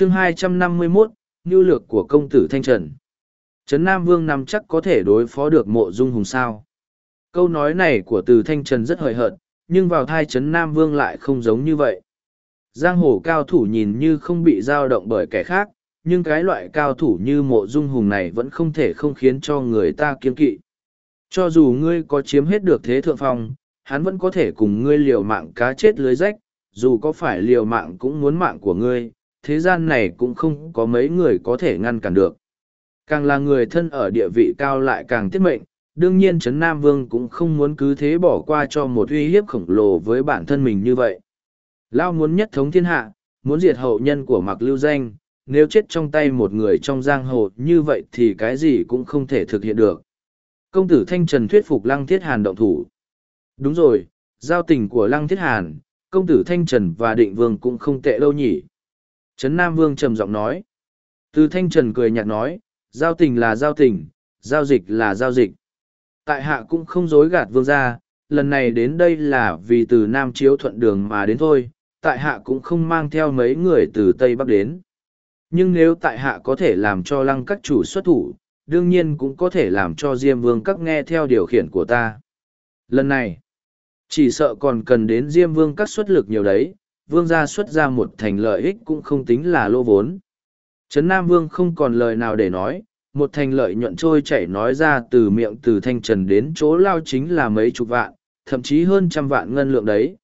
chương 251, Nhu lược của công tử Thanh Trần. Trấn Nam Vương nằm chắc có thể đối phó được mộ dung hùng sao. Câu nói này của từ Thanh Trần rất hời hợt, nhưng vào thai Trấn Nam Vương lại không giống như vậy. Giang hồ cao thủ nhìn như không bị dao động bởi kẻ khác, nhưng cái loại cao thủ như mộ dung hùng này vẫn không thể không khiến cho người ta kiên kỵ. Cho dù ngươi có chiếm hết được thế thượng phong, hắn vẫn có thể cùng ngươi liều mạng cá chết lưới rách, dù có phải liều mạng cũng muốn mạng của ngươi, thế gian này cũng không có mấy người có thể ngăn cản được. Càng là người thân ở địa vị cao lại càng tiết mệnh, đương nhiên Trấn Nam Vương cũng không muốn cứ thế bỏ qua cho một uy hiếp khổng lồ với bản thân mình như vậy. Lao muốn nhất thống thiên hạ, muốn diệt hậu nhân của mạc lưu danh, nếu chết trong tay một người trong giang hồ như vậy thì cái gì cũng không thể thực hiện được. Công tử Thanh Trần thuyết phục Lăng Thiết Hàn động thủ. Đúng rồi, giao tình của Lăng Thiết Hàn, công tử Thanh Trần và Định Vương cũng không tệ đâu nhỉ. Trấn Nam Vương trầm giọng nói. Từ Thanh Trần cười nhạt nói, giao tình là giao tình, giao dịch là giao dịch. Tại hạ cũng không dối gạt vương gia, lần này đến đây là vì từ Nam Chiếu thuận đường mà đến thôi, tại hạ cũng không mang theo mấy người từ Tây Bắc đến. Nhưng nếu tại hạ có thể làm cho lăng các chủ xuất thủ, đương nhiên cũng có thể làm cho Diêm Vương các nghe theo điều khiển của ta. Lần này, chỉ sợ còn cần đến Diêm Vương các xuất lực nhiều đấy, Vương gia xuất ra một thành lợi ích cũng không tính là lô vốn. Trấn Nam Vương không còn lời nào để nói, một thành lợi nhuận trôi chảy nói ra từ miệng từ thanh trần đến chỗ lao chính là mấy chục vạn, thậm chí hơn trăm vạn ngân lượng đấy.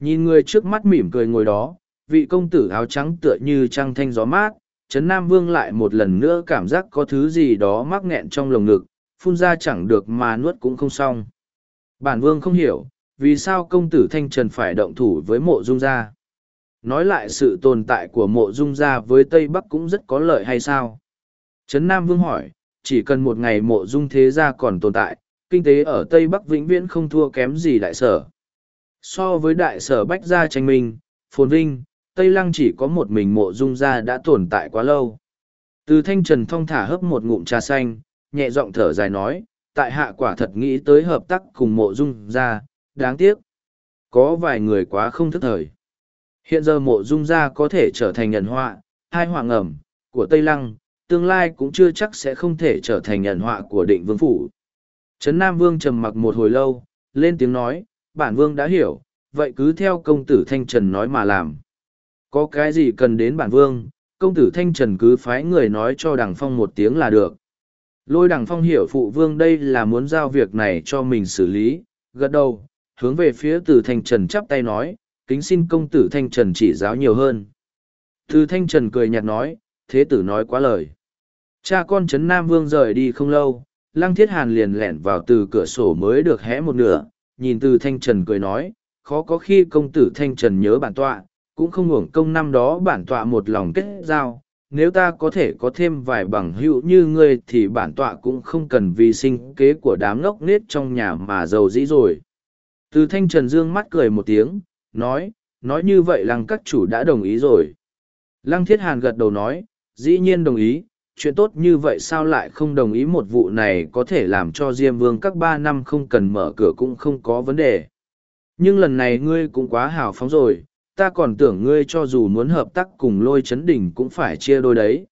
Nhìn người trước mắt mỉm cười ngồi đó, vị công tử áo trắng tựa như trăng thanh gió mát, Trấn Nam Vương lại một lần nữa cảm giác có thứ gì đó mắc nghẹn trong lồng ngực, phun ra chẳng được mà nuốt cũng không xong. Bản Vương không hiểu, vì sao công tử Thanh Trần phải động thủ với mộ dung gia. Nói lại sự tồn tại của mộ dung gia với Tây Bắc cũng rất có lợi hay sao? Trấn Nam Vương hỏi, chỉ cần một ngày mộ dung thế gia còn tồn tại, kinh tế ở Tây Bắc vĩnh viễn không thua kém gì đại sở. So với đại sở Bách Gia tranh minh, phồn vinh, Tây Lăng chỉ có một mình mộ dung gia đã tồn tại quá lâu. Từ thanh trần thong thả hấp một ngụm trà xanh, nhẹ giọng thở dài nói, tại hạ quả thật nghĩ tới hợp tác cùng mộ dung gia, đáng tiếc. Có vài người quá không thức thời. Hiện giờ mộ dung gia có thể trở thành nhân họa, hai họa ngầm của Tây Lăng, tương lai cũng chưa chắc sẽ không thể trở thành nhân họa của định vương phủ. Trấn Nam Vương trầm mặc một hồi lâu, lên tiếng nói, bản vương đã hiểu, vậy cứ theo công tử Thanh Trần nói mà làm. Có cái gì cần đến bản vương, công tử Thanh Trần cứ phái người nói cho đằng phong một tiếng là được. Lôi đằng phong hiểu phụ vương đây là muốn giao việc này cho mình xử lý, gật đầu, hướng về phía từ Thanh Trần chắp tay nói, kính xin công tử Thanh Trần chỉ giáo nhiều hơn. Từ Thanh Trần cười nhạt nói, thế tử nói quá lời. Cha con Trấn Nam Vương rời đi không lâu, Lăng Thiết Hàn liền lẻn vào từ cửa sổ mới được hé một nửa, nhìn từ Thanh Trần cười nói, khó có khi công tử Thanh Trần nhớ bản tọa, cũng không hưởng công năm đó bản tọa một lòng kết giao. Nếu ta có thể có thêm vài bằng hữu như ngươi thì bản tọa cũng không cần vì sinh kế của đám ngốc nết trong nhà mà giàu dĩ rồi. Từ thanh trần dương mắt cười một tiếng, nói, nói như vậy lăng các chủ đã đồng ý rồi. Lăng thiết hàn gật đầu nói, dĩ nhiên đồng ý, chuyện tốt như vậy sao lại không đồng ý một vụ này có thể làm cho Diêm Vương các ba năm không cần mở cửa cũng không có vấn đề. Nhưng lần này ngươi cũng quá hào phóng rồi, ta còn tưởng ngươi cho dù muốn hợp tác cùng lôi chấn đỉnh cũng phải chia đôi đấy.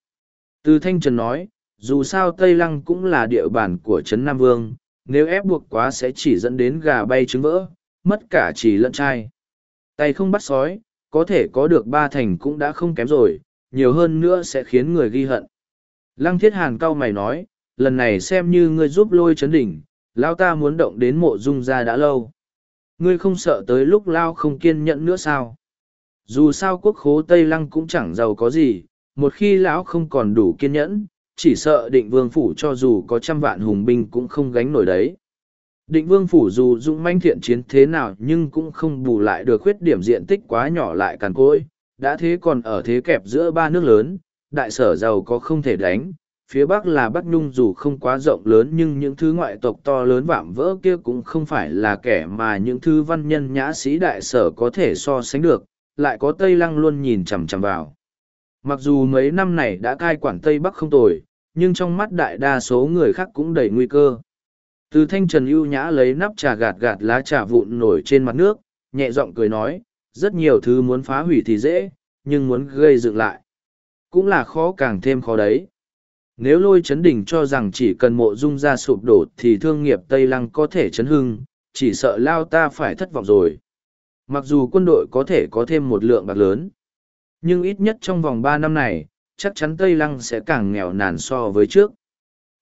Từ Thanh Trần nói, dù sao Tây Lăng cũng là địa bàn của Trấn Nam Vương, nếu ép buộc quá sẽ chỉ dẫn đến gà bay trứng vỡ, mất cả chỉ lẫn trai. Tay không bắt sói, có thể có được ba thành cũng đã không kém rồi, nhiều hơn nữa sẽ khiến người ghi hận. Lăng Thiết Hàn cao mày nói, lần này xem như ngươi giúp lôi chấn đỉnh, lao ta muốn động đến mộ dung ra đã lâu. Ngươi không sợ tới lúc lao không kiên nhẫn nữa sao? dù sao quốc khố tây lăng cũng chẳng giàu có gì một khi lão không còn đủ kiên nhẫn chỉ sợ định vương phủ cho dù có trăm vạn hùng binh cũng không gánh nổi đấy định vương phủ dù dũng manh thiện chiến thế nào nhưng cũng không bù lại được khuyết điểm diện tích quá nhỏ lại càn cỗi đã thế còn ở thế kẹp giữa ba nước lớn đại sở giàu có không thể đánh phía bắc là bắc nhung dù không quá rộng lớn nhưng những thứ ngoại tộc to lớn vạm vỡ kia cũng không phải là kẻ mà những thứ văn nhân nhã sĩ đại sở có thể so sánh được lại có Tây Lăng luôn nhìn chằm chằm vào. Mặc dù mấy năm này đã cai quản Tây Bắc không tồi, nhưng trong mắt đại đa số người khác cũng đầy nguy cơ. Từ thanh trần ưu nhã lấy nắp trà gạt gạt lá trà vụn nổi trên mặt nước, nhẹ giọng cười nói, rất nhiều thứ muốn phá hủy thì dễ, nhưng muốn gây dựng lại. cũng là khó càng thêm khó đấy. Nếu lôi chấn đỉnh cho rằng chỉ cần mộ dung ra sụp đổ thì thương nghiệp Tây Lăng có thể chấn hưng, chỉ sợ lao ta phải thất vọng rồi. Mặc dù quân đội có thể có thêm một lượng bạc lớn, nhưng ít nhất trong vòng ba năm này, chắc chắn Tây Lăng sẽ càng nghèo nàn so với trước.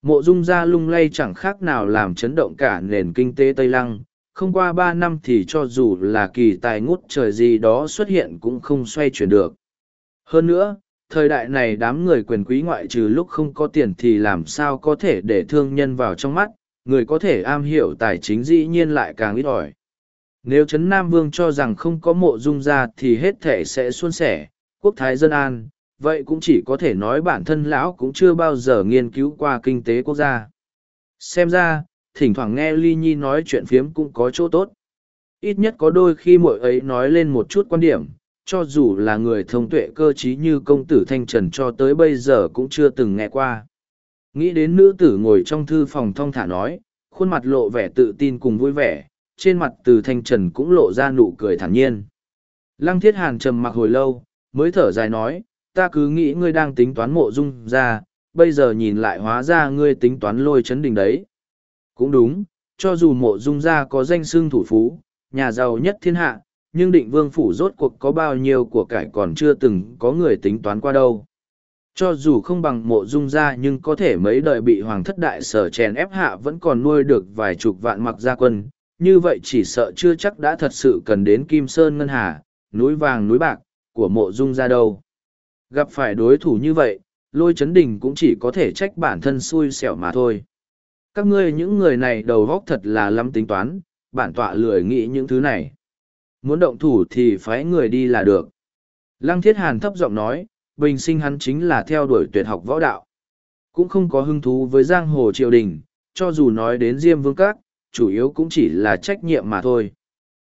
Mộ dung gia lung lay chẳng khác nào làm chấn động cả nền kinh tế Tây Lăng, không qua ba năm thì cho dù là kỳ tài ngút trời gì đó xuất hiện cũng không xoay chuyển được. Hơn nữa, thời đại này đám người quyền quý ngoại trừ lúc không có tiền thì làm sao có thể để thương nhân vào trong mắt, người có thể am hiểu tài chính dĩ nhiên lại càng ít ỏi. Nếu Trấn Nam Vương cho rằng không có mộ dung ra thì hết thể sẽ suôn sẻ, quốc thái dân an, vậy cũng chỉ có thể nói bản thân lão cũng chưa bao giờ nghiên cứu qua kinh tế quốc gia. Xem ra, thỉnh thoảng nghe Ly Nhi nói chuyện phiếm cũng có chỗ tốt. Ít nhất có đôi khi mỗi ấy nói lên một chút quan điểm, cho dù là người thông tuệ cơ trí như công tử Thanh Trần cho tới bây giờ cũng chưa từng nghe qua. Nghĩ đến nữ tử ngồi trong thư phòng thong thả nói, khuôn mặt lộ vẻ tự tin cùng vui vẻ, trên mặt từ Thanh Trần cũng lộ ra nụ cười thản nhiên. Lăng Thiết Hàn trầm mặc hồi lâu, mới thở dài nói, ta cứ nghĩ ngươi đang tính toán mộ dung ra, bây giờ nhìn lại hóa ra ngươi tính toán lôi chấn đình đấy. Cũng đúng, cho dù mộ dung gia có danh xưng thủ phú, nhà giàu nhất thiên hạ, nhưng định vương phủ rốt cuộc có bao nhiêu của cải còn chưa từng có người tính toán qua đâu. Cho dù không bằng mộ dung gia nhưng có thể mấy đời bị hoàng thất đại sở chèn ép hạ vẫn còn nuôi được vài chục vạn mặc gia quân, như vậy chỉ sợ chưa chắc đã thật sự cần đến Kim Sơn Ngân Hà, núi vàng núi bạc, của mộ dung gia đâu. Gặp phải đối thủ như vậy, lôi chấn đình cũng chỉ có thể trách bản thân xui xẻo mà thôi. Các ngươi những người này đầu góc thật là lắm tính toán, bản tọa lười nghĩ những thứ này. Muốn động thủ thì phái người đi là được. Lăng thiết hàn thấp giọng nói, bình sinh hắn chính là theo đuổi tuyệt học võ đạo. Cũng không có hứng thú với giang hồ triều đình, cho dù nói đến Diêm Vương Các, chủ yếu cũng chỉ là trách nhiệm mà thôi.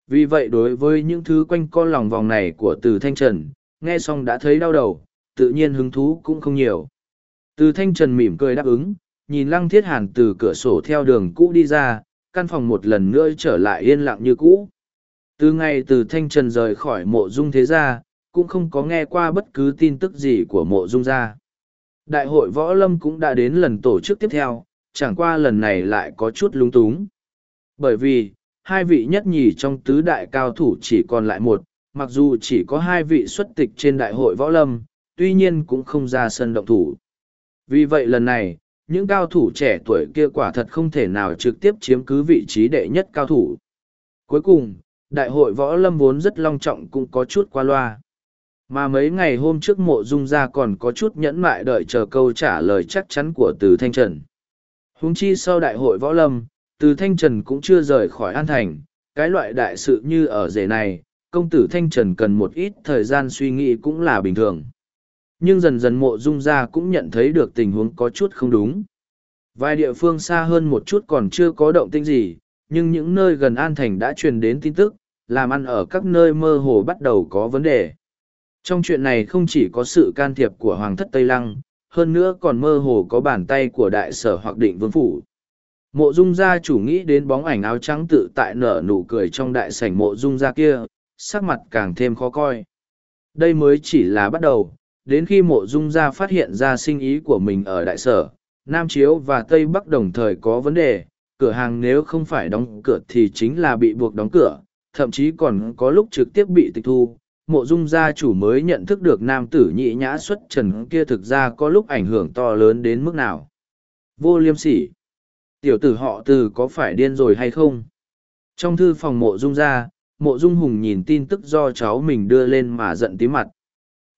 Vì vậy đối với những thứ quanh co lòng vòng này của từ Thanh Trần, nghe xong đã thấy đau đầu, tự nhiên hứng thú cũng không nhiều. Từ Thanh Trần mỉm cười đáp ứng, nhìn Lăng Thiết Hàn từ cửa sổ theo đường cũ đi ra, căn phòng một lần nữa trở lại yên lặng như cũ. Từ ngày từ Thanh Trần rời khỏi mộ dung thế gia, cũng không có nghe qua bất cứ tin tức gì của mộ dung gia. Đại hội võ lâm cũng đã đến lần tổ chức tiếp theo, chẳng qua lần này lại có chút lung túng. Bởi vì, hai vị nhất nhì trong tứ đại cao thủ chỉ còn lại một, mặc dù chỉ có hai vị xuất tịch trên đại hội võ lâm, tuy nhiên cũng không ra sân động thủ. Vì vậy lần này, những cao thủ trẻ tuổi kia quả thật không thể nào trực tiếp chiếm cứ vị trí đệ nhất cao thủ. Cuối cùng, đại hội võ lâm vốn rất long trọng cũng có chút qua loa. Mà mấy ngày hôm trước mộ dung ra còn có chút nhẫn mại đợi chờ câu trả lời chắc chắn của từ Thanh Trần. Húng chi sau đại hội võ lâm, từ Thanh Trần cũng chưa rời khỏi An Thành, cái loại đại sự như ở rể này, công tử Thanh Trần cần một ít thời gian suy nghĩ cũng là bình thường nhưng dần dần mộ dung ra cũng nhận thấy được tình huống có chút không đúng. Vài địa phương xa hơn một chút còn chưa có động tĩnh gì, nhưng những nơi gần An Thành đã truyền đến tin tức, làm ăn ở các nơi mơ hồ bắt đầu có vấn đề. Trong chuyện này không chỉ có sự can thiệp của Hoàng thất Tây Lăng, hơn nữa còn mơ hồ có bàn tay của đại sở hoặc định vương phủ. Mộ dung gia chủ nghĩ đến bóng ảnh áo trắng tự tại nở nụ cười trong đại sảnh mộ dung gia kia, sắc mặt càng thêm khó coi. Đây mới chỉ là bắt đầu, đến khi mộ dung gia phát hiện ra sinh ý của mình ở đại sở, Nam Chiếu và Tây Bắc đồng thời có vấn đề, cửa hàng nếu không phải đóng cửa thì chính là bị buộc đóng cửa, thậm chí còn có lúc trực tiếp bị tịch thu. Mộ dung gia chủ mới nhận thức được nam tử nhị nhã xuất trần kia thực ra có lúc ảnh hưởng to lớn đến mức nào. Vô liêm sỉ. Tiểu tử họ từ có phải điên rồi hay không? Trong thư phòng mộ dung gia, mộ dung hùng nhìn tin tức do cháu mình đưa lên mà giận tí mặt.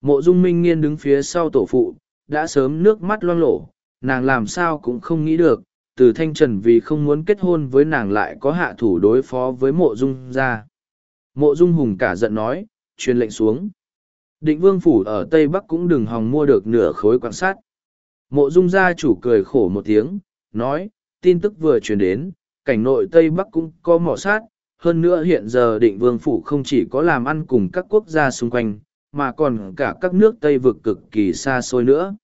Mộ dung minh nghiên đứng phía sau tổ phụ, đã sớm nước mắt loang lổ, nàng làm sao cũng không nghĩ được, từ thanh trần vì không muốn kết hôn với nàng lại có hạ thủ đối phó với mộ dung ra. Mộ dung hùng cả giận nói, truyền lệnh xuống. Định vương phủ ở Tây Bắc cũng đừng hòng mua được nửa khối quan sát. Mộ dung gia chủ cười khổ một tiếng, nói, tin tức vừa truyền đến, cảnh nội Tây Bắc cũng có mỏ sát, hơn nữa hiện giờ định vương phủ không chỉ có làm ăn cùng các quốc gia xung quanh, mà còn cả các nước Tây vực cực kỳ xa xôi nữa.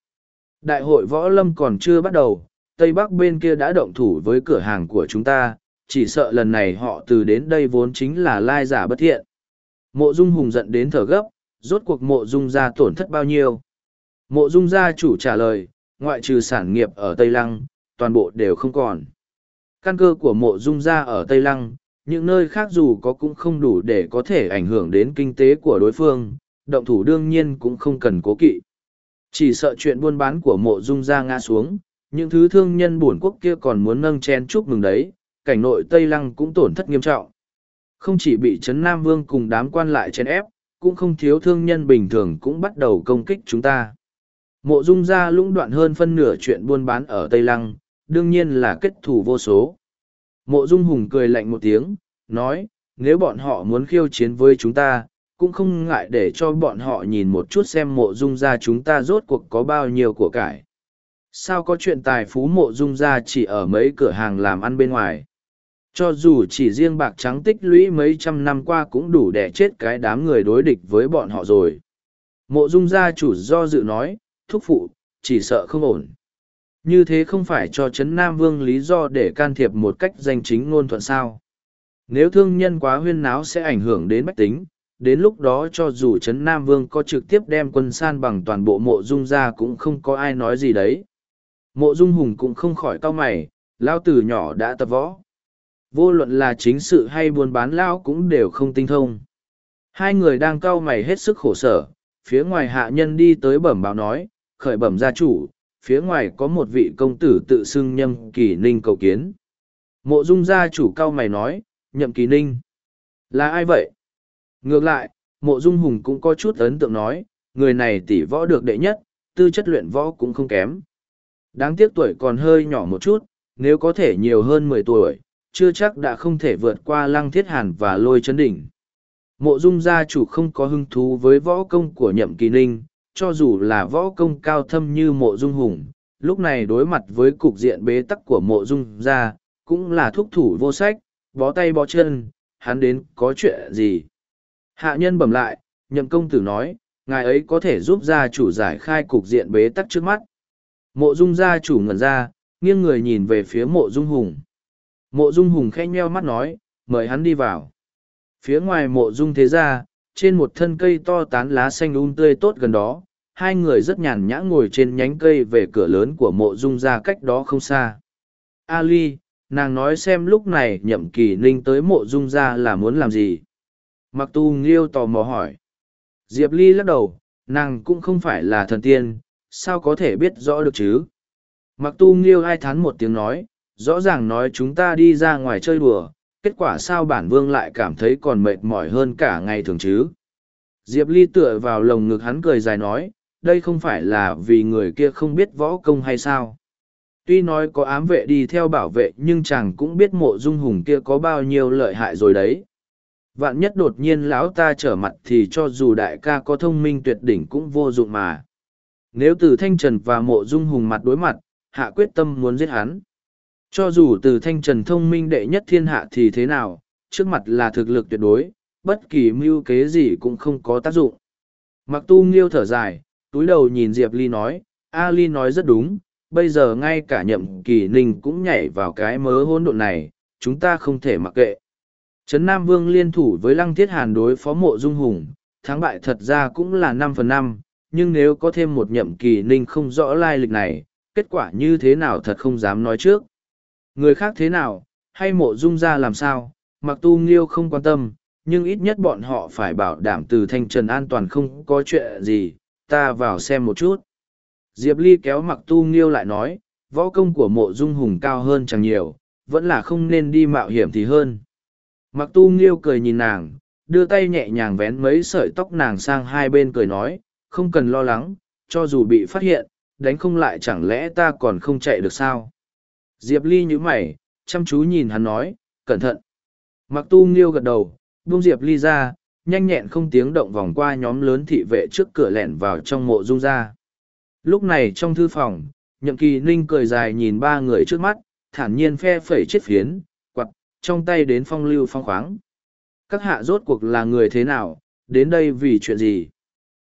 Đại hội võ lâm còn chưa bắt đầu, Tây Bắc bên kia đã động thủ với cửa hàng của chúng ta, chỉ sợ lần này họ từ đến đây vốn chính là lai giả bất thiện. Mộ Dung Hùng giận đến thở gấp, rốt cuộc mộ Dung ra tổn thất bao nhiêu. Mộ dung gia chủ trả lời, ngoại trừ sản nghiệp ở Tây Lăng, toàn bộ đều không còn. Căn cơ của mộ dung gia ở Tây Lăng, những nơi khác dù có cũng không đủ để có thể ảnh hưởng đến kinh tế của đối phương, động thủ đương nhiên cũng không cần cố kỵ. Chỉ sợ chuyện buôn bán của mộ dung gia ngã xuống, những thứ thương nhân buồn quốc kia còn muốn nâng chen chúc mừng đấy, cảnh nội Tây Lăng cũng tổn thất nghiêm trọng. Không chỉ bị Trấn Nam Vương cùng đám quan lại chen ép, cũng không thiếu thương nhân bình thường cũng bắt đầu công kích chúng ta. Mộ dung gia lũng đoạn hơn phân nửa chuyện buôn bán ở Tây Lăng, đương nhiên là kết thù vô số. Mộ dung hùng cười lạnh một tiếng, nói, nếu bọn họ muốn khiêu chiến với chúng ta, cũng không ngại để cho bọn họ nhìn một chút xem mộ dung gia chúng ta rốt cuộc có bao nhiêu của cải. Sao có chuyện tài phú mộ dung gia chỉ ở mấy cửa hàng làm ăn bên ngoài? Cho dù chỉ riêng bạc trắng tích lũy mấy trăm năm qua cũng đủ để chết cái đám người đối địch với bọn họ rồi. Mộ dung gia chủ do dự nói, thúc phụ, chỉ sợ không ổn. Như thế không phải cho Trấn Nam Vương lý do để can thiệp một cách danh chính ngôn thuận sao. Nếu thương nhân quá huyên náo sẽ ảnh hưởng đến bách tính, đến lúc đó cho dù Trấn Nam Vương có trực tiếp đem quân san bằng toàn bộ mộ dung ra cũng không có ai nói gì đấy. Mộ dung hùng cũng không khỏi cau mày, lao từ nhỏ đã tập võ. Vô luận là chính sự hay buôn bán lao cũng đều không tinh thông. Hai người đang cau mày hết sức khổ sở, phía ngoài hạ nhân đi tới bẩm báo nói, khởi bẩm gia chủ, phía ngoài có một vị công tử tự xưng nhâm kỳ ninh cầu kiến. Mộ dung gia chủ cao mày nói, nhậm kỳ ninh. Là ai vậy? Ngược lại, mộ dung hùng cũng có chút ấn tượng nói, người này tỷ võ được đệ nhất, tư chất luyện võ cũng không kém. Đáng tiếc tuổi còn hơi nhỏ một chút, nếu có thể nhiều hơn mười tuổi, chưa chắc đã không thể vượt qua lăng thiết hàn và lôi chấn đỉnh. Mộ dung gia chủ không có hứng thú với võ công của nhậm kỳ ninh, cho dù là võ công cao thâm như mộ dung hùng, lúc này đối mặt với cục diện bế tắc của mộ dung gia, cũng là thúc thủ vô sách, bó tay bó chân, hắn đến có chuyện gì. Hạ nhân bẩm lại, nhậm công tử nói, ngài ấy có thể giúp gia chủ giải khai cục diện bế tắc trước mắt. Mộ dung gia chủ ngẩn ra, nghiêng người nhìn về phía mộ dung hùng. Mộ dung hùng khẽ nheo mắt nói, mời hắn đi vào. Phía ngoài mộ dung thế gia, trên một thân cây to tán lá xanh un tươi tốt gần đó, hai người rất nhàn nhã ngồi trên nhánh cây về cửa lớn của mộ dung ra cách đó không xa. Ali, nàng nói xem lúc này nhậm kỳ ninh tới mộ dung ra là muốn làm gì. Mặc tu nghiêu tò mò hỏi. Diệp Ly lắc đầu, nàng cũng không phải là thần tiên, sao có thể biết rõ được chứ? Mặc tu nghiêu ai thán một tiếng nói, rõ ràng nói chúng ta đi ra ngoài chơi đùa, kết quả sao bản vương lại cảm thấy còn mệt mỏi hơn cả ngày thường chứ? Diệp ly tựa vào lồng ngực hắn cười dài nói, đây không phải là vì người kia không biết võ công hay sao? Tuy nói có ám vệ đi theo bảo vệ, nhưng chàng cũng biết mộ dung hùng kia có bao nhiêu lợi hại rồi đấy. Vạn nhất đột nhiên lão ta trở mặt thì cho dù đại ca có thông minh tuyệt đỉnh cũng vô dụng mà. Nếu từ thanh trần và mộ dung hùng mặt đối mặt, hạ quyết tâm muốn giết hắn cho dù từ thanh trần thông minh đệ nhất thiên hạ thì thế nào, trước mặt là thực lực tuyệt đối, bất kỳ mưu kế gì cũng không có tác dụng. Mặc tu nghiêu thở dài, túi đầu nhìn Diệp Ly nói, A Ly nói rất đúng, bây giờ ngay cả nhậm kỳ ninh cũng nhảy vào cái mớ hỗn độn này, chúng ta không thể mặc kệ. Trấn Nam Vương liên thủ với Lăng Thiết Hàn đối phó mộ dung hùng, thắng bại thật ra cũng là năm phần năm, nhưng nếu có thêm một nhậm kỳ ninh không rõ lai lịch này, kết quả như thế nào thật không dám nói trước. Người khác thế nào, hay mộ dung ra làm sao, mặc tu nghiêu không quan tâm, nhưng ít nhất bọn họ phải bảo đảm từ thanh trần an toàn không có chuyện gì, ta vào xem một chút. Diệp Ly kéo mặc tu nghiêu lại nói, võ công của mộ dung hùng cao hơn chẳng nhiều, vẫn là không nên đi mạo hiểm thì hơn. Mặc tu nghiêu cười nhìn nàng, đưa tay nhẹ nhàng vén mấy sợi tóc nàng sang hai bên cười nói, không cần lo lắng, cho dù bị phát hiện, đánh không lại chẳng lẽ ta còn không chạy được sao. Diệp Ly nhíu mày, chăm chú nhìn hắn nói, cẩn thận. Mặc tu nghiêu gật đầu, buông Diệp Ly ra, nhanh nhẹn không tiếng động vòng qua nhóm lớn thị vệ trước cửa lẻn vào trong mộ dung ra. Lúc này trong thư phòng, nhậm kỳ ninh cười dài nhìn ba người trước mắt, thản nhiên phe phẩy chết phiến, quặt, trong tay đến phong lưu phong khoáng. Các hạ rốt cuộc là người thế nào, đến đây vì chuyện gì?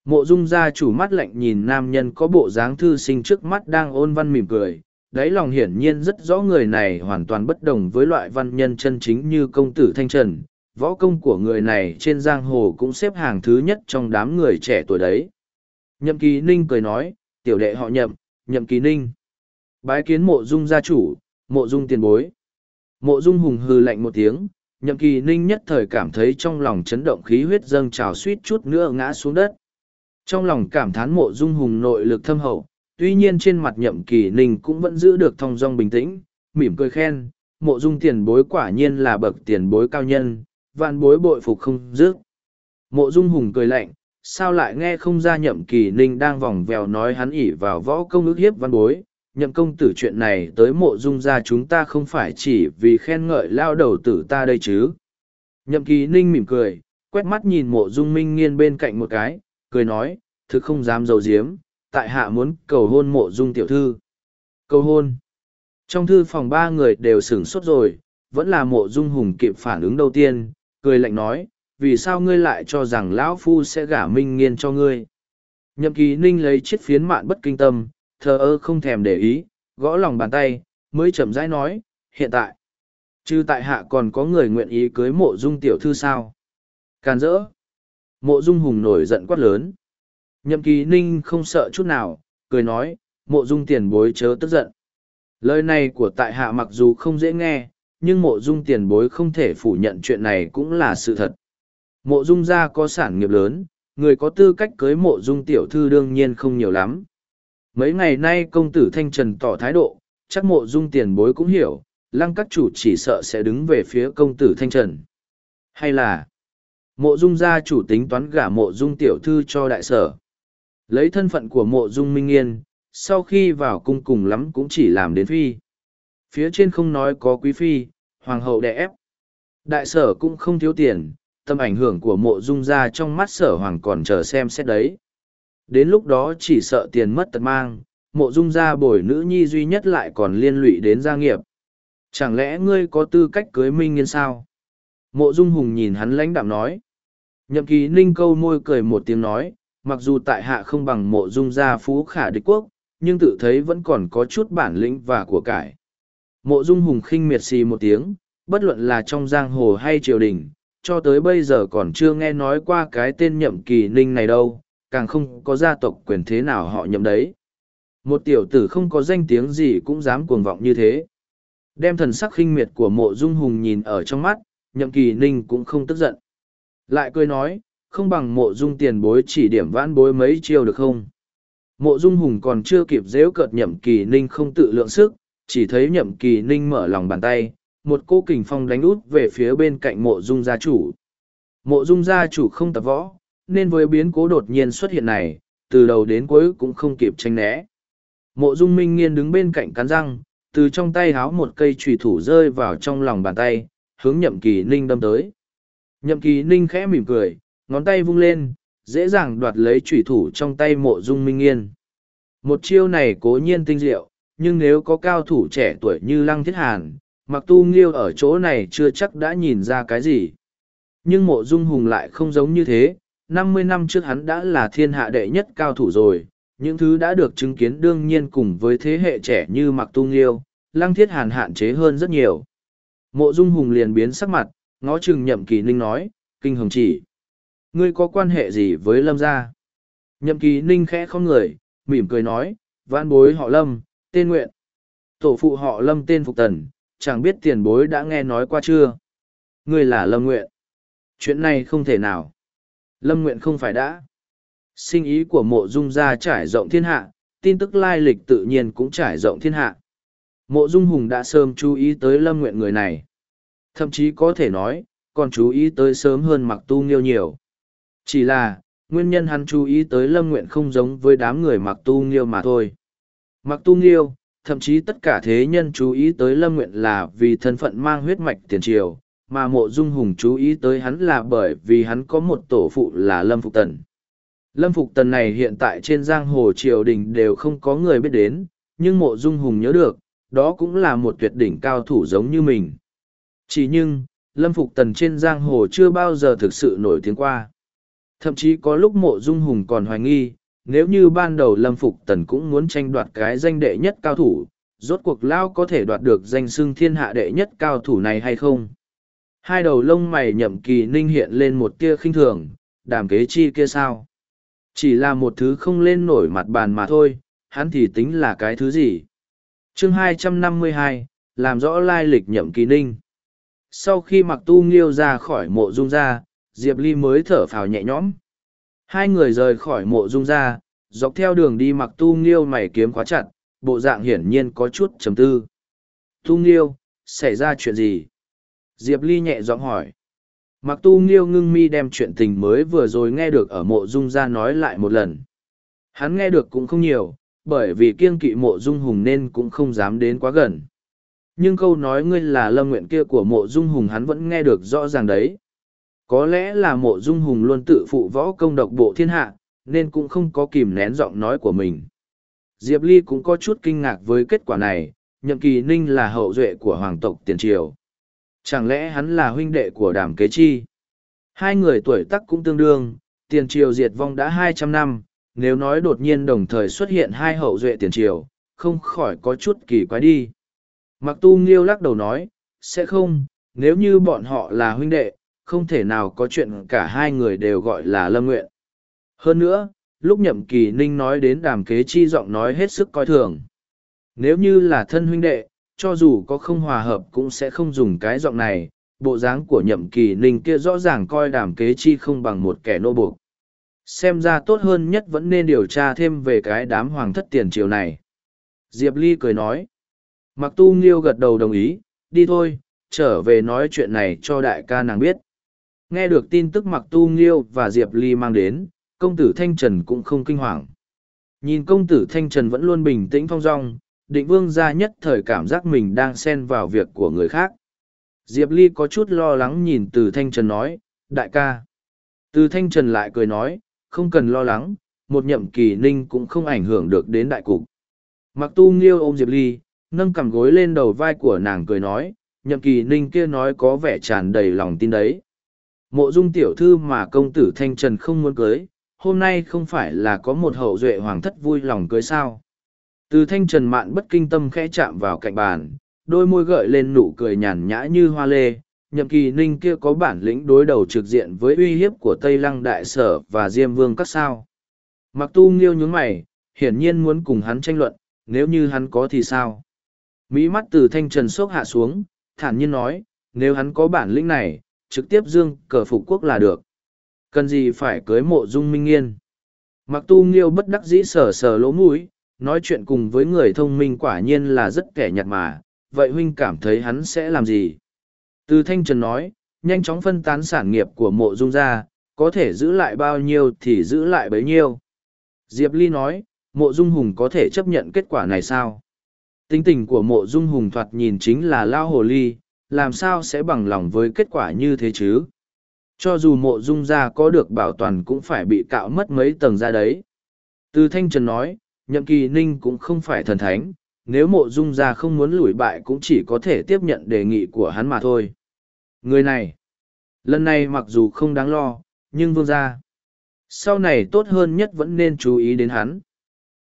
Mộ dung gia chủ mắt lạnh nhìn nam nhân có bộ dáng thư sinh trước mắt đang ôn văn mỉm cười, đáy lòng hiển nhiên rất rõ người này hoàn toàn bất đồng với loại văn nhân chân chính như công tử Thanh Trần. Võ công của người này trên giang hồ cũng xếp hàng thứ nhất trong đám người trẻ tuổi đấy. Nhậm kỳ ninh cười nói, tiểu đệ họ nhậm, nhậm kỳ ninh. Bái kiến mộ dung gia chủ, mộ dung tiền bối. Mộ dung hùng hư lạnh một tiếng, nhậm kỳ ninh nhất thời cảm thấy trong lòng chấn động khí huyết dâng trào suýt chút nữa ngã xuống đất. Trong lòng cảm thán mộ dung hùng nội lực thâm hậu, tuy nhiên trên mặt nhậm kỳ ninh cũng vẫn giữ được thong dong bình tĩnh, mỉm cười khen, mộ dung tiền bối quả nhiên là bậc tiền bối cao nhân, vạn bối bội phục không dứt. Mộ dung hùng cười lạnh, sao lại nghe không ra nhậm kỳ ninh đang vòng vèo nói hắn ỉ vào võ công ước hiếp văn bối, nhậm công tử chuyện này tới mộ dung ra chúng ta không phải chỉ vì khen ngợi lao đầu tử ta đây chứ. Nhậm kỳ ninh mỉm cười, quét mắt nhìn mộ dung minh nghiên bên cạnh một cái, cười nói, thực không dám dầu diếm, tại hạ muốn cầu hôn mộ dung tiểu thư. Cầu hôn. Trong thư phòng ba người đều sửng sốt rồi, vẫn là mộ dung hùng kịp phản ứng đầu tiên, cười lạnh nói, vì sao ngươi lại cho rằng lão phu sẽ gả minh nghiên cho ngươi. Nhậm kỳ ninh lấy chiếc phiến mạn bất kinh tâm, thờ ơ không thèm để ý, gõ lòng bàn tay, mới chậm rãi nói, hiện tại. Chứ tại hạ còn có người nguyện ý cưới mộ dung tiểu thư sao? Càn rỡ. Mộ dung hùng nổi giận quát lớn. Nhậm kỳ ninh không sợ chút nào, cười nói, mộ dung tiền bối chớ tức giận. Lời này của tại hạ mặc dù không dễ nghe, nhưng mộ dung tiền bối không thể phủ nhận chuyện này cũng là sự thật. Mộ dung gia có sản nghiệp lớn, người có tư cách cưới mộ dung tiểu thư đương nhiên không nhiều lắm. Mấy ngày nay công tử Thanh Trần tỏ thái độ, chắc mộ dung tiền bối cũng hiểu, lăng các chủ chỉ sợ sẽ đứng về phía công tử Thanh Trần. Hay là, mộ dung gia chủ tính toán gả mộ dung tiểu thư cho đại sở. Lấy thân phận của mộ dung minh yên, sau khi vào cung cùng lắm cũng chỉ làm đến phi. Phía trên không nói có quý phi, hoàng hậu đẻ ép. Đại sở cũng không thiếu tiền, tâm ảnh hưởng của mộ dung gia trong mắt sở hoàng còn chờ xem xét đấy. Đến lúc đó chỉ sợ tiền mất tật mang, mộ dung gia bồi nữ nhi duy nhất lại còn liên lụy đến gia nghiệp. Chẳng lẽ ngươi có tư cách cưới minh nghiên sao? Mộ dung hùng nhìn hắn lãnh đạm nói. Nhậm ký ninh câu môi cười một tiếng nói, mặc dù tại hạ không bằng mộ dung gia phú khả địch quốc, nhưng tự thấy vẫn còn có chút bản lĩnh và của cải. Mộ dung hùng khinh miệt xì một tiếng, bất luận là trong giang hồ hay triều đình, cho tới bây giờ còn chưa nghe nói qua cái tên nhậm kỳ ninh này đâu, càng không có gia tộc quyền thế nào họ nhậm đấy. Một tiểu tử không có danh tiếng gì cũng dám cuồng vọng như thế. Đem thần sắc khinh miệt của mộ dung hùng nhìn ở trong mắt, nhậm kỳ ninh cũng không tức giận. Lại cười nói, không bằng mộ dung tiền bối chỉ điểm vãn bối mấy chiêu được không? Mộ dung hùng còn chưa kịp dễu cợt nhậm kỳ ninh không tự lượng sức, chỉ thấy nhậm kỳ ninh mở lòng bàn tay, một cô kình phong đánh út về phía bên cạnh mộ dung gia chủ. Mộ dung gia chủ không tập võ, nên với biến cố đột nhiên xuất hiện này, từ đầu đến cuối cũng không kịp tranh né. Mộ dung minh nghiên đứng bên cạnh cắn răng, từ trong tay háo một cây trùy thủ rơi vào trong lòng bàn tay, hướng nhậm kỳ ninh đâm tới. Nhậm kỳ ninh khẽ mỉm cười, ngón tay vung lên, dễ dàng đoạt lấy thủy thủ trong tay mộ dung minh nghiên. Một chiêu này cố nhiên tinh diệu, nhưng nếu có cao thủ trẻ tuổi như Lăng Thiết Hàn, mặc tu nghiêu ở chỗ này chưa chắc đã nhìn ra cái gì. Nhưng mộ dung hùng lại không giống như thế, năm mươi năm trước hắn đã là thiên hạ đệ nhất cao thủ rồi, những thứ đã được chứng kiến đương nhiên cùng với thế hệ trẻ như mặc tu nghiêu, Lăng Thiết Hàn hạn chế hơn rất nhiều. Mộ dung hùng liền biến sắc mặt, ngó chừng nhậm kỳ ninh nói, kinh hồng chỉ. Ngươi có quan hệ gì với lâm gia? Nhậm kỳ ninh khẽ không người, mỉm cười nói, vãn bối họ lâm, tên nguyện. Tổ phụ họ lâm tên Phục Tần, chẳng biết tiền bối đã nghe nói qua chưa? Ngươi là lâm nguyện. Chuyện này không thể nào. Lâm nguyện không phải đã. Sinh ý của mộ dung gia trải rộng thiên hạ, tin tức lai lịch tự nhiên cũng trải rộng thiên hạ. Mộ dung hùng đã sớm chú ý tới lâm nguyện người này. Thậm chí có thể nói, còn chú ý tới sớm hơn mặc tu nghiêu nhiều. Chỉ là, nguyên nhân hắn chú ý tới lâm nguyện không giống với đám người mặc tu nghiêu mà thôi. Mặc tu nghiêu, thậm chí tất cả thế nhân chú ý tới lâm nguyện là vì thân phận mang huyết mạch tiền triều, mà mộ dung hùng chú ý tới hắn là bởi vì hắn có một tổ phụ là lâm phục tần. Lâm phục tần này hiện tại trên giang hồ triều đình đều không có người biết đến, nhưng mộ dung hùng nhớ được, đó cũng là một tuyệt đỉnh cao thủ giống như mình. Chỉ nhưng, lâm phục tần trên giang hồ chưa bao giờ thực sự nổi tiếng qua. Thậm chí có lúc mộ dung hùng còn hoài nghi, nếu như ban đầu lâm phục tần cũng muốn tranh đoạt cái danh đệ nhất cao thủ, rốt cuộc lao có thể đoạt được danh xưng thiên hạ đệ nhất cao thủ này hay không? Hai đầu lông mày nhậm kỳ ninh hiện lên một tia khinh thường, đàm kế chi kia sao? Chỉ là một thứ không lên nổi mặt bàn mà thôi, hắn thì tính là cái thứ gì? chương 252, làm rõ lai lịch nhậm kỳ ninh. Sau khi mặc tu nghiêu ra khỏi mộ dung ra, Diệp Ly mới thở phào nhẹ nhõm. Hai người rời khỏi mộ dung ra, dọc theo đường đi mặc tu nghiêu mày kiếm khóa chặt, bộ dạng hiển nhiên có chút trầm tư. Tu nghiêu, xảy ra chuyện gì? Diệp Ly nhẹ giọng hỏi. Mặc tu nghiêu ngưng mi đem chuyện tình mới vừa rồi nghe được ở mộ dung ra nói lại một lần. Hắn nghe được cũng không nhiều, bởi vì kiêng kỵ mộ dung hùng nên cũng không dám đến quá gần. Nhưng câu nói ngươi là lâm nguyện kia của mộ dung hùng hắn vẫn nghe được rõ ràng đấy. Có lẽ là mộ dung hùng luôn tự phụ võ công độc bộ thiên hạ, nên cũng không có kìm nén giọng nói của mình. Diệp Ly cũng có chút kinh ngạc với kết quả này, nhậm kỳ ninh là hậu duệ của hoàng tộc tiền triều. Chẳng lẽ hắn là huynh đệ của đàm kế chi? Hai người tuổi tác cũng tương đương, tiền triều diệt vong đã hai trăm năm, nếu nói đột nhiên đồng thời xuất hiện hai hậu duệ tiền triều, không khỏi có chút kỳ quái đi. Mặc tu nghiêu lắc đầu nói, sẽ không, nếu như bọn họ là huynh đệ, không thể nào có chuyện cả hai người đều gọi là lâm nguyện. Hơn nữa, lúc nhậm kỳ ninh nói đến đàm kế chi giọng nói hết sức coi thường. Nếu như là thân huynh đệ, cho dù có không hòa hợp cũng sẽ không dùng cái giọng này, bộ dáng của nhậm kỳ ninh kia rõ ràng coi đàm kế chi không bằng một kẻ nô buộc. Xem ra tốt hơn nhất vẫn nên điều tra thêm về cái đám hoàng thất tiền triều này. Diệp Ly cười nói. Mặc tu nghiêu gật đầu đồng ý, đi thôi, trở về nói chuyện này cho đại ca nàng biết. Nghe được tin tức mặc tu nghiêu và Diệp Ly mang đến, công tử Thanh Trần cũng không kinh hoàng. Nhìn công tử Thanh Trần vẫn luôn bình tĩnh phong dong, định vương gia nhất thời cảm giác mình đang xen vào việc của người khác. Diệp Ly có chút lo lắng nhìn từ Thanh Trần nói, đại ca. Từ Thanh Trần lại cười nói, không cần lo lắng, một nhậm kỳ ninh cũng không ảnh hưởng được đến đại cục. Mặc tu nghiêu ôm Diệp Ly, nâng cằm gối lên đầu vai của nàng cười nói, nhậm kỳ ninh kia nói có vẻ tràn đầy lòng tin đấy. Mộ dung tiểu thư mà công tử Thanh Trần không muốn cưới, hôm nay không phải là có một hậu duệ hoàng thất vui lòng cưới sao. Từ Thanh Trần mạn bất kinh tâm khẽ chạm vào cạnh bàn, đôi môi gợi lên nụ cười nhàn nhã như hoa lê. Nhậm kỳ ninh kia có bản lĩnh đối đầu trực diện với uy hiếp của Tây Lăng Đại Sở và Diêm Vương các sao. Mặc tu nghiêu nhún mày, hiển nhiên muốn cùng hắn tranh luận, nếu như hắn có thì sao? Mỹ mắt từ thanh trần sốc hạ xuống, thản nhiên nói, nếu hắn có bản lĩnh này, trực tiếp dương cờ phục quốc là được. Cần gì phải cưới mộ dung minh nghiên? Mặc tu nghiêu bất đắc dĩ sờ sờ lỗ mũi, nói chuyện cùng với người thông minh quả nhiên là rất kẻ nhạt mà, vậy huynh cảm thấy hắn sẽ làm gì? Từ thanh trần nói, nhanh chóng phân tán sản nghiệp của mộ dung ra, có thể giữ lại bao nhiêu thì giữ lại bấy nhiêu. Diệp Ly nói, mộ dung hùng có thể chấp nhận kết quả này sao? Tính tình của mộ dung hùng thoạt nhìn chính là lao hồ ly, làm sao sẽ bằng lòng với kết quả như thế chứ? Cho dù mộ dung gia có được bảo toàn cũng phải bị cạo mất mấy tầng ra đấy. Từ Thanh Trần nói, nhậm kỳ ninh cũng không phải thần thánh, nếu mộ dung gia không muốn lùi bại cũng chỉ có thể tiếp nhận đề nghị của hắn mà thôi. Người này, lần này mặc dù không đáng lo, nhưng vương gia, sau này tốt hơn nhất vẫn nên chú ý đến hắn.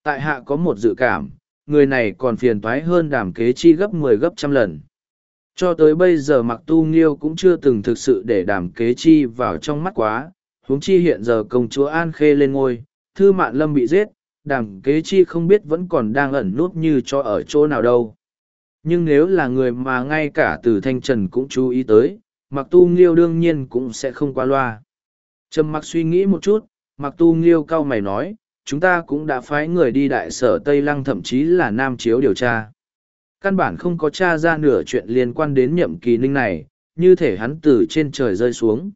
Tại hạ có một dự cảm, người này còn phiền toái hơn đàm kế chi gấp mười 10 gấp trăm lần. Cho tới bây giờ mặc tu nghiêu cũng chưa từng thực sự để đàm kế chi vào trong mắt quá, huống chi hiện giờ công chúa An Khê lên ngôi, thư mạn lâm bị giết, đàm kế chi không biết vẫn còn đang ẩn nút như cho ở chỗ nào đâu. Nhưng nếu là người mà ngay cả từ thanh trần cũng chú ý tới, mặc tu nghiêu đương nhiên cũng sẽ không qua loa. Trầm mặc suy nghĩ một chút, mặc tu nghiêu cau mày nói, chúng ta cũng đã phái người đi đại sở Tây Lăng thậm chí là Nam Chiếu điều tra. Căn bản không có tra ra nửa chuyện liên quan đến nhậm kỳ ninh này, như thể hắn từ trên trời rơi xuống.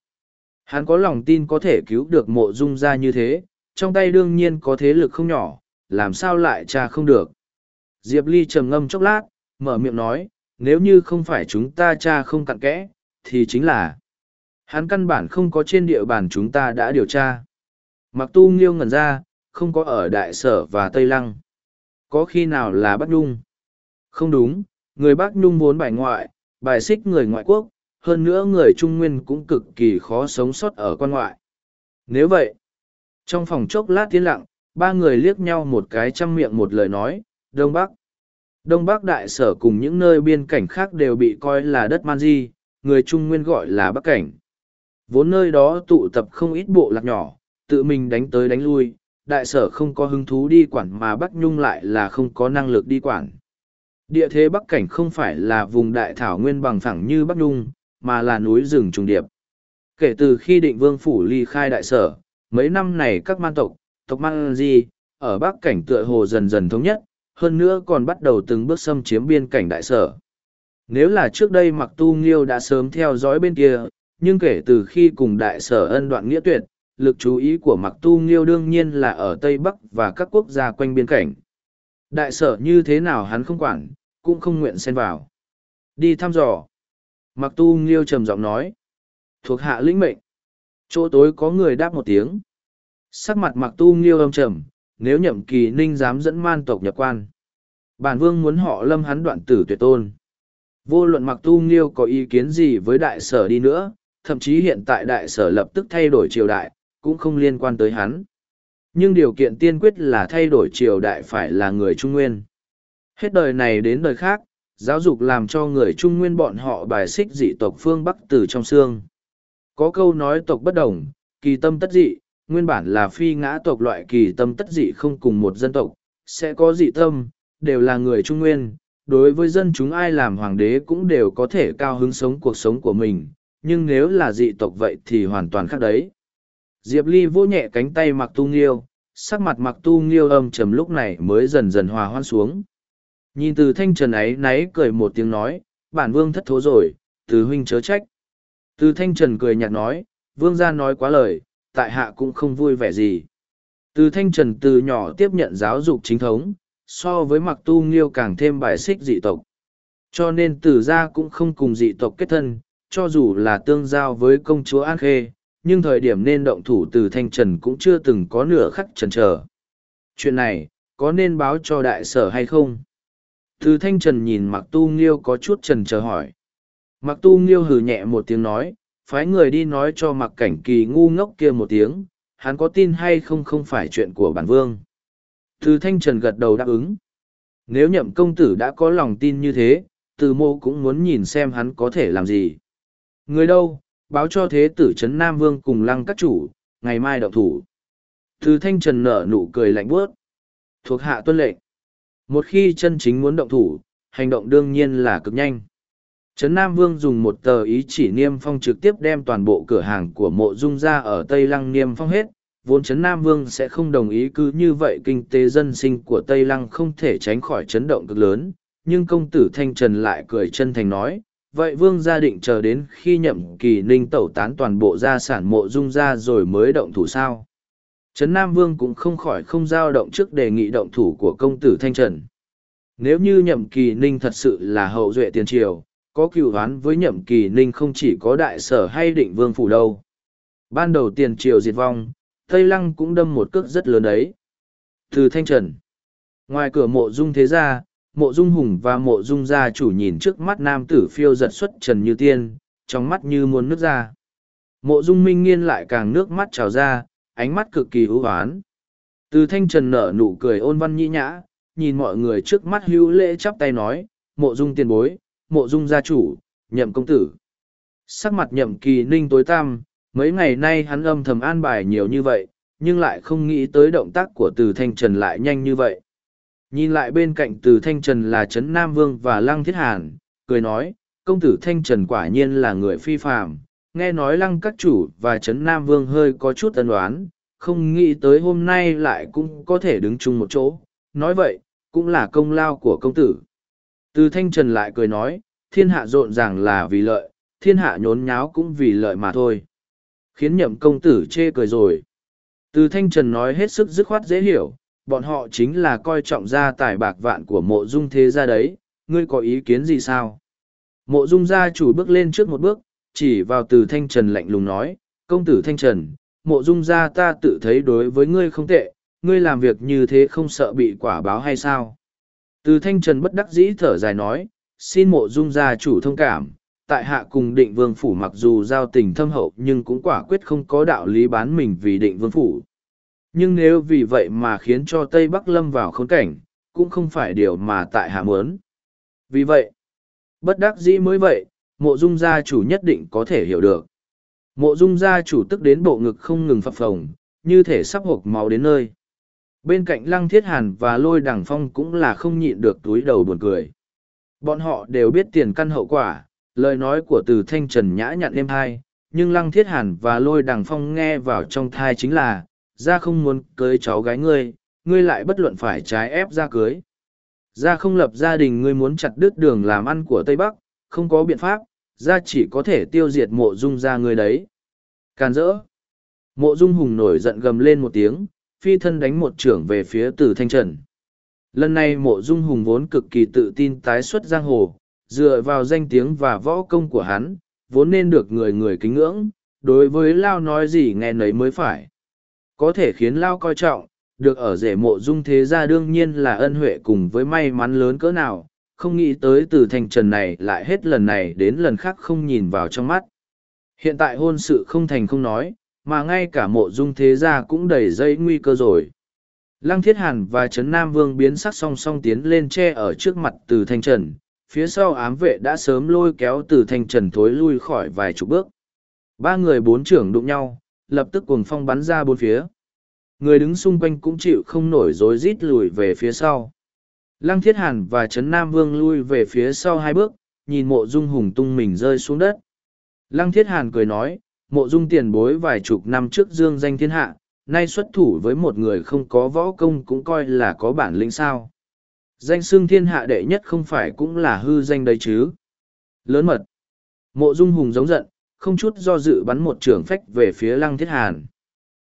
Hắn có lòng tin có thể cứu được mộ dung ra như thế, trong tay đương nhiên có thế lực không nhỏ, làm sao lại tra không được. Diệp Ly trầm ngâm chốc lát, mở miệng nói, nếu như không phải chúng ta tra không cặn kẽ, thì chính là hắn căn bản không có trên địa bàn chúng ta đã điều tra. Mặc tu nghiêu ngẩn ra, không có ở Đại Sở và Tây Lăng. Có khi nào là bắt Nhung? Không đúng, người Bắc Nhung vốn bài ngoại, bài xích người ngoại quốc, hơn nữa người Trung Nguyên cũng cực kỳ khó sống sót ở quan ngoại. Nếu vậy, trong phòng chốc lát tiến lặng, ba người liếc nhau một cái chăm miệng một lời nói, Đông Bắc. Đông Bắc Đại Sở cùng những nơi biên cảnh khác đều bị coi là đất man di, người Trung Nguyên gọi là Bắc Cảnh. Vốn nơi đó tụ tập không ít bộ lạc nhỏ, tự mình đánh tới đánh lui, đại sở không có hứng thú đi quản mà Bắc Nhung lại là không có năng lực đi quản. Địa thế Bắc Cảnh không phải là vùng đại thảo nguyên bằng phẳng như Bắc Nhung, mà là núi rừng trùng điệp. Kể từ khi định vương phủ ly khai đại sở, mấy năm này các man tộc, tộc man di, ở Bắc Cảnh tựa hồ dần dần thống nhất, hơn nữa còn bắt đầu từng bước xâm chiếm biên cảnh đại sở. Nếu là trước đây Mặc Tu Nghiêu đã sớm theo dõi bên kia, nhưng kể từ khi cùng đại sở ân đoạn nghĩa tuyệt, lực chú ý của Mặc Tu Nghiêu đương nhiên là ở Tây Bắc và các quốc gia quanh biên cảnh. Đại sở như thế nào hắn không quản, cũng không nguyện xen vào. Đi thăm dò. Mặc Tu Nghiêu trầm giọng nói. Thuộc hạ lĩnh mệnh. Chỗ tối có người đáp một tiếng. Sắc mặt Mặc Tu Nghiêu âm trầm, nếu nhậm kỳ ninh dám dẫn man tộc nhập quan. Bản vương muốn họ lâm hắn đoạn tử tuyệt tôn. Vô luận mặc tu nghiêu có ý kiến gì với đại sở đi nữa, thậm chí hiện tại đại sở lập tức thay đổi triều đại, cũng không liên quan tới hắn. Nhưng điều kiện tiên quyết là thay đổi triều đại phải là người Trung Nguyên. Hết đời này đến đời khác, giáo dục làm cho người Trung Nguyên bọn họ bài xích dị tộc phương Bắc từ trong xương. Có câu nói tộc bất đồng, kỳ tâm tất dị, nguyên bản là phi ngã tộc loại kỳ tâm tất dị không cùng một dân tộc, sẽ có dị tâm, đều là người Trung Nguyên, đối với dân chúng ai làm hoàng đế cũng đều có thể cao hứng sống cuộc sống của mình, nhưng nếu là dị tộc vậy thì hoàn toàn khác đấy. Diệp Ly vỗ nhẹ cánh tay mặc tu nghiêu, sắc mặt mặc tu nghiêu âm trầm lúc này mới dần dần hòa hoan xuống. Nhìn từ thanh trần ấy náy cười một tiếng nói, bản vương thất thố rồi, từ huynh chớ trách. Từ thanh trần cười nhạt nói, vương gia nói quá lời, tại hạ cũng không vui vẻ gì. Từ thanh trần từ nhỏ tiếp nhận giáo dục chính thống, so với mặc tu nghiêu càng thêm bài xích dị tộc. Cho nên từ gia cũng không cùng dị tộc kết thân, cho dù là tương giao với công chúa An Khê, nhưng thời điểm nên động thủ từ thanh trần cũng chưa từng có nửa khắc trần trở. Chuyện này, có nên báo cho đại sở hay không? Từ thanh trần nhìn mặc tu nghiêu có chút trần chờ hỏi. Mặc tu nghiêu hừ nhẹ một tiếng nói, phái người đi nói cho mặc cảnh kỳ ngu ngốc kia một tiếng, hắn có tin hay không không phải chuyện của bản vương. Từ thanh trần gật đầu đáp ứng. Nếu nhậm công tử đã có lòng tin như thế, từ mô cũng muốn nhìn xem hắn có thể làm gì. Người đâu, báo cho thế tử Trấn Nam Vương cùng lăng các chủ, ngày mai động thủ. Từ thanh trần nở nụ cười lạnh bước. Thuộc hạ tuân lệnh. Một khi chân chính muốn động thủ, hành động đương nhiên là cực nhanh. Trấn Nam Vương dùng một tờ ý chỉ niêm phong trực tiếp đem toàn bộ cửa hàng của mộ dung ra ở Tây Lăng niêm phong hết. Vốn Trấn Nam Vương sẽ không đồng ý cứ như vậy kinh tế dân sinh của Tây Lăng không thể tránh khỏi chấn động cực lớn. Nhưng công tử Thanh Trần lại cười chân thành nói, vậy Vương gia định chờ đến khi nhậm kỳ ninh tẩu tán toàn bộ gia sản mộ dung ra rồi mới động thủ sao. Trấn Nam Vương cũng không khỏi không giao động trước đề nghị động thủ của công tử Thanh Trần. Nếu như nhậm kỳ ninh thật sự là hậu duệ tiền triều, có cựu đoán với nhậm kỳ ninh không chỉ có đại sở hay định vương phủ đâu. Ban đầu tiền triều diệt vong, Tây Lăng cũng đâm một cước rất lớn đấy. Từ Thanh Trần Ngoài cửa mộ dung thế gia, mộ dung hùng và mộ dung gia chủ nhìn trước mắt nam tử phiêu giật xuất trần như tiên, trong mắt như muốn nước ra. Mộ dung minh nghiên lại càng nước mắt trào ra, ánh mắt cực kỳ ưu oán Từ thanh trần nở nụ cười ôn văn nhĩ nhã, nhìn mọi người trước mắt hữu lễ chắp tay nói, mộ dung tiền bối, mộ dung gia chủ, nhậm công tử. Sắc mặt nhậm kỳ ninh tối tăm, mấy ngày nay hắn âm thầm an bài nhiều như vậy, nhưng lại không nghĩ tới động tác của từ thanh trần lại nhanh như vậy. Nhìn lại bên cạnh từ thanh trần là Trấn Nam Vương và Lăng Thiết Hàn, cười nói, công tử thanh trần quả nhiên là người phi phạm, nghe nói Lăng các chủ và Trấn Nam Vương hơi có chút ân đoán, không nghĩ tới hôm nay lại cũng có thể đứng chung một chỗ, nói vậy, cũng là công lao của công tử. Từ thanh trần lại cười nói, thiên hạ rộn ràng là vì lợi, thiên hạ nhốn nháo cũng vì lợi mà thôi. Khiến nhậm công tử chê cười rồi. Từ thanh trần nói hết sức dứt khoát dễ hiểu, bọn họ chính là coi trọng gia tài bạc vạn của mộ dung thế gia đấy, ngươi có ý kiến gì sao? Mộ dung gia chủ bước lên trước một bước, chỉ vào từ thanh trần lạnh lùng nói, công tử thanh trần, mộ dung gia ta tự thấy đối với ngươi không tệ, ngươi làm việc như thế không sợ bị quả báo hay sao? Từ thanh trần bất đắc dĩ thở dài nói, xin mộ dung gia chủ thông cảm, tại hạ cùng định vương phủ mặc dù giao tình thâm hậu nhưng cũng quả quyết không có đạo lý bán mình vì định vương phủ. Nhưng nếu vì vậy mà khiến cho Tây Bắc lâm vào khốn cảnh, cũng không phải điều mà tại hạ muốn. Vì vậy, bất đắc dĩ mới vậy, mộ dung gia chủ nhất định có thể hiểu được. Mộ dung gia chủ tức đến bộ ngực không ngừng phập phồng, như thể sắp hộp máu đến nơi. Bên cạnh Lăng Thiết Hàn và Lôi Đằng Phong cũng là không nhịn được túi đầu buồn cười. Bọn họ đều biết tiền căn hậu quả, lời nói của từ Thanh Trần nhã nhặn êm hai, nhưng Lăng Thiết Hàn và Lôi Đằng Phong nghe vào trong thai chính là, ra không muốn cưới cháu gái ngươi, ngươi lại bất luận phải trái ép ra cưới. Ra không lập gia đình ngươi muốn chặt đứt đường làm ăn của Tây Bắc, không có biện pháp, ra chỉ có thể tiêu diệt mộ dung ra ngươi đấy. Càn rỡ. Mộ dung hùng nổi giận gầm lên một tiếng, phi thân đánh một trưởng về phía từ thanh trần. Lần này mộ dung hùng vốn cực kỳ tự tin tái xuất giang hồ, dựa vào danh tiếng và võ công của hắn, vốn nên được người người kính ngưỡng, đối với Lao nói gì nghe nấy mới phải. Có thể khiến Lao coi trọng, được ở rể mộ dung thế gia đương nhiên là ân huệ cùng với may mắn lớn cỡ nào, không nghĩ tới từ thành trần này lại hết lần này đến lần khác không nhìn vào trong mắt. Hiện tại hôn sự không thành không nói, mà ngay cả mộ dung thế gia cũng đầy dây nguy cơ rồi. Lăng Thiết Hàn và Trấn Nam Vương biến sắc song song tiến lên che ở trước mặt từ thanh trần, phía sau ám vệ đã sớm lôi kéo từ thanh trần thối lui khỏi vài chục bước. Ba người bốn trưởng đụng nhau, lập tức cuồng phong bắn ra bốn phía. Người đứng xung quanh cũng chịu không nổi rối rít lùi về phía sau. Lăng Thiết Hàn và Trấn Nam Vương lui về phía sau hai bước, nhìn mộ dung hùng tung mình rơi xuống đất. Lăng Thiết Hàn cười nói, mộ dung tiền bối vài chục năm trước dương danh thiên hạ, nay xuất thủ với một người không có võ công cũng coi là có bản lĩnh sao. Danh xương thiên hạ đệ nhất không phải cũng là hư danh đấy chứ. Lớn mật. Mộ dung hùng giống giận, không chút do dự bắn một trường phách về phía lăng thiết hàn.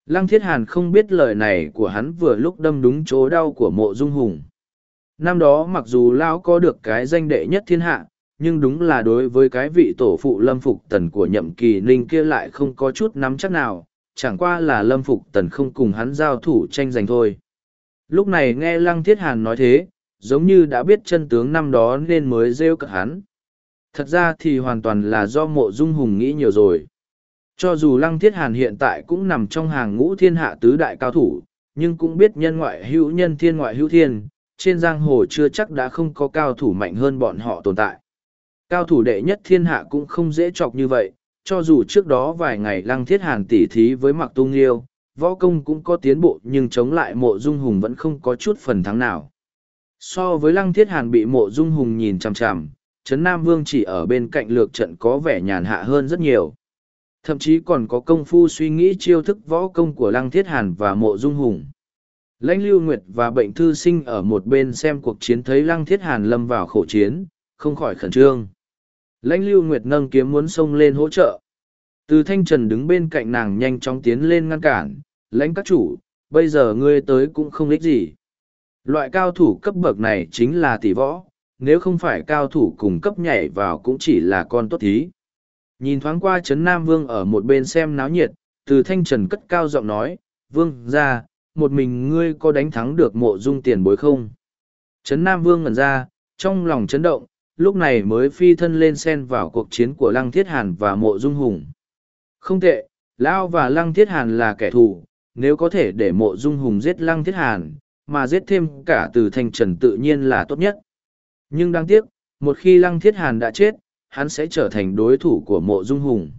Lăng thiết hàn không biết lời này của hắn vừa lúc đâm đúng chỗ đau của mộ dung hùng. Năm đó mặc dù Lão có được cái danh đệ nhất thiên hạ, nhưng đúng là đối với cái vị tổ phụ lâm phục tần của nhậm kỳ ninh kia lại không có chút nắm chắc nào, chẳng qua là lâm phục tần không cùng hắn giao thủ tranh giành thôi. Lúc này nghe Lăng Thiết Hàn nói thế, giống như đã biết chân tướng năm đó nên mới rêu cợt hắn. Thật ra thì hoàn toàn là do mộ dung hùng nghĩ nhiều rồi. Cho dù Lăng Thiết Hàn hiện tại cũng nằm trong hàng ngũ thiên hạ tứ đại cao thủ, nhưng cũng biết nhân ngoại hữu nhân thiên ngoại hữu thiên, trên giang hồ chưa chắc đã không có cao thủ mạnh hơn bọn họ tồn tại. Cao thủ đệ nhất thiên hạ cũng không dễ chọc như vậy, cho dù trước đó vài ngày Lăng Thiết Hàn tỉ thí với Mạc Tung Liêu, võ công cũng có tiến bộ nhưng chống lại mộ dung hùng vẫn không có chút phần thắng nào. So với Lăng Thiết Hàn bị mộ dung hùng nhìn chằm chằm, Trấn Nam Vương chỉ ở bên cạnh lược trận có vẻ nhàn hạ hơn rất nhiều. Thậm chí còn có công phu suy nghĩ chiêu thức võ công của Lăng Thiết Hàn và mộ dung hùng. Lãnh Lưu Nguyệt và bệnh thư sinh ở một bên xem cuộc chiến thấy Lăng Thiết Hàn lâm vào khổ chiến, không khỏi khẩn trương. Lãnh Lưu Nguyệt nâng kiếm muốn xông lên hỗ trợ. Từ Thanh Trần đứng bên cạnh nàng nhanh chóng tiến lên ngăn cản, lãnh các chủ, bây giờ ngươi tới cũng không ích gì. Loại cao thủ cấp bậc này chính là tỷ võ, nếu không phải cao thủ cùng cấp nhảy vào cũng chỉ là con tốt thí. Nhìn thoáng qua Trấn Nam Vương ở một bên xem náo nhiệt, từ thanh trần cất cao giọng nói, Vương ra, một mình ngươi có đánh thắng được mộ dung tiền bối không? Trấn Nam Vương ngẩn ra, trong lòng chấn động, lúc này mới phi thân lên xen vào cuộc chiến của Lăng Thiết Hàn và mộ dung hùng. Không tệ, Lao và Lăng Thiết Hàn là kẻ thù, nếu có thể để mộ dung hùng giết Lăng Thiết Hàn, mà giết thêm cả từ thanh trần tự nhiên là tốt nhất. Nhưng đáng tiếc, một khi Lăng Thiết Hàn đã chết, hắn sẽ trở thành đối thủ của mộ dung hùng.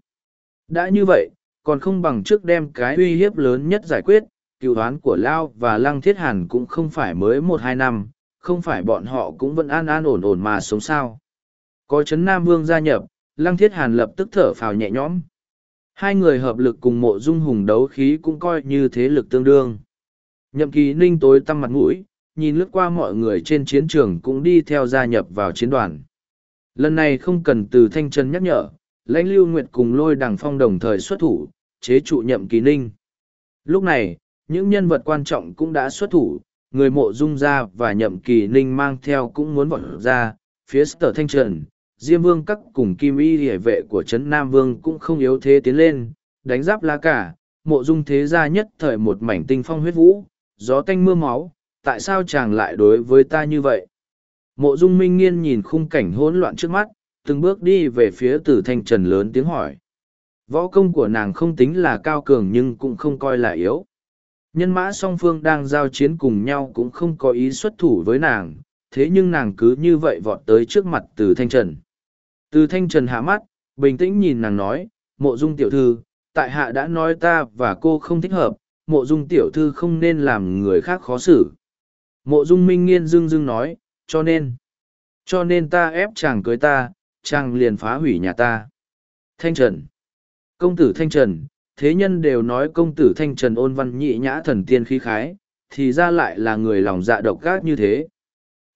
Đã như vậy, còn không bằng trước đem cái uy hiếp lớn nhất giải quyết, cựu đoán của Lao và Lăng Thiết Hàn cũng không phải mới một hai năm, không phải bọn họ cũng vẫn an an ổn ổn mà sống sao. Có chấn Nam Vương gia nhập, Lăng Thiết Hàn lập tức thở phào nhẹ nhõm. Hai người hợp lực cùng mộ dung hùng đấu khí cũng coi như thế lực tương đương. Nhậm kỳ ninh tối tăm mặt mũi, nhìn lướt qua mọi người trên chiến trường cũng đi theo gia nhập vào chiến đoàn. Lần này không cần từ thanh trần nhắc nhở, lãnh lưu nguyệt cùng lôi đằng phong đồng thời xuất thủ, chế trụ nhậm kỳ ninh. Lúc này, những nhân vật quan trọng cũng đã xuất thủ, người mộ dung ra và nhậm kỳ ninh mang theo cũng muốn vọt ra, phía sở thanh trần, diêm vương các cùng kim y hệ vệ của trấn nam vương cũng không yếu thế tiến lên, đánh giáp la cả, mộ dung thế gia nhất thời một mảnh tinh phong huyết vũ, gió tanh mưa máu, tại sao chàng lại đối với ta như vậy? Mộ dung minh nghiên nhìn khung cảnh hỗn loạn trước mắt, từng bước đi về phía tử thanh trần lớn tiếng hỏi. Võ công của nàng không tính là cao cường nhưng cũng không coi là yếu. Nhân mã song phương đang giao chiến cùng nhau cũng không có ý xuất thủ với nàng, thế nhưng nàng cứ như vậy vọt tới trước mặt từ thanh trần. Từ thanh trần hạ mắt, bình tĩnh nhìn nàng nói, mộ dung tiểu thư, tại hạ đã nói ta và cô không thích hợp, mộ dung tiểu thư không nên làm người khác khó xử. Mộ dung minh nghiên dưng dưng nói, cho nên, cho nên ta ép chàng cưới ta, chàng liền phá hủy nhà ta. Thanh Trần Công tử Thanh Trần, thế nhân đều nói công tử Thanh Trần ôn văn nhị nhã thần tiên khí khái, thì ra lại là người lòng dạ độc gác như thế.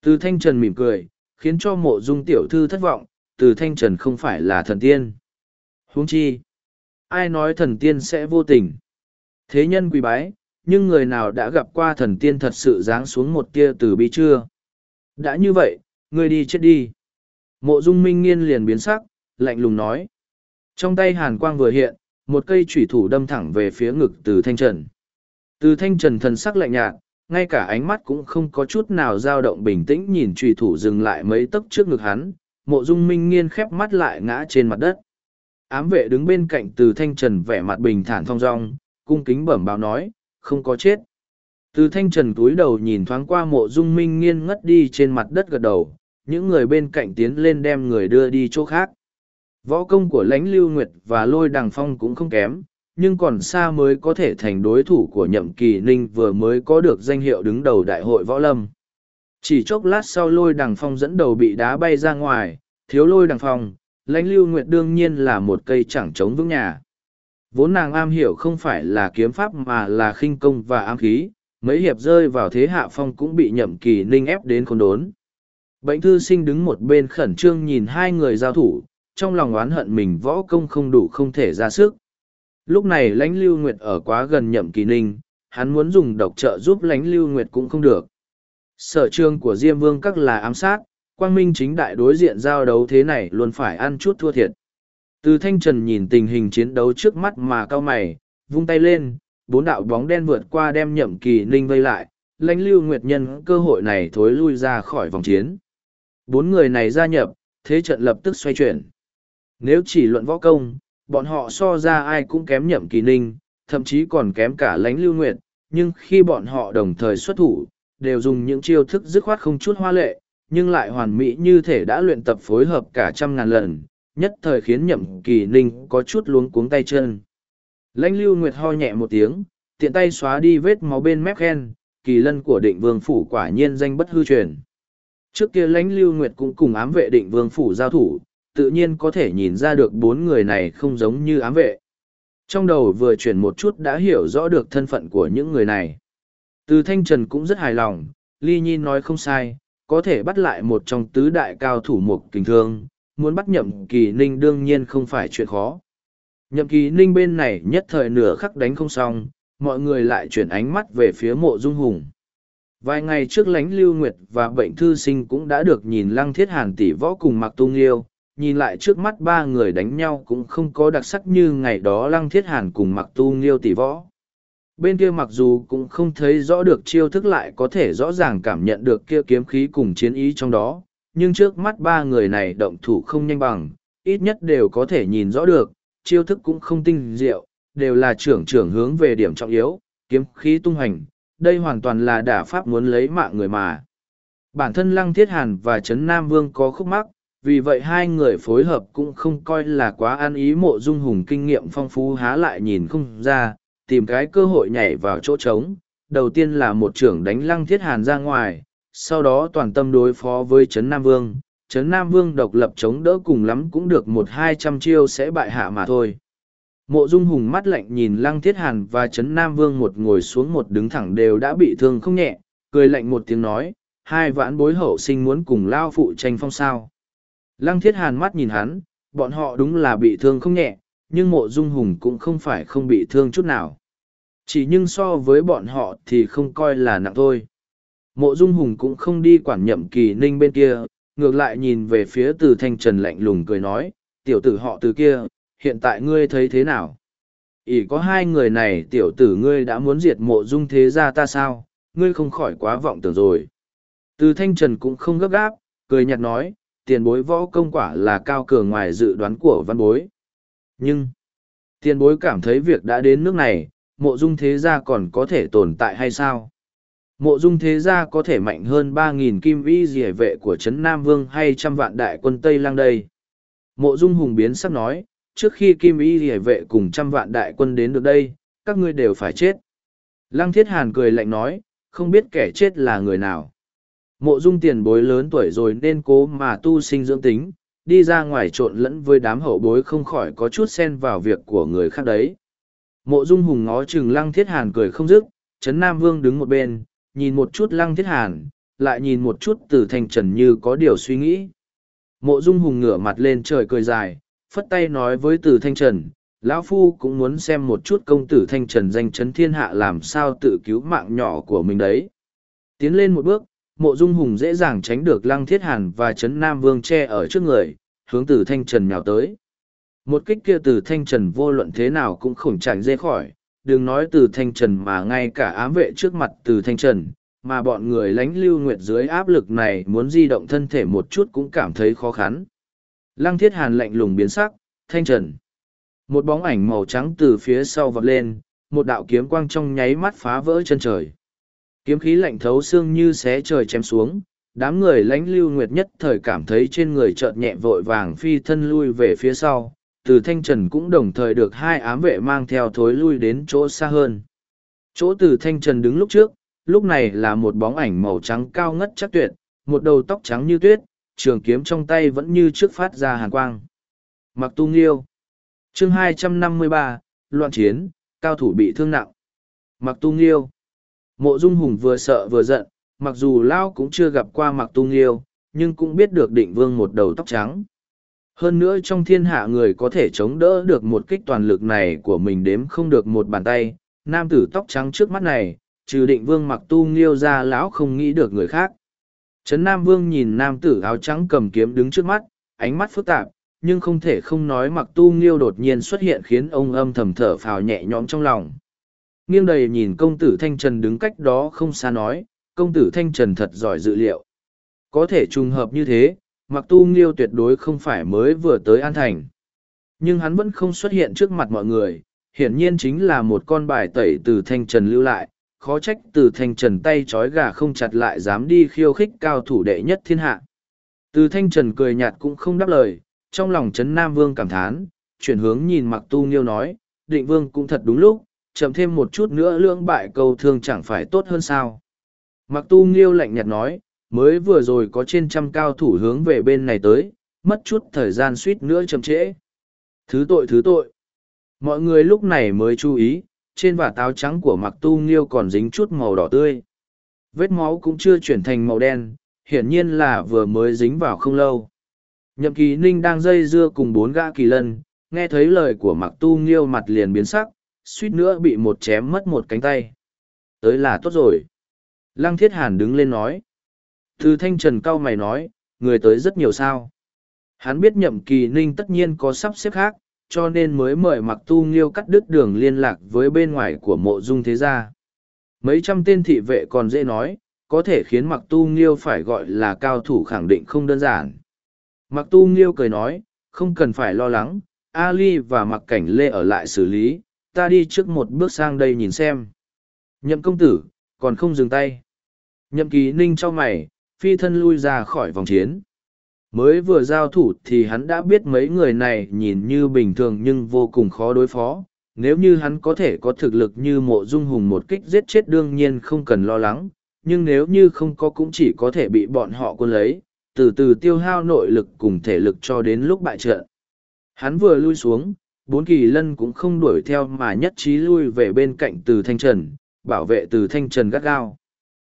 Từ Thanh Trần mỉm cười, khiến cho mộ dung tiểu thư thất vọng, từ Thanh Trần không phải là thần tiên. huống chi, ai nói thần tiên sẽ vô tình. Thế nhân quỳ bái, nhưng người nào đã gặp qua thần tiên thật sự giáng xuống một tia từ bi chưa? Đã như vậy, ngươi đi chết đi. Mộ dung minh nghiên liền biến sắc, lạnh lùng nói. Trong tay hàn quang vừa hiện, một cây chủy thủ đâm thẳng về phía ngực từ thanh trần. Từ thanh trần thần sắc lạnh nhạt, ngay cả ánh mắt cũng không có chút nào dao động bình tĩnh nhìn chủy thủ dừng lại mấy tấc trước ngực hắn, mộ dung minh nghiên khép mắt lại ngã trên mặt đất. Ám vệ đứng bên cạnh từ thanh trần vẻ mặt bình thản thong dong, cung kính bẩm báo nói, không có chết. Từ thanh trần túi đầu nhìn thoáng qua mộ dung minh nghiên ngất đi trên mặt đất gật đầu, những người bên cạnh tiến lên đem người đưa đi chỗ khác. Võ công của lãnh lưu nguyệt và lôi đằng phong cũng không kém, nhưng còn xa mới có thể thành đối thủ của nhậm kỳ ninh vừa mới có được danh hiệu đứng đầu đại hội võ lâm. Chỉ chốc lát sau lôi đằng phong dẫn đầu bị đá bay ra ngoài, thiếu lôi đằng phong, lãnh lưu nguyệt đương nhiên là một cây chẳng chống vững nhà. Vốn nàng am hiểu không phải là kiếm pháp mà là khinh công và am khí, mấy hiệp rơi vào thế hạ phong cũng bị nhậm kỳ ninh ép đến khốn đốn. Bệnh thư sinh đứng một bên khẩn trương nhìn hai người giao thủ, trong lòng oán hận mình võ công không đủ không thể ra sức. Lúc này lãnh lưu nguyệt ở quá gần nhậm kỳ ninh, hắn muốn dùng độc trợ giúp lãnh lưu nguyệt cũng không được. Sở trường của Diêm Vương các là ám sát, quang minh chính đại đối diện giao đấu thế này luôn phải ăn chút thua thiệt. Từ thanh trần nhìn tình hình chiến đấu trước mắt mà cao mày, vung tay lên, bốn đạo bóng đen vượt qua đem nhậm kỳ ninh vây lại, lãnh lưu nguyệt nhân cơ hội này thối lui ra khỏi vòng chiến. Bốn người này gia nhập, thế trận lập tức xoay chuyển. Nếu chỉ luận võ công, bọn họ so ra ai cũng kém nhậm kỳ ninh, thậm chí còn kém cả lãnh lưu nguyệt, nhưng khi bọn họ đồng thời xuất thủ, đều dùng những chiêu thức dứt khoát không chút hoa lệ, nhưng lại hoàn mỹ như thể đã luyện tập phối hợp cả trăm ngàn lần, nhất thời khiến nhậm kỳ ninh có chút luống cuống tay chân. Lãnh lưu nguyệt ho nhẹ một tiếng, tiện tay xóa đi vết máu bên mép khen, kỳ lân của định vương phủ quả nhiên danh bất hư truyền. Trước kia lãnh lưu nguyệt cũng cùng ám vệ định vương phủ giao thủ, tự nhiên có thể nhìn ra được bốn người này không giống như ám vệ. Trong đầu vừa chuyển một chút đã hiểu rõ được thân phận của những người này. Từ Thanh Trần cũng rất hài lòng, Ly Nhi nói không sai, có thể bắt lại một trong tứ đại cao thủ mục kình thương, muốn bắt nhậm kỳ ninh đương nhiên không phải chuyện khó. Nhậm kỳ ninh bên này nhất thời nửa khắc đánh không xong, mọi người lại chuyển ánh mắt về phía mộ dung hùng. Vài ngày trước lánh lưu nguyệt và bệnh thư sinh cũng đã được nhìn lăng thiết hàn tỷ võ cùng mặc tung yêu, nhìn lại trước mắt ba người đánh nhau cũng không có đặc sắc như ngày đó lăng thiết hàn cùng mặc tu nghiêu tỷ võ bên kia mặc dù cũng không thấy rõ được chiêu thức lại có thể rõ ràng cảm nhận được kia kiếm khí cùng chiến ý trong đó nhưng trước mắt ba người này động thủ không nhanh bằng, ít nhất đều có thể nhìn rõ được, chiêu thức cũng không tinh diệu, đều là trưởng trưởng hướng về điểm trọng yếu, kiếm khí tung hành đây hoàn toàn là đả pháp muốn lấy mạng người mà. Bản thân lăng thiết hàn và trấn nam vương có khúc mắc, vì vậy hai người phối hợp cũng không coi là quá ăn ý mộ dung hùng kinh nghiệm phong phú há lại nhìn không ra, tìm cái cơ hội nhảy vào chỗ trống. Đầu tiên là một trưởng đánh lăng thiết hàn ra ngoài sau đó toàn tâm đối phó với trấn nam vương trấn nam vương độc lập chống đỡ cùng lắm cũng được một hai trăm chiêu sẽ bại hạ mà thôi mộ dung hùng mắt lạnh nhìn lăng thiết hàn và trấn nam vương một ngồi xuống một đứng thẳng đều đã bị thương không nhẹ cười lạnh một tiếng nói hai vãn bối hậu sinh muốn cùng lao phụ tranh phong sao Lăng thiết hàn mắt nhìn hắn, bọn họ đúng là bị thương không nhẹ, nhưng mộ dung hùng cũng không phải không bị thương chút nào. Chỉ nhưng so với bọn họ thì không coi là nặng thôi. Mộ dung hùng cũng không đi quản nhậm kỳ ninh bên kia, ngược lại nhìn về phía từ thanh trần lạnh lùng cười nói, tiểu tử họ từ kia, hiện tại ngươi thấy thế nào? ỷ có hai người này tiểu tử ngươi đã muốn diệt mộ dung thế ra ta sao, ngươi không khỏi quá vọng tưởng rồi. Từ thanh trần cũng không gấp gáp, cười nhạt nói, tiền bối võ công quả là cao cường ngoài dự đoán của văn bối. Nhưng, tiền bối cảm thấy việc đã đến nước này, mộ dung thế gia còn có thể tồn tại hay sao? Mộ dung thế gia có thể mạnh hơn ba nghìn kim vi dỉa vệ của Trấn Nam Vương hay trăm vạn đại quân Tây Lang đây. Mộ dung hùng biến sắp nói, trước khi kim vi dỉa vệ cùng trăm vạn đại quân đến được đây, các ngươi đều phải chết. Lăng thiết hàn cười lạnh nói, không biết kẻ chết là người nào. Mộ dung tiền bối lớn tuổi rồi nên cố mà tu sinh dưỡng tính, đi ra ngoài trộn lẫn với đám hậu bối không khỏi có chút xen vào việc của người khác đấy. Mộ dung hùng ngó chừng lăng thiết hàn cười không dứt, Trấn Nam Vương đứng một bên, nhìn một chút lăng thiết hàn, lại nhìn một chút từ thanh trần như có điều suy nghĩ. Mộ dung hùng ngửa mặt lên trời cười dài, phất tay nói với từ thanh trần, lão phu cũng muốn xem một chút công tử thanh trần danh chấn thiên hạ làm sao tự cứu mạng nhỏ của mình đấy. Tiến lên một bước, mộ dung hùng dễ dàng tránh được lăng thiết hàn và trấn nam vương che ở trước người, hướng từ thanh trần nhào tới. Một kích kia từ thanh trần vô luận thế nào cũng khổng chảnh dễ khỏi, đừng nói từ thanh trần mà ngay cả ám vệ trước mặt từ thanh trần, mà bọn người lánh lưu nguyệt dưới áp lực này muốn di động thân thể một chút cũng cảm thấy khó khăn. Lăng thiết hàn lạnh lùng biến sắc, thanh trần. Một bóng ảnh màu trắng từ phía sau vọt lên, một đạo kiếm quang trong nháy mắt phá vỡ chân trời. Kiếm khí lạnh thấu xương như xé trời chém xuống, đám người lánh lưu nguyệt nhất thời cảm thấy trên người chợt nhẹ vội vàng phi thân lui về phía sau, từ thanh trần cũng đồng thời được hai ám vệ mang theo thối lui đến chỗ xa hơn. Chỗ từ thanh trần đứng lúc trước, lúc này là một bóng ảnh màu trắng cao ngất chắc tuyệt, một đầu tóc trắng như tuyết, trường kiếm trong tay vẫn như trước phát ra hàn quang. Mặc tu nghiêu. chương 253, loạn chiến, cao thủ bị thương nặng. Mặc tu nghiêu. Mộ dung hùng vừa sợ vừa giận, mặc dù Lao cũng chưa gặp qua mặc tu nghiêu, nhưng cũng biết được định vương một đầu tóc trắng. Hơn nữa trong thiên hạ người có thể chống đỡ được một kích toàn lực này của mình đếm không được một bàn tay, nam tử tóc trắng trước mắt này, trừ định vương mặc tu nghiêu ra lão không nghĩ được người khác. Trấn Nam Vương nhìn nam tử áo trắng cầm kiếm đứng trước mắt, ánh mắt phức tạp, nhưng không thể không nói mặc tu nghiêu đột nhiên xuất hiện khiến ông âm thầm thở phào nhẹ nhõm trong lòng. Nghiêng đầy nhìn công tử Thanh Trần đứng cách đó không xa nói, công tử Thanh Trần thật giỏi dự liệu. Có thể trùng hợp như thế, mặc tu nghiêu tuyệt đối không phải mới vừa tới An Thành. Nhưng hắn vẫn không xuất hiện trước mặt mọi người, hiển nhiên chính là một con bài tẩy từ Thanh Trần lưu lại, khó trách từ thanh trần tay trói gà không chặt lại dám đi khiêu khích cao thủ đệ nhất thiên hạ. Từ thanh trần cười nhạt cũng không đáp lời, trong lòng trấn Nam Vương cảm thán, chuyển hướng nhìn mặc tu nghiêu nói, định vương cũng thật đúng lúc, chậm thêm một chút nữa lưỡng bại câu thương chẳng phải tốt hơn sao. Mặc tu nghiêu lạnh nhạt nói, mới vừa rồi có trên trăm cao thủ hướng về bên này tới, mất chút thời gian suýt nữa chậm trễ. Thứ tội thứ tội. Mọi người lúc này mới chú ý, trên vả táo trắng của mặc tu nghiêu còn dính chút màu đỏ tươi. Vết máu cũng chưa chuyển thành màu đen, hiển nhiên là vừa mới dính vào không lâu. Nhậm kỳ ninh đang dây dưa cùng bốn gã kỳ lân, nghe thấy lời của mặc tu nghiêu mặt liền biến sắc, suýt nữa bị một chém mất một cánh tay. Tới là tốt rồi. Lăng thiết hàn đứng lên nói. Thư thanh trần cao mày nói, người tới rất nhiều sao. Hắn biết nhậm kỳ ninh tất nhiên có sắp xếp khác, cho nên mới mời mặc tu nghiêu cắt đứt đường liên lạc với bên ngoài của mộ dung thế gia. Mấy trăm tên thị vệ còn dễ nói, có thể khiến mặc tu nghiêu phải gọi là cao thủ khẳng định không đơn giản. Mặc tu nghiêu cười nói, không cần phải lo lắng, Ali và mặc cảnh lê ở lại xử lý, ta đi trước một bước sang đây nhìn xem. Nhậm công tử, còn không dừng tay. Nhậm kỳ ninh cho mày, phi thân lui ra khỏi vòng chiến. Mới vừa giao thủ thì hắn đã biết mấy người này nhìn như bình thường nhưng vô cùng khó đối phó. Nếu như hắn có thể có thực lực như mộ dung hùng một kích giết chết đương nhiên không cần lo lắng. Nhưng nếu như không có cũng chỉ có thể bị bọn họ quân lấy. Từ từ tiêu hao nội lực cùng thể lực cho đến lúc bại trận. Hắn vừa lui xuống, bốn kỳ lân cũng không đuổi theo mà nhất trí lui về bên cạnh từ thanh trần, bảo vệ từ thanh trần gắt gao.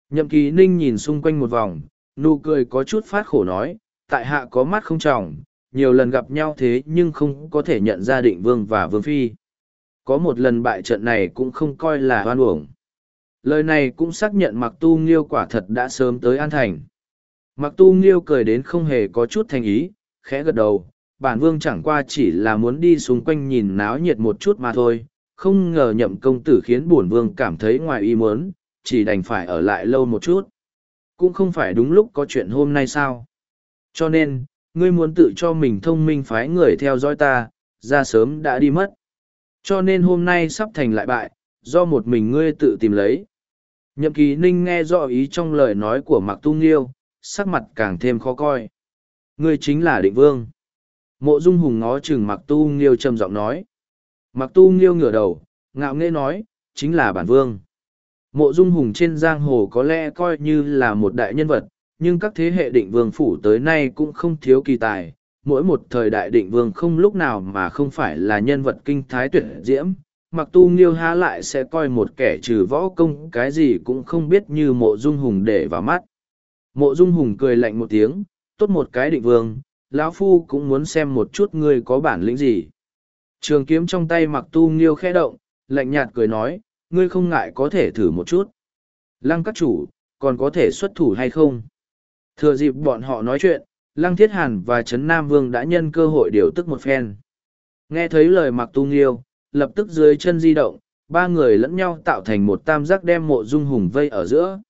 Nhậm kỳ ninh nhìn xung quanh một vòng nụ cười có chút phát khổ nói tại hạ có mắt không tròng, nhiều lần gặp nhau thế nhưng không có thể nhận ra định vương và vương phi. Có một lần bại trận này cũng không coi là hoan uổng. Lời này cũng xác nhận mặc tu nghiêu quả thật đã sớm tới an thành. Mặc tu nghiêu cười đến không hề có chút thành ý, khẽ gật đầu, bản vương chẳng qua chỉ là muốn đi xung quanh nhìn náo nhiệt một chút mà thôi, không ngờ nhậm công tử khiến bổn vương cảm thấy ngoài ý muốn, chỉ đành phải ở lại lâu một chút. Cũng không phải đúng lúc có chuyện hôm nay sao. Cho nên, ngươi muốn tự cho mình thông minh phái người theo dõi ta, ra sớm đã đi mất. Cho nên hôm nay sắp thành lại bại, do một mình ngươi tự tìm lấy. Nhậm kỳ ninh nghe rõ ý trong lời nói của Mạc Tu Nghiêu, sắc mặt càng thêm khó coi. Ngươi chính là định vương. Mộ Dung Hùng ngó chừng Mạc Tu Nghiêu trầm giọng nói. Mạc Tu Nghiêu ngửa đầu, ngạo nghễ nói, chính là bản vương. Mộ dung hùng trên giang hồ có lẽ coi như là một đại nhân vật, nhưng các thế hệ định vương phủ tới nay cũng không thiếu kỳ tài. Mỗi một thời đại định vương không lúc nào mà không phải là nhân vật kinh thái tuyệt diễm, mặc tu nghiêu há lại sẽ coi một kẻ trừ võ công cái gì cũng không biết như mộ dung hùng để vào mắt. Mộ dung hùng cười lạnh một tiếng, tốt một cái định vương, lão phu cũng muốn xem một chút ngươi có bản lĩnh gì. Trường kiếm trong tay mặc tu nghiêu khẽ động, lạnh nhạt cười nói, ngươi không ngại có thể thử một chút. Lăng các chủ, còn có thể xuất thủ hay không? Thừa dịp bọn họ nói chuyện, Lăng Thiết Hàn và Trấn Nam Vương đã nhân cơ hội điều tức một phen. Nghe thấy lời mặc tu nghiêu, lập tức dưới chân di động, ba người lẫn nhau tạo thành một tam giác đem mộ dung hùng vây ở giữa.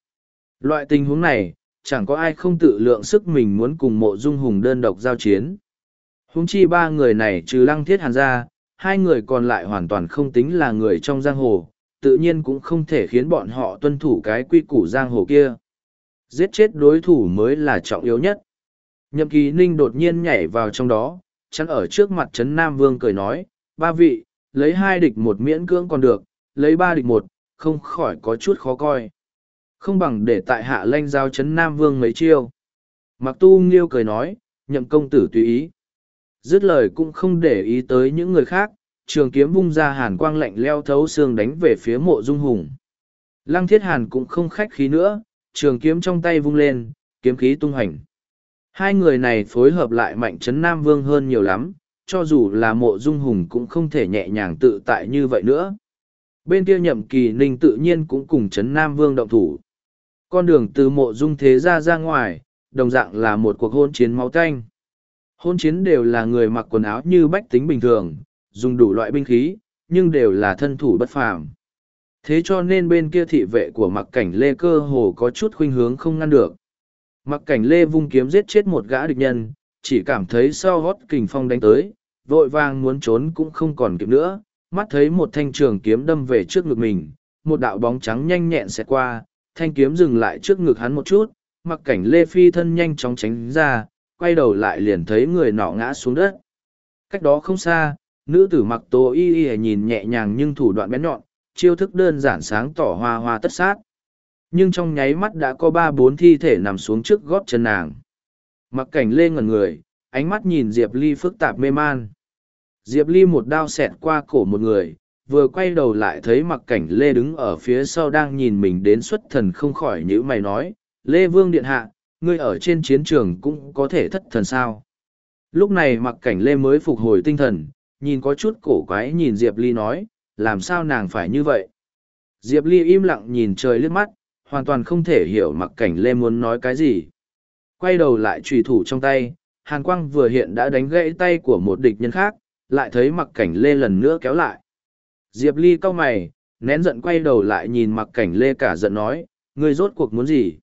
Loại tình huống này, chẳng có ai không tự lượng sức mình muốn cùng mộ dung hùng đơn độc giao chiến. Húng chi ba người này trừ lăng thiết hàn ra, hai người còn lại hoàn toàn không tính là người trong giang hồ, tự nhiên cũng không thể khiến bọn họ tuân thủ cái quy củ giang hồ kia. Giết chết đối thủ mới là trọng yếu nhất. Nhậm kỳ ninh đột nhiên nhảy vào trong đó, chắn ở trước mặt Trấn Nam Vương cười nói, ba vị, lấy hai địch một miễn cưỡng còn được, lấy ba địch một, không khỏi có chút khó coi. Không bằng để tại hạ lanh giao Trấn Nam Vương mấy chiêu. Mặc tu nghiêu cười nói, nhậm công tử tùy ý. Dứt lời cũng không để ý tới những người khác, trường kiếm vung ra hàn quang lạnh leo thấu xương đánh về phía mộ dung hùng. Lăng thiết hàn cũng không khách khí nữa, trường kiếm trong tay vung lên, kiếm khí tung hành. Hai người này phối hợp lại mạnh chấn Nam Vương hơn nhiều lắm, cho dù là mộ dung hùng cũng không thể nhẹ nhàng tự tại như vậy nữa. Bên kia nhậm kỳ ninh tự nhiên cũng cùng chấn Nam Vương động thủ. Con đường từ mộ dung thế ra ra ngoài, đồng dạng là một cuộc hôn chiến máu tanh. Hôn chiến đều là người mặc quần áo như bách tính bình thường, dùng đủ loại binh khí, nhưng đều là thân thủ bất phàm. Thế cho nên bên kia thị vệ của mặc cảnh lê cơ hồ có chút khuynh hướng không ngăn được. Mặc cảnh lê vung kiếm giết chết một gã địch nhân, chỉ cảm thấy sau hót kình phong đánh tới, vội vàng muốn trốn cũng không còn kịp nữa, mắt thấy một thanh trường kiếm đâm về trước ngực mình, một đạo bóng trắng nhanh nhẹn xẹt qua, thanh kiếm dừng lại trước ngực hắn một chút, mặc cảnh Lê Phi thân nhanh chóng tránh ra, quay đầu lại liền thấy người nọ ngã xuống đất. Cách đó không xa, nữ tử mặc tố y y nhìn nhẹ nhàng nhưng thủ đoạn bén nhọn, chiêu thức đơn giản sáng tỏ hoa hoa tất sát. Nhưng trong nháy mắt đã có ba bốn thi thể nằm xuống trước gót chân nàng. Mặc cảnh lê ngẩn người, ánh mắt nhìn Diệp Ly phức tạp mê man. Diệp Ly một đao xẹt qua cổ một người, vừa quay đầu lại thấy mặc cảnh Lê đứng ở phía sau đang nhìn mình đến xuất thần không khỏi nhữ mày nói, Lê Vương Điện Hạ, ngươi ở trên chiến trường cũng có thể thất thần sao. Lúc này mặc cảnh Lê mới phục hồi tinh thần, nhìn có chút cổ quái nhìn Diệp Ly nói, làm sao nàng phải như vậy. Diệp Ly im lặng nhìn trời liếc mắt, hoàn toàn không thể hiểu mặc cảnh Lê muốn nói cái gì quay đầu lại trùy thủ trong tay, Hàn Quang vừa hiện đã đánh gãy tay của một địch nhân khác, lại thấy mặc cảnh lê lần nữa kéo lại. Diệp Ly cau mày, nén giận quay đầu lại nhìn mặc cảnh lê cả giận nói, ngươi rốt cuộc muốn gì?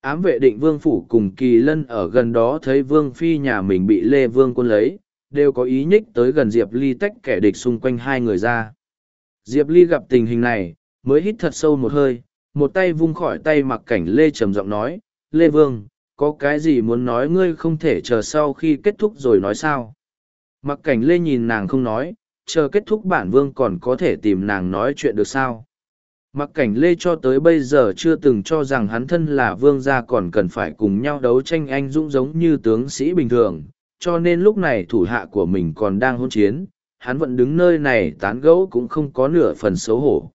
Ám vệ định vương phủ cùng kỳ lân ở gần đó thấy vương phi nhà mình bị lê vương quân lấy, đều có ý nhích tới gần Diệp Ly tách kẻ địch xung quanh hai người ra. Diệp Ly gặp tình hình này, mới hít thật sâu một hơi, một tay vung khỏi tay mặc cảnh lê trầm giọng nói, Lê Vương, có cái gì muốn nói ngươi không thể chờ sau khi kết thúc rồi nói sao mặc cảnh lê nhìn nàng không nói chờ kết thúc bản vương còn có thể tìm nàng nói chuyện được sao mặc cảnh lê cho tới bây giờ chưa từng cho rằng hắn thân là vương gia còn cần phải cùng nhau đấu tranh anh dũng giống như tướng sĩ bình thường cho nên lúc này thủ hạ của mình còn đang hôn chiến hắn vẫn đứng nơi này tán gẫu cũng không có nửa phần xấu hổ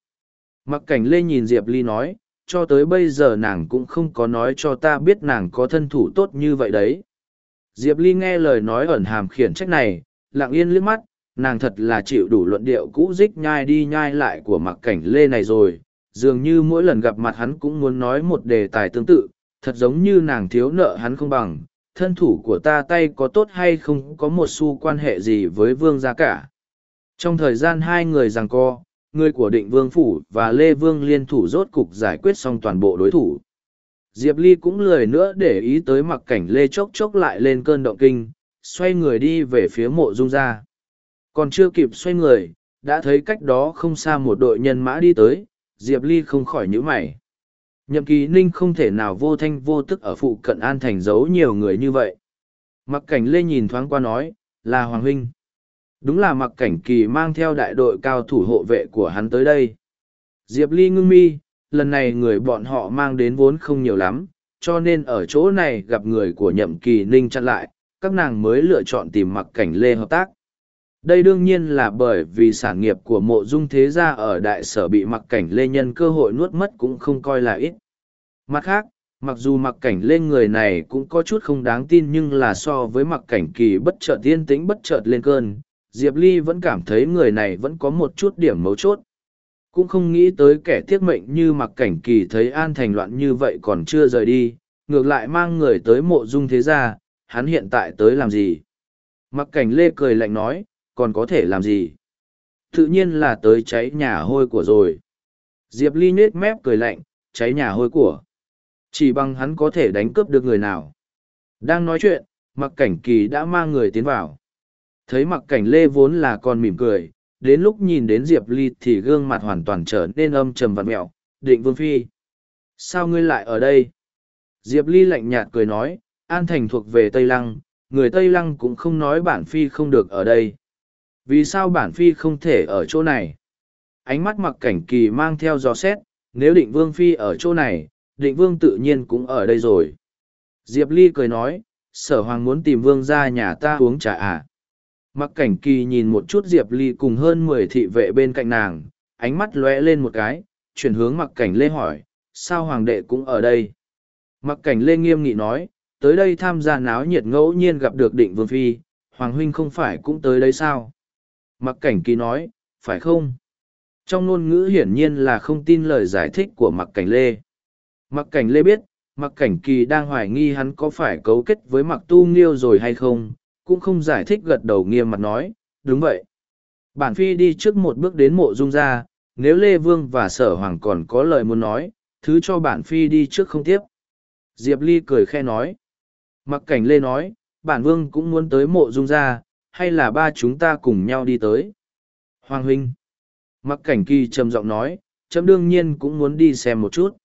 mặc cảnh lê nhìn diệp ly nói cho tới bây giờ nàng cũng không có nói cho ta biết nàng có thân thủ tốt như vậy đấy. Diệp Ly nghe lời nói ẩn hàm khiển trách này, lặng yên liếc mắt, nàng thật là chịu đủ luận điệu cũ dích nhai đi nhai lại của mặc cảnh lê này rồi, dường như mỗi lần gặp mặt hắn cũng muốn nói một đề tài tương tự, thật giống như nàng thiếu nợ hắn không bằng, thân thủ của ta tay có tốt hay không có một xu quan hệ gì với vương gia cả. Trong thời gian hai người giằng co, người của định vương phủ và lê vương liên thủ rốt cục giải quyết xong toàn bộ đối thủ. Diệp ly cũng lười nữa để ý tới mặc cảnh lê chốc chốc lại lên cơn động kinh xoay người đi về phía mộ dung ra còn chưa kịp xoay người đã thấy cách đó không xa một đội nhân mã đi tới diệp ly không khỏi nhíu mày nhậm kỳ ninh không thể nào vô thanh vô tức ở phụ cận an thành giấu nhiều người như vậy mặc cảnh lê nhìn thoáng qua nói là hoàng huynh Đúng là mặc cảnh kỳ mang theo đại đội cao thủ hộ vệ của hắn tới đây. Diệp Ly ngưng mi, lần này người bọn họ mang đến vốn không nhiều lắm, cho nên ở chỗ này gặp người của nhậm kỳ ninh chặn lại, các nàng mới lựa chọn tìm mặc cảnh lê hợp tác. Đây đương nhiên là bởi vì sản nghiệp của mộ dung thế gia ở đại sở bị mặc cảnh lê nhân cơ hội nuốt mất cũng không coi là ít. Mặt khác, mặc dù mặc cảnh lên người này cũng có chút không đáng tin nhưng là so với mặc cảnh kỳ bất chợt tiên tĩnh bất chợt lên cơn, Diệp Ly vẫn cảm thấy người này vẫn có một chút điểm mấu chốt. Cũng không nghĩ tới kẻ thiết mệnh như mặc cảnh kỳ thấy an thành loạn như vậy còn chưa rời đi, ngược lại mang người tới mộ dung thế gia, hắn hiện tại tới làm gì? Mặc cảnh lê cười lạnh nói, còn có thể làm gì? Tự nhiên là tới cháy nhà hôi của rồi. Diệp Ly nết mép cười lạnh, cháy nhà hôi của. Chỉ bằng hắn có thể đánh cướp được người nào. Đang nói chuyện, mặc cảnh kỳ đã mang người tiến vào. Thấy mặc cảnh lê vốn là con mỉm cười, đến lúc nhìn đến Diệp Ly thì gương mặt hoàn toàn trở nên âm trầm vặt mẹo, định vương phi. Sao ngươi lại ở đây? Diệp Ly lạnh nhạt cười nói, An Thành thuộc về Tây Lăng, người Tây Lăng cũng không nói bản phi không được ở đây. Vì sao bản phi không thể ở chỗ này? Ánh mắt mặc cảnh kỳ mang theo gió xét, nếu định vương phi ở chỗ này, định vương tự nhiên cũng ở đây rồi. Diệp Ly cười nói, sở hoàng muốn tìm vương ra nhà ta uống trà à. Mặc cảnh kỳ nhìn một chút Diệp Ly cùng hơn mười thị vệ bên cạnh nàng, ánh mắt lóe lên một cái, chuyển hướng mặc cảnh lê hỏi, sao hoàng đệ cũng ở đây? Mặc cảnh lê nghiêm nghị nói, tới đây tham gia náo nhiệt ngẫu nhiên gặp được định vương phi, hoàng huynh không phải cũng tới đấy sao? Mặc cảnh kỳ nói, phải không? Trong ngôn ngữ hiển nhiên là không tin lời giải thích của mặc cảnh lê. Mặc cảnh lê biết, mặc cảnh kỳ đang hoài nghi hắn có phải cấu kết với mặc tu nghiêu rồi hay không, cũng không giải thích gật đầu nghiêm mặt nói, đúng vậy. Bản phi đi trước một bước đến mộ dung ra, nếu Lê Vương và Sở Hoàng còn có lời muốn nói, thứ cho bản phi đi trước không tiếp. Diệp Ly cười khe nói. Mặc cảnh Lê nói, bản Vương cũng muốn tới mộ dung ra, hay là ba chúng ta cùng nhau đi tới. Hoàng huynh. Mặc cảnh kỳ trầm giọng nói, chấm đương nhiên cũng muốn đi xem một chút.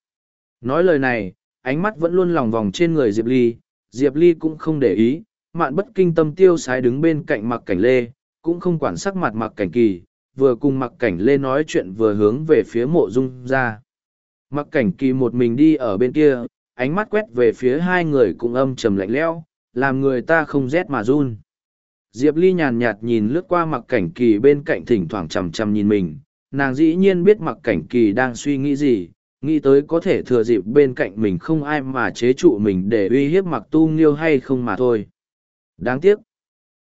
Nói lời này, ánh mắt vẫn luôn lòng vòng trên người Diệp Ly, Diệp Ly cũng không để ý, mạn bất kinh tâm tiêu sái đứng bên cạnh mặc cảnh lê, cũng không quản sắc mặt mặc cảnh kỳ, vừa cùng mặc cảnh lê nói chuyện vừa hướng về phía mộ dung ra. Mặc cảnh kỳ một mình đi ở bên kia, ánh mắt quét về phía hai người cũng âm trầm lạnh lẽo, làm người ta không rét mà run. Diệp Ly nhàn nhạt nhìn lướt qua mặc cảnh kỳ bên cạnh thỉnh thoảng chằm chằm nhìn mình, nàng dĩ nhiên biết mặc cảnh kỳ đang suy nghĩ gì, nghĩ tới có thể thừa dịp bên cạnh mình không ai mà chế trụ mình để uy hiếp mặc tu nghiêu hay không mà thôi. Đáng tiếc,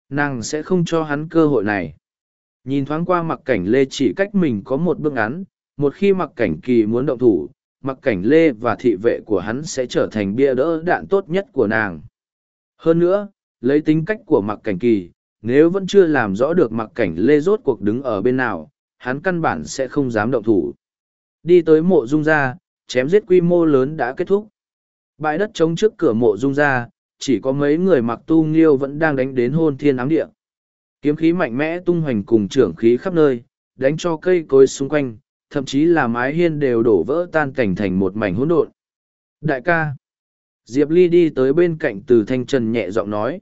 nàng sẽ không cho hắn cơ hội này. Nhìn thoáng qua mặc cảnh lê chỉ cách mình có một bước ngắn, một khi mặc cảnh kỳ muốn động thủ, mặc cảnh lê và thị vệ của hắn sẽ trở thành bia đỡ đạn tốt nhất của nàng. Hơn nữa, lấy tính cách của mặc cảnh kỳ, nếu vẫn chưa làm rõ được mặc cảnh lê rốt cuộc đứng ở bên nào, hắn căn bản sẽ không dám động thủ. Đi tới mộ dung gia, chém giết quy mô lớn đã kết thúc. Bãi đất trống trước cửa mộ dung gia, chỉ có mấy người mặc tu nghiêu vẫn đang đánh đến hôn thiên ám địa. Kiếm khí mạnh mẽ tung hoành cùng trưởng khí khắp nơi, đánh cho cây cối xung quanh, thậm chí là mái hiên đều đổ vỡ tan cảnh thành một mảnh hỗn độn. Đại ca. Diệp Ly đi tới bên cạnh từ Thanh Trần nhẹ giọng nói.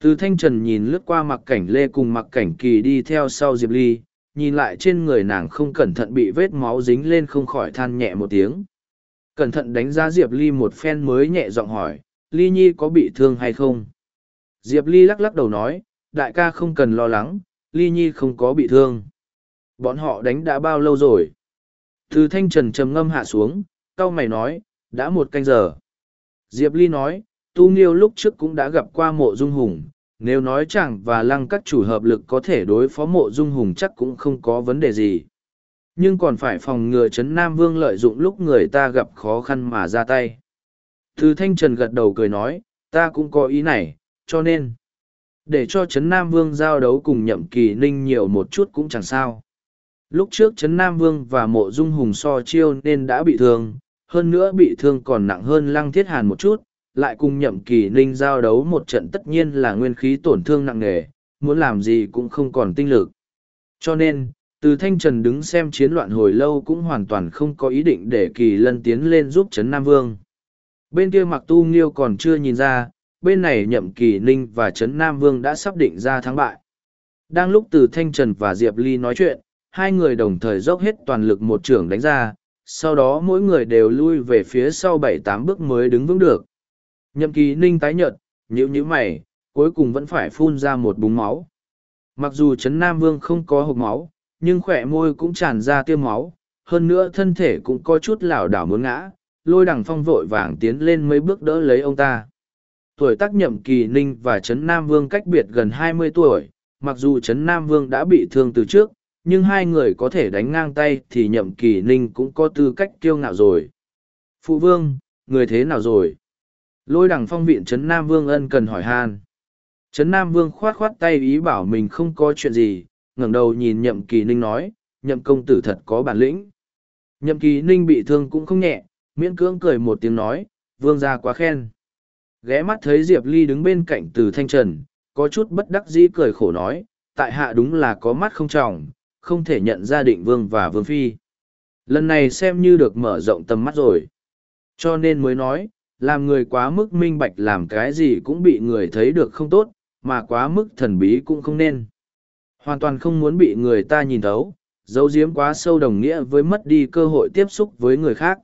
Từ Thanh Trần nhìn lướt qua mặc cảnh Lê cùng mặc cảnh Kỳ đi theo sau Diệp Ly, nhìn lại trên người nàng không cẩn thận bị vết máu dính lên không khỏi than nhẹ một tiếng. Cẩn thận đánh giá Diệp Ly một phen mới nhẹ giọng hỏi, Ly Nhi có bị thương hay không? Diệp Ly lắc lắc đầu nói, đại ca không cần lo lắng, Ly Nhi không có bị thương. Bọn họ đánh đã bao lâu rồi? Từ thanh trần trầm ngâm hạ xuống, cao mày nói, đã một canh giờ. Diệp Ly nói, Tu Nghiêu lúc trước cũng đã gặp qua mộ dung hùng, nếu nói chẳng và lăng các chủ hợp lực có thể đối phó mộ dung hùng chắc cũng không có vấn đề gì. Nhưng còn phải phòng ngừa Trấn Nam Vương lợi dụng lúc người ta gặp khó khăn mà ra tay. Từ Thanh Trần gật đầu cười nói, ta cũng có ý này, cho nên, để cho Trấn Nam Vương giao đấu cùng nhậm kỳ ninh nhiều một chút cũng chẳng sao. Lúc trước Trấn Nam Vương và mộ dung hùng so chiêu nên đã bị thương, hơn nữa bị thương còn nặng hơn Lăng Thiết Hàn một chút, lại cùng nhậm kỳ ninh giao đấu một trận tất nhiên là nguyên khí tổn thương nặng nề, muốn làm gì cũng không còn tinh lực. Cho nên, từ Thanh Trần đứng xem chiến loạn hồi lâu cũng hoàn toàn không có ý định để kỳ lân tiến lên giúp Trấn Nam Vương. Bên kia mặc tu nghiêu còn chưa nhìn ra, bên này nhậm kỳ ninh và Trấn Nam Vương đã sắp định ra thắng bại. Đang lúc từ Thanh Trần và Diệp Ly nói chuyện, hai người đồng thời dốc hết toàn lực một trưởng đánh ra, sau đó mỗi người đều lui về phía sau bảy tám bước mới đứng vững được nhậm kỳ ninh tái nhợt nhữ nhữ mày, cuối cùng vẫn phải phun ra một búng máu. Mặc dù trấn nam vương không có hộp máu, nhưng khỏe môi cũng tràn ra tiêu máu, hơn nữa thân thể cũng có chút lảo đảo muốn ngã, lôi đằng phong vội vàng tiến lên mấy bước đỡ lấy ông ta. Tuổi tác nhậm kỳ ninh và trấn nam vương cách biệt gần hai mươi tuổi, mặc dù trấn nam vương đã bị thương từ trước, nhưng hai người có thể đánh ngang tay thì nhậm kỳ ninh cũng có tư cách kiêu ngạo rồi. Phụ vương, người thế nào rồi? Lôi đằng phong viện trấn nam vương ân cần hỏi han. Trấn nam vương khoát khoát tay ý bảo mình không có chuyện gì, ngẩng đầu nhìn nhậm kỳ ninh nói, nhậm công tử thật có bản lĩnh. Nhậm kỳ ninh bị thương cũng không nhẹ, miễn cưỡng cười một tiếng nói, vương gia quá khen. Ghé mắt thấy diệp ly đứng bên cạnh từ thanh trần, có chút bất đắc dĩ cười khổ nói, tại hạ đúng là có mắt không tròng, không thể nhận ra định vương và vương phi. Lần này xem như được mở rộng tầm mắt rồi. Cho nên mới nói làm người quá mức minh bạch làm cái gì cũng bị người thấy được không tốt, mà quá mức thần bí cũng không nên. Hoàn toàn không muốn bị người ta nhìn thấu, giấu giếm quá sâu đồng nghĩa với mất đi cơ hội tiếp xúc với người khác.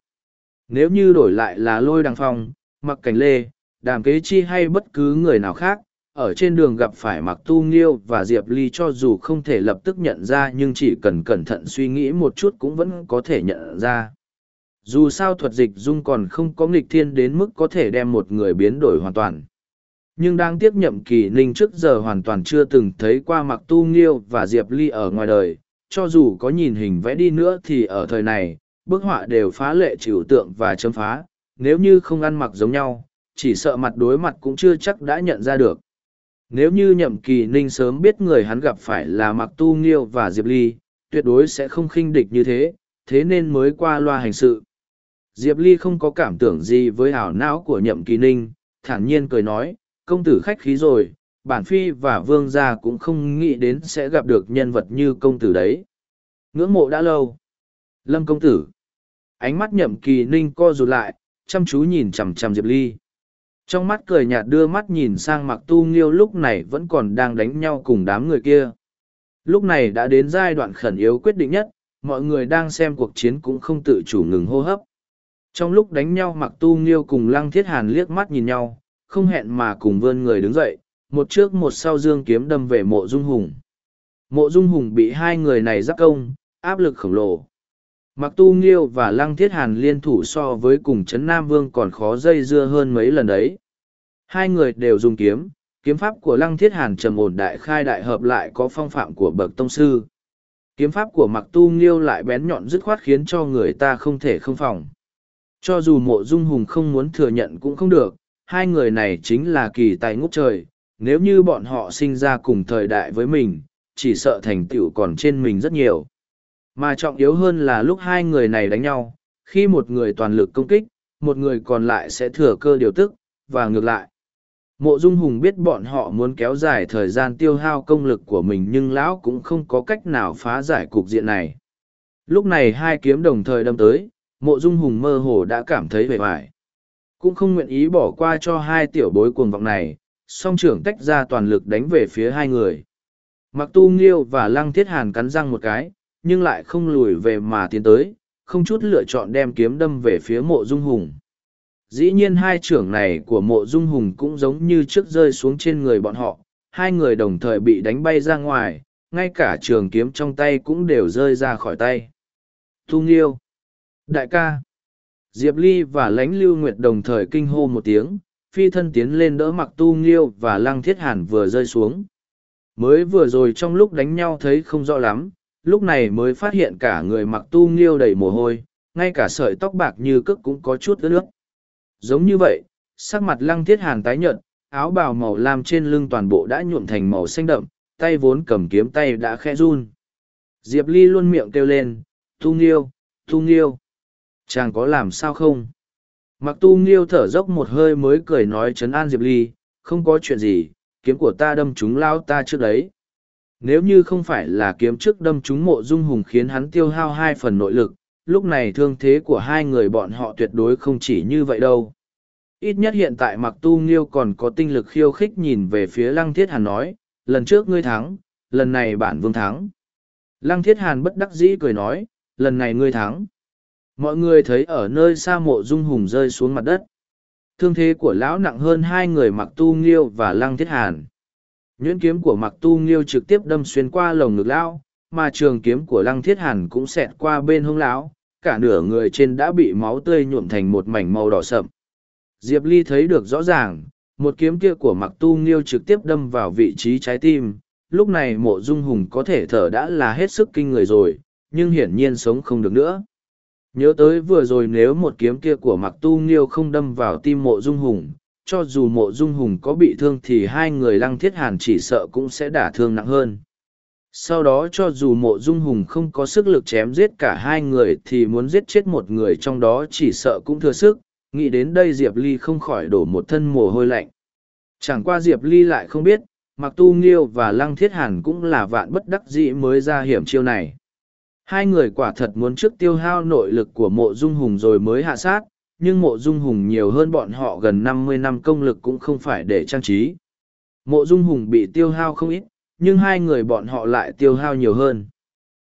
Nếu như đổi lại là lôi đằng phong, mặc cảnh lê, đàm kế chi hay bất cứ người nào khác, ở trên đường gặp phải mặc tu nghiêu và diệp ly cho dù không thể lập tức nhận ra nhưng chỉ cần cẩn thận suy nghĩ một chút cũng vẫn có thể nhận ra dù sao thuật dịch dung còn không có nghịch thiên đến mức có thể đem một người biến đổi hoàn toàn. Nhưng đang tiếp nhậm kỳ ninh trước giờ hoàn toàn chưa từng thấy qua mặc tu nghiêu và diệp ly ở ngoài đời. Cho dù có nhìn hình vẽ đi nữa thì ở thời này, bức họa đều phá lệ trừu tượng và chấm phá. Nếu như không ăn mặc giống nhau, chỉ sợ mặt đối mặt cũng chưa chắc đã nhận ra được. Nếu như nhậm kỳ ninh sớm biết người hắn gặp phải là mặc tu nghiêu và diệp ly, tuyệt đối sẽ không khinh địch như thế thế nên mới qua loa hành sự diệp ly không có cảm tưởng gì với ảo não của nhậm kỳ ninh, thản nhiên cười nói, công tử khách khí rồi, bản phi và vương gia cũng không nghĩ đến sẽ gặp được nhân vật như công tử đấy. Ngưỡng mộ đã lâu. Lâm công tử. Ánh mắt nhậm kỳ ninh co rụt lại, chăm chú nhìn chằm chằm diệp ly. Trong mắt cười nhạt đưa mắt nhìn sang mặc tu nghiêu lúc này vẫn còn đang đánh nhau cùng đám người kia. Lúc này đã đến giai đoạn khẩn yếu quyết định nhất, mọi người đang xem cuộc chiến cũng không tự chủ ngừng hô hấp trong lúc đánh nhau mặc tu nghiêu cùng lăng thiết hàn liếc mắt nhìn nhau, không hẹn mà cùng vươn người đứng dậy, một trước một sau dương kiếm đâm về mộ dung hùng. Mộ dung hùng bị hai người này giáp công, áp lực khổng lồ. Mặc tu nghiêu và lăng thiết hàn liên thủ so với cùng trấn nam vương còn khó dây dưa hơn mấy lần đấy. Hai người đều dùng kiếm kiếm pháp của lăng thiết hàn trầm ổn đại khai đại hợp lại có phong phạm của bậc tông sư. Kiếm pháp của mặc tu nghiêu lại bén nhọn dứt khoát khiến cho người ta không thể không phòng cho dù mộ dung hùng không muốn thừa nhận cũng không được, hai người này chính là kỳ tài ngút trời, nếu như bọn họ sinh ra cùng thời đại với mình, chỉ sợ thành tựu còn trên mình rất nhiều. Mà trọng yếu hơn là lúc hai người này đánh nhau, khi một người toàn lực công kích, một người còn lại sẽ thừa cơ điều tức, và ngược lại. Mộ dung hùng biết bọn họ muốn kéo dài thời gian tiêu hao công lực của mình nhưng lão cũng không có cách nào phá giải cục diện này. Lúc này hai kiếm đồng thời đâm tới mộ dung hùng mơ hồ đã cảm thấy vẻ vải. Cũng không nguyện ý bỏ qua cho hai tiểu bối cuồng vọng này, song trưởng tách ra toàn lực đánh về phía hai người. Mặc tu nghiêu và lăng thiết hàn cắn răng một cái, nhưng lại không lùi về mà tiến tới, không chút lựa chọn đem kiếm đâm về phía mộ dung hùng. Dĩ nhiên hai trưởng này của mộ dung hùng cũng giống như trước rơi xuống trên người bọn họ, hai người đồng thời bị đánh bay ra ngoài, ngay cả trường kiếm trong tay cũng đều rơi ra khỏi tay. Tu nghiêu đại ca. Diệp ly và lãnh lưu nguyệt đồng thời kinh hô một tiếng, phi thân tiến lên đỡ mặc tu nghiêu và lăng thiết hàn vừa rơi xuống. Mới vừa rồi trong lúc đánh nhau thấy không rõ lắm, lúc này mới phát hiện cả người mặc tu nghiêu đầy mồ hôi, ngay cả sợi tóc bạc như cức cũng có chút ướt nước. Giống như vậy, sắc mặt lăng thiết hàn tái nhợt, áo bào màu lam trên lưng toàn bộ đã nhuộm thành màu xanh đậm, tay vốn cầm kiếm tay đã khẽ run. Diệp ly luôn miệng kêu lên, tu nghiêu tu nghiêu chàng có làm sao không? Mặc tu nghiêu thở dốc một hơi mới cười nói chấn an diệp ly, không có chuyện gì, kiếm của ta đâm chúng lao ta trước đấy. Nếu như không phải là kiếm trước đâm chúng mộ dung hùng khiến hắn tiêu hao hai phần nội lực, lúc này thương thế của hai người bọn họ tuyệt đối không chỉ như vậy đâu. Ít nhất hiện tại mặc tu nghiêu còn có tinh lực khiêu khích nhìn về phía lăng thiết hàn nói, lần trước ngươi thắng, lần này bản vương thắng. Lăng thiết hàn bất đắc dĩ cười nói, lần này ngươi thắng mọi người thấy ở nơi xa mộ dung hùng rơi xuống mặt đất. Thương thế của lão nặng hơn hai người mặc tu nghiêu và lăng thiết hàn. Nhuyễn kiếm của mặc tu nghiêu trực tiếp đâm xuyên qua lồng ngực lão, mà trường kiếm của lăng thiết hàn cũng xẹt qua bên hông lão, cả nửa người trên đã bị máu tươi nhuộm thành một mảnh màu đỏ sậm. Diệp ly thấy được rõ ràng, một kiếm kia của mặc tu nghiêu trực tiếp đâm vào vị trí trái tim. Lúc này mộ dung hùng có thể thở đã là hết sức kinh người rồi, nhưng hiển nhiên sống không được nữa nhớ tới vừa rồi nếu một kiếm kia của mặc tu nghiêu không đâm vào tim mộ dung hùng, cho dù mộ dung hùng có bị thương thì hai người lăng thiết hàn chỉ sợ cũng sẽ đả thương nặng hơn. Sau đó cho dù mộ dung hùng không có sức lực chém giết cả hai người thì muốn giết chết một người trong đó chỉ sợ cũng thừa sức, nghĩ đến đây diệp ly không khỏi đổ một thân mồ hôi lạnh. Chẳng qua diệp ly lại không biết mặc tu nghiêu và lăng thiết hàn cũng là vạn bất đắc dĩ mới ra hiểm chiêu này hai người quả thật muốn trước tiêu hao nội lực của mộ dung hùng rồi mới hạ sát, nhưng mộ dung hùng nhiều hơn bọn họ gần năm mươi năm công lực cũng không phải để trang trí. Mộ dung hùng bị tiêu hao không ít, nhưng hai người bọn họ lại tiêu hao nhiều hơn.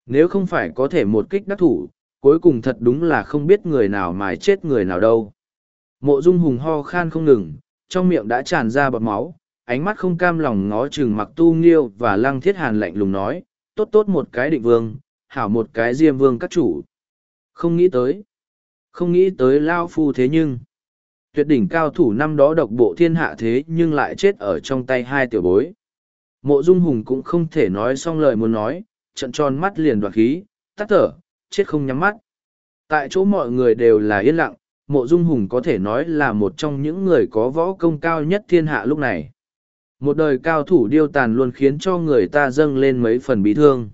Nếu không phải có thể một kích đắc thủ, cuối cùng thật đúng là không biết người nào mài chết người nào đâu. Mộ dung hùng ho khan không ngừng, trong miệng đã tràn ra bọt máu, ánh mắt không cam lòng ngó chừng mặc tu nghiêu và lăng thiết hàn lạnh lùng nói, tốt tốt một cái định vương hảo một cái diêm vương các chủ. Không nghĩ tới. Không nghĩ tới lao phu thế nhưng. Tuyệt đỉnh cao thủ năm đó độc bộ thiên hạ thế nhưng lại chết ở trong tay hai tiểu bối. Mộ dung hùng cũng không thể nói xong lời muốn nói, trận tròn mắt liền đoạt khí, tắt thở, chết không nhắm mắt. Tại chỗ mọi người đều là yên lặng, mộ dung hùng có thể nói là một trong những người có võ công cao nhất thiên hạ lúc này. Một đời cao thủ điêu tàn luôn khiến cho người ta dâng lên mấy phần bí thương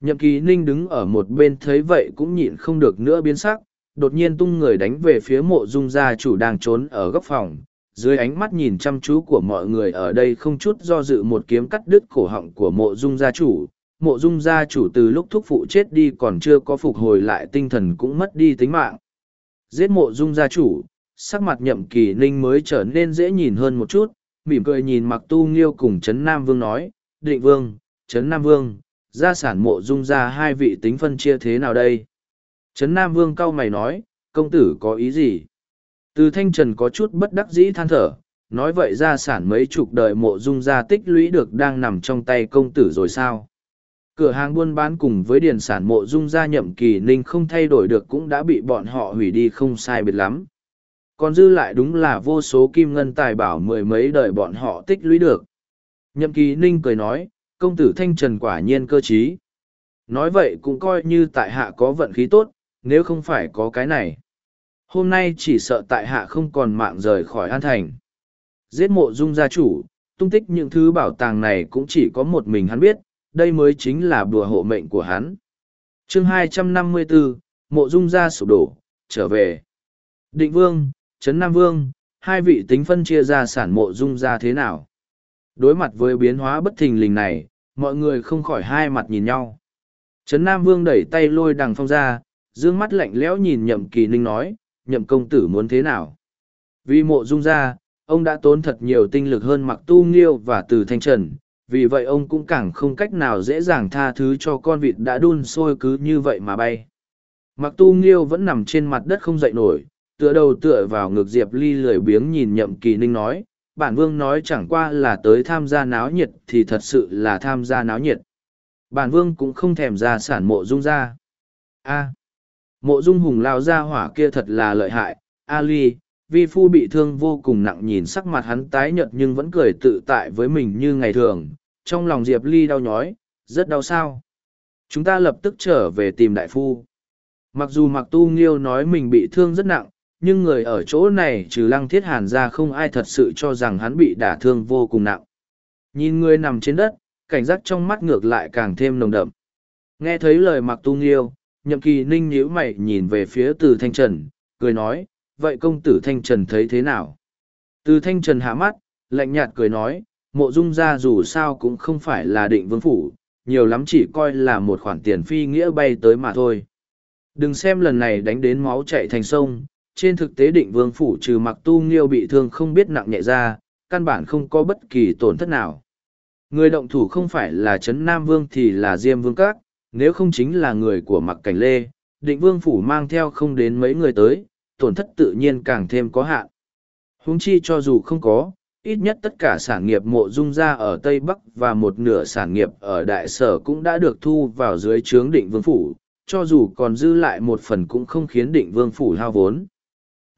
nhậm kỳ ninh đứng ở một bên thấy vậy cũng nhịn không được nữa biến sắc, đột nhiên tung người đánh về phía mộ dung gia chủ đang trốn ở góc phòng. Dưới ánh mắt nhìn chăm chú của mọi người ở đây không chút do dự một kiếm cắt đứt cổ họng của mộ dung gia chủ. Mộ dung gia chủ từ lúc thúc phụ chết đi còn chưa có phục hồi lại tinh thần cũng mất đi tính mạng. Giết mộ dung gia chủ, sắc mặt nhậm kỳ ninh mới trở nên dễ nhìn hơn một chút, mỉm cười nhìn mặc tu nghiêu cùng trấn nam vương nói, định vương, trấn nam vương gia sản mộ dung ra hai vị tính phân chia thế nào đây? Trấn nam vương cau mày nói, công tử có ý gì? Từ thanh trần có chút bất đắc dĩ than thở, nói vậy gia sản mấy chục đời mộ dung gia tích lũy được đang nằm trong tay công tử rồi sao? Cửa hàng buôn bán cùng với điền sản mộ dung gia nhậm kỳ ninh không thay đổi được cũng đã bị bọn họ hủy đi không sai biệt lắm. Còn dư lại đúng là vô số kim ngân tài bảo mười mấy đời bọn họ tích lũy được. Nhậm kỳ ninh cười nói công tử thanh trần quả nhiên cơ t r í nói vậy cũng coi như tại hạ có vận khí tốt nếu không phải có cái này. Hôm nay chỉ sợ tại hạ không còn mạng rời khỏi an thành. Giết mộ dung gia chủ tung tích những thứ bảo tàng này cũng chỉ có một mình hắn biết đây mới chính là bùa hộ mệnh của hắn. Chương 254, mộ dung gia sụp đổ trở về. Định vương trấn nam vương hai vị tính phân chia ra sản mộ dung gia thế nào? Đối mặt với biến hóa bất thình lình này, mọi người không khỏi hai mặt nhìn nhau. Trấn Nam Vương đẩy tay lôi đằng phong ra, dương mắt lạnh lẽo nhìn nhậm kỳ ninh nói, nhậm công tử muốn thế nào? Vì mộ dung ra, ông đã tốn thật nhiều tinh lực hơn mặc tu nghiêu và từ thanh trần, vì vậy ông cũng càng không cách nào dễ dàng tha thứ cho con vịt đã đun sôi cứ như vậy mà bay. Mặc tu nghiêu vẫn nằm trên mặt đất không dậy nổi, tựa đầu tựa vào ngực Diệp Ly lười biếng nhìn nhậm kỳ ninh nói, bản vương nói chẳng qua là tới tham gia náo nhiệt thì thật sự là tham gia náo nhiệt. Bản vương cũng không thèm ra sản mộ dung ra. A. mộ dung hùng lao ra hỏa kia thật là lợi hại. A ly, vi phu bị thương vô cùng nặng nhìn sắc mặt hắn tái nhợt nhưng vẫn cười tự tại với mình như ngày thường. Trong lòng Diệp Ly đau nhói, rất đau sao. Chúng ta lập tức trở về tìm đại phu. Mặc dù Mặc Tu Nghiêu nói mình bị thương rất nặng, nhưng người ở chỗ này trừ lăng thiết hàn ra không ai thật sự cho rằng hắn bị đả thương vô cùng nặng. Nhìn người nằm trên đất, cảnh giác trong mắt ngược lại càng thêm nồng đậm. Nghe thấy lời mặc tu nghiêu, nhậm kỳ ninh nhíu mày nhìn về phía từ thanh trần, cười nói, vậy công tử thanh trần thấy thế nào? Từ thanh trần hạ mắt, lạnh nhạt cười nói, mộ dung ra dù sao cũng không phải là định vương phủ, nhiều lắm chỉ coi là một khoản tiền phi nghĩa bay tới mà thôi. Đừng xem lần này đánh đến máu chạy thành sông, trên thực tế định vương phủ trừ mặc tu nghiêu bị thương không biết nặng nhẹ ra, căn bản không có bất kỳ tổn thất nào. Người động thủ không phải là Trấn Nam Vương thì là Diêm Vương Các, nếu không chính là người của mặc cảnh lê, định vương phủ mang theo không đến mấy người tới, tổn thất tự nhiên càng thêm có hạn. Huống chi cho dù không có, ít nhất tất cả sản nghiệp mộ dung ra ở Tây Bắc và một nửa sản nghiệp ở Đại Sở cũng đã được thu vào dưới trướng định vương phủ, cho dù còn dư lại một phần cũng không khiến định vương phủ hao vốn.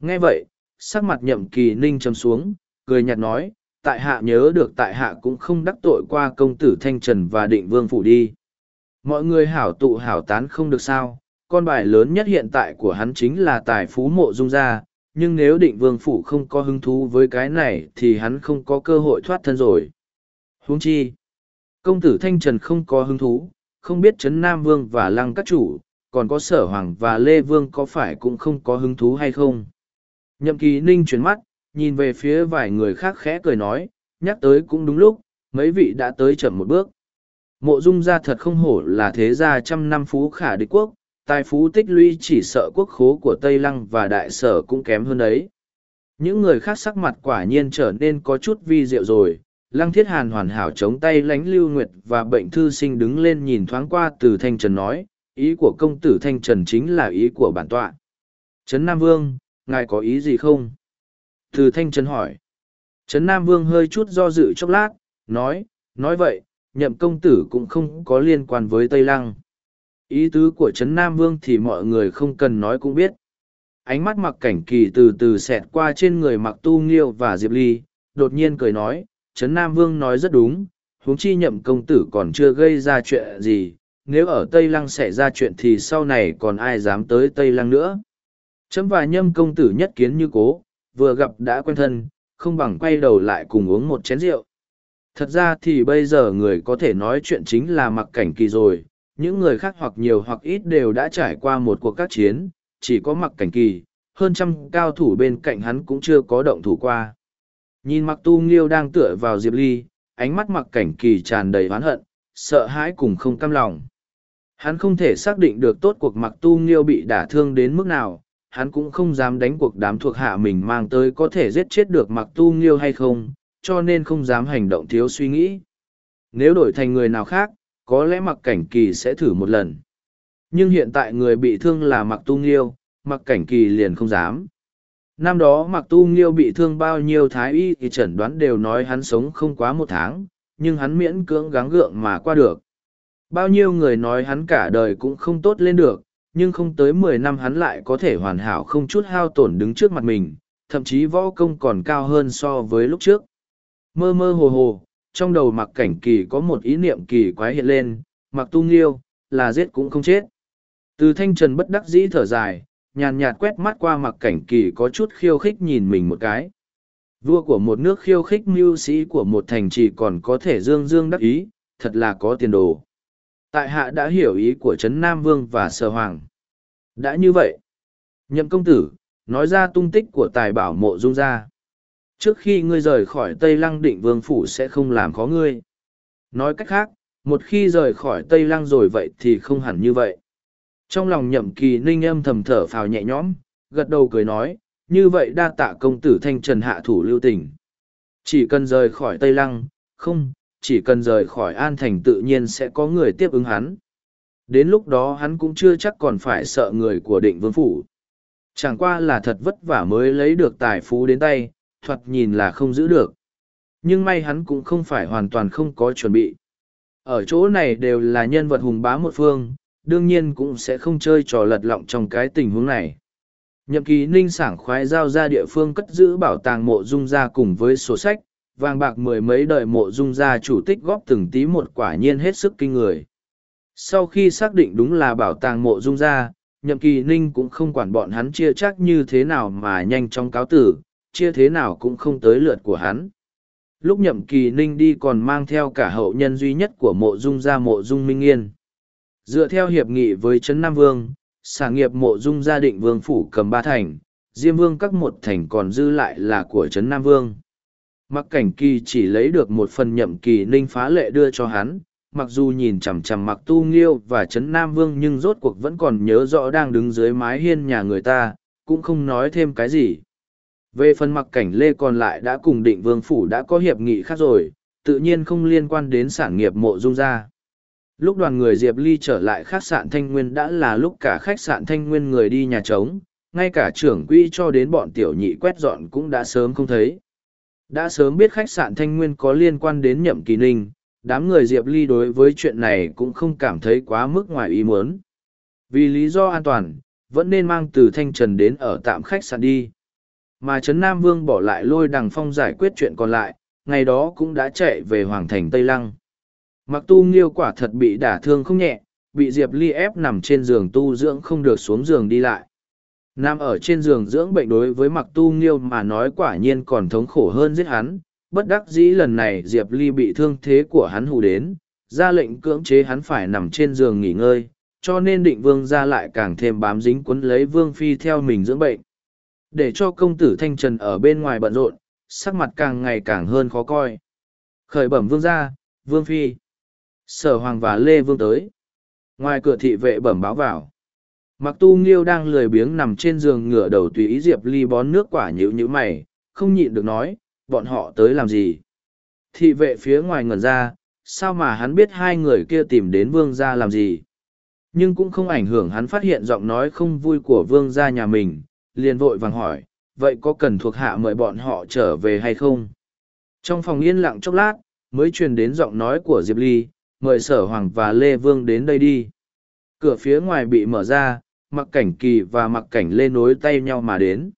Nghe vậy, sắc mặt nhậm kỳ ninh trầm xuống, cười nhạt nói, tại hạ nhớ được tại hạ cũng không đắc tội qua công tử Thanh Trần và định vương phủ đi. Mọi người hảo tụ hảo tán không được sao, con bài lớn nhất hiện tại của hắn chính là tài phú mộ dung gia, nhưng nếu định vương phủ không có hứng thú với cái này thì hắn không có cơ hội thoát thân rồi. Huống chi, công tử Thanh Trần không có hứng thú, không biết Trấn Nam Vương và Lăng các chủ, còn có Sở Hoàng và Lê Vương có phải cũng không có hứng thú hay không. Nhậm kỳ ninh chuyển mắt, nhìn về phía vài người khác khẽ cười nói, nhắc tới cũng đúng lúc, mấy vị đã tới chậm một bước. Mộ dung gia thật không hổ là thế gia trăm năm phú khả địch quốc, tài phú tích lũy chỉ sợ quốc khố của Tây Lăng và Đại Sở cũng kém hơn đấy. Những người khác sắc mặt quả nhiên trở nên có chút vi diệu rồi. Lăng Thiết Hàn hoàn hảo chống tay lánh Lưu Nguyệt và bệnh thư sinh đứng lên nhìn thoáng qua từ Thanh Trần nói, ý của công tử Thanh Trần chính là ý của bản tọa. Trấn Nam Vương, ngài có ý gì không? Từ Thanh Trấn hỏi. Trấn Nam Vương hơi chút do dự chốc lát, nói, nói vậy, nhậm công tử cũng không có liên quan với Tây Lăng. Ý tứ của Trấn Nam Vương thì mọi người không cần nói cũng biết. Ánh mắt mặc cảnh kỳ từ từ xẹt qua trên người mặc tu nghiêu và Diệp Ly, đột nhiên cười nói, Trấn Nam Vương nói rất đúng, huống chi nhậm công tử còn chưa gây ra chuyện gì, nếu ở Tây Lăng xảy ra chuyện thì sau này còn ai dám tới Tây Lăng nữa. Chấm và nhâm công tử nhất kiến như cố, vừa gặp đã quen thân, không bằng quay đầu lại cùng uống một chén rượu. Thật ra thì bây giờ người có thể nói chuyện chính là mặc cảnh kỳ rồi, những người khác hoặc nhiều hoặc ít đều đã trải qua một cuộc các chiến, chỉ có mặc cảnh kỳ, hơn trăm cao thủ bên cạnh hắn cũng chưa có động thủ qua. Nhìn mặc tu nghiêu đang tựa vào Diệp Ly, ánh mắt mặc cảnh kỳ tràn đầy oán hận, sợ hãi cùng không cam lòng. Hắn không thể xác định được tốt cuộc mặc tu nghiêu bị đả thương đến mức nào, hắn cũng không dám đánh cuộc đám thuộc hạ mình mang tới có thể giết chết được mặc tu nghiêu hay không, cho nên không dám hành động thiếu suy nghĩ. Nếu đổi thành người nào khác, có lẽ mặc cảnh kỳ sẽ thử một lần. Nhưng hiện tại người bị thương là mặc tu nghiêu, mặc cảnh kỳ liền không dám. Năm đó mặc tu nghiêu bị thương bao nhiêu thái y thì chẩn đoán đều nói hắn sống không quá một tháng, nhưng hắn miễn cưỡng gắng gượng mà qua được. Bao nhiêu người nói hắn cả đời cũng không tốt lên được, nhưng không tới mười năm hắn lại có thể hoàn hảo không chút hao tổn đứng trước mặt mình, thậm chí võ công còn cao hơn so với lúc trước. Mơ mơ hồ hồ, trong đầu mặc cảnh kỳ có một ý niệm kỳ quái hiện lên, mặc tu nghiêu, là giết cũng không chết. Từ thanh trần bất đắc dĩ thở dài, nhàn nhạt quét mắt qua mặc cảnh kỳ có chút khiêu khích nhìn mình một cái. Vua của một nước khiêu khích mưu sĩ của một thành trì còn có thể dương dương đắc ý, thật là có tiền đồ. Tại hạ đã hiểu ý của Trấn Nam Vương và Sở Hoàng. Đã như vậy, nhậm công tử, nói ra tung tích của tài bảo mộ dung gia. Trước khi ngươi rời khỏi tây lăng định vương phủ sẽ không làm khó ngươi. Nói cách khác một khi rời khỏi tây lăng rồi vậy thì không hẳn như vậy. Trong lòng nhậm kỳ ninh âm thầm thở phào nhẹ nhõm gật đầu cười nói như vậy đa tạ công tử thanh trần hạ thủ lưu tình. Chỉ cần rời khỏi tây lăng không chỉ cần rời khỏi an thành tự nhiên sẽ có người tiếp ứng hắn đến lúc đó hắn cũng chưa chắc còn phải sợ người của định vương phủ chẳng qua là thật vất vả mới lấy được tài phú đến tay thoạt nhìn là không giữ được. Nhưng may hắn cũng không phải hoàn toàn không có chuẩn bị. Ở chỗ này đều là nhân vật hùng bá một phương, đương nhiên cũng sẽ không chơi trò lật lọng trong cái tình huống này. Nhậm kỳ ninh sảng khoái giao ra địa phương cất giữ bảo tàng mộ dung ra cùng với sổ sách, vàng bạc mười mấy đời mộ dung gia chủ tích góp từng tí một quả nhiên hết sức kinh người. Sau khi xác định đúng là bảo tàng mộ dung gia, nhậm kỳ ninh cũng không quản bọn hắn chia chắc như thế nào mà nhanh chóng cáo tử, chia thế nào cũng không tới lượt của hắn. Lúc nhậm kỳ ninh đi còn mang theo cả hậu nhân duy nhất của mộ dung gia mộ dung minh yên. Dựa theo hiệp nghị với Trấn Nam Vương, sản nghiệp mộ dung gia định vương phủ cầm ba thành, Diêm Vương các một thành còn dư lại là của Trấn Nam Vương. Mặc cảnh kỳ chỉ lấy được một phần nhậm kỳ ninh phá lệ đưa cho hắn, mặc dù nhìn chằm chằm mặc tu nghiêu và Trấn Nam Vương nhưng rốt cuộc vẫn còn nhớ rõ đang đứng dưới mái hiên nhà người ta, cũng không nói thêm cái gì. Về phần mặc cảnh lê còn lại đã cùng định vương phủ đã có hiệp nghị khác rồi, tự nhiên không liên quan đến sản nghiệp mộ dung gia. Lúc đoàn người Diệp Ly trở lại khách sạn Thanh Nguyên đã là lúc cả khách sạn Thanh Nguyên người đi nhà trống, ngay cả trưởng quỹ cho đến bọn tiểu nhị quét dọn cũng đã sớm không thấy. Đã sớm biết khách sạn Thanh Nguyên có liên quan đến nhậm kỳ ninh, đám người Diệp Ly đối với chuyện này cũng không cảm thấy quá mức ngoài ý muốn. Vì lý do an toàn, vẫn nên mang từ Thanh Trần đến ở tạm khách sạn đi. Mà Trấn Nam Vương bỏ lại lôi đằng phong giải quyết chuyện còn lại, ngày đó cũng đã chạy về Hoàng Thành Tây Lăng. Mặc tu nghiêu quả thật bị đả thương không nhẹ, bị Diệp Ly ép nằm trên giường tu dưỡng không được xuống giường đi lại. Nằm ở trên giường dưỡng bệnh đối với mặc tu nghiêu mà nói quả nhiên còn thống khổ hơn giết hắn. Bất đắc dĩ lần này Diệp Ly bị thương thế của hắn hù đến, ra lệnh cưỡng chế hắn phải nằm trên giường nghỉ ngơi, cho nên định vương ra lại càng thêm bám dính quấn lấy vương phi theo mình dưỡng bệnh. Để cho công tử Thanh Trần ở bên ngoài bận rộn, sắc mặt càng ngày càng hơn khó coi. Khởi bẩm vương ra, vương phi. Sở hoàng và Lê Vương tới. Ngoài cửa thị vệ bẩm báo vào. Mặc tu nghiêu đang lười biếng nằm trên giường ngửa đầu tùy ý Diệp Ly bón nước quả nhữ như mày, không nhịn được nói, bọn họ tới làm gì. Thị vệ phía ngoài ngẩn ra, sao mà hắn biết hai người kia tìm đến vương gia làm gì. Nhưng cũng không ảnh hưởng hắn phát hiện giọng nói không vui của vương gia nhà mình, liền vội vàng hỏi, vậy có cần thuộc hạ mời bọn họ trở về hay không? Trong phòng yên lặng chốc lát, mới truyền đến giọng nói của Diệp Ly, mời sở hoàng và Lê Vương đến đây đi. Cửa phía ngoài bị mở ra, mặc cảnh kỳ và mặc cảnh lê nối tay nhau mà đến.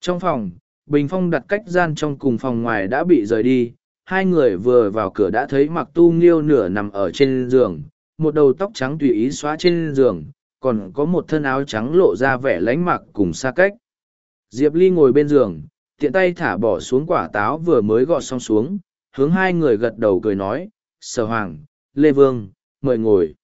Trong phòng, Bình Phong đặt cách gian trong cùng phòng ngoài đã bị rời đi, hai người vừa vào cửa đã thấy mặc tu nghiêu nửa nằm ở trên giường, một đầu tóc trắng tùy ý xóa trên giường, còn có một thân áo trắng lộ ra vẻ lánh mặc cùng xa cách. Diệp Ly ngồi bên giường, tiện tay thả bỏ xuống quả táo vừa mới gọt xong xuống, hướng hai người gật đầu cười nói, Sở Hoàng, Lê Vương, mời ngồi.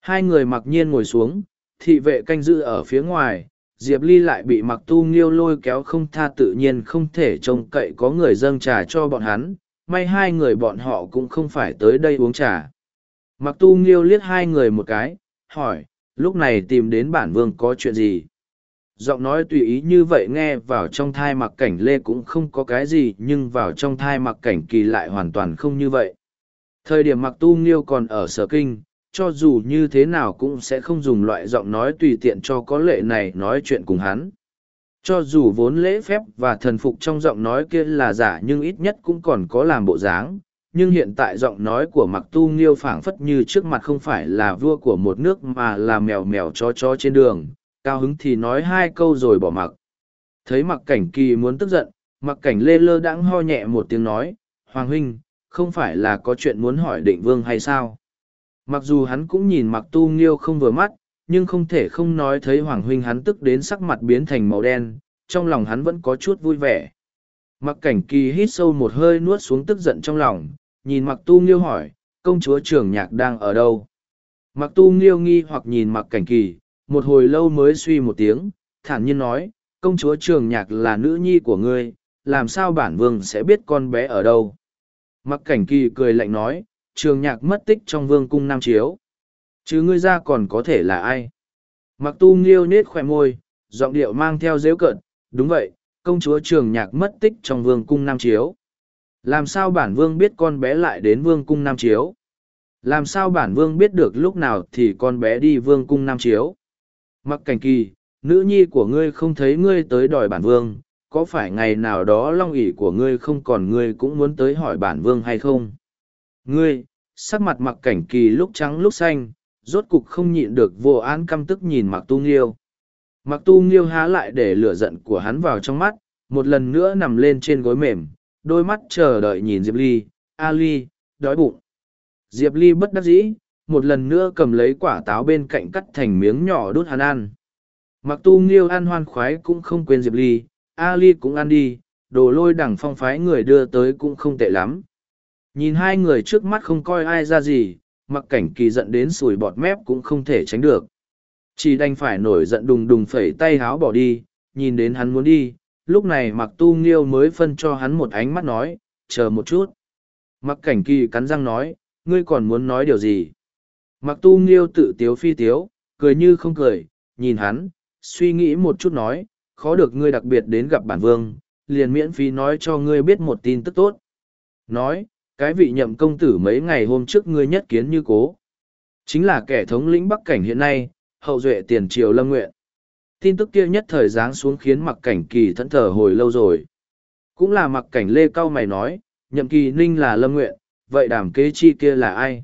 Hai người mặc nhiên ngồi xuống, thị vệ canh giữ ở phía ngoài, Diệp Ly lại bị mặc tu nghiêu lôi kéo không tha tự nhiên không thể trông cậy có người dâng trà cho bọn hắn, may hai người bọn họ cũng không phải tới đây uống trà. Mặc tu nghiêu liếc hai người một cái, hỏi, lúc này tìm đến bản vương có chuyện gì? Giọng nói tùy ý như vậy nghe vào trong thai mặc cảnh lê cũng không có cái gì nhưng vào trong thai mặc cảnh kỳ lại hoàn toàn không như vậy. Thời điểm mặc tu nghiêu còn ở sở kinh, cho dù như thế nào cũng sẽ không dùng loại giọng nói tùy tiện cho có lệ này nói chuyện cùng hắn. Cho dù vốn lễ phép và thần phục trong giọng nói kia là giả nhưng ít nhất cũng còn có làm bộ dáng. Nhưng hiện tại giọng nói của mặc tu nghiêu phảng phất như trước mặt không phải là vua của một nước mà là mèo mèo chó chó trên đường, cao hứng thì nói hai câu rồi bỏ mặc. Thấy mặc cảnh kỳ muốn tức giận, mặc cảnh lê lơ đãng ho nhẹ một tiếng nói, Hoàng huynh, không phải là có chuyện muốn hỏi định vương hay sao? Mặc dù hắn cũng nhìn mặc tu nghiêu không vừa mắt, nhưng không thể không nói thấy Hoàng huynh hắn tức đến sắc mặt biến thành màu đen, trong lòng hắn vẫn có chút vui vẻ. Mặc cảnh kỳ hít sâu một hơi nuốt xuống tức giận trong lòng, nhìn mặc tu nghiêu hỏi, công chúa trưởng nhạc đang ở đâu? Mặc tu nghiêu nghi hoặc nhìn mặc cảnh kỳ, một hồi lâu mới suy một tiếng, thản nhiên nói, công chúa trường nhạc là nữ nhi của ngươi, làm sao bản vương sẽ biết con bé ở đâu. Mặc cảnh kỳ cười lạnh nói, trường nhạc mất tích trong vương cung Nam Chiếu. Chứ ngươi ra còn có thể là ai? Mặc tu nghiêu nết khỏe môi, giọng điệu mang theo dễu cận, đúng vậy, công chúa trường nhạc mất tích trong vương cung Nam Chiếu. Làm sao bản vương biết con bé lại đến vương cung Nam Chiếu? Làm sao bản vương biết được lúc nào thì con bé đi vương cung Nam Chiếu? Mặc cảnh kỳ, nữ nhi của ngươi không thấy ngươi tới đòi bản vương, có phải ngày nào đó long ỷ của ngươi không còn ngươi cũng muốn tới hỏi bản vương hay không? Ngươi, sắc mặt mặc cảnh kỳ lúc trắng lúc xanh, rốt cục không nhịn được vô án căm tức nhìn mặc tu nghiêu. Mặc tu nghiêu há lại để lửa giận của hắn vào trong mắt, một lần nữa nằm lên trên gối mềm, đôi mắt chờ đợi nhìn Diệp Ly, A Ly, đói bụng. Diệp Ly bất đắc dĩ, một lần nữa cầm lấy quả táo bên cạnh cắt thành miếng nhỏ đút hắn ăn. Mặc tu nghiêu ăn hoan khoái cũng không quên Diệp Ly, A Ly cũng ăn đi, đồ lôi đẳng phong phái người đưa tới cũng không tệ lắm. Nhìn hai người trước mắt không coi ai ra gì, mặc cảnh kỳ giận đến sùi bọt mép cũng không thể tránh được. Chỉ đành phải nổi giận đùng đùng phẩy tay háo bỏ đi, nhìn đến hắn muốn đi, lúc này mặc tu nghiêu mới phân cho hắn một ánh mắt nói, chờ một chút. Mặc cảnh kỳ cắn răng nói, ngươi còn muốn nói điều gì? Mặc tu nghiêu tự tiếu phi tiếu, cười như không cười, nhìn hắn, suy nghĩ một chút nói, khó được ngươi đặc biệt đến gặp bản vương, liền miễn phí nói cho ngươi biết một tin tức tốt. Nói, cái vị nhậm công tử mấy ngày hôm trước ngươi nhất kiến như cố. Chính là kẻ thống lĩnh Bắc Cảnh hiện nay, hậu duệ tiền triều lâm nguyện. Tin tức kia nhất thời giáng xuống khiến mặc cảnh kỳ thẫn thờ hồi lâu rồi. Cũng là mặc cảnh lê cao mày nói, nhậm kỳ ninh là lâm nguyện, vậy đàm kế chi kia là ai?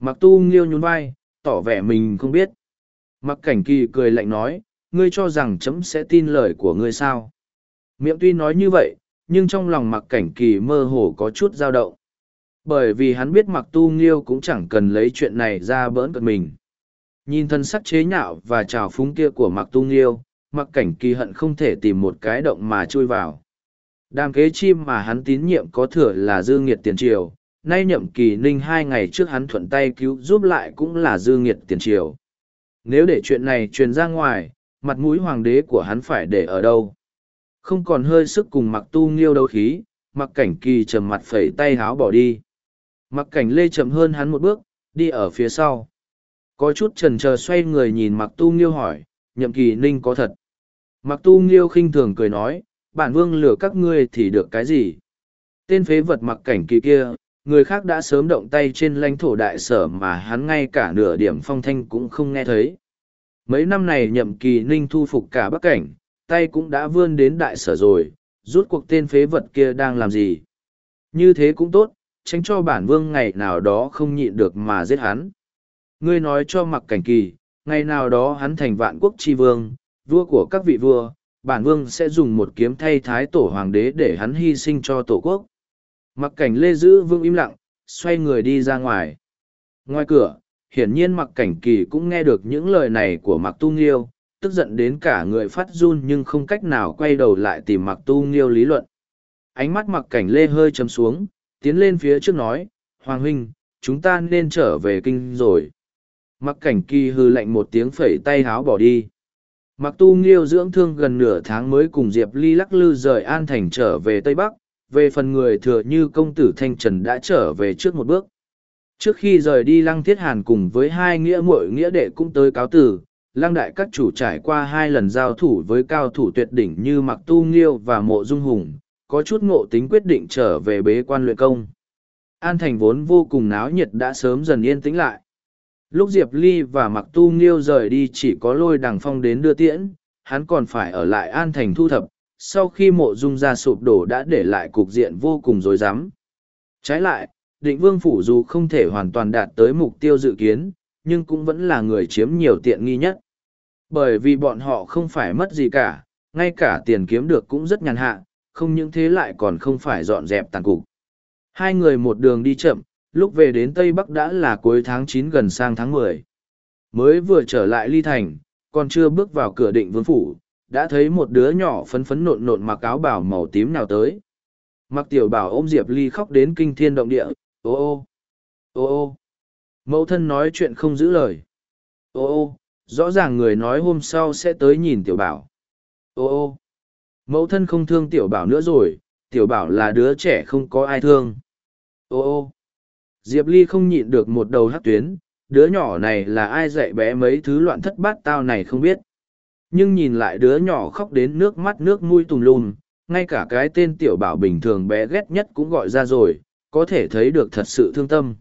Mặc tu nghiêu nhún vai, tỏ vẻ mình không biết. Mặc cảnh kỳ cười lạnh nói, ngươi cho rằng chấm sẽ tin lời của ngươi sao? Miệng tuy nói như vậy, nhưng trong lòng mặc cảnh kỳ mơ hồ có chút dao động. Bởi vì hắn biết mặc tu nghiêu cũng chẳng cần lấy chuyện này ra bỡn cợt mình. Nhìn thân sắc chế nhạo và trào phúng kia của mặc tu nghiêu, mặc cảnh kỳ hận không thể tìm một cái động mà chui vào. Đàm kế chim mà hắn tín nhiệm có thừa là dư nghiệt tiền triều, nay nhậm kỳ ninh hai ngày trước hắn thuận tay cứu giúp lại cũng là dư nghiệt tiền triều. Nếu để chuyện này truyền ra ngoài, mặt mũi hoàng đế của hắn phải để ở đâu? Không còn hơi sức cùng mặc tu nghiêu đấu khí, mặc cảnh kỳ trầm mặt phẩy tay háo bỏ đi. Mặc cảnh lê chậm hơn hắn một bước, đi ở phía sau. Có chút trần chờ xoay người nhìn mặc tu nghiêu hỏi, nhậm kỳ ninh có thật. Mặc tu nghiêu khinh thường cười nói, bản vương lừa các ngươi thì được cái gì? Tên phế vật mặc cảnh kỳ kia, người khác đã sớm động tay trên lãnh thổ đại sở mà hắn ngay cả nửa điểm phong thanh cũng không nghe thấy. Mấy năm này nhậm kỳ ninh thu phục cả bắc cảnh, tay cũng đã vươn đến đại sở rồi, rút cuộc tên phế vật kia đang làm gì? Như thế cũng tốt, tránh cho bản vương ngày nào đó không nhịn được mà giết hắn. Ngươi nói cho mặc cảnh kỳ, ngày nào đó hắn thành vạn quốc tri vương, vua của các vị vua, bản vương sẽ dùng một kiếm thay thái tổ hoàng đế để hắn hy sinh cho tổ quốc. Mặc cảnh lê giữ vương im lặng, xoay người đi ra ngoài. Ngoài cửa, hiển nhiên mặc cảnh kỳ cũng nghe được những lời này của mặc tu nghiêu, tức giận đến cả người phát run nhưng không cách nào quay đầu lại tìm mặc tu nghiêu lý luận. Ánh mắt mặc cảnh lê hơi chấm xuống, tiến lên phía trước nói, Hoàng huynh, chúng ta nên trở về kinh rồi. Mặc cảnh kỳ hư lạnh một tiếng phẩy tay háo bỏ đi. Mặc tu nghiêu dưỡng thương gần nửa tháng mới cùng Diệp Ly lắc lư rời An Thành trở về Tây Bắc, về phần người thừa như công tử Thanh Trần đã trở về trước một bước. Trước khi rời đi Lăng Thiết Hàn cùng với hai nghĩa muội nghĩa đệ cũng tới cáo tử, Lăng Đại các chủ trải qua hai lần giao thủ với cao thủ tuyệt đỉnh như Mặc Tu Nghiêu và Mộ Dung Hùng, có chút ngộ tính quyết định trở về bế quan luyện công. An Thành vốn vô cùng náo nhiệt đã sớm dần yên tĩnh lại. Lúc Diệp Ly và Mặc Tu Nghiêu rời đi chỉ có lôi đằng phong đến đưa tiễn, hắn còn phải ở lại An Thành thu thập, sau khi mộ dung ra sụp đổ đã để lại cục diện vô cùng rối rắm. Trái lại, định vương phủ dù không thể hoàn toàn đạt tới mục tiêu dự kiến, nhưng cũng vẫn là người chiếm nhiều tiện nghi nhất. Bởi vì bọn họ không phải mất gì cả, ngay cả tiền kiếm được cũng rất nhàn hạ, không những thế lại còn không phải dọn dẹp tàn cục. Hai người một đường đi chậm, lúc về đến Tây Bắc đã là cuối tháng chín gần sang tháng mười Mới vừa trở lại ly thành, còn chưa bước vào cửa định vương phủ, đã thấy một đứa nhỏ phấn phấn nộn nộn mặc áo bảo màu tím nào tới. Mặc tiểu bảo ôm Diệp Ly khóc đến kinh thiên động địa, ô ô, ô ô. Mẫu thân nói chuyện không giữ lời. Ô ô, rõ ràng người nói hôm sau sẽ tới nhìn tiểu bảo. Ô ô, mẫu thân không thương tiểu bảo nữa rồi, tiểu bảo là đứa trẻ không có ai thương. Ô ô, Diệp Ly không nhịn được một đầu hát tuyến, đứa nhỏ này là ai dạy bé mấy thứ loạn thất bát tao này không biết nhưng nhìn lại đứa nhỏ khóc đến nước mắt nước mũi tùm lùm, ngay cả cái tên tiểu bảo bình thường bé ghét nhất cũng gọi ra rồi có thể thấy được thật sự thương tâm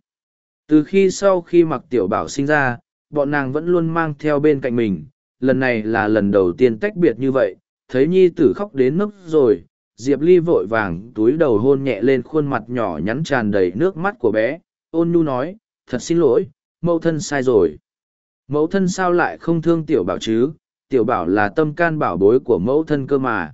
từ khi sau khi mặc tiểu bảo sinh ra bọn nàng vẫn luôn mang theo bên cạnh mình lần này là lần đầu tiên tách biệt như vậy thấy nhi tử khóc đến mức rồi diệp ly vội vàng túi đầu hôn nhẹ lên khuôn mặt nhỏ nhắn tràn đầy nước mắt của bé ôn nhu nói thật xin lỗi mẫu thân sai rồi mẫu thân sao lại không thương tiểu bảo chứ tiểu bảo là tâm can bảo bối của mẫu thân cơ mà.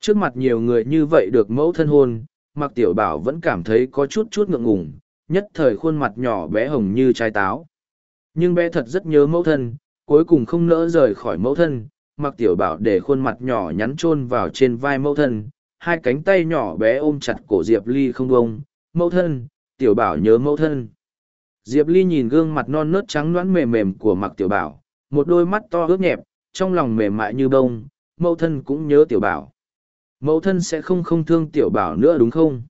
Trước mặt nhiều người như vậy được mẫu thân hôn, mặc tiểu bảo vẫn cảm thấy có chút chút ngượng ngùng, nhất thời khuôn mặt nhỏ bé hồng như trái táo. Nhưng bé thật rất nhớ mẫu thân, cuối cùng không nỡ rời khỏi mẫu thân, mặc tiểu bảo để khuôn mặt nhỏ nhắn chôn vào trên vai mẫu thân, hai cánh tay nhỏ bé ôm chặt cổ Diệp Ly không bông, mẫu thân, tiểu bảo nhớ mẫu thân. Diệp Ly nhìn gương mặt non nớt trắng loãng mềm mềm của mặc tiểu bảo, một đôi mắt to ướt nhẹp, trong lòng mềm mại như bông, mẫu thân cũng nhớ tiểu bảo. Mẫu thân sẽ không không thương tiểu bảo nữa đúng không?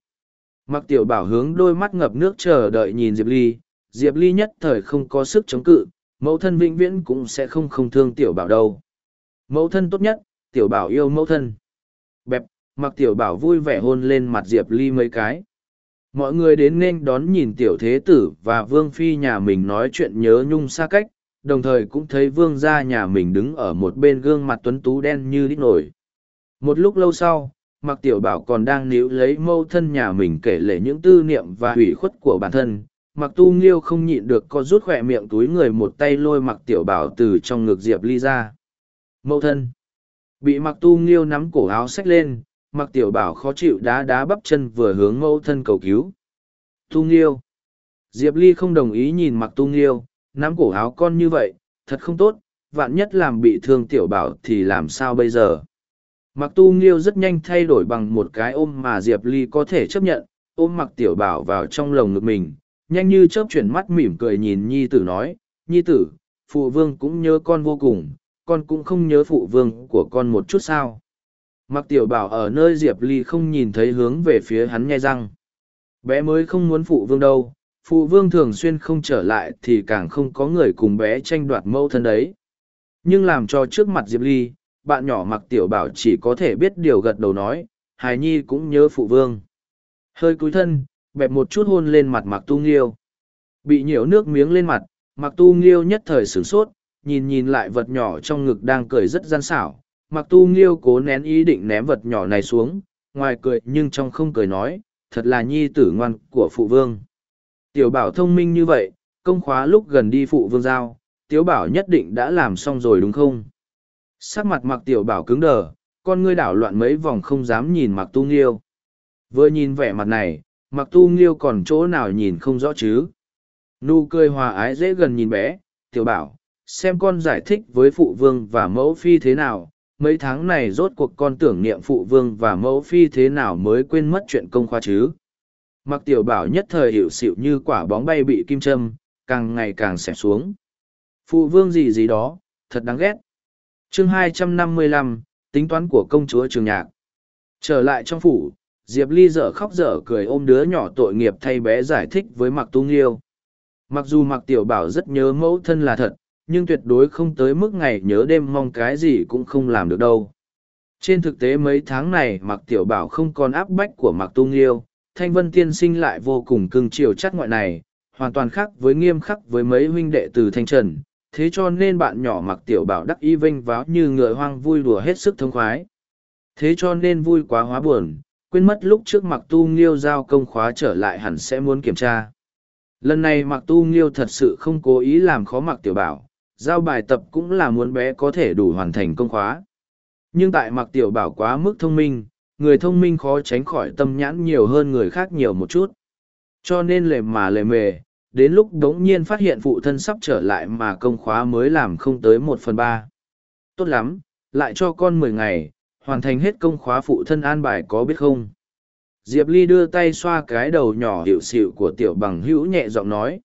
Mặc tiểu bảo hướng đôi mắt ngập nước chờ đợi nhìn Diệp Ly, Diệp Ly nhất thời không có sức chống cự, mẫu thân vĩnh viễn cũng sẽ không không thương tiểu bảo đâu. Mẫu thân tốt nhất, tiểu bảo yêu mẫu thân. Bẹp, mặc tiểu bảo vui vẻ hôn lên mặt Diệp Ly mấy cái. mọi người đến nên đón nhìn tiểu thế tử và vương phi nhà mình nói chuyện nhớ nhung xa cách đồng thời cũng thấy vương gia nhà mình đứng ở một bên gương mặt tuấn tú đen như đít nổi một lúc lâu sau mặc tiểu bảo còn đang níu lấy mâu thân nhà mình kể lể những tư niệm và hủy khuất của bản thân mặc tu nghiêu không nhịn được có rút khỏe miệng túi người một tay lôi mặc tiểu bảo từ trong ngực diệp ly ra Mẫu thân. Bị mặc tu nghiêu nắm cổ áo xách lên mặc tiểu bảo khó chịu đá đá bắp chân vừa hướng Mẫu thân cầu cứu. Tu nghiêu. Diệp ly không đồng ý nhìn mặc tu nghiêu, nắm cổ áo con như vậy, thật không tốt, vạn nhất làm bị thương tiểu bảo thì làm sao bây giờ? Mặc tu nghiêu rất nhanh thay đổi bằng một cái ôm mà diệp ly có thể chấp nhận, ôm mặc tiểu bảo vào trong lồng ngực mình, nhanh như chớp chuyển mắt mỉm cười nhìn nhi tử nói, nhi tử, phụ vương cũng nhớ con vô cùng con cũng không nhớ phụ vương của con một chút sao. Mặc tiểu bảo ở nơi diệp ly không nhìn thấy hướng về phía hắn nghe răng. Bé mới không muốn phụ vương đâu, phụ vương thường xuyên không trở lại thì càng không có người cùng bé tranh đoạt mẫu thân đấy. Nhưng làm cho trước mặt diệp ly, bạn nhỏ mặc tiểu bảo chỉ có thể biết điều gật đầu nói, hài nhi cũng nhớ phụ vương. Hơi cúi thân, bẹp một chút hôn lên mặt mặc tu nghiêu. Bị nhiễu nước miếng lên mặt mặc tu nghiêu nhất thời sửng sốt nhìn nhìn lại vật nhỏ trong ngực đang cười rất gian xảo. Mặc tu nghiêu cố nén ý định ném vật nhỏ này xuống, ngoài cười nhưng trong không cười nói, thật là nhi tử ngoan của phụ vương. Tiểu bảo thông minh như vậy, công khóa lúc gần đi phụ vương giao, Tiểu bảo nhất định đã làm xong rồi đúng không? Sắc mặt mặc tiểu bảo cứng đờ, con ngươi đảo loạn mấy vòng không dám nhìn mặc tu nghiêu. Vừa nhìn vẻ mặt này, mặc tu nghiêu còn chỗ nào nhìn không rõ chứ? Nụ cười hòa ái dễ gần nhìn bé, tiểu bảo xem con giải thích với phụ vương và mẫu phi thế nào mấy tháng này rốt cuộc con tưởng niệm phụ vương và mẫu phi thế nào mới quên mất chuyện công khoa chứ. Mặc tiểu bảo nhất thời hiệu xịu như quả bóng bay bị kim châm càng ngày càng xẹp xuống. Phụ vương gì gì đó thật đáng ghét. Chương 255, tính toán của công chúa trường nhạc. Trở lại trong phủ diệp ly dở khóc dở cười ôm đứa nhỏ tội nghiệp thay bé giải thích với mặc tu nghiêu. Mặc dù mặc tiểu bảo rất nhớ mẫu thân là thật nhưng tuyệt đối không tới mức ngày nhớ đêm mong cái gì cũng không làm được đâu. Trên thực tế mấy tháng này mặc tiểu bảo không còn áp bách của mặc tu nghiêu thanh vân tiên sinh lại vô cùng cưng chiều chắc ngoại này, hoàn toàn khác với nghiêm khắc với mấy huynh đệ từ thanh trần. Thế cho nên bạn nhỏ mặc tiểu bảo đắc y vinh váo như người hoang vui đùa hết sức thông khoái. Thế cho nên vui quá hóa buồn, quên mất lúc trước mặc tu nghiêu giao công khóa trở lại hẳn sẽ muốn kiểm tra. Lần này mặc tu nghiêu thật sự không cố ý làm khó mặc tiểu bảo giao bài tập cũng là muốn bé có thể đủ hoàn thành công khóa. Nhưng tại mặc tiểu bảo quá mức thông minh, người thông minh khó tránh khỏi tâm nhãn nhiều hơn người khác nhiều một chút. Cho nên lề mà lề mề, đến lúc đống nhiên phát hiện phụ thân sắp trở lại mà công khóa mới làm không tới một phần ba. Tốt lắm, lại cho con mười ngày, hoàn thành hết công khóa phụ thân an bài có biết không? Diệp ly đưa tay xoa cái đầu nhỏ hiệu xịu của tiểu bằng hữu nhẹ giọng nói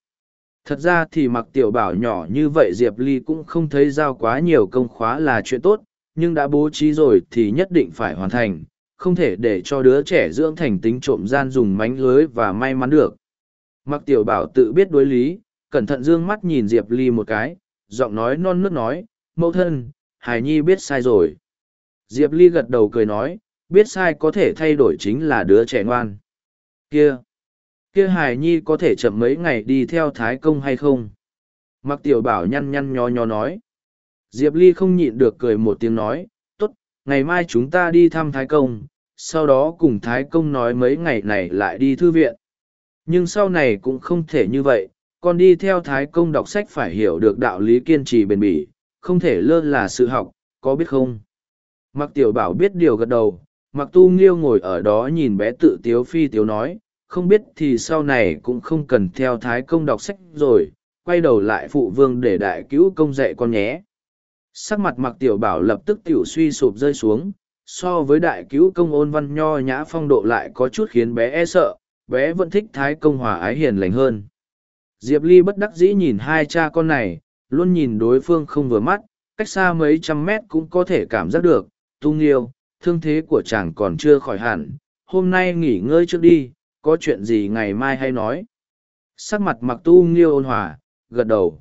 thật ra thì mặc tiểu bảo nhỏ như vậy diệp ly cũng không thấy giao quá nhiều công khóa là chuyện tốt, nhưng đã bố trí rồi thì nhất định phải hoàn thành, không thể để cho đứa trẻ dưỡng thành tính trộm gian dùng mánh lưới và may mắn được. Mặc tiểu bảo tự biết đối lý, cẩn thận dương mắt nhìn diệp ly một cái, giọng nói non nước nói, mẫu thân hải nhi biết sai rồi. Diệp ly gật đầu cười nói, biết sai có thể thay đổi chính là đứa trẻ ngoan. Kia kia hải nhi có thể chậm mấy ngày đi theo thái công hay không? Mặc tiểu bảo nhăn nhăn nho nho nói. Diệp ly không nhịn được cười một tiếng nói t ố t ngày mai chúng ta đi thăm thái công, sau đó cùng thái công nói mấy ngày này lại đi thư viện. Nhưng sau này cũng không thể như vậy, con đi theo thái công đọc sách phải hiểu được đạo lý kiên trì bền bỉ, không thể lơ là sự học, có biết không? Mặc tiểu bảo biết điều gật đầu, mặc tu nghiêu ngồi ở đó nhìn bé tự tiếu phi tiếu nói không biết thì sau này cũng không cần theo thái công đọc sách rồi, quay đầu lại phụ vương để đại cứu công dạy con nhé. Sắc mặt mặc tiểu bảo lập tức t i ể u suy sụp rơi xuống, so với đại cứu công ôn văn nho nhã phong độ lại có chút khiến bé e sợ, bé vẫn thích thái công hòa ái hiền lành hơn. Diệp ly bất đắc dĩ nhìn hai cha con này, luôn nhìn đối phương không vừa mắt, cách xa mấy trăm mét cũng có thể cảm giác được tu nghiêu thương thế của chàng còn chưa khỏi hẳn, hôm nay nghỉ ngơi trước đi có chuyện gì ngày mai hay nói. Sắc mặt mặc tu nghiêu ôn hòa, gật đầu.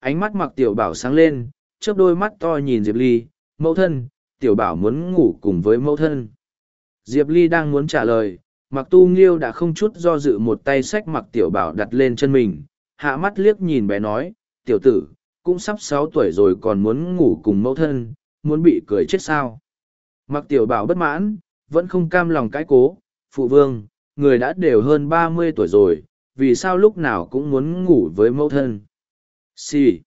Ánh mắt mặc tiểu bảo sáng lên, chớp đôi mắt to nhìn diệp ly, mẫu thân, tiểu bảo muốn ngủ cùng với mẫu thân. Diệp ly đang muốn trả lời mặc tu nghiêu đã không chút do dự một tay xách mặc tiểu bảo đặt lên chân mình, hạ mắt liếc nhìn bé nói, tiểu tử, cũng sắp sáu tuổi rồi còn muốn ngủ cùng mẫu thân, muốn bị cười chết sao? Mặc tiểu bảo bất mãn, vẫn không cam lòng cãi cố, phụ vương người đã đều hơn ba mươi tuổi rồi, vì sao lúc nào cũng muốn ngủ với mẫu thân? Xì、sì.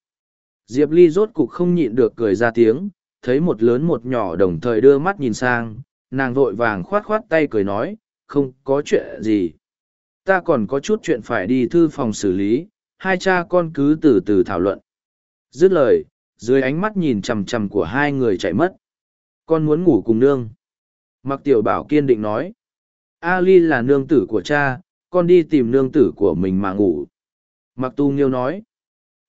diệp ly rốt cục không nhịn được cười ra tiếng, thấy một lớn một nhỏ đồng thời đưa mắt nhìn sang, nàng vội vàng khoát khoát tay cười nói, không có chuyện gì. Ta còn có chút chuyện phải đi thư phòng xử lý, hai cha con cứ từ từ thảo luận. Dứt lời, dưới ánh mắt nhìn chằm chằm của hai người chạy mất. Con muốn ngủ cùng nương. Mặc tiểu bảo kiên định nói ali là nương tử của cha, con đi tìm nương tử của mình mà ngủ. Mặc tu nghiêu nói,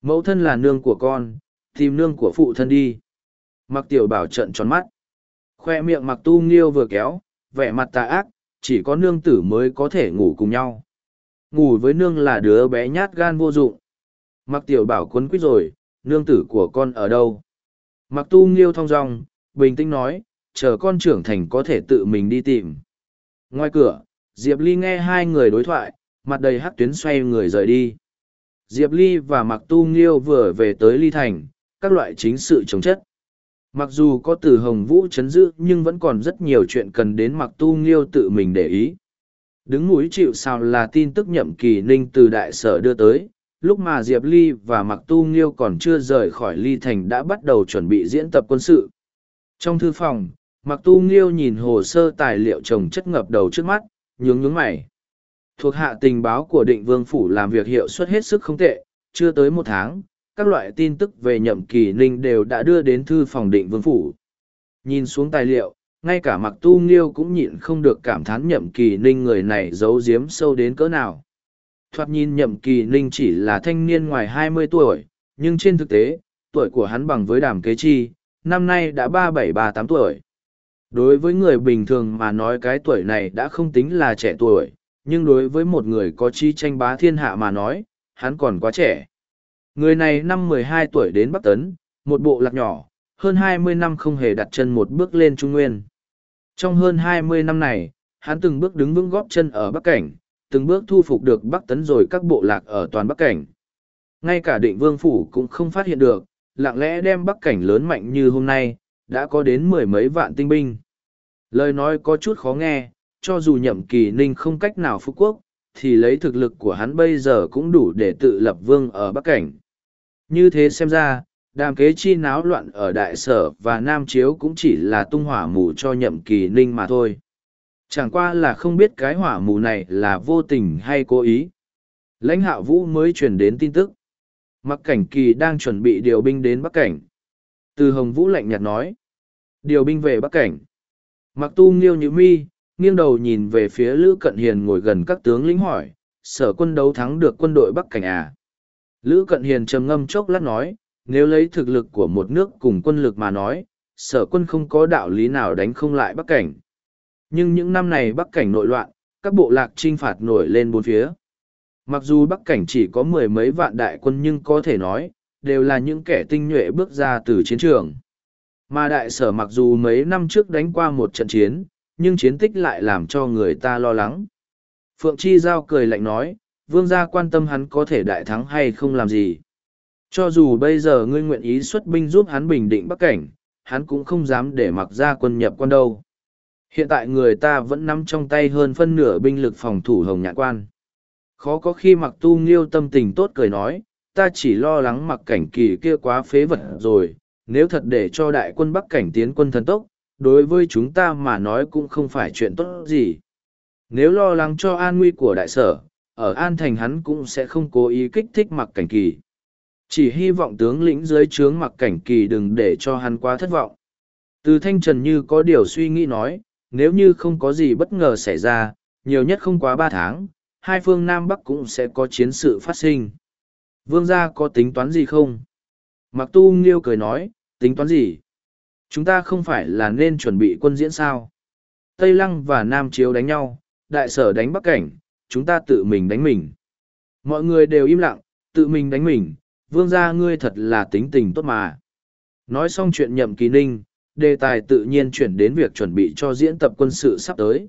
mẫu thân là nương của con, tìm nương của phụ thân đi. Mặc tiểu bảo trận tròn mắt. Khoe miệng mặc tu nghiêu vừa kéo, vẻ mặt tà ác, chỉ có nương tử mới có thể ngủ cùng nhau. Ngủ với nương là đứa bé nhát gan vô dụng. Mặc tiểu bảo quấn quýt rồi, nương tử của con ở đâu? Mặc tu nghiêu thong dong, bình tĩnh nói, chờ con trưởng thành có thể tự mình đi tìm ngoài cửa, diệp ly nghe hai người đối thoại, mặt đầy hắc tuyến xoay người rời đi. Diệp ly và mặc tu nghiêu vừa về tới ly thành, các loại chính sự chống chất. Mặc dù có từ hồng vũ chấn giữ, nhưng vẫn còn rất nhiều chuyện cần đến mặc tu nghiêu tự mình để ý. Đứng mũi chịu sao là tin tức nhậm kỳ ninh từ đại sở đưa tới. Lúc mà diệp ly và mặc tu nghiêu còn chưa rời khỏi ly thành đã bắt đầu chuẩn bị diễn tập quân sự. Trong thư phòng mặc tu nghiêu nhìn hồ sơ tài liệu trồng chất ngập đầu trước mắt nhướng nhướng mày thuộc hạ tình báo của định vương phủ làm việc hiệu suất hết sức không tệ chưa tới một tháng các loại tin tức về nhậm kỳ ninh đều đã đưa đến thư phòng định vương phủ. Nhìn xuống tài liệu, ngay cả mặc tu nghiêu cũng nhịn không được cảm thán nhậm kỳ ninh người này giấu giếm sâu đến cỡ nào. Thoạt nhìn nhậm kỳ ninh chỉ là thanh niên ngoài hai mươi tuổi, nhưng trên thực tế, tuổi của hắn bằng với đàm kế chi, năm nay đã ba bảy ba tám tuổi. Đối với người bình thường mà nói cái tuổi này đã không tính là trẻ tuổi, nhưng đối với một người có chi tranh bá thiên hạ mà nói, hắn còn quá trẻ. Người này năm mười hai tuổi đến Bắc Tấn, một bộ lạc nhỏ, hơn hai mươi năm không hề đặt chân một bước lên Trung Nguyên. Trong hơn hai mươi năm này, hắn từng bước đứng vững góp chân ở Bắc Cảnh, từng bước thu phục được Bắc Tấn rồi các bộ lạc ở toàn Bắc Cảnh. Ngay cả định vương phủ cũng không phát hiện được, lặng lẽ đem Bắc Cảnh lớn mạnh như hôm nay, đã có đến mười mấy vạn tinh binh. Lời nói có chút khó nghe, cho dù nhậm kỳ ninh không cách nào phục quốc, thì lấy thực lực của hắn bây giờ cũng đủ để tự lập vương ở Bắc Cảnh. Như thế xem ra, đàm kế chi náo loạn ở đại sở và nam chiếu cũng chỉ là tung hỏa mù cho nhậm kỳ ninh mà thôi. Chẳng qua là không biết cái hỏa mù này là vô tình hay cố ý. Lãnh hạ vũ mới truyền đến tin tức. Mặc cảnh kỳ đang chuẩn bị điều binh đến Bắc Cảnh. Từ Hồng Vũ lạnh nhạt nói. Điều binh về Bắc Cảnh. Mặc tu nghiêu nhữ mi, nghiêng đầu nhìn về phía Lữ Cận Hiền ngồi gần các tướng lĩnh hỏi, sở quân đấu thắng được quân đội Bắc Cảnh à? Lữ Cận Hiền trầm ngâm chốc lát nói, nếu lấy thực lực của một nước cùng quân lực mà nói, sở quân không có đạo lý nào đánh không lại Bắc Cảnh. Nhưng những năm này Bắc Cảnh nội loạn, các bộ lạc trinh phạt nổi lên bốn phía. Mặc dù Bắc Cảnh chỉ có mười mấy vạn đại quân nhưng có thể nói, đều là những kẻ tinh nhuệ bước ra từ chiến trường. Mà đại sở mặc dù mấy năm trước đánh qua một trận chiến, nhưng chiến tích lại làm cho người ta lo lắng. Phượng Chi Giao cười lạnh nói, vương gia quan tâm hắn có thể đại thắng hay không làm gì. Cho dù bây giờ ngươi nguyện ý xuất binh giúp hắn bình định bắc cảnh, hắn cũng không dám để mặc ra quân nhập quan đâu. Hiện tại người ta vẫn nắm trong tay hơn phân nửa binh lực phòng thủ hồng nhạn quan. Khó có khi mặc tu nghiêu tâm tình tốt cười nói, ta chỉ lo lắng mặc cảnh kỳ kia quá phế vật rồi, nếu thật để cho đại quân bắc cảnh tiến quân thần tốc, đối với chúng ta mà nói cũng không phải chuyện tốt gì. Nếu lo lắng cho an nguy của đại sở, ở An Thành hắn cũng sẽ không cố ý kích thích mặc cảnh kỳ. Chỉ hy vọng tướng lĩnh dưới trướng mặc cảnh kỳ đừng để cho hắn quá thất vọng. Từ thanh trần như có điều suy nghĩ nói, nếu như không có gì bất ngờ xảy ra, nhiều nhất không quá ba tháng, hai phương Nam Bắc cũng sẽ có chiến sự phát sinh. Vương gia có tính toán gì không? Mặc tu nghiêu cười nói, tính toán gì? Chúng ta không phải là nên chuẩn bị quân diễn sao? Tây Lăng và Nam Chiếu đánh nhau, đại sở đánh Bắc Cảnh, chúng ta tự mình đánh mình. Mọi người đều im lặng, tự mình đánh mình, vương gia ngươi thật là tính tình tốt mà. Nói xong chuyện nhậm kỳ ninh, đề tài tự nhiên chuyển đến việc chuẩn bị cho diễn tập quân sự sắp tới.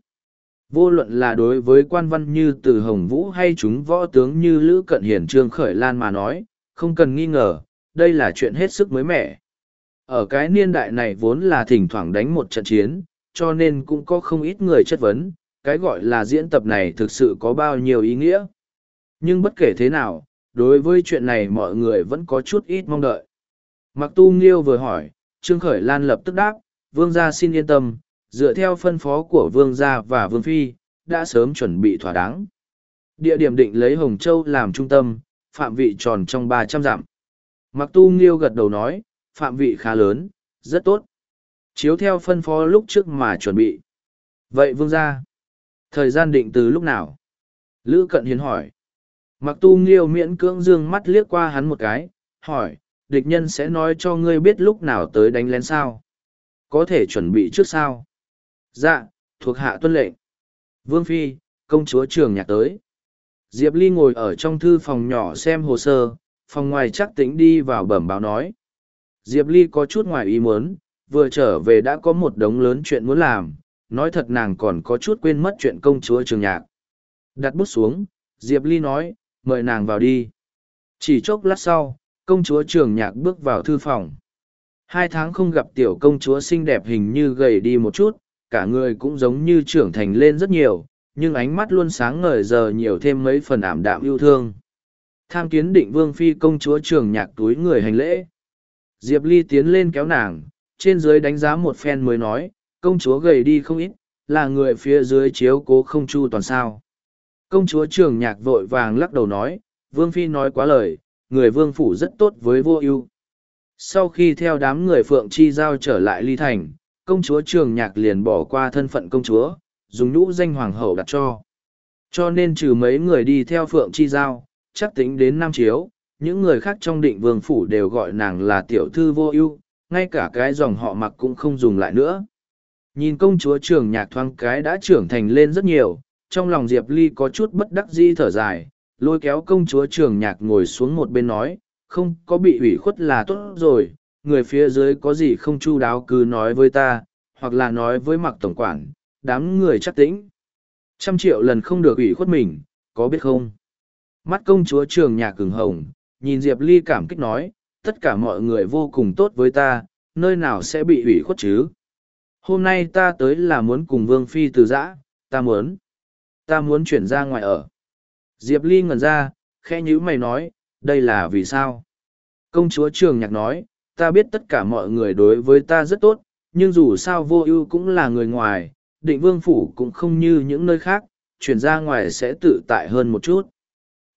Vô luận là đối với quan văn như từ Hồng Vũ hay chúng võ tướng như Lữ Cận Hiển Trương Khởi Lan mà nói, không cần nghi ngờ, đây là chuyện hết sức mới mẻ. Ở cái niên đại này vốn là thỉnh thoảng đánh một trận chiến, cho nên cũng có không ít người chất vấn, cái gọi là diễn tập này thực sự có bao nhiêu ý nghĩa. Nhưng bất kể thế nào, đối với chuyện này mọi người vẫn có chút ít mong đợi. Mặc tu nghiêu vừa hỏi, Trương Khởi Lan lập tức đáp, vương gia xin yên tâm, dựa theo phân phó của vương gia và vương phi, đã sớm chuẩn bị thỏa đáng. Địa điểm định lấy Hồng Châu làm trung tâm, phạm vị tròn trong ba trăm dặm. Mặc tu nghiêu gật đầu nói, phạm vị khá lớn, rất tốt. Chiếu theo phân phó lúc trước mà chuẩn bị. Vậy vương gia, thời gian định từ lúc nào? Lữ Cận Hiến hỏi. Mặc tu nghiêu miễn cưỡng dương mắt liếc qua hắn một cái, hỏi, địch nhân sẽ nói cho ngươi biết lúc nào tới đánh lén sao? Có thể chuẩn bị trước sao? Dạ, thuộc hạ tuân lệnh. Vương Phi, công chúa trường nhạc tới. Diệp Ly ngồi ở trong thư phòng nhỏ xem hồ sơ, phòng ngoài chắc tĩnh đi vào bẩm báo nói. Diệp Ly có chút ngoài ý muốn, vừa trở về đã có một đống lớn chuyện muốn làm, nói thật nàng còn có chút quên mất chuyện công chúa trường nhạc. Đặt bút xuống, Diệp Ly nói, mời nàng vào đi. Chỉ chốc lát sau, công chúa trường nhạc bước vào thư phòng. Hai tháng không gặp tiểu công chúa xinh đẹp hình như gầy đi một chút, cả người cũng giống như trưởng thành lên rất nhiều, nhưng ánh mắt luôn sáng ngời giờ nhiều thêm mấy phần ảm đạm yêu thương. Tham kiến định vương phi công chúa trường nhạc túi người hành lễ. Diệp Ly tiến lên kéo nàng, trên dưới đánh giá một phen mới nói, công chúa gầy đi không ít, là người phía dưới chiếu cố không chu toàn sao. Công chúa trường nhạc vội vàng lắc đầu nói, vương phi nói quá lời, người vương phủ rất tốt với vô ưu. Sau khi theo đám người phượng chi giao trở lại ly thành, công chúa trường nhạc liền bỏ qua thân phận công chúa, dùng nhũ danh hoàng hậu đặt cho. Cho nên trừ mấy người đi theo phượng chi giao, chắc tính đến Nam Chiếu, những người khác trong định vương phủ đều gọi nàng là tiểu thư vô ưu, ngay cả cái dòng họ mặc cũng không dùng lại nữa. Nhìn công chúa trường nhạc thoáng cái đã trưởng thành lên rất nhiều, trong lòng Diệp Ly có chút bất đắc dĩ thở dài, lôi kéo công chúa trường nhạc ngồi xuống một bên nói, không có bị ủy khuất là tốt rồi, người phía dưới có gì không chu đáo cứ nói với ta, hoặc là nói với mặc tổng quản, đám người chắc tĩnh. Trăm triệu lần không được ủy khuất mình, có biết không? Mắt công chúa trường nhạc cường hồng, nhìn Diệp Ly cảm kích nói, tất cả mọi người vô cùng tốt với ta, nơi nào sẽ bị ủy khuất chứ? Hôm nay ta tới là muốn cùng Vương Phi từ giã, ta muốn. Ta muốn chuyển ra ngoài ở. Diệp Ly ngẩn ra, khẽ nhữ mày nói, đây là vì sao? Công chúa trường nhạc nói, ta biết tất cả mọi người đối với ta rất tốt, nhưng dù sao vô ưu cũng là người ngoài, định vương phủ cũng không như những nơi khác, chuyển ra ngoài sẽ tự tại hơn một chút.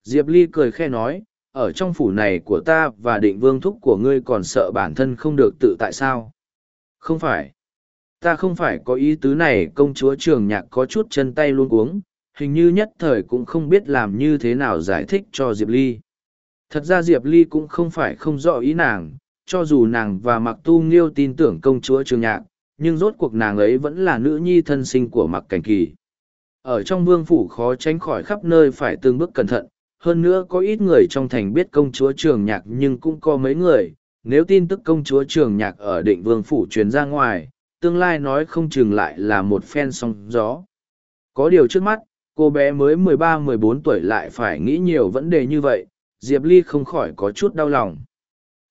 Diệp Ly cười khe nói, ở trong phủ này của ta và định vương thúc của ngươi còn sợ bản thân không được tự tại sao? Không phải. Ta không phải có ý tứ này công chúa trường nhạc có chút chân tay luôn uống, hình như nhất thời cũng không biết làm như thế nào giải thích cho Diệp Ly. Thật ra Diệp Ly cũng không phải không rõ ý nàng, cho dù nàng và Mặc Tu Nghiêu tin tưởng công chúa Trường Nhạc, nhưng rốt cuộc nàng ấy vẫn là nữ nhi thân sinh của Mặc Cảnh Kỳ. Ở trong vương phủ khó tránh khỏi khắp nơi phải tương bước cẩn thận, hơn nữa có ít người trong thành biết công chúa Trường Nhạc nhưng cũng có mấy người, nếu tin tức công chúa Trường Nhạc ở định vương phủ truyền ra ngoài, tương lai nói không chừng lại là một phen sóng gió. Có điều trước mắt, cô bé mới mười ba mười bốn tuổi lại phải nghĩ nhiều vấn đề như vậy, Diệp Ly không khỏi có chút đau lòng.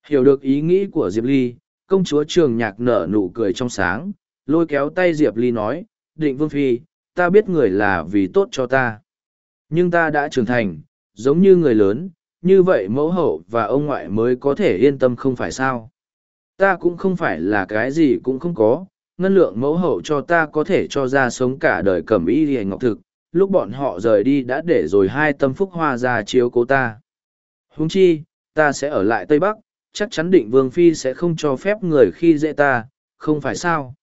Hiểu được ý nghĩ của Diệp Ly, công chúa trường nhạc nở nụ cười trong sáng, lôi kéo tay Diệp Ly nói, định vương phi, ta biết người là vì tốt cho ta. Nhưng ta đã trưởng thành, giống như người lớn, như vậy mẫu hậu và ông ngoại mới có thể yên tâm không phải sao. Ta cũng không phải là cái gì cũng không có, ngân lượng mẫu hậu cho ta có thể cho ra sống cả đời cẩm y hề ngọc thực, lúc bọn họ rời đi đã để rồi hai tâm phúc hoa ra chiếu cố ta. Huống chi, ta sẽ ở lại Tây Bắc, chắc chắn định Vương Phi sẽ không cho phép người khi dễ ta, không phải sao.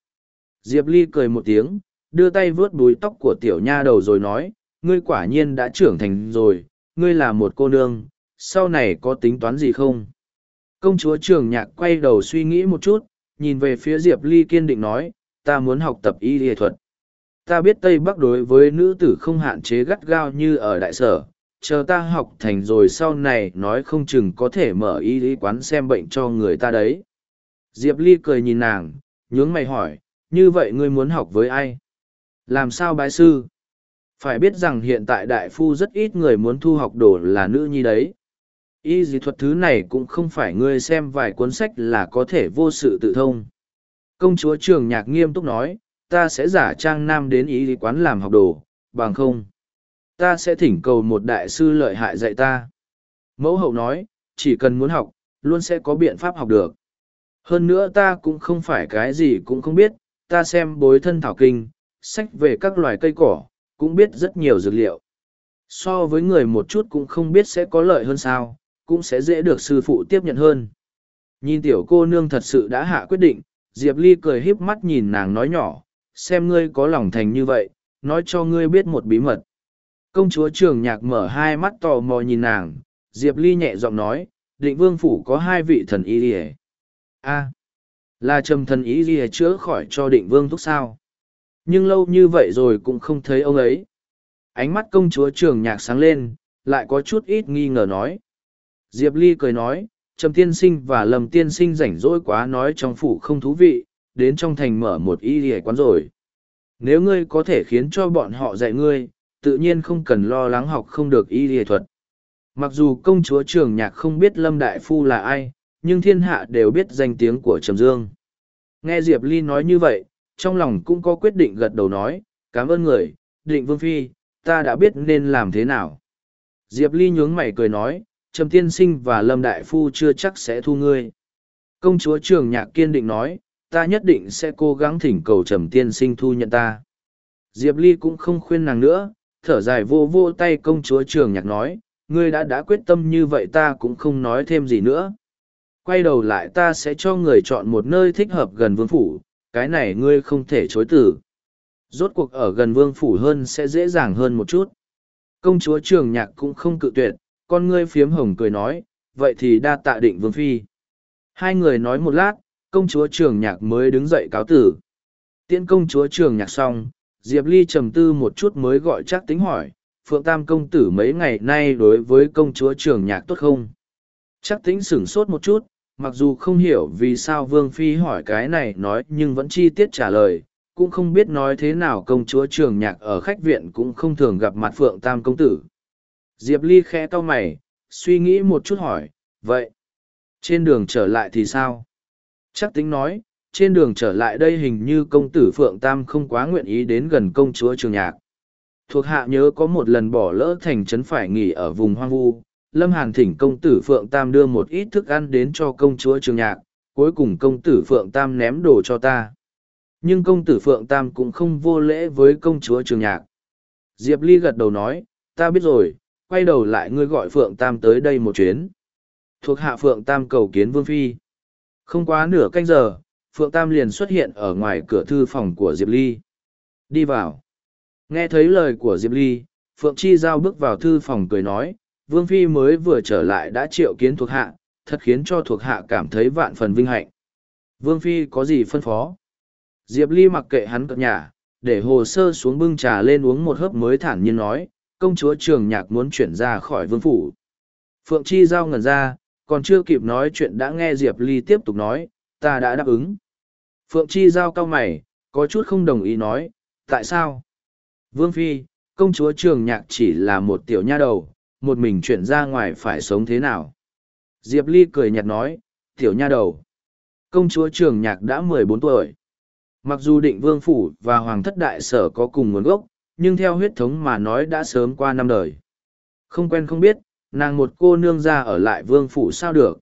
Diệp Ly cười một tiếng, đưa tay vướt búi tóc của tiểu nha đầu rồi nói, ngươi quả nhiên đã trưởng thành rồi, ngươi là một cô nương, sau này có tính toán gì không? Công chúa trường nhạc quay đầu suy nghĩ một chút, nhìn về phía Diệp Ly kiên định nói, ta muốn học tập y y thuật. Ta biết Tây Bắc đối với nữ tử không hạn chế gắt gao như ở đại sở, chờ ta học thành rồi sau này nói không chừng có thể mở y lý quán xem bệnh cho người ta đấy. Diệp Ly cười nhìn nàng, nhướng mày hỏi, như vậy ngươi muốn học với ai? Làm sao bái sư? Phải biết rằng hiện tại đại phu rất ít người muốn thu học đồ là nữ nhi đấy. Y dị thuật thứ này cũng không phải ngươi xem vài cuốn sách là có thể vô sự tự thông. Công chúa trường nhạc nghiêm túc nói, ta sẽ giả trang nam đến ý quán làm học đồ, bằng không. Ta sẽ thỉnh cầu một đại sư lợi hại dạy ta. Mẫu hậu nói, chỉ cần muốn học, luôn sẽ có biện pháp học được. Hơn nữa ta cũng không phải cái gì cũng không biết, ta xem bối thân thảo kinh, sách về các loài cây cỏ, cũng biết rất nhiều dược liệu. So với người một chút cũng không biết sẽ có lợi hơn sao, cũng sẽ dễ được sư phụ tiếp nhận hơn. Nhìn tiểu cô nương thật sự đã hạ quyết định, Diệp Ly cười híp mắt nhìn nàng nói nhỏ, xem ngươi có lòng thành như vậy, nói cho ngươi biết một bí mật. Công chúa trường nhạc mở hai mắt tò mò nhìn nàng, Diệp Ly nhẹ giọng nói, định vương phủ có hai vị thần y đi a là trầm thần y đi chữa khỏi cho định vương thúc sao. Nhưng lâu như vậy rồi cũng không thấy ông ấy. Ánh mắt công chúa trường nhạc sáng lên, lại có chút ít nghi ngờ nói. Diệp Ly cười nói, Trầm tiên sinh và Lâm tiên sinh rảnh rỗi quá nói trong phủ không thú vị, đến trong thành mở một y ỉa quán rồi. Nếu ngươi có thể khiến cho bọn họ dạy ngươi, tự nhiên không cần lo lắng học không được y ỉa thuật. Mặc dù công chúa trường nhạc không biết Lâm Đại Phu là ai, nhưng thiên hạ đều biết danh tiếng của Trầm Dương. Nghe Diệp Ly nói như vậy, trong lòng cũng có quyết định gật đầu nói, cảm ơn người, định vương phi, ta đã biết nên làm thế nào. Diệp Ly nhướng mày cười nói, Trầm Tiên Sinh và Lâm Đại Phu chưa chắc sẽ thu ngươi. Công chúa Trường Nhạc kiên định nói, ta nhất định sẽ cố gắng thỉnh cầu Trầm Tiên Sinh thu nhận ta. Diệp Ly cũng không khuyên nàng nữa, thở dài vô vô tay công chúa Trường Nhạc nói, ngươi đã đã quyết tâm như vậy ta cũng không nói thêm gì nữa. Quay đầu lại ta sẽ cho người chọn một nơi thích hợp gần vương phủ, cái này ngươi không thể chối từ. Rốt cuộc ở gần vương phủ hơn sẽ dễ dàng hơn một chút. Công chúa Trường Nhạc cũng không cự tuyệt, con ngươi phiếm hồng cười nói, vậy thì đa tạ định vương phi. Hai người nói một lát, công chúa trường nhạc mới đứng dậy cáo tử. Tiễn công chúa trường nhạc xong, Diệp Ly trầm tư một chút mới gọi chắc tính hỏi, Phượng Tam công tử mấy ngày nay đối với công chúa trường nhạc tốt không? Chắc tính sửng sốt một chút, mặc dù không hiểu vì sao Vương Phi hỏi cái này nói nhưng vẫn chi tiết trả lời, cũng không biết nói thế nào công chúa trường nhạc ở khách viện cũng không thường gặp mặt Phượng Tam công tử. Diệp Ly khẽ to mày, suy nghĩ một chút hỏi, vậy, trên đường trở lại thì sao? Chắc tính nói, trên đường trở lại đây hình như công tử Phượng Tam không quá nguyện ý đến gần công chúa Trường Nhạc. Thuộc hạ nhớ có một lần bỏ lỡ thành trấn phải nghỉ ở vùng hoang vu, Lâm Hàn thỉnh công tử Phượng Tam đưa một ít thức ăn đến cho công chúa Trường Nhạc, cuối cùng công tử Phượng Tam ném đồ cho ta. Nhưng công tử Phượng Tam cũng không vô lễ với công chúa Trường Nhạc. Diệp Ly gật đầu nói, ta biết rồi, quay đầu lại ngươi gọi Phượng Tam tới đây một chuyến. Thuộc hạ Phượng Tam cầu kiến Vương Phi. Không quá nửa canh giờ, Phượng Tam liền xuất hiện ở ngoài cửa thư phòng của Diệp Ly. Đi vào. Nghe thấy lời của Diệp Ly, Phượng Chi Giao bước vào thư phòng cười nói, Vương Phi mới vừa trở lại đã triệu kiến thuộc hạ, thật khiến cho thuộc hạ cảm thấy vạn phần vinh hạnh. Vương Phi có gì phân phó? Diệp Ly mặc kệ hắn cập nhà, để hồ sơ xuống bưng trà lên uống một hớp mới thản nhiên nói, công chúa trường nhạc muốn chuyển ra khỏi vương phủ. Phượng Chi Giao ngẩn ra, còn chưa kịp nói chuyện đã nghe Diệp Ly tiếp tục nói, ta đã đáp ứng. Phượng Chi Giao cao mày, có chút không đồng ý nói, tại sao? Vương Phi, công chúa trường nhạc chỉ là một tiểu nha đầu, một mình chuyển ra ngoài phải sống thế nào? Diệp Ly cười nhạt nói, tiểu nha đầu. Công chúa trường nhạc đã mười bốn tuổi. Mặc dù định vương phủ và hoàng thất đại sở có cùng nguồn gốc, nhưng theo huyết thống mà nói đã sớm qua năm đời. Không quen không biết, nàng một cô nương ra ở lại vương phủ sao được.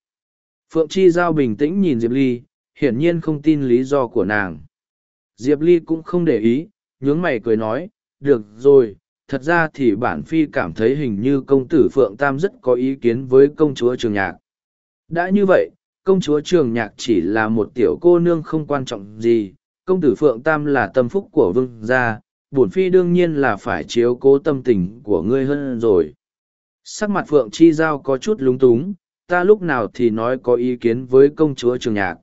Phượng Chi Giao bình tĩnh nhìn Diệp Ly, hiển nhiên không tin lý do của nàng. Diệp Ly cũng không để ý, nhướng mày cười nói, được rồi, thật ra thì bản phi cảm thấy hình như công tử Phượng Tam rất có ý kiến với công chúa Trường Nhạc. Đã như vậy, công chúa Trường Nhạc chỉ là một tiểu cô nương không quan trọng gì, công tử Phượng Tam là tâm phúc của vương gia, bổn phi đương nhiên là phải chiếu cố tâm tình của ngươi hơn rồi sắc mặt phượng chi giao có chút lúng túng ta lúc nào thì nói có ý kiến với công chúa trường nhạc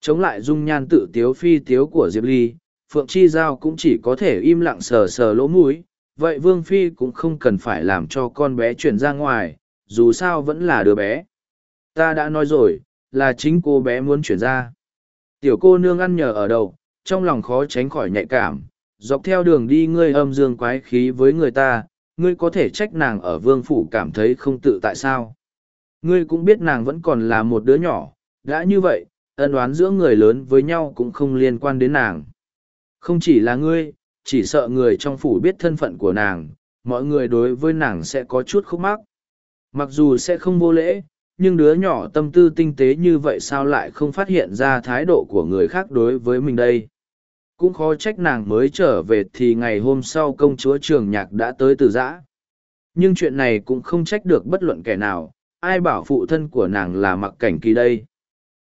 chống lại dung nhan tự tiếu phi tiếu của diệp ly phượng chi giao cũng chỉ có thể im lặng sờ sờ lỗ mũi vậy vương phi cũng không cần phải làm cho con bé chuyển ra ngoài dù sao vẫn là đứa bé ta đã nói rồi là chính cô bé muốn chuyển ra tiểu cô nương ăn nhờ ở đầu trong lòng khó tránh khỏi nhạy cảm dọc theo đường đi ngươi âm dương quái khí với người ta, ngươi có thể trách nàng ở vương phủ cảm thấy không tự tại sao. Ngươi cũng biết nàng vẫn còn là một đứa nhỏ, đã như vậy, ân oán giữa người lớn với nhau cũng không liên quan đến nàng. Không chỉ là ngươi, chỉ sợ người trong phủ biết thân phận của nàng, mọi người đối với nàng sẽ có chút khúc mắc. Mặc dù sẽ không vô lễ, nhưng đứa nhỏ tâm tư tinh tế như vậy sao lại không phát hiện ra thái độ của người khác đối với mình đây. Cũng khó trách nàng mới trở về thì ngày hôm sau công chúa trường nhạc đã tới từ giã. Nhưng chuyện này cũng không trách được bất luận kẻ nào, ai bảo phụ thân của nàng là mặc cảnh kỳ đây.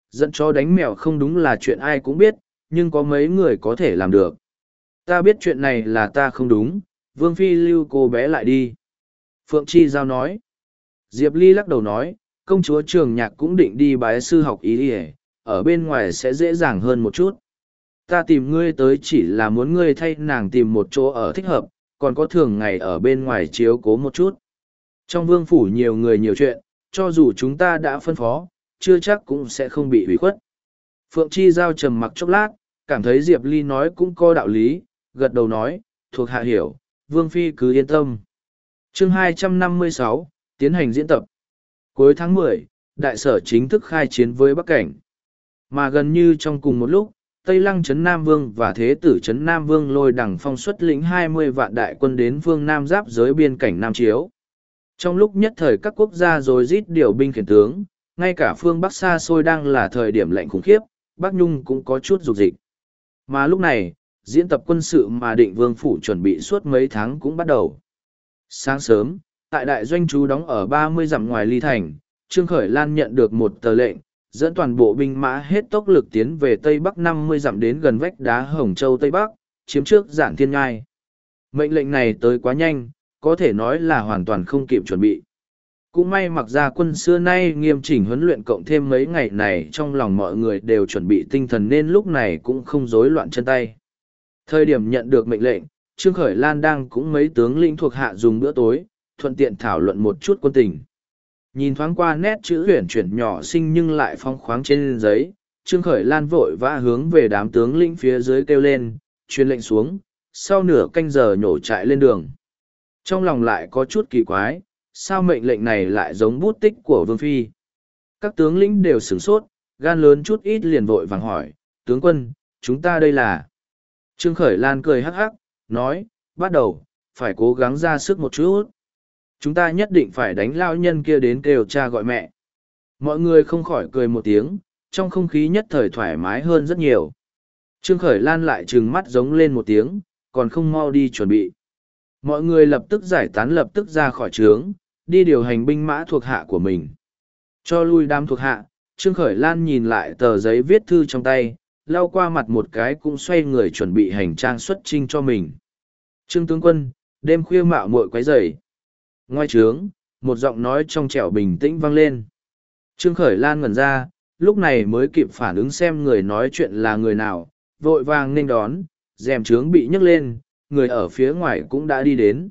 Dẫn cho đánh mèo không đúng là chuyện ai cũng biết, nhưng có mấy người có thể làm được. Ta biết chuyện này là ta không đúng, Vương Phi lưu cô bé lại đi. Phượng Chi Giao nói. Diệp Ly lắc đầu nói, công chúa trường nhạc cũng định đi bái sư học ý ỉa ở bên ngoài sẽ dễ dàng hơn một chút. Ta tìm ngươi tới chỉ là muốn ngươi thay nàng tìm một chỗ ở thích hợp, còn có thường ngày ở bên ngoài chiếu cố một chút. Trong vương phủ nhiều người nhiều chuyện, cho dù chúng ta đã phân phó, chưa chắc cũng sẽ không bị hủy khuất. Phượng Chi Giao trầm mặc chốc lát, cảm thấy Diệp Ly nói cũng có đạo lý, gật đầu nói, thuộc hạ hiểu, Vương Phi cứ yên tâm. chương 256, tiến hành diễn tập. Cuối tháng 10, đại sở chính thức khai chiến với Bắc Cảnh. Mà gần như trong cùng một lúc, Tây Lăng Trấn Nam Vương và Thế tử Trấn Nam Vương lôi đẳng phong xuất lĩnh 20 vạn đại quân đến phương Nam giáp giới biên cảnh Nam Chiếu. Trong lúc nhất thời các quốc gia rồi rít điều binh khiển tướng, ngay cả phương Bắc xa xôi đang là thời điểm lạnh khủng khiếp, Bắc Nhung cũng có chút dục dịch. Mà lúc này, diễn tập quân sự mà định vương phủ chuẩn bị suốt mấy tháng cũng bắt đầu. Sáng sớm, tại đại doanh chú đóng ở ba mươi dặm ngoài ly thành, Trương Khởi Lan nhận được một tờ lệnh, dẫn toàn bộ binh mã hết tốc lực tiến về Tây Bắc năm mươi dặm đến gần vách đá Hồng Châu Tây Bắc, chiếm trước giản thiên ngai. Mệnh lệnh này tới quá nhanh, có thể nói là hoàn toàn không kịp chuẩn bị. Cũng may mặc ra quân xưa nay nghiêm chỉnh huấn luyện cộng thêm mấy ngày này trong lòng mọi người đều chuẩn bị tinh thần nên lúc này cũng không rối loạn chân tay. Thời điểm nhận được mệnh lệnh, Trương Khởi Lan đang cũng mấy tướng lĩnh thuộc hạ dùng bữa tối, thuận tiện thảo luận một chút quân tình. Nhìn thoáng qua nét chữ huyền chuyển nhỏ xinh nhưng lại phong khoáng trên giấy, Trương Khởi Lan vội vã hướng về đám tướng lĩnh phía dưới kêu lên, truyền lệnh xuống, sau nửa canh giờ nhổ chạy lên đường. Trong lòng lại có chút kỳ quái, sao mệnh lệnh này lại giống bút tích của Vương Phi? Các tướng lĩnh đều sửng sốt, gan lớn chút ít liền vội vàng hỏi, tướng quân, chúng ta đây là... Trương Khởi Lan cười hắc hắc, nói, bắt đầu, phải cố gắng ra sức một chút. Chúng ta nhất định phải đánh lao nhân kia đến kêu cha gọi mẹ. Mọi người không khỏi cười một tiếng, trong không khí nhất thời thoải mái hơn rất nhiều. Trương Khởi Lan lại trừng mắt giống lên một tiếng, còn không mau đi chuẩn bị. Mọi người lập tức giải tán lập tức ra khỏi trướng, đi điều hành binh mã thuộc hạ của mình. Cho lui đám thuộc hạ, Trương Khởi Lan nhìn lại tờ giấy viết thư trong tay, lau qua mặt một cái cũng xoay người chuẩn bị hành trang xuất trinh cho mình. Trương tướng quân, đêm khuya mạo muội quấy rầy. Ngoài trướng, một giọng nói trong trẻo bình tĩnh vang lên. Trương Khởi Lan ngẩn ra, lúc này mới kịp phản ứng xem người nói chuyện là người nào, vội vàng nên đón, rèm trướng bị nhấc lên, người ở phía ngoài cũng đã đi đến.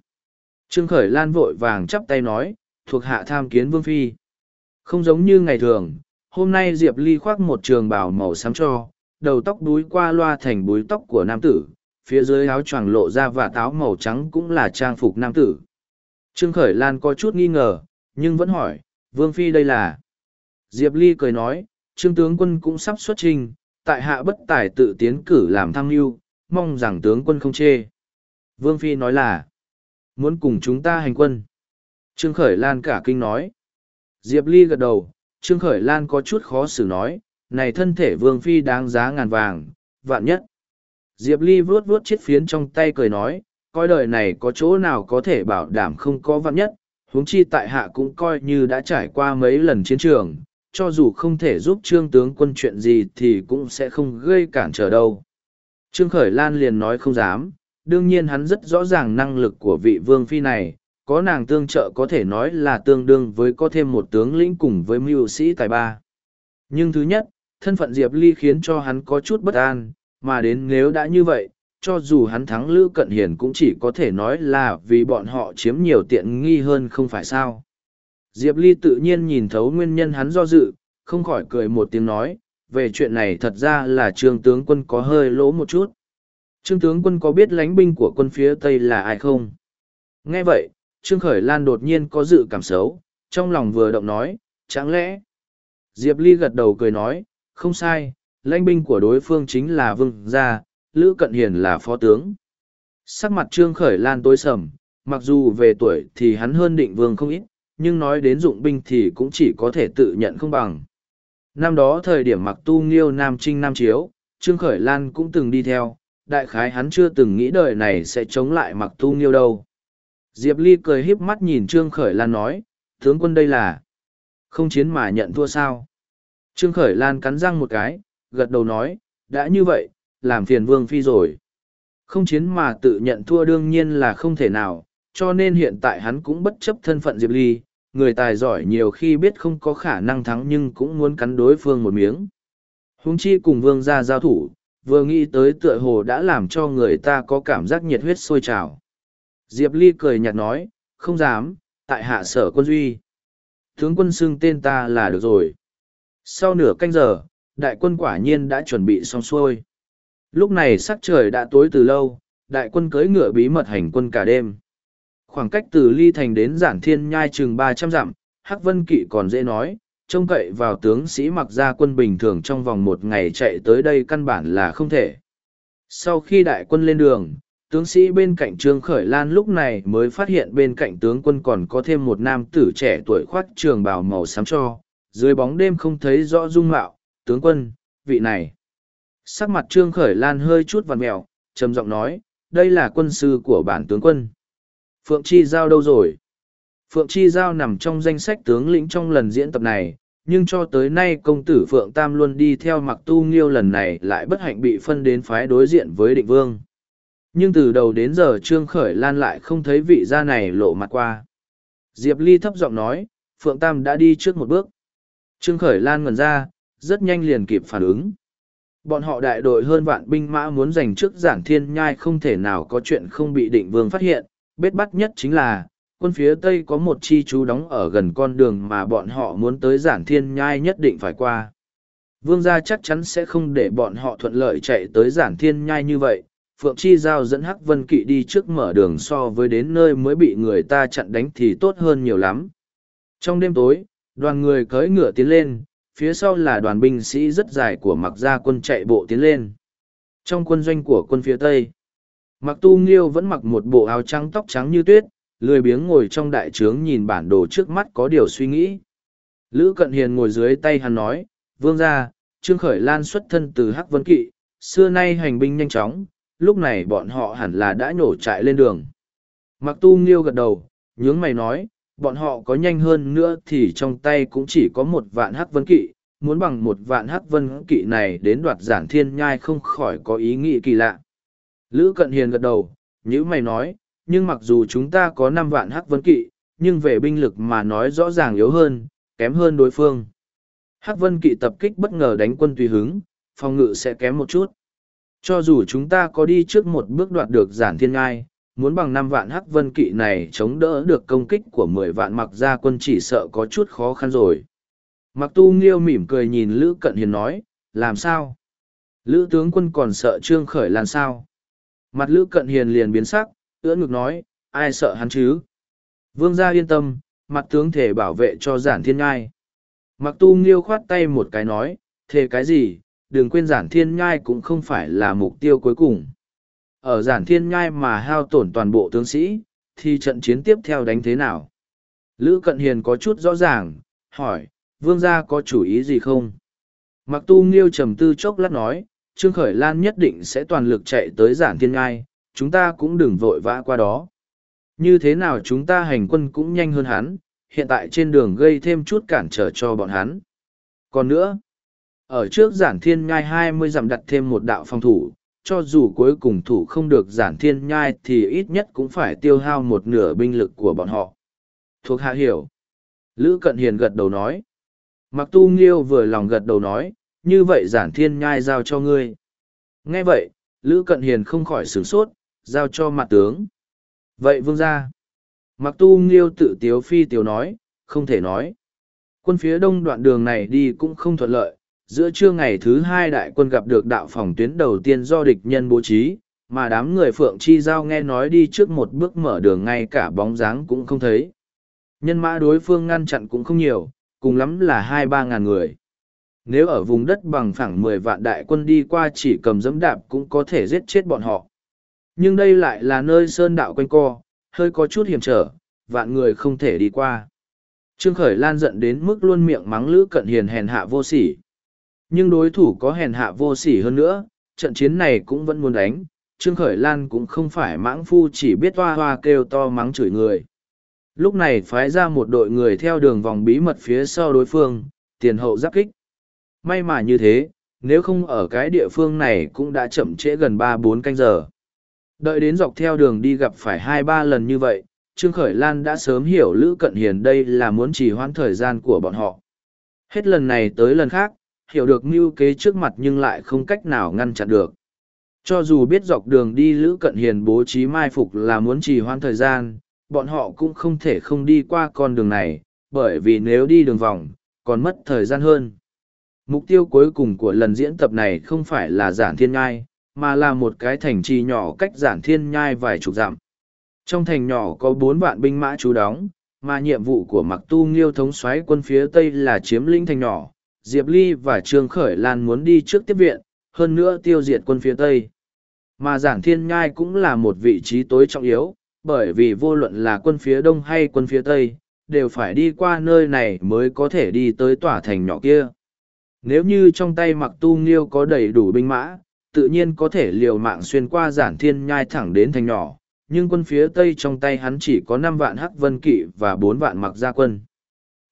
Trương Khởi Lan vội vàng chắp tay nói, thuộc hạ tham kiến Vương Phi. Không giống như ngày thường, hôm nay Diệp Ly khoác một trường bào màu xám cho, đầu tóc búi qua loa thành búi tóc của nam tử, phía dưới áo choàng lộ ra và táo màu trắng cũng là trang phục nam tử. Trương Khởi Lan có chút nghi ngờ, nhưng vẫn hỏi, Vương Phi đây là... Diệp Ly cười nói, Trương tướng quân cũng sắp xuất trình, tại hạ bất tài tự tiến cử làm tham mưu, mong rằng tướng quân không chê. Vương Phi nói là, muốn cùng chúng ta hành quân. Trương Khởi Lan cả kinh nói. Diệp Ly gật đầu, Trương Khởi Lan có chút khó xử nói, này thân thể Vương Phi đáng giá ngàn vàng, vạn nhất. Diệp Ly vuốt vuốt chiếc phiến trong tay cười nói, coi đời này có chỗ nào có thể bảo đảm không có vạn nhất, huống chi tại hạ cũng coi như đã trải qua mấy lần chiến trường, cho dù không thể giúp trương tướng quân chuyện gì thì cũng sẽ không gây cản trở đâu. Trương Khởi Lan liền nói không dám, đương nhiên hắn rất rõ ràng năng lực của vị vương phi này, có nàng tương trợ có thể nói là tương đương với có thêm một tướng lĩnh cùng với mưu sĩ tài ba. Nhưng thứ nhất, thân phận Diệp Ly khiến cho hắn có chút bất an, mà đến nếu đã như vậy, cho dù hắn thắng Lữ Cận Hiền cũng chỉ có thể nói là vì bọn họ chiếm nhiều tiện nghi hơn không phải sao. Diệp Ly tự nhiên nhìn thấu nguyên nhân hắn do dự, không khỏi cười một tiếng nói, về chuyện này thật ra là trương tướng quân có hơi lỗ một chút. Trương tướng quân có biết lãnh binh của quân phía Tây là ai không? Nghe vậy, Trương Khởi Lan đột nhiên có dự cảm xấu, trong lòng vừa động nói, chẳng lẽ? Diệp Ly gật đầu cười nói, không sai, lãnh binh của đối phương chính là Vương Gia, Lữ Cận Hiền là phó tướng. Sắc mặt Trương Khởi Lan tối sầm, mặc dù về tuổi thì hắn hơn định vương không ít, nhưng nói đến dụng binh thì cũng chỉ có thể tự nhận không bằng. Năm đó thời điểm mặc tu nghiêu Nam Trinh Nam Chiếu, Trương Khởi Lan cũng từng đi theo, đại khái hắn chưa từng nghĩ đời này sẽ chống lại mặc tu nghiêu đâu. Diệp Ly cười híp mắt nhìn Trương Khởi Lan nói, tướng quân đây là không chiến mà nhận thua sao. Trương Khởi Lan cắn răng một cái, gật đầu nói, đã như vậy, làm phiền Vương Phi rồi. Không chiến mà tự nhận thua đương nhiên là không thể nào, cho nên hiện tại hắn cũng bất chấp thân phận Diệp Ly, người tài giỏi nhiều khi biết không có khả năng thắng nhưng cũng muốn cắn đối phương một miếng. Hùng chi cùng vương gia giao thủ, vừa nghĩ tới tựa hồ đã làm cho người ta có cảm giác nhiệt huyết sôi trào. Diệp Ly cười nhạt nói, không dám, tại hạ sở quân duy. Tướng quân xưng tên ta là được rồi. Sau nửa canh giờ, đại quân quả nhiên đã chuẩn bị xong xuôi. Lúc này sắc trời đã tối từ lâu, đại quân cưỡi ngựa bí mật hành quân cả đêm. Khoảng cách từ Ly Thành đến giản thiên nhai chừng ba trăm dặm, Hắc Vân Kỵ còn dễ nói, trông cậy vào tướng sĩ mặc ra quân bình thường trong vòng một ngày chạy tới đây căn bản là không thể. Sau khi đại quân lên đường, tướng sĩ bên cạnh Trương Khởi Lan lúc này mới phát hiện bên cạnh tướng quân còn có thêm một nam tử trẻ tuổi khoác trường bào màu xám cho, dưới bóng đêm không thấy rõ dung mạo, tướng quân, vị này. Sắc mặt Trương Khởi Lan hơi chút vằn mẹo, trầm giọng nói, đây là quân sư của bản tướng quân. Phượng Chi Giao đâu rồi? Phượng Chi Giao nằm trong danh sách tướng lĩnh trong lần diễn tập này, nhưng cho tới nay công tử Phượng Tam luôn đi theo mặc tu nghiêu lần này lại bất hạnh bị phân đến phái đối diện với định vương. Nhưng từ đầu đến giờ Trương Khởi Lan lại không thấy vị gia này lộ mặt qua. Diệp Ly thấp giọng nói, Phượng Tam đã đi trước một bước. Trương Khởi Lan ngần ra, rất nhanh liền kịp phản ứng. Bọn họ đại đội hơn vạn binh mã muốn giành trước giản thiên nhai không thể nào có chuyện không bị định vương phát hiện, bết bắt nhất chính là, quân phía Tây có một chi chú đóng ở gần con đường mà bọn họ muốn tới giản thiên nhai nhất định phải qua. Vương gia chắc chắn sẽ không để bọn họ thuận lợi chạy tới giản thiên nhai như vậy. Phượng Chi Giao dẫn Hắc Vân Kỵ đi trước mở đường so với đến nơi mới bị người ta chặn đánh thì tốt hơn nhiều lắm. Trong đêm tối, đoàn người cưỡi ngựa tiến lên, phía sau là đoàn binh sĩ rất dài của mặc gia quân chạy bộ tiến lên. Trong quân doanh của quân phía Tây, Mặc tu nghiêu vẫn mặc một bộ áo trắng tóc trắng như tuyết, lười biếng ngồi trong đại trướng nhìn bản đồ trước mắt có điều suy nghĩ. Lữ Cận Hiền ngồi dưới tay hắn nói, vương gia Trương Khởi Lan xuất thân từ Hắc Vân Kỵ, xưa nay hành binh nhanh chóng, lúc này bọn họ hẳn là đã nhổ trại lên đường. Mặc tu nghiêu gật đầu, nhướng mày nói, bọn họ có nhanh hơn nữa thì trong tay cũng chỉ có một vạn Hắc Vân Kỵ, muốn bằng một vạn Hắc Vân Kỵ này đến đoạt giản thiên nhai không khỏi có ý nghĩ kỳ lạ. Lữ Cận Hiền gật đầu, như mày nói, nhưng mặc dù chúng ta có năm vạn hắc vân kỵ, nhưng về binh lực mà nói rõ ràng yếu hơn, kém hơn đối phương. Hắc vân kỵ tập kích bất ngờ đánh quân tùy hứng, phòng ngự sẽ kém một chút. Cho dù chúng ta có đi trước một bước đoạt được giản thiên ngai, muốn bằng năm vạn hắc vân kỵ này chống đỡ được công kích của mười vạn mặc gia quân chỉ sợ có chút khó khăn rồi. Mặc tu nghiêu mỉm cười nhìn Lữ Cận Hiền nói, làm sao? Lữ tướng quân còn sợ trương khởi lan sao? Mặt Lữ Cận Hiền liền biến sắc, ưỡn ngực nói, ai sợ hắn chứ? Vương gia yên tâm, mặt tướng thể bảo vệ cho giản thiên ngai. Mặc tu nghiêu khoát tay một cái nói, thề cái gì, đừng quên giản thiên nhai cũng không phải là mục tiêu cuối cùng. Ở giản thiên nhai mà hao tổn toàn bộ tướng sĩ, thì trận chiến tiếp theo đánh thế nào? Lữ Cận Hiền có chút rõ ràng, hỏi, vương gia có chủ ý gì không? Mặc tu nghiêu trầm tư chốc lát nói, Trương Khởi Lan nhất định sẽ toàn lực chạy tới giản thiên ngai, chúng ta cũng đừng vội vã qua đó. Như thế nào chúng ta hành quân cũng nhanh hơn hắn, hiện tại trên đường gây thêm chút cản trở cho bọn hắn. Còn nữa, ở trước giản thiên ngai hai mươi dặm đặt thêm một đạo phòng thủ, cho dù cuối cùng thủ không được giản thiên nhai thì ít nhất cũng phải tiêu hao một nửa binh lực của bọn họ. Thuộc hạ hiểu. Lữ Cận Hiền gật đầu nói. Mặc tu nghiêu vừa lòng gật đầu nói, như vậy giản thiên nhai giao cho ngươi. Nghe vậy, Lữ Cận Hiền không khỏi sửng sốt, giao cho mặt tướng. Vậy vương gia. Mặc tu nghiêu tự tiếu phi tiếu nói, không thể nói. Quân phía đông đoạn đường này đi cũng không thuận lợi, giữa trưa ngày thứ hai đại quân gặp được đạo phòng tuyến đầu tiên do địch nhân bố trí, mà đám người phượng chi giao nghe nói đi trước một bước mở đường ngay cả bóng dáng cũng không thấy. Nhân mã đối phương ngăn chặn cũng không nhiều cùng lắm là hai ba ngàn người. Nếu ở vùng đất bằng phẳng mười vạn đại quân đi qua chỉ cầm dẫm đạp cũng có thể giết chết bọn họ. Nhưng đây lại là nơi sơn đạo quanh co hơi có chút hiểm trở vạn người không thể đi qua. Trương khởi lan giận đến mức luôn miệng mắng lữ cận hiền hèn hạ vô sỉ nhưng đối thủ có hèn hạ vô sỉ hơn nữa, trận chiến này cũng vẫn muốn đánh. Trương khởi lan cũng không phải mãng phu chỉ biết hoa hoa kêu to mắng chửi người. Lúc này phái ra một đội người theo đường vòng bí mật phía sau đối phương, tiền hậu giáp kích. May mà như thế, nếu không ở cái địa phương này cũng đã chậm trễ gần ba bốn canh giờ. Đợi đến dọc theo đường đi gặp phải hai ba lần như vậy, trương khởi lan đã sớm hiểu lữ cận hiền đây là muốn trì hoãn thời gian của bọn họ. Hết lần này tới lần khác hiểu được mưu kế trước mặt nhưng lại không cách nào ngăn chặn được. Cho dù biết dọc đường đi lữ cận hiền bố trí mai phục là muốn trì hoãn thời gian, bọn họ cũng không thể không đi qua con đường này, bởi vì nếu đi đường vòng, còn mất thời gian hơn. Mục tiêu cuối cùng của lần diễn tập này không phải là giản thiên nhai, mà là một cái thành trì nhỏ cách giản thiên nhai vài chục dặm. Trong thành nhỏ có bốn vạn binh mã trú đóng, mà nhiệm vụ của mặc tu nghiêu thống xoáy quân phía tây là chiếm lĩnh thành nhỏ diệp ly và trương khởi lan muốn đi trước tiếp viện, hơn nữa tiêu diệt quân phía tây. Mà giản thiên nhai cũng là một vị trí tối trọng yếu, bởi vì vô luận là quân phía đông hay quân phía tây, đều phải đi qua nơi này mới có thể đi tới tòa thành nhỏ kia. Nếu như trong tay mặc tu nghiêu có đầy đủ binh mã, tự nhiên có thể liều mạng xuyên qua giản thiên nhai thẳng đến thành nhỏ, nhưng quân phía tây trong tay hắn chỉ có năm vạn hắc vân kỵ và bốn vạn mặc gia quân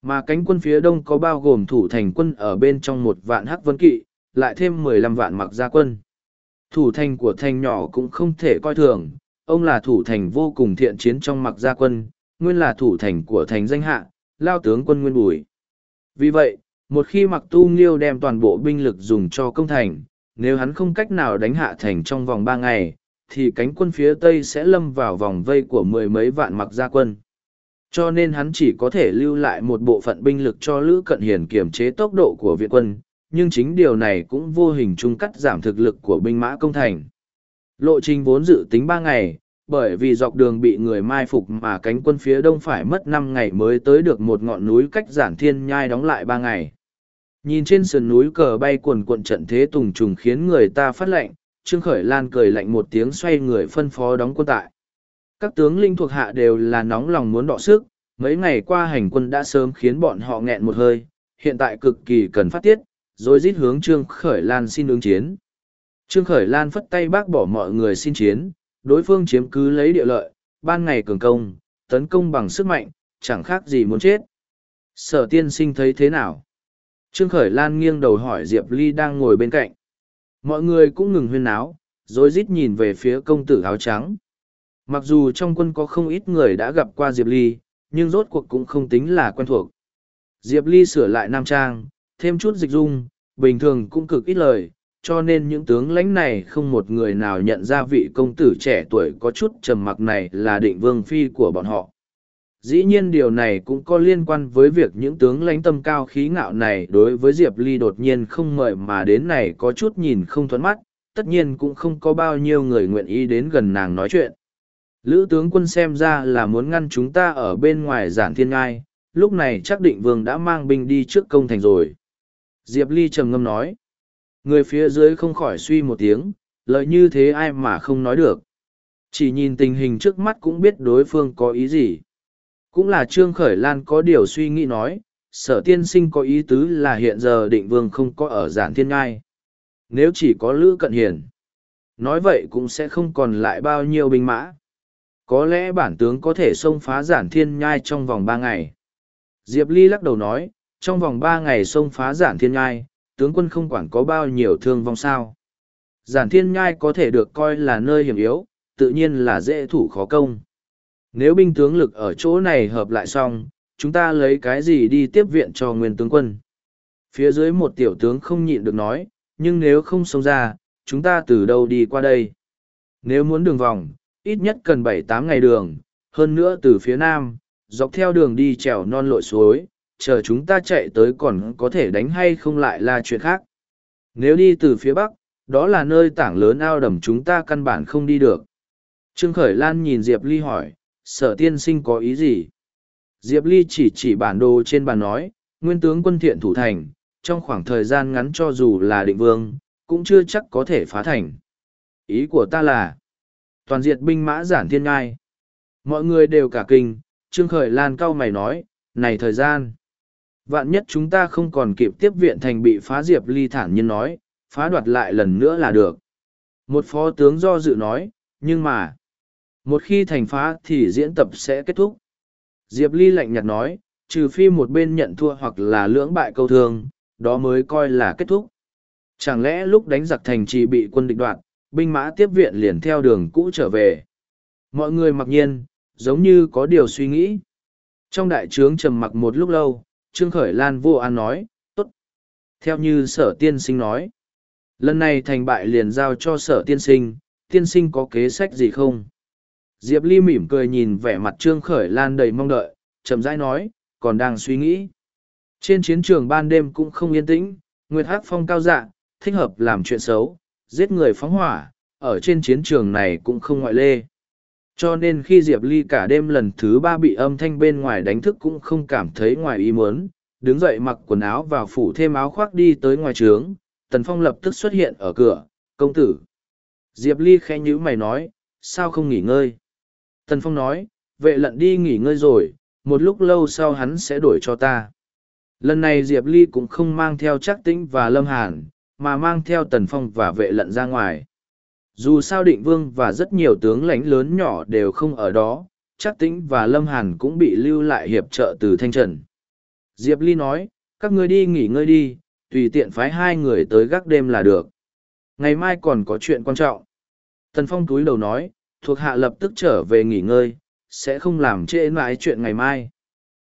mà cánh quân phía đông có bao gồm thủ thành quân ở bên trong một vạn hắc vân kỵ, lại thêm mười lăm vạn mặc gia quân. Thủ thành của thành nhỏ cũng không thể coi thường, ông là thủ thành vô cùng thiện chiến trong mặc gia quân, nguyên là thủ thành của thành danh hạ, lao tướng quân nguyên bùi. Vì vậy, một khi mặc tu nghiêu đem toàn bộ binh lực dùng cho công thành, nếu hắn không cách nào đánh hạ thành trong vòng ba ngày, thì cánh quân phía tây sẽ lâm vào vòng vây của mười mấy vạn mặc gia quân cho nên hắn chỉ có thể lưu lại một bộ phận binh lực cho lữ cận hiền kiềm chế tốc độ của viện quân nhưng chính điều này cũng vô hình chung cắt giảm thực lực của binh mã công thành lộ trình vốn dự tính ba ngày bởi vì dọc đường bị người mai phục mà cánh quân phía đông phải mất năm ngày mới tới được một ngọn núi cách giản thiên nhai đóng lại ba ngày Nhìn trên sườn núi cờ bay cuồn cuộn trận thế tùng trùng khiến người ta phát lệnh, Trương Khởi Lan cười lạnh một tiếng xoay người phân phó đóng quân tại. Các tướng linh thuộc hạ đều là nóng lòng muốn đọ sức, mấy ngày qua hành quân đã sớm khiến bọn họ nghẹn một hơi, hiện tại cực kỳ cần phát tiết, rồi rít hướng Trương Khởi Lan xin ứng chiến. Trương Khởi Lan phất tay bác bỏ mọi người xin chiến, đối phương chiếm cứ lấy địa lợi, ban ngày cường công, tấn công bằng sức mạnh, chẳng khác gì muốn chết. Sở tiên sinh thấy thế nào? Trương Khởi Lan nghiêng đầu hỏi Diệp Ly đang ngồi bên cạnh. Mọi người cũng ngừng huyên náo, rồi rít nhìn về phía công tử áo trắng. Mặc dù trong quân có không ít người đã gặp qua Diệp Ly, nhưng rốt cuộc cũng không tính là quen thuộc. Diệp Ly sửa lại nam trang, thêm chút dịch dung, bình thường cũng cực ít lời, cho nên những tướng lãnh này không một người nào nhận ra vị công tử trẻ tuổi có chút trầm mặc này là định vương phi của bọn họ dĩ nhiên điều này cũng có liên quan với việc những tướng lãnh tâm cao khí ngạo này đối với diệp ly đột nhiên không mời mà đến này có chút nhìn không thuẫn mắt tất nhiên cũng không có bao nhiêu người nguyện ý đến gần nàng nói chuyện lữ tướng quân xem ra là muốn ngăn chúng ta ở bên ngoài giản thiên ngai lúc này chắc định vương đã mang binh đi trước công thành rồi diệp ly trầm ngâm nói người phía dưới không khỏi suy một tiếng lợi như thế ai mà không nói được chỉ nhìn tình hình trước mắt cũng biết đối phương có ý gì cũng là Trương Khởi Lan có điều suy nghĩ nói, sở tiên sinh có ý tứ là hiện giờ định vương không có ở giản thiên ngai. Nếu chỉ có Lữ Cận Hiền, nói vậy cũng sẽ không còn lại bao nhiêu binh mã. Có lẽ bản tướng có thể xông phá giản thiên nhai trong vòng ba ngày. Diệp Ly lắc đầu nói, trong vòng ba ngày xông phá giản thiên nhai, tướng quân không quản có bao nhiêu thương vong sao. Giản thiên nhai có thể được coi là nơi hiểm yếu, tự nhiên là dễ thủ khó công. Nếu binh tướng lực ở chỗ này hợp lại xong, chúng ta lấy cái gì đi tiếp viện cho nguyên tướng quân? Phía dưới một tiểu tướng không nhịn được nói, nhưng nếu không xông ra, chúng ta từ đâu đi qua đây? Nếu muốn đường vòng, ít nhất cần bảy tám ngày đường, hơn nữa từ phía nam, dọc theo đường đi trèo non lội suối, chờ chúng ta chạy tới còn có thể đánh hay không lại là chuyện khác. Nếu đi từ phía bắc, Đó là nơi tảng lớn ao đầm chúng ta căn bản không đi được. Trương Khởi Lan nhìn Diệp Ly hỏi, sở tiên sinh có ý gì? Diệp Ly chỉ chỉ bản đồ trên bàn nói, nguyên tướng quân thiện thủ thành, trong khoảng thời gian ngắn cho dù là định vương, cũng chưa chắc có thể phá thành. Ý của ta là, toàn diệt binh mã giản thiên ngai. Mọi người đều cả kinh, Trương Khởi Lan cau mày nói, này thời gian. Vạn nhất chúng ta không còn kịp tiếp viện thành bị phá Diệp Ly thản nhiên nói, phá đoạt lại lần nữa là được. Một phó tướng do dự nói, nhưng mà, một khi thành phá thì diễn tập sẽ kết thúc. Diệp Ly lạnh nhạt nói, trừ phi một bên nhận thua hoặc là lưỡng bại câu thương, đó mới coi là kết thúc. Chẳng lẽ lúc đánh giặc thành trì bị quân địch đoạt, binh mã tiếp viện liền theo đường cũ trở về. Mọi người mặc nhiên, giống như có điều suy nghĩ. Trong đại trướng trầm mặc một lúc lâu, Trương Khởi Lan vô an nói, tốt. Theo như sở tiên sinh nói, lần này thành bại liền giao cho sở tiên sinh, tiên sinh có kế sách gì không? Diệp Ly mỉm cười nhìn vẻ mặt Trương Khởi Lan đầy mong đợi, chậm rãi nói, còn đang suy nghĩ. Trên chiến trường ban đêm cũng không yên tĩnh, Nguyệt Hắc Phong cao dạ, thích hợp làm chuyện xấu, giết người phóng hỏa, ở trên chiến trường này cũng không ngoại lê. Cho nên khi Diệp Ly cả đêm lần thứ ba bị âm thanh bên ngoài đánh thức cũng không cảm thấy ngoài ý muốn, đứng dậy mặc quần áo vào phủ thêm áo khoác đi tới ngoài trướng, Tần Phong lập tức xuất hiện ở cửa, công tử. Diệp Ly khẽ nhữ mày nói, sao không nghỉ ngơi? Tần Phong nói, vệ lận đi nghỉ ngơi rồi, một lúc lâu sau hắn sẽ đổi cho ta. Lần này Diệp Ly cũng không mang theo chắc tĩnh và lâm hàn, mà mang theo Tần Phong và vệ lận ra ngoài. Dù sao định vương và rất nhiều tướng lãnh lớn nhỏ đều không ở đó, chắc tĩnh và lâm hàn cũng bị lưu lại hiệp trợ từ thanh trần. Diệp Ly nói, các ngươi đi nghỉ ngơi đi, tùy tiện phái hai người tới gác đêm là được. Ngày mai còn có chuyện quan trọng. Tần Phong túi đầu nói, thuộc hạ lập tức trở về nghỉ ngơi, sẽ không làm trễ mãi chuyện ngày mai.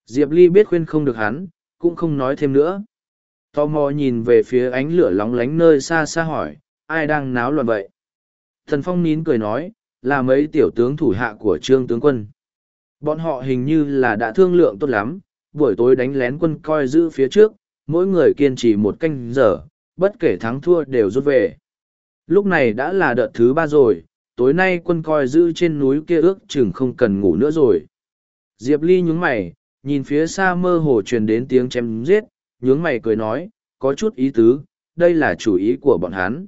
Diệp Ly biết khuyên không được hắn, cũng không nói thêm nữa. Tò mò nhìn về phía ánh lửa lóng lánh nơi xa xa hỏi, ai đang náo loạn vậy? Thần Phong nín cười nói, là mấy tiểu tướng thủ hạ của trương tướng quân. Bọn họ hình như là đã thương lượng tốt lắm, buổi tối đánh lén quân coi giữ phía trước, mỗi người kiên trì một canh giờ, bất kể thắng thua đều rút về. Lúc này đã là đợt thứ ba rồi, tối nay quân coi giữ trên núi kia ước chừng không cần ngủ nữa rồi. Diệp Ly nhúng mày, nhìn phía xa mơ hồ truyền đến tiếng chém giết, nhướng mày cười nói, có chút ý tứ, đây là chủ ý của bọn hắn.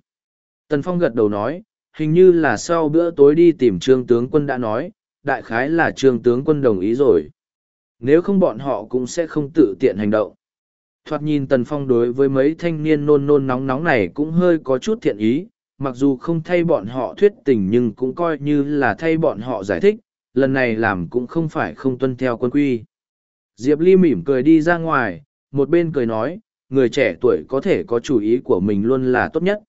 Tần Phong gật đầu nói, hình như là sau bữa tối đi tìm trương tướng quân đã nói, đại khái là trương tướng quân đồng ý rồi. Nếu không bọn họ cũng sẽ không tự tiện hành động. Thoạt nhìn Tần Phong đối với mấy thanh niên nôn nôn nóng nóng này cũng hơi có chút thiện ý, mặc dù không thay bọn họ thuyết tình nhưng cũng coi như là thay bọn họ giải thích, lần này làm cũng không phải không tuân theo quân quy. Diệp Ly mỉm cười đi ra ngoài, một bên cười nói, người trẻ tuổi có thể có chủ ý của mình luôn là tốt nhất.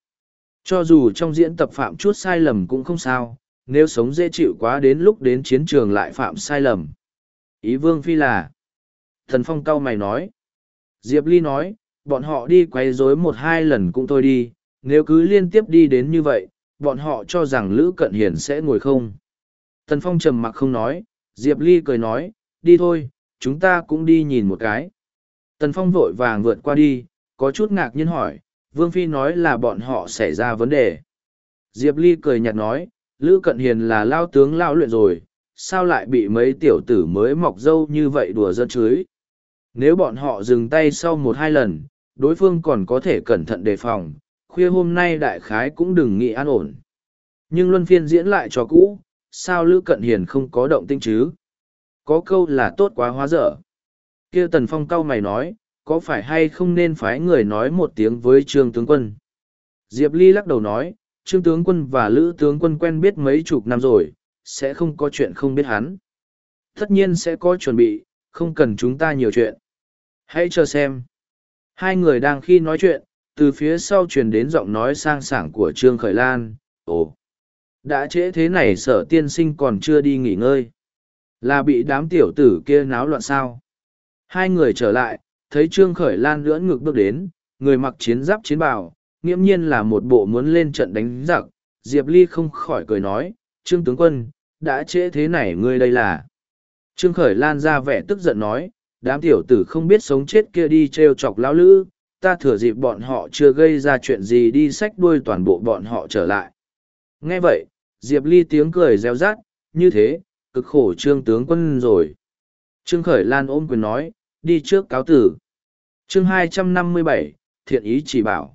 Cho dù trong diễn tập phạm chút sai lầm cũng không sao, nếu sống dễ chịu quá đến lúc đến chiến trường lại phạm sai lầm. Ý Vương Phi là, thần phong cao mày nói. Diệp Ly nói, bọn họ đi quay rối một hai lần cũng thôi đi, nếu cứ liên tiếp đi đến như vậy, bọn họ cho rằng Lữ Cận hiển sẽ ngồi không. thần Phong trầm mặc không nói, Diệp Ly cười nói, đi thôi, chúng ta cũng đi nhìn một cái. Tần Phong vội vàng vượt qua đi, có chút ngạc nhiên hỏi, Vương Phi nói là bọn họ xảy ra vấn đề. Diệp Ly cười nhạt nói, Lữ Cận Hiền là lao tướng lao luyện rồi, sao lại bị mấy tiểu tử mới mọc dâu như vậy đùa dân chưới. Nếu bọn họ dừng tay sau một hai lần, đối phương còn có thể cẩn thận đề phòng, khuya hôm nay đại khái cũng đừng nghĩ an ổn. Nhưng luân phiên diễn lại cho cũ, sao Lữ Cận Hiền không có động tinh chứ? Có câu là tốt quá hóa dở kia Tần Phong cau mày nói, có phải hay không nên phái người nói một tiếng với Trương Tướng Quân? Diệp Ly lắc đầu nói, Trương Tướng Quân và Lữ Tướng Quân quen biết mấy chục năm rồi, sẽ không có chuyện không biết hắn. Tất nhiên sẽ có chuẩn bị, không cần chúng ta nhiều chuyện. Hãy chờ xem. Hai người đang khi nói chuyện, từ phía sau truyền đến giọng nói sang sảng của trương khởi lan ồ đã trễ thế này sở tiên sinh còn chưa đi nghỉ ngơi là bị đám tiểu tử kia náo loạn sao hai người trở lại thấy trương khởi lan lưỡn ngực bước đến người mặc chiến giáp chiến bào nghiễm nhiên là một bộ muốn lên trận đánh giặc diệp ly không khỏi cười nói trương tướng quân đã trễ thế này ngươi đây là trương khởi lan ra vẻ tức giận nói đám tiểu tử không biết sống chết kia đi treo chọc lão lữ ta thừa dịp bọn họ chưa gây ra chuyện gì đi sách đuôi toàn bộ bọn họ trở lại. Nghe vậy, Diệp Ly tiếng cười reo rát, như thế, cực khổ trương tướng quân rồi. Trương Khởi Lan ôm quyền nói, đi trước cáo tử. chương 257, thiện ý chỉ bảo.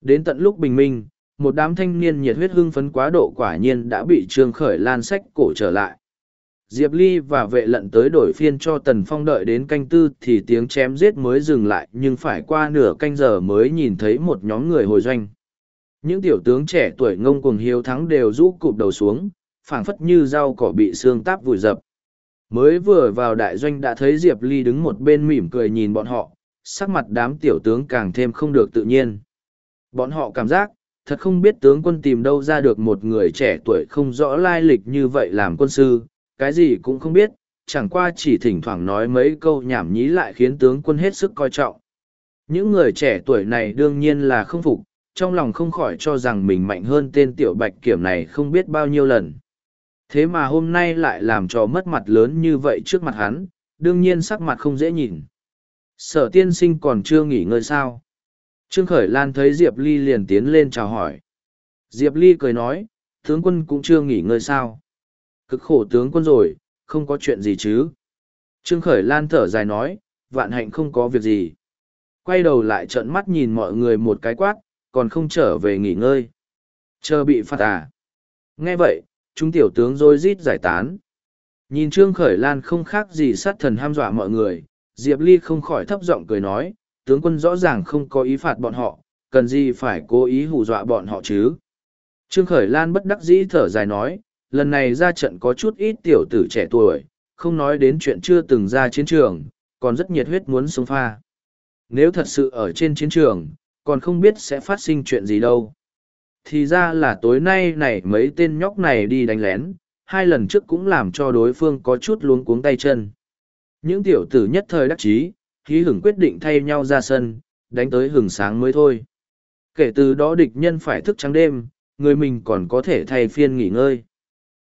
Đến tận lúc bình minh, một đám thanh niên nhiệt huyết hưng phấn quá độ quả nhiên đã bị Trương Khởi Lan sách cổ trở lại. Diệp Ly và vệ lận tới đổi phiên cho Tần Phong đợi đến canh tư thì tiếng chém giết mới dừng lại nhưng phải qua nửa canh giờ mới nhìn thấy một nhóm người hồi doanh. Những tiểu tướng trẻ tuổi ngông cuồng hiếu thắng đều rũ cụp đầu xuống, phảng phất như rau cỏ bị xương táp vùi dập. Mới vừa vào đại doanh đã thấy Diệp Ly đứng một bên mỉm cười nhìn bọn họ, sắc mặt đám tiểu tướng càng thêm không được tự nhiên. Bọn họ cảm giác, thật không biết tướng quân tìm đâu ra được một người trẻ tuổi không rõ lai lịch như vậy làm quân sư, cái gì cũng không biết, chẳng qua chỉ thỉnh thoảng nói mấy câu nhảm nhí lại khiến tướng quân hết sức coi trọng. Những người trẻ tuổi này đương nhiên là không phục, trong lòng không khỏi cho rằng mình mạnh hơn tên tiểu bạch kiểm này không biết bao nhiêu lần. Thế mà hôm nay lại làm cho mất mặt lớn như vậy trước mặt hắn, đương nhiên sắc mặt không dễ nhìn. Sở tiên sinh còn chưa nghỉ ngơi sao? Trương Khởi Lan thấy Diệp Ly liền tiến lên chào hỏi. Diệp Ly cười nói, tướng quân cũng chưa nghỉ ngơi sao? Cực khổ tướng quân rồi, không có chuyện gì chứ? Trương Khởi Lan thở dài nói, vạn hạnh không có việc gì. Quay đầu lại trợn mắt nhìn mọi người một cái quát, còn không trở về nghỉ ngơi. Chờ bị phạt à? Nghe vậy, chúng tiểu tướng rồi rít giải tán. Nhìn Trương Khởi Lan không khác gì sát thần ham dọa mọi người, Diệp Ly không khỏi thấp giọng cười nói, tướng quân rõ ràng không có ý phạt bọn họ, cần gì phải cố ý hù dọa bọn họ chứ. Trương Khởi Lan bất đắc dĩ thở dài nói, lần này ra trận có chút ít tiểu tử trẻ tuổi, không nói đến chuyện chưa từng ra chiến trường, còn rất nhiệt huyết muốn sống pha. Nếu thật sự ở trên chiến trường, còn không biết sẽ phát sinh chuyện gì đâu. Thì ra là tối nay này mấy tên nhóc này đi đánh lén, hai lần trước cũng làm cho đối phương có chút luống cuống tay chân. Những tiểu tử nhất thời đắc chí, khí hửng quyết định thay nhau ra sân, đánh tới hừng sáng mới thôi. Kể từ đó địch nhân phải thức trắng đêm, người mình còn có thể thay phiên nghỉ ngơi.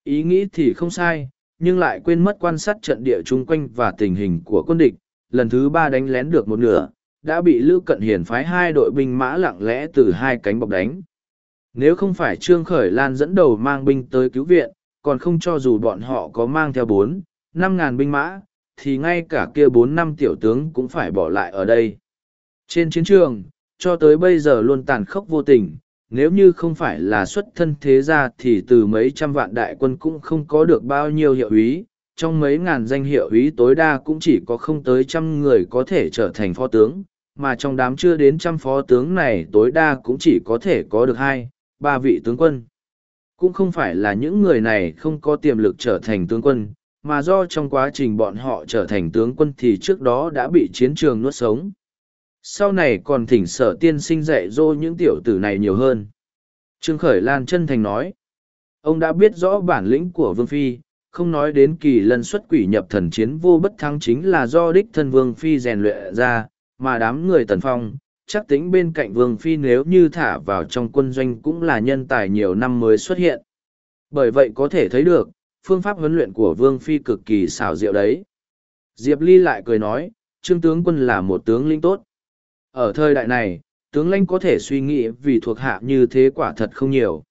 Ý nghĩ thì không sai, nhưng lại quên mất quan sát trận địa chung quanh và tình hình của quân địch. Lần thứ ba đánh lén được một nửa, đã bị Lưu Cận Hiền phái hai đội binh mã lặng lẽ từ hai cánh bọc đánh. Nếu không phải Trương Khởi Lan dẫn đầu mang binh tới cứu viện, còn không cho dù bọn họ có mang theo bốn, năm ngàn binh mã, thì ngay cả kia bốn năm tiểu tướng cũng phải bỏ lại ở đây. Trên chiến trường, cho tới bây giờ luôn tàn khốc vô tình, nếu như không phải là xuất thân thế gia thì từ mấy trăm vạn đại quân cũng không có được bao nhiêu hiệu úy, trong mấy ngàn danh hiệu úy tối đa cũng chỉ có không tới trăm người có thể trở thành phó tướng, mà trong đám chưa đến trăm phó tướng này tối đa cũng chỉ có thể có được hai, ba vị tướng quân. Cũng không phải là những người này không có tiềm lực trở thành tướng quân, mà do trong quá trình bọn họ trở thành tướng quân thì trước đó đã bị chiến trường nuốt sống. Sau này còn thỉnh sở tiên sinh dạy dỗ những tiểu tử này nhiều hơn. Trương Khởi Lan chân thành nói, ông đã biết rõ bản lĩnh của Vương Phi, không nói đến kỳ lân xuất quỷ nhập thần chiến vô bất thắng chính là do đích thân Vương Phi rèn luyện ra, mà đám người tần phong, chắc tính bên cạnh Vương Phi nếu như thả vào trong quân doanh cũng là nhân tài nhiều năm mới xuất hiện. Bởi vậy có thể thấy được, phương pháp huấn luyện của Vương Phi cực kỳ xảo diệu đấy. Diệp Ly lại cười nói, Trương tướng quân là một tướng linh tốt. Ở thời đại này, tướng lãnh có thể suy nghĩ vì thuộc hạ như thế quả thật không nhiều.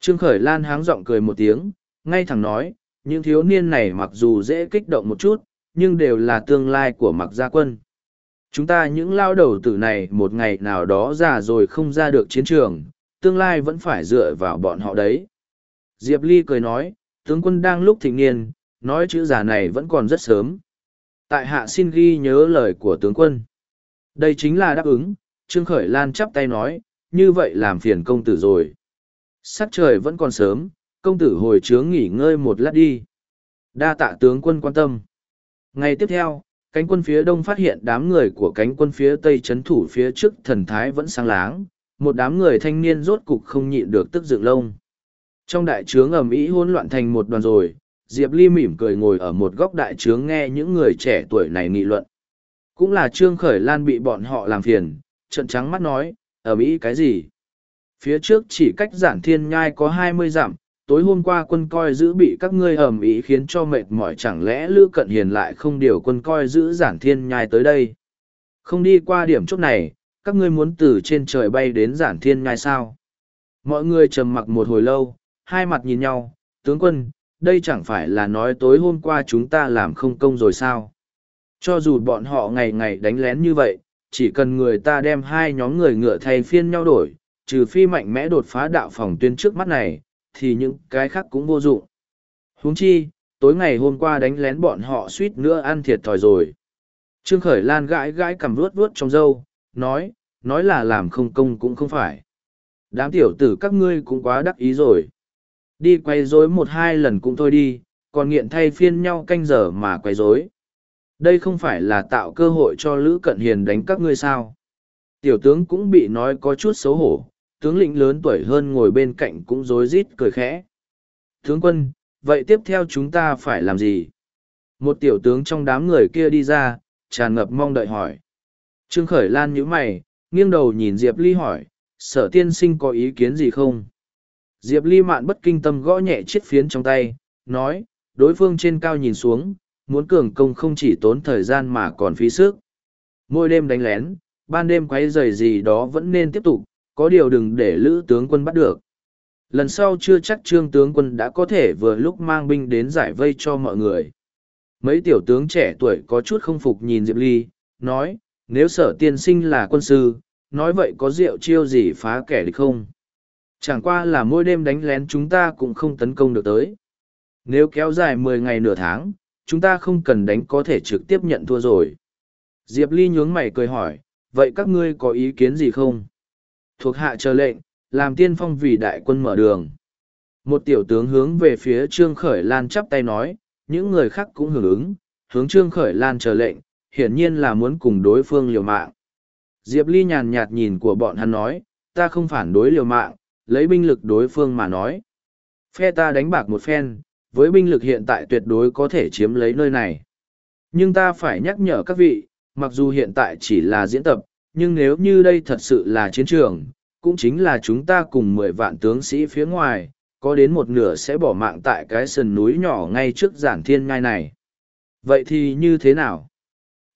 Trương Khởi Lan háng giọng cười một tiếng, ngay thẳng nói, những thiếu niên này mặc dù dễ kích động một chút, nhưng đều là tương lai của mặc gia quân. Chúng ta những lao đầu tử này một ngày nào đó già rồi không ra được chiến trường, tương lai vẫn phải dựa vào bọn họ đấy. Diệp Ly cười nói, tướng quân đang lúc thịnh niên, nói chữ giả này vẫn còn rất sớm. Tại hạ xin ghi nhớ lời của tướng quân. Đây chính là đáp ứng, Trương Khởi Lan chắp tay nói, như vậy làm phiền công tử rồi. Sắc trời vẫn còn sớm, công tử hồi trướng nghỉ ngơi một lát đi. Đa tạ tướng quân quan tâm. Ngày tiếp theo, cánh quân phía đông phát hiện đám người của cánh quân phía tây chấn thủ phía trước thần thái vẫn sáng láng, một đám người thanh niên rốt cục không nhịn được tức dựng lông. Trong đại trướng ầm ĩ hỗn loạn thành một đoàn rồi, Diệp Ly mỉm cười ngồi ở một góc đại trướng nghe những người trẻ tuổi này nghị luận. Cũng là Trương Khởi Lan bị bọn họ làm phiền, trận trắng mắt nói, ở Mỹ cái gì? Phía trước chỉ cách giản thiên nhai có hai mươi dặm, tối hôm qua quân coi giữ bị các ngươi ầm ĩ khiến cho mệt mỏi chẳng lẽ Lữ Cận Hiền lại không điều quân coi giữ giản thiên nhai tới đây. Không đi qua điểm chốt này, các ngươi muốn từ trên trời bay đến giản thiên nhai sao. Mọi người trầm mặc một hồi lâu, hai mặt nhìn nhau, tướng quân, đây chẳng phải là nói tối hôm qua chúng ta làm không công rồi sao. Cho dù bọn họ ngày ngày đánh lén như vậy, chỉ cần người ta đem hai nhóm người ngựa thay phiên nhau đổi, trừ phi mạnh mẽ đột phá đạo phòng tuyến trước mắt này, thì những cái khác cũng vô dụng. huống chi, tối ngày hôm qua đánh lén bọn họ suýt nữa ăn thiệt thòi rồi. Trương Khởi Lan gãi gãi cầm vuốt vuốt trong râu, nói, nói là làm không công cũng không phải. Đám tiểu tử các ngươi cũng quá đắc ý rồi. Đi quay rối một hai lần cũng thôi đi, còn nghiện thay phiên nhau canh giờ mà quay rối. Đây không phải là tạo cơ hội cho Lữ Cận Hiền đánh các ngươi sao. Tiểu tướng cũng bị nói có chút xấu hổ, tướng lĩnh lớn tuổi hơn ngồi bên cạnh cũng rối rít cười khẽ. Tướng quân, vậy tiếp theo chúng ta phải làm gì? Một tiểu tướng trong đám người kia đi ra, tràn ngập mong đợi hỏi. Trương Khởi Lan nhíu mày, nghiêng đầu nhìn Diệp Ly hỏi, sở tiên sinh có ý kiến gì không? Diệp Ly mạn bất kinh tâm gõ nhẹ chiếc phiến trong tay, nói, đối phương trên cao nhìn xuống, muốn cường công không chỉ tốn thời gian mà còn phí sức. Mỗi đêm đánh lén, ban đêm quấy rầy gì đó vẫn nên tiếp tục, có điều đừng để lữ tướng quân bắt được. Lần sau chưa chắc trương tướng quân đã có thể vừa lúc mang binh đến giải vây cho mọi người. Mấy tiểu tướng trẻ tuổi có chút không phục nhìn Diệp Ly, nói, nếu sở tiên sinh là quân sư, nói vậy có rượu chiêu gì phá kẻ địch không? Chẳng qua là mỗi đêm đánh lén chúng ta cũng không tấn công được tới. Nếu kéo dài mười ngày nửa tháng, chúng ta không cần đánh có thể trực tiếp nhận thua rồi. Diệp Ly nhướng mày cười hỏi, vậy các ngươi có ý kiến gì không? Thuộc hạ chờ lệnh, làm tiên phong vì đại quân mở đường. Một tiểu tướng hướng về phía Trương Khởi Lan chắp tay nói, những người khác cũng hưởng ứng, hướng Trương Khởi Lan chờ lệnh, hiển nhiên là muốn cùng đối phương liều mạng. Diệp Ly nhàn nhạt nhìn của bọn hắn nói, ta không phản đối liều mạng, lấy binh lực đối phương mà nói. Phe ta đánh bạc một phen, với binh lực hiện tại tuyệt đối có thể chiếm lấy nơi này. Nhưng ta phải nhắc nhở các vị, mặc dù hiện tại chỉ là diễn tập, nhưng nếu như đây thật sự là chiến trường, cũng chính là chúng ta cùng mười vạn tướng sĩ phía ngoài, có đến một nửa sẽ bỏ mạng tại cái sườn núi nhỏ ngay trước giản thiên ngai này. Vậy thì như thế nào?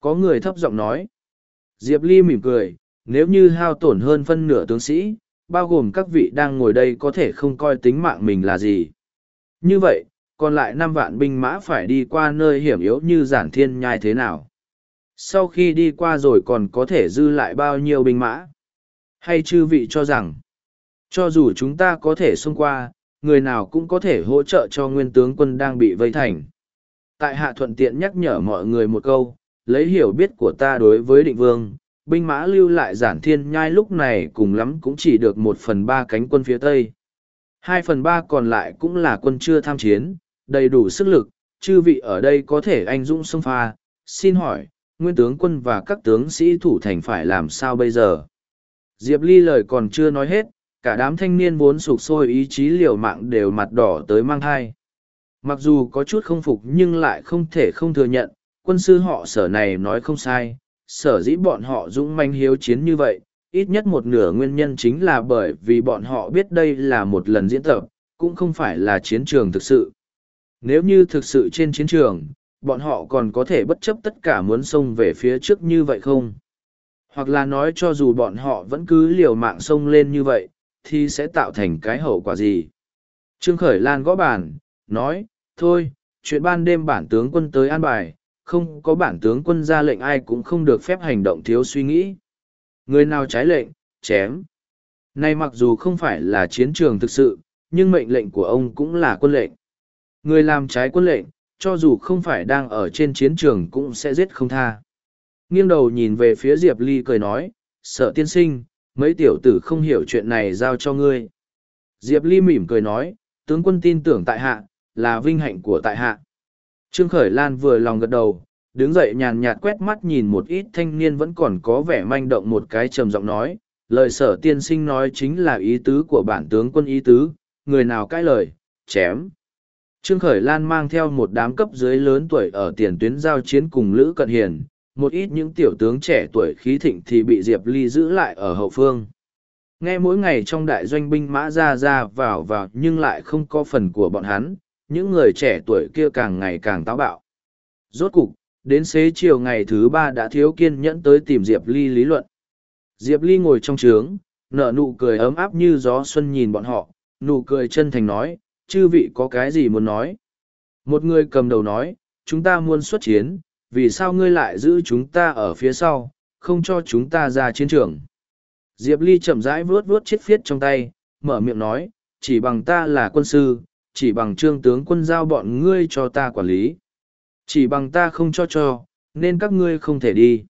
Có người thấp giọng nói. Diệp Ly mỉm cười, nếu như hao tổn hơn phân nửa tướng sĩ, bao gồm các vị đang ngồi đây có thể không coi tính mạng mình là gì. Như vậy, còn lại năm vạn binh mã phải đi qua nơi hiểm yếu như giản thiên nhai thế nào? Sau khi đi qua rồi còn có thể dư lại bao nhiêu binh mã? Hay chư vị cho rằng, cho dù chúng ta có thể xông qua, người nào cũng có thể hỗ trợ cho nguyên tướng quân đang bị vây thành. Tại hạ thuận tiện nhắc nhở mọi người một câu, lấy hiểu biết của ta đối với định vương, binh mã lưu lại giản thiên nhai lúc này cùng lắm cũng chỉ được một phần ba cánh quân phía tây. Hai phần ba còn lại cũng là quân chưa tham chiến, đầy đủ sức lực, chư vị ở đây có thể anh dũng xông pha. Xin hỏi, nguyên tướng quân và các tướng sĩ thủ thành phải làm sao bây giờ? Diệp Ly lời còn chưa nói hết, cả đám thanh niên vốn sụp sôi ý chí liều mạng đều mặt đỏ tới mang thai. Mặc dù có chút không phục nhưng lại không thể không thừa nhận, quân sư họ sở này nói không sai, sở dĩ bọn họ dũng manh hiếu chiến như vậy, ít nhất một nửa nguyên nhân chính là bởi vì bọn họ biết đây là một lần diễn tập, cũng không phải là chiến trường thực sự. Nếu như thực sự trên chiến trường, bọn họ còn có thể bất chấp tất cả muốn xông về phía trước như vậy không? Hoặc là nói cho dù bọn họ vẫn cứ liều mạng xông lên như vậy, thì sẽ tạo thành cái hậu quả gì? Trương Khởi Lan gõ bàn, nói, thôi, chuyện ban đêm bản tướng quân tới an bài, không có bản tướng quân ra lệnh ai cũng không được phép hành động thiếu suy nghĩ. Người nào trái lệnh, chém. Này mặc dù không phải là chiến trường thực sự, nhưng mệnh lệnh của ông cũng là quân lệnh. Người làm trái quân lệnh, cho dù không phải đang ở trên chiến trường cũng sẽ giết không tha. Nghiêng đầu nhìn về phía Diệp Ly cười nói, sợ tiên sinh, mấy tiểu tử không hiểu chuyện này giao cho ngươi. Diệp Ly mỉm cười nói, tướng quân tin tưởng tại hạ, là vinh hạnh của tại hạ. Trương Khởi Lan vừa lòng gật đầu, đứng dậy nhàn nhạt quét mắt nhìn một ít thanh niên vẫn còn có vẻ manh động một cái trầm giọng nói, lời sở tiên sinh nói chính là ý tứ của bản tướng quân ý tứ, người nào cãi lời, chém. Trương Khởi Lan mang theo một đám cấp dưới lớn tuổi ở tiền tuyến giao chiến cùng Lữ Cận Hiền, một ít những tiểu tướng trẻ tuổi khí thịnh thì bị Diệp Ly giữ lại ở hậu phương. Nghe mỗi ngày trong đại doanh binh mã ra ra vào vào nhưng lại không có phần của bọn hắn, những người trẻ tuổi kia càng ngày càng táo bạo. Rốt cục, đến xế chiều ngày thứ ba đã thiếu kiên nhẫn tới tìm Diệp Ly lý luận. Diệp Ly ngồi trong trướng, nở nụ cười ấm áp như gió xuân nhìn bọn họ, nụ cười chân thành nói, chư vị có cái gì muốn nói. Một người cầm đầu nói, chúng ta muốn xuất chiến, vì sao ngươi lại giữ chúng ta ở phía sau, không cho chúng ta ra chiến trường. Diệp Ly chậm rãi vuốt vuốt chiếc phiết trong tay, mở miệng nói, chỉ bằng ta là quân sư, chỉ bằng trương tướng quân giao bọn ngươi cho ta quản lý. Chỉ bằng ta không cho cho, nên các ngươi không thể đi.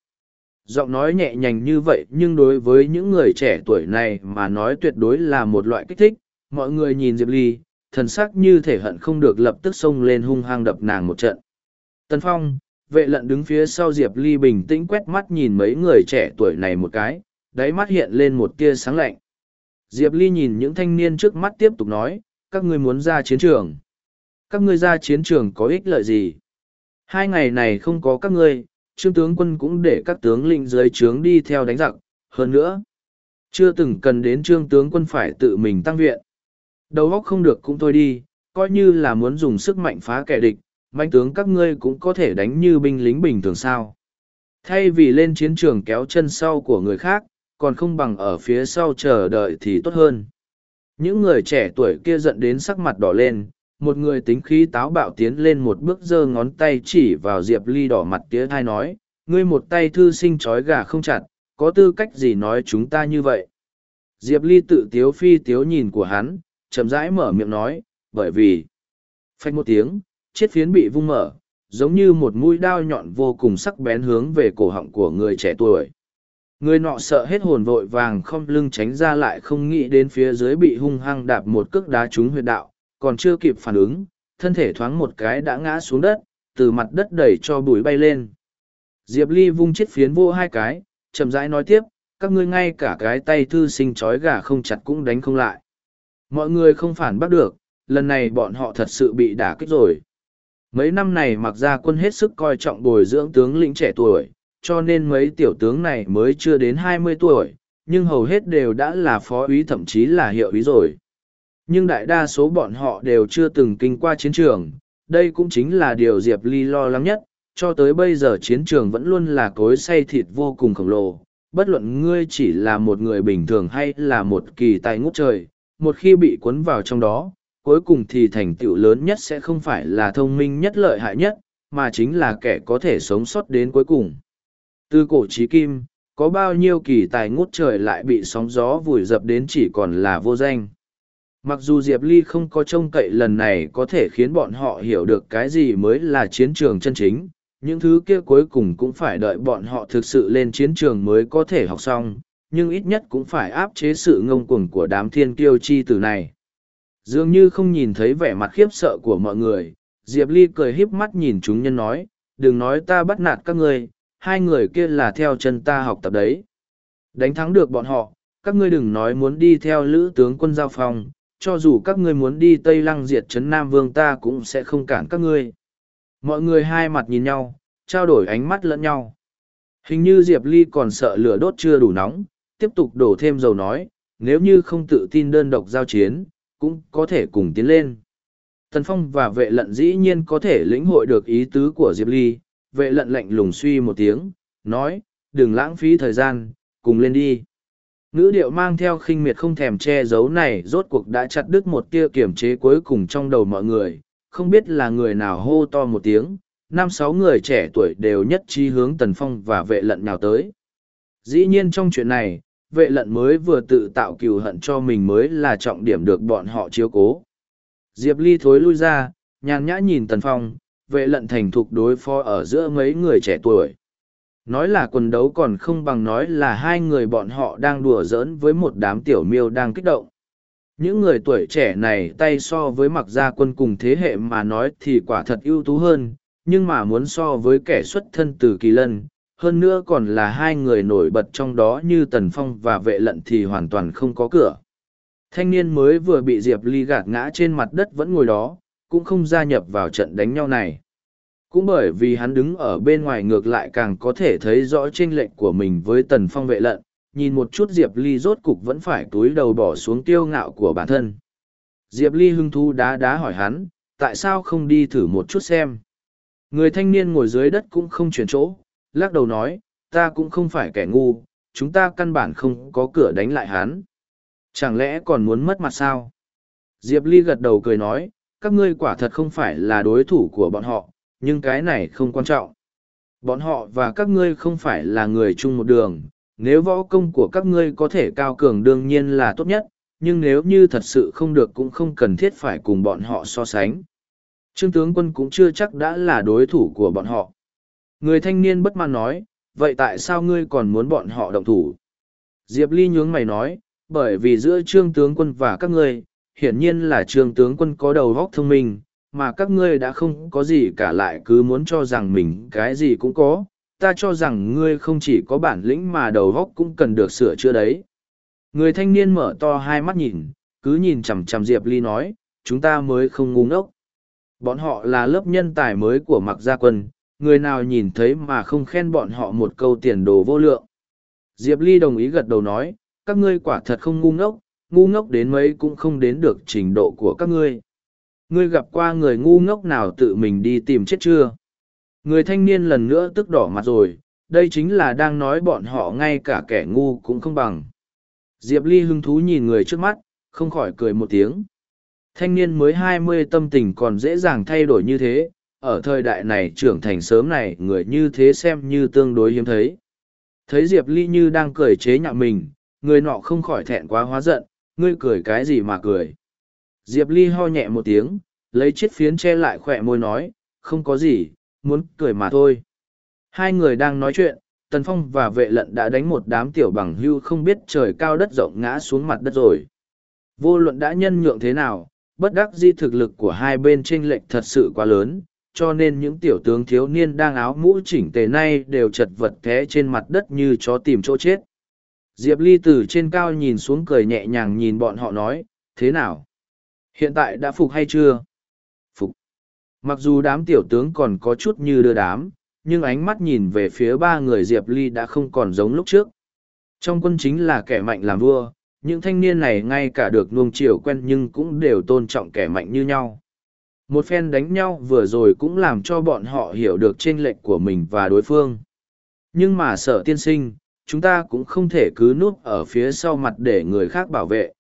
Giọng nói nhẹ nhàng như vậy nhưng đối với những người trẻ tuổi này mà nói tuyệt đối là một loại kích thích. Mọi người nhìn Diệp Ly, thần sắc như thể hận không được lập tức xông lên hung hăng đập nàng một trận. Tân Phong, vệ lận đứng phía sau Diệp Ly bình tĩnh quét mắt nhìn mấy người trẻ tuổi này một cái, đáy mắt hiện lên một tia sáng lạnh. Diệp Ly nhìn những thanh niên trước mắt tiếp tục nói, các ngươi muốn ra chiến trường. Các ngươi ra chiến trường có ích lợi gì? Hai ngày này không có các ngươi, trương tướng quân cũng để các tướng lĩnh dưới trướng đi theo đánh giặc. Hơn nữa, chưa từng cần đến trương tướng quân phải tự mình tăng viện. Đầu óc không được cũng thôi đi, coi như là muốn dùng sức mạnh phá kẻ địch, manh tướng các ngươi cũng có thể đánh như binh lính bình thường sao. Thay vì lên chiến trường kéo chân sau của người khác, còn không bằng ở phía sau chờ đợi thì tốt hơn. Những người trẻ tuổi kia giận đến sắc mặt đỏ lên, một người tính khí táo bạo tiến lên một bước giơ ngón tay chỉ vào Diệp Ly đỏ mặt tía thai nói, ngươi một tay thư sinh trói gà không chặt, có tư cách gì nói chúng ta như vậy. Diệp Ly tự tiếu phi tiếu nhìn của hắn, chậm rãi mở miệng nói, bởi vì, phanh một tiếng, chiếc phiến bị vung mở, giống như một mũi đao nhọn vô cùng sắc bén hướng về cổ họng của người trẻ tuổi. Người nọ sợ hết hồn vội vàng không lưng tránh ra lại không nghĩ đến phía dưới bị hung hăng đạp một cước đá trúng huyệt đạo, còn chưa kịp phản ứng, thân thể thoáng một cái đã ngã xuống đất, từ mặt đất đẩy cho bụi bay lên. Diệp Ly vung chiếc phiến vô hai cái, chậm rãi nói tiếp, các ngươi ngay cả cái tay thư sinh chói gà không chặt cũng đánh không lại. Mọi người không phản bắt được, lần này bọn họ thật sự bị đả kích rồi. Mấy năm này mặc ra quân hết sức coi trọng bồi dưỡng tướng lĩnh trẻ tuổi, cho nên mấy tiểu tướng này mới chưa đến hai mươi tuổi, nhưng hầu hết đều đã là phó úy thậm chí là hiệu úy rồi. Nhưng đại đa số bọn họ đều chưa từng kinh qua chiến trường, đây cũng chính là điều Diệp Ly lo lắng nhất, cho tới bây giờ chiến trường vẫn luôn là cối say thịt vô cùng khổng lồ. Bất luận ngươi chỉ là một người bình thường hay là một kỳ tài ngút trời, một khi bị cuốn vào trong đó, cuối cùng thì thành tựu lớn nhất sẽ không phải là thông minh nhất lợi hại nhất, mà chính là kẻ có thể sống sót đến cuối cùng. Từ cổ trí kim, có bao nhiêu kỳ tài ngút trời lại bị sóng gió vùi dập đến chỉ còn là vô danh. Mặc dù Diệp Ly không có trông cậy lần này có thể khiến bọn họ hiểu được cái gì mới là chiến trường chân chính, những thứ kia cuối cùng cũng phải đợi bọn họ thực sự lên chiến trường mới có thể học xong, nhưng ít nhất cũng phải áp chế sự ngông cuồng của đám thiên kiêu chi tử này. Dường như không nhìn thấy vẻ mặt khiếp sợ của mọi người, Diệp Ly cười híp mắt nhìn chúng nhân nói, đừng nói ta bắt nạt các ngươi, hai người kia là theo chân ta học tập đấy. Đánh thắng được bọn họ, các ngươi đừng nói muốn đi theo lữ tướng quân giao phòng, cho dù các ngươi muốn đi Tây Lăng diệt trấn Nam Vương ta cũng sẽ không cản các ngươi. Mọi người hai mặt nhìn nhau, trao đổi ánh mắt lẫn nhau. Hình như Diệp Ly còn sợ lửa đốt chưa đủ nóng, tiếp tục đổ thêm dầu nói, nếu như không tự tin đơn độc giao chiến, cũng có thể cùng tiến lên. Tần Phong và vệ lận dĩ nhiên có thể lĩnh hội được ý tứ của Diệp Ly, vệ lận lạnh lùng suy một tiếng, nói, đừng lãng phí thời gian, cùng lên đi. Ngữ điệu mang theo khinh miệt không thèm che giấu này rốt cuộc đã chặt đứt một tia kiểm chế cuối cùng trong đầu mọi người, không biết là người nào hô to một tiếng, năm sáu người trẻ tuổi đều nhất trí hướng Tần Phong và vệ lận nào tới. Dĩ nhiên trong chuyện này, vệ lận mới vừa tự tạo cừu hận cho mình mới là trọng điểm được bọn họ chiếu cố. Diệp Ly thối lui ra, nhàn nhã nhìn Tần Phong, vệ lận thành thục đối phó ở giữa mấy người trẻ tuổi. Nói là quần đấu còn không bằng nói là hai người bọn họ đang đùa giỡn với một đám tiểu miêu đang kích động. Những người tuổi trẻ này tay so với mặc gia quân cùng thế hệ mà nói thì quả thật ưu tú hơn, nhưng mà muốn so với kẻ xuất thân từ kỳ lân, hơn nữa còn là hai người nổi bật trong đó như Tần Phong và vệ lận thì hoàn toàn không có cửa. Thanh niên mới vừa bị Diệp Ly gạt ngã trên mặt đất vẫn ngồi đó, cũng không gia nhập vào trận đánh nhau này. Cũng bởi vì hắn đứng ở bên ngoài ngược lại càng có thể thấy rõ chênh lệch của mình với Tần Phong vệ lận, nhìn một chút Diệp Ly rốt cục vẫn phải túi đầu bỏ xuống tiêu ngạo của bản thân. Diệp Ly hưng thu đá đá hỏi hắn, tại sao không đi thử một chút xem. Người thanh niên ngồi dưới đất cũng không chuyển chỗ, lắc đầu nói, ta cũng không phải kẻ ngu, chúng ta căn bản không có cửa đánh lại hắn. Chẳng lẽ còn muốn mất mặt sao? Diệp Ly gật đầu cười nói, các ngươi quả thật không phải là đối thủ của bọn họ, nhưng cái này không quan trọng. Bọn họ và các ngươi không phải là người chung một đường, nếu võ công của các ngươi có thể cao cường đương nhiên là tốt nhất, nhưng nếu như thật sự không được cũng không cần thiết phải cùng bọn họ so sánh. Trương tướng quân cũng chưa chắc đã là đối thủ của bọn họ. Người thanh niên bất mãn nói, vậy tại sao ngươi còn muốn bọn họ động thủ? Diệp Ly nhướng mày nói, bởi vì giữa trương tướng quân và các ngươi, hiển nhiên là trương tướng quân có đầu óc thông minh, mà các ngươi đã không có gì cả lại cứ muốn cho rằng mình cái gì cũng có. Ta cho rằng ngươi không chỉ có bản lĩnh mà đầu óc cũng cần được sửa chữa đấy. Người thanh niên mở to hai mắt nhìn, cứ nhìn chằm chằm Diệp Ly nói, chúng ta mới không ngu ngốc. Bọn họ là lớp nhân tài mới của mặc gia quân, người nào nhìn thấy mà không khen bọn họ một câu tiền đồ vô lượng. Diệp Ly đồng ý gật đầu nói, các ngươi quả thật không ngu ngốc, ngu ngốc đến mấy cũng không đến được trình độ của các ngươi. Ngươi gặp qua người ngu ngốc nào tự mình đi tìm chết chưa? Người thanh niên lần nữa tức đỏ mặt rồi, đây chính là đang nói bọn họ ngay cả kẻ ngu cũng không bằng. Diệp Ly hứng thú nhìn người trước mắt, không khỏi cười một tiếng. Thanh niên mới hai mươi tâm tình còn dễ dàng thay đổi như thế, ở thời đại này trưởng thành sớm này người như thế xem như tương đối hiếm thấy. Thấy Diệp Ly như đang cười chế nhạo mình, người nọ không khỏi thẹn quá hóa giận, ngươi cười cái gì mà cười. Diệp Ly ho nhẹ một tiếng, lấy chiếc phiến che lại khỏe môi nói, không có gì, muốn cười mà thôi. Hai người đang nói chuyện, Tần Phong và vệ lận đã đánh một đám tiểu bằng hưu không biết trời cao đất rộng ngã xuống mặt đất rồi. Vô luận đã nhân nhượng thế nào, bất đắc di thực lực của hai bên chênh lệch thật sự quá lớn, cho nên những tiểu tướng thiếu niên đang áo mũ chỉnh tề nay đều chật vật thế trên mặt đất như chó tìm chỗ chết. Diệp Ly từ trên cao nhìn xuống cười nhẹ nhàng nhìn bọn họ nói, thế nào? Hiện tại đã phục hay chưa? Phục. Mặc dù đám tiểu tướng còn có chút như đưa đám, nhưng ánh mắt nhìn về phía ba người Diệp Ly đã không còn giống lúc trước. Trong quân chính là kẻ mạnh làm vua, những thanh niên này ngay cả được nuông chiều quen nhưng cũng đều tôn trọng kẻ mạnh như nhau. Một phen đánh nhau vừa rồi cũng làm cho bọn họ hiểu được chênh lệch của mình và đối phương. Nhưng mà sợ tiên sinh, chúng ta cũng không thể cứ núp ở phía sau mặt để người khác bảo vệ.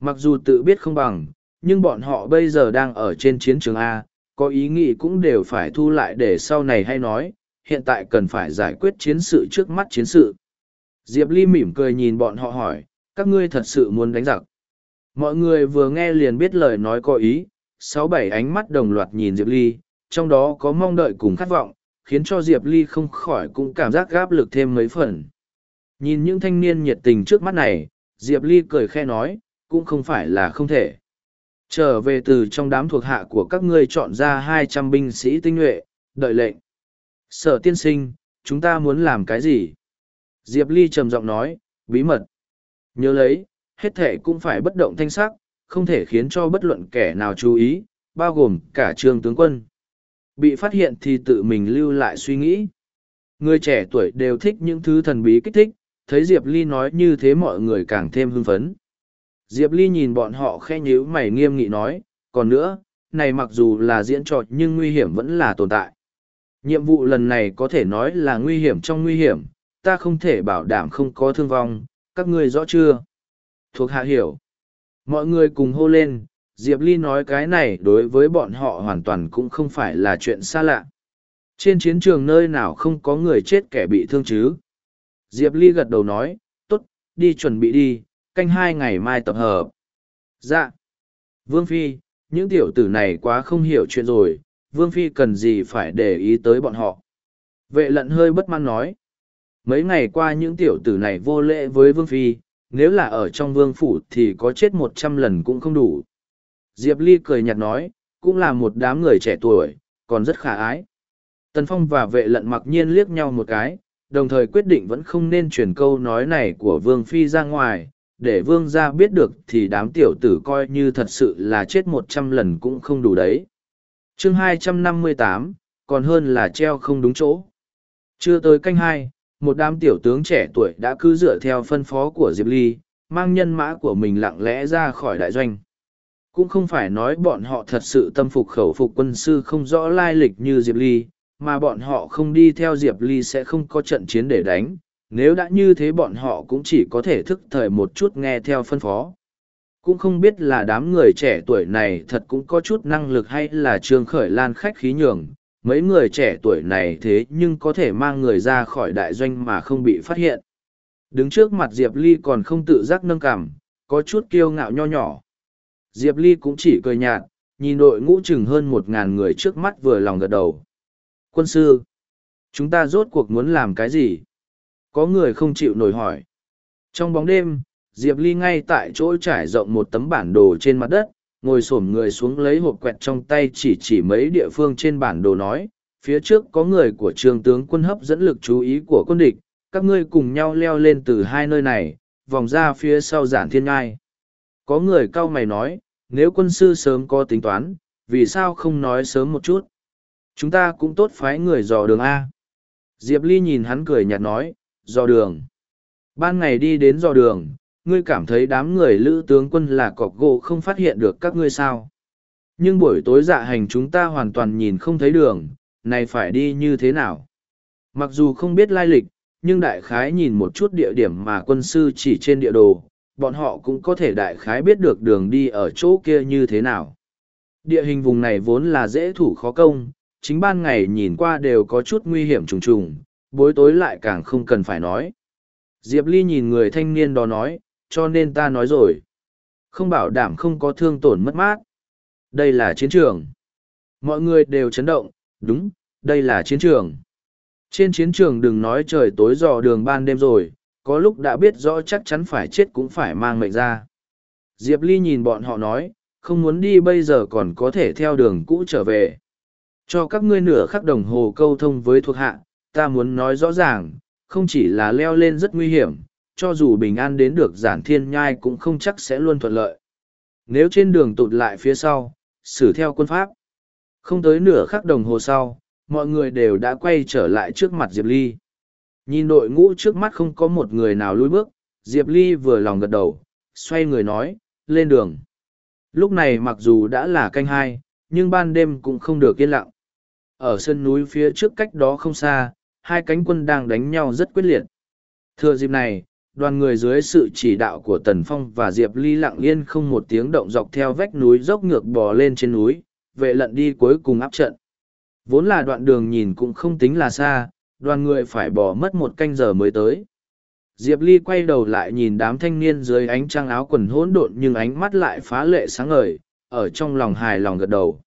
Mặc dù tự biết không bằng, nhưng bọn họ bây giờ đang ở trên chiến trường A, có ý nghĩ cũng đều phải thu lại để sau này hay nói, hiện tại cần phải giải quyết chiến sự trước mắt chiến sự. Diệp Ly mỉm cười nhìn bọn họ hỏi, các ngươi thật sự muốn đánh giặc. Mọi người vừa nghe liền biết lời nói có ý, sáu bảy ánh mắt đồng loạt nhìn Diệp Ly, trong đó có mong đợi cùng khát vọng, khiến cho Diệp Ly không khỏi cũng cảm giác gáp lực thêm mấy phần. Nhìn những thanh niên nhiệt tình trước mắt này, Diệp Ly cười khe nói, cũng không phải là không thể. Trở về từ trong đám thuộc hạ của các ngươi chọn ra hai trăm binh sĩ tinh nhuệ, đợi lệnh. Sở tiên sinh, chúng ta muốn làm cái gì? Diệp Ly trầm giọng nói, bí mật. Nhớ lấy, hết thể cũng phải bất động thanh sắc, không thể khiến cho bất luận kẻ nào chú ý, bao gồm cả trương tướng quân. Bị phát hiện thì tự mình lưu lại suy nghĩ. Người trẻ tuổi đều thích những thứ thần bí kích thích, thấy Diệp Ly nói như thế mọi người càng thêm hưng phấn. Diệp Ly nhìn bọn họ khe nhíu mày nghiêm nghị nói, còn nữa, này mặc dù là diễn trò nhưng nguy hiểm vẫn là tồn tại. Nhiệm vụ lần này có thể nói là nguy hiểm trong nguy hiểm, ta không thể bảo đảm không có thương vong, các ngươi rõ chưa? Thuộc hạ hiểu. Mọi người cùng hô lên, Diệp Ly nói cái này đối với bọn họ hoàn toàn cũng không phải là chuyện xa lạ. Trên chiến trường nơi nào không có người chết kẻ bị thương chứ? Diệp Ly gật đầu nói, tốt, đi chuẩn bị đi, canh hai ngày mai tập hợp. Dạ. Vương Phi, những tiểu tử này quá không hiểu chuyện rồi, Vương Phi cần gì phải để ý tới bọn họ. Vệ lận hơi bất mãn nói. Mấy ngày qua những tiểu tử này vô lễ với Vương Phi, nếu là ở trong vương phủ thì có chết một trăm lần cũng không đủ. Diệp Ly cười nhạt nói, cũng là một đám người trẻ tuổi, còn rất khả ái. Tần Phong và vệ lận mặc nhiên liếc nhau một cái, đồng thời quyết định vẫn không nên truyền câu nói này của Vương Phi ra ngoài, để Vương ra biết được thì đám tiểu tử coi như thật sự là chết một trăm lần cũng không đủ đấy. chương hai trăm năm mươi tám còn hơn là treo không đúng chỗ. Chưa tới canh hai, một đám tiểu tướng trẻ tuổi đã cứ dựa theo phân phó của Diệp Ly, mang nhân mã của mình lặng lẽ ra khỏi đại doanh. Cũng không phải nói bọn họ thật sự tâm phục khẩu phục quân sư không rõ lai lịch như Diệp Ly, mà bọn họ không đi theo Diệp Ly sẽ không có trận chiến để đánh, nếu đã như thế bọn họ cũng chỉ có thể thức thời một chút nghe theo phân phó cũng không biết là đám người trẻ tuổi này thật cũng có chút năng lực hay là trương khởi lan khách khí nhường mấy người trẻ tuổi này thế nhưng có thể mang người ra khỏi đại doanh mà không bị phát hiện. Đứng trước mặt diệp ly còn không tự giác nâng cảm có chút kiêu ngạo nho nhỏ. Diệp ly cũng chỉ cười nhạt, nhìn đội ngũ chừng hơn một ngàn người trước mắt vừa lòng gật đầu. Quân sư, chúng ta rốt cuộc muốn làm cái gì? Có người không chịu nổi hỏi. Trong bóng đêm, diệp ly ngay tại chỗ trải rộng một tấm bản đồ trên mặt đất ngồi s ổ m người xuống lấy hộp quẹt trong tay chỉ chỉ mấy địa phương trên bản đồ nói, phía trước có người của trường tướng quân hấp dẫn lực chú ý của quân địch, các ngươi cùng nhau leo lên từ hai nơi này, vòng ra phía sau giản thiên ngai. Có người cao mày nói, nếu quân sư sớm có tính toán, vì sao không nói sớm một chút? Chúng ta cũng tốt phái người dò đường a. Diệp ly nhìn hắn cười nhạt nói, dò đường. Ban ngày đi đến dò đường ngươi cảm thấy đám người lữ tướng quân là cọc gỗ không phát hiện được các ngươi sao? Nhưng buổi tối dạ hành chúng ta hoàn toàn nhìn không thấy đường, này phải đi như thế nào? Mặc dù không biết lai lịch, nhưng đại khái nhìn một chút địa điểm mà quân sư chỉ trên địa đồ, bọn họ cũng có thể đại khái biết được đường đi ở chỗ kia như thế nào. Địa hình vùng này vốn là dễ thủ khó công, chính ban ngày nhìn qua đều có chút nguy hiểm trùng trùng bối tối lại càng không cần phải nói. Diệp ly nhìn người thanh niên đó nói cho nên ta nói rồi. Không bảo đảm không có thương tổn mất mát. Đây là chiến trường. Mọi người đều chấn động, đúng, đây là chiến trường. Trên chiến trường đừng nói trời tối dò đường ban đêm rồi, có lúc đã biết rõ chắc chắn phải chết cũng phải mang mệnh ra. Diệp Ly nhìn bọn họ nói, không muốn đi bây giờ còn có thể theo đường cũ trở về. Cho các ngươi nửa khắc đồng hồ câu thông với thuộc hạ, ta muốn nói rõ ràng, không chỉ là leo lên rất nguy hiểm, cho dù bình an đến được giản thiên nhai cũng không chắc sẽ luôn thuận lợi. Nếu trên đường tụt lại phía sau, xử theo quân pháp. Không tới nửa khắc đồng hồ sau, mọi người đều đã quay trở lại trước mặt Diệp Ly. Nhìn đội ngũ trước mắt không có một người nào lùi bước, Diệp Ly vừa lòng gật đầu, xoay người nói, lên đường. Lúc này mặc dù đã là canh hai, nhưng ban đêm cũng không được yên lặng. Ở sân núi phía trước cách đó không xa, hai cánh quân đang đánh nhau rất quyết liệt. Thừa dịp này, đoàn người dưới sự chỉ đạo của Tần Phong và Diệp Ly lặng yên không một tiếng động dọc theo vách núi dốc ngược bò lên trên núi, vệ lận đi cuối cùng áp trận. Vốn là đoạn đường nhìn cũng không tính là xa, đoàn người phải bỏ mất một canh giờ mới tới. Diệp Ly quay đầu lại nhìn đám thanh niên dưới ánh trăng áo quần hỗn độn nhưng ánh mắt lại phá lệ sáng ngời, ở trong lòng hài lòng gật đầu.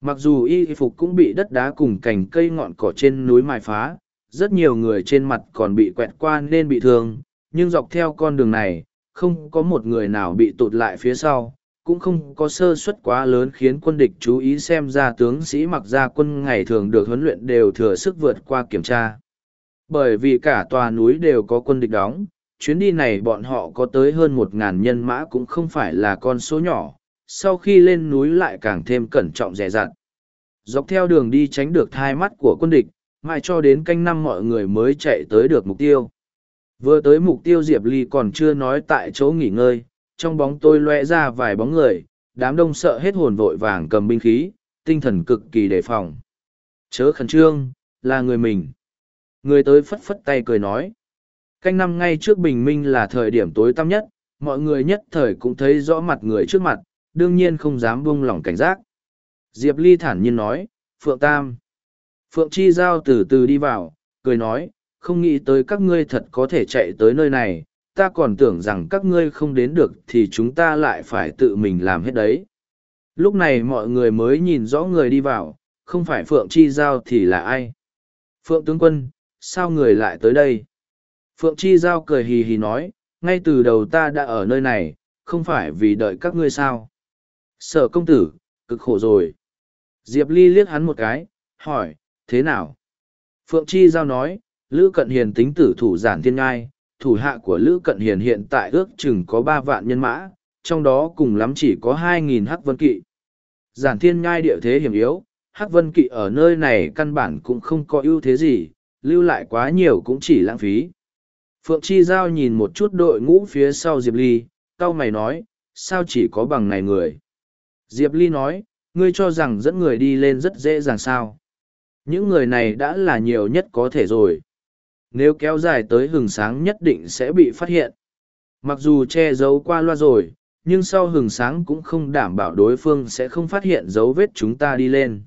Mặc dù y phục cũng bị đất đá cùng cành cây ngọn cỏ trên núi mài phá, rất nhiều người trên mặt còn bị quẹt qua nên bị thương, nhưng dọc theo con đường này, không có một người nào bị tụt lại phía sau, cũng không có sơ suất quá lớn khiến quân địch chú ý xem ra tướng sĩ mặc ra quân ngày thường được huấn luyện đều thừa sức vượt qua kiểm tra. Bởi vì cả tòa núi đều có quân địch đóng, chuyến đi này bọn họ có tới hơn một ngàn nhân mã cũng không phải là con số nhỏ, sau khi lên núi lại càng thêm cẩn trọng dè dặt. Dọc theo đường đi tránh được thai mắt của quân địch, mãi cho đến canh năm mọi người mới chạy tới được mục tiêu. Vừa tới mục tiêu Diệp Ly còn chưa nói tại chỗ nghỉ ngơi, trong bóng tôi loe ra vài bóng người, đám đông sợ hết hồn vội vàng cầm binh khí, tinh thần cực kỳ đề phòng. Chớ khẩn trương, là người mình. Người tới phất phất tay cười nói. Canh năm ngay trước bình minh là thời điểm tối tăm nhất, mọi người nhất thời cũng thấy rõ mặt người trước mặt, đương nhiên không dám buông lỏng cảnh giác. Diệp Ly thản nhiên nói, Phượng Tam. Phượng Chi Giao từ từ đi vào, cười nói, không nghĩ tới các ngươi thật có thể chạy tới nơi này, ta còn tưởng rằng các ngươi không đến được thì chúng ta lại phải tự mình làm hết đấy. Lúc này mọi người mới nhìn rõ người đi vào, không phải Phượng Chi Giao thì là ai. Phượng tướng quân, sao người lại tới đây? Phượng Chi Giao cười hì hì nói, ngay từ đầu ta đã ở nơi này, không phải vì đợi các ngươi sao. Sở công tử, cực khổ rồi. Diệp Ly liếc hắn một cái, hỏi, thế nào? Phượng Chi Giao nói, Lữ Cận Hiền tính tử thủ giản thiên ngai, thủ hạ của Lữ Cận Hiền hiện tại ước chừng có ba vạn nhân mã, trong đó cùng lắm chỉ có hai nghìn hắc vân kỵ. Giản thiên ngai địa thế hiểm yếu, hắc vân kỵ ở nơi này căn bản cũng không có ưu thế gì, lưu lại quá nhiều cũng chỉ lãng phí. Phượng Chi Giao nhìn một chút đội ngũ phía sau Diệp Ly, cao mày nói, sao chỉ có bằng này người. Diệp Ly nói, ngươi cho rằng dẫn người đi lên rất dễ dàng sao. Những người này đã là nhiều nhất có thể rồi nếu kéo dài tới hừng sáng nhất định sẽ bị phát hiện. Mặc dù che giấu qua loa rồi, nhưng sau hừng sáng cũng không đảm bảo đối phương sẽ không phát hiện dấu vết chúng ta đi lên.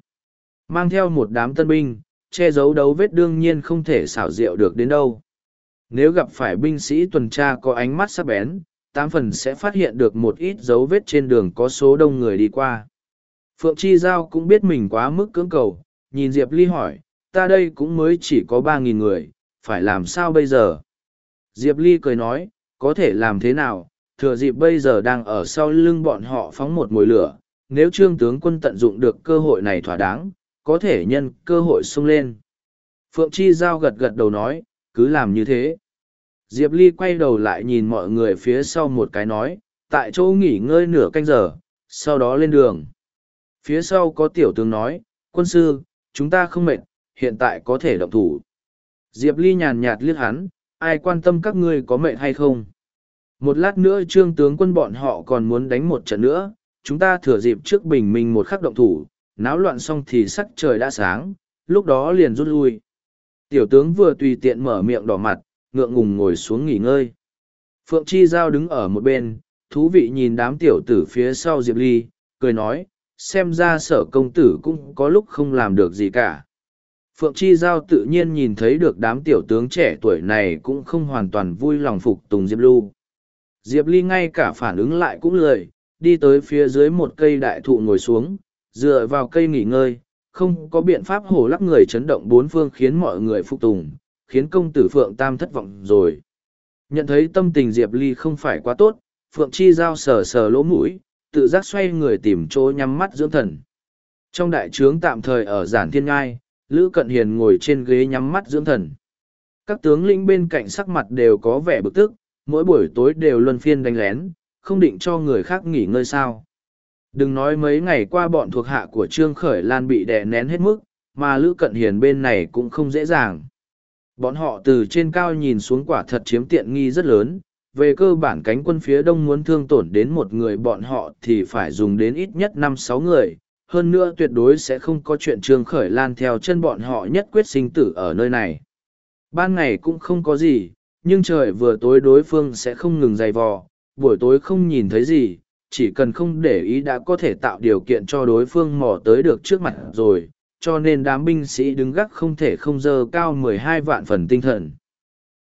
Mang theo một đám tân binh, che giấu đấu vết đương nhiên không thể xảo diệu được đến đâu. Nếu gặp phải binh sĩ tuần tra có ánh mắt sắc bén, tám phần sẽ phát hiện được một ít dấu vết trên đường có số đông người đi qua. Phượng chi giao cũng biết mình quá mức cưỡng cầu, nhìn diệp ly hỏi, ta đây cũng mới chỉ có ba nghìn người phải làm sao bây giờ? Diệp ly cười nói, có thể làm thế nào? Thừa dịp bây giờ đang ở sau lưng bọn họ phóng một mồi lửa, nếu trương tướng quân tận dụng được cơ hội này thỏa đáng, có thể nhân cơ hội sung lên. Phượng chi giao gật gật đầu nói, cứ làm như thế. Diệp ly quay đầu lại nhìn mọi người phía sau một cái nói, tại chỗ nghỉ ngơi nửa canh giờ, sau đó lên đường. Phía sau có tiểu tướng nói, quân sư, chúng ta không mệt, hiện tại có thể động thủ diệp ly nhàn nhạt liếc hắn, ai quan tâm các ngươi có mệnh hay không? Một lát nữa trương tướng quân bọn họ còn muốn đánh một trận nữa, chúng ta thừa dịp trước bình minh một khắc động thủ, náo loạn xong thì sắc trời đã sáng, lúc đó liền rút lui. Tiểu tướng vừa tùy tiện mở miệng đỏ mặt, ngượng ngùng ngồi xuống nghỉ ngơi. Phượng chi giao đứng ở một bên, thú vị nhìn đám tiểu tử phía sau diệp ly, cười nói, xem ra sở công tử cũng có lúc không làm được gì cả phượng chi giao tự nhiên nhìn thấy được đám tiểu tướng trẻ tuổi này cũng không hoàn toàn vui lòng phục tùng diệp lưu. Diệp ly ngay cả phản ứng lại cũng lười, đi tới phía dưới một cây đại thụ ngồi xuống, dựa vào cây nghỉ ngơi, không có biện pháp hổ lắc người chấn động bốn phương khiến mọi người phục tùng, khiến công tử phượng tam thất vọng rồi. Nhận thấy tâm tình diệp ly không phải quá tốt, phượng chi giao sờ sờ lỗ mũi, tự giác xoay người tìm chỗ nhắm mắt dưỡng thần. Trong đại trướng tạm thời ở giản thiên ngai lữ cận hiền ngồi trên ghế nhắm mắt dưỡng thần. Các tướng lĩnh bên cạnh sắc mặt đều có vẻ bực tức, mỗi buổi tối đều luân phiên đánh lén, không định cho người khác nghỉ ngơi sao. Đừng nói mấy ngày qua bọn thuộc hạ của trương khởi lan bị đè nén hết mức, mà lữ cận hiền bên này cũng không dễ dàng. Bọn họ từ trên cao nhìn xuống quả thật chiếm tiện nghi rất lớn, về cơ bản cánh quân phía đông muốn thương tổn đến một người bọn họ thì phải dùng đến ít nhất năm sáu người hơn nữa tuyệt đối sẽ không có chuyện trương khởi lan theo chân bọn họ nhất quyết sinh tử ở nơi này. Ban ngày cũng không có gì, nhưng trời vừa tối đối phương sẽ không ngừng dày vò, buổi tối không nhìn thấy gì, chỉ cần không để ý đã có thể tạo điều kiện cho đối phương mò tới được trước mặt rồi, cho nên đám binh sĩ đứng gác không thể không dơ cao mười hai vạn phần tinh thần.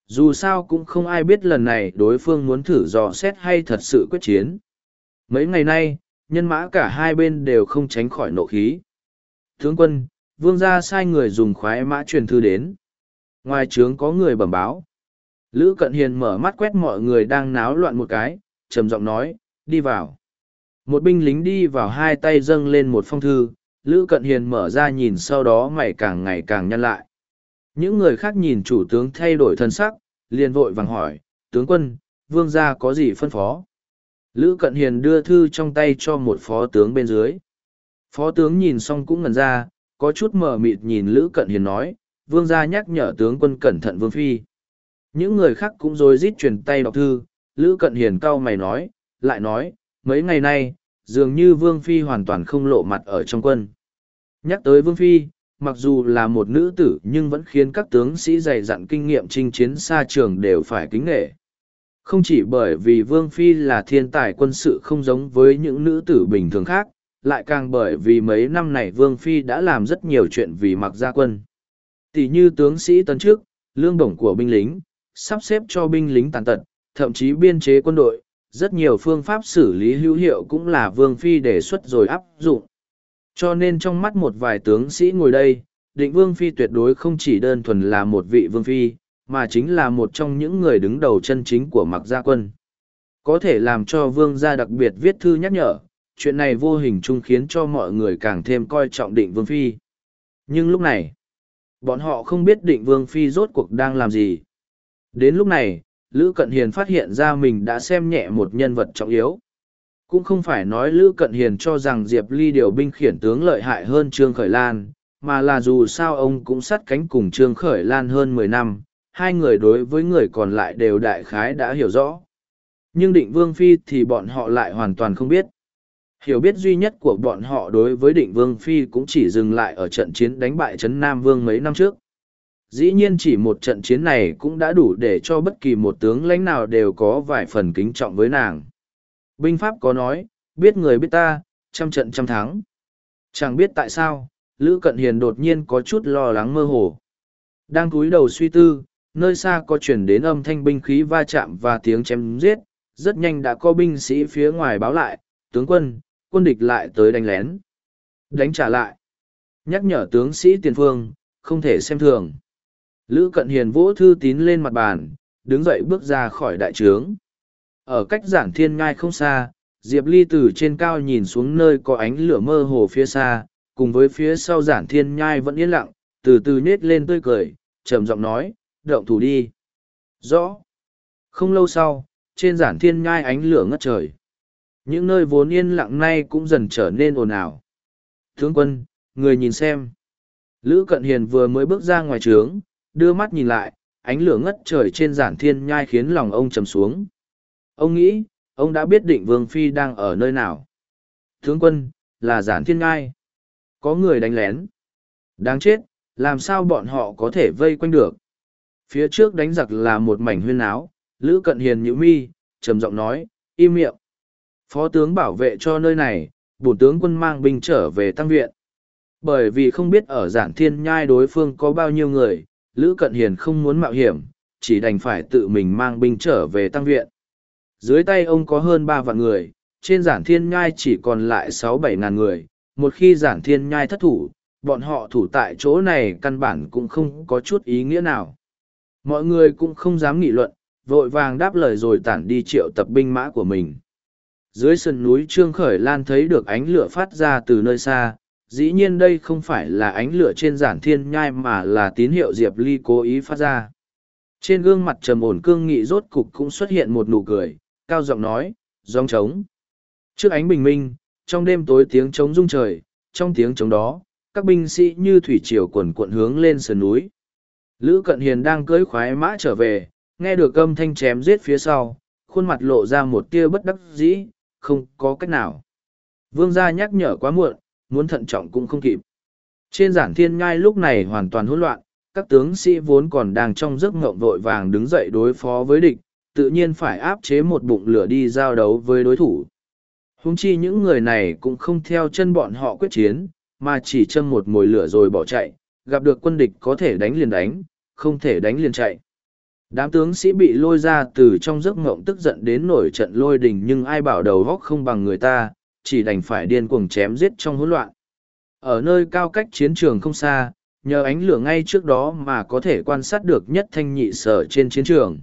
Dù sao cũng không ai biết lần này đối phương muốn thử dò xét hay thật sự quyết chiến. Mấy ngày nay nhân mã cả hai bên đều không tránh khỏi nộ khí. Tướng quân, vương gia sai người dùng khoái mã truyền thư đến. Ngoài trướng có người bẩm báo. Lữ cận hiền mở mắt quét mọi người đang náo loạn một cái, trầm giọng nói, đi vào. Một binh lính đi vào hai tay dâng lên một phong thư, lữ cận hiền mở ra nhìn sau đó mày càng ngày càng nhăn lại. Những người khác nhìn chủ tướng thay đổi thân sắc, liền vội vàng hỏi, tướng quân, vương gia có gì phân phó? Lữ cận hiền đưa thư trong tay cho một phó tướng bên dưới. Phó tướng nhìn xong cũng ngần ra, có chút mờ mịt nhìn lữ cận hiền nói, vương gia nhắc nhở tướng quân cẩn thận vương phi. Những người khác cũng rối rít truyền tay đọc thư, lữ cận hiền cau mày nói, lại nói, mấy ngày nay, dường như vương phi hoàn toàn không lộ mặt ở trong quân. Nhắc tới vương phi, mặc dù là một nữ tử nhưng vẫn khiến các tướng sĩ dày dặn kinh nghiệm chinh chiến xa trường đều phải kính nghệ không chỉ bởi vì vương phi là thiên tài quân sự không giống với những nữ tử bình thường khác, lại càng bởi vì mấy năm này vương phi đã làm rất nhiều chuyện vì mặc gia quân. Tỷ như tướng sĩ tấn trước, lương bổng của binh lính, sắp xếp cho binh lính tàn tật, thậm chí biên chế quân đội, rất nhiều phương pháp xử lý hữu hiệu cũng là vương phi đề xuất rồi áp dụng. Cho nên trong mắt một vài tướng sĩ ngồi đây, định vương phi tuyệt đối không chỉ đơn thuần là một vị vương phi mà chính là một trong những người đứng đầu chân chính của mặc gia quân. Có thể làm cho vương gia đặc biệt viết thư nhắc nhở, chuyện này vô hình chung khiến cho mọi người càng thêm coi trọng định vương phi. Nhưng lúc này, bọn họ không biết định vương phi rốt cuộc đang làm gì. Đến lúc này, lữ cận hiền phát hiện ra mình đã xem nhẹ một nhân vật trọng yếu. Cũng không phải nói lữ cận hiền cho rằng diệp ly điều binh khiển tướng lợi hại hơn trương khởi lan, mà là dù sao ông cũng sát cánh cùng trương khởi lan hơn mười năm hai người đối với người còn lại đều đại khái đã hiểu rõ. Nhưng định vương phi thì bọn họ lại hoàn toàn không biết. Hiểu biết duy nhất của bọn họ đối với định vương phi cũng chỉ dừng lại ở trận chiến đánh bại trấn Nam Vương mấy năm trước. dĩ nhiên chỉ một trận chiến này cũng đã đủ để cho bất kỳ một tướng lãnh nào đều có vài phần kính trọng với nàng. Binh Pháp có nói, biết người biết ta, trăm trận trăm thắng. Chẳng biết tại sao, Lữ Cận Hiền đột nhiên có chút lo lắng mơ hồ. Đang cúi đầu suy tư, nơi xa có chuyển đến âm thanh binh khí va chạm và tiếng chém giết, rất nhanh đã có binh sĩ phía ngoài báo lại, tướng quân, quân địch lại tới đánh lén. Đánh trả lại. Nhắc nhở tướng sĩ tiền phương, không thể xem thường. Lữ Cận Hiền vỗ thư tín lên mặt bàn, đứng dậy bước ra khỏi đại trướng. Ở cách giản thiên ngai không xa, Diệp Ly từ trên cao nhìn xuống nơi có ánh lửa mơ hồ phía xa, cùng với phía sau giản thiên nhai vẫn yên lặng, từ từ nhết lên tươi cười, trầm giọng nói, động thủ đi. Rõ. Không lâu sau, trên giản thiên nhai ánh lửa ngất trời. Những nơi vốn yên lặng nay cũng dần trở nên ồn ào. Tướng quân, người nhìn xem. Lữ Cận Hiền vừa mới bước ra ngoài trướng, đưa mắt nhìn lại, ánh lửa ngất trời trên giản thiên nhai khiến lòng ông trầm xuống. Ông nghĩ, ông đã biết định Vương Phi đang ở nơi nào. Tướng quân, là giản thiên nhai. Có người đánh lén. Đáng chết, làm sao bọn họ có thể vây quanh được. Phía trước đánh giặc là một mảnh huyên áo, Lữ Cận Hiền nhữ mi, trầm giọng nói, im miệng. Phó tướng bảo vệ cho nơi này, bổn tướng quân mang binh trở về tăng viện. Bởi vì không biết ở giản thiên nhai đối phương có bao nhiêu người, Lữ Cận Hiền không muốn mạo hiểm, chỉ đành phải tự mình mang binh trở về tăng viện. Dưới tay ông có hơn ba vạn người, trên giản thiên nhai chỉ còn lại sáu bảy ngàn người, một khi giản thiên nhai thất thủ, bọn họ thủ tại chỗ này căn bản cũng không có chút ý nghĩa nào. Mọi người cũng không dám nghị luận, vội vàng đáp lời rồi tản đi triệu tập binh mã của mình. Dưới sườn núi Trương Khởi Lan thấy được ánh lửa phát ra từ nơi xa, dĩ nhiên đây không phải là ánh lửa trên giản thiên nhai mà là tín hiệu Diệp Ly cố ý phát ra. Trên gương mặt trầm ổn cương nghị rốt cục cũng xuất hiện một nụ cười, cao giọng nói, gióng trống. Trước ánh bình minh, trong đêm tối tiếng trống rung trời, trong tiếng trống đó, các binh sĩ như thủy triều quần cuộn hướng lên sườn núi. Lữ Cận Hiền đang cưỡi khoái mã trở về, nghe được âm thanh chém giết phía sau, khuôn mặt lộ ra một tia bất đắc dĩ, không có cách nào. Vương gia nhắc nhở quá muộn, muốn thận trọng cũng không kịp. Trên giản thiên ngai lúc này hoàn toàn hỗn loạn, các tướng sĩ vốn còn đang trong giấc ngộng vội vàng đứng dậy đối phó với địch, tự nhiên phải áp chế một bụng lửa đi giao đấu với đối thủ. Húng chi những người này cũng không theo chân bọn họ quyết chiến, mà chỉ châm một mồi lửa rồi bỏ chạy, gặp được quân địch có thể đánh liền đánh, không thể đánh liền chạy. Đám tướng sĩ bị lôi ra từ trong giấc ngộng tức giận đến nổi trận lôi đình nhưng ai bảo đầu góc không bằng người ta, chỉ đành phải điên cuồng chém giết trong hỗn loạn. Ở nơi cao cách chiến trường không xa, nhờ ánh lửa ngay trước đó mà có thể quan sát được nhất thanh nhị sở trên chiến trường.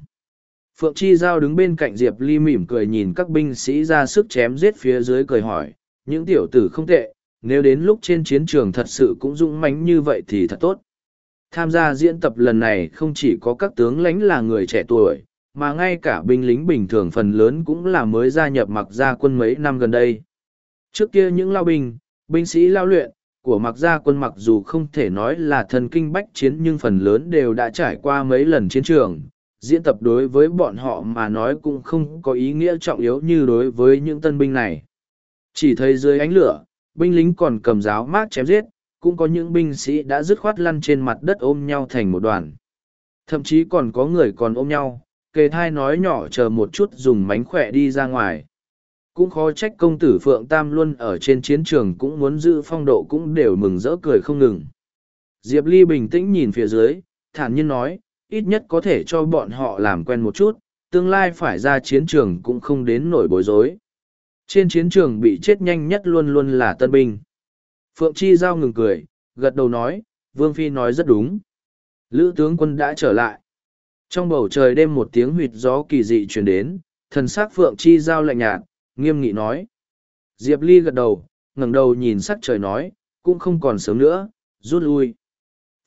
Phượng Chi Giao đứng bên cạnh Diệp Ly mỉm cười nhìn các binh sĩ ra sức chém giết phía dưới cười hỏi, những tiểu tử không tệ, nếu đến lúc trên chiến trường thật sự cũng dũng mãnh như vậy thì thật tốt. Tham gia diễn tập lần này không chỉ có các tướng lãnh là người trẻ tuổi, mà ngay cả binh lính bình thường phần lớn cũng là mới gia nhập mặc gia quân mấy năm gần đây. Trước kia những lao binh, binh sĩ lao luyện, của mặc gia quân mặc dù không thể nói là thần kinh bách chiến nhưng phần lớn đều đã trải qua mấy lần chiến trường. Diễn tập đối với bọn họ mà nói cũng không có ý nghĩa trọng yếu như đối với những tân binh này. Chỉ thấy dưới ánh lửa, binh lính còn cầm giáo mát chém giết, cũng có những binh sĩ đã dứt khoát lăn trên mặt đất ôm nhau thành một đoàn. Thậm chí còn có người còn ôm nhau, kề thai nói nhỏ chờ một chút dùng mánh khỏe đi ra ngoài. Cũng khó trách công tử Phượng Tam luôn ở trên chiến trường cũng muốn giữ phong độ cũng đều mừng rỡ cười không ngừng. Diệp Ly bình tĩnh nhìn phía dưới, thản nhiên nói, ít nhất có thể cho bọn họ làm quen một chút, tương lai phải ra chiến trường cũng không đến nổi bối rối. Trên chiến trường bị chết nhanh nhất luôn luôn là tân binh. Phượng Chi Giao ngừng cười, gật đầu nói, Vương Phi nói rất đúng. Lữ tướng quân đã trở lại. Trong bầu trời đêm một tiếng huyệt gió kỳ dị truyền đến, thần sắc Phượng Chi Giao lạnh nhạt, nghiêm nghị nói. Diệp Ly gật đầu, ngẩng đầu nhìn sắc trời nói, cũng không còn sớm nữa, rút lui.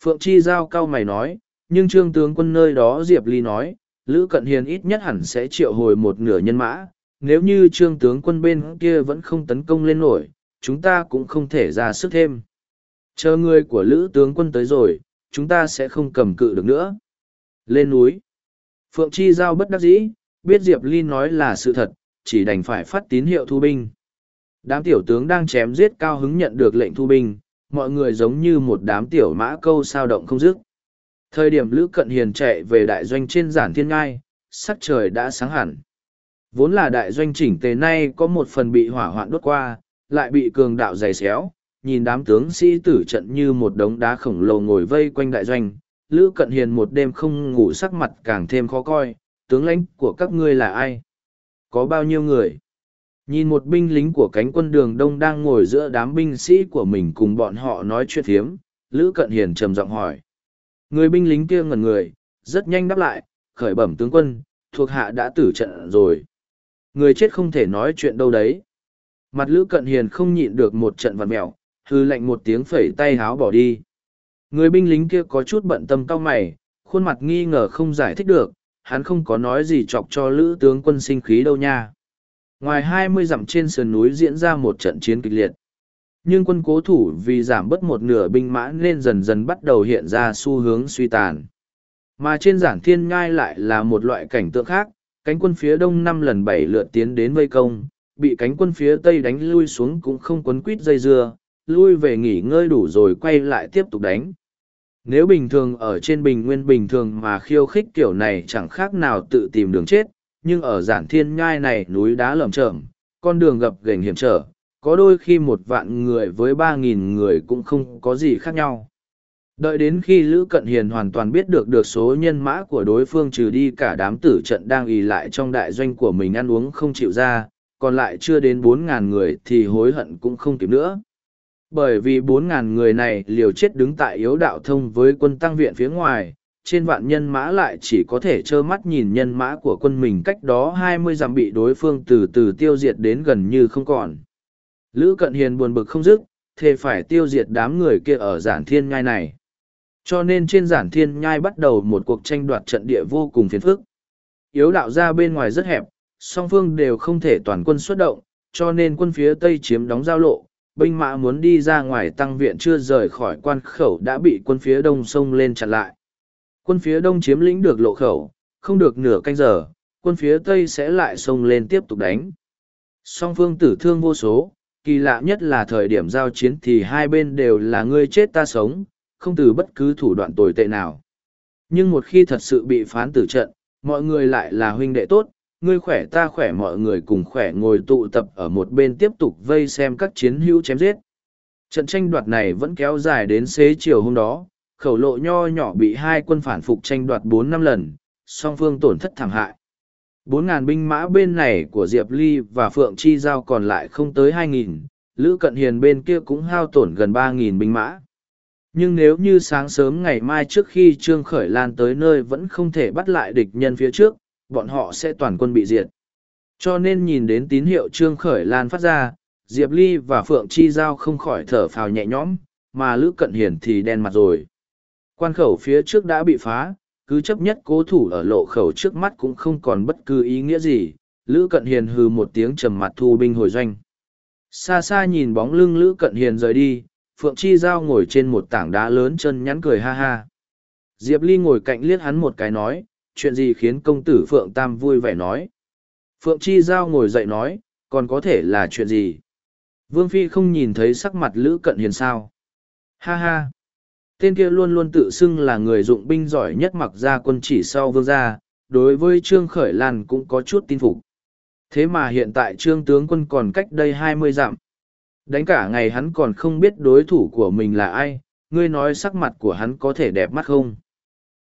Phượng Chi Giao cao mày nói, nhưng trương tướng quân nơi đó Diệp Ly nói, Lữ Cận Hiền ít nhất hẳn sẽ triệu hồi một nửa nhân mã, nếu như trương tướng quân bên kia vẫn không tấn công lên nổi, chúng ta cũng không thể ra sức thêm. Chờ người của Lữ tướng quân tới rồi, chúng ta sẽ không cầm cự được nữa. Lên núi. Phượng Chi Giao bất đắc dĩ, biết Diệp Ly nói là sự thật, chỉ đành phải phát tín hiệu thu binh. Đám tiểu tướng đang chém giết cao hứng nhận được lệnh thu binh, mọi người giống như một đám tiểu mã câu sao động không dứt. Thời điểm Lữ Cận Hiền chạy về đại doanh trên giản thiên ngai, sắc trời đã sáng hẳn. Vốn là đại doanh chỉnh tề nay có một phần bị hỏa hoạn đốt qua, lại bị cường đạo dày xéo, nhìn đám tướng sĩ tử trận như một đống đá khổng lồ ngồi vây quanh đại doanh. Lữ Cận Hiền một đêm không ngủ sắc mặt càng thêm khó coi, tướng lãnh của các ngươi là ai? Có bao nhiêu người? Nhìn một binh lính của cánh quân đường đông đang ngồi giữa đám binh sĩ của mình cùng bọn họ nói chuyện phiếm, Lữ Cận Hiền trầm giọng hỏi. Người binh lính kia ngẩn người, rất nhanh đáp lại, khởi bẩm tướng quân, thuộc hạ đã tử trận rồi. Người chết không thể nói chuyện đâu đấy. Mặt Lữ Cận Hiền không nhịn được một trận vặt mẹo, hư lệnh một tiếng phẩy tay háo bỏ đi. Người binh lính kia có chút bận tâm cao mày, khuôn mặt nghi ngờ không giải thích được, hắn không có nói gì chọc cho Lữ tướng quân sinh khí đâu nha. Ngoài hai mươi dặm trên sườn núi diễn ra một trận chiến kịch liệt. Nhưng quân cố thủ vì giảm bớt một nửa binh mã nên dần dần bắt đầu hiện ra xu hướng suy tàn. Mà trên giản thiên ngai lại là một loại cảnh tượng khác, cánh quân phía đông năm lần bảy lượt tiến đến vây công, bị cánh quân phía tây đánh lui xuống cũng không quấn quít dây dưa, lui về nghỉ ngơi đủ rồi quay lại tiếp tục đánh. Nếu bình thường ở trên bình nguyên bình thường mà khiêu khích kiểu này chẳng khác nào tự tìm đường chết, nhưng ở giản thiên nhai này núi đá lởm chởm, con đường gập ghềnh hiểm trở, có đôi khi một vạn người với ba nghìn người cũng không có gì khác nhau. Đợi đến khi Lữ Cận Hiền hoàn toàn biết được được số nhân mã của đối phương trừ đi cả đám tử trận đang ì lại trong đại doanh của mình ăn uống không chịu ra, còn lại chưa đến bốn ngàn người thì hối hận cũng không kịp nữa. Bởi vì bốn ngàn người này liều chết đứng tại yếu đạo thông với quân tăng viện phía ngoài, trên vạn nhân mã lại chỉ có thể trơ mắt nhìn nhân mã của quân mình cách đó hai mươi dặm bị đối phương từ từ tiêu diệt đến gần như không còn. Lữ Cận Hiền buồn bực không dứt, thề phải tiêu diệt đám người kia ở giản thiên ngai này. Cho nên trên giản thiên nhai bắt đầu một cuộc tranh đoạt trận địa vô cùng phiền phức. Yếu đạo ra bên ngoài rất hẹp, song phương đều không thể toàn quân xuất động, cho nên quân phía Tây chiếm đóng giao lộ, binh mã muốn đi ra ngoài tăng viện chưa rời khỏi quan khẩu đã bị quân phía Đông sông lên chặn lại. Quân phía Đông chiếm lĩnh được lộ khẩu, không được nửa canh giờ, quân phía Tây sẽ lại sông lên tiếp tục đánh. Song phương tử thương vô số, kỳ lạ nhất là thời điểm giao chiến thì hai bên đều là ngươi chết ta sống, không từ bất cứ thủ đoạn tồi tệ nào. Nhưng một khi thật sự bị phán tử trận, mọi người lại là huynh đệ tốt, ngươi khỏe ta khỏe mọi người cùng khỏe ngồi tụ tập ở một bên tiếp tục vây xem các chiến hữu chém giết. Trận tranh đoạt này vẫn kéo dài đến xế chiều hôm đó, khẩu lộ nho nhỏ bị hai quân phản phục tranh đoạt bốn năm lần, song phương tổn thất thảm hại. Bốn ngàn binh mã bên này của Diệp Ly và Phượng Chi Giao còn lại không tới hai nghìn, Lữ Cận Hiền bên kia cũng hao tổn gần ba nghìn binh mã. Nhưng nếu như sáng sớm ngày mai trước khi Trương Khởi Lan tới nơi vẫn không thể bắt lại địch nhân phía trước, bọn họ sẽ toàn quân bị diệt. Cho nên nhìn đến tín hiệu Trương Khởi Lan phát ra, Diệp Ly và Phượng Chi Giao không khỏi thở phào nhẹ nhõm, mà Lữ Cận Hiền thì đen mặt rồi. Quan khẩu phía trước đã bị phá, cứ chấp nhất cố thủ ở lộ khẩu trước mắt cũng không còn bất cứ ý nghĩa gì. Lữ Cận Hiền hừ một tiếng trầm mặt thu binh hồi doanh. Xa xa nhìn bóng lưng Lữ Cận Hiền rời đi, Phượng Chi Giao ngồi trên một tảng đá lớn chân nhắn cười ha ha. Diệp Ly ngồi cạnh liếc hắn một cái nói, chuyện gì khiến công tử Phượng Tam vui vẻ nói. Phượng Chi Giao ngồi dậy nói, còn có thể là chuyện gì? Vương Phi không nhìn thấy sắc mặt Lữ Cận Hiền sao. Ha ha! Tên kia luôn luôn tự xưng là người dụng binh giỏi nhất mặc ra quân chỉ sau vương gia, đối với Trương Khởi Lan cũng có chút tin phục. Thế mà hiện tại Trương tướng quân còn cách đây hai mươi dặm, Đánh cả ngày hắn còn không biết đối thủ của mình là ai, ngươi nói sắc mặt của hắn có thể đẹp mắt không?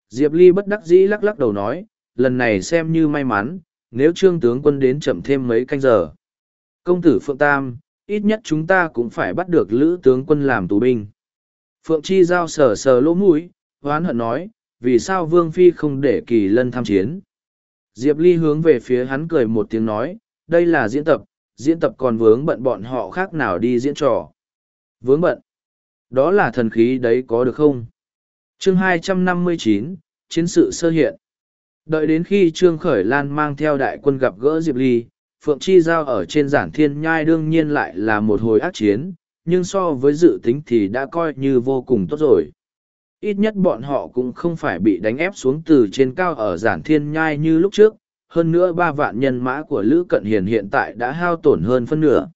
Diệp Ly bất đắc dĩ lắc lắc đầu nói, lần này xem như may mắn, nếu trương tướng quân đến chậm thêm mấy canh giờ. Công tử Phượng Tam, ít nhất chúng ta cũng phải bắt được lữ tướng quân làm tù binh. Phượng Chi giao sờ sờ lỗ mũi, hoán hận nói, vì sao Vương Phi không để kỳ lân tham chiến? Diệp Ly hướng về phía hắn cười một tiếng nói, đây là diễn tập, diễn tập còn vướng bận bọn họ khác nào đi diễn trò. Vướng bận. Đó là thần khí đấy có được không? Chương 259, Chiến sự sơ hiện. Đợi đến khi Trương Khởi Lan mang theo đại quân gặp gỡ Diệp Ly, Phượng Chi Giao ở trên giản thiên nhai đương nhiên lại là một hồi ác chiến, nhưng so với dự tính thì đã coi như vô cùng tốt rồi. Ít nhất bọn họ cũng không phải bị đánh ép xuống từ trên cao ở giản thiên nhai như lúc trước, hơn nữa ba vạn nhân mã của Lữ Cận Hiền hiện tại đã hao tổn hơn phân nửa.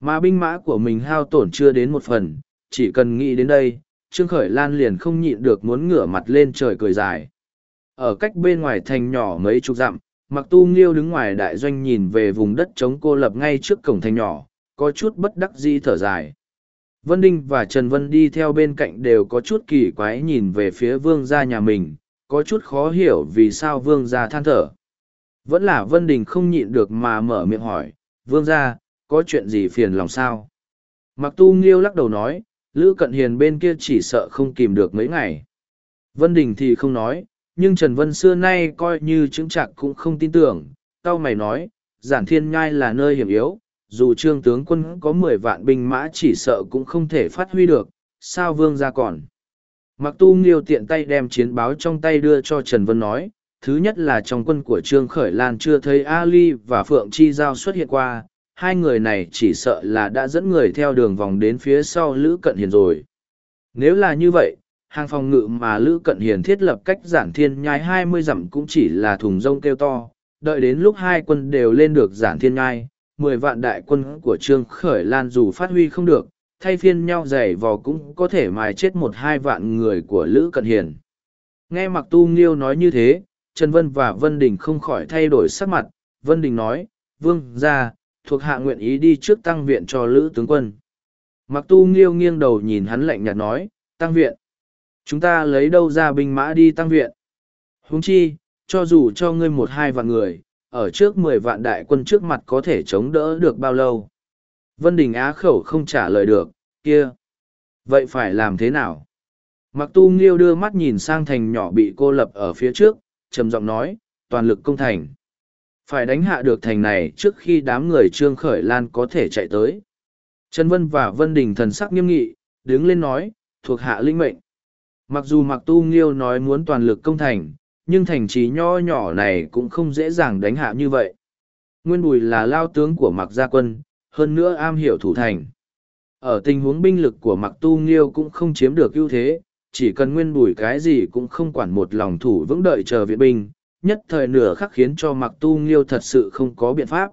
Mà binh mã của mình hao tổn chưa đến một phần, chỉ cần nghĩ đến đây, Trương Khởi Lan liền không nhịn được muốn ngửa mặt lên trời cười dài. Ở cách bên ngoài thành nhỏ mấy chục dặm, Mặc Tu Nghiêu đứng ngoài đại doanh nhìn về vùng đất trống cô lập ngay trước cổng thành nhỏ, có chút bất đắc dĩ thở dài. Vân Đinh và Trần Vân đi theo bên cạnh đều có chút kỳ quái nhìn về phía vương gia nhà mình, có chút khó hiểu vì sao vương gia than thở. Vẫn là Vân Đình không nhịn được mà mở miệng hỏi, vương gia, có chuyện gì phiền lòng sao? Mặc tu nghiêu lắc đầu nói, Lữ Cận Hiền bên kia chỉ sợ không kìm được mấy ngày. Vân Đình thì không nói, nhưng Trần Vân xưa nay coi như chứng chặt cũng không tin tưởng. tao mày nói, giản thiên nhai là nơi hiểm yếu, dù trương tướng quân có mười vạn binh mã chỉ sợ cũng không thể phát huy được, sao vương ra còn. Mặc tu nghiêu tiện tay đem chiến báo trong tay đưa cho Trần Vân nói, thứ nhất là trong quân của Trương Khởi Lan chưa thấy Ali và Phượng Chi Giao xuất hiện qua, hai người này chỉ sợ là đã dẫn người theo đường vòng đến phía sau Lữ Cận Hiền rồi. Nếu là như vậy, hàng phòng ngự mà Lữ Cận Hiền thiết lập cách giản thiên nhai hai mươi dặm cũng chỉ là thùng rông kêu to, đợi đến lúc hai quân đều lên được giản thiên nhai, mười vạn đại quân của Trương Khởi Lan dù phát huy không được, thay phiên nhau giày vò cũng có thể mài chết một hai vạn người của Lữ Cận Hiền. Nghe Mặc Tu Nghiêu nói như thế, Trần Vân và Vân Đình không khỏi thay đổi sắc mặt, Vân Đình nói, Vương, ra, thuộc hạ nguyện ý đi trước tăng viện cho Lữ tướng quân. Mặc Tu Nghiêu nghiêng đầu nhìn hắn lạnh nhạt nói, tăng viện. Chúng ta lấy đâu ra binh mã đi tăng viện? Huống chi, cho dù cho ngươi một hai vạn người, ở trước mười vạn đại quân trước mặt có thể chống đỡ được bao lâu? Vân Đình Á khẩu không trả lời được, kia. Vậy phải làm thế nào? Mặc tu nghiêu đưa mắt nhìn sang thành nhỏ bị cô lập ở phía trước, trầm giọng nói, toàn lực công thành. Phải đánh hạ được thành này trước khi đám người Trương Khởi Lan có thể chạy tới. Trần Vân và Vân Đình thần sắc nghiêm nghị, đứng lên nói, thuộc hạ linh mệnh. Mặc dù Mặc Tu Nghiêu nói muốn toàn lực công thành, nhưng thành trì nho nhỏ này cũng không dễ dàng đánh hạ như vậy. Nguyên Bùi là lao tướng của Mặc Gia Quân, hơn nữa am hiểu thủ thành. Ở tình huống binh lực của Mặc Tu Nghiêu cũng không chiếm được ưu thế, chỉ cần Nguyên Bùi cái gì cũng không quản một lòng thủ vững đợi chờ viện binh, nhất thời nửa khắc khiến cho Mặc Tu Nghiêu thật sự không có biện pháp.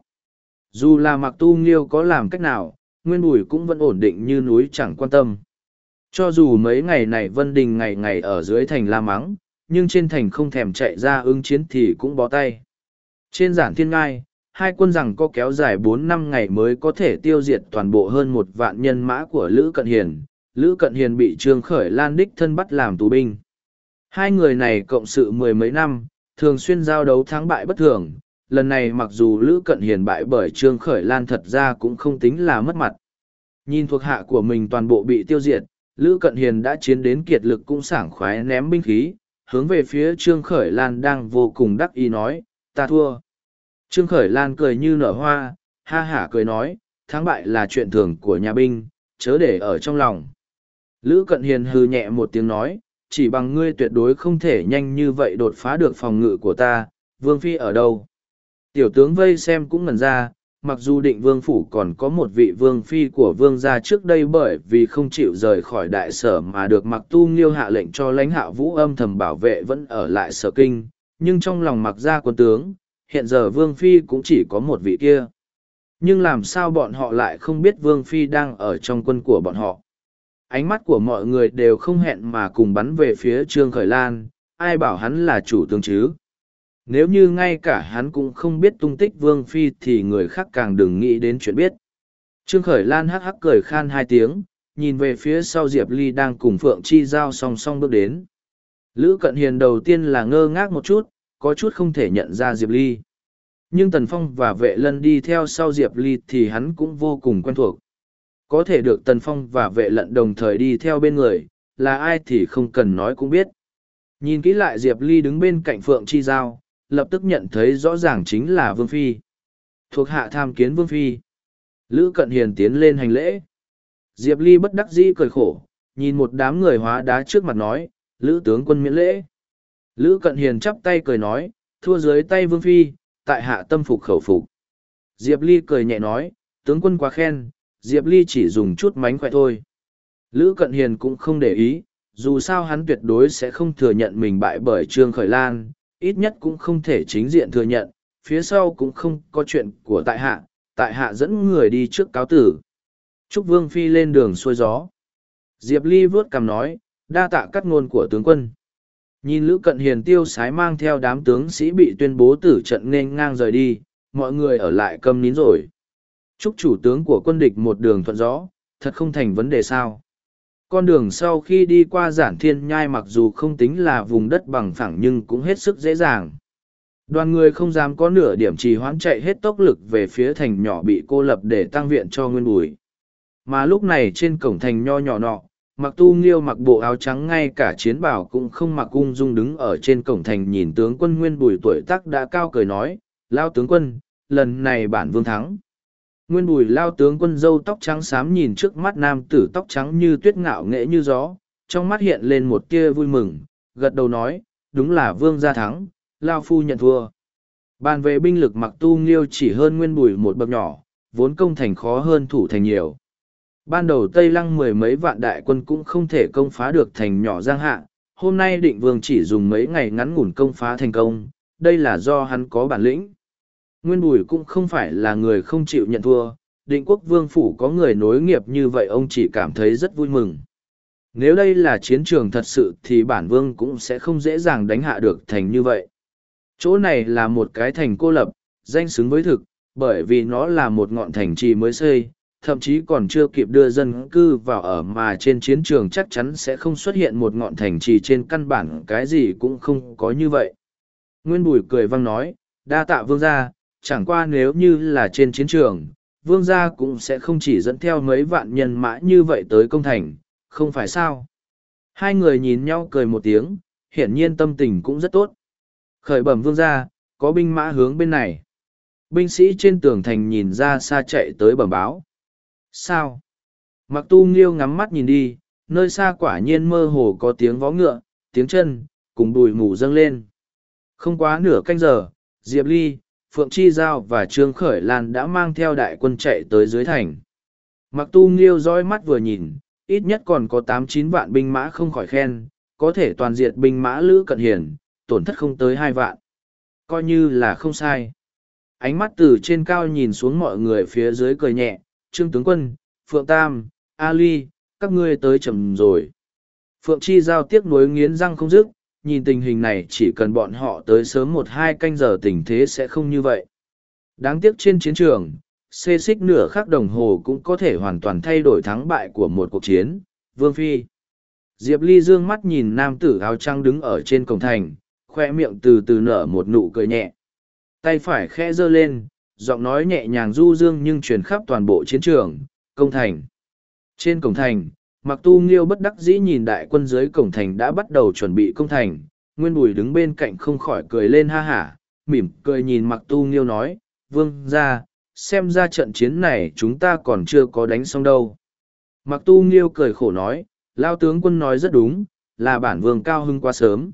Dù là Mặc Tu Nghiêu có làm cách nào, Nguyên Bùi cũng vẫn ổn định như núi chẳng quan tâm. Cho dù mấy ngày này Vân Đình ngày ngày ở dưới thành la mắng, nhưng trên thành không thèm chạy ra ứng chiến thì cũng bó tay. Trên giản thiên ngai, hai quân rằng có kéo dài bốn năm ngày mới có thể tiêu diệt toàn bộ hơn một vạn nhân mã của Lữ Cận Hiền. Lữ Cận Hiền bị Trương Khởi Lan đích thân bắt làm tù binh. Hai người này cộng sự mười mấy năm, thường xuyên giao đấu thắng bại bất thường. Lần này mặc dù Lữ Cận Hiền bại bởi Trương Khởi Lan thật ra cũng không tính là mất mặt. Nhìn thuộc hạ của mình toàn bộ bị tiêu diệt, Lữ Cận Hiền đã chiến đến kiệt lực cũng sảng khoái ném binh khí, hướng về phía Trương Khởi Lan đang vô cùng đắc ý nói, ta thua. Trương Khởi Lan cười như nở hoa, ha hả cười nói, thắng bại là chuyện thường của nhà binh, chớ để ở trong lòng. Lữ Cận Hiền hừ nhẹ một tiếng nói, chỉ bằng ngươi tuyệt đối không thể nhanh như vậy đột phá được phòng ngự của ta, Vương Phi ở đâu? Tiểu tướng vây xem cũng ngần ra, mặc dù định vương phủ còn có một vị vương phi của vương gia trước đây bởi vì không chịu rời khỏi đại sở mà được mặc tu nghiêu hạ lệnh cho lãnh hạ vũ âm thầm bảo vệ vẫn ở lại sở kinh nhưng trong lòng mặc gia quân tướng hiện giờ vương phi cũng chỉ có một vị kia nhưng làm sao bọn họ lại không biết vương phi đang ở trong quân của bọn họ ánh mắt của mọi người đều không hẹn mà cùng bắn về phía trương khởi lan ai bảo hắn là chủ tướng chứ nếu như ngay cả hắn cũng không biết tung tích Vương Phi thì người khác càng đừng nghĩ đến chuyện biết. Trương Khởi Lan hắc hắc cười khan hai tiếng, nhìn về phía sau Diệp Ly đang cùng Phượng Chi Giao song song bước đến. Lữ Cận Hiền đầu tiên là ngơ ngác một chút, có chút không thể nhận ra Diệp Ly. Nhưng Tần Phong và Vệ Lân đi theo sau Diệp Ly thì hắn cũng vô cùng quen thuộc. Có thể được Tần Phong và Vệ Lận đồng thời đi theo bên người, là ai thì không cần nói cũng biết. Nhìn kỹ lại Diệp Ly đứng bên cạnh Phượng Chi Giao, lập tức nhận thấy rõ ràng chính là Vương Phi. Thuộc hạ tham kiến Vương Phi. Lữ Cận Hiền tiến lên hành lễ. Diệp Ly bất đắc dĩ cười khổ, nhìn một đám người hóa đá trước mặt nói, Lữ tướng quân miễn lễ. Lữ Cận Hiền chắp tay cười nói, thua dưới tay Vương Phi, tại hạ tâm phục khẩu phục. Diệp Ly cười nhẹ nói, tướng quân quá khen, Diệp Ly chỉ dùng chút mánh khỏe thôi. Lữ Cận Hiền cũng không để ý, dù sao hắn tuyệt đối sẽ không thừa nhận mình bại bởi Trương Khởi Lan, ít nhất cũng không thể chính diện thừa nhận, phía sau cũng không có chuyện của tại hạ, tại hạ dẫn người đi trước cáo tử. Trúc Vương Phi lên đường xuôi gió. Diệp Ly vuốt cằm nói, đa tạ cắt ngôn của tướng quân. Nhìn Lữ Cận Hiền tiêu sái mang theo đám tướng sĩ bị tuyên bố tử trận nên ngang rời đi, mọi người ở lại câm nín rồi. Chúc chủ tướng của quân địch một đường thuận gió, thật không thành vấn đề sao. Con đường sau khi đi qua giản thiên nhai mặc dù không tính là vùng đất bằng phẳng nhưng cũng hết sức dễ dàng. Đoàn người không dám có nửa điểm trì hoãn chạy hết tốc lực về phía thành nhỏ bị cô lập để tăng viện cho nguyên bùi. Mà lúc này trên cổng thành nho nhỏ nọ, mặc tu nghiêu mặc bộ áo trắng ngay cả chiến bảo cũng không mặc cung dung đứng ở trên cổng thành nhìn tướng quân nguyên bùi tuổi tác đã cao cười nói, lao tướng quân, lần này bản vương thắng. Nguyên bùi lao tướng quân dâu tóc trắng xám nhìn trước mắt nam tử tóc trắng như tuyết ngạo nghệ như gió, trong mắt hiện lên một tia vui mừng, gật đầu nói, đúng là vương gia thắng, lao phu nhận thua. Bàn về binh lực mặc tu nghiêu chỉ hơn nguyên bùi một bậc nhỏ, vốn công thành khó hơn thủ thành nhiều. Ban đầu Tây Lăng mười mấy vạn đại quân cũng không thể công phá được thành nhỏ giang hạ, hôm nay định vương chỉ dùng mấy ngày ngắn ngủn công phá thành công, đây là do hắn có bản lĩnh. Nguyên Bùi cũng không phải là người không chịu nhận thua, định quốc vương phủ có người nối nghiệp như vậy ông chỉ cảm thấy rất vui mừng. Nếu đây là chiến trường thật sự thì bản vương cũng sẽ không dễ dàng đánh hạ được thành như vậy. Chỗ này là một cái thành cô lập, danh xứng với thực, bởi vì nó là một ngọn thành trì mới xây, thậm chí còn chưa kịp đưa dân cư vào ở mà trên chiến trường chắc chắn sẽ không xuất hiện một ngọn thành trì trên căn bản cái gì cũng không có như vậy. Nguyên Bùi cười vang nói, đa tạ vương gia, chẳng qua nếu như là trên chiến trường, vương gia cũng sẽ không chỉ dẫn theo mấy vạn nhân mã như vậy tới công thành, không phải sao. Hai người nhìn nhau cười một tiếng, hiển nhiên tâm tình cũng rất tốt. Khởi bẩm vương gia, có binh mã hướng bên này. Binh sĩ trên tường thành nhìn ra xa chạy tới bẩm báo. Sao? Mặc tu nghiêu ngắm mắt nhìn đi, nơi xa quả nhiên mơ hồ có tiếng vó ngựa, tiếng chân, cùng đùi mù dâng lên. Không quá nửa canh giờ, Diệp Ly, Phượng Chi Giao và Trương Khởi Lan đã mang theo đại quân chạy tới dưới thành. Mặc tu nghiêu dõi mắt vừa nhìn, ít nhất còn có tám chín vạn binh mã không khỏi khen, có thể toàn diệt binh mã lữ cận hiền, tổn thất không tới hai vạn. Coi như là không sai. Ánh mắt từ trên cao nhìn xuống mọi người phía dưới cười nhẹ, Trương Tướng Quân, Phượng Tam, Ali, các ngươi tới chậm rồi. Phượng Chi giao tiếc nuối nghiến răng không dứt, nhìn tình hình này chỉ cần bọn họ tới sớm một hai canh giờ tình thế sẽ không như vậy. Đáng tiếc trên chiến trường, xê xích nửa khắc đồng hồ cũng có thể hoàn toàn thay đổi thắng bại của một cuộc chiến. Vương Phi Diệp Ly dương mắt nhìn nam tử áo trăng đứng ở trên cổng thành, khoe miệng từ từ nở một nụ cười nhẹ. Tay phải khẽ giơ lên, giọng nói nhẹ nhàng du dương nhưng truyền khắp toàn bộ chiến trường, công thành. Trên cổng thành, Mặc tu nghiêu bất đắc dĩ nhìn đại quân dưới cổng thành đã bắt đầu chuẩn bị công thành, nguyên bùi đứng bên cạnh không khỏi cười lên ha hả, mỉm cười nhìn mặc tu nghiêu nói, vương ra, xem ra trận chiến này chúng ta còn chưa có đánh xong đâu. Mặc tu nghiêu cười khổ nói, lao tướng quân nói rất đúng, là bản vương cao hưng quá sớm.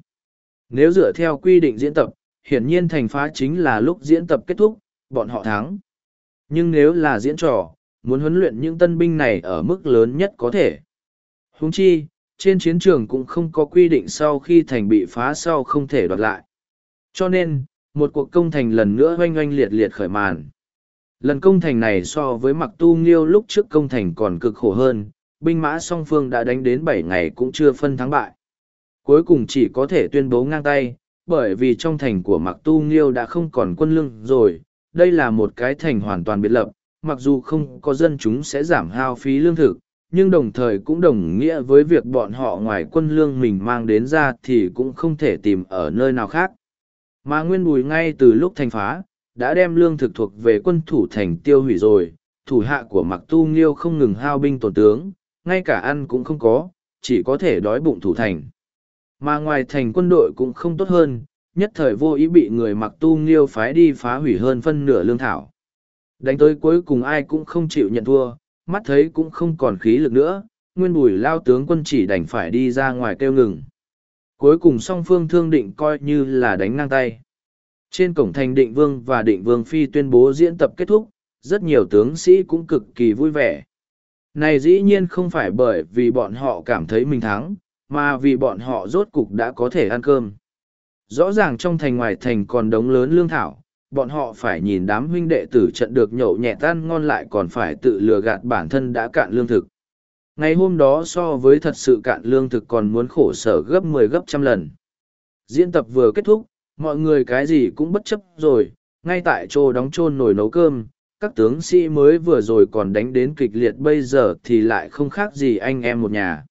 Nếu dựa theo quy định diễn tập, hiển nhiên thành phá chính là lúc diễn tập kết thúc, bọn họ thắng. Nhưng nếu là diễn trò, muốn huấn luyện những tân binh này ở mức lớn nhất có thể. Huống chi, trên chiến trường cũng không có quy định sau khi thành bị phá sau không thể đoạt lại. Cho nên, một cuộc công thành lần nữa oanh oanh liệt liệt khởi màn. Lần công thành này so với mặc tu nghiêu lúc trước công thành còn cực khổ hơn, binh mã song phương đã đánh đến bảy ngày cũng chưa phân thắng bại. Cuối cùng chỉ có thể tuyên bố ngang tay, bởi vì trong thành của mặc tu nghiêu đã không còn quân lương rồi, đây là một cái thành hoàn toàn biệt lập, mặc dù không có dân chúng sẽ giảm hao phí lương thực, nhưng đồng thời cũng đồng nghĩa với việc bọn họ ngoài quân lương mình mang đến ra thì cũng không thể tìm ở nơi nào khác. Mà Nguyên Bùi ngay từ lúc thành phá, đã đem lương thực thuộc về quân thủ thành tiêu hủy rồi, thủ hạ của Mặc Tu Nghiêu không ngừng hao binh tổn tướng, ngay cả ăn cũng không có, chỉ có thể đói bụng thủ thành. Mà ngoài thành quân đội cũng không tốt hơn, nhất thời vô ý bị người Mặc Tu Nghiêu phái đi phá hủy hơn phân nửa lương thảo. Đánh tới cuối cùng ai cũng không chịu nhận thua, mắt thấy cũng không còn khí lực nữa, nguyên bùi lao tướng quân chỉ đành phải đi ra ngoài kêu ngừng. Cuối cùng song phương thương định coi như là đánh ngang tay. Trên cổng thành định vương và định vương phi tuyên bố diễn tập kết thúc, rất nhiều tướng sĩ cũng cực kỳ vui vẻ. Này dĩ nhiên không phải bởi vì bọn họ cảm thấy mình thắng, mà vì bọn họ rốt cục đã có thể ăn cơm. Rõ ràng trong thành ngoài thành còn đống lớn lương thảo, bọn họ phải nhìn đám huynh đệ tử trận được nhậu nhẹ tan ngon lại còn phải tự lừa gạt bản thân đã cạn lương thực. ngày hôm đó so với thật sự cạn lương thực còn muốn khổ sở gấp mười 10 gấp trăm lần. Diễn tập vừa kết thúc, mọi người cái gì cũng bất chấp rồi, ngay tại chỗ đóng chôn nồi nấu cơm, các tướng sĩ mới vừa rồi còn đánh đến kịch liệt bây giờ thì lại không khác gì anh em một nhà.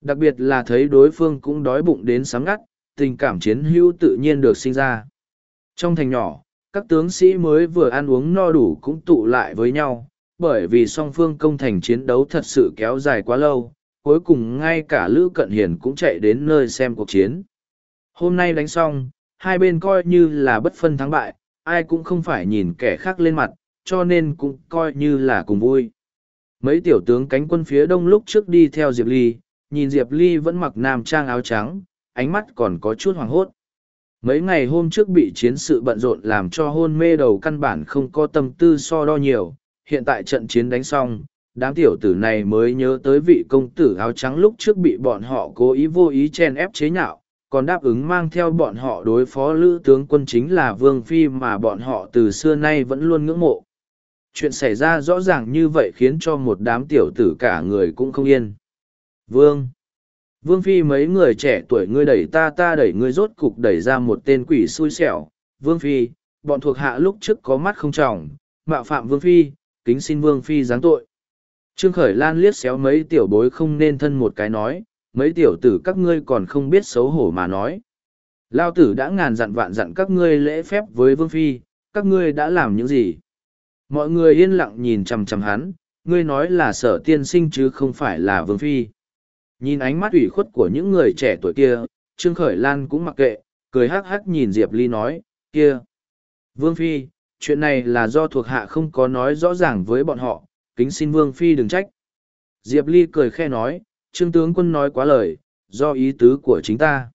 Đặc biệt là thấy đối phương cũng đói bụng đến sáng ngắt, tình cảm chiến hữu tự nhiên được sinh ra. Trong thành nhỏ, các tướng sĩ mới vừa ăn uống no đủ cũng tụ lại với nhau, bởi vì song phương công thành chiến đấu thật sự kéo dài quá lâu, cuối cùng ngay cả Lữ Cận Hiền cũng chạy đến nơi xem cuộc chiến. Hôm nay đánh xong, hai bên coi như là bất phân thắng bại, ai cũng không phải nhìn kẻ khác lên mặt, cho nên cũng coi như là cùng vui. Mấy tiểu tướng cánh quân phía đông lúc trước đi theo Diệp Ly, nhìn Diệp Ly vẫn mặc nam trang áo trắng, ánh mắt còn có chút hoàng hốt. Mấy ngày hôm trước bị chiến sự bận rộn làm cho hôn mê đầu căn bản không có tâm tư so đo nhiều, hiện tại trận chiến đánh xong, đám tiểu tử này mới nhớ tới vị công tử áo trắng lúc trước bị bọn họ cố ý vô ý chen ép chế nhạo, còn đáp ứng mang theo bọn họ đối phó lữ tướng quân chính là Vương Phi mà bọn họ từ xưa nay vẫn luôn ngưỡng mộ. Chuyện xảy ra rõ ràng như vậy khiến cho một đám tiểu tử cả người cũng không yên. Vương Vương Phi mấy người trẻ tuổi ngươi đẩy ta ta đẩy ngươi rốt cục đẩy ra một tên quỷ xui xẻo. Vương Phi, bọn thuộc hạ lúc trước có mắt không trọng, mạo phạm Vương Phi, kính xin Vương Phi giáng tội. Trương Khởi Lan liếc xéo mấy tiểu bối không nên thân một cái nói, mấy tiểu tử các ngươi còn không biết xấu hổ mà nói. Lao tử đã ngàn dặn vạn dặn các ngươi lễ phép với Vương Phi, các ngươi đã làm những gì? Mọi người yên lặng nhìn chằm chằm hắn, ngươi nói là sở tiên sinh chứ không phải là Vương Phi. Nhìn ánh mắt ủy khuất của những người trẻ tuổi kia, Trương Khởi Lan cũng mặc kệ, cười hắc hắc nhìn Diệp Ly nói, kia. Vương Phi, chuyện này là do thuộc hạ không có nói rõ ràng với bọn họ, kính xin Vương Phi đừng trách. Diệp Ly cười khe nói, Trương tướng quân nói quá lời, do ý tứ của chính ta.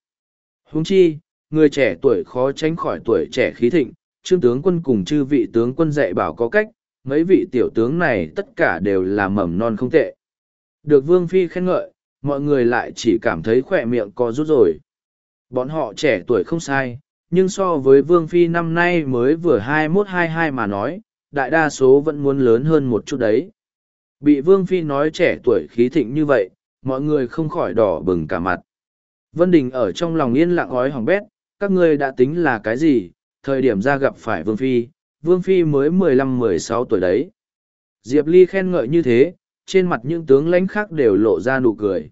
Huống chi, người trẻ tuổi khó tránh khỏi tuổi trẻ khí thịnh, Trương tướng quân cùng chư vị tướng quân dạy bảo có cách, mấy vị tiểu tướng này tất cả đều là mầm non không tệ. Được Vương Phi khen ngợi, mọi người lại chỉ cảm thấy khỏe miệng có rút rồi. Bọn họ trẻ tuổi không sai, nhưng so với Vương Phi năm nay mới vừa hai mốt hai hai mà nói, đại đa số vẫn muốn lớn hơn một chút đấy. Bị Vương Phi nói trẻ tuổi khí thịnh như vậy, mọi người không khỏi đỏ bừng cả mặt. Vân Đình ở trong lòng yên lặng ói hỏng bét, các ngươi đã tính là cái gì, thời điểm ra gặp phải Vương Phi, Vương Phi mới mười lăm mười sáu tuổi đấy. Diệp Ly khen ngợi như thế, trên mặt những tướng lãnh khác đều lộ ra nụ cười.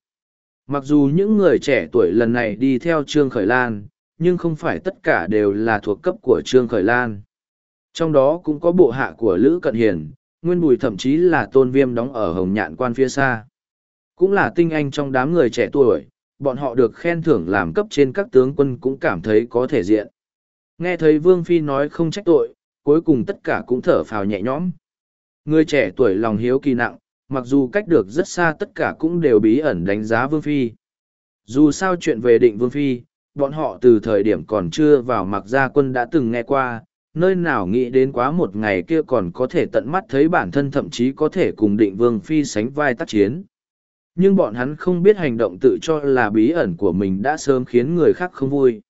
Mặc dù những người trẻ tuổi lần này đi theo Trương Khởi Lan, nhưng không phải tất cả đều là thuộc cấp của Trương Khởi Lan. Trong đó cũng có bộ hạ của Lữ Cận Hiền, Nguyên Bùi thậm chí là tôn viêm đóng ở Hồng Nhạn Quan phía xa. Cũng là tinh anh trong đám người trẻ tuổi, bọn họ được khen thưởng làm cấp trên các tướng quân cũng cảm thấy có thể diện. Nghe thấy Vương Phi nói không trách tội, cuối cùng tất cả cũng thở phào nhẹ nhõm. Người trẻ tuổi lòng hiếu kỳ nặng, mặc dù cách được rất xa tất cả cũng đều bí ẩn đánh giá Vương Phi. Dù sao chuyện về định Vương Phi, bọn họ từ thời điểm còn chưa vào mặc gia quân đã từng nghe qua, nơi nào nghĩ đến quá một ngày kia còn có thể tận mắt thấy bản thân thậm chí có thể cùng định Vương Phi sánh vai tác chiến. Nhưng bọn hắn không biết hành động tự cho là bí ẩn của mình đã sớm khiến người khác không vui.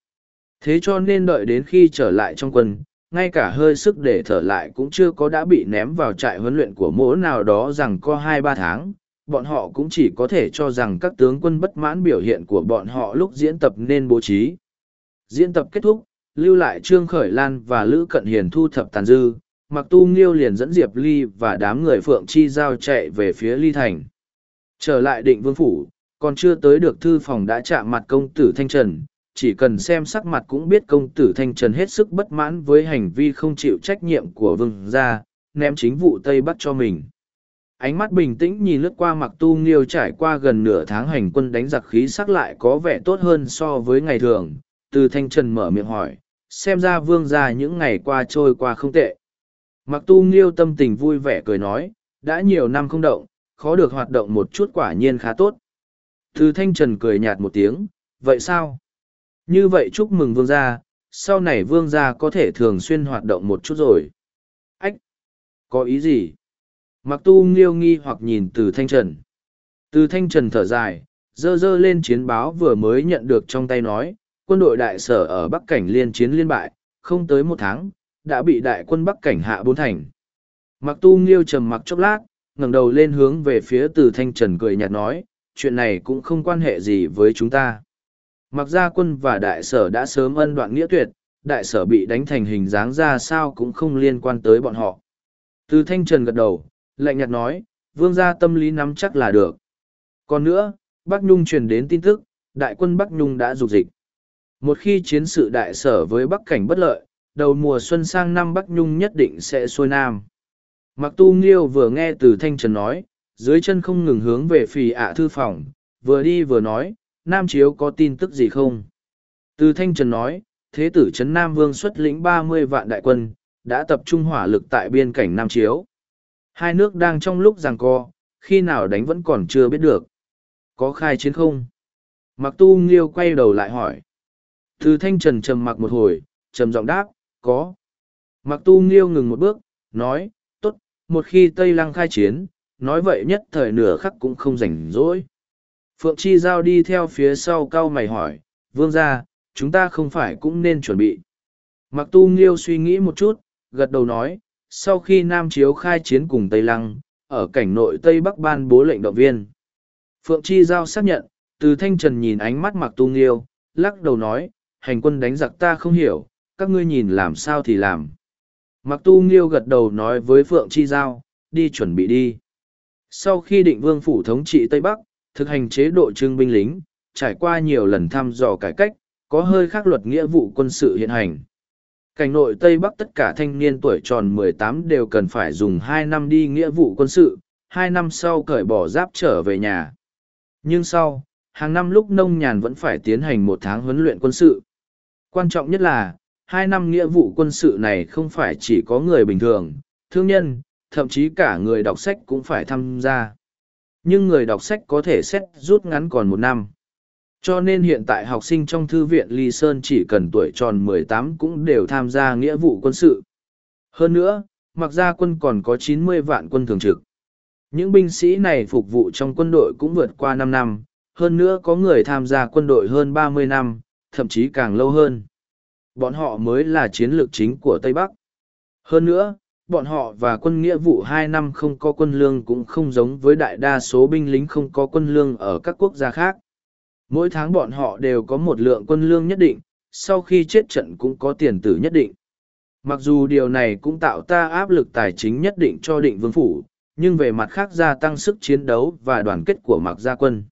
Thế cho nên đợi đến khi trở lại trong quân, ngay cả hơi sức để thở lại cũng chưa có đã bị ném vào trại huấn luyện của mỗ nào đó rằng có hai ba tháng. Bọn họ cũng chỉ có thể cho rằng các tướng quân bất mãn biểu hiện của bọn họ lúc diễn tập nên bố trí. Diễn tập kết thúc, lưu lại trương khởi lan và lữ cận hiền thu thập tàn dư. Mặc tu nghiêu liền dẫn diệp ly và đám người phượng chi giao chạy về phía ly thành. Trở lại định vương phủ, còn chưa tới được thư phòng đã chạm mặt công tử thanh trần chỉ cần xem sắc mặt cũng biết công tử thanh trần hết sức bất mãn với hành vi không chịu trách nhiệm của vương gia, ném chính vụ tây bắc cho mình. Ánh mắt bình tĩnh nhìn lướt qua mặc tu nghiêu trải qua gần nửa tháng hành quân đánh giặc khí sắc lại có vẻ tốt hơn so với ngày thường, từ thanh trần mở miệng hỏi, xem ra vương gia những ngày qua trôi qua không tệ. Mặc tu nghiêu tâm tình vui vẻ cười nói, đã nhiều năm không động, khó được hoạt động một chút quả nhiên khá tốt. Từ thanh trần cười nhạt một tiếng, vậy sao? Như vậy chúc mừng vương gia, sau này vương gia có thể thường xuyên hoạt động một chút rồi. Ách! Có ý gì? Mặc tu nghiêu nghi hoặc nhìn từ thanh trần. Từ thanh trần thở dài, dơ dơ lên chiến báo vừa mới nhận được trong tay nói, quân đội đại sở ở Bắc Cảnh liên chiến liên bại, không tới một tháng, đã bị đại quân Bắc Cảnh hạ bốn thành. Mặc tu nghiêu trầm mặc chốc lát, ngẩng đầu lên hướng về phía từ thanh trần cười nhạt nói, chuyện này cũng không quan hệ gì với chúng ta. Mặc gia quân và đại sở đã sớm ân đoạn nghĩa tuyệt, đại sở bị đánh thành hình dáng ra sao cũng không liên quan tới bọn họ. Từ thanh trần gật đầu, lạnh nhạt nói, vương gia tâm lý nắm chắc là được. Còn nữa, Bắc Nhung truyền đến tin tức, đại quân Bắc Nhung đã dục dịch. Một khi chiến sự đại sở với Bắc Cảnh bất lợi, đầu mùa xuân sang năm Bắc Nhung nhất định sẽ xuôi nam. Mặc tu nghiêu vừa nghe từ thanh trần nói, dưới chân không ngừng hướng về phì ạ thư phòng, vừa đi vừa nói, Nam Chiếu có tin tức gì không? Từ thanh trần nói, thế tử Trấn Nam Vương xuất lĩnh ba mươi vạn đại quân, đã tập trung hỏa lực tại biên cảnh Nam Chiếu. Hai nước đang trong lúc giằng co, khi nào đánh vẫn còn chưa biết được. Có khai chiến không? Mặc tu nghiêu quay đầu lại hỏi. Từ thanh trần trầm mặc một hồi, trầm giọng đáp, có. Mặc tu nghiêu ngừng một bước, nói, tốt, một khi Tây Lăng khai chiến, nói vậy nhất thời nửa khắc cũng không rảnh rỗi. Phượng Chi Giao đi theo phía sau cao mày hỏi, vương gia, chúng ta không phải cũng nên chuẩn bị. Mặc tu nghiêu suy nghĩ một chút, gật đầu nói, sau khi Nam Chiếu khai chiến cùng Tây Lăng, ở cảnh nội Tây Bắc ban bố lệnh động viên. Phượng Chi Giao xác nhận, từ thanh trần nhìn ánh mắt mặc tu nghiêu, lắc đầu nói, hành quân đánh giặc ta không hiểu, các ngươi nhìn làm sao thì làm. Mặc tu nghiêu gật đầu nói với Phượng Chi Giao, đi chuẩn bị đi. Sau khi định vương phủ thống trị Tây Bắc, thực hành chế độ trưng binh lính, trải qua nhiều lần thăm dò cải cách, có hơi khác luật nghĩa vụ quân sự hiện hành. Cảnh nội Tây Bắc tất cả thanh niên tuổi tròn 18 đều cần phải dùng 2 năm đi nghĩa vụ quân sự, 2 năm sau cởi bỏ giáp trở về nhà. Nhưng sau, hàng năm lúc nông nhàn vẫn phải tiến hành một tháng huấn luyện quân sự. Quan trọng nhất là, 2 năm nghĩa vụ quân sự này không phải chỉ có người bình thường, thương nhân, thậm chí cả người đọc sách cũng phải tham gia. Nhưng người đọc sách có thể xét rút ngắn còn một năm. Cho nên hiện tại học sinh trong thư viện Ly Sơn chỉ cần tuổi tròn 18 cũng đều tham gia nghĩa vụ quân sự. Hơn nữa, mặc ra quân còn có 90 vạn quân thường trực. Những binh sĩ này phục vụ trong quân đội cũng vượt qua 5 năm, hơn nữa có người tham gia quân đội hơn 30 năm, thậm chí càng lâu hơn. Bọn họ mới là chiến lược chính của Tây Bắc. Hơn nữa, bọn họ và quân nghĩa vụ hai năm không có quân lương cũng không giống với đại đa số binh lính không có quân lương ở các quốc gia khác. Mỗi tháng bọn họ đều có một lượng quân lương nhất định, sau khi chết trận cũng có tiền tử nhất định. Mặc dù điều này cũng tạo ta áp lực tài chính nhất định cho định vương phủ, nhưng về mặt khác gia tăng sức chiến đấu và đoàn kết của mặc gia quân.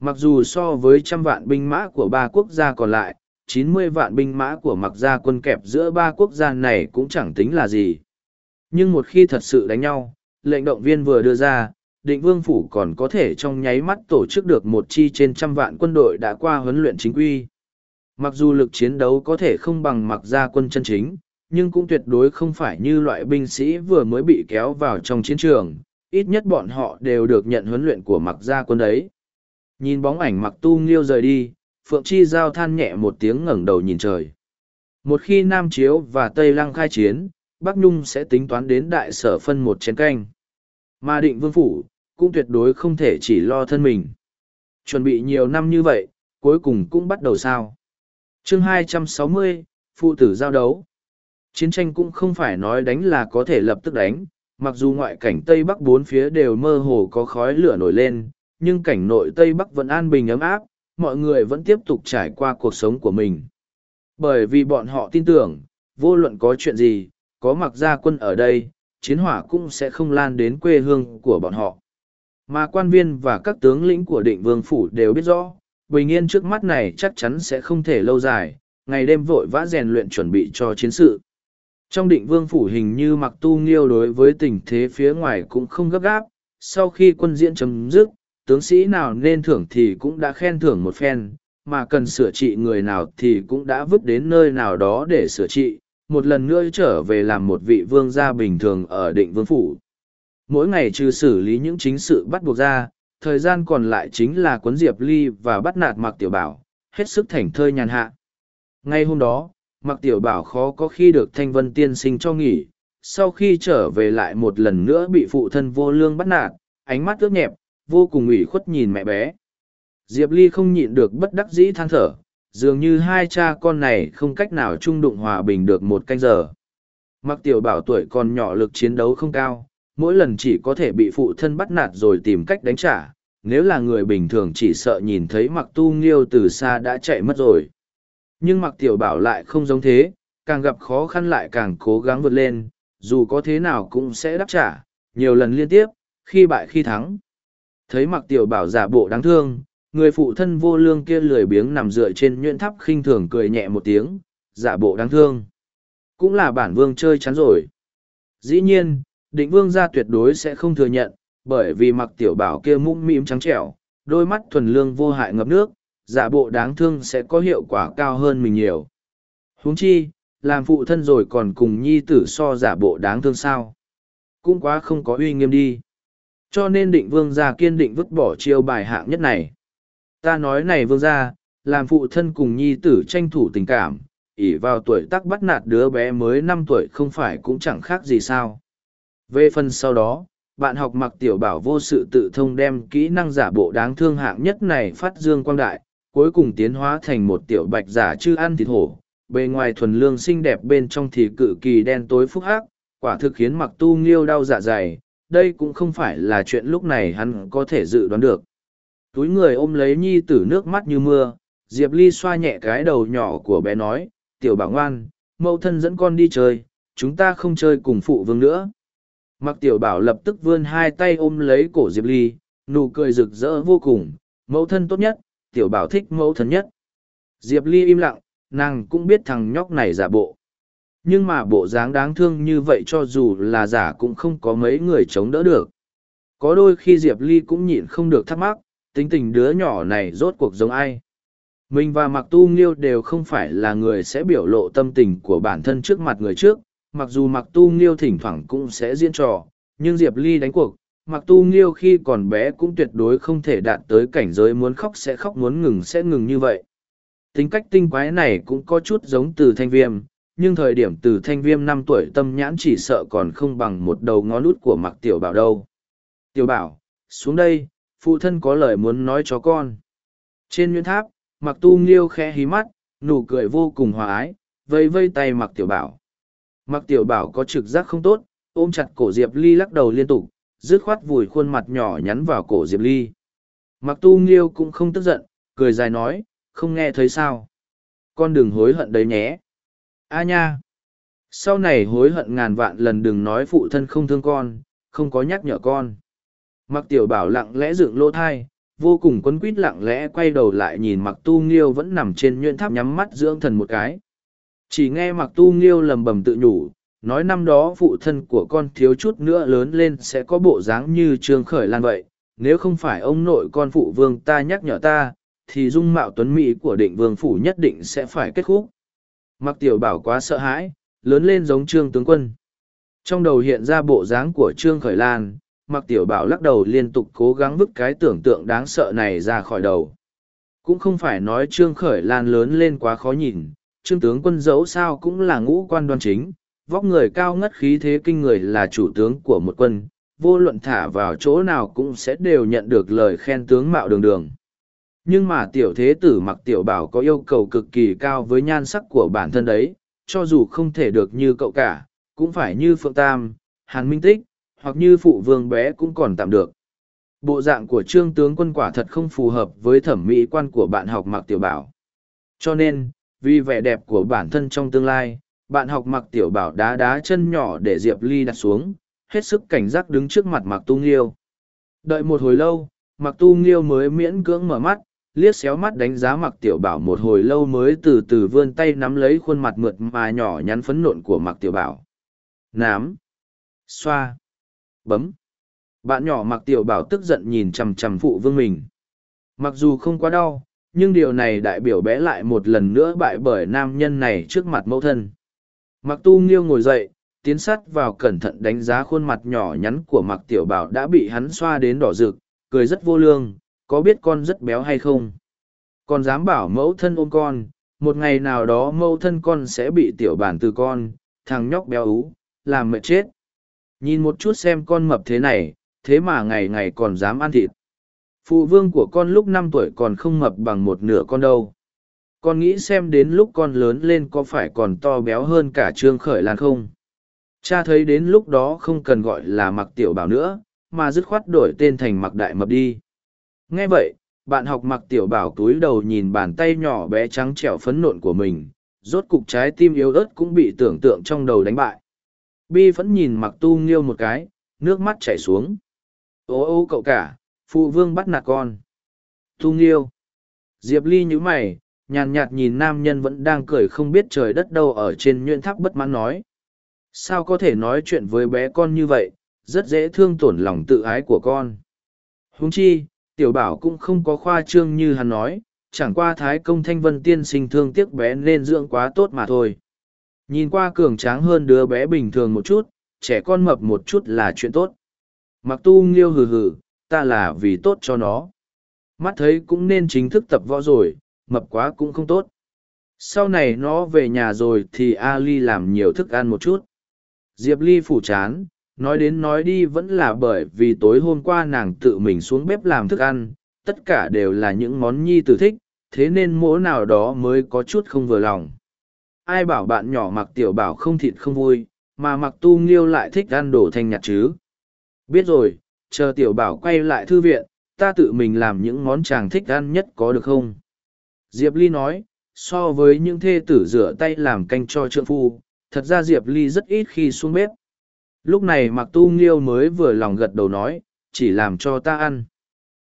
Mặc dù so với trăm vạn binh mã của ba quốc gia còn lại, chín mươi vạn binh mã của mặc gia quân kẹp giữa ba quốc gia này cũng chẳng tính là gì. Nhưng một khi thật sự đánh nhau, lệnh động viên vừa đưa ra, định vương phủ còn có thể trong nháy mắt tổ chức được một chi trên trăm vạn quân đội đã qua huấn luyện chính quy. Mặc dù lực chiến đấu có thể không bằng mặc gia quân chân chính, nhưng cũng tuyệt đối không phải như loại binh sĩ vừa mới bị kéo vào trong chiến trường, ít nhất bọn họ đều được nhận huấn luyện của mặc gia quân đấy. Nhìn bóng ảnh mặc tu nghiêu rời đi, Phượng Chi Giao than nhẹ một tiếng ngẩng đầu nhìn trời. Một khi Nam Chiếu và Tây Lăng khai chiến, Bắc Nhung sẽ tính toán đến đại sở phân một chén canh. Mà định vương phủ, cũng tuyệt đối không thể chỉ lo thân mình. Chuẩn bị nhiều năm như vậy, cuối cùng cũng bắt đầu sao. chương 260, Phụ tử giao đấu. Chiến tranh cũng không phải nói đánh là có thể lập tức đánh, mặc dù ngoại cảnh Tây Bắc bốn phía đều mơ hồ có khói lửa nổi lên, nhưng cảnh nội Tây Bắc vẫn an bình ấm áp, mọi người vẫn tiếp tục trải qua cuộc sống của mình. Bởi vì bọn họ tin tưởng, vô luận có chuyện gì, có mặc gia quân ở đây, chiến hỏa cũng sẽ không lan đến quê hương của bọn họ. Mà quan viên và các tướng lĩnh của định vương phủ đều biết rõ, bình yên trước mắt này chắc chắn sẽ không thể lâu dài, ngày đêm vội vã rèn luyện chuẩn bị cho chiến sự. Trong định vương phủ hình như mặc tu nghiêu đối với tình thế phía ngoài cũng không gấp gáp, sau khi quân diễn chấm dứt, tướng sĩ nào nên thưởng thì cũng đã khen thưởng một phen, mà cần sửa trị người nào thì cũng đã vứt đến nơi nào đó để sửa trị, một lần nữa trở về làm một vị vương gia bình thường ở định vương phủ. Mỗi ngày trừ xử lý những chính sự bắt buộc ra, thời gian còn lại chính là cuốn diệp ly và bắt nạt mặc tiểu bảo, hết sức thảnh thơi nhàn hạ. Ngay hôm đó, mặc tiểu bảo khó có khi được thanh vân tiên sinh cho nghỉ, sau khi trở về lại một lần nữa bị phụ thân vô lương bắt nạt, ánh mắt ướt nhẹp, vô cùng ủy khuất nhìn mẹ bé. Diệp Ly không nhịn được bất đắc dĩ than thở, dường như hai cha con này không cách nào chung đụng hòa bình được một canh giờ. Mặc tiểu bảo tuổi còn nhỏ lực chiến đấu không cao, mỗi lần chỉ có thể bị phụ thân bắt nạt rồi tìm cách đánh trả, nếu là người bình thường chỉ sợ nhìn thấy mặc tu nghiêu từ xa đã chạy mất rồi. Nhưng mặc tiểu bảo lại không giống thế, càng gặp khó khăn lại càng cố gắng vượt lên, dù có thế nào cũng sẽ đáp trả, nhiều lần liên tiếp, khi bại khi thắng. Thấy mặc tiểu bảo giả bộ đáng thương, người phụ thân vô lương kia lười biếng nằm dựa trên nhuyễn tháp khinh thường cười nhẹ một tiếng, giả bộ đáng thương. Cũng là bản vương chơi chắn rồi. Dĩ nhiên, định vương gia tuyệt đối sẽ không thừa nhận, bởi vì mặc tiểu bảo kia mũm mĩm trắng trẻo, đôi mắt thuần lương vô hại ngập nước, giả bộ đáng thương sẽ có hiệu quả cao hơn mình nhiều. huống chi, làm phụ thân rồi còn cùng nhi tử so giả bộ đáng thương sao. Cũng quá không có uy nghiêm đi. Cho nên định vương gia kiên định vứt bỏ chiêu bài hạng nhất này. Ta nói này vương gia, làm phụ thân cùng nhi tử tranh thủ tình cảm, ỉ vào tuổi tác bắt nạt đứa bé mới năm tuổi không phải cũng chẳng khác gì sao. Về phần sau đó, bạn học mặc tiểu bảo vô sự tự thông đem kỹ năng giả bộ đáng thương hạng nhất này phát dương quang đại, cuối cùng tiến hóa thành một tiểu bạch giả chư ăn thịt hổ, bề ngoài thuần lương xinh đẹp bên trong thì cự kỳ đen tối phúc hắc, quả thực khiến mặc tu nghiêu đau dạ dày, đây cũng không phải là chuyện lúc này hắn có thể dự đoán được. Túi người ôm lấy nhi tử nước mắt như mưa, Diệp Ly xoa nhẹ cái đầu nhỏ của bé nói, tiểu bảo ngoan, mẫu thân dẫn con đi chơi, chúng ta không chơi cùng phụ vương nữa. Mặc tiểu bảo lập tức vươn hai tay ôm lấy cổ Diệp Ly, nụ cười rực rỡ vô cùng, mẫu thân tốt nhất, tiểu bảo thích mẫu thân nhất. Diệp Ly im lặng, nàng cũng biết thằng nhóc này giả bộ. Nhưng mà bộ dáng đáng thương như vậy cho dù là giả cũng không có mấy người chống đỡ được. Có đôi khi Diệp Ly cũng nhịn không được thắc mắc, tính tình đứa nhỏ này rốt cuộc giống ai. Mình và Mặc Tu Nghiêu đều không phải là người sẽ biểu lộ tâm tình của bản thân trước mặt người trước, mặc dù Mặc Tu Nghiêu thỉnh thoảng cũng sẽ diễn trò, nhưng Diệp Ly đánh cuộc, Mặc Tu Nghiêu khi còn bé cũng tuyệt đối không thể đạt tới cảnh giới muốn khóc sẽ khóc muốn ngừng sẽ ngừng như vậy. Tính cách tinh quái này cũng có chút giống từ thanh viêm, nhưng thời điểm từ thanh viêm năm tuổi tâm nhãn chỉ sợ còn không bằng một đầu ngón út của Mặc Tiểu Bảo đâu. Tiểu Bảo, xuống đây, phụ thân có lời muốn nói cho con. Trên nguyên tháp, Mặc Tu Nghiêu khẽ hí mắt, nụ cười vô cùng hòa ái, vây vây tay Mặc Tiểu Bảo. Mặc Tiểu Bảo có trực giác không tốt, ôm chặt cổ Diệp Ly lắc đầu liên tục, dứt khoát vùi khuôn mặt nhỏ nhắn vào cổ Diệp Ly. Mặc Tu Nghiêu cũng không tức giận, cười dài nói, không nghe thấy sao. Con đừng hối hận đấy nhé. A nha! Sau này hối hận ngàn vạn lần đừng nói phụ thân không thương con, không có nhắc nhở con. Mặc tiểu bảo lặng lẽ dựng lỗ thai, vô cùng quấn quýt lặng lẽ quay đầu lại nhìn mặc tu nghiêu vẫn nằm trên nhuyễn tháp nhắm mắt dưỡng thần một cái. Chỉ nghe mặc tu nghiêu lầm bầm tự nhủ, nói năm đó phụ thân của con thiếu chút nữa lớn lên sẽ có bộ dáng như trương khởi lan vậy nếu không phải ông nội con phụ vương ta nhắc nhở ta thì dung mạo tuấn mỹ của định vương phủ nhất định sẽ phải kết khúc mặc tiểu bảo quá sợ hãi lớn lên giống trương tướng quân trong đầu hiện ra bộ dáng của trương khởi lan mặc tiểu bảo lắc đầu liên tục cố gắng vứt cái tưởng tượng đáng sợ này ra khỏi đầu cũng không phải nói trương khởi lan lớn lên quá khó nhìn trương tướng quân dẫu sao cũng là ngũ quan đoan chính vóc người cao ngất khí thế kinh người là chủ tướng của một quân, vô luận thả vào chỗ nào cũng sẽ đều nhận được lời khen tướng mạo đường đường. Nhưng mà tiểu thế tử mặc tiểu bảo có yêu cầu cực kỳ cao với nhan sắc của bản thân đấy, cho dù không thể được như cậu cả, cũng phải như Phượng Tam, Hàn Minh Tích, hoặc như phụ vương bé cũng còn tạm được. Bộ dạng của trương tướng quân quả thật không phù hợp với thẩm mỹ quan của bạn học mặc tiểu bảo. Cho nên, vì vẻ đẹp của bản thân trong tương lai, bạn học mặc tiểu bảo đá đá chân nhỏ để diệp ly đặt xuống hết sức cảnh giác đứng trước mặt mặc tu nghiêu đợi một hồi lâu mặc tu nghiêu mới miễn cưỡng mở mắt liếc xéo mắt đánh giá mặc tiểu bảo một hồi lâu mới từ từ vươn tay nắm lấy khuôn mặt mượt mà nhỏ nhắn phấn nộn của mặc tiểu bảo nám xoa bấm bạn nhỏ mặc tiểu bảo tức giận nhìn chằm chằm phụ vương mình mặc dù không quá đau nhưng điều này đại biểu bé lại một lần nữa bại bởi nam nhân này trước mặt mẫu thân Mặc tu nghiêu ngồi dậy, tiến sát vào cẩn thận đánh giá khuôn mặt nhỏ nhắn của mặc tiểu bảo đã bị hắn xoa đến đỏ rực, cười rất vô lương, có biết con rất béo hay không? Con dám bảo mẫu thân ôm con, một ngày nào đó mẫu thân con sẽ bị tiểu bản từ con, thằng nhóc béo ú, làm mệt chết. Nhìn một chút xem con mập thế này, thế mà ngày ngày còn dám ăn thịt. Phụ vương của con lúc năm tuổi còn không mập bằng một nửa con đâu con nghĩ xem đến lúc con lớn lên có phải còn to béo hơn cả trương khởi lan không Cha thấy đến lúc đó không cần gọi là mặc tiểu bảo nữa, mà dứt khoát đổi tên thành mặc đại mập đi. Nghe vậy, bạn học mặc tiểu bảo túi đầu nhìn bàn tay nhỏ bé trắng trẻo phấn nộn của mình, rốt cục trái tim yếu ớt cũng bị tưởng tượng trong đầu đánh bại. Bi vẫn nhìn mặc tu nghiêu một cái, nước mắt chảy xuống. Ô ô cậu cả, phụ vương bắt nạt con. Tu nghiêu. Diệp Ly như mày, nhàn nhạt nhìn nam nhân vẫn đang cười không biết trời đất đâu ở trên nhuyễn tháp bất mãn nói. Sao có thể nói chuyện với bé con như vậy, rất dễ thương tổn lòng tự ái của con. Huống chi, tiểu bảo cũng không có khoa trương như hắn nói, chẳng qua thái công thanh vân tiên sinh thương tiếc bé nên dưỡng quá tốt mà thôi. Nhìn qua cường tráng hơn đứa bé bình thường một chút, trẻ con mập một chút là chuyện tốt. Mặc tu nghiêu hừ hừ, ta là vì tốt cho nó. Mắt thấy cũng nên chính thức tập võ rồi, mập quá cũng không tốt. Sau này nó về nhà rồi thì Ali làm nhiều thức ăn một chút. Diệp Ly phủ chán, nói đến nói đi vẫn là bởi vì tối hôm qua nàng tự mình xuống bếp làm thức ăn, tất cả đều là những món nhi tử thích, thế nên mỗi nào đó mới có chút không vừa lòng. Ai bảo bạn nhỏ mặc tiểu bảo không thịt không vui, mà mặc tu nghiêu lại thích ăn đồ thanh nhạt chứ. Biết rồi, chờ tiểu bảo quay lại thư viện, ta tự mình làm những món chàng thích ăn nhất có được không? Diệp Ly nói, so với những thê tử rửa tay làm canh cho trượng phu, thật ra Diệp Ly rất ít khi xuống bếp. Lúc này Mặc Tu Nghiêu mới vừa lòng gật đầu nói, chỉ làm cho ta ăn.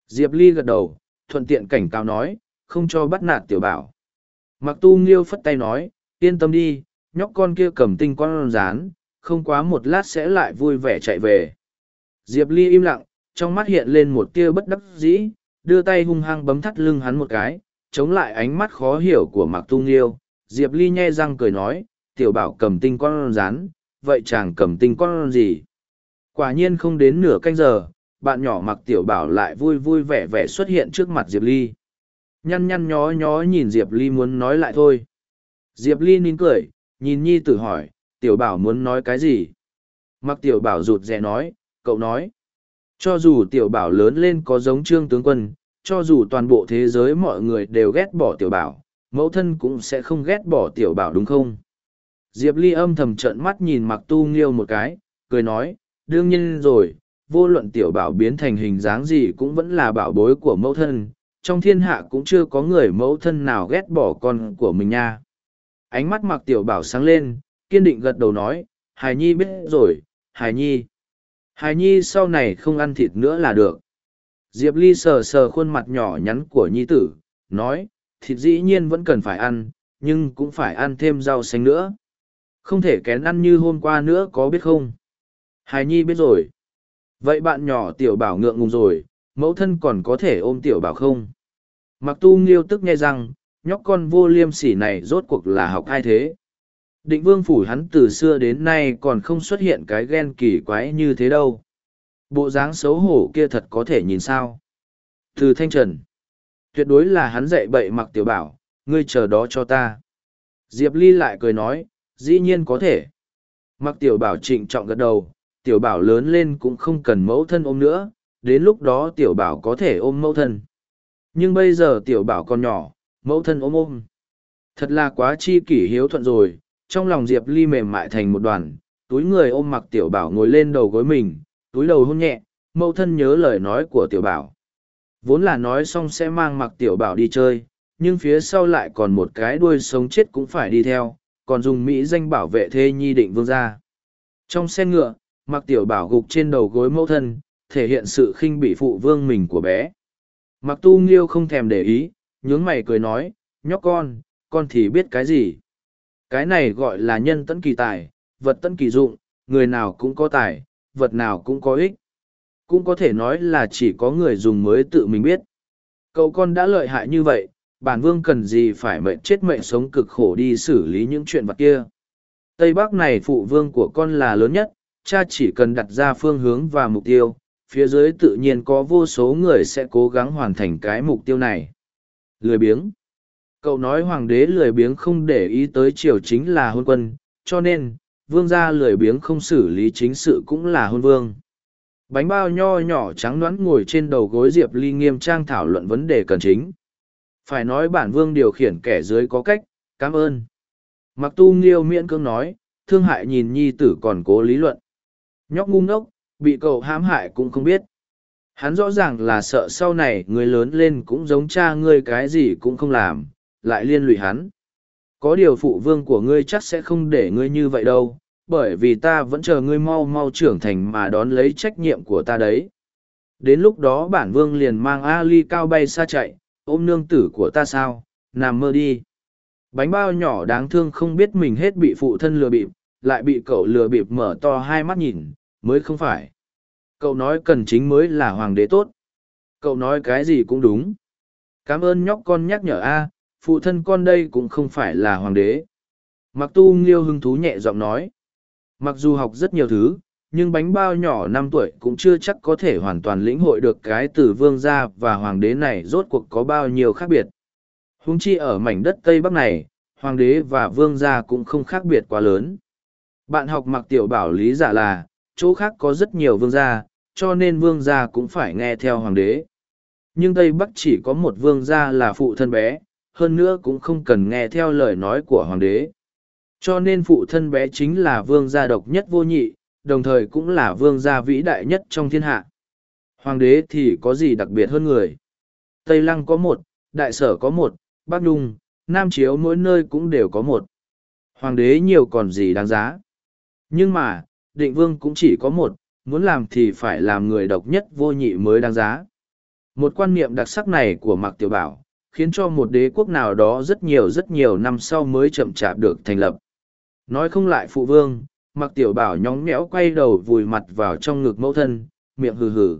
Diệp Ly gật đầu, thuận tiện cảnh cáo nói, không cho bắt nạt tiểu bảo. Mặc Tu Nghiêu phất tay nói, yên tâm đi, nhóc con kia cầm tinh con rán, không quá một lát sẽ lại vui vẻ chạy về. Diệp Ly im lặng, trong mắt hiện lên một tia bất đắc dĩ, đưa tay hung hăng bấm thắt lưng hắn một cái, chống lại ánh mắt khó hiểu của Mạc Tu Nghiêu. Diệp Ly nhe răng cười nói, tiểu bảo cầm tinh con rán, vậy chàng cầm tinh con gì? Quả nhiên không đến nửa canh giờ, bạn nhỏ mặc tiểu bảo lại vui vui vẻ vẻ xuất hiện trước mặt Diệp Ly. Nhăn nhăn nhó nhó nhìn Diệp Ly muốn nói lại thôi. Diệp Ly nín cười, nhìn Nhi tử hỏi, tiểu bảo muốn nói cái gì? Mặc tiểu bảo rụt rè nói, cậu nói. Cho dù tiểu bảo lớn lên có giống trương tướng quân, cho dù toàn bộ thế giới mọi người đều ghét bỏ tiểu bảo, mẫu thân cũng sẽ không ghét bỏ tiểu bảo đúng không? Diệp Ly âm thầm trợn mắt nhìn mặc tu nghiêu một cái, cười nói, đương nhiên rồi, vô luận tiểu bảo biến thành hình dáng gì cũng vẫn là bảo bối của mẫu thân, trong thiên hạ cũng chưa có người mẫu thân nào ghét bỏ con của mình nha. Ánh mắt mặc tiểu bảo sáng lên, kiên định gật đầu nói, Hải Nhi biết rồi, Hải Nhi. Hải Nhi sau này không ăn thịt nữa là được. Diệp Ly sờ sờ khuôn mặt nhỏ nhắn của Nhi tử, nói, thịt dĩ nhiên vẫn cần phải ăn, nhưng cũng phải ăn thêm rau xanh nữa. Không thể kén ăn như hôm qua nữa có biết không? Hài Nhi biết rồi. Vậy bạn nhỏ tiểu bảo ngượng ngùng rồi, mẫu thân còn có thể ôm tiểu bảo không? Mặc tu nghiêu tức nghe rằng, nhóc con vô liêm sỉ này rốt cuộc là học ai thế? Định vương phủ hắn từ xưa đến nay còn không xuất hiện cái ghen kỳ quái như thế đâu. Bộ dáng xấu hổ kia thật có thể nhìn sao. Từ thanh trần. Tuyệt đối là hắn dạy bậy mặc tiểu bảo, ngươi chờ đó cho ta. Diệp Ly lại cười nói, dĩ nhiên có thể. Mặc tiểu bảo trịnh trọng gật đầu, tiểu bảo lớn lên cũng không cần mẫu thân ôm nữa, đến lúc đó tiểu bảo có thể ôm mẫu thân. Nhưng bây giờ tiểu bảo còn nhỏ, mẫu thân ôm ôm. Thật là quá chi kỷ hiếu thuận rồi, trong lòng Diệp Ly mềm mại thành một đoàn, túi người ôm mặc tiểu bảo ngồi lên đầu gối mình, túi đầu hôn nhẹ, mẫu thân nhớ lời nói của tiểu bảo. Vốn là nói xong sẽ mang mặc tiểu bảo đi chơi, nhưng phía sau lại còn một cái đuôi sống chết cũng phải đi theo, còn dùng mỹ danh bảo vệ thê nhi định vương gia. Trong xe ngựa, mặc tiểu bảo gục trên đầu gối mẫu thân, thể hiện sự khinh bị phụ vương mình của bé. Mặc tu nghiêu không thèm để ý, nhướng mày cười nói, nhóc con, con thì biết cái gì. Cái này gọi là nhân tấn kỳ tài, vật tấn kỳ dụng, người nào cũng có tài, vật nào cũng có ích. Cũng có thể nói là chỉ có người dùng mới tự mình biết. Cậu con đã lợi hại như vậy, bản vương cần gì phải mệnh chết mệnh sống cực khổ đi xử lý những chuyện vật kia. Tây Bắc này phụ vương của con là lớn nhất, cha chỉ cần đặt ra phương hướng và mục tiêu, phía dưới tự nhiên có vô số người sẽ cố gắng hoàn thành cái mục tiêu này. Lười biếng Cậu nói hoàng đế lười biếng không để ý tới triều chính là hôn quân, cho nên, vương gia lười biếng không xử lý chính sự cũng là hôn vương. Bánh bao nho nhỏ trắng đoán ngồi trên đầu gối Diệp Ly nghiêm trang thảo luận vấn đề cần chính. Phải nói bản vương điều khiển kẻ dưới có cách, cảm ơn. Mặc tu nghiêu miễn cưỡng nói, thương hại nhìn nhi tử còn cố lý luận. Nhóc ngu ngốc, bị cậu hãm hại cũng không biết. Hắn rõ ràng là sợ sau này người lớn lên cũng giống cha ngươi cái gì cũng không làm, lại liên lụy hắn. Có điều phụ vương của ngươi chắc sẽ không để ngươi như vậy đâu, bởi vì ta vẫn chờ ngươi mau mau trưởng thành mà đón lấy trách nhiệm của ta đấy. Đến lúc đó bản vương liền mang Ali cao bay xa chạy, ôm nương tử của ta sao, nằm mơ đi. Bánh bao nhỏ đáng thương không biết mình hết bị phụ thân lừa bịp, lại bị cậu lừa bịp mở to hai mắt nhìn, mới không phải. Cậu nói cần chính mới là hoàng đế tốt. Cậu nói cái gì cũng đúng. Cảm ơn nhóc con nhắc nhở a, phụ thân con đây cũng không phải là hoàng đế. Mặc tu nghiêu hưng thú nhẹ giọng nói. Mặc dù học rất nhiều thứ, nhưng bánh bao nhỏ năm tuổi cũng chưa chắc có thể hoàn toàn lĩnh hội được cái từ vương gia và hoàng đế này rốt cuộc có bao nhiêu khác biệt. Húng chi ở mảnh đất Tây Bắc này, hoàng đế và vương gia cũng không khác biệt quá lớn. Bạn học mặc tiểu bảo lý giả là, chỗ khác có rất nhiều vương gia, cho nên vương gia cũng phải nghe theo hoàng đế. Nhưng Tây Bắc chỉ có một vương gia là phụ thân bé, hơn nữa cũng không cần nghe theo lời nói của hoàng đế. Cho nên phụ thân bé chính là vương gia độc nhất vô nhị, đồng thời cũng là vương gia vĩ đại nhất trong thiên hạ. Hoàng đế thì có gì đặc biệt hơn người? Tây Lăng có một, Đại Sở có một, Bắc Nhung, Nam Chiếu mỗi nơi cũng đều có một. Hoàng đế nhiều còn gì đáng giá. Nhưng mà, định vương cũng chỉ có một, muốn làm thì phải làm người độc nhất vô nhị mới đáng giá. Một quan niệm đặc sắc này của Mạc Tiểu Bảo, khiến cho một đế quốc nào đó rất nhiều rất nhiều năm sau mới chậm chạp được thành lập. Nói không lại phụ vương, Mạc Tiểu Bảo nhóng nhẽo quay đầu vùi mặt vào trong ngực mẫu thân, miệng hừ hừ.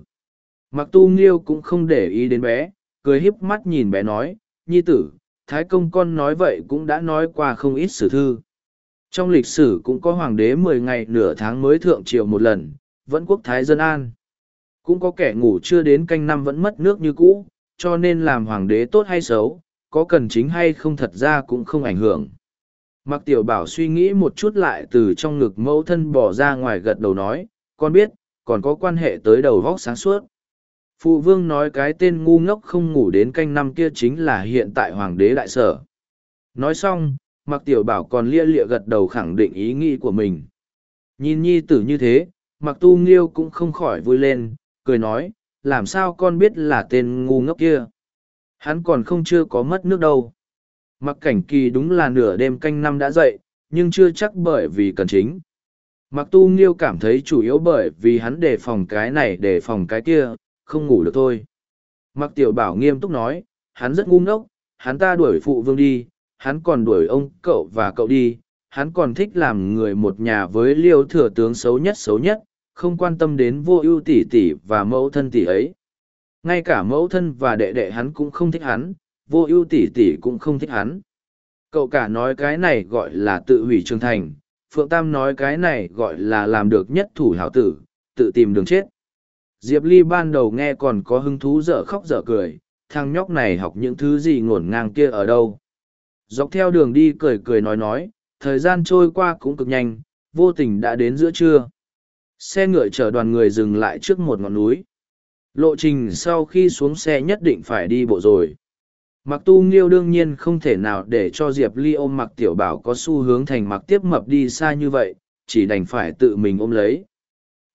Mạc Tu Nghiêu cũng không để ý đến bé, cười híp mắt nhìn bé nói, nhi tử, Thái Công con nói vậy cũng đã nói qua không ít sử thư. Trong lịch sử cũng có hoàng đế mười ngày nửa tháng mới thượng triều một lần, vẫn quốc thái dân an. Cũng có kẻ ngủ chưa đến canh năm vẫn mất nước như cũ, cho nên làm hoàng đế tốt hay xấu, có cần chính hay không thật ra cũng không ảnh hưởng. Mặc tiểu bảo suy nghĩ một chút lại từ trong ngực mẫu thân bỏ ra ngoài gật đầu nói, con biết, còn có quan hệ tới đầu vóc sáng suốt. Phụ vương nói cái tên ngu ngốc không ngủ đến canh năm kia chính là hiện tại hoàng đế đại sở. Nói xong, mặc tiểu bảo còn lia lịa gật đầu khẳng định ý nghĩ của mình. Nhìn nhi tử như thế, mặc tu nghiêu cũng không khỏi vui lên, cười nói, làm sao con biết là tên ngu ngốc kia. Hắn còn không chưa có mất nước đâu. Mặc cảnh kỳ đúng là nửa đêm canh năm đã dậy, nhưng chưa chắc bởi vì cần chính. Mặc tu nghiêu cảm thấy chủ yếu bởi vì hắn đề phòng cái này đề phòng cái kia, không ngủ được thôi. Mặc tiểu bảo nghiêm túc nói, hắn rất ngu ngốc, hắn ta đuổi phụ vương đi, hắn còn đuổi ông cậu và cậu đi, hắn còn thích làm người một nhà với liêu thừa tướng xấu nhất xấu nhất, không quan tâm đến vô ưu tỷ tỷ và mẫu thân tỷ ấy. Ngay cả mẫu thân và đệ đệ hắn cũng không thích hắn, vô ưu tỷ tỷ cũng không thích hắn. Cậu cả nói cái này gọi là tự hủy trưởng thành, Phượng Tam nói cái này gọi là làm được nhất thủ hảo tử, tự tìm đường chết. Diệp Ly ban đầu nghe còn có hứng thú dở khóc dở cười, thằng nhóc này học những thứ gì ngổn ngang kia ở đâu. Dọc theo đường đi cười cười nói nói, thời gian trôi qua cũng cực nhanh, vô tình đã đến giữa trưa. Xe ngựa chở đoàn người dừng lại trước một ngọn núi. Lộ trình sau khi xuống xe nhất định phải đi bộ rồi. Mặc tu nghiêu đương nhiên không thể nào để cho Diệp Ly ôm mặc tiểu bảo có xu hướng thành mặc tiếp mập đi xa như vậy, chỉ đành phải tự mình ôm lấy.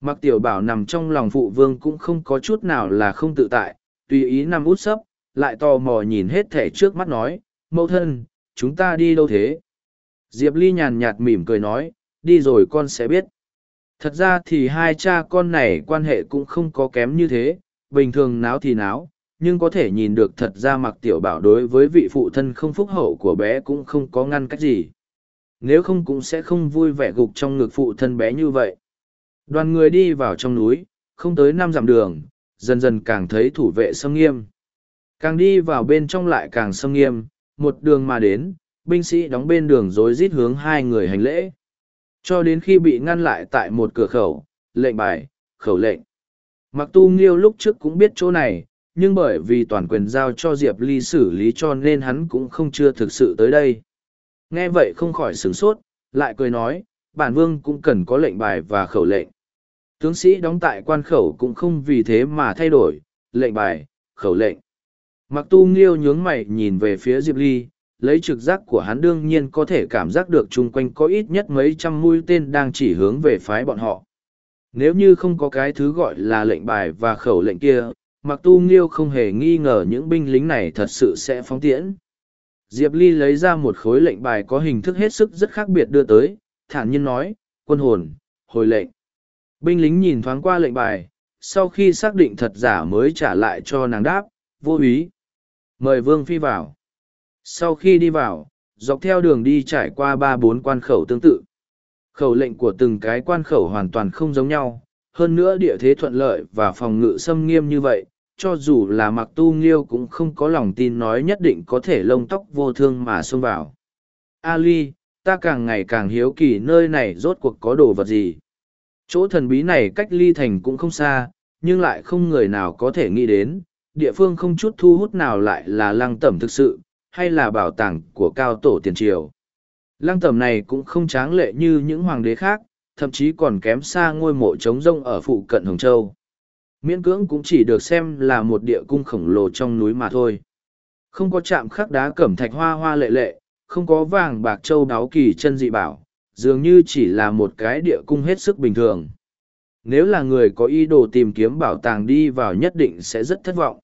Mặc tiểu bảo nằm trong lòng phụ vương cũng không có chút nào là không tự tại, tùy ý nằm út sấp, lại tò mò nhìn hết thể trước mắt nói, mẫu thân, chúng ta đi đâu thế? Diệp Ly nhàn nhạt mỉm cười nói, đi rồi con sẽ biết. Thật ra thì hai cha con này quan hệ cũng không có kém như thế, bình thường náo thì náo, nhưng có thể nhìn được thật ra mặc tiểu bảo đối với vị phụ thân không phúc hậu của bé cũng không có ngăn cách gì. Nếu không cũng sẽ không vui vẻ gục trong ngực phụ thân bé như vậy. Đoàn người đi vào trong núi, không tới năm dặm đường, dần dần càng thấy thủ vệ sâm nghiêm. Càng đi vào bên trong lại càng sâm nghiêm, một đường mà đến, binh sĩ đóng bên đường rối rít hướng hai người hành lễ. Cho đến khi bị ngăn lại tại một cửa khẩu, lệnh bài, khẩu lệnh. Mặc tu nghiêu lúc trước cũng biết chỗ này, nhưng bởi vì toàn quyền giao cho Diệp Ly xử lý cho nên hắn cũng không chưa thực sự tới đây. Nghe vậy không khỏi sửng sốt, lại cười nói, bản vương cũng cần có lệnh bài và khẩu lệnh. Tướng sĩ đóng tại quan khẩu cũng không vì thế mà thay đổi, lệnh bài, khẩu lệnh. Mặc tu nghiêu nhướng mày nhìn về phía Diệp Ly, lấy trực giác của hắn đương nhiên có thể cảm giác được chung quanh có ít nhất mấy trăm mũi tên đang chỉ hướng về phái bọn họ. Nếu như không có cái thứ gọi là lệnh bài và khẩu lệnh kia, Mặc Tu Nghiêu không hề nghi ngờ những binh lính này thật sự sẽ phóng tiễn. Diệp Ly lấy ra một khối lệnh bài có hình thức hết sức rất khác biệt đưa tới, thản nhiên nói, quân hồn, hồi lệnh. Binh lính nhìn thoáng qua lệnh bài, sau khi xác định thật giả mới trả lại cho nàng đáp, vô ý. Mời Vương Phi vào. Sau khi đi vào, dọc theo đường đi trải qua ba bốn quan khẩu tương tự. Khẩu lệnh của từng cái quan khẩu hoàn toàn không giống nhau, hơn nữa địa thế thuận lợi và phòng ngự xâm nghiêm như vậy, cho dù là mặc tu nghiêu cũng không có lòng tin nói nhất định có thể lông tóc vô thương mà xông vào. Ali, ta càng ngày càng hiếu kỳ nơi này rốt cuộc có đồ vật gì. Chỗ thần bí này cách ly thành cũng không xa, nhưng lại không người nào có thể nghĩ đến, địa phương không chút thu hút nào lại là lăng tẩm thực sự, hay là bảo tàng của cao tổ tiền triều. Lăng tẩm này cũng không tráng lệ như những hoàng đế khác, thậm chí còn kém xa ngôi mộ trống rông ở phụ cận Hồng Châu. Miễn cưỡng cũng chỉ được xem là một địa cung khổng lồ trong núi mà thôi. Không có chạm khắc đá cẩm thạch hoa hoa lệ lệ, không có vàng bạc châu đáo kỳ chân dị bảo, dường như chỉ là một cái địa cung hết sức bình thường. Nếu là người có ý đồ tìm kiếm bảo tàng đi vào nhất định sẽ rất thất vọng.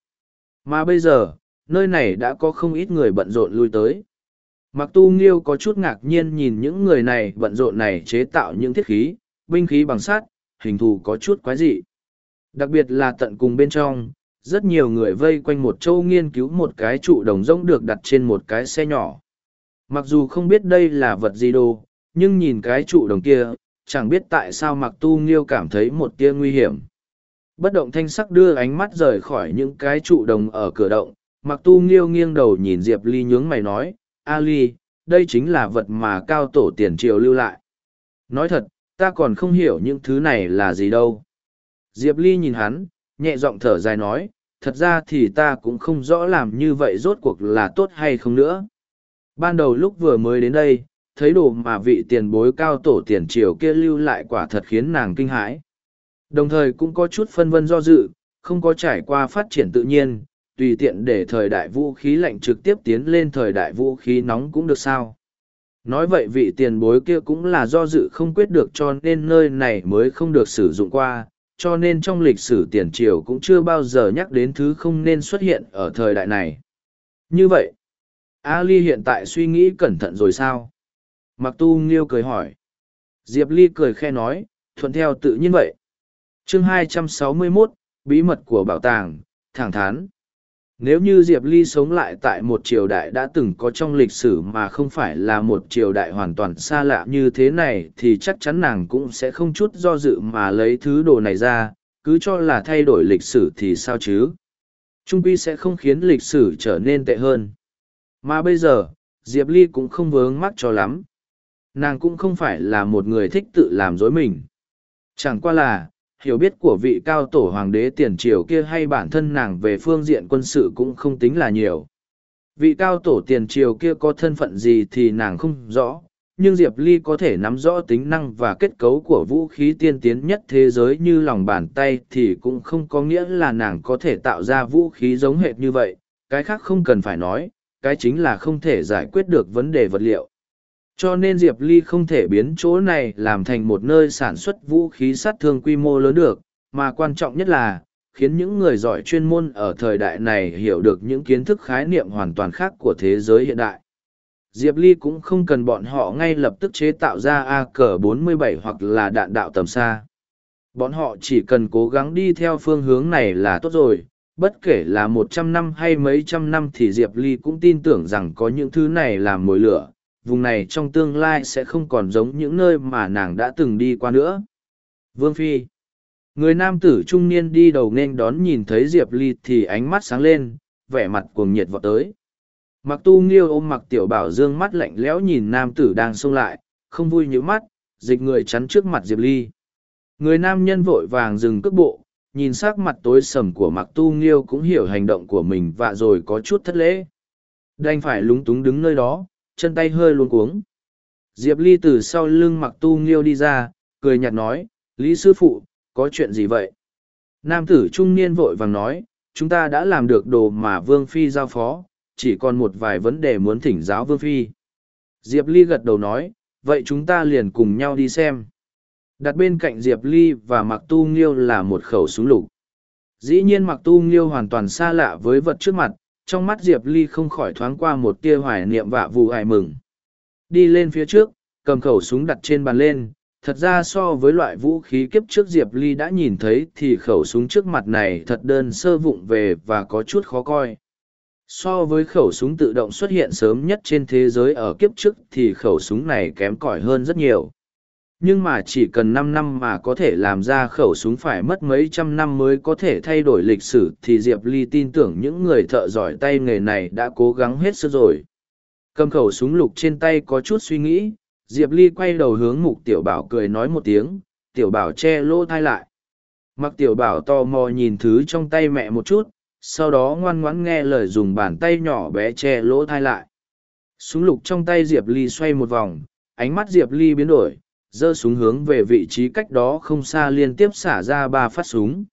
Mà bây giờ, nơi này đã có không ít người bận rộn lui tới. Mặc tu nghiêu có chút ngạc nhiên nhìn những người này bận rộn này chế tạo những thiết khí, binh khí bằng sắt, hình thù có chút quái dị. Đặc biệt là tận cùng bên trong, rất nhiều người vây quanh một châu nghiên cứu một cái trụ đồng rỗng được đặt trên một cái xe nhỏ. Mặc dù không biết đây là vật gì đồ, nhưng nhìn cái trụ đồng kia, chẳng biết tại sao mặc tu nghiêu cảm thấy một tia nguy hiểm. Bất động thanh sắc đưa ánh mắt rời khỏi những cái trụ đồng ở cửa động, mặc tu nghiêu nghiêng đầu nhìn Diệp Ly nhướng mày nói, A Ly, đây chính là vật mà cao tổ tiền triều lưu lại. Nói thật, ta còn không hiểu những thứ này là gì đâu. Diệp Ly nhìn hắn, nhẹ giọng thở dài nói, thật ra thì ta cũng không rõ làm như vậy rốt cuộc là tốt hay không nữa. Ban đầu lúc vừa mới đến đây, thấy đồ mà vị tiền bối cao tổ tiền triều kia lưu lại quả thật khiến nàng kinh hãi. Đồng thời cũng có chút phân vân do dự, không có trải qua phát triển tự nhiên, tùy tiện để thời đại vũ khí lạnh trực tiếp tiến lên thời đại vũ khí nóng cũng được sao. Nói vậy vị tiền bối kia cũng là do dự không quyết được cho nên nơi này mới không được sử dụng qua, cho nên trong lịch sử tiền triều cũng chưa bao giờ nhắc đến thứ không nên xuất hiện ở thời đại này. Như vậy, Ali hiện tại suy nghĩ cẩn thận rồi sao? Mặc tu nghiêu cười hỏi. Diệp Ly cười khe nói, thuận theo tự nhiên vậy. chương 261, Bí mật của bảo tàng, thẳng thắn. Nếu như Diệp Ly sống lại tại một triều đại đã từng có trong lịch sử mà không phải là một triều đại hoàn toàn xa lạ như thế này thì chắc chắn nàng cũng sẽ không chút do dự mà lấy thứ đồ này ra, cứ cho là thay đổi lịch sử thì sao chứ. Trung Quy sẽ không khiến lịch sử trở nên tệ hơn. Mà bây giờ, Diệp Ly cũng không vướng mắc cho lắm. Nàng cũng không phải là một người thích tự làm dối mình. Chẳng qua là, hiểu biết của vị cao tổ hoàng đế tiền triều kia hay bản thân nàng về phương diện quân sự cũng không tính là nhiều. Vị cao tổ tiền triều kia có thân phận gì thì nàng không rõ, nhưng Diệp Ly có thể nắm rõ tính năng và kết cấu của vũ khí tiên tiến nhất thế giới như lòng bàn tay thì cũng không có nghĩa là nàng có thể tạo ra vũ khí giống hệt như vậy, cái khác không cần phải nói, cái chính là không thể giải quyết được vấn đề vật liệu. Cho nên Diệp Ly không thể biến chỗ này làm thành một nơi sản xuất vũ khí sát thương quy mô lớn được, mà quan trọng nhất là, khiến những người giỏi chuyên môn ở thời đại này hiểu được những kiến thức khái niệm hoàn toàn khác của thế giới hiện đại. Diệp Ly cũng không cần bọn họ ngay lập tức chế tạo ra AK-47 hoặc là đạn đạo tầm xa. Bọn họ chỉ cần cố gắng đi theo phương hướng này là tốt rồi, bất kể là một trăm năm hay mấy trăm năm thì Diệp Ly cũng tin tưởng rằng có những thứ này làm mồi lửa, vùng này trong tương lai sẽ không còn giống những nơi mà nàng đã từng đi qua nữa. Vương Phi Người nam tử trung niên đi đầu nên đón nhìn thấy Diệp Ly thì ánh mắt sáng lên, vẻ mặt cuồng nhiệt vọt tới. Mặc tu nghiêu ôm mặc tiểu bảo dương mắt lạnh lẽo nhìn nam tử đang xông lại, không vui như mắt, dịch người chắn trước mặt Diệp Ly. Người nam nhân vội vàng dừng cước bộ, nhìn sắc mặt tối sầm của mặc tu nghiêu cũng hiểu hành động của mình và rồi có chút thất lễ. Đành phải lúng túng đứng nơi đó, chân tay hơi luôn cuống. Diệp Ly từ sau lưng mặc tu nghiêu đi ra, cười nhạt nói, Lý sư phụ, có chuyện gì vậy? Nam tử trung niên vội vàng nói, chúng ta đã làm được đồ mà Vương Phi giao phó, chỉ còn một vài vấn đề muốn thỉnh giáo Vương Phi. Diệp Ly gật đầu nói, vậy chúng ta liền cùng nhau đi xem. Đặt bên cạnh Diệp Ly và Mặc Tu Nghiêu là một khẩu súng lục. Dĩ nhiên Mặc Tu Nghiêu hoàn toàn xa lạ với vật trước mặt, trong mắt Diệp Ly không khỏi thoáng qua một tia hoài niệm vạ vụ hài mừng. Đi lên phía trước, cầm khẩu súng đặt trên bàn lên, thật ra so với loại vũ khí kiếp trước Diệp Ly đã nhìn thấy thì khẩu súng trước mặt này thật đơn sơ vụng về và có chút khó coi. So với khẩu súng tự động xuất hiện sớm nhất trên thế giới ở kiếp trước thì khẩu súng này kém cỏi hơn rất nhiều. Nhưng mà chỉ cần năm năm mà có thể làm ra khẩu súng phải mất mấy trăm năm mới có thể thay đổi lịch sử thì Diệp Ly tin tưởng những người thợ giỏi tay nghề này đã cố gắng hết sức rồi. Cầm khẩu súng lục trên tay có chút suy nghĩ, Diệp Ly quay đầu hướng mục tiểu bảo cười nói một tiếng, tiểu bảo che lỗ thai lại. Mặc tiểu bảo tò mò nhìn thứ trong tay mẹ một chút, sau đó ngoan ngoãn nghe lời dùng bàn tay nhỏ bé che lỗ thai lại. Súng lục trong tay Diệp Ly xoay một vòng, ánh mắt Diệp Ly biến đổi, giơ súng hướng về vị trí cách đó không xa liên tiếp xả ra ba phát súng.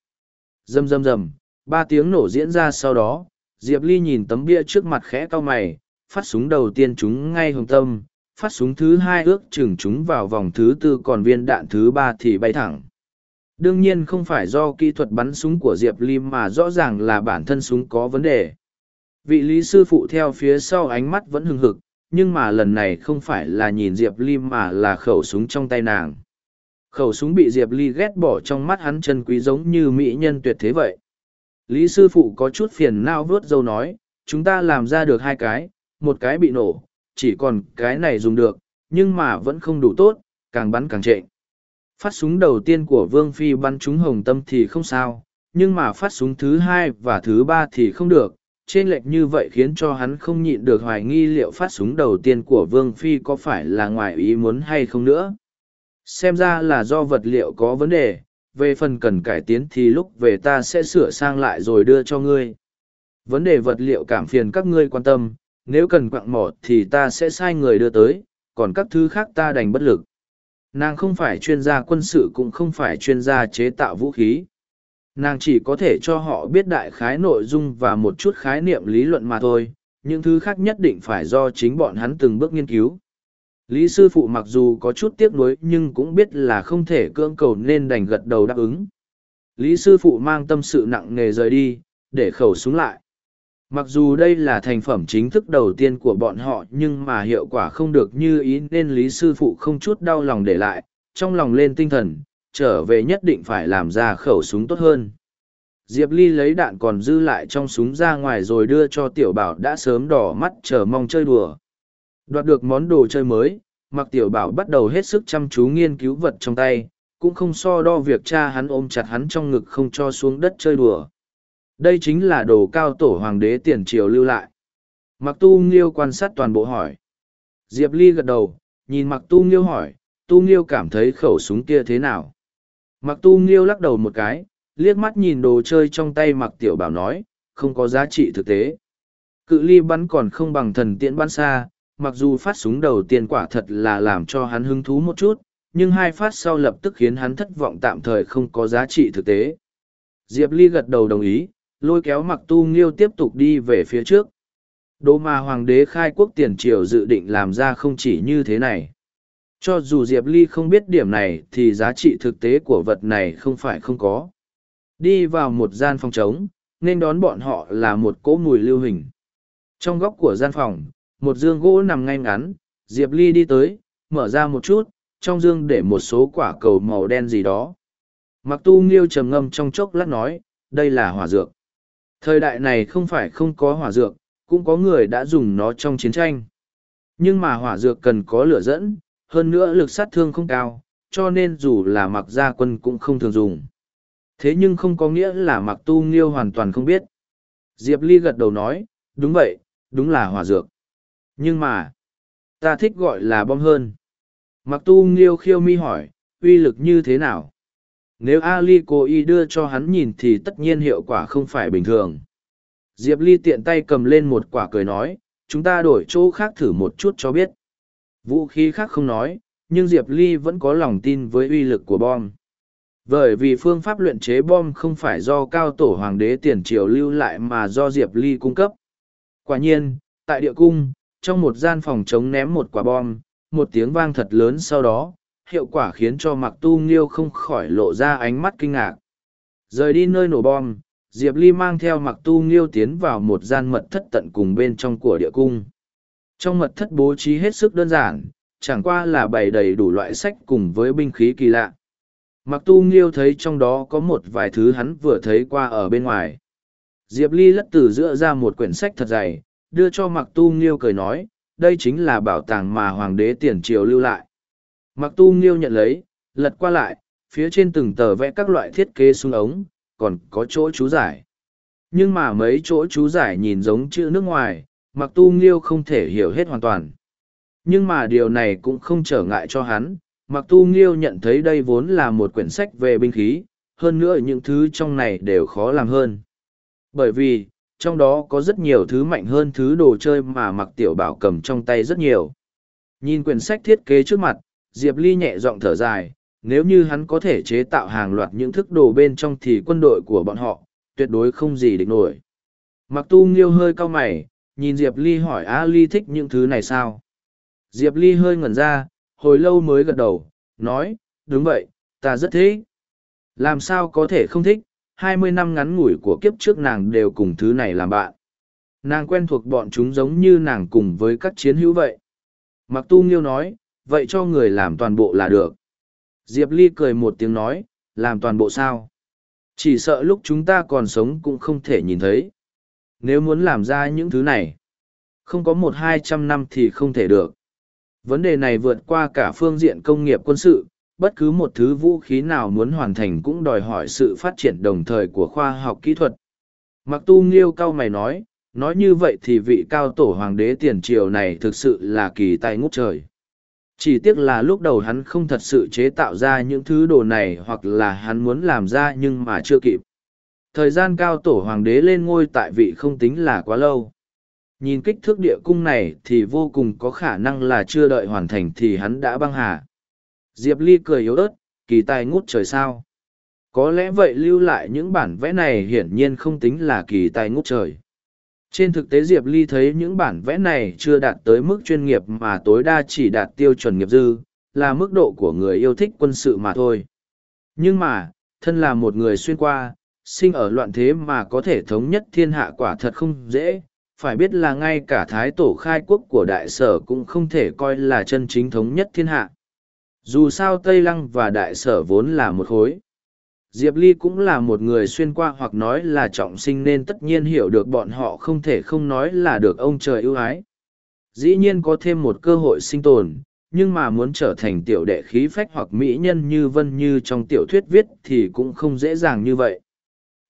Rầm rầm rầm, ba tiếng nổ diễn ra sau đó, Diệp Ly nhìn tấm bia trước mặt khẽ cau mày, phát súng đầu tiên chúng ngay hồng tâm, phát súng thứ hai ước chừng chúng vào vòng thứ tư còn viên đạn thứ ba thì bay thẳng. Đương nhiên không phải do kỹ thuật bắn súng của Diệp Ly mà rõ ràng là bản thân súng có vấn đề. Vị lý sư phụ theo phía sau ánh mắt vẫn hừng hực, nhưng mà lần này không phải là nhìn Diệp Ly mà là khẩu súng trong tay nàng. Khẩu súng bị Diệp Ly ghét bỏ trong mắt hắn chân quý giống như mỹ nhân tuyệt thế vậy. Lý sư phụ có chút phiền nao vớt dâu nói, chúng ta làm ra được hai cái, một cái bị nổ, chỉ còn cái này dùng được, nhưng mà vẫn không đủ tốt, càng bắn càng trệ. Phát súng đầu tiên của Vương Phi bắn trúng hồng tâm thì không sao, nhưng mà phát súng thứ hai và thứ ba thì không được. Trên lệch như vậy khiến cho hắn không nhịn được hoài nghi liệu phát súng đầu tiên của Vương Phi có phải là ngoài ý muốn hay không nữa. Xem ra là do vật liệu có vấn đề, về phần cần cải tiến thì lúc về ta sẽ sửa sang lại rồi đưa cho ngươi. Vấn đề vật liệu cảm phiền các ngươi quan tâm, nếu cần quặng mỏ thì ta sẽ sai người đưa tới, còn các thứ khác ta đành bất lực. Nàng không phải chuyên gia quân sự cũng không phải chuyên gia chế tạo vũ khí. Nàng chỉ có thể cho họ biết đại khái nội dung và một chút khái niệm lý luận mà thôi, những thứ khác nhất định phải do chính bọn hắn từng bước nghiên cứu. Lý sư phụ mặc dù có chút tiếc nuối nhưng cũng biết là không thể cưỡng cầu nên đành gật đầu đáp ứng. Lý sư phụ mang tâm sự nặng nề rời đi, để khẩu súng lại. Mặc dù đây là thành phẩm chính thức đầu tiên của bọn họ nhưng mà hiệu quả không được như ý nên Lý Sư Phụ không chút đau lòng để lại, trong lòng lên tinh thần, trở về nhất định phải làm ra khẩu súng tốt hơn. Diệp Ly lấy đạn còn dư lại trong súng ra ngoài rồi đưa cho tiểu bảo đã sớm đỏ mắt chờ mong chơi đùa. Đoạt được món đồ chơi mới, mặc tiểu bảo bắt đầu hết sức chăm chú nghiên cứu vật trong tay, cũng không so đo việc cha hắn ôm chặt hắn trong ngực không cho xuống đất chơi đùa. Đây chính là đồ cao tổ hoàng đế tiền triều lưu lại. Mặc tu nghiêu quan sát toàn bộ hỏi. Diệp Ly gật đầu, nhìn mặc tu nghiêu hỏi, tu nghiêu cảm thấy khẩu súng kia thế nào. Mặc tu nghiêu lắc đầu một cái, liếc mắt nhìn đồ chơi trong tay mặc tiểu bảo nói, không có giá trị thực tế. Cự ly bắn còn không bằng thần tiễn bắn xa, mặc dù phát súng đầu tiên quả thật là làm cho hắn hứng thú một chút, nhưng hai phát sau lập tức khiến hắn thất vọng tạm thời không có giá trị thực tế. Diệp Ly gật đầu đồng ý, lôi kéo mặc tu nghiêu tiếp tục đi về phía trước. Đồ mà hoàng đế khai quốc tiền triều dự định làm ra không chỉ như thế này. Cho dù Diệp Ly không biết điểm này thì giá trị thực tế của vật này không phải không có. Đi vào một gian phòng trống, nên đón bọn họ là một cỗ mùi lưu hình. Trong góc của gian phòng, một dương gỗ nằm ngay ngắn, Diệp Ly đi tới, mở ra một chút, trong dương để một số quả cầu màu đen gì đó. Mặc tu nghiêu trầm ngâm trong chốc lát nói, đây là hỏa dược. Thời đại này không phải không có hỏa dược, cũng có người đã dùng nó trong chiến tranh. Nhưng mà hỏa dược cần có lửa dẫn, hơn nữa lực sát thương không cao, cho nên dù là mặc gia quân cũng không thường dùng. Thế nhưng không có nghĩa là mặc tu nghiêu hoàn toàn không biết. Diệp Ly gật đầu nói, đúng vậy, đúng là hỏa dược. Nhưng mà, ta thích gọi là bom hơn. Mặc tu nghiêu khiêu mi hỏi, uy lực như thế nào? nếu ali cố ý đưa cho hắn nhìn thì tất nhiên hiệu quả không phải bình thường diệp ly tiện tay cầm lên một quả cười nói chúng ta đổi chỗ khác thử một chút cho biết vũ khí khác không nói nhưng diệp ly vẫn có lòng tin với uy lực của bom bởi vì phương pháp luyện chế bom không phải do cao tổ hoàng đế tiền triều lưu lại mà do diệp ly cung cấp Quả nhiên, tại địa cung, trong một gian phòng chống ném một quả bom, một tiếng vang thật lớn sau đó, hiệu quả khiến cho mặc tu nghiêu không khỏi lộ ra ánh mắt kinh ngạc. Rời đi nơi nổ bom, Diệp Ly mang theo mặc tu nghiêu tiến vào một gian mật thất tận cùng bên trong của địa cung. Trong mật thất bố trí hết sức đơn giản, chẳng qua là bày đầy đủ loại sách cùng với binh khí kỳ lạ. Mặc tu nghiêu thấy trong đó có một vài thứ hắn vừa thấy qua ở bên ngoài. Diệp Ly lất từ giữa ra một quyển sách thật dày, đưa cho mặc tu nghiêu cười nói, đây chính là bảo tàng mà hoàng đế tiền triều lưu lại. Mặc tu nghiêu nhận lấy, lật qua lại, phía trên từng tờ vẽ các loại thiết kế súng ống, còn có chỗ chú giải. Nhưng mà mấy chỗ chú giải nhìn giống chữ nước ngoài, mặc tu nghiêu không thể hiểu hết hoàn toàn. Nhưng mà điều này cũng không trở ngại cho hắn, mặc tu nghiêu nhận thấy đây vốn là một quyển sách về binh khí, hơn nữa những thứ trong này đều khó làm hơn. Bởi vì, trong đó có rất nhiều thứ mạnh hơn thứ đồ chơi mà mặc tiểu bảo cầm trong tay rất nhiều. Nhìn quyển sách thiết kế trước mặt, Diệp Ly nhẹ giọng thở dài, nếu như hắn có thể chế tạo hàng loạt những thức đồ bên trong thì quân đội của bọn họ, tuyệt đối không gì địch nổi. Mặc tu nghiêu hơi cau mày, nhìn Diệp Ly hỏi A Ly thích những thứ này sao? Diệp Ly hơi ngẩn ra, hồi lâu mới gật đầu, nói, đúng vậy, ta rất thích. Làm sao có thể không thích, hai mươi năm ngắn ngủi của kiếp trước nàng đều cùng thứ này làm bạn. Nàng quen thuộc bọn chúng giống như nàng cùng với các chiến hữu vậy. Mặc tu nghiêu nói, vậy cho người làm toàn bộ là được. Diệp Ly cười một tiếng nói, làm toàn bộ sao? Chỉ sợ lúc chúng ta còn sống cũng không thể nhìn thấy. Nếu muốn làm ra những thứ này, không có một hai trăm năm thì không thể được. Vấn đề này vượt qua cả phương diện công nghiệp quân sự, bất cứ một thứ vũ khí nào muốn hoàn thành cũng đòi hỏi sự phát triển đồng thời của khoa học kỹ thuật. Mặc tu nghiêu cao mày nói, nói như vậy thì vị cao tổ hoàng đế tiền triều này thực sự là kỳ tài ngút trời. Chỉ tiếc là lúc đầu hắn không thật sự chế tạo ra những thứ đồ này hoặc là hắn muốn làm ra nhưng mà chưa kịp. Thời gian cao tổ hoàng đế lên ngôi tại vị không tính là quá lâu. Nhìn kích thước địa cung này thì vô cùng có khả năng là chưa đợi hoàn thành thì hắn đã băng hà. Diệp Ly cười yếu ớt, kỳ tài ngút trời sao. Có lẽ vậy lưu lại những bản vẽ này hiển nhiên không tính là kỳ tài ngút trời. Trên thực tế Diệp Ly thấy những bản vẽ này chưa đạt tới mức chuyên nghiệp mà tối đa chỉ đạt tiêu chuẩn nghiệp dư, là mức độ của người yêu thích quân sự mà thôi. Nhưng mà, thân là một người xuyên qua, sinh ở loạn thế mà có thể thống nhất thiên hạ quả thật không dễ, phải biết là ngay cả thái tổ khai quốc của đại sở cũng không thể coi là chân chính thống nhất thiên hạ. Dù sao Tây Lăng và đại sở vốn là một khối. Diệp Ly cũng là một người xuyên qua hoặc nói là trọng sinh nên tất nhiên hiểu được bọn họ không thể không nói là được ông trời ưu ái. Dĩ nhiên có thêm một cơ hội sinh tồn, nhưng mà muốn trở thành tiểu đệ khí phách hoặc mỹ nhân như vân như trong tiểu thuyết viết thì cũng không dễ dàng như vậy.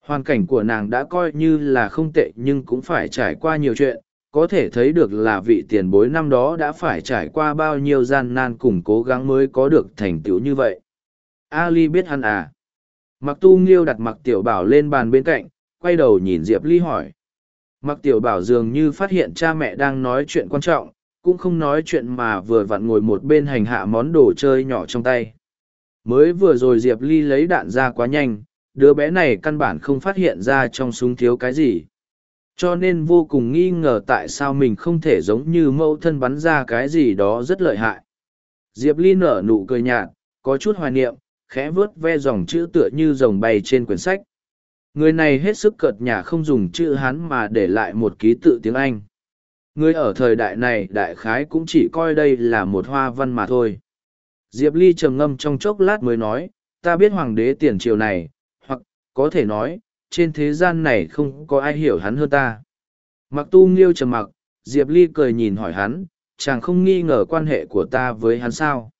Hoàn cảnh của nàng đã coi như là không tệ nhưng cũng phải trải qua nhiều chuyện, có thể thấy được là vị tiền bối năm đó đã phải trải qua bao nhiêu gian nan cùng cố gắng mới có được thành tựu như vậy. Ali biết hắn à? Mặc tu nghiêu đặt mặc tiểu bảo lên bàn bên cạnh, quay đầu nhìn Diệp Ly hỏi. Mặc tiểu bảo dường như phát hiện cha mẹ đang nói chuyện quan trọng, cũng không nói chuyện mà vừa vặn ngồi một bên hành hạ món đồ chơi nhỏ trong tay. Mới vừa rồi Diệp Ly lấy đạn ra quá nhanh, đứa bé này căn bản không phát hiện ra trong súng thiếu cái gì. Cho nên vô cùng nghi ngờ tại sao mình không thể giống như mẫu thân bắn ra cái gì đó rất lợi hại. Diệp Ly nở nụ cười nhạt, có chút hoài niệm, khẽ vớt ve dòng chữ tựa như dòng bay trên quyển sách. Người này hết sức cợt nhà không dùng chữ Hán mà để lại một ký tự tiếng Anh. Người ở thời đại này đại khái cũng chỉ coi đây là một hoa văn mà thôi. Diệp Ly trầm ngâm trong chốc lát mới nói, ta biết hoàng đế tiền triều này, có thể nói, trên thế gian này không có ai hiểu hắn hơn ta. Mặc tu nghiêu trầm mặc, Diệp Ly cười nhìn hỏi hắn, chàng không nghi ngờ quan hệ của ta với hắn sao.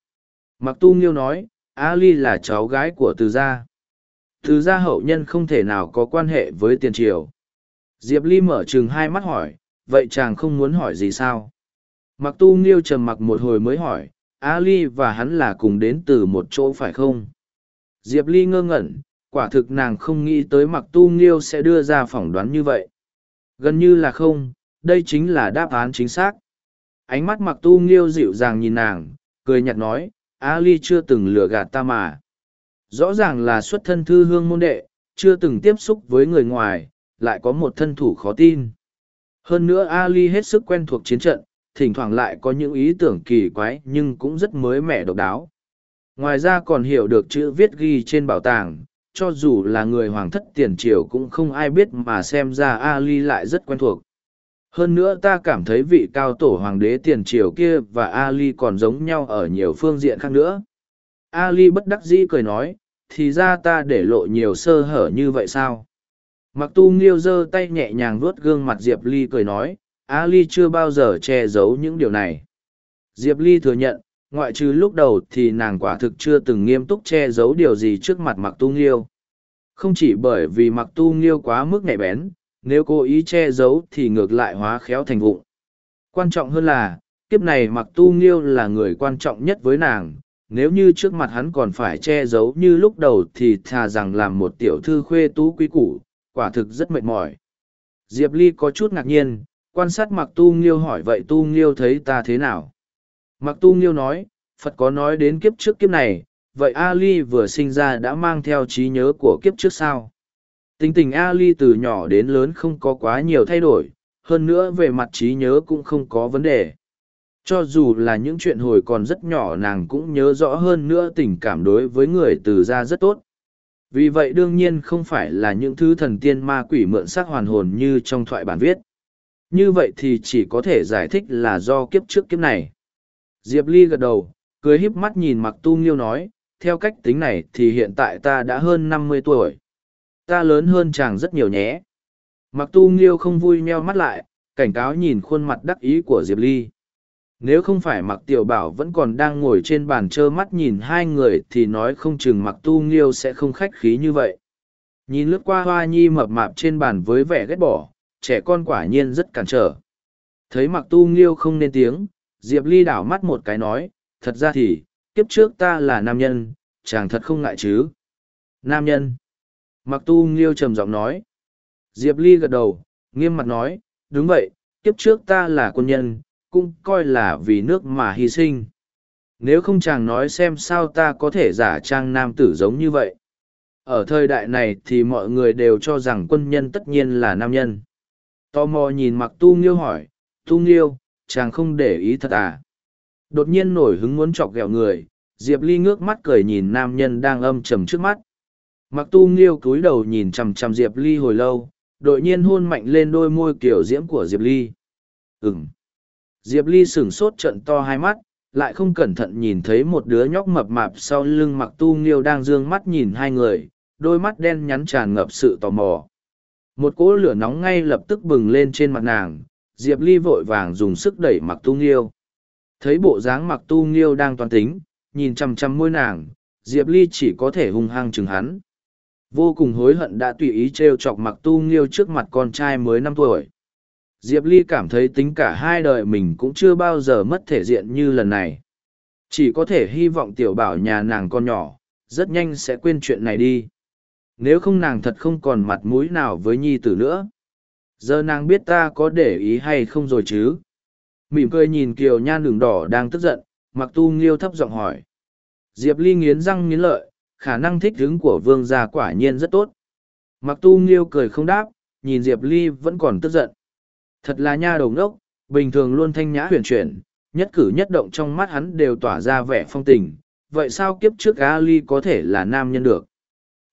Mặc tu nghiêu nói, A Ly là cháu gái của từ gia. Từ gia hậu nhân không thể nào có quan hệ với tiền triều. Diệp Ly mở trừng hai mắt hỏi, vậy chàng không muốn hỏi gì sao? Mặc tu nghiêu trầm mặc một hồi mới hỏi, A Ly và hắn là cùng đến từ một chỗ phải không? Diệp Ly ngơ ngẩn, quả thực nàng không nghĩ tới mặc tu nghiêu sẽ đưa ra phỏng đoán như vậy. Gần như là không, đây chính là đáp án chính xác. Ánh mắt mặc tu nghiêu dịu dàng nhìn nàng, cười nhạt nói, Ali chưa từng lừa gạt ta mà. Rõ ràng là xuất thân thư hương môn đệ, chưa từng tiếp xúc với người ngoài, lại có một thân thủ khó tin. Hơn nữa Ali hết sức quen thuộc chiến trận, thỉnh thoảng lại có những ý tưởng kỳ quái nhưng cũng rất mới mẻ độc đáo. Ngoài ra còn hiểu được chữ viết ghi trên bảo tàng, cho dù là người hoàng thất tiền triều cũng không ai biết mà xem ra Ali lại rất quen thuộc. Hơn nữa ta cảm thấy vị cao tổ hoàng đế tiền triều kia và Ali còn giống nhau ở nhiều phương diện khác nữa. Ali bất đắc dĩ cười nói, thì ra ta để lộ nhiều sơ hở như vậy sao? Mặc tu nghiêu giơ tay nhẹ nhàng vuốt gương mặt Diệp Ly cười nói, Ali chưa bao giờ che giấu những điều này. Diệp Ly thừa nhận, ngoại trừ lúc đầu thì nàng quả thực chưa từng nghiêm túc che giấu điều gì trước mặt mặc tu nghiêu. Không chỉ bởi vì mặc tu nghiêu quá mức nhạy bén, nếu cố ý che giấu thì ngược lại hóa khéo thành vụng. Quan trọng hơn là, kiếp này mặc tu nghiêu là người quan trọng nhất với nàng, nếu như trước mặt hắn còn phải che giấu như lúc đầu thì thà rằng làm một tiểu thư khuê tú quý củ, quả thực rất mệt mỏi. Diệp Ly có chút ngạc nhiên, quan sát mặc tu nghiêu hỏi vậy tu nghiêu thấy ta thế nào? Mặc tu nghiêu nói, Phật có nói đến kiếp trước kiếp này, vậy Ali vừa sinh ra đã mang theo trí nhớ của kiếp trước sao? Tính tình Ali từ nhỏ đến lớn không có quá nhiều thay đổi, hơn nữa về mặt trí nhớ cũng không có vấn đề. Cho dù là những chuyện hồi còn rất nhỏ nàng cũng nhớ rõ hơn nữa tình cảm đối với người từ ra rất tốt. Vì vậy đương nhiên không phải là những thứ thần tiên ma quỷ mượn xác hoàn hồn như trong thoại bản viết. Như vậy thì chỉ có thể giải thích là do kiếp trước kiếp này. Diệp Ly gật đầu, cười híp mắt nhìn Mặc Tu Nghiêu nói, theo cách tính này thì hiện tại ta đã hơn năm mươi tuổi. Ta lớn hơn chàng rất nhiều nhé. Mặc Tu Nghiêu không vui meo mắt lại, cảnh cáo nhìn khuôn mặt đắc ý của Diệp Ly. Nếu không phải Mặc Tiểu Bảo vẫn còn đang ngồi trên bàn trơ mắt nhìn hai người thì nói không chừng Mặc Tu Nghiêu sẽ không khách khí như vậy. Nhìn lướt qua hoa nhi mập mạp trên bàn với vẻ ghét bỏ, trẻ con quả nhiên rất cản trở. Thấy Mặc Tu Nghiêu không nên tiếng, Diệp Ly đảo mắt một cái nói, thật ra thì, kiếp trước ta là nam nhân, chàng thật không ngại chứ. Nam nhân. Mặc tu nghiêu trầm giọng nói. Diệp Ly gật đầu, nghiêm mặt nói, đúng vậy, kiếp trước ta là quân nhân, cũng coi là vì nước mà hy sinh. Nếu không chàng nói xem sao ta có thể giả trang nam tử giống như vậy. Ở thời đại này thì mọi người đều cho rằng quân nhân tất nhiên là nam nhân. Tò mò nhìn mặc tu nghiêu hỏi, tu nghiêu, chàng không để ý thật à? Đột nhiên nổi hứng muốn chọc ghẹo người, Diệp Ly ngước mắt cười nhìn nam nhân đang âm trầm trước mắt. Mặc tu nghiêu cúi đầu nhìn chằm chằm Diệp Ly hồi lâu, đột nhiên hôn mạnh lên đôi môi kiểu diễm của Diệp Ly. Ừm. Diệp Ly sửng sốt trận to hai mắt, lại không cẩn thận nhìn thấy một đứa nhóc mập mạp sau lưng mặc tu nghiêu đang dương mắt nhìn hai người, đôi mắt đen nhắn tràn ngập sự tò mò. Một cỗ lửa nóng ngay lập tức bừng lên trên mặt nàng, Diệp Ly vội vàng dùng sức đẩy mặc tu nghiêu. Thấy bộ dáng mặc tu nghiêu đang toàn tính, nhìn chằm chằm môi nàng, Diệp Ly chỉ có thể hung hăng chừng hắn. Vô cùng hối hận đã tùy ý trêu chọc mặc tu nghiêu trước mặt con trai mới năm tuổi. Diệp Ly cảm thấy tính cả hai đời mình cũng chưa bao giờ mất thể diện như lần này. Chỉ có thể hy vọng tiểu bảo nhà nàng con nhỏ, rất nhanh sẽ quên chuyện này đi. Nếu không nàng thật không còn mặt mũi nào với nhi tử nữa. Giờ nàng biết ta có để ý hay không rồi chứ? Mỉm cười nhìn Kiều Nhan đường đỏ đang tức giận, mặc tu nghiêu thấp giọng hỏi. Diệp Ly nghiến răng nghiến lợi, khả năng thích hứng của vương gia quả nhiên rất tốt. Mặc tu nghiêu cười không đáp, nhìn Diệp Ly vẫn còn tức giận. Thật là nha đầu ngốc, bình thường luôn thanh nhã huyền chuyển, nhất cử nhất động trong mắt hắn đều tỏa ra vẻ phong tình. Vậy sao kiếp trước A Ly có thể là nam nhân được?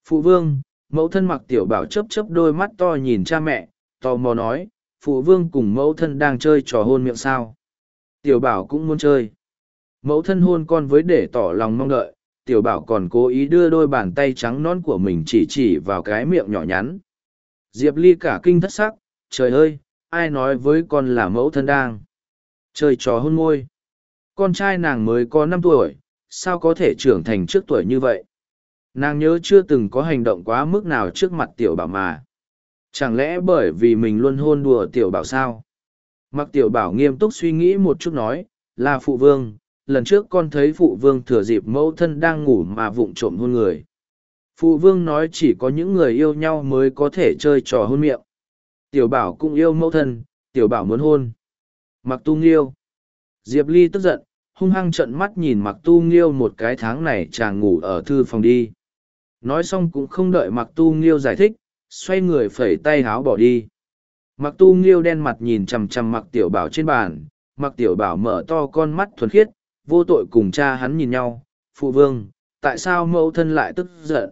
Phụ vương, mẫu thân mặc tiểu bảo chấp chấp đôi mắt to nhìn cha mẹ, tò mò nói, phụ vương cùng mẫu thân đang chơi trò hôn miệng sao. Tiểu bảo cũng muốn chơi. Mẫu thân hôn con với để tỏ lòng mong đợi, tiểu bảo còn cố ý đưa đôi bàn tay trắng non của mình chỉ chỉ vào cái miệng nhỏ nhắn. Diệp Ly cả kinh thất sắc, trời ơi, ai nói với con là mẫu thân đang. Chơi trò hôn môi. Con trai nàng mới có năm tuổi, sao có thể trưởng thành trước tuổi như vậy? Nàng nhớ chưa từng có hành động quá mức nào trước mặt tiểu bảo mà. Chẳng lẽ bởi vì mình luôn hôn đùa tiểu bảo sao? Mặc tiểu bảo nghiêm túc suy nghĩ một chút nói, là phụ vương, lần trước con thấy phụ vương thừa dịp mẫu thân đang ngủ mà vụng trộm hôn người. Phụ vương nói chỉ có những người yêu nhau mới có thể chơi trò hôn miệng. Tiểu bảo cũng yêu mẫu thân, tiểu bảo muốn hôn. Mặc tu nghiêu. Diệp Ly tức giận, hung hăng trận mắt nhìn mặc tu nghiêu một cái tháng này chàng ngủ ở thư phòng đi. Nói xong cũng không đợi mặc tu nghiêu giải thích, xoay người phẩy tay háo bỏ đi. mặc tu nghiêu đen mặt nhìn chằm chằm mặc tiểu bảo trên bàn mặc tiểu bảo mở to con mắt thuần khiết, vô tội cùng cha hắn nhìn nhau, phụ vương, tại sao mẫu thân lại tức giận?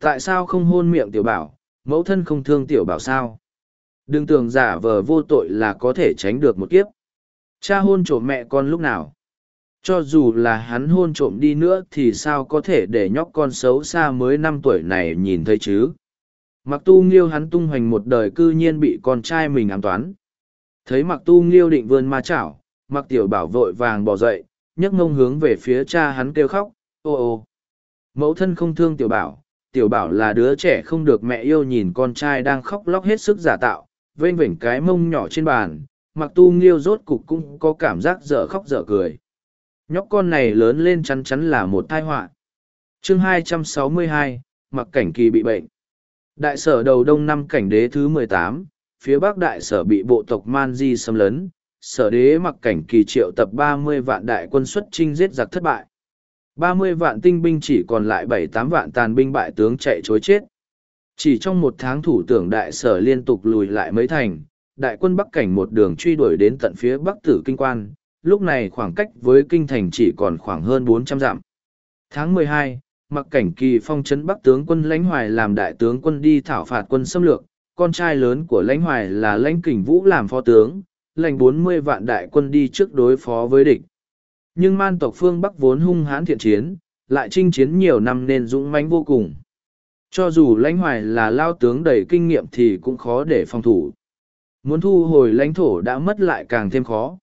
Tại sao không hôn miệng tiểu bảo? Mẫu thân không thương tiểu bảo sao? Đừng tưởng giả vờ vô tội là có thể tránh được một kiếp. Cha hôn trộm mẹ con lúc nào? Cho dù là hắn hôn trộm đi nữa thì sao có thể để nhóc con xấu xa mới năm tuổi này nhìn thấy chứ? Mặc tu nghiêu hắn tung hoành một đời cư nhiên bị con trai mình ám toán. Thấy mặc tu nghiêu định vươn ma chảo mặc tiểu bảo vội vàng bỏ dậy nhấc ngông hướng về phía cha hắn kêu khóc ô ô mẫu thân không thương tiểu bảo tiểu bảo là đứa trẻ không được mẹ yêu nhìn con trai đang khóc lóc hết sức giả tạo vênh vểnh cái mông nhỏ trên bàn. Mặc tu nghiêu rốt cục cũng có cảm giác dở khóc dở cười. Nhóc con này lớn lên chắn chắn là một thai họa. Chương 262, mặc cảnh kỳ bị bệnh đại sở đầu đông năm cảnh đế thứ 18, phía bắc đại sở bị bộ tộc man di xâm lấn sở đế mặc cảnh kỳ triệu tập 30 vạn đại quân xuất chinh giết giặc thất bại 30 vạn tinh binh chỉ còn lại 7-8 vạn tàn binh bại tướng chạy chối chết chỉ trong một tháng thủ tưởng đại sở liên tục lùi lại mấy thành đại quân bắc cảnh một đường truy đuổi đến tận phía bắc tử kinh quan lúc này khoảng cách với kinh thành chỉ còn khoảng hơn 400 dặm. Tháng 12, mặc cảnh kỳ phong trấn bắc tướng quân lãnh hoài làm đại tướng quân đi thảo phạt quân xâm lược, con trai lớn của lãnh hoài là lãnh kình vũ làm phó tướng, lãnh 40 vạn đại quân đi trước đối phó với địch. Nhưng man tộc phương Bắc vốn hung hãn thiện chiến, lại chinh chiến nhiều năm nên dũng mãnh vô cùng. Cho dù lãnh hoài là lao tướng đầy kinh nghiệm thì cũng khó để phòng thủ. Muốn thu hồi lãnh thổ đã mất lại càng thêm khó.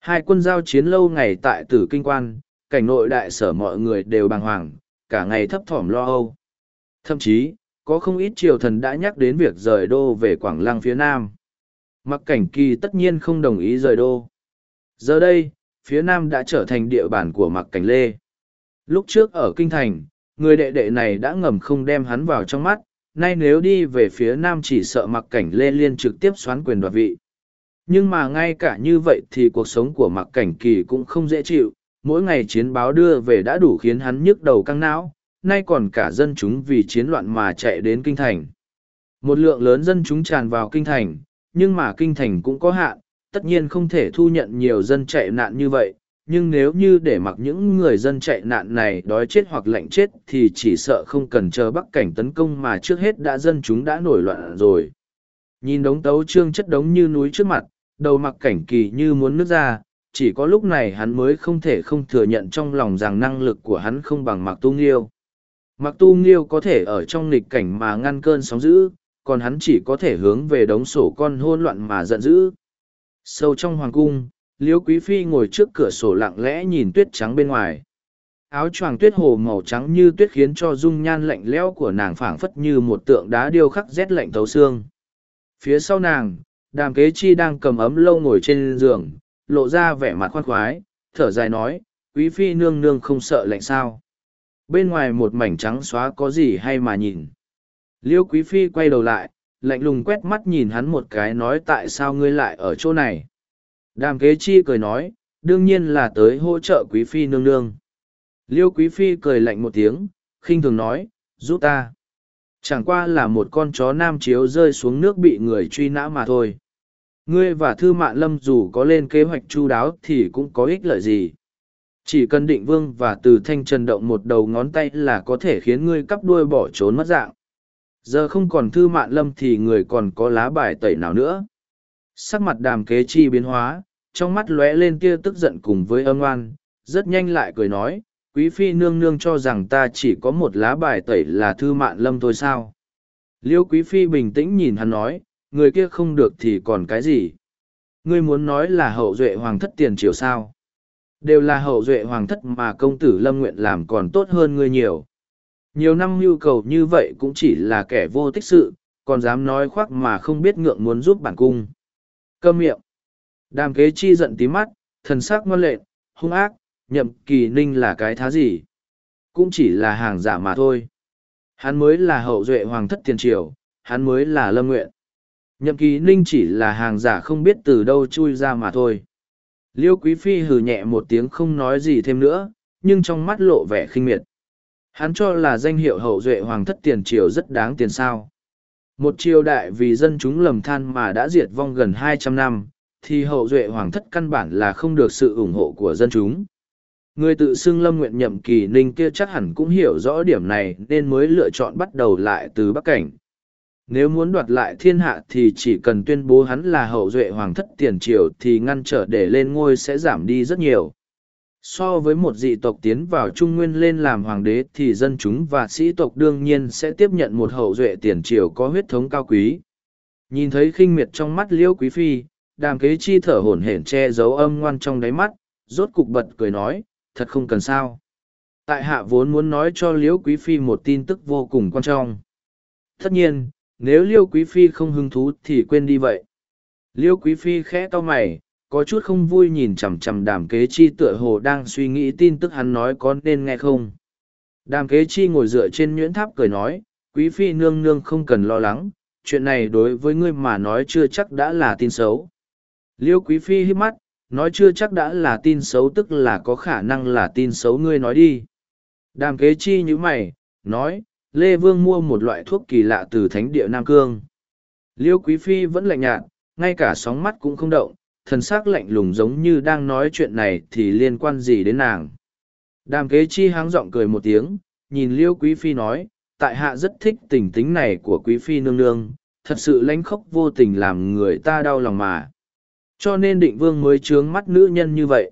Hai quân giao chiến lâu ngày tại tử kinh quan, cảnh nội đại sở mọi người đều bàng hoàng, cả ngày thấp thỏm lo âu. Thậm chí, có không ít triều thần đã nhắc đến việc rời đô về Quảng Lăng phía Nam. Mặc cảnh kỳ tất nhiên không đồng ý rời đô. Giờ đây, phía Nam đã trở thành địa bàn của mặc cảnh lê. Lúc trước ở Kinh Thành, người đệ đệ này đã ngầm không đem hắn vào trong mắt, nay nếu đi về phía Nam chỉ sợ mặc cảnh lê liên trực tiếp xoán quyền đoạt vị. Nhưng mà ngay cả như vậy thì cuộc sống của mặc cảnh kỳ cũng không dễ chịu, mỗi ngày chiến báo đưa về đã đủ khiến hắn nhức đầu căng não, nay còn cả dân chúng vì chiến loạn mà chạy đến kinh thành. Một lượng lớn dân chúng tràn vào kinh thành, nhưng mà kinh thành cũng có hạn, tất nhiên không thể thu nhận nhiều dân chạy nạn như vậy, nhưng nếu như để mặc những người dân chạy nạn này đói chết hoặc lạnh chết thì chỉ sợ không cần chờ bắc cảnh tấn công mà trước hết đã dân chúng đã nổi loạn rồi. Nhìn đống tấu trương chất đống như núi trước mặt, đầu mặc cảnh kỳ như muốn nước ra, chỉ có lúc này hắn mới không thể không thừa nhận trong lòng rằng năng lực của hắn không bằng mặc tu nghiêu. Mặc tu nghiêu có thể ở trong nghịch cảnh mà ngăn cơn sóng dữ, còn hắn chỉ có thể hướng về đống sổ con hôn loạn mà giận dữ. Sâu trong hoàng cung, liễu quý phi ngồi trước cửa sổ lặng lẽ nhìn tuyết trắng bên ngoài áo choàng tuyết hồ màu trắng như tuyết khiến cho dung nhan lạnh lẽo của nàng phảng phất như một tượng đá điêu khắc rét lạnh thấu xương phía sau nàng đàm kế chi đang cầm ấm lâu ngồi trên giường lộ ra vẻ mặt khoan khoái, thở dài nói, quý phi nương nương không sợ lạnh sao? Bên ngoài một mảnh trắng xóa có gì hay mà nhìn. Liêu quý phi quay đầu lại, lạnh lùng quét mắt nhìn hắn một cái nói, tại sao ngươi lại ở chỗ này? Đàm kế chi cười nói, đương nhiên là tới hỗ trợ quý phi nương nương. Liêu quý phi cười lạnh một tiếng, khinh thường nói, giúp ta. Chẳng qua là một con chó nam chiếu rơi xuống nước bị người truy nã mà thôi. Ngươi và Thư Mạn Lâm dù có lên kế hoạch chu đáo thì cũng có ích lợi gì. Chỉ cần định vương và từ thanh trần động một đầu ngón tay là có thể khiến ngươi cắp đuôi bỏ trốn mất dạng. Giờ không còn Thư Mạn Lâm thì người còn có lá bài tẩy nào nữa. Sắc mặt đàm kế chi biến hóa, trong mắt lóe lên tia tức giận cùng với âm oan, rất nhanh lại cười nói, quý phi nương nương cho rằng ta chỉ có một lá bài tẩy là Thư Mạn Lâm thôi sao. Liêu quý phi bình tĩnh nhìn hắn nói, người kia không được thì còn cái gì? Ngươi muốn nói là hậu duệ hoàng thất tiền triều sao? Đều là hậu duệ hoàng thất mà công tử lâm nguyện làm còn tốt hơn ngươi nhiều. Nhiều năm nhu cầu như vậy cũng chỉ là kẻ vô tích sự, còn dám nói khoác mà không biết ngượng muốn giúp bản cung. Cơm miệng. Đàm kế chi giận tí mắt, thần sắc ngoan lệ, hung ác, nhậm kỳ ninh là cái thá gì? Cũng chỉ là hàng giả mà thôi. Hắn mới là hậu duệ hoàng thất tiền triều, hắn mới là lâm nguyện. Nhậm kỳ ninh chỉ là hàng giả không biết từ đâu chui ra mà thôi. Liêu Quý Phi hừ nhẹ một tiếng không nói gì thêm nữa, nhưng trong mắt lộ vẻ khinh miệt. Hắn cho là danh hiệu hậu duệ hoàng thất tiền triều rất đáng tiền sao. Một triều đại vì dân chúng lầm than mà đã diệt vong gần hai trăm năm, thì hậu duệ hoàng thất căn bản là không được sự ủng hộ của dân chúng. Người tự xưng lâm nguyện nhậm kỳ ninh kia chắc hẳn cũng hiểu rõ điểm này nên mới lựa chọn bắt đầu lại từ Bắc Cảnh. Nếu muốn đoạt lại thiên hạ thì chỉ cần tuyên bố hắn là hậu duệ hoàng thất tiền triều thì ngăn trở để lên ngôi sẽ giảm đi rất nhiều. So với một dị tộc tiến vào Trung Nguyên lên làm hoàng đế thì dân chúng và sĩ tộc đương nhiên sẽ tiếp nhận một hậu duệ tiền triều có huyết thống cao quý. Nhìn thấy khinh miệt trong mắt liễu quý phi, đàm kế chi thở hổn hển che giấu âm ngoan trong đáy mắt, rốt cục bật cười nói, thật không cần sao. Tại hạ vốn muốn nói cho liễu quý phi một tin tức vô cùng quan trọng. Tất nhiên, nếu liêu quý phi không hứng thú thì quên đi vậy. Liêu quý phi khẽ to mày, có chút không vui nhìn chằm chằm đàm kế chi tựa hồ đang suy nghĩ tin tức hắn nói có nên nghe không. Đàm kế chi ngồi dựa trên nhuyễn tháp cười nói, quý phi nương nương không cần lo lắng, chuyện này đối với ngươi mà nói chưa chắc đã là tin xấu. Liêu quý phi hít mắt, nói chưa chắc đã là tin xấu tức là có khả năng là tin xấu ngươi nói đi. Đàm kế chi nhữ mày, nói Lê Vương mua một loại thuốc kỳ lạ từ thánh địa Nam Cương. Liêu Quý Phi vẫn lạnh nhạt, ngay cả sóng mắt cũng không động, thần sắc lạnh lùng giống như đang nói chuyện này thì liên quan gì đến nàng. Đàm kế chi háng giọng cười một tiếng, nhìn Liêu Quý Phi nói, tại hạ rất thích tình tính này của Quý Phi nương nương, thật sự lãnh khóc vô tình làm người ta đau lòng mà. Cho nên định vương mới trướng mắt nữ nhân như vậy.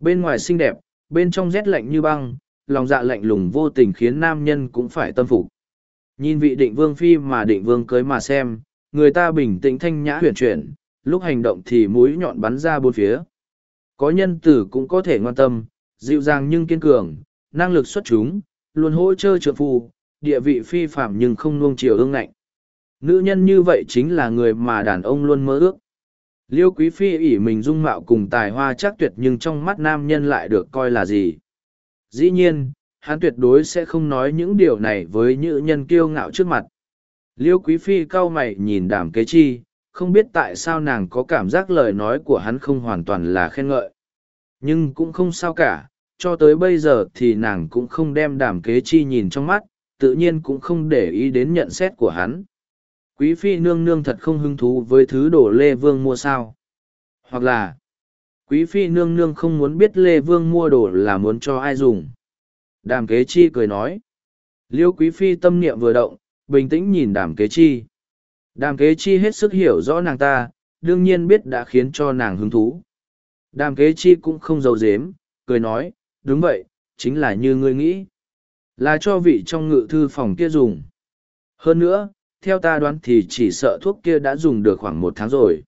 Bên ngoài xinh đẹp, bên trong rét lạnh như băng, lòng dạ lạnh lùng vô tình khiến nam nhân cũng phải tâm phục. Nhìn vị định vương phi mà định vương cưới mà xem, người ta bình tĩnh thanh nhã huyền chuyển, lúc hành động thì mũi nhọn bắn ra bốn phía. Có nhân tử cũng có thể ngoan tâm, dịu dàng nhưng kiên cường, năng lực xuất chúng, luôn hỗ trợ trợ phù, địa vị phi phạm nhưng không nuông chiều ương ngạnh. Nữ nhân như vậy chính là người mà đàn ông luôn mơ ước. Liêu quý phi ỷ mình dung mạo cùng tài hoa chắc tuyệt nhưng trong mắt nam nhân lại được coi là gì? Dĩ nhiên, hắn tuyệt đối sẽ không nói những điều này với nữ nhân kiêu ngạo trước mặt. Liêu Quý Phi cau mày nhìn đàm kế chi, không biết tại sao nàng có cảm giác lời nói của hắn không hoàn toàn là khen ngợi. Nhưng cũng không sao cả, cho tới bây giờ thì nàng cũng không đem đàm kế chi nhìn trong mắt, tự nhiên cũng không để ý đến nhận xét của hắn. Quý Phi nương nương thật không hứng thú với thứ đồ Lê Vương mua sao. Hoặc là, quý phi nương nương không muốn biết lê vương mua đồ là muốn cho ai dùng. Đàm kế chi cười nói. Liêu quý phi tâm niệm vừa động, bình tĩnh nhìn đàm kế chi. Đàm kế chi hết sức hiểu rõ nàng ta, đương nhiên biết đã khiến cho nàng hứng thú. Đàm kế chi cũng không giấu dếm cười nói, đúng vậy, chính là như ngươi nghĩ. Là cho vị trong ngự thư phòng kia dùng. Hơn nữa, theo ta đoán thì chỉ sợ thuốc kia đã dùng được khoảng một tháng rồi.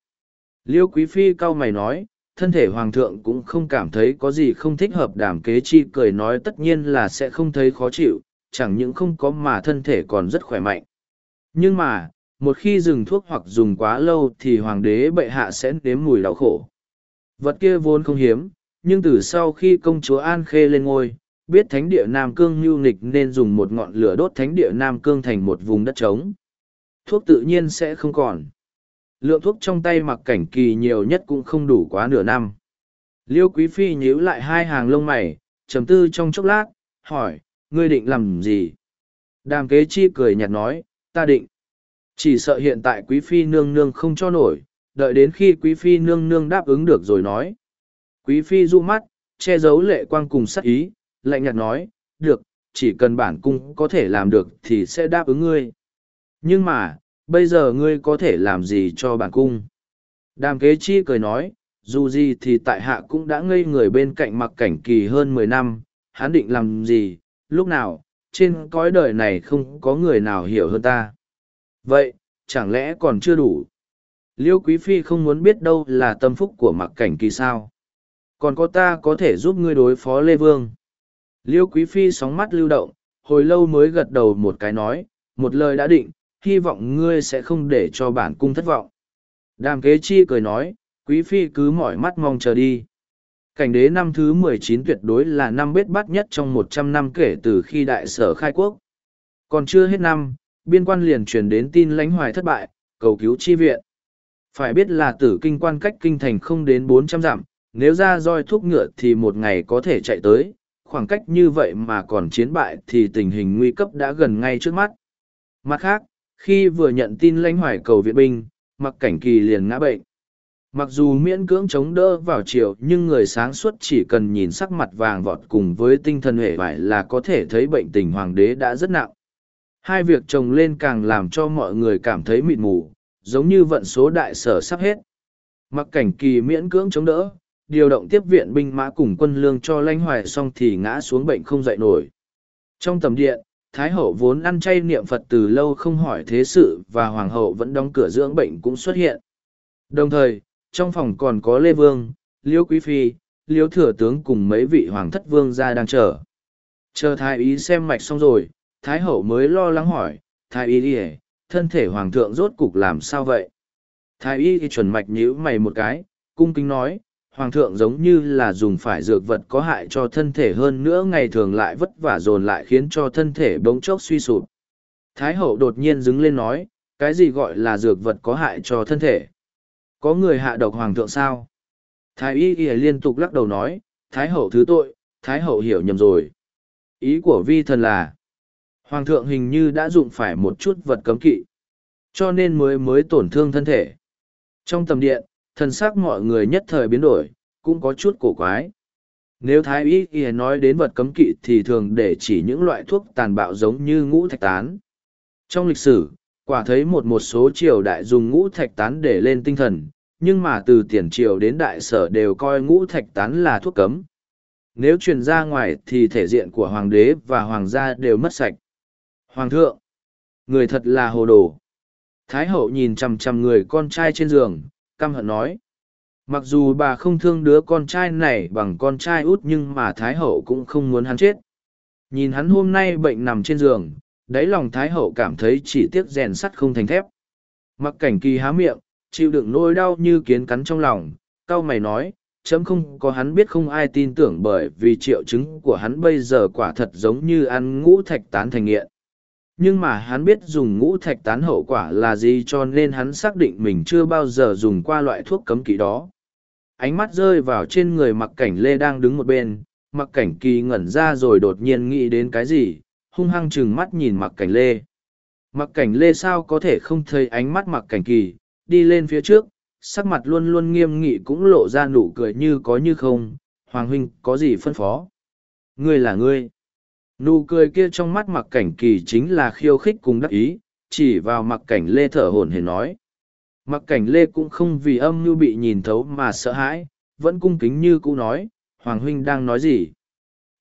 Liêu quý phi cau mày nói thân thể hoàng thượng cũng không cảm thấy có gì không thích hợp đàm kế chi cười nói tất nhiên là sẽ không thấy khó chịu, chẳng những không có mà thân thể còn rất khỏe mạnh. Nhưng mà, một khi dừng thuốc hoặc dùng quá lâu thì hoàng đế bệ hạ sẽ nếm mùi đau khổ. Vật kia vốn không hiếm, nhưng từ sau khi công chúa An Khê lên ngôi, biết thánh địa Nam Cương nhu nghịch nên dùng một ngọn lửa đốt thánh địa Nam Cương thành một vùng đất trống. Thuốc tự nhiên sẽ không còn. Lượng thuốc trong tay mặc cảnh kỳ nhiều nhất cũng không đủ quá nửa năm. Liêu Quý Phi nhíu lại hai hàng lông mày, trầm tư trong chốc lát, hỏi, ngươi định làm gì? Đàm kế chi cười nhạt nói, ta định. Chỉ sợ hiện tại Quý Phi nương nương không cho nổi, đợi đến khi Quý Phi nương nương đáp ứng được rồi nói. Quý Phi du mắt, che giấu lệ quang cùng sắc ý, lạnh nhạt nói, được, chỉ cần bản cung có thể làm được thì sẽ đáp ứng ngươi. Nhưng mà, bây giờ ngươi có thể làm gì cho bản cung? Đàm kế chi cười nói, dù gì thì tại hạ cũng đã ngây người bên cạnh mặc cảnh kỳ hơn mười năm, hắn định làm gì? Lúc nào, trên cõi đời này không có người nào hiểu hơn ta. Vậy, chẳng lẽ còn chưa đủ? Liêu quý phi không muốn biết đâu là tâm phúc của mặc cảnh kỳ sao? Còn có ta có thể giúp ngươi đối phó lê vương. Liêu quý phi sóng mắt lưu động, hồi lâu mới gật đầu một cái nói, một lời đã định hy vọng ngươi sẽ không để cho bản cung thất vọng. Đàm kế chi cười nói, quý phi cứ mỏi mắt mong chờ đi. Cảnh đế năm thứ mười chín tuyệt đối là năm bết bát nhất trong một trăm năm kể từ khi đại sở khai quốc. Còn chưa hết năm, biên quan liền truyền đến tin lãnh hoài thất bại, cầu cứu chi viện. Phải biết là tử kinh quan cách kinh thành không đến bốn trăm dặm, nếu ra roi thuốc ngựa thì một ngày có thể chạy tới, khoảng cách như vậy mà còn chiến bại thì tình hình nguy cấp đã gần ngay trước mắt. Mặt khác, khi vừa nhận tin lãnh hoài cầu viện binh mặc cảnh kỳ liền ngã bệnh. Mặc dù miễn cưỡng chống đỡ vào chiều nhưng người sáng suốt chỉ cần nhìn sắc mặt vàng vọt cùng với tinh thần huệ vải là có thể thấy bệnh tình hoàng đế đã rất nặng. Hai việc chồng lên càng làm cho mọi người cảm thấy mịt mù, giống như vận số đại sở sắp hết. Mặc cảnh kỳ miễn cưỡng chống đỡ, điều động tiếp viện binh mã cùng quân lương cho lãnh hoài xong thì ngã xuống bệnh không dậy nổi. Trong tầm điện thái hậu vốn ăn chay niệm phật từ lâu không hỏi thế sự và hoàng hậu vẫn đóng cửa dưỡng bệnh cũng xuất hiện. Đồng thời, trong phòng còn có lê vương liễu quý phi liễu thừa tướng cùng mấy vị hoàng thất vương gia đang chờ. Chờ thái ý xem mạch xong rồi, thái hậu mới lo lắng hỏi, thái y ỉa thân thể hoàng thượng rốt cục làm sao vậy? Thái y chuẩn mạch nhíu mày một cái, cung kính nói hoàng thượng giống như là dùng phải dược vật có hại cho thân thể hơn nữa ngày thường lại vất vả dồn lại khiến cho thân thể bỗng chốc suy sụp. Thái hậu đột nhiên đứng lên nói, cái gì gọi là dược vật có hại cho thân thể? Có người hạ độc hoàng thượng sao? Thái y y liên tục lắc đầu nói, thái hậu thứ tội, thái hậu hiểu nhầm rồi. Ý của vi thần là, hoàng thượng hình như đã dụng phải một chút vật cấm kỵ, cho nên mới mới tổn thương thân thể. Trong tầm điện thần sắc mọi người nhất thời biến đổi, cũng có chút cổ quái. Nếu thái y y nói đến vật cấm kỵ thì thường để chỉ những loại thuốc tàn bạo giống như ngũ thạch tán. Trong lịch sử, quả thấy một một số triều đại dùng ngũ thạch tán để lên tinh thần, nhưng mà từ tiền triều đến đại sở đều coi ngũ thạch tán là thuốc cấm. Nếu truyền ra ngoài thì thể diện của hoàng đế và hoàng gia đều mất sạch. Hoàng thượng, người thật là hồ đồ. Thái hậu nhìn chằm chằm người con trai trên giường, căm hận nói. Mặc dù bà không thương đứa con trai này bằng con trai út nhưng mà Thái Hậu cũng không muốn hắn chết. Nhìn hắn hôm nay bệnh nằm trên giường, đáy lòng Thái Hậu cảm thấy chỉ tiếc rèn sắt không thành thép. Mặc cảnh kỳ há miệng, chịu đựng nỗi đau như kiến cắn trong lòng, cao mày nói, chấm không có hắn biết không ai tin tưởng bởi vì triệu chứng của hắn bây giờ quả thật giống như ăn ngũ thạch tán thành nghiện nhưng mà hắn biết dùng ngũ thạch tán hậu quả là gì cho nên hắn xác định mình chưa bao giờ dùng qua loại thuốc cấm kỵ đó. Ánh mắt rơi vào trên người mặc cảnh lê đang đứng một bên, mặc cảnh kỳ ngẩn ra rồi đột nhiên nghĩ đến cái gì, hung hăng chừng mắt nhìn mặc cảnh lê. Mặc cảnh lê sao có thể không thấy ánh mắt mặc cảnh kỳ, đi lên phía trước, sắc mặt luôn luôn nghiêm nghị cũng lộ ra nụ cười như có như không, hoàng huynh, có gì phân phó? Ngươi là ngươi nụ cười kia trong mắt mặc cảnh kỳ chính là khiêu khích cùng đắc ý, chỉ vào mặc cảnh lê thở hổn hển nói. Mặc cảnh lê cũng không vì âm mưu bị nhìn thấu mà sợ hãi, vẫn cung kính như cũ nói, hoàng huynh đang nói gì?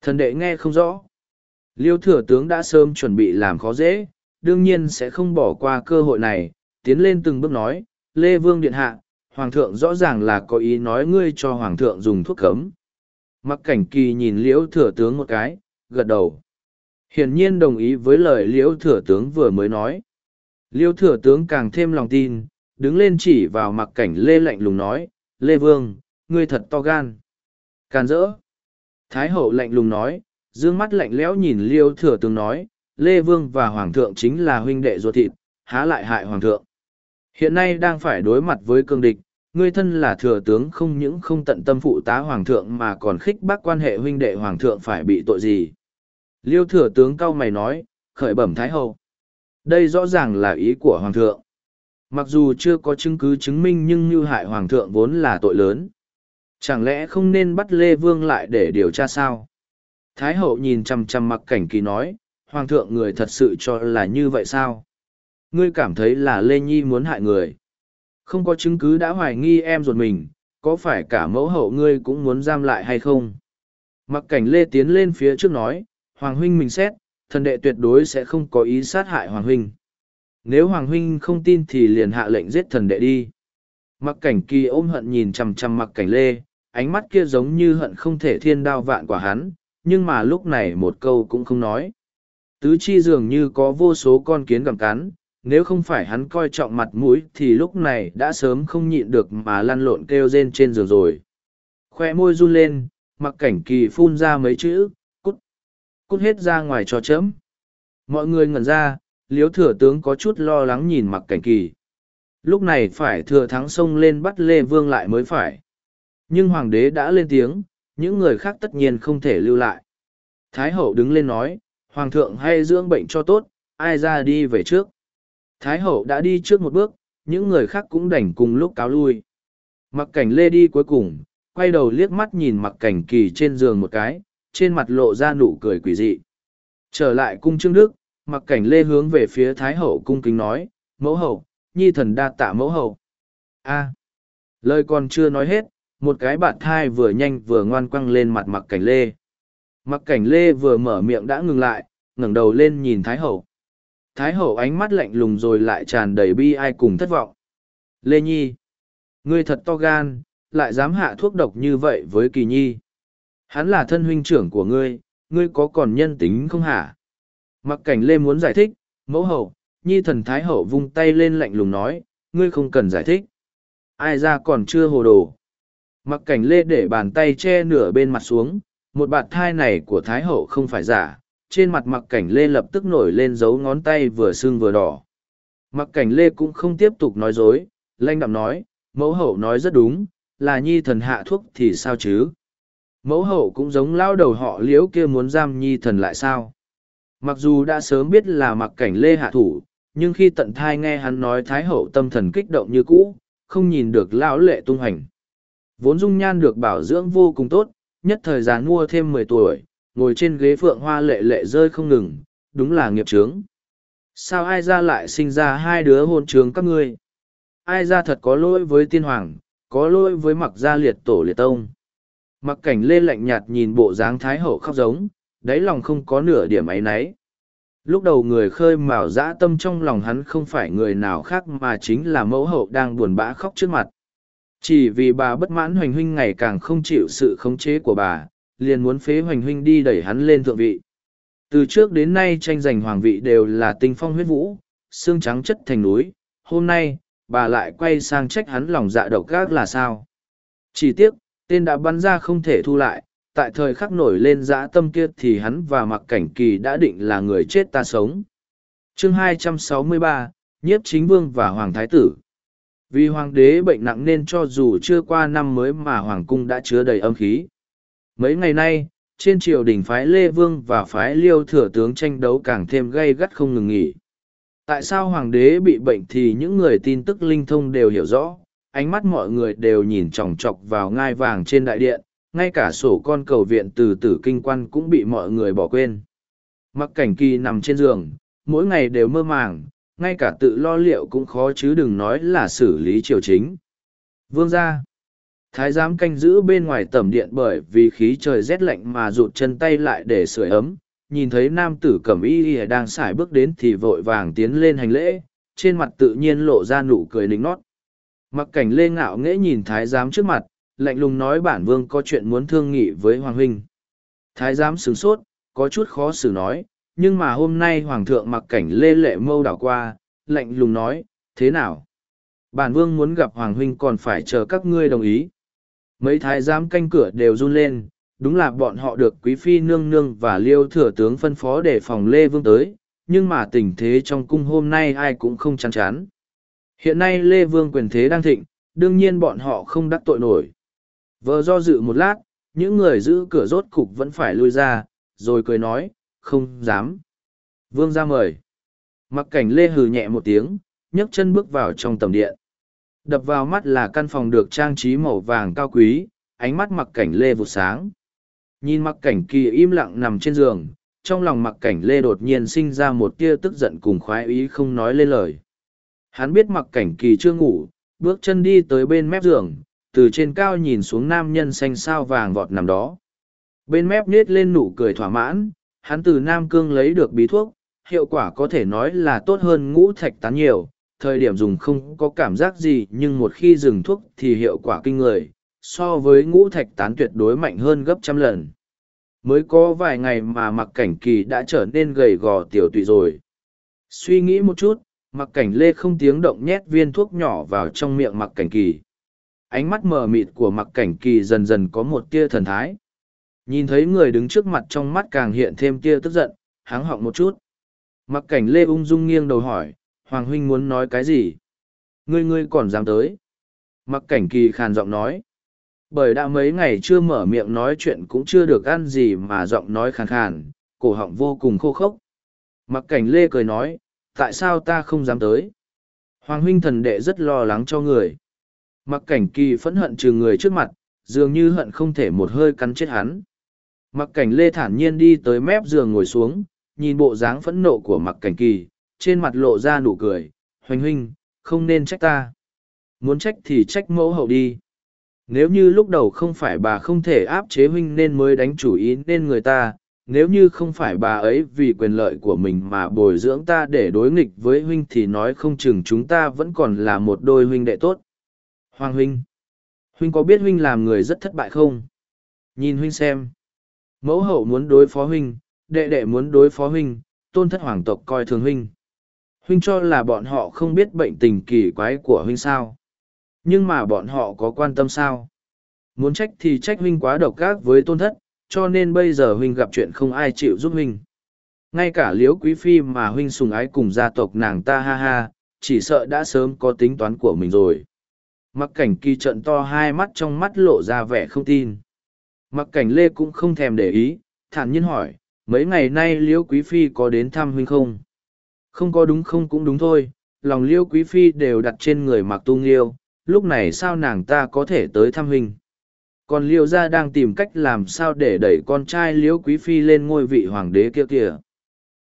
Thần đệ nghe không rõ. Liêu thừa tướng đã sớm chuẩn bị làm khó dễ, đương nhiên sẽ không bỏ qua cơ hội này, tiến lên từng bước nói, lê vương điện hạ, hoàng thượng rõ ràng là có ý nói ngươi cho hoàng thượng dùng thuốc cấm. Mặc cảnh kỳ nhìn liễu thừa tướng một cái, gật đầu hiển nhiên đồng ý với lời liễu thừa tướng vừa mới nói. Liễu thừa tướng càng thêm lòng tin, đứng lên chỉ vào mặc cảnh lê lạnh lùng nói, lê vương, ngươi thật to gan. Càn rỡ. Thái hậu lạnh lùng nói d ư ơ n g mắt lạnh lẽo nhìn liêu thừa tướng nói, lê vương và hoàng thượng chính là huynh đệ ruột thịt, há lại hại hoàng thượng. Hiện nay đang phải đối mặt với cương địch, ngươi thân là thừa tướng không những không tận tâm phụ tá hoàng thượng mà còn khích bác quan hệ huynh đệ hoàng thượng phải bị tội gì? Liêu thừa tướng cao mày nói, khởi bẩm Thái Hậu. Đây rõ ràng là ý của Hoàng thượng. Mặc dù chưa có chứng cứ chứng minh nhưng như hại Hoàng thượng vốn là tội lớn. Chẳng lẽ không nên bắt Lê Vương lại để điều tra sao? Thái Hậu nhìn chằm chằm mặc cảnh kỳ nói, Hoàng thượng người thật sự cho là như vậy sao? Ngươi cảm thấy là Lê Nhi muốn hại người. Không có chứng cứ đã hoài nghi em ruột mình, có phải cả mẫu hậu ngươi cũng muốn giam lại hay không? Mặc cảnh Lê tiến lên phía trước nói, Hoàng huynh mình xét, thần đệ tuyệt đối sẽ không có ý sát hại Hoàng huynh. Nếu Hoàng huynh không tin thì liền hạ lệnh giết thần đệ đi. Mặc cảnh kỳ ôm hận nhìn chằm chằm mặc cảnh lê, ánh mắt kia giống như hận không thể thiên đao vạn quả hắn, nhưng mà lúc này một câu cũng không nói. Tứ chi dường như có vô số con kiến gặm cắn, nếu không phải hắn coi trọng mặt mũi thì lúc này đã sớm không nhịn được mà lăn lộn kêu rên trên giường rồi. Khoe môi run lên, mặc cảnh kỳ phun ra mấy chữ, cút hết ra ngoài cho chấm. Mọi người ngẩn ra, liếu thừa tướng có chút lo lắng nhìn mặc cảnh kỳ. Lúc này phải thừa thắng xông lên bắt Lê Vương lại mới phải. Nhưng hoàng đế đã lên tiếng, những người khác tất nhiên không thể lưu lại. Thái hậu đứng lên nói, hoàng thượng hay dưỡng bệnh cho tốt, ai ra đi về trước. Thái hậu đã đi trước một bước, những người khác cũng đành cùng lúc cáo lui. Mặc cảnh lê đi cuối cùng, quay đầu liếc mắt nhìn mặc cảnh kỳ trên giường một cái, trên mặt lộ ra nụ cười quỷ dị. Trở lại cung trương đức, mặc cảnh lê hướng về phía Thái hậu cung kính nói, mẫu hậu, nhi thần đa tạ mẫu hậu. a lời còn chưa nói hết, một cái bạt thai vừa nhanh vừa ngoan quăng lên mặt mặc cảnh lê. Mặc cảnh lê vừa mở miệng đã ngừng lại, ngẩng đầu lên nhìn Thái hậu. Thái hậu ánh mắt lạnh lùng rồi lại tràn đầy bi ai cùng thất vọng. Lê Nhi, ngươi thật to gan, lại dám hạ thuốc độc như vậy với Kỳ Nhi. Hắn là thân huynh trưởng của ngươi, ngươi có còn nhân tính không hả? Mặc cảnh Lê muốn giải thích, mẫu hậu, Nhi thần Thái hậu vung tay lên lạnh lùng nói, ngươi không cần giải thích. Ai ra còn chưa hồ đồ. Mặc cảnh Lê để bàn tay che nửa bên mặt xuống, một bạt thai này của Thái hậu không phải giả, trên mặt mặc cảnh lê lập tức nổi lên dấu ngón tay vừa sưng vừa đỏ mặc cảnh lê cũng không tiếp tục nói dối lanh đạm nói mẫu hậu nói rất đúng là nhi thần hạ thuốc thì sao chứ mẫu hậu cũng giống lao đầu họ liễu kia muốn giam nhi thần lại sao mặc dù đã sớm biết là mặc cảnh lê hạ thủ nhưng khi tận thai nghe hắn nói thái hậu tâm thần kích động như cũ không nhìn được lão lệ tung hành vốn dung nhan được bảo dưỡng vô cùng tốt nhất thời gian mua thêm mười tuổi ngồi trên ghế phượng hoa lệ lệ rơi không ngừng, đúng là nghiệp trướng. Sao ai ra lại sinh ra hai đứa hôn trướng các ngươi? Ai ra thật có lỗi với tiên hoàng, có lỗi với mặc gia liệt tổ liệt tông. Mặc cảnh lê lạnh nhạt nhìn bộ dáng thái hậu khóc giống, đáy lòng không có nửa điểm ấy nấy. Lúc đầu người khơi mào dã tâm trong lòng hắn không phải người nào khác mà chính là mẫu hậu đang buồn bã khóc trước mặt. Chỉ vì bà bất mãn hoành huynh ngày càng không chịu sự khống chế của bà, liền muốn phế hoành huynh đi đẩy hắn lên thượng vị. Từ trước đến nay tranh giành hoàng vị đều là tinh phong huyết vũ, xương trắng chất thành núi, hôm nay, bà lại quay sang trách hắn lòng dạ độc gác là sao. Chỉ tiếc, tên đã bắn ra không thể thu lại, tại thời khắc nổi lên dã tâm kia thì hắn và mặc cảnh kỳ đã định là người chết ta sống. chương 263, Nhiếp Chính Vương và Hoàng Thái Tử Vì Hoàng đế bệnh nặng nên cho dù chưa qua năm mới mà Hoàng cung đã chứa đầy âm khí. Mấy ngày nay, trên triều đình phái Lê Vương và phái Liêu Thừa Tướng tranh đấu càng thêm gay gắt không ngừng nghỉ. Tại sao hoàng đế bị bệnh thì những người tin tức linh thông đều hiểu rõ, ánh mắt mọi người đều nhìn chòng chọc vào ngai vàng trên đại điện, ngay cả sổ con cầu viện từ tử kinh quan cũng bị mọi người bỏ quên. Mặc cảnh kỳ nằm trên giường, mỗi ngày đều mơ màng, ngay cả tự lo liệu cũng khó chứ đừng nói là xử lý triều chính. Vương gia Thái giám canh giữ bên ngoài tẩm điện bởi vì khí trời rét lạnh mà rụt chân tay lại để sưởi ấm, nhìn thấy nam tử cẩm y y đang xài bước đến thì vội vàng tiến lên hành lễ, trên mặt tự nhiên lộ ra nụ cười nịnh nót. Mặc cảnh lê ngạo nghễ nhìn thái giám trước mặt, lạnh lùng nói bản vương có chuyện muốn thương nghị với hoàng huynh. Thái giám sửng sốt, có chút khó xử nói, nhưng mà hôm nay hoàng thượng mặc cảnh lê lệ mâu đảo qua, lạnh lùng nói, thế nào? Bản vương muốn gặp hoàng huynh còn phải chờ các ngươi đồng ý. Mấy thái giám canh cửa đều run lên, đúng là bọn họ được quý phi nương nương và liêu thừa tướng phân phó để phòng Lê Vương tới, nhưng mà tình thế trong cung hôm nay ai cũng không chán chán. Hiện nay Lê Vương quyền thế đang thịnh, đương nhiên bọn họ không đắc tội nổi. Vợ do dự một lát, những người giữ cửa rốt cục vẫn phải lui ra, rồi cười nói, không dám. Vương ra mời. Mặc cảnh Lê hừ nhẹ một tiếng, nhấc chân bước vào trong tầm điện. Đập vào mắt là căn phòng được trang trí màu vàng cao quý, ánh mắt mặc cảnh lê vụt sáng. Nhìn mặc cảnh kỳ im lặng nằm trên giường, trong lòng mặc cảnh lê đột nhiên sinh ra một tia tức giận cùng khoái ý không nói lên lời. Hắn biết mặc cảnh kỳ chưa ngủ, bước chân đi tới bên mép giường, từ trên cao nhìn xuống nam nhân xanh sao vàng vọt nằm đó. Bên mép nết lên nụ cười thỏa mãn, hắn từ Nam Cương lấy được bí thuốc, hiệu quả có thể nói là tốt hơn ngũ thạch tán nhiều, thời điểm dùng không có cảm giác gì nhưng một khi dừng thuốc thì hiệu quả kinh người so với ngũ thạch tán tuyệt đối mạnh hơn gấp trăm lần mới có vài ngày mà mặc cảnh kỳ đã trở nên gầy gò tiểu tụy rồi suy nghĩ một chút mặc cảnh lê không tiếng động nhét viên thuốc nhỏ vào trong miệng mặc cảnh kỳ ánh mắt mờ mịt của mặc cảnh kỳ dần dần có một tia thần thái nhìn thấy người đứng trước mặt trong mắt càng hiện thêm tia tức giận háng họng một chút mặc cảnh lê ung dung nghiêng đầu hỏi Hoàng huynh muốn nói cái gì? Ngươi ngươi còn dám tới? Mặc cảnh kỳ khàn giọng nói. Bởi đã mấy ngày chưa mở miệng nói chuyện cũng chưa được ăn gì mà giọng nói khàn khàn, cổ họng vô cùng khô khốc. Mặc cảnh lê cười nói, tại sao ta không dám tới? Hoàng huynh thần đệ rất lo lắng cho người. Mặc cảnh kỳ phẫn hận trừ người trước mặt, dường như hận không thể một hơi cắn chết hắn. Mặc cảnh lê thản nhiên đi tới mép giường ngồi xuống, nhìn bộ dáng phẫn nộ của mặc cảnh kỳ, trên mặt lộ ra nụ cười, hoành huynh, không nên trách ta. Muốn trách thì trách mẫu hậu đi. Nếu như lúc đầu không phải bà không thể áp chế huynh nên mới đánh chủ ý nên người ta, nếu như không phải bà ấy vì quyền lợi của mình mà bồi dưỡng ta để đối nghịch với huynh thì nói không chừng chúng ta vẫn còn là một đôi huynh đệ tốt. Hoàng huynh, huynh có biết huynh làm người rất thất bại không? Nhìn huynh xem. Mẫu hậu muốn đối phó huynh, đệ đệ muốn đối phó huynh, tôn thất hoàng tộc coi thường huynh. Huynh cho là bọn họ không biết bệnh tình kỳ quái của huynh sao. Nhưng mà bọn họ có quan tâm sao? Muốn trách thì trách huynh quá độc ác với tôn thất, cho nên bây giờ huynh gặp chuyện không ai chịu giúp huynh. Ngay cả liễu quý phi mà huynh sùng ái cùng gia tộc nàng ta ha ha, chỉ sợ đã sớm có tính toán của mình rồi. Mặc cảnh kỳ trận to hai mắt trong mắt lộ ra vẻ không tin. Mặc cảnh lê cũng không thèm để ý, thản nhiên hỏi, mấy ngày nay liễu quý phi có đến thăm huynh không? Không có đúng không cũng đúng thôi, lòng liễu quý phi đều đặt trên người mặc tu nghiêu, lúc này sao nàng ta có thể tới thăm huynh? Còn liêu gia đang tìm cách làm sao để đẩy con trai liễu quý phi lên ngôi vị hoàng đế kia kìa.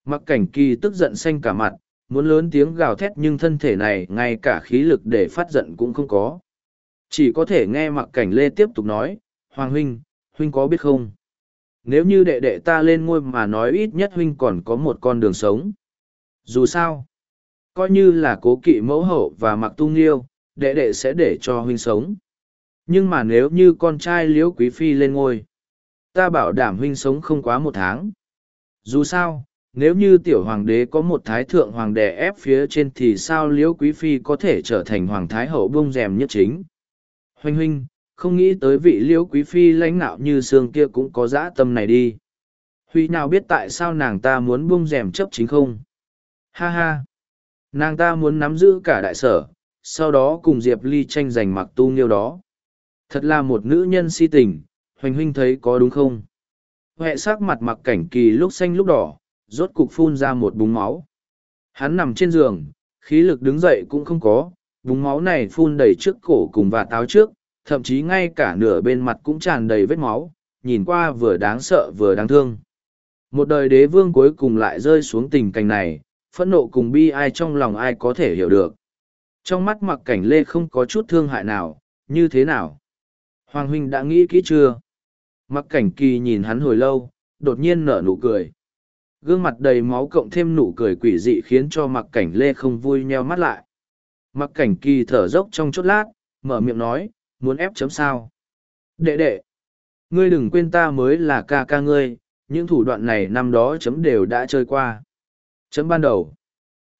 Mặc cảnh kỳ tức giận xanh cả mặt, muốn lớn tiếng gào thét nhưng thân thể này ngay cả khí lực để phát giận cũng không có. Chỉ có thể nghe mặc cảnh lê tiếp tục nói, hoàng huynh huynh có biết không? Nếu như đệ đệ ta lên ngôi mà nói ít nhất huynh còn có một con đường sống. Dù sao, coi như là cố kỵ mẫu hậu và mặc tu nghiêu, đệ đệ sẽ để cho huynh sống nhưng mà nếu như con trai liễu quý phi lên ngôi, ta bảo đảm huynh sống không quá một tháng. Dù sao, nếu như tiểu hoàng đế có một thái thượng hoàng đè ép phía trên thì sao liễu quý phi có thể trở thành hoàng thái hậu bông rèm nhất chính? Hoành huynh, không nghĩ tới vị liễu quý phi lãnh nạo như xương kia cũng có dã tâm này đi. Huy nào biết tại sao nàng ta muốn bông rèm chấp chính không? Ha ha! Nàng ta muốn nắm giữ cả đại sở, sau đó cùng diệp ly tranh giành mặc tu nghiêu đó. Thật là một nữ nhân si tình, hoành huynh thấy có đúng không? Huệ sắc mặt mặc cảnh kỳ lúc xanh lúc đỏ, rốt cục phun ra một búng máu. Hắn nằm trên giường, khí lực đứng dậy cũng không có, búng máu này phun đầy trước cổ cùng và táo trước, thậm chí ngay cả nửa bên mặt cũng tràn đầy vết máu, nhìn qua vừa đáng sợ vừa đáng thương. Một đời đế vương cuối cùng lại rơi xuống tình cảnh này, phẫn nộ cùng bi ai trong lòng ai có thể hiểu được. Trong mắt mặc cảnh lê không có chút thương hại nào, như thế nào? Hoàng huynh đã nghĩ kỹ chưa? Mặc cảnh kỳ nhìn hắn hồi lâu, đột nhiên nở nụ cười. Gương mặt đầy máu cộng thêm nụ cười quỷ dị khiến cho mặc cảnh lê không vui nheo mắt lại. Mặc cảnh kỳ thở dốc trong chốt lát, mở miệng nói, muốn ép chấm sao. Đệ đệ, ngươi đừng quên ta mới là ca ca ngươi, những thủ đoạn này năm đó chấm đều đã chơi qua. Chấm ban đầu.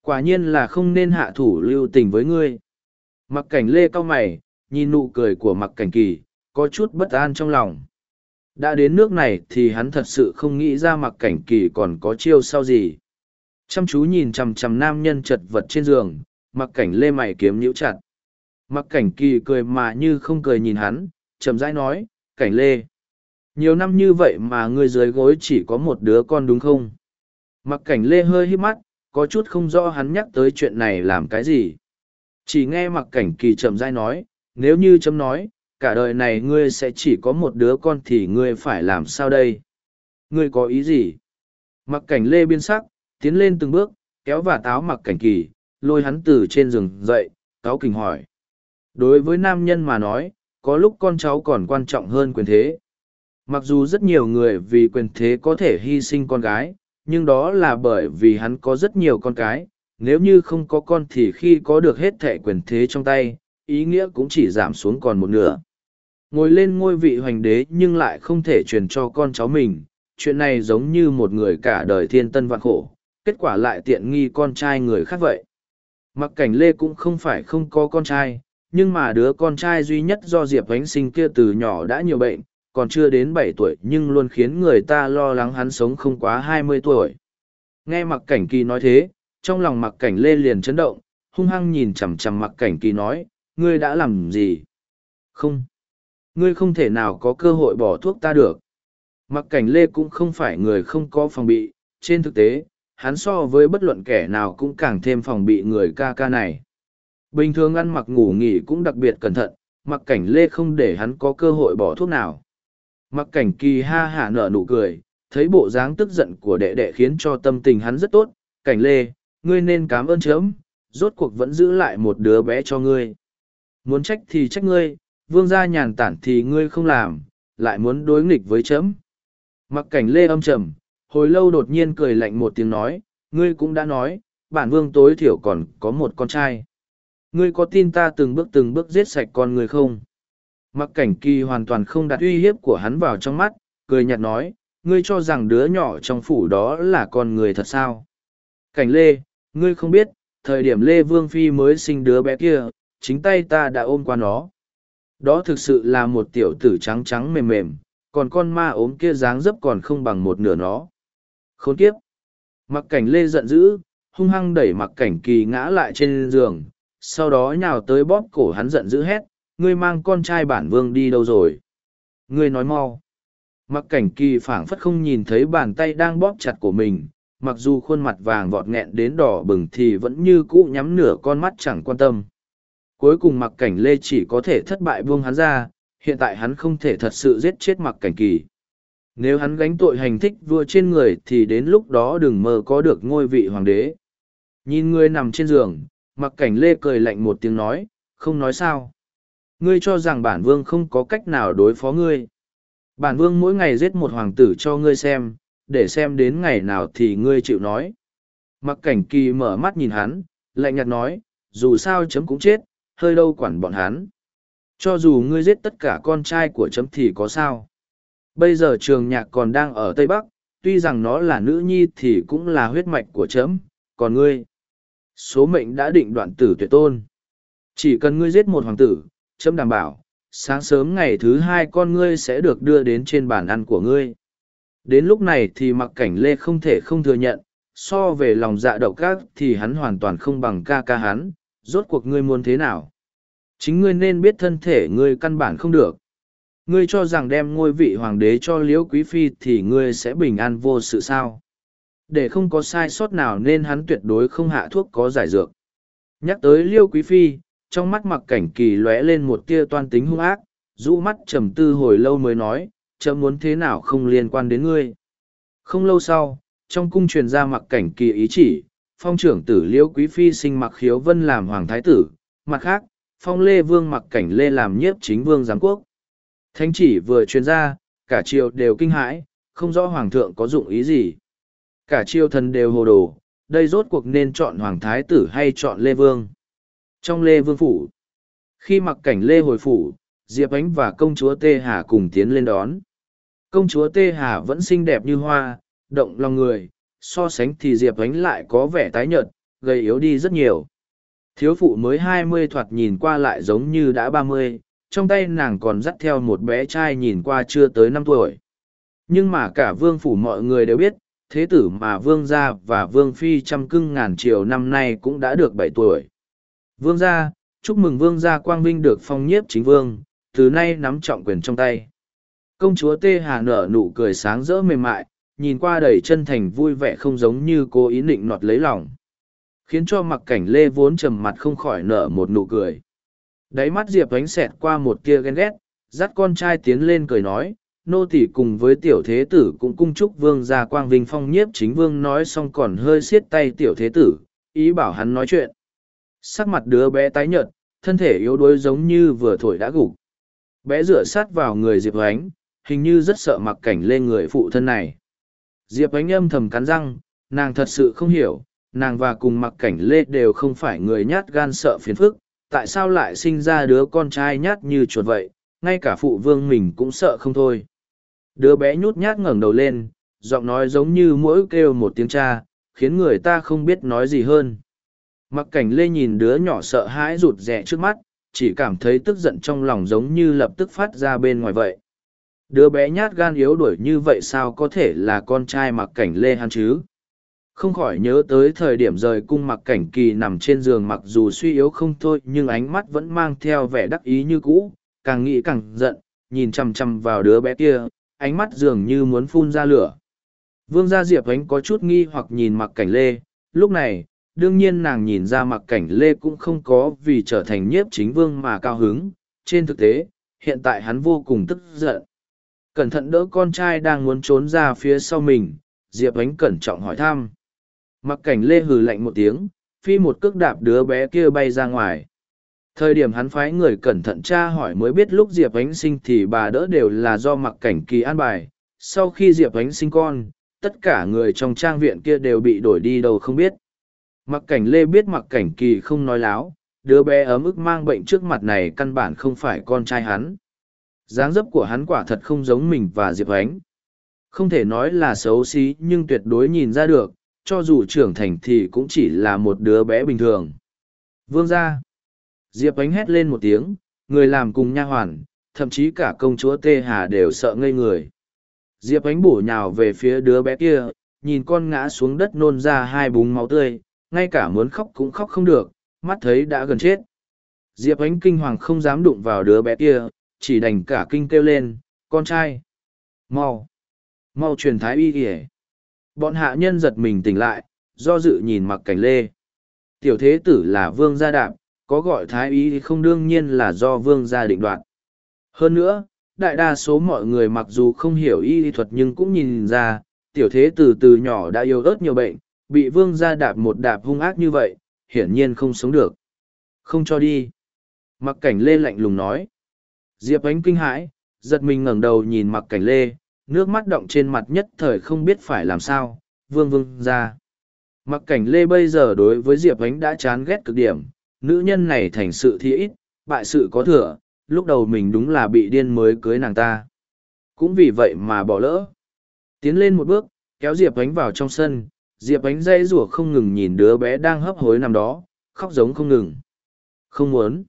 Quả nhiên là không nên hạ thủ lưu tình với ngươi. Mặc cảnh lê cao mày, nhìn nụ cười của mặc cảnh kỳ, có chút bất an trong lòng. Đã đến nước này thì hắn thật sự không nghĩ ra mặc cảnh kỳ còn có chiêu sau gì. Chăm chú nhìn chằm chằm nam nhân chật vật trên giường, mặc cảnh lê mày kiếm nhíu chặt. Mặc cảnh kỳ cười mà như không cười nhìn hắn, chậm rãi nói, cảnh lê. Nhiều năm như vậy mà ngươi dưới gối chỉ có một đứa con đúng không? Mặc cảnh lê hơi hít mắt, có chút không rõ hắn nhắc tới chuyện này làm cái gì. Chỉ nghe mặc cảnh kỳ chậm rãi nói, nếu như chấm nói, cả đời này ngươi sẽ chỉ có một đứa con thì ngươi phải làm sao đây? Ngươi có ý gì? Mặc cảnh lê biên sắc tiến lên từng bước, kéo và táo mặc cảnh kỳ, lôi hắn từ trên giường dậy cáo kình hỏi. Đối với nam nhân mà nói, có lúc con cháu còn quan trọng hơn quyền thế. Mặc dù rất nhiều người vì quyền thế có thể hy sinh con gái, nhưng đó là bởi vì hắn có rất nhiều con cái. Nếu như không có con thì khi có được hết thẻ quyền thế trong tay, ý nghĩa cũng chỉ giảm xuống còn một nửa ngồi lên ngôi vị hoành đế nhưng lại không thể truyền cho con cháu mình. Chuyện này giống như một người cả đời thiên tân vạn khổ, kết quả lại tiện nghi con trai người khác vậy. Mặc cảnh lê cũng không phải không có con trai, nhưng mà đứa con trai duy nhất do diệp ánh sinh kia từ nhỏ đã nhiều bệnh, còn chưa đến bảy tuổi nhưng luôn khiến người ta lo lắng hắn sống không quá hai mươi tuổi. Nghe mặc cảnh kỳ nói thế, trong lòng mặc cảnh lê liền chấn động, hung hăng nhìn chằm chằm mặc cảnh kỳ nói, ngươi đã làm gì? Không. Ngươi không thể nào có cơ hội bỏ thuốc ta được. Mặc cảnh lê cũng không phải người không có phòng bị, trên thực tế, hắn so với bất luận kẻ nào cũng càng thêm phòng bị người ca ca này. Bình thường ăn mặc ngủ nghỉ cũng đặc biệt cẩn thận, mặc cảnh lê không để hắn có cơ hội bỏ thuốc nào. Mặc cảnh kỳ ha hả nở nụ cười, thấy bộ dáng tức giận của đệ đệ khiến cho tâm tình hắn rất tốt. Cảnh lê, ngươi nên cảm ơn chớm, rốt cuộc vẫn giữ lại một đứa bé cho ngươi. Muốn trách thì trách ngươi, vương gia nhàn tản thì ngươi không làm, lại muốn đối nghịch với chấm. Mặc cảnh lê âm trầm, hồi lâu đột nhiên cười lạnh một tiếng nói, ngươi cũng đã nói, bản vương tối thiểu còn có một con trai. Ngươi có tin ta từng bước từng bước giết sạch con người không? Mặc cảnh kỳ hoàn toàn không đặt uy hiếp của hắn vào trong mắt, cười nhạt nói, ngươi cho rằng đứa nhỏ trong phủ đó là con người thật sao? Cảnh lê, ngươi không biết, thời điểm lê vương phi mới sinh đứa bé kia, chính tay ta đã ôm qua nó. Đó thực sự là một tiểu tử trắng trắng mềm mềm, còn con ma ốm kia dáng dấp còn không bằng một nửa nó. Khốn kiếp! Mặc cảnh lê giận dữ, hung hăng đẩy mặc cảnh kỳ ngã lại trên giường, sau đó nhào tới bóp cổ hắn giận dữ hét, ngươi mang con trai bản vương đi đâu rồi? Ngươi nói mau. Mặc cảnh kỳ phảng phất không nhìn thấy bàn tay đang bóp chặt của mình, mặc dù khuôn mặt vàng vọt nghẹn đến đỏ bừng thì vẫn như cũ nhắm nửa con mắt chẳng quan tâm. Cuối cùng mặc cảnh lê chỉ có thể thất bại buông hắn ra, hiện tại hắn không thể thật sự giết chết mặc cảnh kỳ. Nếu hắn gánh tội hành thích vua trên người thì đến lúc đó đừng mơ có được ngôi vị hoàng đế. Nhìn ngươi nằm trên giường, mặc cảnh lê cười lạnh một tiếng nói, không nói sao. Ngươi cho rằng bản vương không có cách nào đối phó ngươi. Bản vương mỗi ngày giết một hoàng tử cho ngươi xem, để xem đến ngày nào thì ngươi chịu nói. Mặc cảnh kỳ mở mắt nhìn hắn, lạnh nhạt nói, dù sao chấm cũng chết, hơi đâu quản bọn hắn. Cho dù ngươi giết tất cả con trai của chấm thì có sao. Bây giờ trường nhạc còn đang ở Tây Bắc, tuy rằng nó là nữ nhi thì cũng là huyết mạch của chấm, còn ngươi. Số mệnh đã định đoạn tử tuyệt tôn. Chỉ cần ngươi giết một hoàng tử, chấm đảm bảo, sáng sớm ngày thứ hai con ngươi sẽ được đưa đến trên bàn ăn của ngươi. Đến lúc này thì mặc cảnh lê không thể không thừa nhận, so về lòng dạ độc ác thì hắn hoàn toàn không bằng ca ca hắn, rốt cuộc ngươi muốn thế nào. Chính ngươi nên biết thân thể ngươi căn bản không được. Ngươi cho rằng đem ngôi vị hoàng đế cho liễu quý phi thì ngươi sẽ bình an vô sự sao. Để không có sai sót nào nên hắn tuyệt đối không hạ thuốc có giải dược. Nhắc tới liêu quý phi, trong mắt mặc cảnh kỳ lóe lên một tia toan tính hung ác, rũ mắt trầm tư hồi lâu mới nói, chấm muốn thế nào không liên quan đến ngươi. Không lâu sau, trong cung truyền ra mặc cảnh kỳ ý chỉ, phong trưởng tử liễu quý phi sinh mặc khiếu vân làm hoàng thái tử, mặt khác, phong lê vương mặc cảnh lê làm nhiếp chính vương giám quốc. Thánh chỉ vừa truyền ra, cả triều đều kinh hãi, không rõ hoàng thượng có dụng ý gì. Cả triều thần đều hồ đồ, đây rốt cuộc nên chọn hoàng thái tử hay chọn lê vương. Trong lê vương phủ, khi mặc cảnh lê hồi phủ, Diệp Ánh và công chúa Tê Hà cùng tiến lên đón. Công chúa Tê Hà vẫn xinh đẹp như hoa, động lòng người, so sánh thì Diệp Ánh lại có vẻ tái nhợt, gầy yếu đi rất nhiều. Thiếu phụ mới hai mươi thoạt nhìn qua lại giống như đã ba mươi, trong tay nàng còn dắt theo một bé trai nhìn qua chưa tới năm tuổi. Nhưng mà cả vương phủ mọi người đều biết, thế tử mà vương gia và vương phi trăm cưng ngàn triều năm nay cũng đã được bảy tuổi. Vương gia, chúc mừng vương gia quang vinh được phong nhiếp chính vương, từ nay nắm trọng quyền trong tay. Công chúa Tê Hà nở nụ cười sáng rỡ mềm mại, nhìn qua đầy chân thành vui vẻ không giống như cô ý định nọt lấy lòng. Khiến cho mặc cảnh lê vốn trầm mặt không khỏi nở một nụ cười. Đáy mắt Diệp ánh xẹt qua một tia ghen ghét, dắt con trai tiến lên cười nói, nô tỷ cùng với tiểu thế tử cũng cung chúc vương gia quang vinh phong nhiếp chính vương nói xong còn hơi siết tay tiểu thế tử, ý bảo hắn nói chuyện. Sắc mặt đứa bé tái nhợt, thân thể yếu đuối giống như vừa thổi đã gục. Bé dựa sát vào người Diệp ánh, hình như rất sợ mặc cảnh lên người phụ thân này. Diệp ánh âm thầm cắn răng, nàng thật sự không hiểu, nàng và cùng mặc cảnh lê đều không phải người nhát gan sợ phiền phức, tại sao lại sinh ra đứa con trai nhát như chuột vậy, ngay cả phụ vương mình cũng sợ không thôi. Đứa bé nhút nhát ngẩng đầu lên, giọng nói giống như mỗi kêu một tiếng cha, khiến người ta không biết nói gì hơn. Mặc cảnh lê nhìn đứa nhỏ sợ hãi rụt rè trước mắt, chỉ cảm thấy tức giận trong lòng giống như lập tức phát ra bên ngoài vậy. Đứa bé nhát gan yếu đuổi như vậy sao có thể là con trai mặc cảnh lê hắn chứ? Không khỏi nhớ tới thời điểm rời cung mặc cảnh kỳ nằm trên giường mặc dù suy yếu không thôi nhưng ánh mắt vẫn mang theo vẻ đắc ý như cũ, càng nghĩ càng giận, nhìn chằm chằm vào đứa bé kia, ánh mắt dường như muốn phun ra lửa. Vương gia Diệp Ánh có chút nghi hoặc nhìn mặc cảnh lê, lúc này, đương nhiên nàng nhìn ra mặc cảnh lê cũng không có vì trở thành nhiếp chính vương mà cao hứng. Trên thực tế, hiện tại hắn vô cùng tức giận. Cẩn thận đỡ con trai đang muốn trốn ra phía sau mình, Diệp Ánh cẩn trọng hỏi thăm. Mặc cảnh lê hừ lạnh một tiếng, phi một cước đạp đứa bé kia bay ra ngoài. Thời điểm hắn phái người cẩn thận tra hỏi mới biết lúc Diệp Ánh sinh thì bà đỡ đều là do mặc cảnh kỳ an bài. Sau khi Diệp Ánh sinh con, tất cả người trong trang viện kia đều bị đổi đi đâu không biết. Mặc cảnh lê biết mặc cảnh kỳ không nói láo, đứa bé ấm ức mang bệnh trước mặt này căn bản không phải con trai hắn dáng dấp của hắn quả thật không giống mình và Diệp Ánh. Không thể nói là xấu xí nhưng tuyệt đối nhìn ra được, cho dù trưởng thành thì cũng chỉ là một đứa bé bình thường. Vương gia, Diệp Ánh hét lên một tiếng, người làm cùng nha hoàn, thậm chí cả công chúa Tê Hà đều sợ ngây người. Diệp Ánh bổ nhào về phía đứa bé kia, nhìn con ngã xuống đất nôn ra hai búng máu tươi, ngay cả muốn khóc cũng khóc không được, mắt thấy đã gần chết. Diệp Ánh kinh hoàng không dám đụng vào đứa bé kia, chỉ đành cả kinh kêu lên, con trai. Mau! Mau truyền thái y kìa. Bọn hạ nhân giật mình tỉnh lại, do dự nhìn mặc cảnh lê. Tiểu thế tử là vương gia đạp, có gọi thái y thì không đương nhiên là do vương gia định đoạt. Hơn nữa, đại đa số mọi người mặc dù không hiểu y thuật nhưng cũng nhìn ra, tiểu thế tử từ nhỏ đã yêu ớt nhiều bệnh, bị vương gia đạp một đạp hung ác như vậy, hiển nhiên không sống được. Không cho đi. Mặc cảnh lê lạnh lùng nói. Diệp ánh kinh hãi, giật mình ngẩng đầu nhìn mặc cảnh lê, nước mắt động trên mặt nhất thời không biết phải làm sao, vương vương ra. Mặc cảnh lê bây giờ đối với Diệp ánh đã chán ghét cực điểm, nữ nhân này thành sự thì ít, bại sự có thừa, lúc đầu mình đúng là bị điên mới cưới nàng ta. Cũng vì vậy mà bỏ lỡ. Tiến lên một bước, kéo Diệp ánh vào trong sân, Diệp ánh dây rủa không ngừng nhìn đứa bé đang hấp hối nằm đó, khóc giống không ngừng. Không muốn.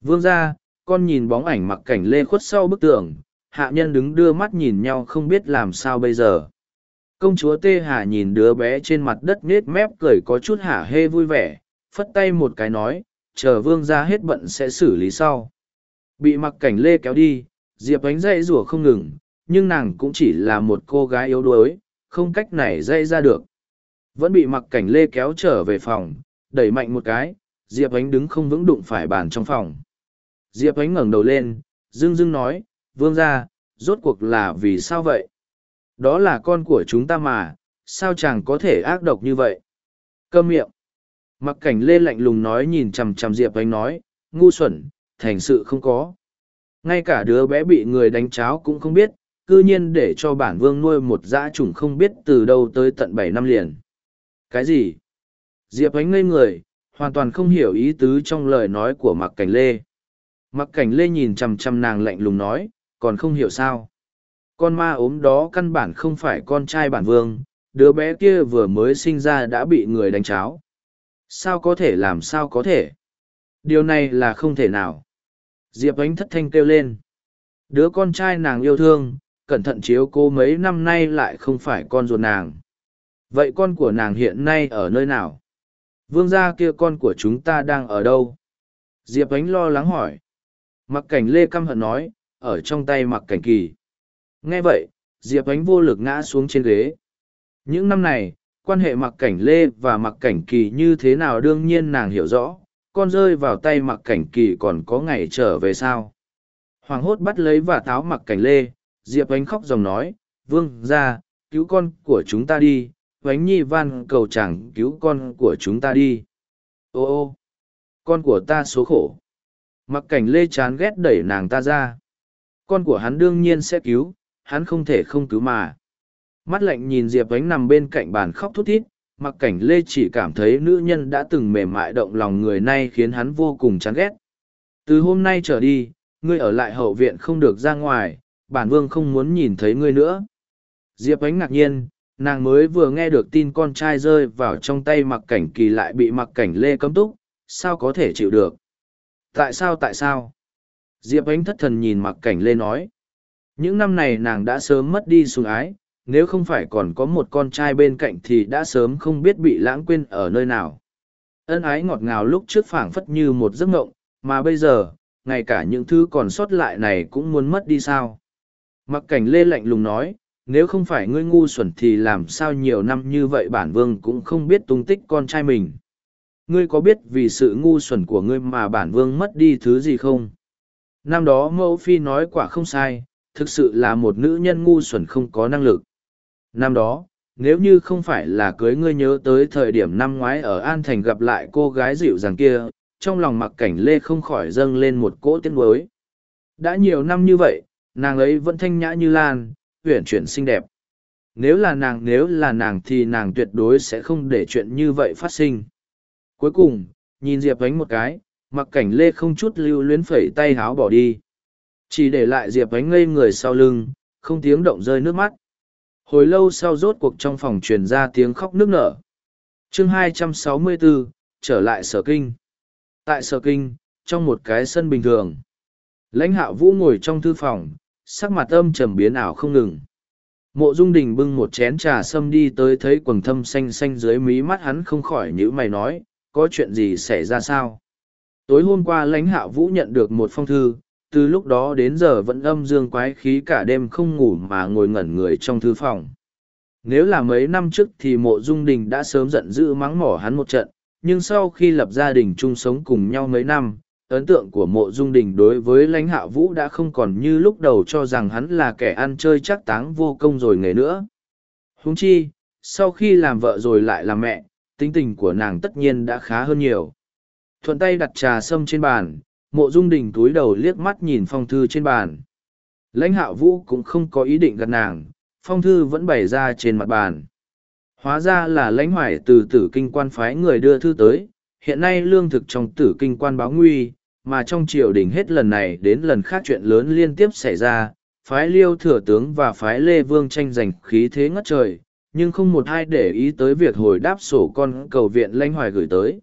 Vương ra, con nhìn bóng ảnh mặc cảnh lê khuất sau bức tường, hạ nhân đứng đưa mắt nhìn nhau không biết làm sao bây giờ. Công chúa Tê Hà nhìn đứa bé trên mặt đất nết mép cười có chút hả hê vui vẻ, phất tay một cái nói, chờ vương ra hết bận sẽ xử lý sau. Bị mặc cảnh lê kéo đi, Diệp ánh dây rủa không ngừng, nhưng nàng cũng chỉ là một cô gái yếu đuối, không cách này dây ra được. Vẫn bị mặc cảnh lê kéo trở về phòng, đẩy mạnh một cái, Diệp ánh đứng không vững đụng phải bàn trong phòng. Diệp ánh ngẩng đầu lên, dưng dưng nói, vương ra, rốt cuộc là vì sao vậy? Đó là con của chúng ta mà, sao chàng có thể ác độc như vậy? Câm miệng. Mặc cảnh lê lạnh lùng nói nhìn chằm chằm Diệp Ánh nói, ngu xuẩn, thành sự không có. Ngay cả đứa bé bị người đánh cháo cũng không biết, cư nhiên để cho bản vương nuôi một dã trùng không biết từ đâu tới tận bảy năm liền. Cái gì? Diệp Ánh ngây người, hoàn toàn không hiểu ý tứ trong lời nói của mặc cảnh lê. Mặc cảnh lê nhìn chằm chằm nàng lạnh lùng nói, còn không hiểu sao. Con ma ốm đó căn bản không phải con trai bản vương, đứa bé kia vừa mới sinh ra đã bị người đánh cháo. Sao có thể làm sao có thể? Điều này là không thể nào. Diệp ánh thất thanh kêu lên. Đứa con trai nàng yêu thương, cẩn thận chiếu cô mấy năm nay lại không phải con ruột nàng. Vậy con của nàng hiện nay ở nơi nào? Vương gia kia con của chúng ta đang ở đâu? Diệp ánh lo lắng hỏi. Mặc cảnh lê căm hận nói, ở trong tay mặc cảnh kỳ. Nghe vậy, Diệp Ánh vô lực ngã xuống trên ghế. Những năm này, quan hệ mặc cảnh lê và mặc cảnh kỳ như thế nào đương nhiên nàng hiểu rõ, con rơi vào tay mặc cảnh kỳ còn có ngày trở về sao. Hoàng hốt bắt lấy và táo mặc cảnh lê, Diệp Ánh khóc dòng nói, vương ra, cứu con của chúng ta đi, Ánh nhi van cầu chẳng cứu con của chúng ta đi. Ô ô, con của ta số khổ. Mặc cảnh lê chán ghét đẩy nàng ta ra. Con của hắn đương nhiên sẽ cứu, hắn không thể không cứu mà. Mắt lạnh nhìn Diệp Ánh nằm bên cạnh bàn khóc thút thít, mặc cảnh lê chỉ cảm thấy nữ nhân đã từng mềm mại động lòng người nay khiến hắn vô cùng chán ghét. Từ hôm nay trở đi, ngươi ở lại hậu viện không được ra ngoài, bản vương không muốn nhìn thấy ngươi nữa. Diệp Ánh ngạc nhiên, nàng mới vừa nghe được tin con trai rơi vào trong tay mặc cảnh kỳ lại bị mặc cảnh lê cấm túc, sao có thể chịu được. Tại sao tại sao? Diệp Ánh thất thần nhìn mặc cảnh lê nói. Những năm này nàng đã sớm mất đi sùng ái, nếu không phải còn có một con trai bên cạnh thì đã sớm không biết bị lãng quên ở nơi nào. Ân ái ngọt ngào lúc trước phảng phất như một giấc ngộng, mà bây giờ, ngay cả những thứ còn sót lại này cũng muốn mất đi sao. Mặc cảnh lê lạnh lùng nói, nếu không phải ngươi ngu xuẩn thì làm sao nhiều năm như vậy bản vương cũng không biết tung tích con trai mình. Ngươi có biết vì sự ngu xuẩn của ngươi mà bản vương mất đi thứ gì không? Năm đó mẫu phi nói quả không sai, thực sự là một nữ nhân ngu xuẩn không có năng lực. Năm đó, nếu như không phải là cưới ngươi nhớ tới thời điểm năm ngoái ở An Thành gặp lại cô gái dịu dàng kia, trong lòng mặc cảnh lê không khỏi dâng lên một cỗ tiếc nuối. Đã nhiều năm như vậy, nàng ấy vẫn thanh nhã như lan, uyển chuyển xinh đẹp. Nếu là nàng nếu là nàng thì nàng tuyệt đối sẽ không để chuyện như vậy phát sinh. Cuối cùng, nhìn Diệp Ánh một cái, mặc cảnh lê không chút lưu luyến phẩy tay háo bỏ đi. Chỉ để lại Diệp Ánh ngây người sau lưng, không tiếng động rơi nước mắt. Hồi lâu sau rốt cuộc trong phòng truyền ra tiếng khóc nức nở. chương 264, trở lại sở kinh. Tại sở kinh, trong một cái sân bình thường. Lãnh hạo vũ ngồi trong thư phòng, sắc mặt âm trầm biến ảo không ngừng. Mộ Dung Đình bưng một chén trà sâm đi tới thấy quần thâm xanh xanh dưới mí mắt hắn không khỏi nhữ mày nói, có chuyện gì xảy ra sao? Tối hôm qua lãnh hạ vũ nhận được một phong thư, từ lúc đó đến giờ vẫn âm dương quái khí cả đêm không ngủ mà ngồi ngẩn người trong thư phòng. Nếu là mấy năm trước thì mộ dung đình đã sớm giận dữ mắng mỏ hắn một trận, nhưng sau khi lập gia đình chung sống cùng nhau mấy năm, ấn tượng của mộ dung đình đối với lãnh hạ vũ đã không còn như lúc đầu cho rằng hắn là kẻ ăn chơi chắc táng vô công rồi nghề nữa. Huống chi, sau khi làm vợ rồi lại làm mẹ, tính tình của nàng tất nhiên đã khá hơn nhiều. Thuận tay đặt trà sâm trên bàn, mộ dung đình túi đầu liếc mắt nhìn phong thư trên bàn. Lãnh Hạo vũ cũng không có ý định gặp nàng, phong thư vẫn bày ra trên mặt bàn. Hóa ra là lãnh hoài từ tử kinh quan phái người đưa thư tới, hiện nay lương thực trong tử kinh quan báo nguy, mà trong triều đình hết lần này đến lần khác chuyện lớn liên tiếp xảy ra, phái liêu thừa tướng và phái lê vương tranh giành khí thế ngất trời, nhưng không một ai để ý tới việc hồi đáp sổ con cầu viện lãnh hoài gửi tới.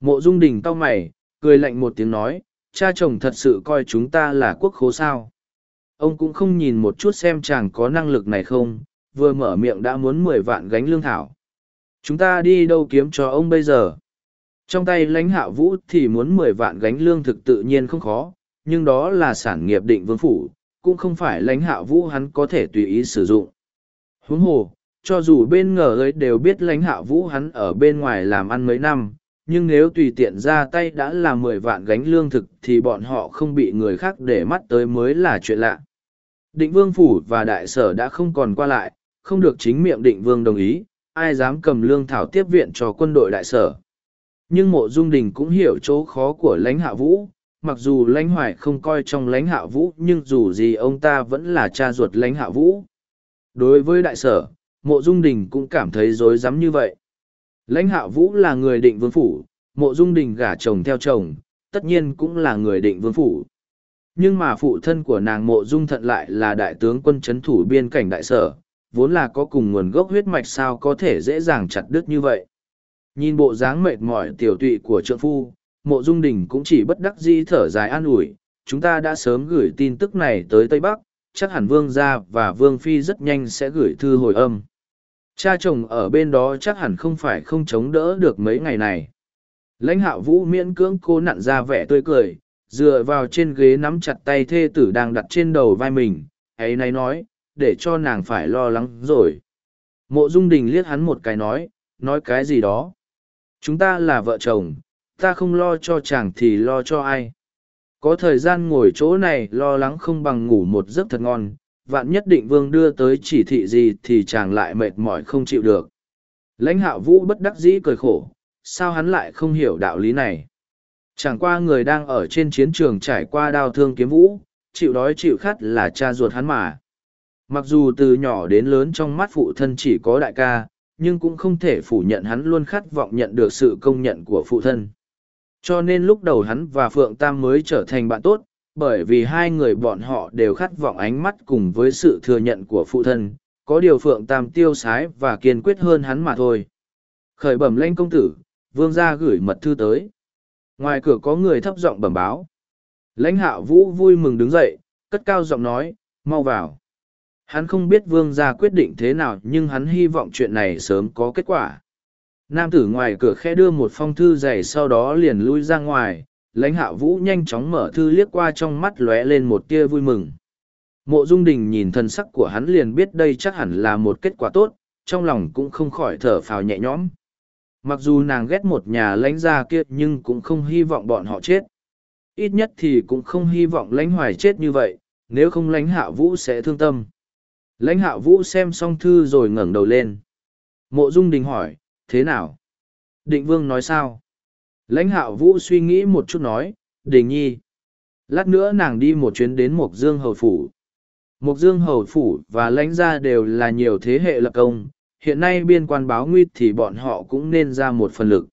Mộ dung đình cau mày, cười lạnh một tiếng nói, cha chồng thật sự coi chúng ta là quốc khố sao. Ông cũng không nhìn một chút xem chàng có năng lực này không, vừa mở miệng đã muốn mười vạn gánh lương thảo. Chúng ta đi đâu kiếm cho ông bây giờ? Trong tay lãnh hạ vũ thì muốn mười vạn gánh lương thực tự nhiên không khó, nhưng đó là sản nghiệp định vương phủ, cũng không phải lãnh hạ vũ hắn có thể tùy ý sử dụng. Huống hồ, cho dù bên ngờ ấy đều biết lãnh hạ vũ hắn ở bên ngoài làm ăn mấy năm, nhưng nếu tùy tiện ra tay đã là mười vạn gánh lương thực thì bọn họ không bị người khác để mắt tới mới là chuyện lạ. Định vương phủ và đại sở đã không còn qua lại, không được chính miệng định vương đồng ý, ai dám cầm lương thảo tiếp viện cho quân đội đại sở. Nhưng mộ dung đình cũng hiểu chỗ khó của lãnh hạ vũ, mặc dù lãnh hoài không coi trong lãnh hạ vũ nhưng dù gì ông ta vẫn là cha ruột lãnh hạ vũ. Đối với đại sở, mộ dung đình cũng cảm thấy rối rắm như vậy. Lãnh hạ vũ là người định vương phủ, mộ dung đình gả chồng theo chồng, tất nhiên cũng là người định vương phủ. Nhưng mà phụ thân của nàng mộ dung thận lại là đại tướng quân chấn thủ biên cảnh đại sở, vốn là có cùng nguồn gốc huyết mạch sao có thể dễ dàng chặt đứt như vậy. Nhìn bộ dáng mệt mỏi tiểu tụy của trượng phu, mộ dung đình cũng chỉ bất đắc dĩ thở dài an ủi, chúng ta đã sớm gửi tin tức này tới Tây Bắc, chắc hẳn Vương gia và Vương Phi rất nhanh sẽ gửi thư hồi âm. Cha chồng ở bên đó chắc hẳn không phải không chống đỡ được mấy ngày này. Lãnh hạo vũ miễn cưỡng cô nặn ra vẻ tươi cười, dựa vào trên ghế nắm chặt tay thê tử đang đặt trên đầu vai mình, ấy nay nói, để cho nàng phải lo lắng rồi. Mộ Dung Đình liếc hắn một cái nói, nói cái gì đó. Chúng ta là vợ chồng, ta không lo cho chàng thì lo cho ai. Có thời gian ngồi chỗ này lo lắng không bằng ngủ một giấc thật ngon, vạn nhất định vương đưa tới chỉ thị gì thì chàng lại mệt mỏi không chịu được. Lãnh Hạo vũ bất đắc dĩ cười khổ, sao hắn lại không hiểu đạo lý này. Chẳng qua người đang ở trên chiến trường trải qua đau thương kiếm vũ, chịu đói chịu khát là cha ruột hắn mà. Mặc dù từ nhỏ đến lớn trong mắt phụ thân chỉ có đại ca, nhưng cũng không thể phủ nhận hắn luôn khát vọng nhận được sự công nhận của phụ thân. Cho nên lúc đầu hắn và Phượng Tam mới trở thành bạn tốt, bởi vì hai người bọn họ đều khát vọng ánh mắt cùng với sự thừa nhận của phụ thân, có điều Phượng Tam tiêu sái và kiên quyết hơn hắn mà thôi. Khởi bẩm lãnh công tử, vương gia gửi mật thư tới. Ngoài cửa có người thấp giọng bẩm báo. Lãnh hạ vũ vui mừng đứng dậy, cất cao giọng nói, mau vào. Hắn không biết vương gia quyết định thế nào nhưng hắn hy vọng chuyện này sớm có kết quả. Nam tử ngoài cửa khe đưa một phong thư dày sau đó liền lui ra ngoài, lãnh hạ vũ nhanh chóng mở thư liếc qua trong mắt lóe lên một tia vui mừng. Mộ Dung Đình nhìn thân sắc của hắn liền biết đây chắc hẳn là một kết quả tốt, trong lòng cũng không khỏi thở phào nhẹ nhõm. Mặc dù nàng ghét một nhà lãnh gia kia nhưng cũng không hy vọng bọn họ chết. Ít nhất thì cũng không hy vọng lãnh hoài chết như vậy, nếu không lãnh hạ vũ sẽ thương tâm. Lãnh hạ vũ xem xong thư rồi ngẩng đầu lên. Mộ Dung Đình hỏi, thế nào? Định Vương nói sao? Lãnh hạo vũ suy nghĩ một chút nói, Đình Nhi. Lát nữa nàng đi một chuyến đến Mộc Dương Hầu Phủ. Mộc Dương Hầu Phủ và lãnh gia đều là nhiều thế hệ lập công, hiện nay biên quan báo nguy thì bọn họ cũng nên ra một phần lực.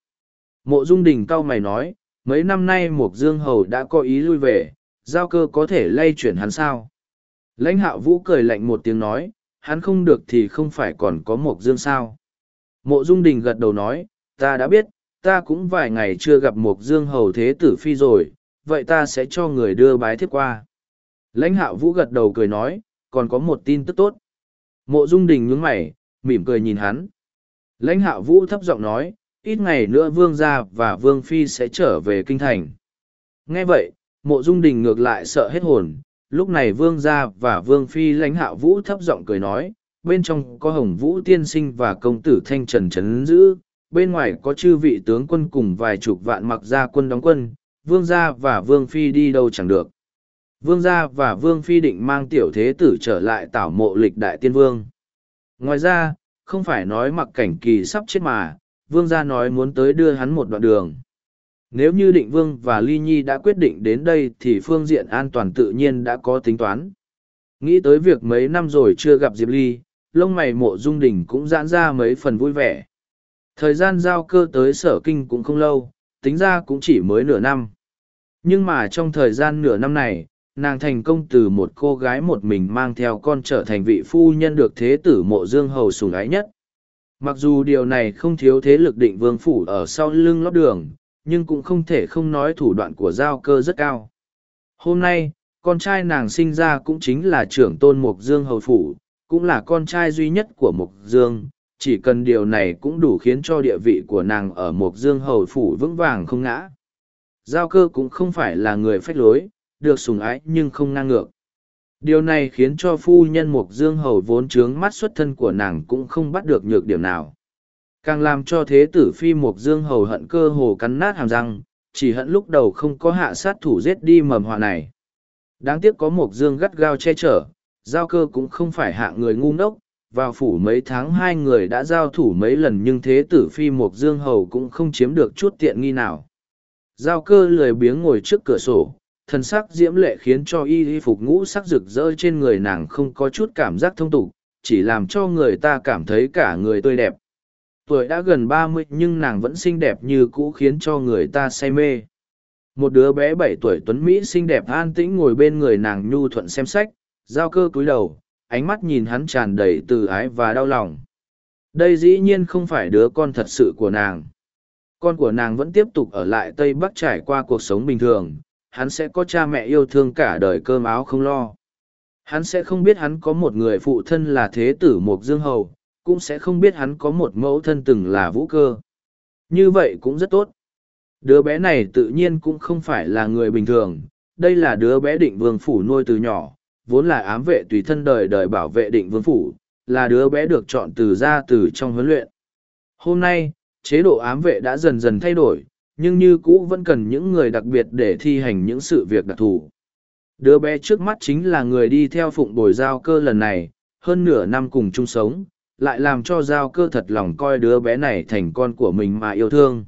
Mộ Dung Đình cao mày nói, mấy năm nay Mộc Dương Hầu đã có ý lui về, giao cơ có thể lay chuyển hắn sao? Lãnh hạo vũ cười lạnh một tiếng nói, hắn không được thì không phải còn có Mộc Dương sao? Mộ Dung Đình gật đầu nói, ta đã biết, ta cũng vài ngày chưa gặp Mộc Dương Hầu Thế Tử Phi rồi, vậy ta sẽ cho người đưa bái thiếp qua. Lãnh Hạo vũ gật đầu cười nói, còn có một tin tức tốt. Mộ Dung Đình nhướng mày, mỉm cười nhìn hắn. Lãnh Hạo vũ thấp giọng nói, ít ngày nữa Vương gia và Vương Phi sẽ trở về Kinh Thành. Nghe vậy, mộ Dung Đình ngược lại sợ hết hồn. Lúc này Vương gia và Vương Phi lãnh Hạo vũ thấp giọng cười nói, bên trong có Hồng Vũ Tiên Sinh và công tử Thanh Trần Trấn Giữ, bên ngoài có chư vị tướng quân cùng vài chục vạn mặc gia quân đóng quân, Vương gia và Vương Phi đi đâu chẳng được. Vương gia và Vương Phi định mang tiểu thế tử trở lại tảo mộ lịch đại tiên vương. Ngoài ra, không phải nói mặc cảnh kỳ sắp chết mà, Vương gia nói muốn tới đưa hắn một đoạn đường. Nếu như định Vương và Ly Nhi đã quyết định đến đây thì phương diện an toàn tự nhiên đã có tính toán. Nghĩ tới việc mấy năm rồi chưa gặp Diệp Ly, lông mày mộ dung đình cũng giãn ra mấy phần vui vẻ. Thời gian giao cơ tới sở kinh cũng không lâu, tính ra cũng chỉ mới nửa năm. Nhưng mà trong thời gian nửa năm này, nàng thành công từ một cô gái một mình mang theo con trở thành vị phu nhân được thế tử mộ dương hầu sủng ái nhất. Mặc dù điều này không thiếu thế lực định vương phủ ở sau lưng lót đường, nhưng cũng không thể không nói thủ đoạn của giao cơ rất cao. Hôm nay, con trai nàng sinh ra cũng chính là trưởng tôn mục dương hầu phủ, cũng là con trai duy nhất của mục dương, chỉ cần điều này cũng đủ khiến cho địa vị của nàng ở mục dương hầu phủ vững vàng không ngã. Giao cơ cũng không phải là người phách lối, được sủng ái nhưng không ngang ngược. Điều này khiến cho phu nhân Mục Dương Hầu vốn trướng mắt xuất thân của nàng cũng không bắt được nhược điểm nào. Càng làm cho thế tử phi Mục Dương Hầu hận cơ hồ cắn nát hàm răng, chỉ hận lúc đầu không có hạ sát thủ giết đi mầm họa này. Đáng tiếc có Mục Dương gắt gao che chở, giao cơ cũng không phải hạ người ngu ngốc, vào phủ mấy tháng hai người đã giao thủ mấy lần nhưng thế tử phi Mục Dương Hầu cũng không chiếm được chút tiện nghi nào. Giao cơ lười biếng ngồi trước cửa sổ, thân sắc diễm lệ khiến cho y y phục ngũ sắc rực rỡ trên người nàng không có chút cảm giác thông tục chỉ làm cho người ta cảm thấy cả người tươi đẹp tuổi đã gần ba mươi nhưng nàng vẫn xinh đẹp như cũ khiến cho người ta say mê một đứa bé bảy tuổi tuấn mỹ xinh đẹp an tĩnh ngồi bên người nàng nhu thuận xem sách giao cơ cúi đầu ánh mắt nhìn hắn tràn đầy từ ái và đau lòng đây dĩ nhiên không phải đứa con thật sự của nàng con của nàng vẫn tiếp tục ở lại tây bắc trải qua cuộc sống bình thường hắn sẽ có cha mẹ yêu thương cả đời cơm áo không lo. Hắn sẽ không biết hắn có một người phụ thân là thế tử Mộc Dương Hầu, cũng sẽ không biết hắn có một mẫu thân từng là vũ cơ. Như vậy cũng rất tốt. Đứa bé này tự nhiên cũng không phải là người bình thường, đây là đứa bé định vương phủ nuôi từ nhỏ, vốn là ám vệ tùy thân đời đời bảo vệ định vương phủ, là đứa bé được chọn từ ra từ trong huấn luyện. Hôm nay, chế độ ám vệ đã dần dần thay đổi, nhưng như cũ vẫn cần những người đặc biệt để thi hành những sự việc đặc thù. Đứa bé trước mắt chính là người đi theo phụng bồi giao cơ lần này, hơn nửa năm cùng chung sống, lại làm cho giao cơ thật lòng coi đứa bé này thành con của mình mà yêu thương.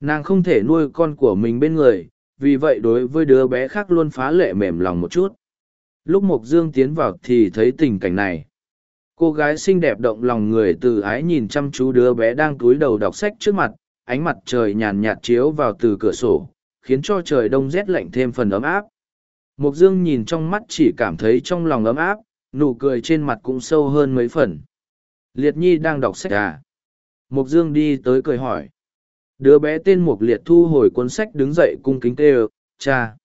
Nàng không thể nuôi con của mình bên người, vì vậy đối với đứa bé khác luôn phá lệ mềm lòng một chút. Lúc Mộc Dương tiến vào thì thấy tình cảnh này. Cô gái xinh đẹp động lòng người từ ái nhìn chăm chú đứa bé đang túi đầu đọc sách trước mặt, ánh mặt trời nhàn nhạt chiếu vào từ cửa sổ, khiến cho trời đông rét lạnh thêm phần ấm áp. Mộc Dương nhìn trong mắt chỉ cảm thấy trong lòng ấm áp, nụ cười trên mặt cũng sâu hơn mấy phần. Liệt Nhi đang đọc sách à? Mộc Dương đi tới cười hỏi. Đứa bé tên Mục Liệt thu hồi cuốn sách đứng dậy cung kính kêu, cha.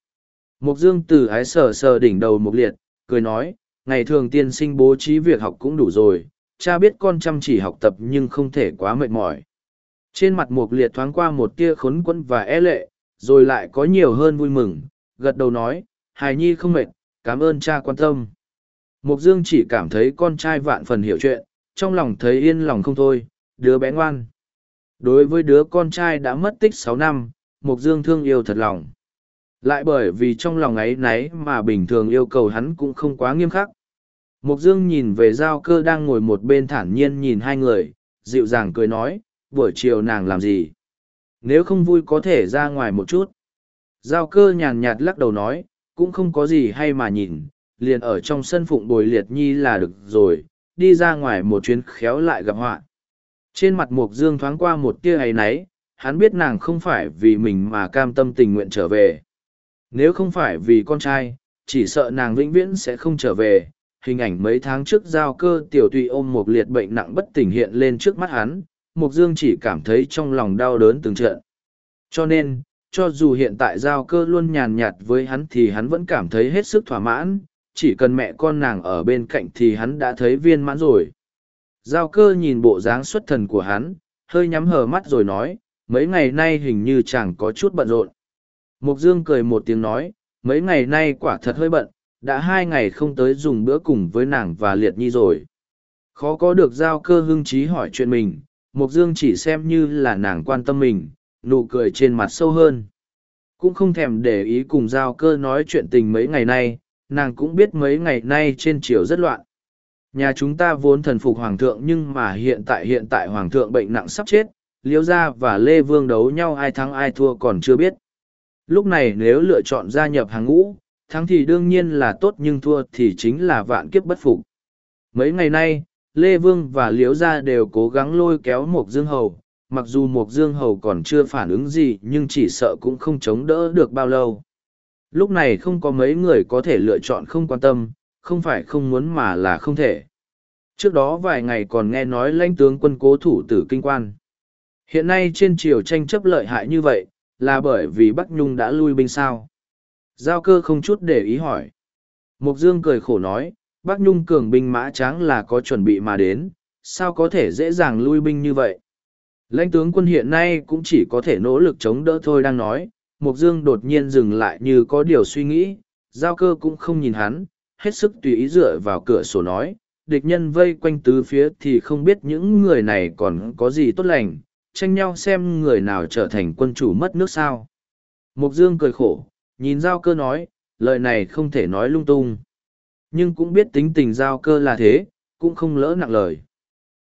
Mục Dương từ ái sờ sờ đỉnh đầu Mục Liệt, cười nói, ngày thường tiên sinh bố trí việc học cũng đủ rồi, cha biết con chăm chỉ học tập nhưng không thể quá mệt mỏi. Trên mặt mục liệt thoáng qua một tia khốn quẫn và e lệ, rồi lại có nhiều hơn vui mừng, gật đầu nói, hài nhi không mệt, cảm ơn cha quan tâm. Mục Dương chỉ cảm thấy con trai vạn phần hiểu chuyện, trong lòng thấy yên lòng không thôi, đứa bé ngoan. Đối với đứa con trai đã mất tích sáu năm, Mục Dương thương yêu thật lòng. Lại bởi vì trong lòng ấy nấy mà bình thường yêu cầu hắn cũng không quá nghiêm khắc. Mục Dương nhìn về giao cơ đang ngồi một bên thản nhiên nhìn hai người, dịu dàng cười nói, buổi chiều nàng làm gì? Nếu không vui có thể ra ngoài một chút. Giao cơ nhàn nhạt lắc đầu nói, cũng không có gì hay mà nhìn, liền ở trong sân phụng bồi liệt nhi là được rồi, đi ra ngoài một chuyến khéo lại gặp họa. Trên mặt Mục Dương thoáng qua một tia ấy náy, hắn biết nàng không phải vì mình mà cam tâm tình nguyện trở về. Nếu không phải vì con trai, chỉ sợ nàng vĩnh viễn sẽ không trở về. Hình ảnh mấy tháng trước giao cơ tiểu tùy ôm một liệt bệnh nặng bất tỉnh hiện lên trước mắt hắn, Mục Dương chỉ cảm thấy trong lòng đau đớn từng trận. Cho nên, cho dù hiện tại giao cơ luôn nhàn nhạt với hắn thì hắn vẫn cảm thấy hết sức thỏa mãn, chỉ cần mẹ con nàng ở bên cạnh thì hắn đã thấy viên mãn rồi. Giao cơ nhìn bộ dáng xuất thần của hắn, hơi nhắm hờ mắt rồi nói, mấy ngày nay hình như chàng có chút bận rộn. Mục Dương cười một tiếng nói, mấy ngày nay quả thật hơi bận, đã hai ngày không tới dùng bữa cùng với nàng và liệt nhi rồi. Khó có được giao cơ hưng trí hỏi chuyện mình, Mục Dương chỉ xem như là nàng quan tâm mình, nụ cười trên mặt sâu hơn. Cũng không thèm để ý cùng giao cơ nói chuyện tình mấy ngày nay, nàng cũng biết mấy ngày nay trên triều rất loạn. Nhà chúng ta vốn thần phục hoàng thượng nhưng mà hiện tại hiện tại hoàng thượng bệnh nặng sắp chết, liêu gia và lê vương đấu nhau ai thắng ai thua còn chưa biết. Lúc này nếu lựa chọn gia nhập hàng ngũ, thắng thì đương nhiên là tốt nhưng thua thì chính là vạn kiếp bất phục. Mấy ngày nay, Lê Vương và Liễu Gia đều cố gắng lôi kéo Mộc Dương Hầu, mặc dù Mộc Dương Hầu còn chưa phản ứng gì nhưng chỉ sợ cũng không chống đỡ được bao lâu. Lúc này không có mấy người có thể lựa chọn không quan tâm, không phải không muốn mà là không thể. Trước đó vài ngày còn nghe nói lãnh tướng quân cố thủ tử kinh quan. Hiện nay trên triều tranh chấp lợi hại như vậy, là bởi vì Bắc Nhung đã lui binh sao. Giao cơ không chút để ý hỏi. Mục Dương cười khổ nói, Bắc Nhung cường binh mã tráng là có chuẩn bị mà đến, sao có thể dễ dàng lui binh như vậy. Lãnh tướng quân hiện nay cũng chỉ có thể nỗ lực chống đỡ thôi đang nói, Mục Dương đột nhiên dừng lại như có điều suy nghĩ, giao cơ cũng không nhìn hắn, hết sức tùy ý dựa vào cửa sổ nói, địch nhân vây quanh tứ phía thì không biết những người này còn có gì tốt lành, tranh nhau xem người nào trở thành quân chủ mất nước sao. Mục Dương cười khổ, nhìn giao cơ nói, lời này không thể nói lung tung. Nhưng cũng biết tính tình giao cơ là thế, cũng không lỡ nặng lời.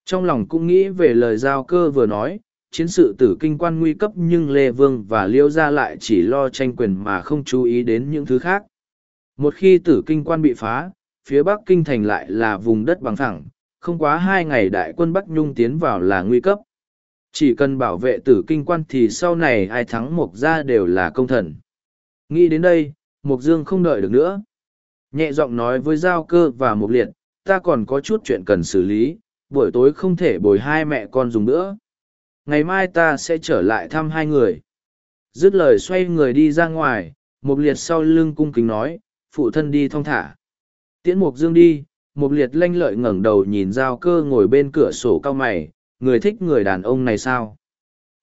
Trong lòng cũng nghĩ về lời giao cơ vừa nói, chiến sự tử kinh quan nguy cấp nhưng Lê Vương và Liêu Gia lại chỉ lo tranh quyền mà không chú ý đến những thứ khác. Một khi tử kinh quan bị phá, phía Bắc Kinh thành lại là vùng đất bằng thẳng, không quá hai ngày đại quân Bắc Nhung tiến vào là nguy cấp. Chỉ cần bảo vệ tử kinh quan thì sau này ai thắng Mộc Gia đều là công thần. Nghĩ đến đây, Mộc Dương không đợi được nữa. Nhẹ giọng nói với Giao Cơ và Mộc Liệt, ta còn có chút chuyện cần xử lý, buổi tối không thể bồi hai mẹ con dùng nữa. Ngày mai ta sẽ trở lại thăm hai người. Dứt lời xoay người đi ra ngoài, Mộc Liệt sau lưng cung kính nói, phụ thân đi thong thả. Tiễn Mộc Dương đi, Mộc Liệt lanh lợi ngẩng đầu nhìn Giao Cơ ngồi bên cửa sổ cao mày, người thích người đàn ông này sao?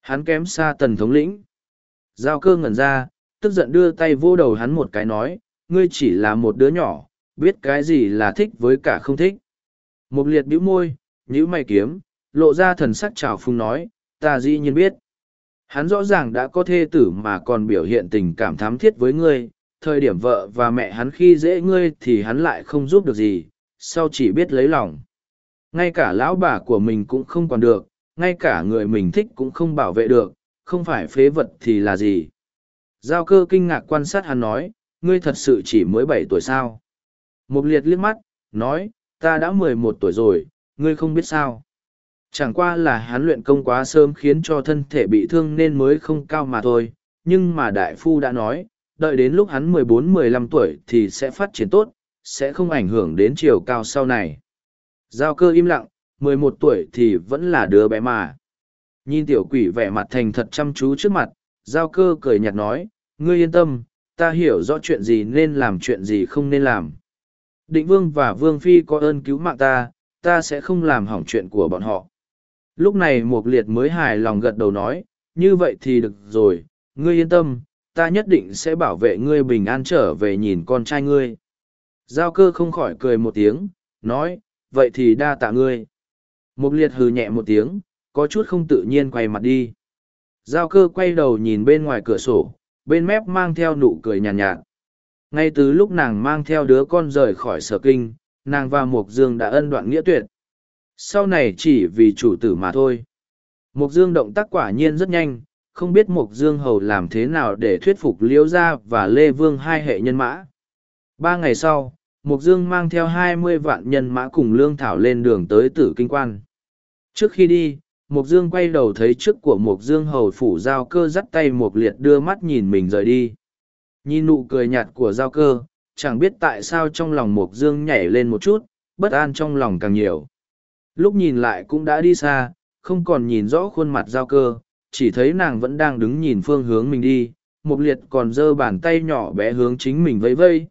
Hắn kém xa tần thống lĩnh. Giao cơ ngẩn ra, tức giận đưa tay vô đầu hắn một cái nói, ngươi chỉ là một đứa nhỏ, biết cái gì là thích với cả không thích. Một liệt bĩu môi, nhíu mày kiếm, lộ ra thần sắc trào phung nói, ta dĩ nhiên biết. Hắn rõ ràng đã có thê tử mà còn biểu hiện tình cảm thám thiết với ngươi, thời điểm vợ và mẹ hắn khi dễ ngươi thì hắn lại không giúp được gì, sau chỉ biết lấy lòng ngay cả lão bà của mình cũng không còn được, ngay cả người mình thích cũng không bảo vệ được, không phải phế vật thì là gì? Giao cơ kinh ngạc quan sát hắn nói, ngươi thật sự chỉ mới bảy tuổi sao? Mục liệt liếc mắt, nói, ta đã mười một tuổi rồi, ngươi không biết sao? Chẳng qua là hắn luyện công quá sớm khiến cho thân thể bị thương nên mới không cao mà thôi, nhưng mà đại phu đã nói, đợi đến lúc hắn mười bốn, mười lăm tuổi thì sẽ phát triển tốt, sẽ không ảnh hưởng đến chiều cao sau này. Giao cơ im lặng, mười một tuổi thì vẫn là đứa bé mà. Nhìn tiểu quỷ vẻ mặt thành thật chăm chú trước mặt, giao cơ cười nhạt nói, ngươi yên tâm, ta hiểu rõ chuyện gì nên làm chuyện gì không nên làm. Định vương và vương phi có ơn cứu mạng ta, ta sẽ không làm hỏng chuyện của bọn họ. Lúc này Mục Liệt mới hài lòng gật đầu nói, như vậy thì được rồi, ngươi yên tâm, ta nhất định sẽ bảo vệ ngươi bình an trở về nhìn con trai ngươi. Giao cơ không khỏi cười một tiếng, nói, vậy thì đa tạ ngươi. Mục liệt hừ nhẹ một tiếng, có chút không tự nhiên quay mặt đi. Giao cơ quay đầu nhìn bên ngoài cửa sổ, bên mép mang theo nụ cười nhàn nhạt, nhạt. Ngay từ lúc nàng mang theo đứa con rời khỏi sở kinh, nàng và Mục Dương đã ân đoạn nghĩa tuyệt. Sau này chỉ vì chủ tử mà thôi. Mục Dương động tác quả nhiên rất nhanh, không biết Mục Dương Hầu làm thế nào để thuyết phục Liễu Gia và Lê Vương hai hệ nhân mã. Ba ngày sau, Mục Dương mang theo hai mươi vạn nhân mã cùng lương thảo lên đường tới tử kinh quan. Trước khi đi, Mục Dương quay đầu thấy trước của Mục Dương hầu phủ giao cơ dắt tay Mục Liệt đưa mắt nhìn mình rời đi. Nhìn nụ cười nhạt của giao cơ, chẳng biết tại sao trong lòng Mục Dương nhảy lên một chút, bất an trong lòng càng nhiều. Lúc nhìn lại cũng đã đi xa, không còn nhìn rõ khuôn mặt giao cơ, chỉ thấy nàng vẫn đang đứng nhìn phương hướng mình đi, Mục Liệt còn giơ bàn tay nhỏ bé hướng chính mình vẫy vẫy.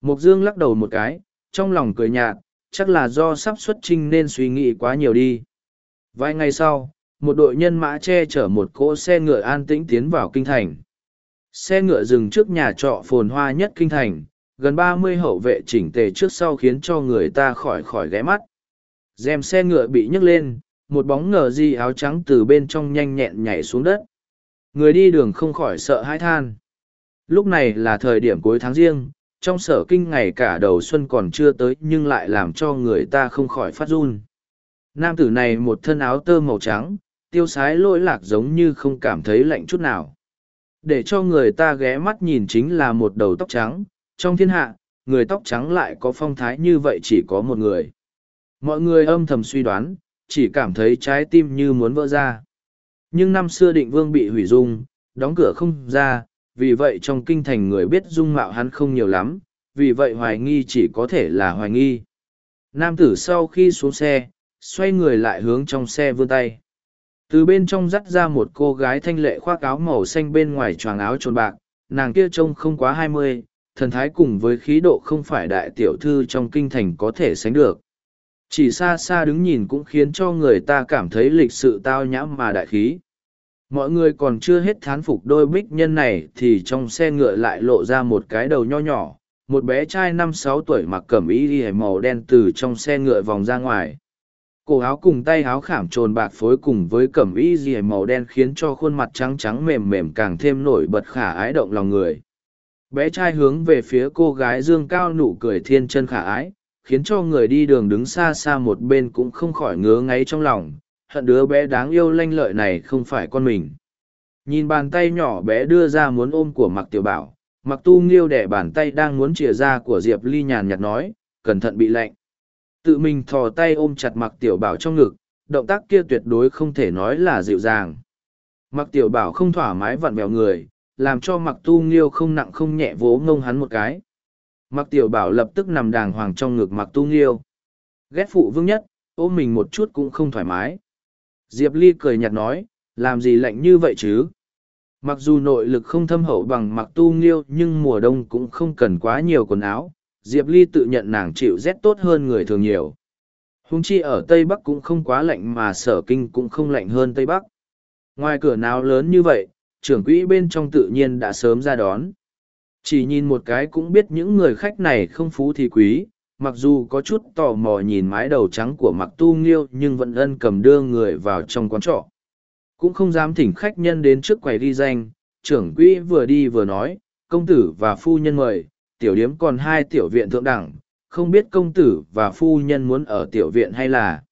Mục Dương lắc đầu một cái, trong lòng cười nhạt, chắc là do sắp xuất trinh nên suy nghĩ quá nhiều đi. Vài ngày sau, một đội nhân mã che chở một cỗ xe ngựa an tĩnh tiến vào kinh thành. Xe ngựa dừng trước nhà trọ phồn hoa nhất kinh thành, gần ba mươi hậu vệ chỉnh tề trước sau khiến cho người ta khỏi khỏi ghé mắt. Dèm xe ngựa bị nhấc lên, một bóng ngờ di áo trắng từ bên trong nhanh nhẹn nhảy xuống đất. Người đi đường không khỏi sợ hãi than. Lúc này là thời điểm cuối tháng riêng, trong sở kinh ngày cả đầu xuân còn chưa tới nhưng lại làm cho người ta không khỏi phát run. Nam tử này một thân áo tơ màu trắng, tiêu sái lỗi lạc giống như không cảm thấy lạnh chút nào. Để cho người ta ghé mắt nhìn chính là một đầu tóc trắng, trong thiên hạ, người tóc trắng lại có phong thái như vậy chỉ có một người. Mọi người âm thầm suy đoán, chỉ cảm thấy trái tim như muốn vỡ ra. Nhưng năm xưa định vương bị hủy dung, đóng cửa không ra, vì vậy trong kinh thành người biết dung mạo hắn không nhiều lắm, vì vậy hoài nghi chỉ có thể là hoài nghi. Nam tử sau khi xuống xe, xoay người lại hướng trong xe vươn tay. Từ bên trong dắt ra một cô gái thanh lệ khoác áo màu xanh bên ngoài choàng áo trồn bạc, nàng kia trông không quá hai mươi, thần thái cùng với khí độ không phải đại tiểu thư trong kinh thành có thể sánh được. Chỉ xa xa đứng nhìn cũng khiến cho người ta cảm thấy lịch sự tao nhãm mà đại khí mọi người còn chưa hết thán phục đôi bích nhân này thì trong xe ngựa lại lộ ra một cái đầu nho nhỏ, một bé trai năm sáu tuổi mặc cẩm y y màu đen từ trong xe ngựa vòng ra ngoài. Cổ áo cùng tay áo khảm trồn bạc phối cùng với cẩm y y màu đen khiến cho khuôn mặt trắng trắng mềm mềm càng thêm nổi bật khả ái động lòng người. Bé trai hướng về phía cô gái dương cao nụ cười thiên chân khả ái, khiến cho người đi đường đứng xa xa một bên cũng không khỏi ngứa ngáy trong lòng hận đứa bé đáng yêu lanh lợi này không phải con mình. Nhìn bàn tay nhỏ bé đưa ra muốn ôm của mặc tiểu bảo mặc tu nghiêu đẻ bàn tay đang muốn chìa ra của diệp ly nhàn nhạt nói, cẩn thận bị lạnh. Tự mình thò tay ôm chặt mặc tiểu bảo trong ngực, động tác kia tuyệt đối không thể nói là dịu dàng. Mặc tiểu bảo không thoải mái vặn vẹo người, làm cho mặc tu nghiêu không nặng không nhẹ vỗ ngông hắn một cái. Mặc tiểu bảo lập tức nằm đàng hoàng trong ngực mặc tu nghiêu. Ghét phụ vương nhất, ôm mình một chút cũng không thoải mái. Diệp Ly cười nhạt nói, làm gì lạnh như vậy chứ? Mặc dù nội lực không thâm hậu bằng mặc tu nghiêu nhưng mùa đông cũng không cần quá nhiều quần áo. Diệp Ly tự nhận nàng chịu rét tốt hơn người thường nhiều. Hùng chi ở Tây Bắc cũng không quá lạnh mà sở kinh cũng không lạnh hơn Tây Bắc. Ngoài cửa nào lớn như vậy, trưởng quỹ bên trong tự nhiên đã sớm ra đón. Chỉ nhìn một cái cũng biết những người khách này không phú thì quý, mặc dù có chút tò mò nhìn mái đầu trắng của mặc tu nghiêu nhưng vẫn ân cầm đưa người vào trong quán trọ. Cũng không dám thỉnh khách nhân đến trước quầy ghi danh, trưởng quỹ vừa đi vừa nói, công tử và phu nhân mời, tiểu điếm còn hai tiểu viện thượng đẳng, không biết công tử và phu nhân muốn ở tiểu viện hay là?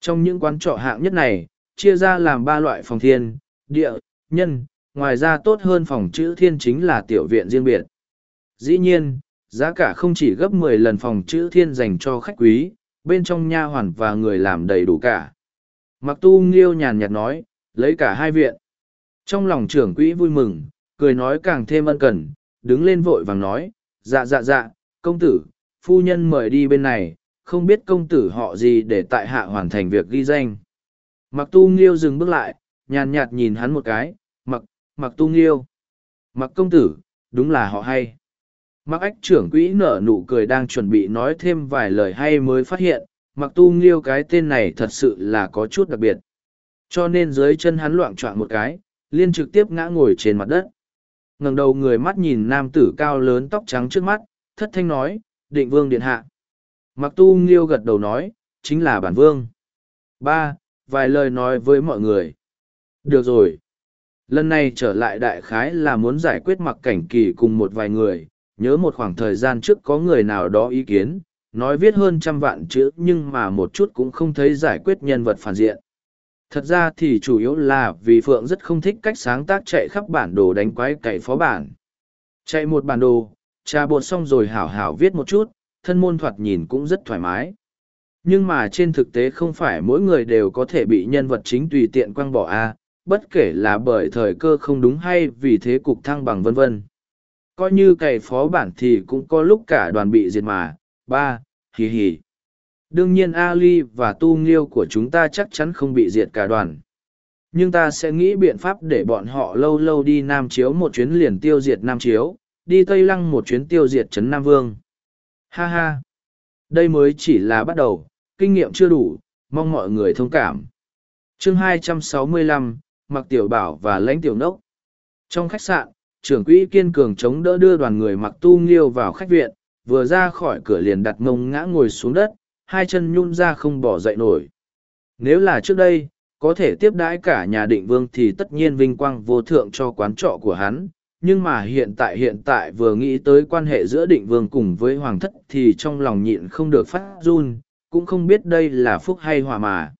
Trong những quán trọ hạng nhất này, chia ra làm ba loại phòng thiên, địa, nhân, ngoài ra tốt hơn phòng chữ thiên chính là tiểu viện riêng biệt. Dĩ nhiên giá cả không chỉ gấp mười lần phòng chữ thiên dành cho khách quý, bên trong nha hoàn và người làm đầy đủ cả. Mặc tu nghiêu nhàn nhạt nói, lấy cả hai viện. Trong lòng trưởng quỹ vui mừng, cười nói càng thêm ân cần, đứng lên vội vàng nói, dạ dạ dạ, công tử, phu nhân mời đi bên này, không biết công tử họ gì để tại hạ hoàn thành việc ghi danh. Mặc tu nghiêu dừng bước lại, nhàn nhạt nhìn hắn một cái, mặc, mặc tu nghiêu. Mặc công tử, đúng là họ hay. Mặc ách trưởng quỹ nở nụ cười đang chuẩn bị nói thêm vài lời hay mới phát hiện, mặc tu nghiêu cái tên này thật sự là có chút đặc biệt. Cho nên dưới chân hắn loạn trọn một cái, liên trực tiếp ngã ngồi trên mặt đất. ngẩng đầu người mắt nhìn nam tử cao lớn tóc trắng trước mắt, thất thanh nói, định vương điện hạ. Mặc tu nghiêu gật đầu nói, chính là bản vương. ba Vài lời nói với mọi người. Được rồi. Lần này trở lại đại khái là muốn giải quyết mặc cảnh kỳ cùng một vài người. Nhớ một khoảng thời gian trước có người nào đó ý kiến, nói viết hơn trăm vạn chữ nhưng mà một chút cũng không thấy giải quyết nhân vật phản diện. Thật ra thì chủ yếu là vì Phượng rất không thích cách sáng tác chạy khắp bản đồ đánh quái cậy phó bản. Chạy một bản đồ, trà bột xong rồi hảo hảo viết một chút, thân môn thoạt nhìn cũng rất thoải mái. Nhưng mà trên thực tế không phải mỗi người đều có thể bị nhân vật chính tùy tiện quăng bỏ a bất kể là bởi thời cơ không đúng hay vì thế cục thăng bằng vân vân. Coi như cày phó bản thì cũng có lúc cả đoàn bị diệt mà, ba, hì hì. Đương nhiên Ali và Tu Nghiêu của chúng ta chắc chắn không bị diệt cả đoàn. Nhưng ta sẽ nghĩ biện pháp để bọn họ lâu lâu đi Nam Chiếu một chuyến liền tiêu diệt Nam Chiếu, đi Tây Lăng một chuyến tiêu diệt Trấn Nam Vương. Ha ha! Đây mới chỉ là bắt đầu, kinh nghiệm chưa đủ, mong mọi người thông cảm. chương 265, Mặc Tiểu Bảo và Lãnh Tiểu Nốc. Trong khách sạn, trưởng quỹ kiên cường chống đỡ đưa đoàn người mặc tu nghiêu vào khách viện, vừa ra khỏi cửa liền đặt mông ngã ngồi xuống đất, hai chân nhún ra không bỏ dậy nổi. Nếu là trước đây, có thể tiếp đãi cả nhà định vương thì tất nhiên vinh quang vô thượng cho quán trọ của hắn. Nhưng mà hiện tại hiện tại vừa nghĩ tới quan hệ giữa định vương cùng với hoàng thất thì trong lòng nhịn không được phát run, cũng không biết đây là phúc hay hòa mà.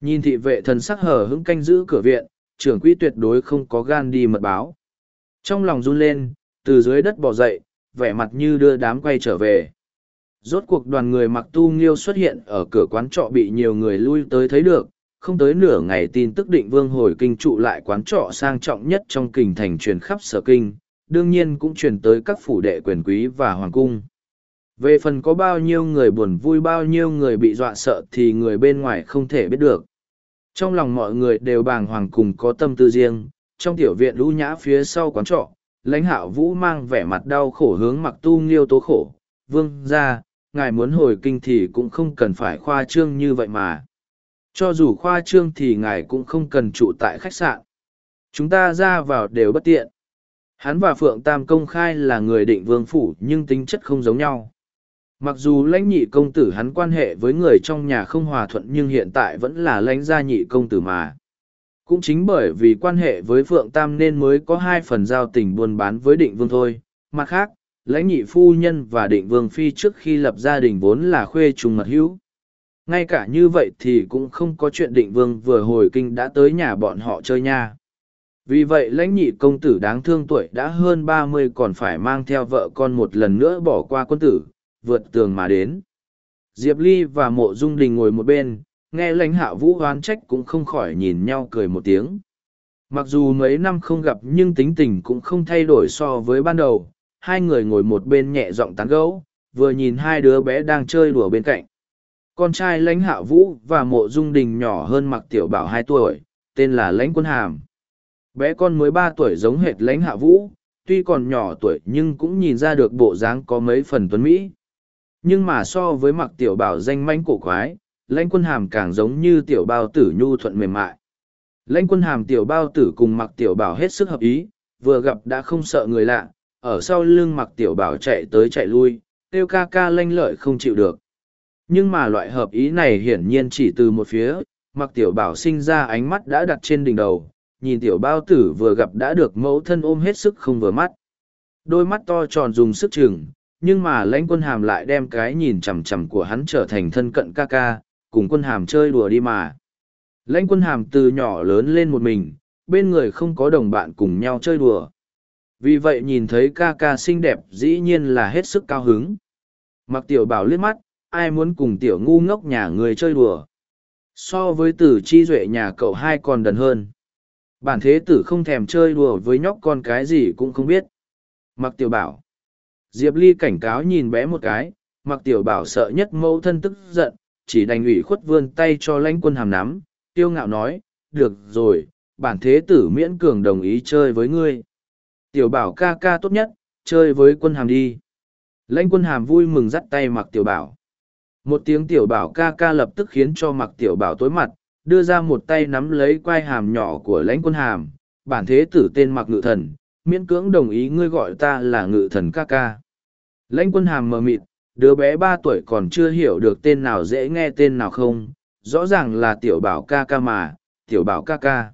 Nhìn thị vệ thần sắc hở hững canh giữ cửa viện, trưởng quỹ tuyệt đối không có gan đi mật báo. Trong lòng run lên, từ dưới đất bò dậy, vẻ mặt như đưa đám quay trở về. Rốt cuộc đoàn người mặc tu nghiêu xuất hiện ở cửa quán trọ bị nhiều người lui tới thấy được, không tới nửa ngày tin tức định vương hồi kinh trụ lại quán trọ sang trọng nhất trong kinh thành truyền khắp sở kinh, đương nhiên cũng truyền tới các phủ đệ quyền quý và hoàng cung. Về phần có bao nhiêu người buồn vui bao nhiêu người bị dọa sợ thì người bên ngoài không thể biết được. Trong lòng mọi người đều bàng hoàng cùng có tâm tư riêng, trong tiểu viện lũ nhã phía sau quán trọ, lãnh hạo vũ mang vẻ mặt đau khổ hướng mặc tu nghiêu tố khổ, vương ra, ngài muốn hồi kinh thì cũng không cần phải khoa trương như vậy mà. Cho dù khoa trương thì ngài cũng không cần trụ tại khách sạn. Chúng ta ra vào đều bất tiện. Hắn và Phượng Tam công khai là người định vương phủ nhưng tính chất không giống nhau. Mặc dù lãnh nhị công tử hắn quan hệ với người trong nhà không hòa thuận nhưng hiện tại vẫn là lãnh gia nhị công tử mà. Cũng chính bởi vì quan hệ với Phượng Tam nên mới có hai phần giao tình buôn bán với định vương thôi. Mặt khác, lãnh nhị phu nhân và định vương phi trước khi lập gia đình vốn là khuê trùng mật hữu. Ngay cả như vậy thì cũng không có chuyện định vương vừa hồi kinh đã tới nhà bọn họ chơi nha. Vì vậy lãnh nhị công tử đáng thương tuổi đã hơn ba mươi còn phải mang theo vợ con một lần nữa bỏ qua quân tử, vượt tường mà đến. Diệp Ly và mộ dung đình ngồi một bên, nghe lãnh hạ vũ oán trách cũng không khỏi nhìn nhau cười một tiếng. Mặc dù mấy năm không gặp nhưng tính tình cũng không thay đổi so với ban đầu, hai người ngồi một bên nhẹ giọng tán gẫu, vừa nhìn hai đứa bé đang chơi đùa bên cạnh. Con trai lãnh hạ vũ và mộ dung đình nhỏ hơn mặc tiểu bảo hai tuổi, tên là lãnh quân hàm. Bé con mới ba tuổi giống hệt lãnh hạ vũ, tuy còn nhỏ tuổi nhưng cũng nhìn ra được bộ dáng có mấy phần tuấn Mỹ. Nhưng mà so với mặc tiểu bảo danh manh cổ quái, lãnh quân hàm càng giống như tiểu bao tử nhu thuận mềm mại. Lãnh quân hàm tiểu bao tử cùng mặc tiểu bảo hết sức hợp ý, vừa gặp đã không sợ người lạ, ở sau lưng mặc tiểu bảo chạy tới chạy lui, tiêu ca ca lanh lợi không chịu được. Nhưng mà loại hợp ý này hiển nhiên chỉ từ một phía, mặc tiểu bảo sinh ra ánh mắt đã đặt trên đỉnh đầu, nhìn tiểu bao tử vừa gặp đã được mẫu thân ôm hết sức không vừa mắt. Đôi mắt to tròn dùng sức chừng, nhưng mà lãnh quân hàm lại đem cái nhìn chằm chằm của hắn trở thành thân cận ca ca, cùng quân hàm chơi đùa đi mà. Lãnh quân hàm từ nhỏ lớn lên một mình, bên người không có đồng bạn cùng nhau chơi đùa. Vì vậy nhìn thấy ca ca xinh đẹp dĩ nhiên là hết sức cao hứng. Mặc tiểu bảo liếc mắt, ai muốn cùng tiểu ngu ngốc nhà người chơi đùa. So với tử chi duệ nhà cậu hai còn đần hơn. Bản thế tử không thèm chơi đùa với nhóc con cái gì cũng không biết. Mặc tiểu bảo. Diệp Ly cảnh cáo nhìn bé một cái, mặc tiểu bảo sợ nhất mẫu thân tức giận, chỉ đành ủy khuất vươn tay cho lãnh quân hàm nắm, tiêu ngạo nói, được rồi, bản thế tử miễn cường đồng ý chơi với ngươi. Tiểu bảo ca ca tốt nhất, chơi với quân hàm đi. Lãnh quân hàm vui mừng dắt tay mặc tiểu bảo. Một tiếng tiểu bảo ca ca lập tức khiến cho mặc tiểu bảo tối mặt, đưa ra một tay nắm lấy quai hàm nhỏ của lãnh quân hàm, bản thế tử tên mặc ngự thần, miễn cưỡng đồng ý ngươi gọi ta là ngự thần ca ca. Lãnh quân hàm mờ mịt, đứa bé ba tuổi còn chưa hiểu được tên nào dễ nghe tên nào không, rõ ràng là tiểu bảo ca ca mà, tiểu bảo ca ca.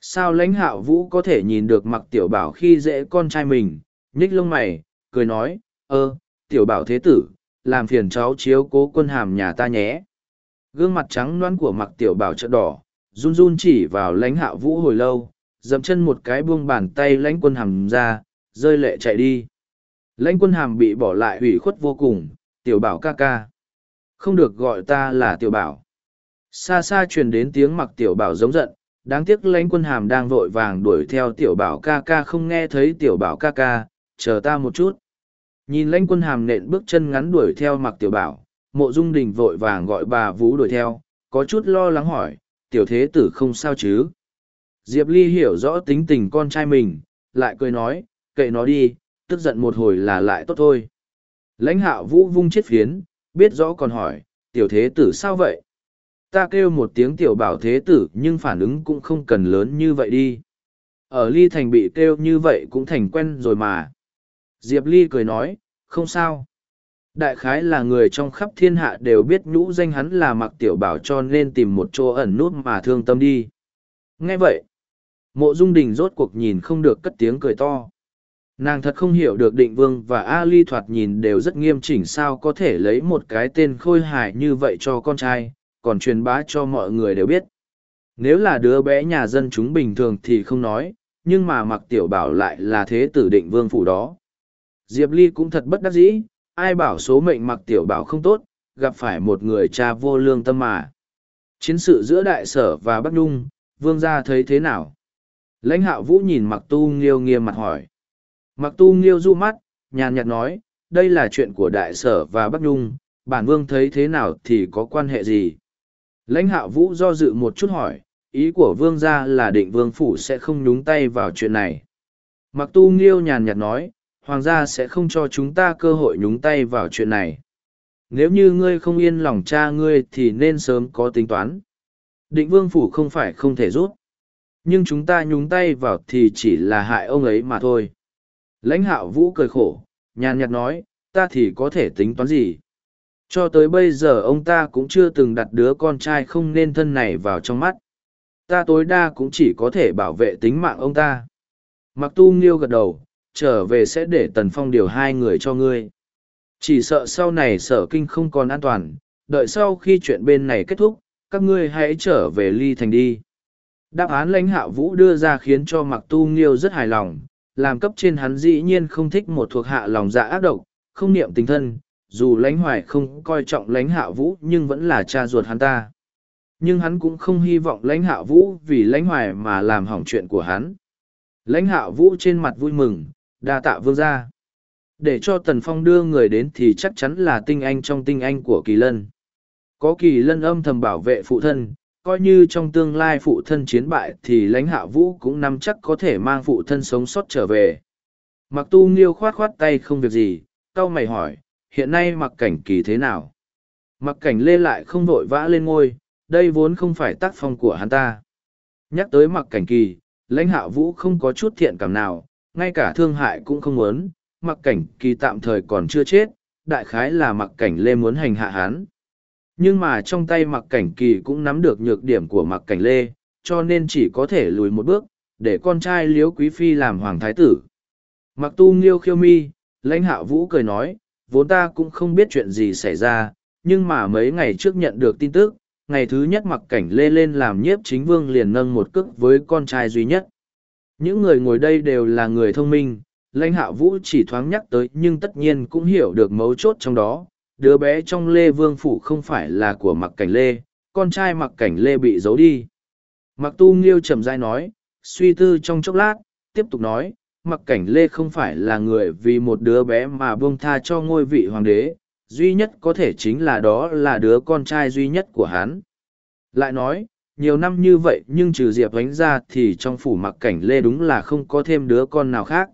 Sao lãnh hạo vũ có thể nhìn được mặc tiểu bảo khi dễ con trai mình, nhích lông mày, cười nói, ơ, tiểu bảo thế tử, làm phiền cháu chiếu cố quân hàm nhà ta nhé. Gương mặt trắng loãng của mặc tiểu bảo chợ đỏ, run run chỉ vào lãnh hạo vũ hồi lâu, dậm chân một cái buông bàn tay lãnh quân hàm ra, rơi lệ chạy đi. Lãnh quân hàm bị bỏ lại ủy khuất vô cùng, tiểu bảo ca ca. Không được gọi ta là tiểu bảo. Xa xa truyền đến tiếng mặc tiểu bảo giống giận, đáng tiếc lãnh quân hàm đang vội vàng đuổi theo tiểu bảo ca ca không nghe thấy tiểu bảo ca ca, chờ ta một chút. Nhìn lãnh quân hàm nện bước chân ngắn đuổi theo mặc tiểu bảo, mộ dung đình vội vàng gọi bà vú đuổi theo, có chút lo lắng hỏi, tiểu thế tử không sao chứ. Diệp Ly hiểu rõ tính tình con trai mình, lại cười nói, kệ nó đi, tức giận một hồi là lại tốt thôi. Lãnh hạo vũ vung chết phiến, biết rõ còn hỏi, tiểu thế tử sao vậy? Ta kêu một tiếng tiểu bảo thế tử nhưng phản ứng cũng không cần lớn như vậy đi. Ở ly thành bị kêu như vậy cũng thành quen rồi mà. Diệp ly cười nói, không sao. Đại khái là người trong khắp thiên hạ đều biết nhũ danh hắn là mặc tiểu bảo cho nên tìm một chỗ ẩn nút mà thương tâm đi. Nghe vậy, mộ dung đình rốt cuộc nhìn không được cất tiếng cười to. Nàng thật không hiểu được định vương và Ali thoạt nhìn đều rất nghiêm chỉnh sao có thể lấy một cái tên khôi hài như vậy cho con trai, còn truyền bá cho mọi người đều biết. Nếu là đứa bé nhà dân chúng bình thường thì không nói, nhưng mà mặc tiểu bảo lại là thế tử định vương phủ đó. Diệp Ly cũng thật bất đắc dĩ, ai bảo số mệnh mặc tiểu bảo không tốt, gặp phải một người cha vô lương tâm mà. Chiến sự giữa đại sở và Bắc Nhung, vương gia thấy thế nào? Lãnh hạo vũ nhìn mặc tu nghiêu nghiêm mặt hỏi. Mặc tu nghiêu du mắt, nhàn nhạt nói, đây là chuyện của đại sở và Bắc Nhung, bản vương thấy thế nào thì có quan hệ gì? Lãnh hạo vũ do dự một chút hỏi, ý của vương gia là định vương phủ sẽ không nhúng tay vào chuyện này. Mặc tu nghiêu nhàn nhạt nói, hoàng gia sẽ không cho chúng ta cơ hội nhúng tay vào chuyện này. Nếu như ngươi không yên lòng cha ngươi thì nên sớm có tính toán. Định vương phủ không phải không thể rút. Nhưng chúng ta nhúng tay vào thì chỉ là hại ông ấy mà thôi. Lãnh hạo vũ cười khổ, nhàn nhạt nói, ta thì có thể tính toán gì. Cho tới bây giờ ông ta cũng chưa từng đặt đứa con trai không nên thân này vào trong mắt. Ta tối đa cũng chỉ có thể bảo vệ tính mạng ông ta. Mặc tu nghiêu gật đầu, trở về sẽ để tần phong điều hai người cho ngươi. Chỉ sợ sau này sở kinh không còn an toàn, đợi sau khi chuyện bên này kết thúc, các ngươi hãy trở về ly thành đi. Đáp án lãnh hạ vũ đưa ra khiến cho mặc tu nghiêu rất hài lòng, làm cấp trên hắn dĩ nhiên không thích một thuộc hạ lòng dạ ác độc, không niệm tình thân, dù lãnh hoài không coi trọng lãnh hạ vũ nhưng vẫn là cha ruột hắn ta. Nhưng hắn cũng không hy vọng lãnh hạ vũ vì lãnh hoài mà làm hỏng chuyện của hắn. Lãnh hạ vũ trên mặt vui mừng đa tạ vương gia. Để cho tần phong đưa người đến thì chắc chắn là tinh anh trong tinh anh của kỳ lân. Có kỳ lân âm thầm bảo vệ phụ thân coi như trong tương lai phụ thân chiến bại thì lãnh hạ vũ cũng nắm chắc có thể mang phụ thân sống sót trở về mặc tu nghiêu khoát khoát tay không việc gì c a o mày hỏi hiện nay mặc cảnh kỳ thế nào? Mặc cảnh lê lại không vội vã lên ngôi, đây vốn không phải tác phong của hắn ta. Nhắc tới mặc cảnh kỳ, lãnh hạ vũ không có chút thiện cảm nào, ngay cả thương hại cũng không muốn, mặc cảnh kỳ tạm thời còn chưa chết, đại khái là mặc cảnh lê muốn hành hạ hắn. Nhưng mà trong tay mặc cảnh kỳ cũng nắm được nhược điểm của mặc cảnh lê, cho nên chỉ có thể lùi một bước, để con trai liếu quý phi làm hoàng thái tử. Mặc tu nghiêu khiêu mi, lãnh hạ vũ cười nói, vốn ta cũng không biết chuyện gì xảy ra, nhưng mà mấy ngày trước nhận được tin tức, ngày thứ nhất mặc cảnh lê lên làm nhiếp chính vương liền nâng một cước với con trai duy nhất. Những người ngồi đây đều là người thông minh, lãnh hạ vũ chỉ thoáng nhắc tới nhưng tất nhiên cũng hiểu được mấu chốt trong đó. Đứa bé trong lê vương phủ không phải là của mặc cảnh lê, con trai mặc cảnh lê bị giấu đi. Mặc tu nghiêu trầm dai nói, suy tư trong chốc lát, tiếp tục nói, mặc cảnh lê không phải là người vì một đứa bé mà buông tha cho ngôi vị hoàng đế duy nhất có thể chính là đó là đứa con trai duy nhất của hắn lại nói nhiều năm như vậy nhưng trừ diệp đánh ra thì trong phủ mặc cảnh lê đúng là không có thêm đứa con nào khác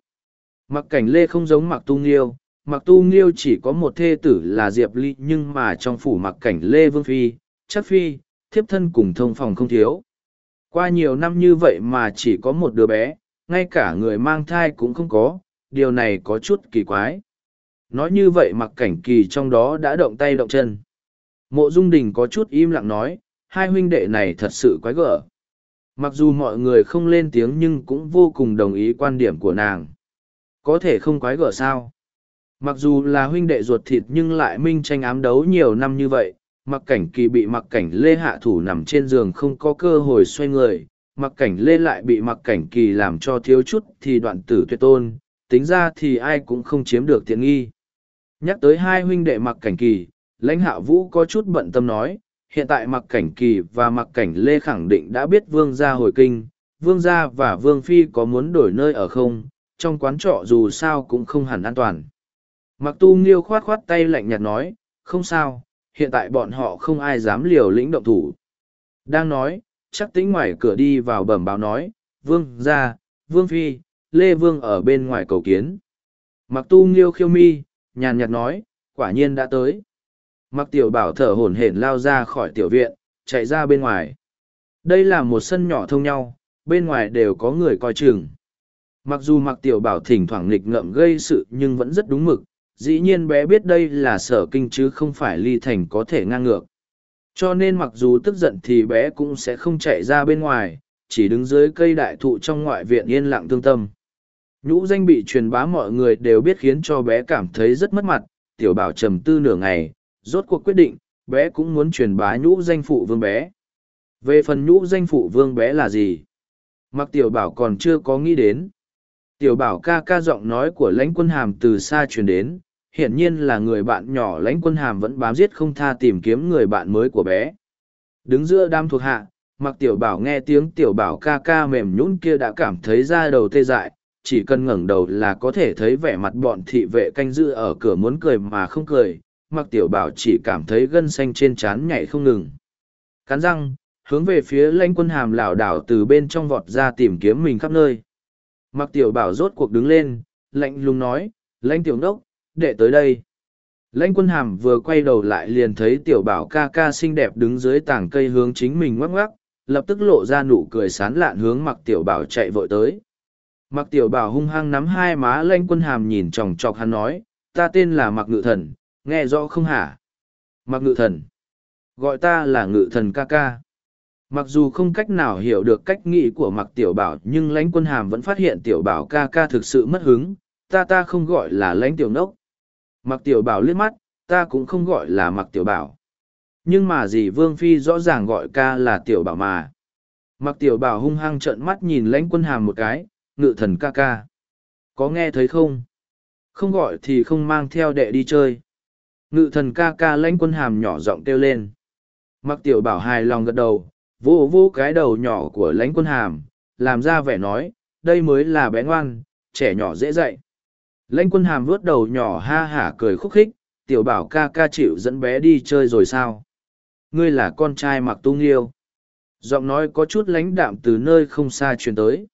mặc cảnh lê không giống mặc tu nghiêu mặc tu nghiêu chỉ có một thê tử là diệp ly nhưng mà trong phủ mặc cảnh lê vương phi Chất phi thiếp thân cùng thông phòng không thiếu. Qua nhiều năm như vậy mà chỉ có một đứa bé ngay cả người mang thai cũng không có, điều này có chút kỳ quái. nói như vậy mặc cảnh kỳ trong đó đã động tay động chân. Mộ dung đình có chút im lặng nói hai huynh đệ này thật sự quái gở. Mặc dù mọi người không lên tiếng nhưng cũng vô cùng đồng ý quan điểm của nàng. Có thể không quái gở sao? Mặc dù là huynh đệ ruột thịt nhưng lại minh tranh ám đấu nhiều năm như vậy, mặc cảnh kỳ bị mặc cảnh lê hạ thủ nằm trên giường không có cơ hội xoay người, mặc cảnh lê lại bị mặc cảnh kỳ làm cho thiếu chút thì đoạn tử tuyệt tôn, tính ra thì ai cũng không chiếm được tiện nghi. Nhắc tới hai huynh đệ mặc cảnh kỳ, lãnh hạ vũ có chút bận tâm nói, hiện tại mặc cảnh kỳ và mặc cảnh lê khẳng định đã biết vương gia hồi kinh, vương gia và vương phi có muốn đổi nơi ở không, trong quán trọ dù sao cũng không hẳn an toàn mặc tu nghiêu khoát khoát tay lạnh nhạt nói, không sao, hiện tại bọn họ không ai dám liều lĩnh động thủ. Đang nói, chắc tính ngoài cửa đi vào bẩm báo nói, vương gia, vương phi, lê vương ở bên ngoài cầu kiến. Mặc tu nghiêu khiêu mi, nhàn nhạt nói, quả nhiên đã tới. Mặc tiểu bảo thở hổn hển lao ra khỏi tiểu viện, chạy ra bên ngoài. Đây là một sân nhỏ thông nhau, bên ngoài đều có người coi chừng. Mặc dù mặc tiểu bảo thỉnh thoảng nghịch ngợm gây sự nhưng vẫn rất đúng mực dĩ nhiên bé biết đây là sở kinh chứ không phải ly thành có thể ngang ngược. Cho nên mặc dù tức giận thì bé cũng sẽ không chạy ra bên ngoài, chỉ đứng dưới cây đại thụ trong ngoại viện yên lặng thương tâm. Nhũ danh bị truyền bá mọi người đều biết khiến cho bé cảm thấy rất mất mặt, tiểu bảo trầm tư nửa ngày, rốt cuộc quyết định, bé cũng muốn truyền bá nhũ danh phụ vương bé. Về phần nhũ danh phụ vương bé là gì? Mặc tiểu bảo còn chưa có nghĩ đến. Tiểu bảo ca ca giọng nói của lãnh quân hàm từ xa truyền đến hiển nhiên là người bạn nhỏ lãnh quân hàm vẫn bám giết không tha tìm kiếm người bạn mới của bé. Đứng giữa đám thuộc hạ mặc tiểu bảo nghe tiếng tiểu bảo ca ca mềm nhũn kia đã cảm thấy da đầu tê dại, chỉ cần ngẩng đầu là có thể thấy vẻ mặt bọn thị vệ canh giữ ở cửa muốn cười mà không cười mặc tiểu bảo chỉ cảm thấy gân xanh trên trán nhảy không ngừng. Cắn răng, hướng về phía lãnh quân hàm lảo đảo từ bên trong vọt ra tìm kiếm mình khắp nơi. Mặc tiểu bảo rốt cuộc đứng lên, lạnh lùng nói, lãnh tiểu đốc đệ tới đây. Lãnh quân hàm vừa quay đầu lại liền thấy tiểu bảo ca ca xinh đẹp đứng dưới tảng cây hướng chính mình ngoắc ngoắc, lập tức lộ ra nụ cười sán lạn hướng mặc tiểu bảo chạy vội tới. Mặc tiểu bảo hung hăng nắm hai má lãnh quân hàm nhìn chòng chọc hắn nói, ta tên là mặc ngự thần, nghe rõ không hả? Mặc ngự thần. Gọi ta là ngự thần ca ca. Mặc dù không cách nào hiểu được cách nghĩ của mặc tiểu bảo, nhưng lãnh quân hàm vẫn phát hiện tiểu bảo ca ca thực sự mất hứng. Ta ta không gọi là lãnh tiểu nốc mặc tiểu bảo liếc mắt, ta cũng không gọi là mặc tiểu bảo. Nhưng mà dì vương phi rõ ràng gọi ca là tiểu bảo mà. Mặc tiểu bảo hung hăng trợn mắt nhìn lãnh quân hàm một cái, ngự thần ca ca. Có nghe thấy không? Không gọi thì không mang theo đệ đi chơi. Ngự thần ca ca lãnh quân hàm nhỏ giọng kêu lên. Mặc tiểu bảo hài lòng gật đầu, vô vô cái đầu nhỏ của lãnh quân hàm, làm ra vẻ nói, đây mới là bé ngoan, trẻ nhỏ dễ dạy lãnh quân hàm vuốt đầu nhỏ ha hả cười khúc khích, tiểu bảo ca ca chịu dẫn bé đi chơi rồi sao? Ngươi là con trai mặc tu yêu giọng nói có chút lãnh đạm từ nơi không xa truyền tới.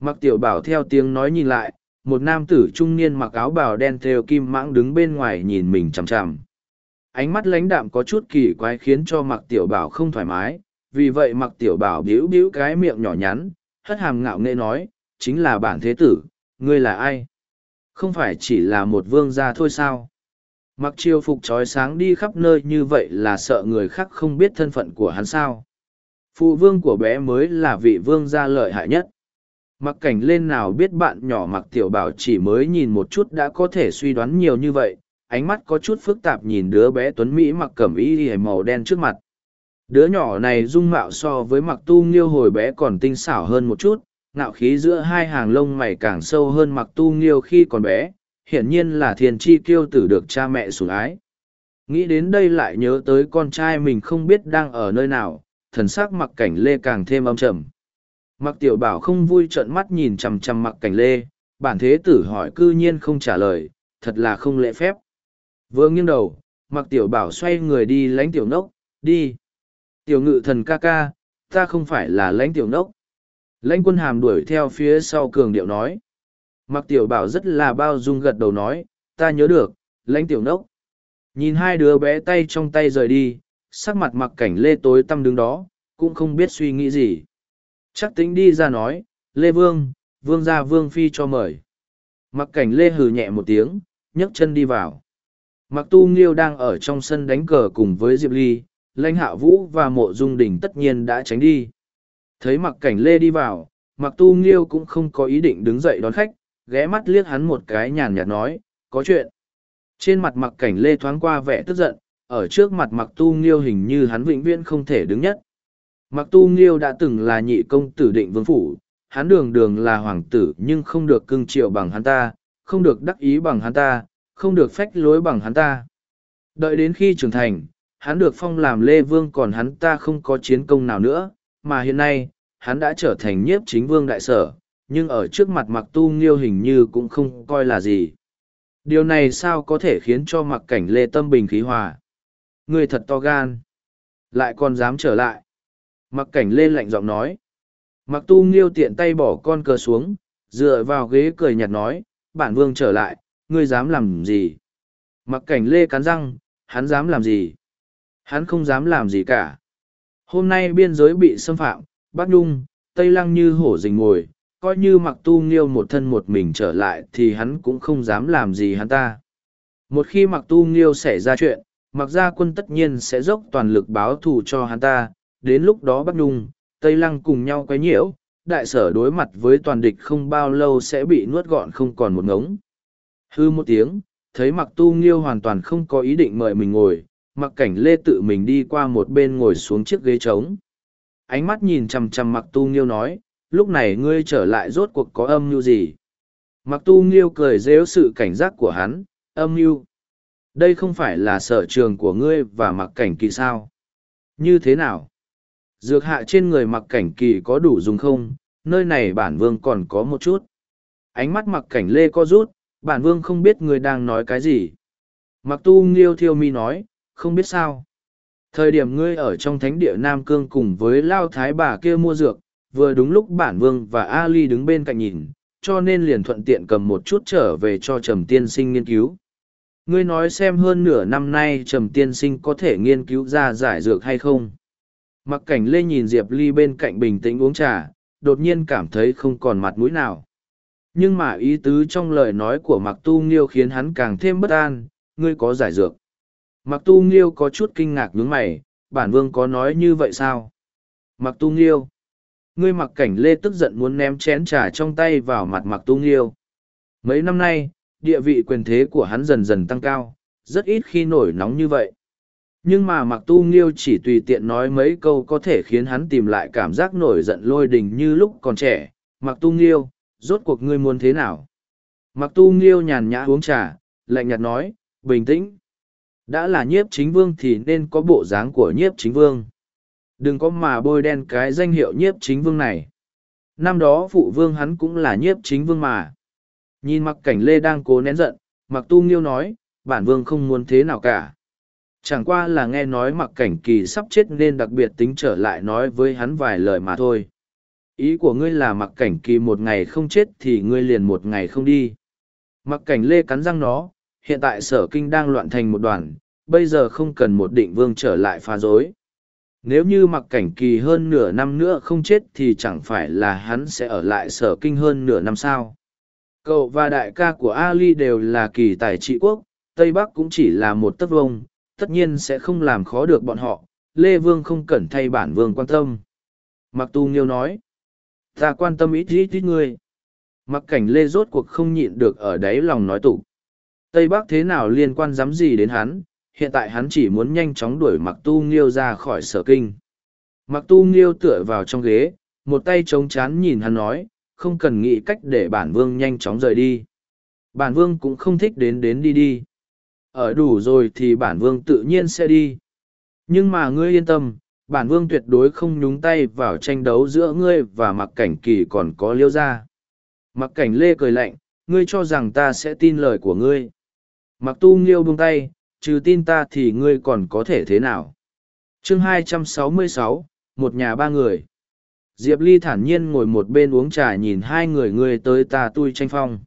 Mặc tiểu bảo theo tiếng nói nhìn lại, một nam tử trung niên mặc áo bào đen theo kim mãng đứng bên ngoài nhìn mình chằm chằm. Ánh mắt lãnh đạm có chút kỳ quái khiến cho mặc tiểu bảo không thoải mái, vì vậy mặc tiểu bảo bĩu bĩu cái miệng nhỏ nhắn, hất hàm ngạo nghệ nói, chính là bản thế tử, ngươi là ai? Không phải chỉ là một vương gia thôi sao? Mặc chiêu phục trói sáng đi khắp nơi như vậy là sợ người khác không biết thân phận của hắn sao? Phụ vương của bé mới là vị vương gia lợi hại nhất. Mặc cảnh lên nào biết bạn nhỏ mặc tiểu bảo chỉ mới nhìn một chút đã có thể suy đoán nhiều như vậy, ánh mắt có chút phức tạp nhìn đứa bé tuấn mỹ mặc cẩm y hề màu đen trước mặt. Đứa nhỏ này dung mạo so với mặc tu nghiêu hồi bé còn tinh xảo hơn một chút ngạo khí giữa hai hàng lông mày càng sâu hơn mặc tu nghiêu khi còn bé, hiển nhiên là thiền chi kiêu tử được cha mẹ sủng ái. Nghĩ đến đây lại nhớ tới con trai mình không biết đang ở nơi nào, thần s ắ c mặc cảnh lê càng thêm âm trầm. Mặc tiểu bảo không vui trợn mắt nhìn chằm chằm mặc cảnh lê, bản thế tử hỏi cư nhiên không trả lời, thật là không lễ phép. Vừa nghiêng đầu, mặc tiểu bảo xoay người đi lánh tiểu nốc, đi. Tiểu ngự thần ca ca, ta không phải là lãnh tiểu nốc lãnh quân hàm đuổi theo phía sau cường điệu nói mặc tiểu bảo rất là bao dung gật đầu nói ta nhớ được lãnh tiểu nốc nhìn hai đứa bé tay trong tay rời đi sắc mặt mặc cảnh lê tối tăm đứng đó cũng không biết suy nghĩ gì chắc tính đi ra nói lê vương vương ra vương phi cho mời mặc cảnh lê hừ nhẹ một tiếng nhấc chân đi vào. Mặc tu nghiêu đang ở trong sân đánh cờ cùng với Diệp Ly, lãnh hạ vũ và mộ dung đình tất nhiên đã tránh đi. Thấy mặc cảnh lê đi vào, mặc tu nghiêu cũng không có ý định đứng dậy đón khách, ghé mắt liếc hắn một cái nhàn nhạt nói, có chuyện. Trên mặt mặc cảnh lê thoáng qua vẻ tức giận, ở trước mặt mặc tu nghiêu hình như hắn vĩnh viễn không thể đứng nhất. Mặc tu nghiêu đã từng là nhị công tử định vương phủ, hắn đường đường là hoàng tử nhưng không được cưng chiều bằng hắn ta, không được đắc ý bằng hắn ta, không được phách lối bằng hắn ta. Đợi đến khi trưởng thành, hắn được phong làm lê vương còn hắn ta không có chiến công nào nữa, mà hiện nay, hắn đã trở thành nhiếp chính vương đại sở, nhưng ở trước mặt mặc tu nghiêu hình như cũng không coi là gì. Điều này sao có thể khiến cho mặc cảnh lê tâm bình khí hòa? Người thật to gan. Lại còn dám trở lại. Mặc cảnh lê lạnh giọng nói. Mặc tu nghiêu tiện tay bỏ con cờ xuống, dựa vào ghế cười nhạt nói, bản vương trở lại, ngươi dám làm gì? Mặc cảnh lê cắn răng, hắn dám làm gì? Hắn không dám làm gì cả. Hôm nay biên giới bị xâm phạm, Bắc Nhung, Tây Lăng như hổ rình ngồi, coi như mặc tu nghiêu một thân một mình trở lại thì hắn cũng không dám làm gì hắn ta. Một khi mặc tu nghiêu xảy ra chuyện, mặc gia quân tất nhiên sẽ dốc toàn lực báo thù cho hắn ta, đến lúc đó Bắc Nhung, Tây Lăng cùng nhau quấy nhiễu, đại sở đối mặt với toàn địch không bao lâu sẽ bị nuốt gọn không còn một ngống. Hư một tiếng, thấy mặc tu nghiêu hoàn toàn không có ý định mời mình ngồi, mặc cảnh lê tự mình đi qua một bên ngồi xuống chiếc ghế trống. Ánh mắt nhìn chằm chằm mặc tu nghiêu nói, lúc này ngươi trở lại rốt cuộc có âm mưu gì? Mặc tu nghiêu cười rêu sự cảnh giác của hắn, âm mưu. Đây không phải là sở trường của ngươi và mặc cảnh kỳ sao? Như thế nào? Dược hạ trên người mặc cảnh kỳ có đủ dùng không? Nơi này bản vương còn có một chút. Ánh mắt mặc cảnh lê co rút, bản vương không biết ngươi đang nói cái gì. Mặc tu nghiêu thiêu mi nói, không biết sao. Thời điểm ngươi ở trong thánh địa Nam Cương cùng với Lao Thái bà kia mua dược, vừa đúng lúc bản vương và Ali đứng bên cạnh nhìn, cho nên liền thuận tiện cầm một chút trở về cho Trầm Tiên Sinh nghiên cứu. Ngươi nói xem hơn nửa năm nay Trầm Tiên Sinh có thể nghiên cứu ra giải dược hay không? Mặc cảnh lê nhìn Diệp Ly bên cạnh bình tĩnh uống trà, đột nhiên cảm thấy không còn mặt mũi nào. Nhưng mà ý tứ trong lời nói của Mặc Tu Nghiêu khiến hắn càng thêm bất an, ngươi có giải dược. Mặc Tu Nghiêu có chút kinh ngạc nhướng mày, bản vương có nói như vậy sao? Mặc Tu Nghiêu. Ngươi mặc cảnh lê tức giận muốn ném chén trà trong tay vào mặt Mặc Tu Nghiêu. Mấy năm nay, địa vị quyền thế của hắn dần dần tăng cao, rất ít khi nổi nóng như vậy. Nhưng mà Mặc Tu Nghiêu chỉ tùy tiện nói mấy câu có thể khiến hắn tìm lại cảm giác nổi giận lôi đình như lúc còn trẻ. Mặc Tu Nghiêu, rốt cuộc ngươi muốn thế nào? Mặc Tu Nghiêu nhàn nhã uống trà, lạnh nhạt nói, bình tĩnh đã là nhiếp chính vương thì nên có bộ dáng của nhiếp chính vương. Đừng có mà bôi đen cái danh hiệu nhiếp chính vương này. Năm đó phụ vương hắn cũng là nhiếp chính vương mà. Nhìn mặc cảnh lê đang cố nén giận mặc tu nghiêu nói bản vương không muốn thế nào cả. Chẳng qua là nghe nói mặc cảnh kỳ sắp chết nên đặc biệt tính trở lại nói với hắn vài lời mà thôi. Ý của ngươi là mặc cảnh kỳ một ngày không chết thì ngươi liền một ngày không đi. Mặc cảnh lê cắn răng nó hiện tại sở kinh đang loạn thành một đoàn, bây giờ không cần một định vương trở lại phá rối. Nếu như mặc cảnh kỳ hơn nửa năm nữa không chết thì chẳng phải là hắn sẽ ở lại sở kinh hơn nửa năm sao. Cậu và đại ca của Ali đều là kỳ tài trị quốc, Tây Bắc cũng chỉ là một tấc vông, tất nhiên sẽ không làm khó được bọn họ, Lê Vương không cần thay bản vương quan tâm. Mặc tu nghiêu nói, ta quan tâm ít ít ít ngươi. Mặc cảnh Lê rốt cuộc không nhịn được ở đáy lòng nói tủ. Tây Bắc thế nào liên quan dám gì đến hắn, hiện tại hắn chỉ muốn nhanh chóng đuổi mặc tu nghiêu ra khỏi sở kinh. Mặc tu nghiêu tựa vào trong ghế, một tay chống chán nhìn hắn nói, không cần nghĩ cách để bản vương nhanh chóng rời đi. Bản vương cũng không thích đến đến đi đi. Ở đủ rồi thì bản vương tự nhiên sẽ đi. Nhưng mà ngươi yên tâm, bản vương tuyệt đối không nhúng tay vào tranh đấu giữa ngươi và mặc cảnh kỳ còn có liêu Gia. Mặc cảnh lê cười lạnh, ngươi cho rằng ta sẽ tin lời của ngươi. Mặc tu nghiêu buông tay, trừ tin ta thì ngươi còn có thể thế nào? chương 266, một nhà ba người. Diệp Ly thản nhiên ngồi một bên uống trà nhìn hai người ngươi tới ta tui tranh phong.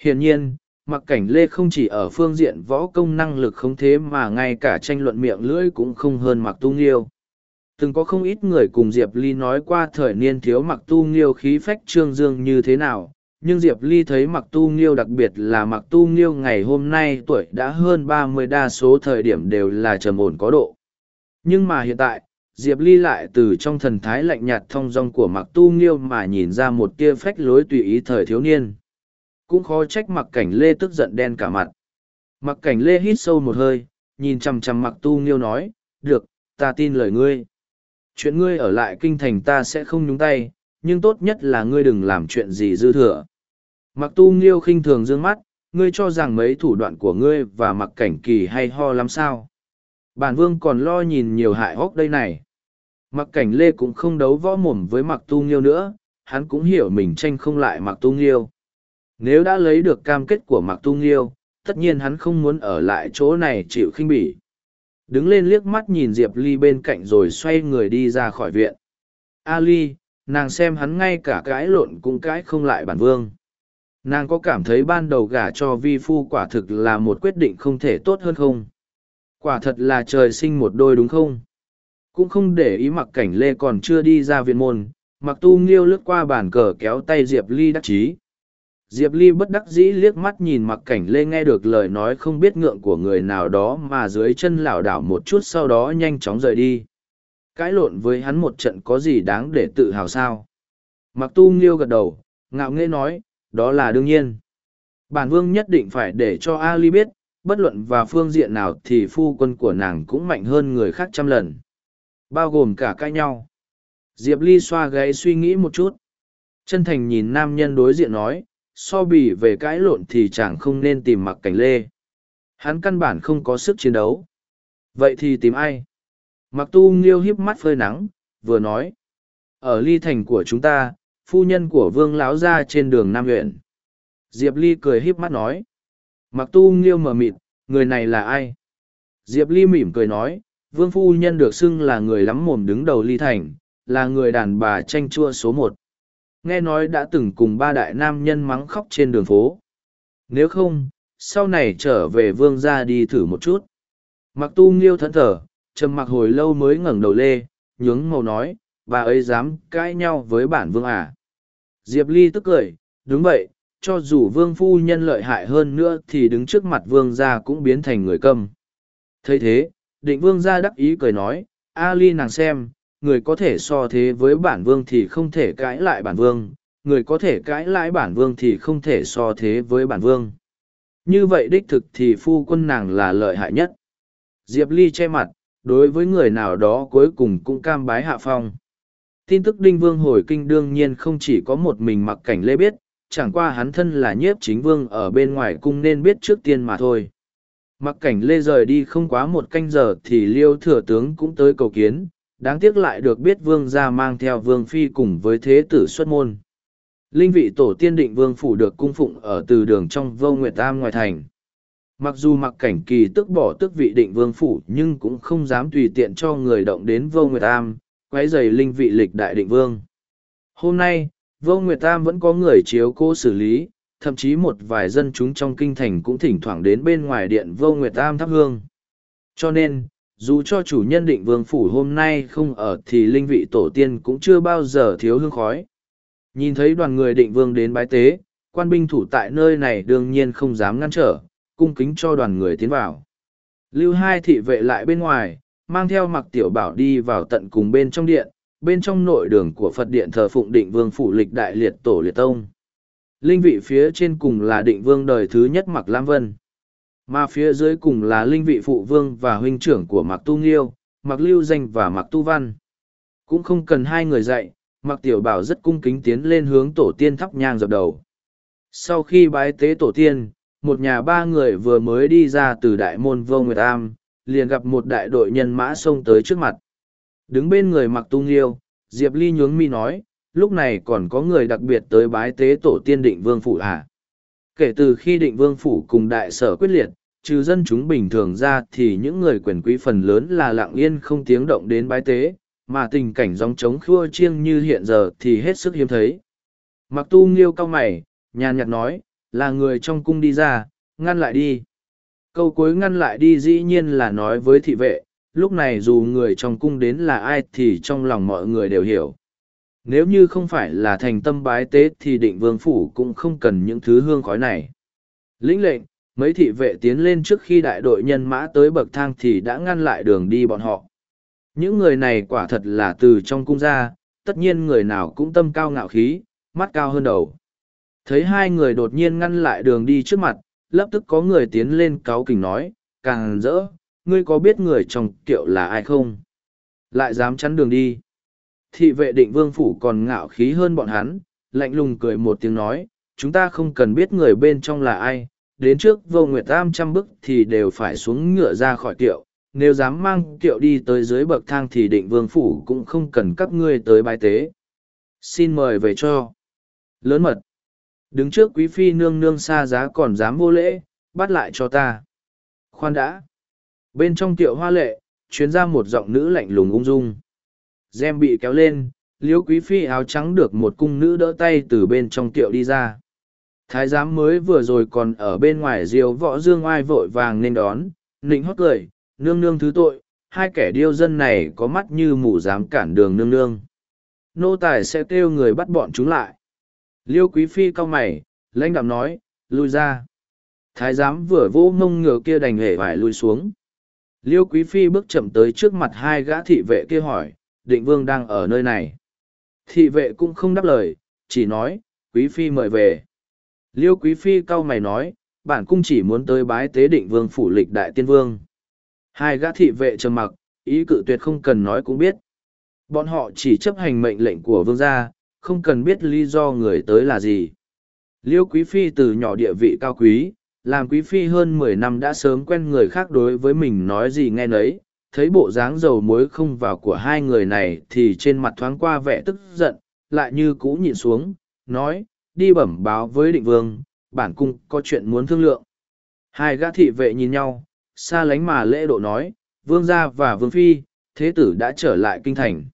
Hiển nhiên, mặc cảnh lê không chỉ ở phương diện võ công năng lực không thế mà ngay cả tranh luận miệng lưỡi cũng không hơn mặc tu nghiêu. Từng có không ít người cùng Diệp Ly nói qua thời niên thiếu mặc tu nghiêu khí phách trương dương như thế nào, nhưng diệp ly thấy mặc tu nghiêu đặc biệt là mặc tu nghiêu ngày hôm nay tuổi đã hơn ba mươi, đa số thời điểm đều là trầm ổn có độ. Nhưng mà hiện tại, diệp ly lại từ trong thần thái lạnh nhạt thong dong của mặc tu nghiêu mà nhìn ra một tia phách lối tùy ý thời thiếu niên. Cũng khó trách mặc cảnh lê tức giận đen cả mặt. Mặc cảnh lê hít sâu một hơi, nhìn chằm chằm mặc tu nghiêu nói, được, ta tin lời ngươi. Chuyện ngươi ở lại kinh thành ta sẽ không nhúng tay, nhưng tốt nhất là ngươi đừng làm chuyện gì dư thừa mặc tu nghiêu khinh thường dương mắt, ngươi cho rằng mấy thủ đoạn của ngươi và mặc cảnh kỳ hay ho lắm sao? Bản vương còn lo nhìn nhiều hại hóc đây này. Mặc cảnh lê cũng không đấu võ mồm với mặc tu nghiêu nữa, hắn cũng hiểu mình tranh không lại mặc tu nghiêu. Nếu đã lấy được cam kết của mặc tu nghiêu, tất nhiên hắn không muốn ở lại chỗ này chịu khinh bỉ. Đứng lên liếc mắt nhìn diệp ly bên cạnh rồi xoay người đi ra khỏi viện. A ly, nàng xem hắn ngay cả cãi lộn cũng cãi không lại bản vương nàng có cảm thấy ban đầu gả cho vi phu quả thực là một quyết định không thể tốt hơn không quả thật là trời sinh một đôi đúng không cũng không để ý mặc cảnh lê còn chưa đi ra viện môn mặc tu nghiêu lướt qua bàn cờ kéo tay diệp ly đắc chí Diệp Ly bất đắc dĩ liếc mắt nhìn mặc cảnh lê nghe được lời nói không biết ngượng của người nào đó mà dưới chân lảo đảo một chút sau đó nhanh chóng rời đi. Cãi lộn với hắn một trận có gì đáng để tự hào sao? Mặc tu nghiêu gật đầu, ngạo nghễ nói, đó là đương nhiên. Bản vương nhất định phải để cho Ali biết, bất luận và phương diện nào thì phu quân của nàng cũng mạnh hơn người khác trăm lần. Bao gồm cả cãi nhau. Diệp Ly xoa gáy suy nghĩ một chút. Chân thành nhìn nam nhân đối diện nói, so bì về cãi lộn thì chẳng không nên tìm mặc cảnh lê. Hắn căn bản không có sức chiến đấu. Vậy thì tìm ai? Mặc tu nghiêu hiếp mắt phơi nắng, vừa nói. Ở ly thành của chúng ta, phu nhân của vương lão ra trên đường Nam huyện. Diệp Ly cười híp mắt nói. Mặc tu nghiêu mờ mịt, người này là ai? Diệp Ly mỉm cười nói, vương phu nhân được xưng là người lắm mồm đứng đầu ly thành, là người đàn bà tranh chua số một nghe nói đã từng cùng ba đại nam nhân mắng khóc trên đường phố nếu không sau này trở về vương gia đi thử một chút mặc tu nghiêu thẫn thờ trầm mặc hồi lâu mới ngẩng đầu lê nhướng màu nói bà ấy dám cãi nhau với bản vương à. diệp ly tức cười đúng vậy cho dù vương phu nhân lợi hại hơn nữa thì đứng trước mặt vương gia cũng biến thành người câm thấy thế định vương gia đắc ý cười nói a ly nàng xem người có thể so thế với bản vương thì không thể cãi lại bản vương, người có thể cãi lại bản vương thì không thể so thế với bản vương. Như vậy đích thực thì phu quân nàng là lợi hại nhất. Diệp Ly che mặt, đối với người nào đó cuối cùng cũng cam bái hạ phong. Tin tức Đinh Vương hồi kinh đương nhiên không chỉ có một mình mặc cảnh lê biết, chẳng qua hắn thân là nhiếp chính vương ở bên ngoài cung nên biết trước tiên mà thôi. Mặc cảnh lê rời đi không quá một canh giờ thì liêu thừa tướng cũng tới cầu kiến, đáng tiếc lại được biết vương gia mang theo vương phi cùng với thế tử xuất môn linh vị tổ tiên định vương phủ được cung phụng ở từ đường trong vô nguyệt tam ngoài thành mặc dù mặc cảnh kỳ tức bỏ tức vị định vương phủ nhưng cũng không dám tùy tiện cho người động đến vô nguyệt tam quấy dày linh vị lịch đại định vương hôm nay vô nguyệt tam vẫn có người chiếu cố xử lý thậm chí một vài dân chúng trong kinh thành cũng thỉnh thoảng đến bên ngoài điện vô nguyệt tam thắp hương cho nên dù cho chủ nhân định vương phủ hôm nay không ở thì linh vị tổ tiên cũng chưa bao giờ thiếu hương khói. Nhìn thấy đoàn người định vương đến bái tế, quan binh thủ tại nơi này đương nhiên không dám ngăn trở, cung kính cho đoàn người tiến vào. Lưu hai thị vệ lại bên ngoài, mang theo mặc tiểu bảo đi vào tận cùng bên trong điện, bên trong nội đường của Phật điện thờ phụng định vương phủ lịch đại liệt tổ liệt tông. Linh vị phía trên cùng là định vương đời thứ nhất mặc Lam Vân. Mà phía dưới cùng là linh vị phụ vương và huynh trưởng của Mạc Tu Nghiêu, Mạc Lưu Danh và Mạc Tu Văn. Cũng không cần hai người dạy, Mạc Tiểu Bảo rất cung kính tiến lên hướng tổ tiên thắp nhang dập đầu. Sau khi bái tế tổ tiên, một nhà ba người vừa mới đi ra từ đại môn vô nguyệt am, liền gặp một đại đội nhân mã xông tới trước mặt. Đứng bên người mặc Tu yêu, Diệp Ly nhướng mi nói, lúc này còn có người đặc biệt tới bái tế tổ tiên định vương phủ à. Kể từ khi định vương phủ cùng đại sở quyết liệt, trừ dân chúng bình thường ra thì những người quyền quý phần lớn là lặng yên không tiếng động đến bái tế, mà tình cảnh dòng trống khua chiêng như hiện giờ thì hết sức hiếm thấy. Mặc tu nghiêu cao mày, nhàn nhạt nói, là người trong cung đi ra, ngăn lại đi. Câu cuối ngăn lại đi dĩ nhiên là nói với thị vệ, lúc này dù người trong cung đến là ai thì trong lòng mọi người đều hiểu. Nếu như không phải là thành tâm bái tế thì định vương phủ cũng không cần những thứ hương khói này. Lĩnh lệnh, mấy thị vệ tiến lên trước khi đại đội nhân mã tới bậc thang thì đã ngăn lại đường đi bọn họ. Những người này quả thật là từ trong cung ra, tất nhiên người nào cũng tâm cao ngạo khí, mắt cao hơn đầu. Thấy hai người đột nhiên ngăn lại đường đi trước mặt, lập tức có người tiến lên cáu kỉnh nói, càng rỡ, ngươi có biết người trong kiệu là ai không? Lại dám chắn đường đi. Thị vệ định vương phủ còn ngạo khí hơn bọn hắn, lạnh lùng cười một tiếng nói, chúng ta không cần biết người bên trong là ai, đến trước vô nguyệt tam trăm bước thì đều phải xuống ngựa ra khỏi kiệu, nếu dám mang kiệu đi tới dưới bậc thang thì định vương phủ cũng không cần các ngươi tới bái tế. Xin mời về cho. Lớn mật. Đứng trước quý phi nương nương xa giá còn dám vô lễ, bắt lại cho ta. Khoan đã. Bên trong tiệu hoa lệ, chuyến ra một giọng nữ lạnh lùng ung dung. Gem bị kéo lên, liễu quý phi áo trắng được một cung nữ đỡ tay từ bên trong tiệu đi ra. Thái giám mới vừa rồi còn ở bên ngoài diều võ dương oai vội vàng nên đón, nịnh hót cười, nương nương thứ tội, hai kẻ điêu dân này có mắt như mù dám cản đường nương nương. Nô tài sẽ kêu người bắt bọn chúng lại. Liêu quý phi cau mày, lãnh đạm nói, lui ra. Thái giám vừa vô ngông ngựa kia đành hề phải lui xuống. Liêu quý phi bước chậm tới trước mặt hai gã thị vệ kia hỏi, định vương đang ở nơi này. Thị vệ cũng không đáp lời, chỉ nói, quý phi mời về. Liêu quý phi cau mày nói, bản cung chỉ muốn tới bái tế định vương phủ lịch đại tiên vương. Hai gã thị vệ trầm mặc, ý cự tuyệt không cần nói cũng biết. Bọn họ chỉ chấp hành mệnh lệnh của vương gia, không cần biết lý do người tới là gì. Liêu quý phi từ nhỏ địa vị cao quý, làm quý phi hơn mười năm đã sớm quen người khác đối với mình nói gì nghe nấy, thấy bộ dáng dầu muối không vào của hai người này thì trên mặt thoáng qua vẻ tức giận, lại như cũ nhịn xuống, nói, đi bẩm báo với định vương, bản cung có chuyện muốn thương lượng. Hai gã thị vệ nhìn nhau, xa lánh mà lễ độ nói, vương gia và vương phi, thế tử đã trở lại kinh thành.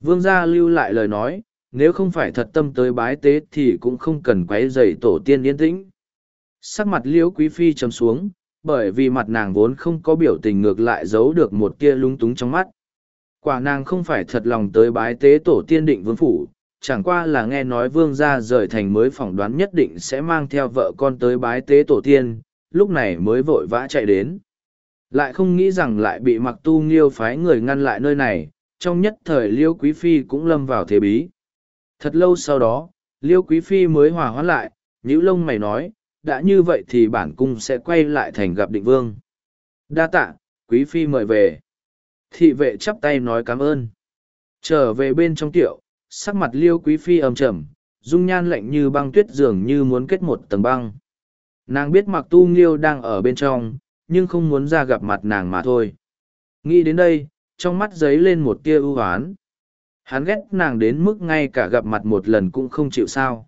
Vương gia lưu lại lời nói, nếu không phải thật tâm tới bái tế thì cũng không cần quấy rầy tổ tiên yên tĩnh. Sắc mặt liễu quý phi trầm xuống, bởi vì mặt nàng vốn không có biểu tình ngược lại giấu được một tia lung túng trong mắt. Quả nàng không phải thật lòng tới bái tế tổ tiên định vương phủ, chẳng qua là nghe nói vương gia rời thành mới phỏng đoán nhất định sẽ mang theo vợ con tới bái tế tổ tiên, lúc này mới vội vã chạy đến. Lại không nghĩ rằng lại bị mặc tu nghiêu phái người ngăn lại nơi này, trong nhất thời liêu quý phi cũng lâm vào thế bí. Thật lâu sau đó, liêu quý phi mới hòa hoãn lại, nhữ lông mày nói, đã như vậy thì bản cung sẽ quay lại thành gặp định vương. Đa tạ, quý phi mời về. Thị vệ chắp tay nói cảm ơn. Trở về bên trong tiệu, sắc mặt liêu quý phi ầm trầm, dung nhan lạnh như băng tuyết dường như muốn kết một tầng băng. Nàng biết mặc tu nghiêu đang ở bên trong, nhưng không muốn ra gặp mặt nàng mà thôi. Nghĩ đến đây, trong mắt giấy lên một tia ưu hoán. Hắn ghét nàng đến mức ngay cả gặp mặt một lần cũng không chịu sao.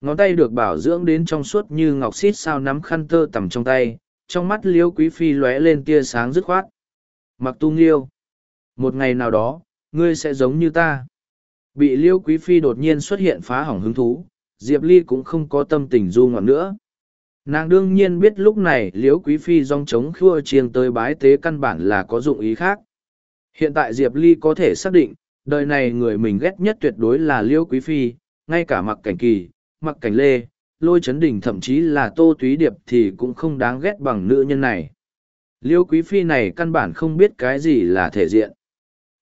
Ngón tay được bảo dưỡng đến trong suốt như ngọc xít sao nắm khăn tơ tằm trong tay, trong mắt liêu quý phi lóe lên tia sáng dứt khoát. Mặc tu nghiêu. Một ngày nào đó, ngươi sẽ giống như ta. Bị liêu quý phi đột nhiên xuất hiện phá hỏng hứng thú, Diệp Ly cũng không có tâm tình du ngoạn nữa. Nàng đương nhiên biết lúc này liễu quý phi dòng chống khua chiêng tới bái tế căn bản là có dụng ý khác. Hiện tại Diệp Ly có thể xác định, đời này người mình ghét nhất tuyệt đối là Liêu quý phi, ngay cả mặc cảnh kỳ, mặc cảnh lê, lôi chấn đỉnh thậm chí là tô túy điệp thì cũng không đáng ghét bằng nữ nhân này. Liêu quý phi này căn bản không biết cái gì là thể diện.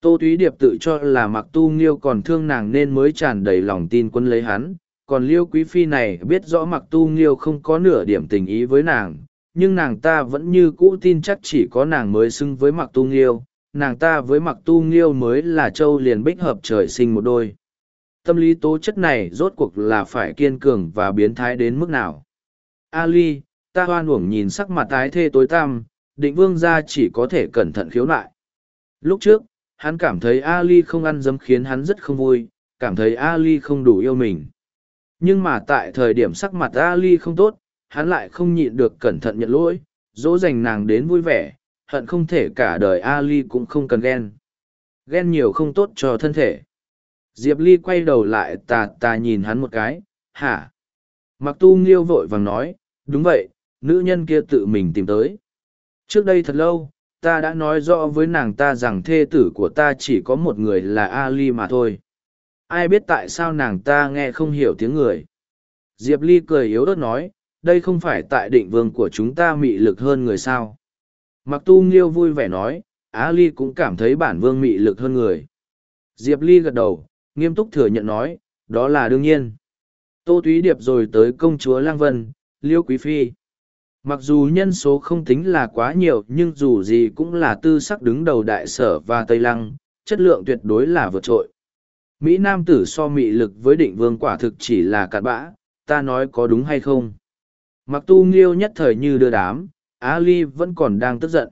Tô túy điệp tự cho là mặc tu nghiêu còn thương nàng nên mới tràn đầy lòng tin quân lấy hắn. Còn liêu quý phi này biết rõ mặc tu nghiêu không có nửa điểm tình ý với nàng, nhưng nàng ta vẫn như cũ tin chắc chỉ có nàng mới xưng với mặc tu nghiêu, nàng ta với mặc tu nghiêu mới là châu liền bích hợp trời sinh một đôi. Tâm lý tố chất này rốt cuộc là phải kiên cường và biến thái đến mức nào? Ali, ta hoan uổng nhìn sắc mặt tái thê tối tăm, định vương gia chỉ có thể cẩn thận khiếu nại. Lúc trước, hắn cảm thấy ali không ăn dấm khiến hắn rất không vui, cảm thấy ali không đủ yêu mình. Nhưng mà tại thời điểm sắc mặt ali không tốt, hắn lại không nhịn được cẩn thận nhận lỗi, dỗ dành nàng đến vui vẻ hận không thể cả đời ali cũng không cần ghen ghen nhiều không tốt cho thân thể Diệp Ly quay đầu lại tà tà nhìn hắn một cái, hả? Mặc tu nghiêu vội vàng nói, đúng vậy, nữ nhân kia tự mình tìm tới. Trước đây thật lâu, ta đã nói rõ với nàng ta rằng thê tử của ta chỉ có một người là Ali mà thôi. ai biết tại sao nàng ta nghe không hiểu tiếng người diệp ly cười yếu ớt nói đây không phải tại định vương của chúng ta mị lực hơn người sao mặc tu nghiêu vui vẻ nói, á ly cũng cảm thấy bản vương mị lực hơn người. Diệp ly gật đầu, nghiêm túc thừa nhận nói, đó là đương nhiên. Tô túy điệp rồi tới công chúa lang vân, liêu quý phi. Mặc dù nhân số không tính là quá nhiều, nhưng dù gì cũng là tư sắc đứng đầu đại sở và tây lăng, chất lượng tuyệt đối là vượt trội. Mỹ nam tử so mị lực với định vương quả thực chỉ là cạn bã, ta nói có đúng hay không? Mặc tu nghiêu nhất thời như đưa đám ali vẫn còn đang tức giận.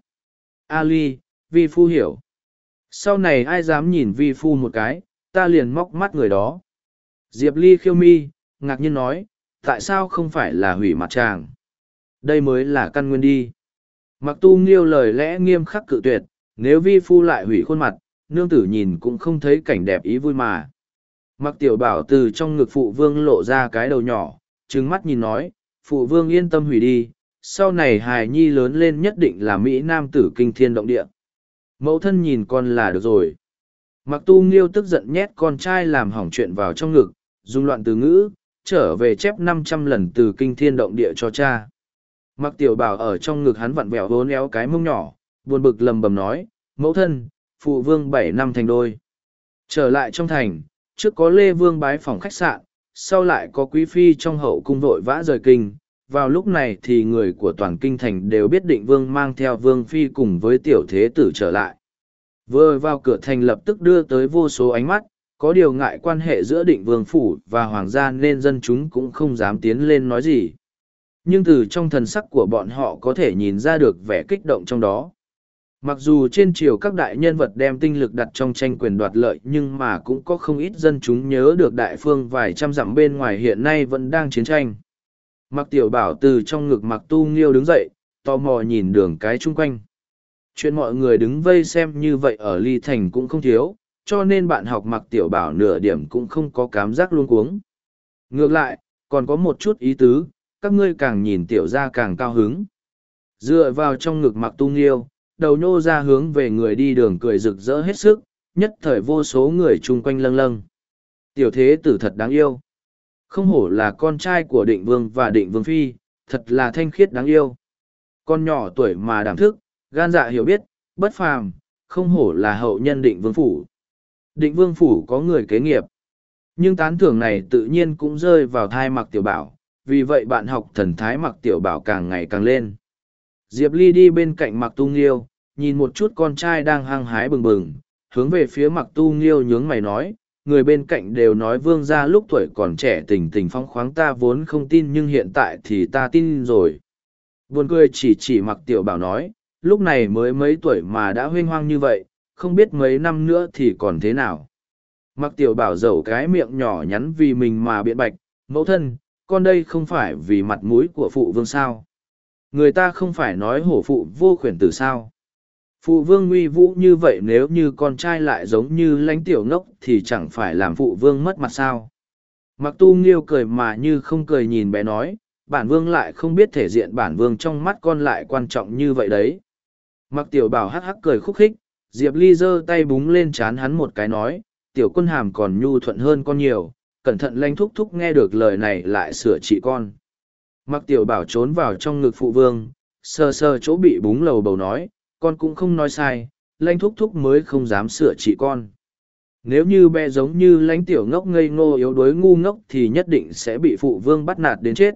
Ali, vi phu hiểu. Sau này ai dám nhìn vi phu một cái, ta liền móc mắt người đó. Diệp ly khiêu mi, ngạc nhiên nói, tại sao không phải là hủy mặt chàng? đây mới là căn nguyên đi. Mặc tu nghiêu lời lẽ nghiêm khắc cự tuyệt, nếu vi phu lại hủy khuôn mặt, nương tử nhìn cũng không thấy cảnh đẹp ý vui mà. Mặc tiểu bảo từ trong ngực phụ vương lộ ra cái đầu nhỏ trứng mắt nhìn nói, phụ vương yên tâm hủy đi sau này hài nhi lớn lên nhất định là mỹ nam tử kinh thiên động địa. Mẫu thân nhìn con là được rồi. Mặc tu nghiêu tức giận nhét con trai làm hỏng chuyện vào trong ngực, dùng loạn từ ngữ, trở về chép năm trăm lần từ kinh thiên động địa cho cha. Mặc tiểu bảo ở trong ngực hắn vặn vẹo vốn éo cái mông nhỏ, buồn bực lầm bầm nói, mẫu thân, phụ vương bảy năm thành đôi. Trở lại trong thành, trước có lê vương bái phòng khách sạn, sau lại có quý phi trong hậu cung vội vã rời kinh vào lúc này thì người của toàn kinh thành đều biết định vương mang theo vương phi cùng với tiểu thế tử trở lại. Vừa vào cửa thành lập tức đưa tới vô số ánh mắt, có điều ngại quan hệ giữa định vương phủ và hoàng gia nên dân chúng cũng không dám tiến lên nói gì. Nhưng từ trong thần sắc của bọn họ có thể nhìn ra được vẻ kích động trong đó. Mặc dù trên triều các đại nhân vật đem tinh lực đặt trong tranh quyền đoạt lợi nhưng mà cũng có không ít dân chúng nhớ được đại phương vài trăm dặm bên ngoài hiện nay vẫn đang chiến tranh mặc tiểu bảo từ trong ngực mặc tu nghiêu đứng dậy, tò mò nhìn đường cái chung quanh. Chuyện mọi người đứng vây xem như vậy ở ly thành cũng không thiếu, cho nên bạn học mặc tiểu bảo nửa điểm cũng không có cảm giác luôn cuống. Ngược lại, còn có một chút ý tứ, các ngươi càng nhìn tiểu ra càng cao hứng. Dựa vào trong ngực mặc tu nghiêu, đầu nhô ra hướng về người đi đường cười rực rỡ hết sức, nhất thời vô số người chung quanh lâng lâng. Tiểu thế tử thật đáng yêu không hổ là con trai của định vương và định vương phi, thật là thanh khiết đáng yêu. Con nhỏ tuổi mà đảm thức, gan dạ hiểu biết, bất phàm, không hổ là hậu nhân định vương phủ. Định vương phủ có người kế nghiệp. Nhưng tán thưởng này tự nhiên cũng rơi vào thai mặc tiểu bảo, vì vậy bạn học thần thái mặc tiểu bảo càng ngày càng lên. Diệp ly đi bên cạnh mặc tu nghiêu, nhìn một chút con trai đang hăng hái bừng bừng, hướng về phía mặc tu nghiêu nhướng mày nói người bên cạnh đều nói vương gia lúc tuổi còn trẻ tình tình phong khoáng ta vốn không tin nhưng hiện tại thì ta tin rồi. Buồn cười chỉ chỉ mặc tiểu bảo nói, lúc này mới mấy tuổi mà đã huênh hoang như vậy, không biết mấy năm nữa thì còn thế nào. Mặc tiểu bảo dầu cái miệng nhỏ nhắn vì mình mà biện bạch, mẫu thân, con đây không phải vì mặt mũi của phụ vương sao? Người ta không phải nói hổ phụ vô khuyển từ sao? Phụ vương uy vũ như vậy nếu như con trai lại giống như lãnh tiểu ngốc thì chẳng phải làm phụ vương mất mặt sao? Mặc tu nghiêu cười mà như không cười nhìn bé nói, bản vương lại không biết thể diện bản vương trong mắt con lại quan trọng như vậy đấy. Mặc tiểu bảo hắc hắc cười khúc khích, diệp ly giơ tay búng lên chán hắn một cái nói, tiểu quân hàm còn nhu thuận hơn con nhiều, cẩn thận lanh thúc thúc nghe được lời này lại sửa trị con. Mặc tiểu bảo trốn vào trong ngực phụ vương, sờ sờ chỗ bị búng lầu bầu nói con cũng không nói sai, lãnh thúc thúc mới không dám sửa trị con. Nếu như bé giống như lãnh tiểu ngốc ngây ngô yếu đuối ngu ngốc thì nhất định sẽ bị phụ vương bắt nạt đến chết.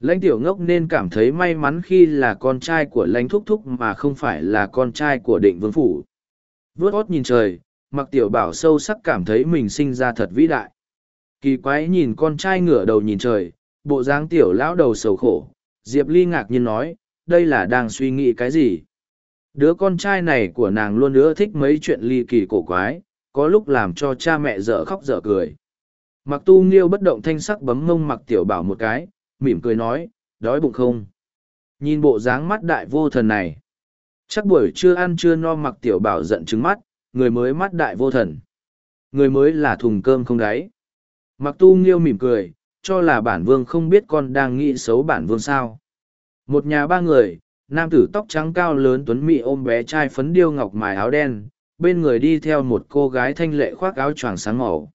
Lãnh tiểu ngốc nên cảm thấy may mắn khi là con trai của lãnh thúc thúc mà không phải là con trai của định vương phủ. Vớt ót nhìn trời, mặc tiểu bảo sâu sắc cảm thấy mình sinh ra thật vĩ đại. Kỳ quái nhìn con trai ngửa đầu nhìn trời, bộ dáng tiểu lão đầu sầu khổ. Diệp ly ngạc nhiên nói, đây là đang suy nghĩ cái gì? Đứa con trai này của nàng luôn ưa thích mấy chuyện ly kỳ cổ quái, có lúc làm cho cha mẹ dở khóc dở cười. Mặc tu nghiêu bất động thanh sắc bấm mông mặc tiểu bảo một cái, mỉm cười nói, đói bụng không? Nhìn bộ dáng mắt đại vô thần này, chắc buổi chưa ăn chưa no mặc tiểu bảo giận trứng mắt, người mới mắt đại vô thần. Người mới là thùng cơm không đáy. Mặc tu nghiêu mỉm cười, cho là bản vương không biết con đang nghĩ xấu bản vương sao. Một nhà ba người nam tử tóc trắng cao lớn tuấn mỹ ôm bé trai phấn điêu ngọc mài áo đen, bên người đi theo một cô gái thanh lệ khoác áo choàng sáng màu.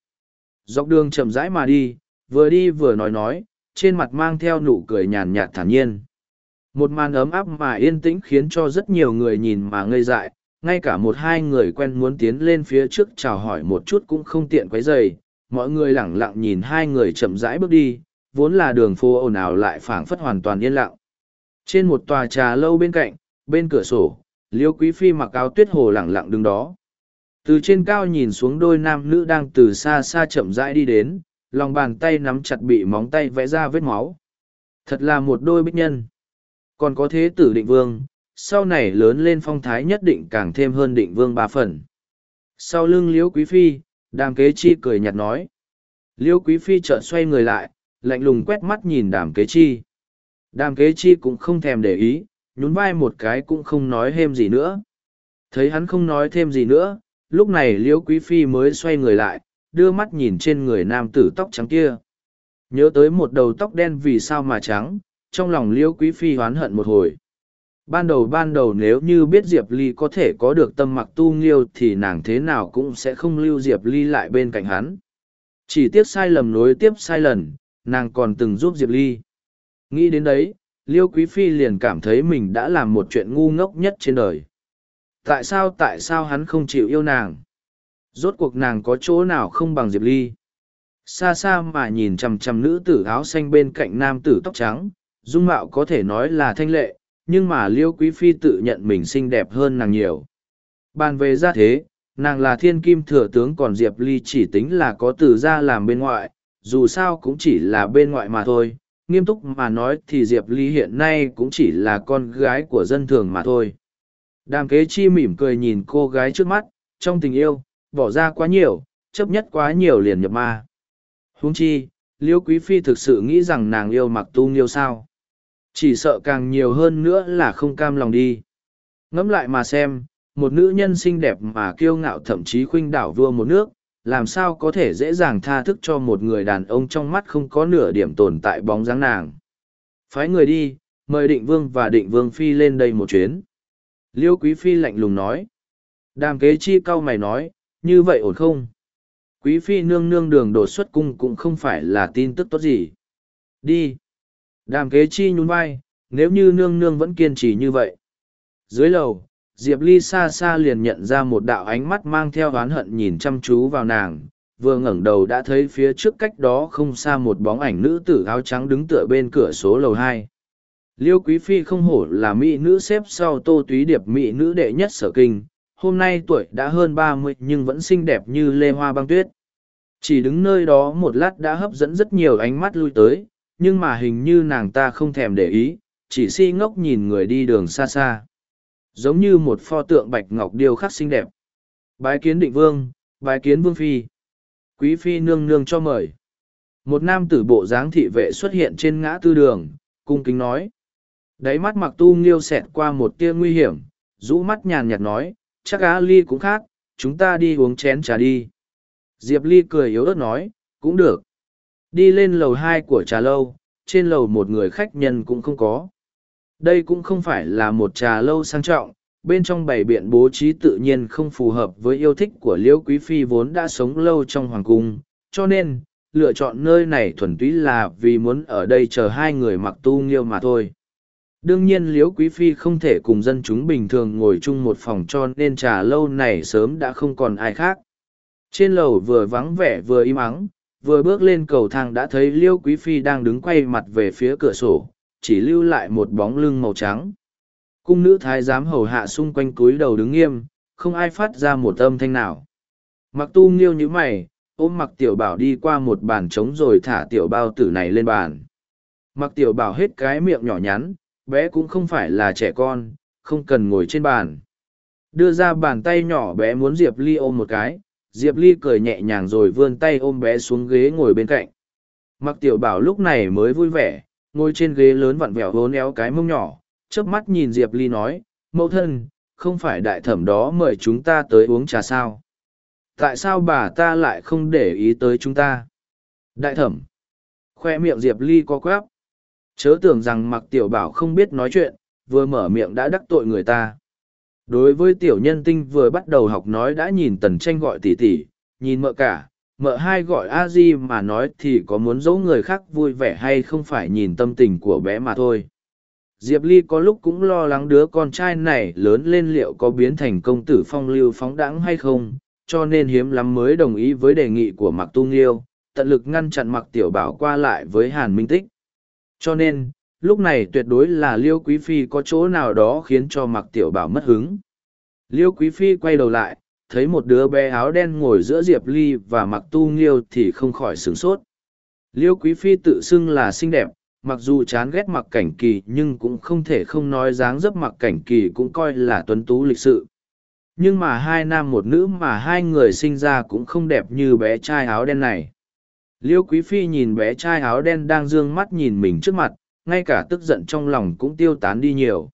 Dọc đường chậm rãi mà đi, vừa đi vừa nói nói, trên mặt mang theo nụ cười nhàn nhạt thản nhiên. Một màn ấm áp mà yên tĩnh khiến cho rất nhiều người nhìn mà ngây dại, ngay cả một hai người quen muốn tiến lên phía trước chào hỏi một chút cũng không tiện quấy dày mọi người lẳng lặng nhìn hai người chậm rãi bước đi, vốn là đường phố ồn ào lại phảng phất hoàn toàn yên lặng trên một tòa trà lâu bên cạnh, bên cửa sổ, liêu quý phi mặc áo tuyết hồ lẳng lặng đứng đó. Từ trên cao nhìn xuống đôi nam nữ đang từ xa xa chậm rãi đi đến, lòng bàn tay nắm chặt bị móng tay vẽ ra vết máu. Thật là một đôi bích nhân. Còn có thế tử định vương, sau này lớn lên phong thái nhất định càng thêm hơn định vương ba phần. Sau lưng liễu quý phi, đàm kế chi cười nhạt nói. Liễu quý phi chợt xoay người lại, lạnh lùng quét mắt nhìn đàm kế chi đàm kế chi cũng không thèm để ý, nhún vai một cái cũng không nói thêm gì nữa. Thấy hắn không nói thêm gì nữa, lúc này liễu quý phi mới xoay người lại, đưa mắt nhìn trên người nam tử tóc trắng kia. Nhớ tới một đầu tóc đen vì sao mà trắng, trong lòng liễu quý phi hoán hận một hồi. Ban đầu ban đầu nếu như biết diệp ly có thể có được tâm mặc tu nghiêu thì nàng thế nào cũng sẽ không lưu diệp ly lại bên cạnh hắn. Chỉ tiếc sai lầm nối tiếp sai lần, nàng còn từng giúp diệp ly nghĩ đến đấy, liêu quý phi liền cảm thấy mình đã làm một chuyện ngu ngốc nhất trên đời. Tại sao tại sao hắn không chịu yêu nàng? Rốt cuộc nàng có chỗ nào không bằng diệp ly? Xa xa mà nhìn chằm chằm nữ tử áo xanh bên cạnh nam tử tóc trắng, dung mạo có thể nói là thanh lệ, nhưng mà liêu quý phi tự nhận mình xinh đẹp hơn nàng nhiều. Bàn về gia thế, nàng là thiên kim thừa tướng còn diệp ly chỉ tính là có từ ra làm bên ngoại, dù sao cũng chỉ là bên ngoại mà thôi nghiêm túc mà nói thì diệp ly hiện nay cũng chỉ là con gái của dân thường mà thôi. Đàm kế chi mỉm cười nhìn cô gái trước mắt, trong tình yêu, bỏ ra quá nhiều, chấp nhất quá nhiều liền nhập ma. Huống chi liêu quý phi thực sự nghĩ rằng nàng yêu mặc tu nghiêu sao. Chỉ sợ càng nhiều hơn nữa là không cam lòng đi. Ngẫm lại mà xem, một nữ nhân xinh đẹp mà kiêu ngạo thậm chí khuynh đảo vua một nước làm sao có thể dễ dàng tha thức cho một người đàn ông trong mắt không có nửa điểm tồn tại bóng dáng nàng. Phái người đi, mời định vương và định vương phi lên đây một chuyến. Liêu quý phi lạnh lùng nói. Đàm kế chi cau mày nói, như vậy ổn không? Quý phi nương nương đường đột xuất cung cũng không phải là tin tức tốt gì. Đi. Đàm kế chi nhún vai, nếu như nương nương vẫn kiên trì như vậy. Dưới lầu diệp ly xa xa liền nhận ra một đạo ánh mắt mang theo oán hận nhìn chăm chú vào nàng, vừa ngẩng đầu đã thấy phía trước cách đó không xa một bóng ảnh nữ tử áo trắng đứng tựa bên cửa số lầu hai. Liêu quý phi không hổ là mỹ nữ xếp sau tô túy điệp mỹ nữ đệ nhất sở kinh, hôm nay tuổi đã hơn ba mươi nhưng vẫn xinh đẹp như lê hoa băng tuyết. Chỉ đứng nơi đó một lát đã hấp dẫn rất nhiều ánh mắt lui tới, nhưng mà hình như nàng ta không thèm để ý, chỉ si ngốc nhìn người đi đường xa xa giống như một pho tượng bạch ngọc điêu khắc xinh đẹp. Bái kiến định vương, bái kiến vương phi. Quý phi nương nương cho mời. Một nam tử bộ dáng thị vệ xuất hiện trên ngã tư đường, cung kính nói. Đáy mắt mặc tu nghiêu xẹt qua một tia nguy hiểm, rũ mắt nhàn nhạt nói, chắc á ly cũng khác, chúng ta đi uống chén trà đi. Diệp ly cười yếu ớt nói, cũng được. Đi lên lầu hai của trà lâu, trên lầu một người khách nhân cũng không có đây cũng không phải là một trà lâu sang trọng, bên trong bày biện bố trí tự nhiên không phù hợp với yêu thích của liễu quý phi vốn đã sống lâu trong hoàng cung, cho nên, lựa chọn nơi này thuần túy là vì muốn ở đây chờ hai người mặc tu nghiêu mà thôi. Đương nhiên liễu quý phi không thể cùng dân chúng bình thường ngồi chung một phòng cho nên trà lâu này sớm đã không còn ai khác. Trên lầu vừa vắng vẻ vừa im ắng, vừa bước lên cầu thang đã thấy liêu quý phi đang đứng quay mặt về phía cửa sổ chỉ lưu lại một bóng lưng màu trắng. Cung nữ thái giám hầu hạ xung quanh cúi đầu đứng nghiêm, không ai phát ra một âm thanh nào. Mặc tu nghiêu như mày, ôm mặc tiểu bảo đi qua một bàn trống rồi thả tiểu bao tử này lên bàn. Mặc tiểu bảo hết cái miệng nhỏ nhắn, bé cũng không phải là trẻ con, không cần ngồi trên bàn. Đưa ra bàn tay nhỏ bé muốn diệp ly ôm một cái, diệp ly cười nhẹ nhàng rồi vươn tay ôm bé xuống ghế ngồi bên cạnh. Mặc tiểu bảo lúc này mới vui vẻ ngồi trên ghế lớn vặn vẹo hố néo cái mông nhỏ chớp mắt nhìn diệp ly nói mẫu thân không phải đại thẩm đó mời chúng ta tới uống trà sao? Tại sao bà ta lại không để ý tới chúng ta? Đại thẩm. Khoe miệng diệp ly co quáp chớ tưởng rằng mặc tiểu bảo không biết nói chuyện vừa mở miệng đã đắc tội người ta. Đối với tiểu nhân tinh vừa bắt đầu học nói đã nhìn tần tranh gọi tỷ tỷ, nhìn mợ cả mợ hai gọi a di mà nói thì có muốn dỗ người khác vui vẻ hay không phải nhìn tâm tình của bé mà thôi. Diệp ly có lúc cũng lo lắng đứa con trai này lớn lên liệu có biến thành công tử phong lưu phóng đãng hay không, cho nên hiếm lắm mới đồng ý với đề nghị của mặc tu nghiêu, tận lực ngăn chặn mặc tiểu bảo qua lại với hàn minh tích. Cho nên, lúc này tuyệt đối là liêu quý phi có chỗ nào đó khiến cho mặc tiểu bảo mất hứng. Liêu quý phi quay đầu lại thấy một đứa bé áo đen ngồi giữa diệp ly và mặc tu nghiêu thì không khỏi sửng sốt. Liêu quý phi tự xưng là xinh đẹp, mặc dù chán ghét mặc cảnh kỳ nhưng cũng không thể không nói dáng dấp mặc cảnh kỳ cũng coi là tuấn tú lịch sự. Nhưng mà hai nam một nữ mà hai người sinh ra cũng không đẹp như bé trai áo đen này. Liêu quý phi nhìn bé trai áo đen đang d ư ơ n g mắt nhìn mình trước mặt, ngay cả tức giận trong lòng cũng tiêu tán đi nhiều.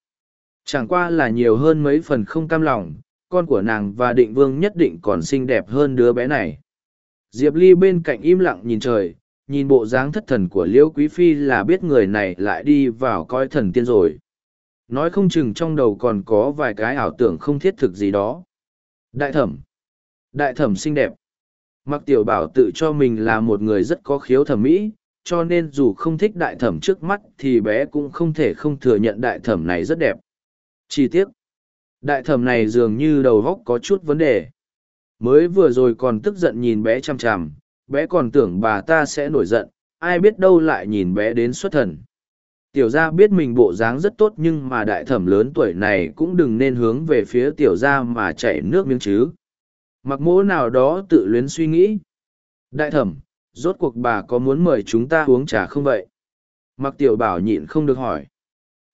Chẳng qua là nhiều hơn mấy phần không cam lòng con của nàng và định vương nhất định còn xinh đẹp hơn đứa bé này. Diệp ly bên cạnh im lặng nhìn trời, nhìn bộ dáng thất thần của liễu quý phi là biết người này lại đi vào coi thần tiên rồi. Nói không chừng trong đầu còn có vài cái ảo tưởng không thiết thực gì đó. Đại thẩm. Đại thẩm xinh đẹp. Mặc tiểu bảo tự cho mình là một người rất có khiếu thẩm mỹ, cho nên dù không thích đại thẩm trước mắt thì bé cũng không thể không thừa nhận đại thẩm này rất đẹp. Chi tiết đại thẩm này dường như đầu góc có chút vấn đề. Mới vừa rồi còn tức giận nhìn bé chằm chằm, bé còn tưởng bà ta sẽ nổi giận, ai biết đâu lại nhìn bé đến xuất thần. Tiểu gia biết mình bộ dáng rất tốt nhưng mà đại thẩm lớn tuổi này cũng đừng nên hướng về phía tiểu gia mà chảy nước miếng chứ. Mặc mỗ nào đó tự luyến suy nghĩ. Đại thẩm, rốt cuộc bà có muốn mời chúng ta uống trà không vậy? Mặc tiểu bảo nhịn không được hỏi.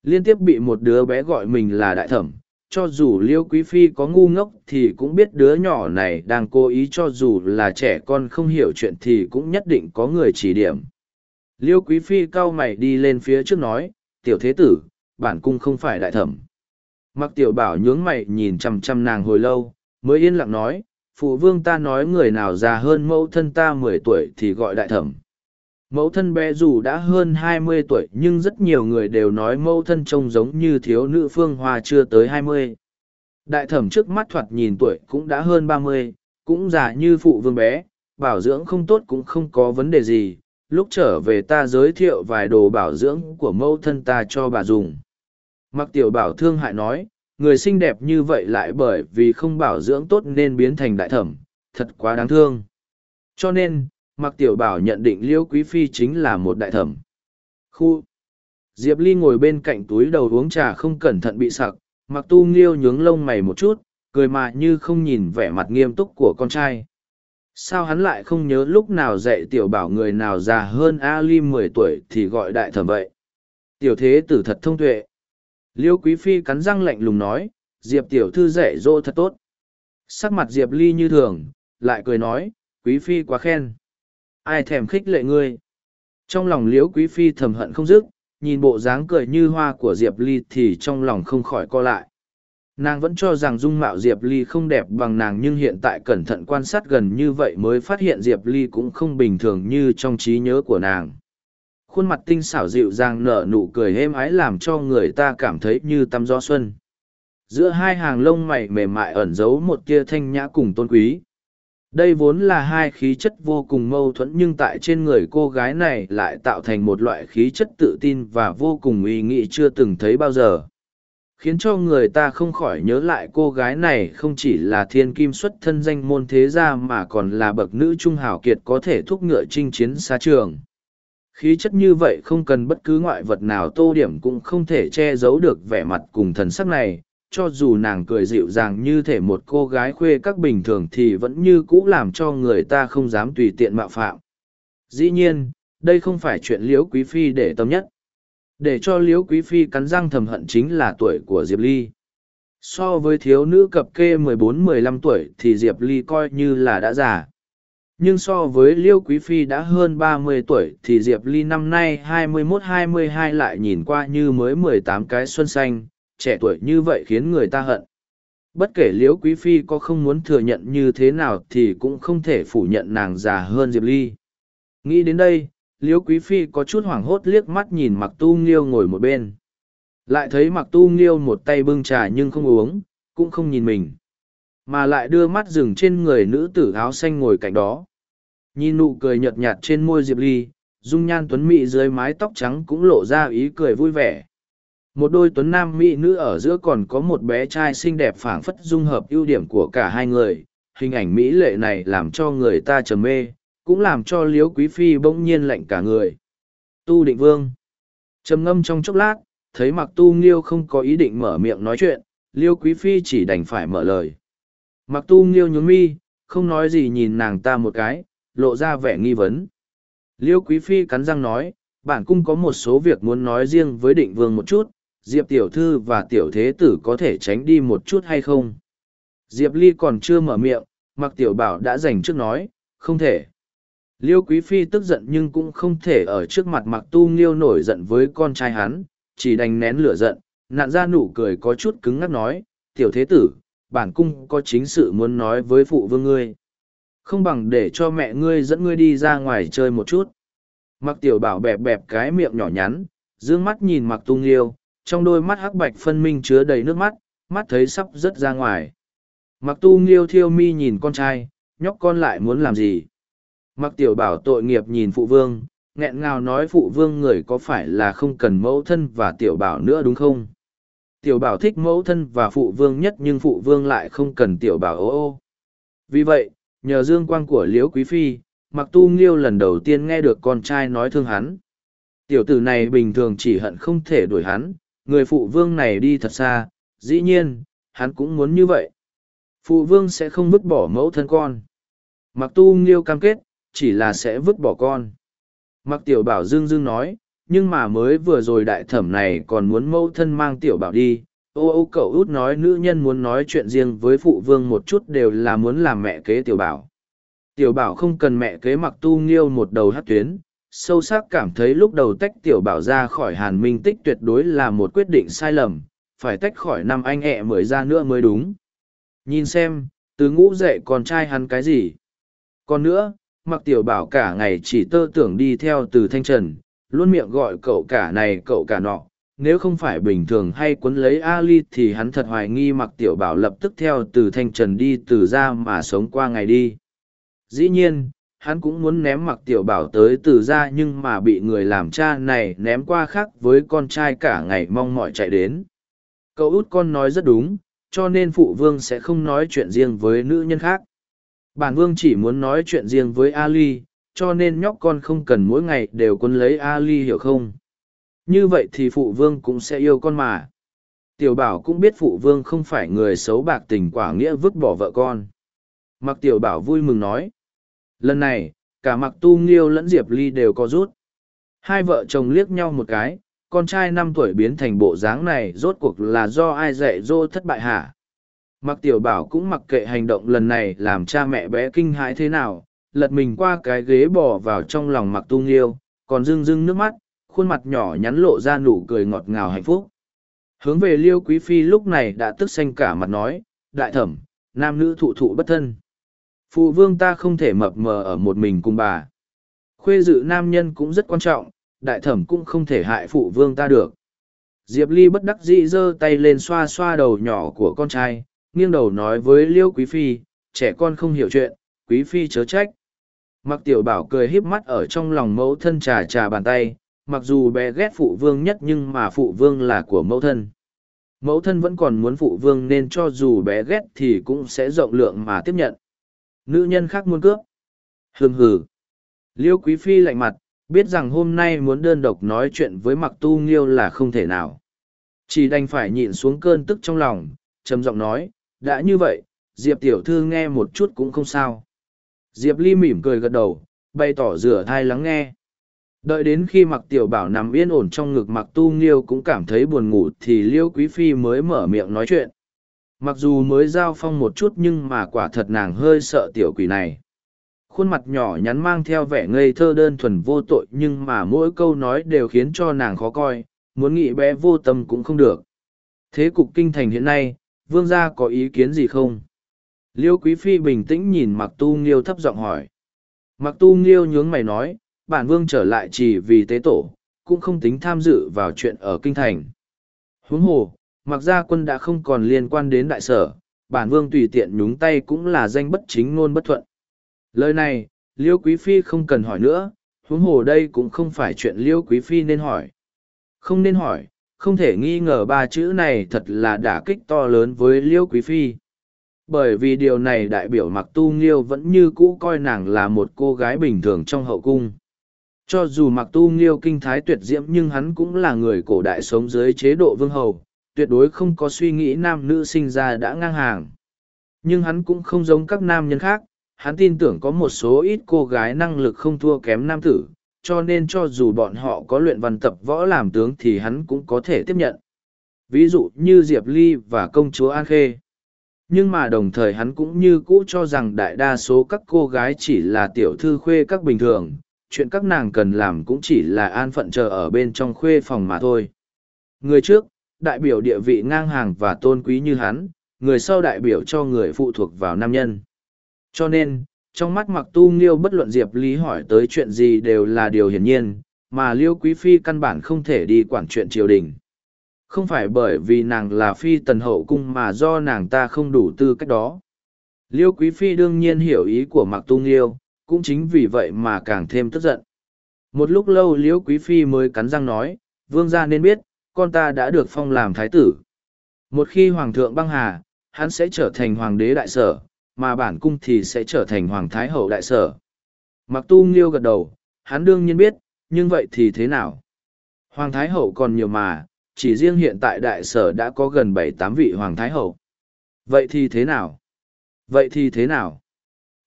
Liên tiếp bị một đứa bé gọi mình là đại thẩm cho dù liêu quý phi có ngu ngốc thì cũng biết đứa nhỏ này đang cố ý cho dù là trẻ con không hiểu chuyện thì cũng nhất định có người chỉ điểm. Liêu quý phi cau mày đi lên phía trước nói, tiểu thế tử, bản cung không phải đại thẩm. Mặc tiểu bảo nhướng mày nhìn chằm chằm nàng hồi lâu, mới yên lặng nói, phụ vương ta nói người nào già hơn mẫu thân ta mười tuổi thì gọi đại thẩm mẫu thân bé dù đã hơn hai mươi tuổi nhưng rất nhiều người đều nói mẫu thân trông giống như thiếu nữ phương hoa chưa tới hai mươi. Đại thẩm trước mắt thoạt nhìn tuổi cũng đã hơn ba mươi, cũng già như phụ vương bé, bảo dưỡng không tốt cũng không có vấn đề gì. Lúc trở về ta giới thiệu vài đồ bảo dưỡng của mẫu thân ta cho bà dùng. Mặc tiểu bảo thương hại nói, người xinh đẹp như vậy lại bởi vì không bảo dưỡng tốt nên biến thành đại thẩm, thật quá đáng thương. Cho nên mặc tiểu bảo nhận định liễu quý phi chính là một đại thẩm. Khu. Diệp ly ngồi bên cạnh túi đầu uống trà không cẩn thận bị sặc. Mặc tu nghiêu nhướng lông mày một chút, cười mà như không nhìn vẻ mặt nghiêm túc của con trai. Sao hắn lại không nhớ lúc nào dạy tiểu bảo người nào già hơn ali mười tuổi thì gọi đại thẩm vậy? Tiểu thế tử thật thông tuệ. Liêu quý phi cắn răng lạnh lùng nói, diệp tiểu thư dạy dỗ thật tốt. Sắc mặt diệp ly như thường, lại cười nói, quý phi quá khen ai thèm khích lệ ngươi. Trong lòng liễu quý phi thầm hận không dứt, nhìn bộ dáng cười như hoa của diệp ly thì trong lòng không khỏi co lại. Nàng vẫn cho rằng dung mạo diệp ly không đẹp bằng nàng nhưng hiện tại cẩn thận quan sát gần như vậy mới phát hiện diệp ly cũng không bình thường như trong trí nhớ của nàng. Khuôn mặt tinh xảo dịu dàng nở nụ cười êm ái làm cho người ta cảm thấy như tắm gió xuân. Giữa hai hàng lông mày mềm mại ẩn giấu một tia thanh nhã cùng tôn quý đây vốn là hai khí chất vô cùng mâu thuẫn nhưng tại trên người cô gái này lại tạo thành một loại khí chất tự tin và vô cùng uy nghĩ chưa từng thấy bao giờ. Khiến cho người ta không khỏi nhớ lại cô gái này không chỉ là thiên kim xuất thân danh môn thế gia mà còn là bậc nữ trung hào kiệt có thể thúc ngựa chinh chiến xa trường. Khí chất như vậy không cần bất cứ ngoại vật nào tô điểm cũng không thể che giấu được vẻ mặt cùng thần sắc này cho dù nàng cười dịu dàng như thể một cô gái khuê các bình thường thì vẫn như cũ làm cho người ta không dám tùy tiện mạo phạm. Dĩ nhiên, đây không phải chuyện liễu quý phi để tâm nhất. Để cho liễu quý phi cắn răng thầm hận chính là tuổi của diệp ly. So với thiếu nữ cập kê mười bốn, mười lăm tuổi thì diệp ly coi như là đã già. Nhưng so với liêu quý phi đã hơn ba mươi tuổi thì diệp ly năm nay hai mươi mốt, hai mươi hai lại nhìn qua như mới mười tám cái xuân xanh trẻ tuổi như vậy khiến người ta hận. Bất kể liễu quý phi có không muốn thừa nhận như thế nào thì cũng không thể phủ nhận nàng già hơn Diệp Ly. Nghĩ đến đây, liễu quý phi có chút hoảng hốt liếc mắt nhìn mặc tu nghiêu ngồi một bên. Lại thấy mặc tu nghiêu một tay bưng trà nhưng không uống, cũng không nhìn mình. Mà lại đưa mắt dừng trên người nữ tử áo xanh ngồi cạnh đó. Nhìn nụ cười nhợt nhạt trên môi Diệp Ly, dung nhan tuấn mỹ dưới mái tóc trắng cũng lộ ra ý cười vui vẻ. Một đôi tuấn nam mỹ nữ ở giữa còn có một bé trai xinh đẹp phảng phất dung hợp ưu điểm của cả hai người. Hình ảnh mỹ lệ này làm cho người ta trầm mê, cũng làm cho liếu quý phi bỗng nhiên lạnh cả người. Tu định vương. trầm ngâm trong chốc lát, thấy mặc tu nghiêu không có ý định mở miệng nói chuyện, liêu quý phi chỉ đành phải mở lời. Mặc tu nghiêu nhún mi, không nói gì nhìn nàng ta một cái, lộ ra vẻ nghi vấn. Liêu quý phi cắn răng nói, bản cung có một số việc muốn nói riêng với định vương một chút, Diệp tiểu thư và tiểu thế tử có thể tránh đi một chút hay không? Diệp ly còn chưa mở miệng, mặc tiểu bảo đã dành trước nói, không thể. Liêu quý phi tức giận nhưng cũng không thể ở trước mặt mặc tu nghiêu nổi giận với con trai hắn, chỉ đành nén lửa giận, nạn ra nụ cười có chút cứng ngắc nói, tiểu thế tử, bản cung có chính sự muốn nói với phụ vương ngươi. Không bằng để cho mẹ ngươi dẫn ngươi đi ra ngoài chơi một chút. Mặc tiểu bảo bẹp bẹp cái miệng nhỏ nhắn, dương mắt nhìn mặc tu nghiêu, trong đôi mắt hắc bạch phân minh chứa đầy nước mắt, mắt thấy sắp rớt ra ngoài. Mặc tu nghiêu thiêu mi nhìn con trai, nhóc con lại muốn làm gì? Mặc tiểu bảo tội nghiệp nhìn phụ vương, nghẹn ngào nói phụ vương người có phải là không cần mẫu thân và tiểu bảo nữa đúng không? Tiểu bảo thích mẫu thân và phụ vương nhất nhưng phụ vương lại không cần tiểu bảo ô ô. Vì vậy, nhờ dương quang của liễu quý phi, mặc tu nghiêu lần đầu tiên nghe được con trai nói thương hắn. Tiểu tử này bình thường chỉ hận không thể đuổi hắn, người phụ vương này đi thật xa, dĩ nhiên, hắn cũng muốn như vậy. Phụ vương sẽ không vứt bỏ mẫu thân con. Mặc tu nghiêu cam kết, chỉ là sẽ vứt bỏ con. Mặc tiểu bảo dương dương nói, nhưng mà mới vừa rồi đại thẩm này còn muốn mẫu thân mang tiểu bảo đi. Ô ô cậu út nói nữ nhân muốn nói chuyện riêng với phụ vương một chút đều là muốn làm mẹ kế tiểu bảo. Tiểu bảo không cần mẹ kế mặc tu nghiêu một đầu hát tuyến, sâu sắc cảm thấy lúc đầu tách tiểu bảo ra khỏi hàn minh tích tuyệt đối là một quyết định sai lầm, phải tách khỏi năm anh ẹ mới ra nữa mới đúng. Nhìn xem, từ ngũ dậy con trai hắn cái gì. Còn nữa, mặc tiểu bảo cả ngày chỉ tơ tưởng đi theo từ thanh trần, luôn miệng gọi cậu cả này cậu cả nọ. Nếu không phải bình thường hay quấn lấy Ali thì hắn thật hoài nghi mặc tiểu bảo lập tức theo từ thanh trần đi từ ra mà sống qua ngày đi. Dĩ nhiên, hắn cũng muốn ném mặc tiểu bảo tới từ ra nhưng mà bị người làm cha này ném qua khác với con trai cả ngày mong mỏi chạy đến. Cậu út con nói rất đúng, cho nên phụ vương sẽ không nói chuyện riêng với nữ nhân khác. Bản vương chỉ muốn nói chuyện riêng với Ali, cho nên nhóc con không cần mỗi ngày đều quân lấy Ali hiểu không? Như vậy thì phụ vương cũng sẽ yêu con mà. Tiểu bảo cũng biết phụ vương không phải người xấu bạc tình quả nghĩa vứt bỏ vợ con. Mặc tiểu bảo vui mừng nói. Lần này, cả mặc tu nghiêu lẫn diệp ly đều có rút. Hai vợ chồng liếc nhau một cái, con trai năm tuổi biến thành bộ dáng này rốt cuộc là do ai dạy dỗ thất bại hả? Mặc tiểu bảo cũng mặc kệ hành động lần này làm cha mẹ bé kinh hãi thế nào, lật mình qua cái ghế bỏ vào trong lòng mặc tu nghiêu, còn rưng rưng nước mắt, khuôn mặt nhỏ nhắn lộ ra nụ cười ngọt ngào hạnh phúc. Hướng về liêu quý phi lúc này đã tức xanh cả mặt nói, đại thẩm, nam nữ thụ thụ bất thân. Phụ vương ta không thể mập mờ ở một mình cùng bà. Khuê dự nam nhân cũng rất quan trọng, đại thẩm cũng không thể hại phụ vương ta được. Diệp Ly bất đắc dĩ giơ tay lên xoa xoa đầu nhỏ của con trai, nghiêng đầu nói với Liêu Quý Phi, trẻ con không hiểu chuyện, Quý Phi chớ trách. Mặc tiểu bảo cười híp mắt ở trong lòng mẫu thân trà trà bàn tay, mặc dù bé ghét phụ vương nhất nhưng mà phụ vương là của mẫu thân. Mẫu thân vẫn còn muốn phụ vương nên cho dù bé ghét thì cũng sẽ rộng lượng mà tiếp nhận. Nữ nhân khác muốn cướp. Hừm hừ. Liêu Quý Phi lạnh mặt, biết rằng hôm nay muốn đơn độc nói chuyện với mặc tu nghiêu là không thể nào. Chỉ đành phải nhịn xuống cơn tức trong lòng, trầm giọng nói, đã như vậy, Diệp tiểu thư nghe một chút cũng không sao. Diệp Ly mỉm cười gật đầu, bày tỏ rửa thai lắng nghe. Đợi đến khi mặc tiểu bảo nằm yên ổn trong ngực mặc tu nghiêu cũng cảm thấy buồn ngủ thì liêu quý phi mới mở miệng nói chuyện. Mặc dù mới giao phong một chút nhưng mà quả thật nàng hơi sợ tiểu quỷ này. Khuôn mặt nhỏ nhắn mang theo vẻ ngây thơ đơn thuần vô tội nhưng mà mỗi câu nói đều khiến cho nàng khó coi, muốn nghĩ bé vô tâm cũng không được. Thế cục kinh thành hiện nay, vương gia có ý kiến gì không? Liêu Quý Phi bình tĩnh nhìn Mặc Tu Nghiêu thấp giọng hỏi. Mặc Tu Nghiêu nhướng mày nói, bản vương trở lại chỉ vì tế tổ, cũng không tính tham dự vào chuyện ở kinh thành. Huống hồ, mặc gia quân đã không còn liên quan đến đại sở, bản vương tùy tiện nhúng tay cũng là danh bất chính ngôn bất thuận. Lời này, liêu quý phi không cần hỏi nữa huống hồ đây cũng không phải chuyện liêu quý phi nên hỏi. Không nên hỏi không thể nghi ngờ ba chữ này thật là đả kích to lớn với liêu quý phi. Bởi vì điều này đại biểu mặc tu nghiêu vẫn như cũ coi nàng là một cô gái bình thường trong hậu cung. Cho dù mặc tu nghiêu kinh thái tuyệt diễm nhưng hắn cũng là người cổ đại sống dưới chế độ vương hầu tuyệt đối không có suy nghĩ nam nữ sinh ra đã ngang hàng. Nhưng hắn cũng không giống các nam nhân khác, hắn tin tưởng có một số ít cô gái năng lực không thua kém nam tử, cho nên cho dù bọn họ có luyện văn tập võ làm tướng thì hắn cũng có thể tiếp nhận. Ví dụ như diệp ly và công chúa an khê. Nhưng mà đồng thời hắn cũng như cũ cho rằng đại đa số các cô gái chỉ là tiểu thư khuê các bình thường, chuyện các nàng cần làm cũng chỉ là an phận chờ ở bên trong khuê phòng mà thôi. Người trước đại biểu địa vị ngang hàng và tôn quý như hắn, người sau đại biểu cho người phụ thuộc vào nam nhân. Cho nên, trong mắt mặc tu nghiêu bất luận diệp lý hỏi tới chuyện gì đều là điều hiển nhiên, mà liêu quý phi căn bản không thể đi quản chuyện triều đình. Không phải bởi vì nàng là phi tần hậu cung mà do nàng ta không đủ tư cách đó. Liêu quý phi đương nhiên hiểu ý của mặc tu nghiêu, cũng chính vì vậy mà càng thêm tức giận. Một lúc lâu liêu quý phi mới cắn răng nói, vương gia nên biết con ta đã được phong làm thái tử một khi hoàng thượng băng hà hắn sẽ trở thành hoàng đế đại sở mà bản cung thì sẽ trở thành hoàng thái hậu đại sở. Mặc tu nghiêu gật đầu, hắn đương nhiên biết, nhưng vậy thì thế nào? Hoàng thái hậu còn nhiều mà, chỉ riêng hiện tại đại sở đã có gần bảy tám vị hoàng thái hậu. Vậy thì thế nào? Vậy thì thế nào?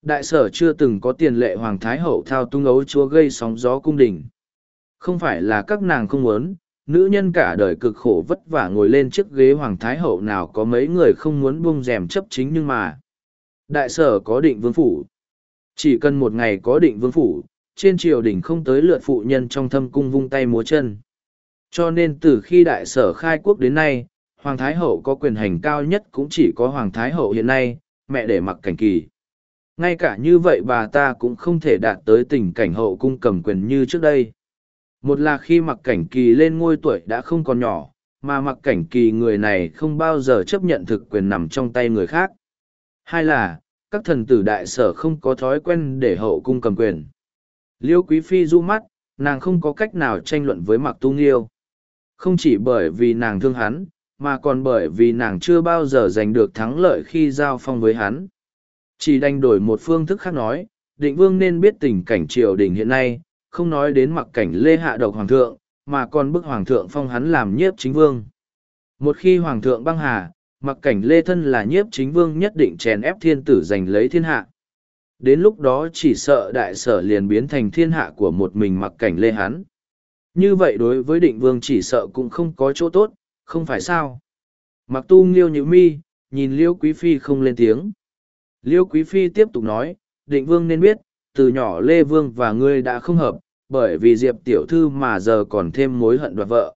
Đại sở chưa từng có tiền lệ hoàng thái hậu thao tung ấu chúa gây sóng gió cung đình. Không phải là các nàng không muốn, nữ nhân cả đời cực khổ vất vả ngồi lên chiếc ghế hoàng thái hậu nào có mấy người không muốn buông rèm chấp chính nhưng mà Đại sở có định vương phủ. Chỉ cần một ngày có định vương phủ, trên triều đình không tới lượt phụ nhân trong thâm cung vung tay múa chân. Cho nên từ khi đại sở khai quốc đến nay, Hoàng Thái Hậu có quyền hành cao nhất cũng chỉ có Hoàng Thái Hậu hiện nay, mẹ để mặc cảnh kỳ. Ngay cả như vậy bà ta cũng không thể đạt tới tình cảnh hậu cung cầm quyền như trước đây. Một là khi mặc cảnh kỳ lên ngôi tuổi đã không còn nhỏ, mà mặc cảnh kỳ người này không bao giờ chấp nhận thực quyền nằm trong tay người khác. Hai là, các thần tử đại sở không có thói quen để hậu cung cầm quyền. Liêu Quý Phi du mắt, nàng không có cách nào tranh luận với mặc Tu Nghiêu. Không chỉ bởi vì nàng thương hắn, mà còn bởi vì nàng chưa bao giờ giành được thắng lợi khi giao phong với hắn. Chỉ đành đổi một phương thức khác nói, định vương nên biết tình cảnh triều đình hiện nay, không nói đến mặc cảnh lê hạ độc hoàng thượng, mà còn bức hoàng thượng phong hắn làm nhiếp chính vương. Một khi hoàng thượng băng hà, mặc cảnh lê thân là nhiếp chính vương nhất định chèn ép thiên tử giành lấy thiên hạ. Đến lúc đó chỉ sợ đại sở liền biến thành thiên hạ của một mình mặc cảnh lê hắn. Như vậy đối với định vương chỉ sợ cũng không có chỗ tốt, không phải sao. Mặc tu nghiêu như mi, nhìn liêu quý phi không lên tiếng. Liêu quý phi tiếp tục nói, định vương nên biết, từ nhỏ lê vương và ngươi đã không hợp, bởi vì diệp tiểu thư mà giờ còn thêm mối hận đoạt vợ.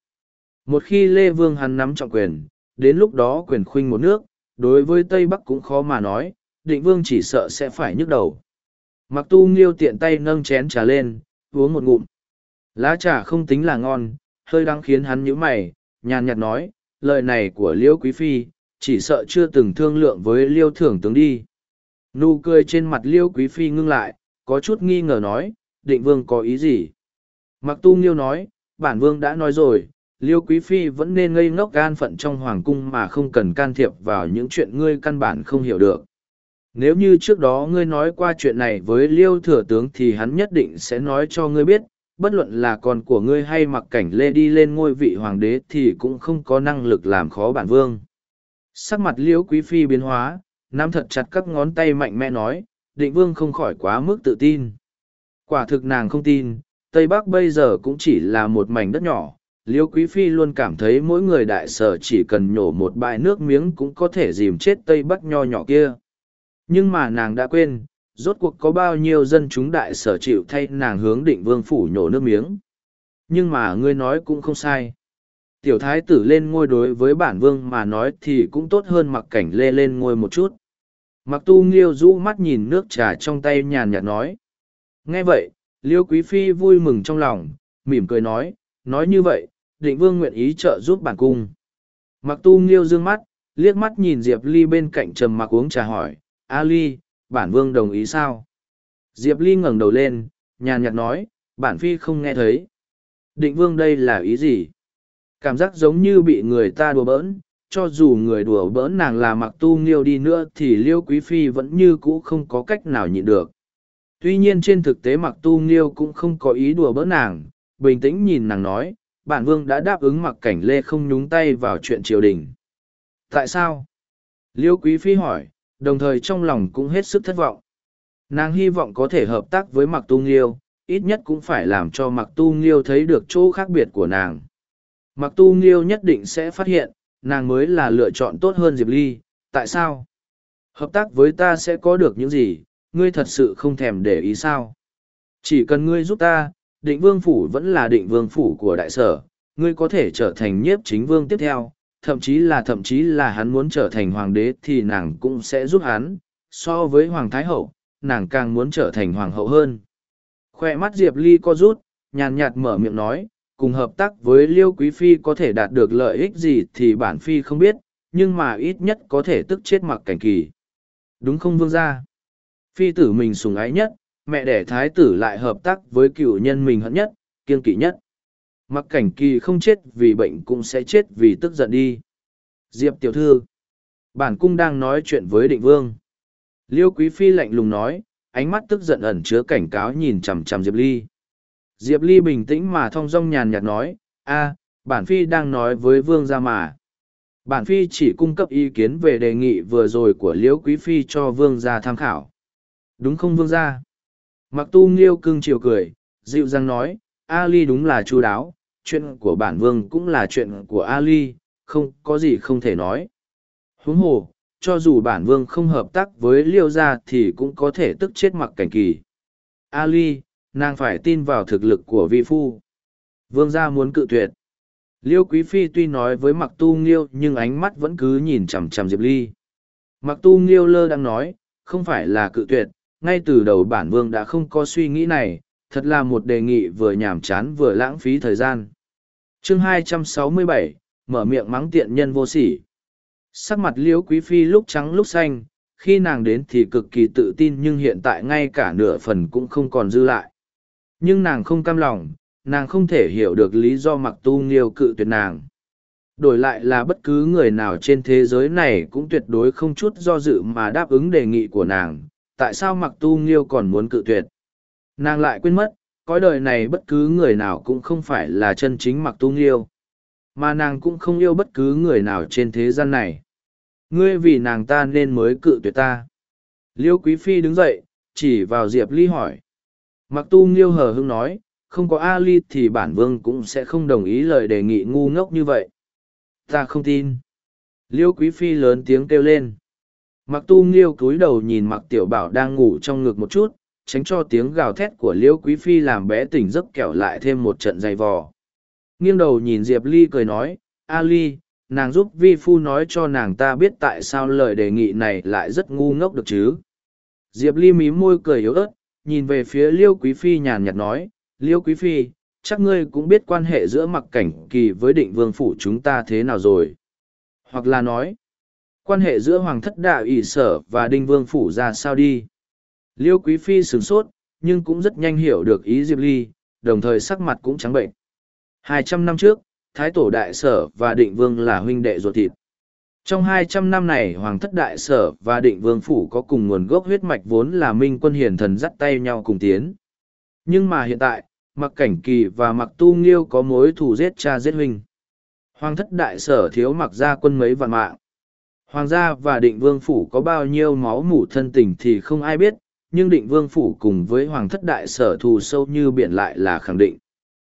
Một khi lê vương hắn nắm trọng quyền, đến lúc đó quyền khuynh một nước, đối với Tây Bắc cũng khó mà nói, định vương chỉ sợ sẽ phải nhức đầu. Mặc tu nghiêu tiện tay nâng chén trà lên, uống một ngụm. Lá trà không tính là ngon, hơi đang khiến hắn nhíu mày, nhàn nhạt nói, lời này của Liêu Quý Phi, chỉ sợ chưa từng thương lượng với Liêu Thưởng tướng đi. Nụ cười trên mặt Liêu Quý Phi ngưng lại, có chút nghi ngờ nói, định vương có ý gì? Mặc tu nghiêu nói, bản vương đã nói rồi, liêu quý phi vẫn nên ngây ngốc gan phận trong hoàng cung mà không cần can thiệp vào những chuyện ngươi căn bản không hiểu được nếu như trước đó ngươi nói qua chuyện này với liêu thừa tướng thì hắn nhất định sẽ nói cho ngươi biết bất luận là con của ngươi hay mặc cảnh lê đi lên ngôi vị hoàng đế thì cũng không có năng lực làm khó bản vương sắc mặt liêu quý phi biến hóa nắm thật chặt các ngón tay mạnh mẽ nói định vương không khỏi quá mức tự tin. Quả thực nàng không tin, tây bắc bây giờ cũng chỉ là một mảnh đất nhỏ. Liêu quý phi luôn cảm thấy mỗi người đại sở chỉ cần nhổ một bãi nước miếng cũng có thể dìm chết tây bắc nho nhỏ kia. Nhưng mà nàng đã quên, rốt cuộc có bao nhiêu dân chúng đại sở chịu thay nàng hướng định vương phủ nhổ nước miếng. Nhưng mà ngươi nói cũng không sai. Tiểu thái tử lên ngôi đối với bản vương mà nói thì cũng tốt hơn mặc cảnh lê lên ngôi một chút mặc tu nghiêu rũ mắt nhìn nước trà trong tay nhàn nhạt nói nghe vậy liêu quý phi vui mừng trong lòng mỉm cười nói nói như vậy định vương nguyện ý trợ giúp bản cung. Mặc tu nghiêu dương mắt, liếc mắt nhìn Diệp Ly bên cạnh trầm mặc uống trà hỏi, A Ly, bản vương đồng ý sao? Diệp Ly ngẩng đầu lên, nhàn nhạt nói, bản phi không nghe thấy. Định vương đây là ý gì? Cảm giác giống như bị người ta đùa bỡn, cho dù người đùa bỡn nàng là mặc tu nghiêu đi nữa thì liêu quý phi vẫn như cũ không có cách nào nhịn được. Tuy nhiên trên thực tế mặc tu nghiêu cũng không có ý đùa bỡn nàng, bình tĩnh nhìn nàng nói, bản vương đã đáp ứng mặc cảnh lê không nhúng tay vào chuyện triều đình. Tại sao? Liêu quý phi hỏi, đồng thời trong lòng cũng hết sức thất vọng. Nàng hy vọng có thể hợp tác với mặc tu nghiêu, ít nhất cũng phải làm cho mặc tu nghiêu thấy được chỗ khác biệt của nàng. Mặc tu nghiêu nhất định sẽ phát hiện, nàng mới là lựa chọn tốt hơn Diệp Ly, tại sao? Hợp tác với ta sẽ có được những gì, ngươi thật sự không thèm để ý sao? Chỉ cần ngươi giúp ta, định vương phủ vẫn là định vương phủ của đại sở, ngươi có thể trở thành nhiếp chính vương tiếp theo, thậm chí là thậm chí là hắn muốn trở thành hoàng đế thì nàng cũng sẽ giúp hắn, so với hoàng thái hậu, nàng càng muốn trở thành hoàng hậu hơn. Khoe mắt Diệp Ly co rút, nhàn nhạt mở miệng nói, cùng hợp tác với Liêu Quý Phi có thể đạt được lợi ích gì thì bản Phi không biết, nhưng mà ít nhất có thể tức chết mặc cảnh kỳ. Đúng không vương gia? Phi tử mình sùng ái nhất, mẹ đẻ thái tử lại hợp tác với cựu nhân mình hận nhất, kiên kỵ nhất. Mặc cảnh kỳ không chết vì bệnh cũng sẽ chết vì tức giận đi. Diệp tiểu thư. Bản cung đang nói chuyện với định vương. Liêu quý phi lạnh lùng nói, ánh mắt tức giận ẩn chứa cảnh cáo nhìn chằm chằm Diệp Ly. Diệp Ly bình tĩnh mà thong dong nhàn nhạt nói, a, bản phi đang nói với vương gia mà. Bản phi chỉ cung cấp ý kiến về đề nghị vừa rồi của Liễu Quý Phi cho vương gia tham khảo. Đúng không vương gia? Mặc tu nghiêu cưng chiều cười, dịu dàng nói, A Ly đúng là chu đáo, chuyện của bản vương cũng là chuyện của A Ly, không có gì không thể nói. Huống hồ, cho dù bản vương không hợp tác với liêu gia thì cũng có thể tức chết mặc cảnh kỳ. A Ly, nàng phải tin vào thực lực của vi phu. Vương gia muốn cự tuyệt. Liêu Quý Phi tuy nói với Mặc Tu Nghiêu nhưng ánh mắt vẫn cứ nhìn chằm chằm Diệp Ly. Mặc Tu Nghiêu lơ đang nói, không phải là cự tuyệt, ngay từ đầu bản vương đã không có suy nghĩ này, thật là một đề nghị vừa nhàm chán vừa lãng phí thời gian. chương 267, mở miệng mắng tiện nhân vô sỉ. Sắc mặt liễu quý phi lúc trắng lúc xanh, khi nàng đến thì cực kỳ tự tin nhưng hiện tại ngay cả nửa phần cũng không còn dư lại. Nhưng nàng không cam lòng, nàng không thể hiểu được lý do mặc tu nghiêu cự tuyệt nàng. Đổi lại là bất cứ người nào trên thế giới này cũng tuyệt đối không chút do dự mà đáp ứng đề nghị của nàng, tại sao mặc tu nghiêu còn muốn cự tuyệt. Nàng lại quên mất, cõi đời này bất cứ người nào cũng không phải là chân chính mặc tu nghiêu. Mà nàng cũng không yêu bất cứ người nào trên thế gian này. Ngươi vì nàng ta nên mới cự tuyệt ta. Liêu Quý Phi đứng dậy, chỉ vào Diệp Ly hỏi. Mặc tu nghiêu hờ hưng nói, không có Ali thì bản vương cũng sẽ không đồng ý lời đề nghị ngu ngốc như vậy. Ta không tin. Liêu Quý Phi lớn tiếng kêu lên. Mặc tu nghiêu cúi đầu nhìn mặc tiểu bảo đang ngủ trong ngực một chút, tránh cho tiếng gào thét của liêu quý phi làm bé tỉnh giấc kẹo lại thêm một trận dày vò. Nghiêng đầu nhìn Diệp Ly cười nói, Ali, nàng giúp vi phu nói cho nàng ta biết tại sao lời đề nghị này lại rất ngu ngốc được chứ. Diệp Ly mím môi cười yếu ớt, nhìn về phía liêu quý phi nhàn nhạt nói, liêu quý phi, chắc ngươi cũng biết quan hệ giữa mặc cảnh kỳ với định vương phủ chúng ta thế nào rồi. Hoặc là nói, quan hệ giữa hoàng thất đạo ỷ sở và đinh vương phủ ra sao đi? Liêu quý phi sửng sốt nhưng cũng rất nhanh hiểu được ý diệp ly đồng thời sắc mặt cũng trắng bệnh. Hai trăm năm trước thái tổ đại sở và định vương là huynh đệ ruột thịt trong hai trăm năm này hoàng thất đại sở và định vương phủ có cùng nguồn gốc huyết mạch vốn là minh quân hiền thần dắt tay nhau cùng tiến. Nhưng mà hiện tại mặc cảnh kỳ và mặc tu nghiêu có mối thù giết cha giết huynh. Hoàng thất đại sở thiếu mặc gia quân mấy vạn mạng. Hoàng gia và định vương phủ có bao nhiêu máu mủ thân tình thì không ai biết, nhưng định vương phủ cùng với hoàng thất đại sở thù sâu như biển lại là khẳng định.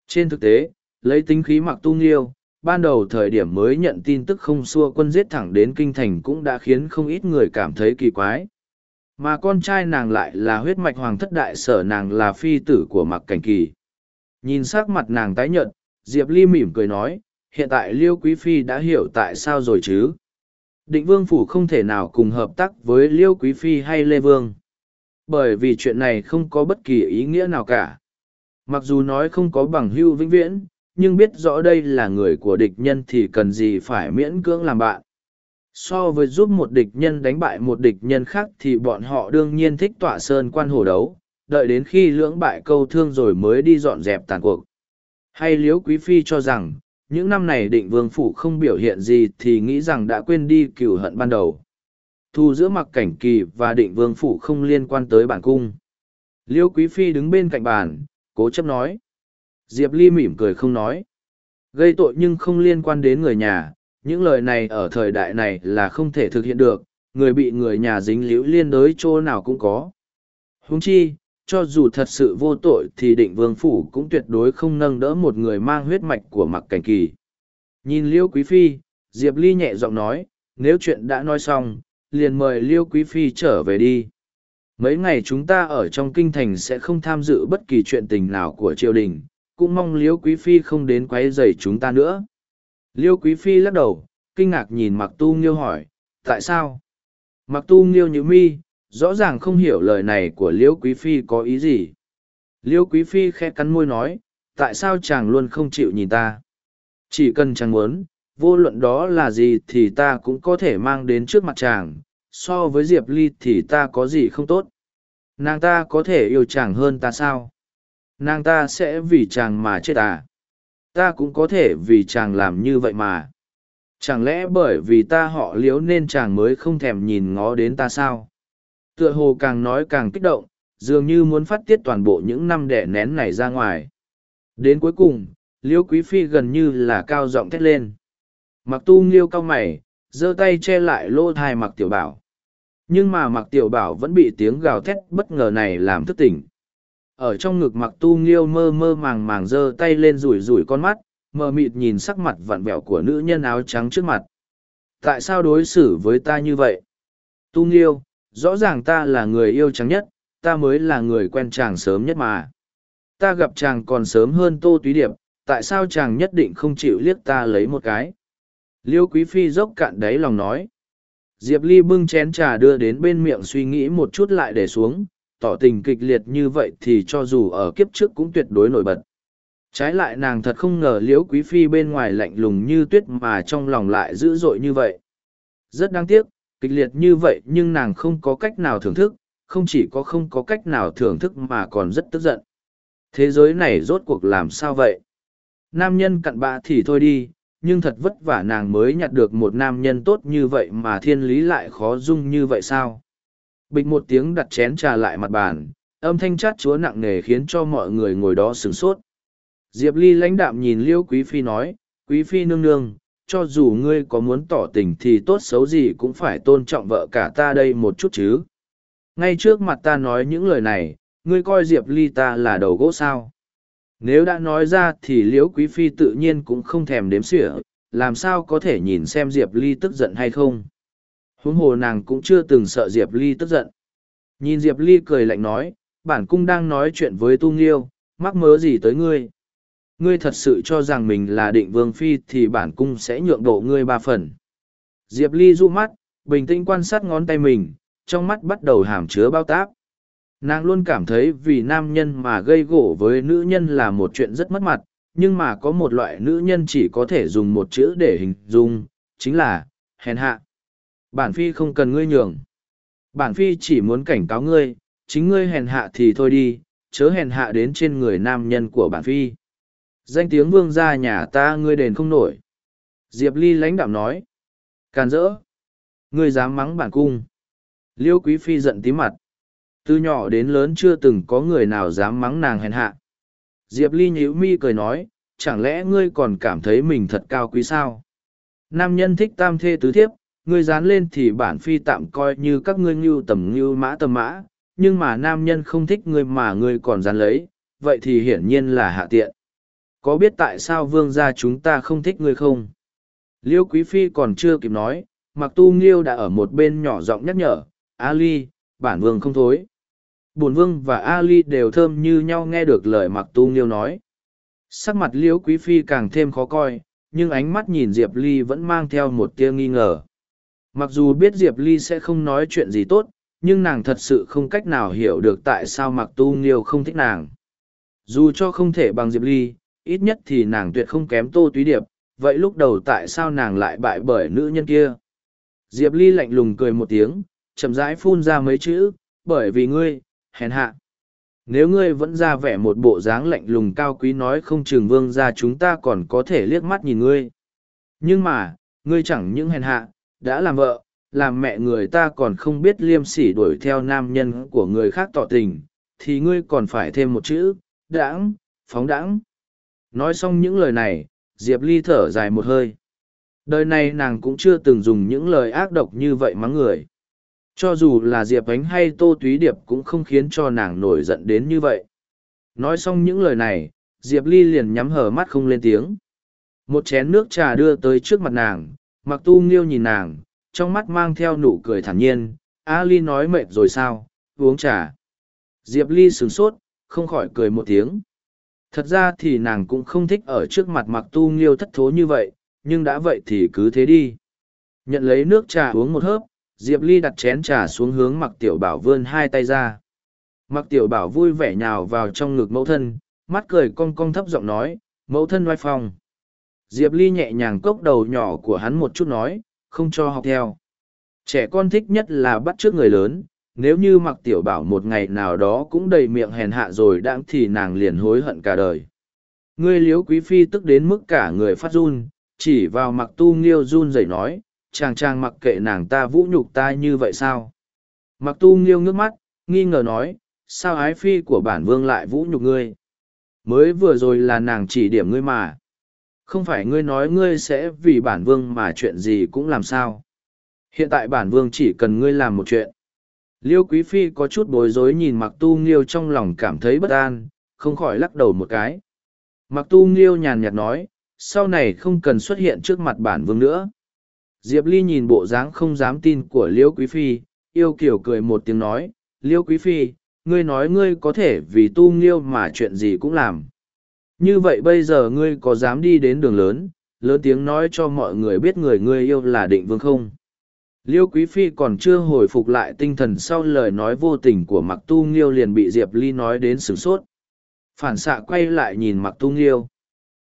Trên thực tế, lấy tính khí mặc tu nghiêu, ban đầu thời điểm mới nhận tin tức không xua quân giết thẳng đến kinh thành cũng đã khiến không ít người cảm thấy kỳ quái. Mà con trai nàng lại là huyết mạch hoàng thất đại sở nàng là phi tử của mặc cảnh kỳ. Nhìn sắc mặt nàng tái nhợt, Diệp Ly mỉm cười nói, hiện tại Liêu Quý Phi đã hiểu tại sao rồi chứ. Định Vương Phủ không thể nào cùng hợp tác với Liêu Quý Phi hay Lê Vương. Bởi vì chuyện này không có bất kỳ ý nghĩa nào cả. Mặc dù nói không có bằng hưu vĩnh viễn, nhưng biết rõ đây là người của địch nhân thì cần gì phải miễn cưỡng làm bạn. So với giúp một địch nhân đánh bại một địch nhân khác thì bọn họ đương nhiên thích tọa sơn quan hồ đấu, đợi đến khi lưỡng bại câu thương rồi mới đi dọn dẹp tàn cuộc. Hay liễu quý phi cho rằng, những năm này định vương phủ không biểu hiện gì thì nghĩ rằng đã quên đi cửu hận ban đầu. Thu giữa mặc cảnh kỳ và định vương phủ không liên quan tới bản cung. Liêu quý phi đứng bên cạnh bàn, cố chấp nói. Diệp Ly mỉm cười không nói. Gây tội nhưng không liên quan đến người nhà, những lời này ở thời đại này là không thể thực hiện được, người bị người nhà dính liễu liên đới chỗ nào cũng có. Huống chi, cho dù thật sự vô tội thì định vương phủ cũng tuyệt đối không nâng đỡ một người mang huyết mạch của mặc cảnh kỳ. Nhìn Liêu Quý Phi, Diệp Ly nhẹ giọng nói, nếu chuyện đã nói xong, liền mời Liêu Quý Phi trở về đi. Mấy ngày chúng ta ở trong kinh thành sẽ không tham dự bất kỳ chuyện tình nào của triều đình, cũng mong Liêu Quý Phi không đến quấy rầy chúng ta nữa. Liêu Quý Phi lắc đầu, kinh ngạc nhìn Mặc Tu Nghiêu hỏi, tại sao? Mặc Tu Nghiêu như mi, rõ ràng không hiểu lời này của liễu quý phi có ý gì liễu quý phi khe cắn môi nói tại sao chàng luôn không chịu nhìn ta chỉ cần chàng muốn vô luận đó là gì thì ta cũng có thể mang đến trước mặt chàng so với diệp ly thì ta có gì không tốt nàng ta có thể yêu chàng hơn ta sao nàng ta sẽ vì chàng mà chết à ta cũng có thể vì chàng làm như vậy mà chẳng lẽ bởi vì ta họ liếu nên chàng mới không thèm nhìn ngó đến ta sao Tựa hồ càng nói càng kích động, dường như muốn phát tiết toàn bộ những năm đẻ nén này ra ngoài. Đến cuối cùng, Liêu Quý Phi gần như là cao giọng thét lên. Mặc tu nghiêu cao mày, giơ tay che lại lô thai mặc tiểu bảo. Nhưng mà mặc tiểu bảo vẫn bị tiếng gào thét bất ngờ này làm thức tỉnh. Ở trong ngực mặc tu nghiêu mơ mơ màng màng giơ tay lên rủi rủi con mắt, mờ mịt nhìn sắc mặt vặn vẹo của nữ nhân áo trắng trước mặt. Tại sao đối xử với ta như vậy? Tu nghiêu, rõ ràng ta là người yêu trắng nhất, ta mới là người quen chàng sớm nhất mà. Ta gặp chàng còn sớm hơn Tô Túy Điệp, tại sao chàng nhất định không chịu liếc ta lấy một cái? Liêu Quý Phi dốc cạn đáy lòng nói. Diệp Ly bưng chén trà đưa đến bên miệng suy nghĩ một chút lại để xuống, tỏ tình kịch liệt như vậy thì cho dù ở kiếp trước cũng tuyệt đối nổi bật. Trái lại nàng thật không ngờ liễu quý phi bên ngoài lạnh lùng như tuyết mà trong lòng lại dữ dội như vậy. Rất đáng tiếc, kịch liệt như vậy nhưng nàng không có cách nào thưởng thức không chỉ có không có cách nào thưởng thức mà còn rất tức giận thế giới này rốt cuộc làm sao vậy nam nhân cặn bạ thì thôi đi nhưng thật vất vả nàng mới nhặt được một nam nhân tốt như vậy mà thiên lý lại khó dung như vậy sao bịch một tiếng đặt chén trà lại mặt bàn âm thanh chát chúa nặng nề khiến cho mọi người ngồi đó sửng sốt diệp ly lãnh đạm nhìn liêu quý phi nói quý phi nương nương cho dù ngươi có muốn tỏ tình thì tốt xấu gì cũng phải tôn trọng vợ cả ta đây một chút chứ. Ngay trước mặt ta nói những lời này, ngươi coi Diệp Ly ta là đầu gỗ sao. Nếu đã nói ra thì Liễu Quý Phi tự nhiên cũng không thèm đếm xỉa, làm sao có thể nhìn xem Diệp Ly tức giận hay không. Huống hồ nàng cũng chưa từng sợ Diệp Ly tức giận. Nhìn Diệp Ly cười lạnh nói, bản cung đang nói chuyện với Tu Nghiêu, mắc mớ gì tới ngươi ngươi thật sự cho rằng mình là định vương phi thì bản cung sẽ nhượng bộ ngươi ba phần. Diệp Ly du mắt, bình tĩnh quan sát ngón tay mình, trong mắt bắt đầu hàm chứa bao táp. Nàng luôn cảm thấy vì nam nhân mà gây gỗ với nữ nhân là một chuyện rất mất mặt, nhưng mà có một loại nữ nhân chỉ có thể dùng một chữ để hình dung, chính là hèn hạ. Bản phi không cần ngươi nhường. Bản phi chỉ muốn cảnh cáo ngươi, chính ngươi hèn hạ thì thôi đi, chớ hèn hạ đến trên người nam nhân của bản phi. Danh tiếng vương gia nhà ta ngươi đền không nổi. Diệp Ly lãnh đạm nói. Càn rỡ. Ngươi dám mắng bản cung. Liêu Quý Phi giận tí mặt. Từ nhỏ đến lớn chưa từng có người nào dám mắng nàng hèn hạ. Diệp Ly nhíu mi cười nói, chẳng lẽ ngươi còn cảm thấy mình thật cao quý sao? Nam nhân thích tam thê tứ thiếp, ngươi dán lên thì bản phi tạm coi như các ngươi ngưu tầm ngưu mã tầm mã, nhưng mà nam nhân không thích ngươi mà ngươi còn dán lấy, vậy thì hiển nhiên là hạ tiện. Có biết tại sao vương gia chúng ta không thích ngươi không? Liêu quý phi còn chưa kịp nói mặc tu nghiêu đã ở một bên nhỏ giọng nhắc nhở ali bản vương không thối. Bổn vương và ali đều thơm như nhau nghe được lời mặc tu nghiêu nói. Sắc mặt liêu quý phi càng thêm khó coi nhưng ánh mắt nhìn diệp ly vẫn mang theo một tia nghi ngờ mặc dù biết diệp ly sẽ không nói chuyện gì tốt nhưng nàng thật sự không cách nào hiểu được tại sao mặc tu nghiêu không thích nàng dù cho không thể bằng diệp ly ít nhất thì nàng tuyệt không kém tô túy điệp, vậy lúc đầu tại sao nàng lại bại bởi nữ nhân kia? Diệp Ly lạnh lùng cười một tiếng, chậm rãi phun ra mấy chữ, bởi vì ngươi, hèn hạ. Nếu ngươi vẫn ra vẻ một bộ dáng lạnh lùng cao quý nói không chừng vương ra chúng ta còn có thể liếc mắt nhìn ngươi. Nhưng mà, ngươi chẳng những hèn hạ, đã làm vợ, làm mẹ người ta còn không biết liêm sỉ đuổi theo nam nhân của người khác tỏ tình, thì ngươi còn phải thêm một chữ, đãng, phóng đãng. Nói xong những lời này, Diệp Ly thở dài một hơi. Đời này nàng cũng chưa từng dùng những lời ác độc như vậy mắng người. Cho dù là Diệp Ánh hay Tô Túy Điệp cũng không khiến cho nàng nổi giận đến như vậy. Nói xong những lời này, Diệp Ly liền nhắm hở mắt không lên tiếng. Một chén nước trà đưa tới trước mặt nàng, mặc tu nghiêu nhìn nàng, trong mắt mang theo nụ cười thản nhiên. A Ly nói mệt rồi sao, uống trà. Diệp Ly sửng sốt, không khỏi cười một tiếng. Thật ra thì nàng cũng không thích ở trước mặt mặc tu nghiêu thất thố như vậy, nhưng đã vậy thì cứ thế đi. Nhận lấy nước trà uống một hớp, Diệp Ly đặt chén trà xuống hướng mặc tiểu bảo vươn hai tay ra. Mặc tiểu bảo vui vẻ nhào vào trong ngực mẫu thân, mắt cười cong cong thấp giọng nói, mẫu thân oai phong. Diệp Ly nhẹ nhàng cốc đầu nhỏ của hắn một chút nói, không cho học theo. Trẻ con thích nhất là bắt trước người lớn, nếu như mặc tiểu bảo một ngày nào đó cũng đầy miệng hèn hạ rồi đãng thì nàng liền hối hận cả đời. Ngươi liếu quý phi tức đến mức cả người phát run, chỉ vào mặc tu nghiêu run rẩy nói, chàng chàng mặc kệ nàng ta vũ nhục ta như vậy sao? Mặc tu nghiêu ngước mắt, nghi ngờ nói, sao ái phi của bản vương lại vũ nhục ngươi? Mới vừa rồi là nàng chỉ điểm ngươi mà. Không phải ngươi nói ngươi sẽ vì bản vương mà chuyện gì cũng làm sao. Hiện tại bản vương chỉ cần ngươi làm một chuyện. Liêu Quý Phi có chút bối rối nhìn Mặc Tu Nghiêu trong lòng cảm thấy bất an, không khỏi lắc đầu một cái. Mặc Tu Nghiêu nhàn nhạt nói, sau này không cần xuất hiện trước mặt bản vương nữa. Diệp Ly nhìn bộ dáng không dám tin của Liêu Quý Phi, yêu kiểu cười một tiếng nói, Liêu Quý Phi, ngươi nói ngươi có thể vì Tu Nghiêu mà chuyện gì cũng làm. Như vậy bây giờ ngươi có dám đi đến đường lớn, lớn tiếng nói cho mọi người biết người ngươi yêu là định vương không? Liêu Quý Phi còn chưa hồi phục lại tinh thần sau lời nói vô tình của Mặc Tu Nghiêu liền bị Diệp Ly nói đến sửng sốt. Phản xạ quay lại nhìn Mặc Tu Nghiêu.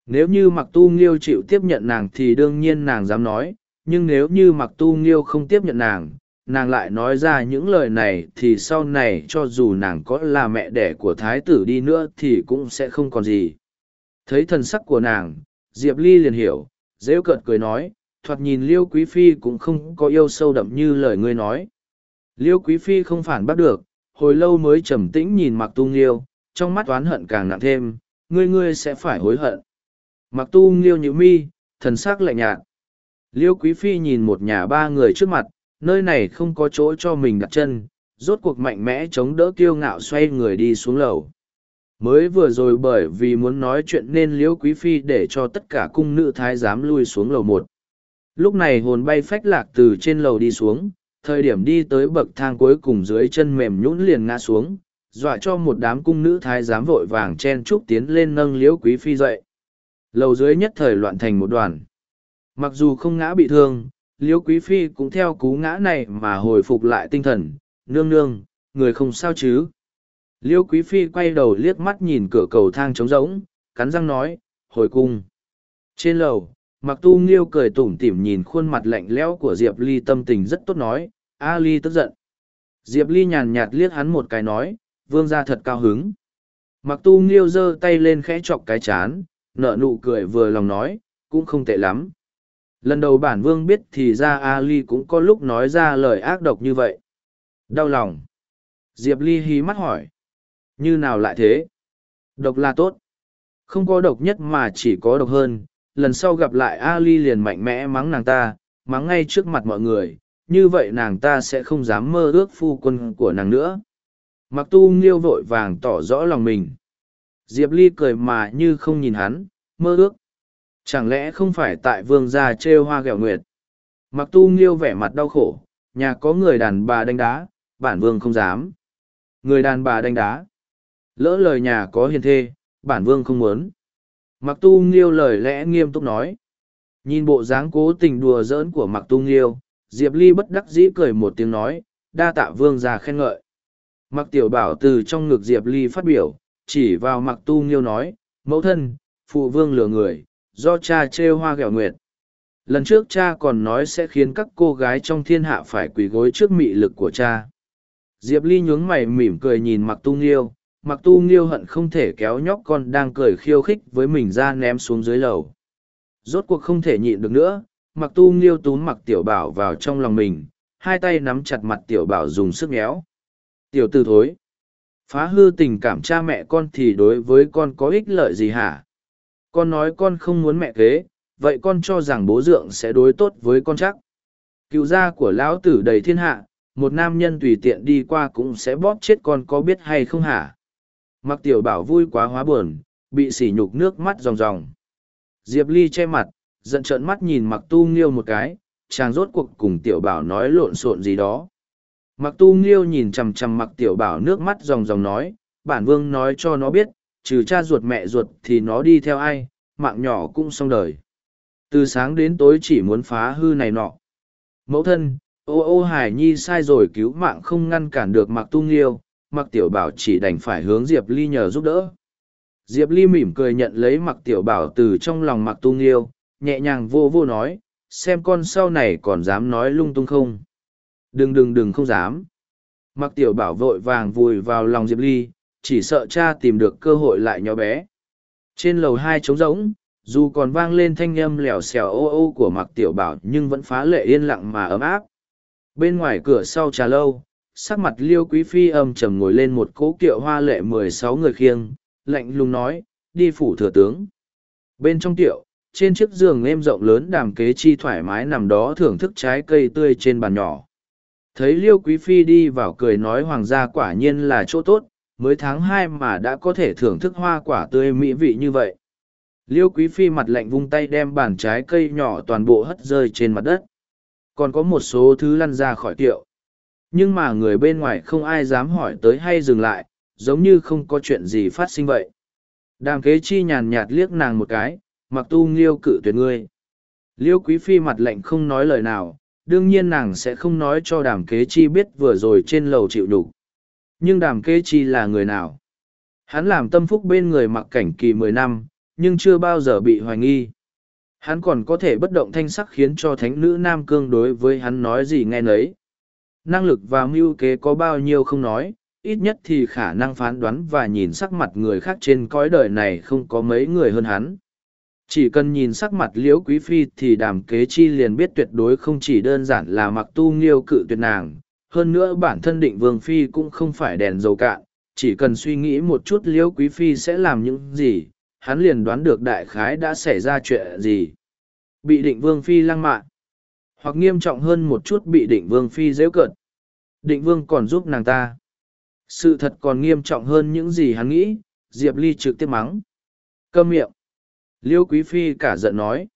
Nếu như Mặc Tu Nghiêu chịu tiếp nhận nàng thì đương nhiên nàng dám nói, nhưng nếu như Mặc Tu Nghiêu không tiếp nhận nàng, nàng lại nói ra những lời này thì sau này cho dù nàng có là mẹ đẻ của thái tử đi nữa thì cũng sẽ không còn gì. Thấy thần sắc của nàng, Diệp Ly liền hiểu, dễ cợt cười nói, thoạt nhìn liêu quý phi cũng không có yêu sâu đậm như lời ngươi nói. Liêu quý phi không phản bắt được hồi lâu mới trầm tĩnh nhìn mặc tu nghiêu trong mắt oán hận càng nặng thêm ngươi ngươi sẽ phải hối hận. Mặc tu nghiêu nhữ mi thần sắc lạnh nhạt. Liêu quý phi nhìn một nhà ba người trước mặt nơi này không có chỗ cho mình đặt chân rốt cuộc mạnh mẽ chống đỡ kiêu ngạo xoay người đi xuống lầu mới vừa rồi bởi vì muốn nói chuyện nên liễu quý phi để cho tất cả cung nữ thái giám lui xuống lầu một Lúc này hồn bay phách lạc từ trên lầu đi xuống, thời điểm đi tới bậc thang cuối cùng dưới chân mềm nhũn liền ngã xuống, dọa cho một đám cung nữ thái giám vội vàng chen chúc tiến lên nâng liễu quý phi dậy. Lầu dưới nhất thời loạn thành một đoàn. Mặc dù không ngã bị thương, liễu quý phi cũng theo cú ngã này mà hồi phục lại tinh thần, nương nương, người không sao chứ. Liêu quý phi quay đầu liếc mắt nhìn cửa cầu thang trống rỗng, cắn răng nói, hồi cung. Trên lầu, mặc tu nghiêu cười tủm tỉm nhìn khuôn mặt lạnh lẽo của diệp ly tâm tình rất tốt nói a ly tức giận. Diệp ly nhàn nhạt liếc hắn một cái nói vương gia thật cao hứng. Mặc tu nghiêu giơ tay lên khẽ chọc cái chán nở nụ cười vừa lòng nói cũng không tệ lắm. Lần đầu bản vương biết thì ra a ly cũng có lúc nói ra lời ác độc như vậy. Đau lòng. Diệp ly hí mắt hỏi như nào lại thế độc là tốt không có độc nhất mà chỉ có độc hơn lần sau gặp lại Ali liền mạnh mẽ mắng nàng ta, mắng ngay trước mặt mọi người, như vậy nàng ta sẽ không dám mơ ước phu quân của nàng nữa. Mặc tu nghiêu vội vàng tỏ rõ lòng mình. Diệp Ly cười mà như không nhìn hắn, mơ ước. Chẳng lẽ không phải tại vương gia trêu hoa gẹo nguyệt? Mặc tu nghiêu vẻ mặt đau khổ, nhà có người đàn bà đánh đá, bản vương không dám. Người đàn bà đánh đá. Lỡ lời nhà có hiền thê, bản vương không muốn. Mặc tu nghiêu lời lẽ nghiêm túc nói. Nhìn bộ dáng cố tình đùa giỡn của mặc tu nghiêu, Diệp Ly bất đắc dĩ cười một tiếng nói, đa tạ vương già khen ngợi. Mặc tiểu bảo từ trong ngực Diệp Ly phát biểu, chỉ vào mặc tu nghiêu nói, mẫu thân, phụ vương lừa người, do cha trêu hoa ghẹo nguyệt. Lần trước cha còn nói sẽ khiến các cô gái trong thiên hạ phải quỳ gối trước mị lực của cha. Diệp Ly nhướng mày mỉm cười nhìn mặc tu nghiêu, mặc tu nghiêu hận không thể kéo nhóc con đang cười khiêu khích với mình ra ném xuống dưới lầu. Rốt cuộc không thể nhịn được nữa, mặc tu nghiêu túm mặc tiểu bảo vào trong lòng mình, hai tay nắm chặt mặt tiểu bảo dùng sức méo tiểu t ử thối, phá hư tình cảm cha mẹ con thì đối với con có ích lợi gì hả? Con nói con không muốn mẹ kế, vậy con cho rằng bố dượng sẽ đối tốt với con chắc. Cựu gia của lão tử đầy thiên hạ, một nam nhân tùy tiện đi qua cũng sẽ bóp chết con có biết hay không hả? Mặc tiểu bảo vui quá hóa buồn, bị sỉ nhục nước mắt ròng ròng. Diệp ly che mặt, giận trợn mắt nhìn mặc tu nghiêu một cái, chàng rốt cuộc cùng tiểu bảo nói lộn xộn gì đó. Mặc tu nghiêu nhìn chằm chằm mặc tiểu bảo nước mắt ròng ròng nói, bản vương nói cho nó biết, trừ cha ruột mẹ ruột thì nó đi theo ai, mạng nhỏ cũng xong đời. Từ sáng đến tối chỉ muốn phá hư này nọ. Mẫu thân, ô ô hải nhi sai rồi cứu mạng không ngăn cản được mặc tu nghiêu mặc tiểu bảo chỉ đành phải hướng diệp ly nhờ giúp đỡ. Diệp ly mỉm cười nhận lấy mặc tiểu bảo từ trong lòng mặc tu nghiêu nhẹ nhàng vô vô nói, xem con sau này còn dám nói lung tung không? Đừng đừng đừng không dám. Mặc tiểu bảo vội vàng vùi vào lòng diệp ly, chỉ sợ cha tìm được cơ hội lại nhỏ bé. Trên lầu hai trống rỗng, dù còn vang lên thanh âm lèo xèo ô ô của mặc tiểu bảo nhưng vẫn phá lệ yên lặng mà ấm áp. Bên ngoài cửa sau trà lâu sắc mặt liêu quý phi âm trầm ngồi lên một cỗ kiệu hoa lệ mười sáu người khiêng, lạnh lùng nói, đi phủ thừa tướng. Bên trong tiệu trên chiếc giường êm rộng lớn đàm kế chi thoải mái nằm đó thưởng thức trái cây tươi trên bàn nhỏ. Thấy liêu quý phi đi vào cười nói, hoàng gia quả nhiên là chỗ tốt, mới tháng hai mà đã có thể thưởng thức hoa quả tươi mỹ vị như vậy. Liêu quý phi mặt lạnh vung tay đem bàn trái cây nhỏ toàn bộ hất rơi trên mặt đất. Còn có một số thứ lăn ra khỏi tiệu nhưng mà người bên ngoài không ai dám hỏi tới hay dừng lại giống như không có chuyện gì phát sinh vậy đàm kế chi nhàn nhạt liếc nàng một cái mặc tu nghiêu cự tuyệt ngươi liêu quý phi mặt lạnh không nói lời nào đương nhiên nàng sẽ không nói cho đàm kế chi biết vừa rồi trên lầu chịu đủ. Nhưng đàm kế chi là người nào? Hắn làm tâm phúc bên người mặc cảnh kỳ mười năm, nhưng chưa bao giờ bị hoài nghi. Hắn còn có thể bất động thanh sắc khiến cho thánh nữ Nam Cương đối với hắn nói gì nghe nấy. Năng lực và mưu kế có bao nhiêu không nói, ít nhất thì khả năng phán đoán và nhìn sắc mặt người khác trên cõi đời này không có mấy người hơn hắn. Chỉ cần nhìn sắc mặt liễu quý phi thì đàm kế chi liền biết tuyệt đối không chỉ đơn giản là mặc tu nghiêu cự tuyệt nàng, hơn nữa bản thân định vương phi cũng không phải đèn dầu cạn, chỉ cần suy nghĩ một chút liễu quý phi sẽ làm những gì, hắn liền đoán được đại khái đã xảy ra chuyện gì. Bị định vương phi lăng mạ, hoặc nghiêm trọng hơn một chút bị định vương phi dễ cợt. Định vương còn giúp nàng ta. Sự thật còn nghiêm trọng hơn những gì hắn nghĩ, Diệp Ly trực tiếp mắng. Câm miệng. Liêu Quý Phi cả giận nói.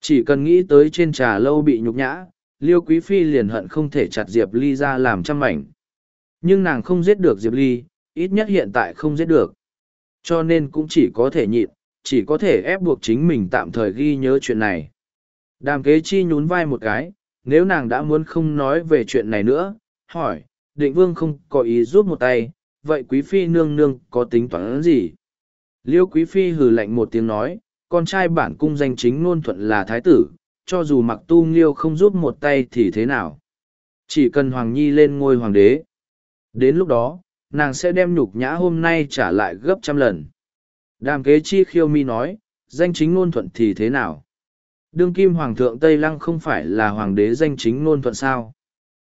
Chỉ cần nghĩ tới trên trà lâu bị nhục nhã, Liêu Quý Phi liền hận không thể chặt Diệp Ly ra làm trăm mảnh. Nhưng nàng không giết được Diệp Ly, ít nhất hiện tại không giết được. Cho nên cũng chỉ có thể nhịn, chỉ có thể ép buộc chính mình tạm thời ghi nhớ chuyện này. Đàm kế chi nhún vai một cái, nếu nàng đã muốn không nói về chuyện này nữa, hỏi, định vương không có ý giúp một tay, vậy quý phi nương nương có tính toán gì? Liêu quý phi hừ lạnh một tiếng nói, con trai bản cung danh chính ngôn thuận là thái tử, cho dù mặc tu nghiêu không giúp một tay thì thế nào. Chỉ cần Hoàng Nhi lên ngôi hoàng đế. Đến lúc đó, nàng sẽ đem nhục nhã hôm nay trả lại gấp trăm lần. Đàm kế chi khiêu mi nói, danh chính ngôn thuận thì thế nào? Đương kim hoàng thượng Tây Lăng không phải là hoàng đế danh chính ngôn thuận sao?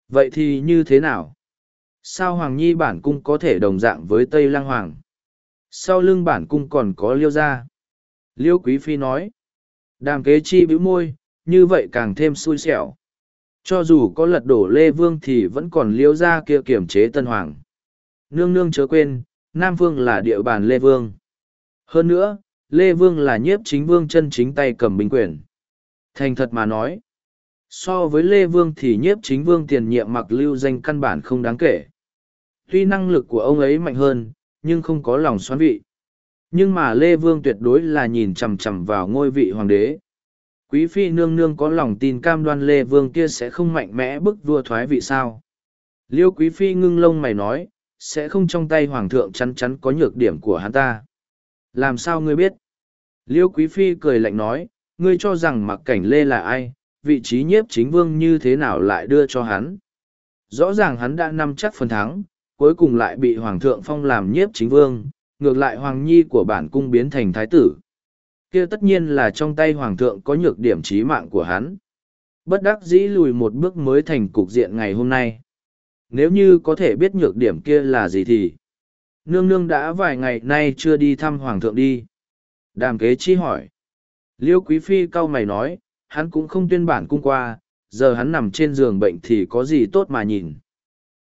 Vậy thì như thế nào? Sao Hoàng Nhi bản cung có thể đồng dạng với Tây Lăng Hoàng? Sau lưng bản cung còn có liêu gia. Liêu Quý Phi nói. Đàm kế chi bĩu môi, như vậy càng thêm xui xẻo. Cho dù có lật đổ Lê Vương thì vẫn còn liêu gia kia kiểm chế Tân Hoàng. Nương nương chớ quên, Nam Vương là địa bàn Lê Vương. Hơn nữa, Lê Vương là nhiếp chính vương chân chính tay cầm binh quyền. Thành thật mà nói, so với Lê Vương thì nhiếp chính vương tiền nhiệm mặc lưu danh căn bản không đáng kể. Tuy năng lực của ông ấy mạnh hơn, nhưng không có lòng xoắn vị. Nhưng mà lê vương tuyệt đối là nhìn chằm chằm vào ngôi vị hoàng đế. Quý phi nương nương có lòng tin cam đoan lê vương kia sẽ không mạnh mẽ bức vua thoái vị sao? Liêu quý phi ngưng lông mày nói sẽ không trong tay hoàng thượng chắn chắn có nhược điểm của hắn ta. Làm sao ngươi biết? Liêu quý phi cười lạnh nói ngươi cho rằng mặc cảnh lê là ai vị trí nhiếp chính vương như thế nào lại đưa cho hắn rõ ràng hắn đã nắm chắc phần thắng cuối cùng lại bị Hoàng thượng phong làm nhiếp chính vương, ngược lại Hoàng Nhi của bản cung biến thành thái tử. kia tất nhiên là trong tay Hoàng thượng có nhược điểm trí mạng của hắn. Bất đắc dĩ lùi một bước mới thành cục diện ngày hôm nay. Nếu như có thể biết nhược điểm kia là gì thì... Nương nương đã vài ngày nay chưa đi thăm Hoàng thượng đi. Đàm kế chi hỏi. Liêu Quý Phi cau mày nói, hắn cũng không tuyên bản cung qua, giờ hắn nằm trên giường bệnh thì có gì tốt mà nhìn.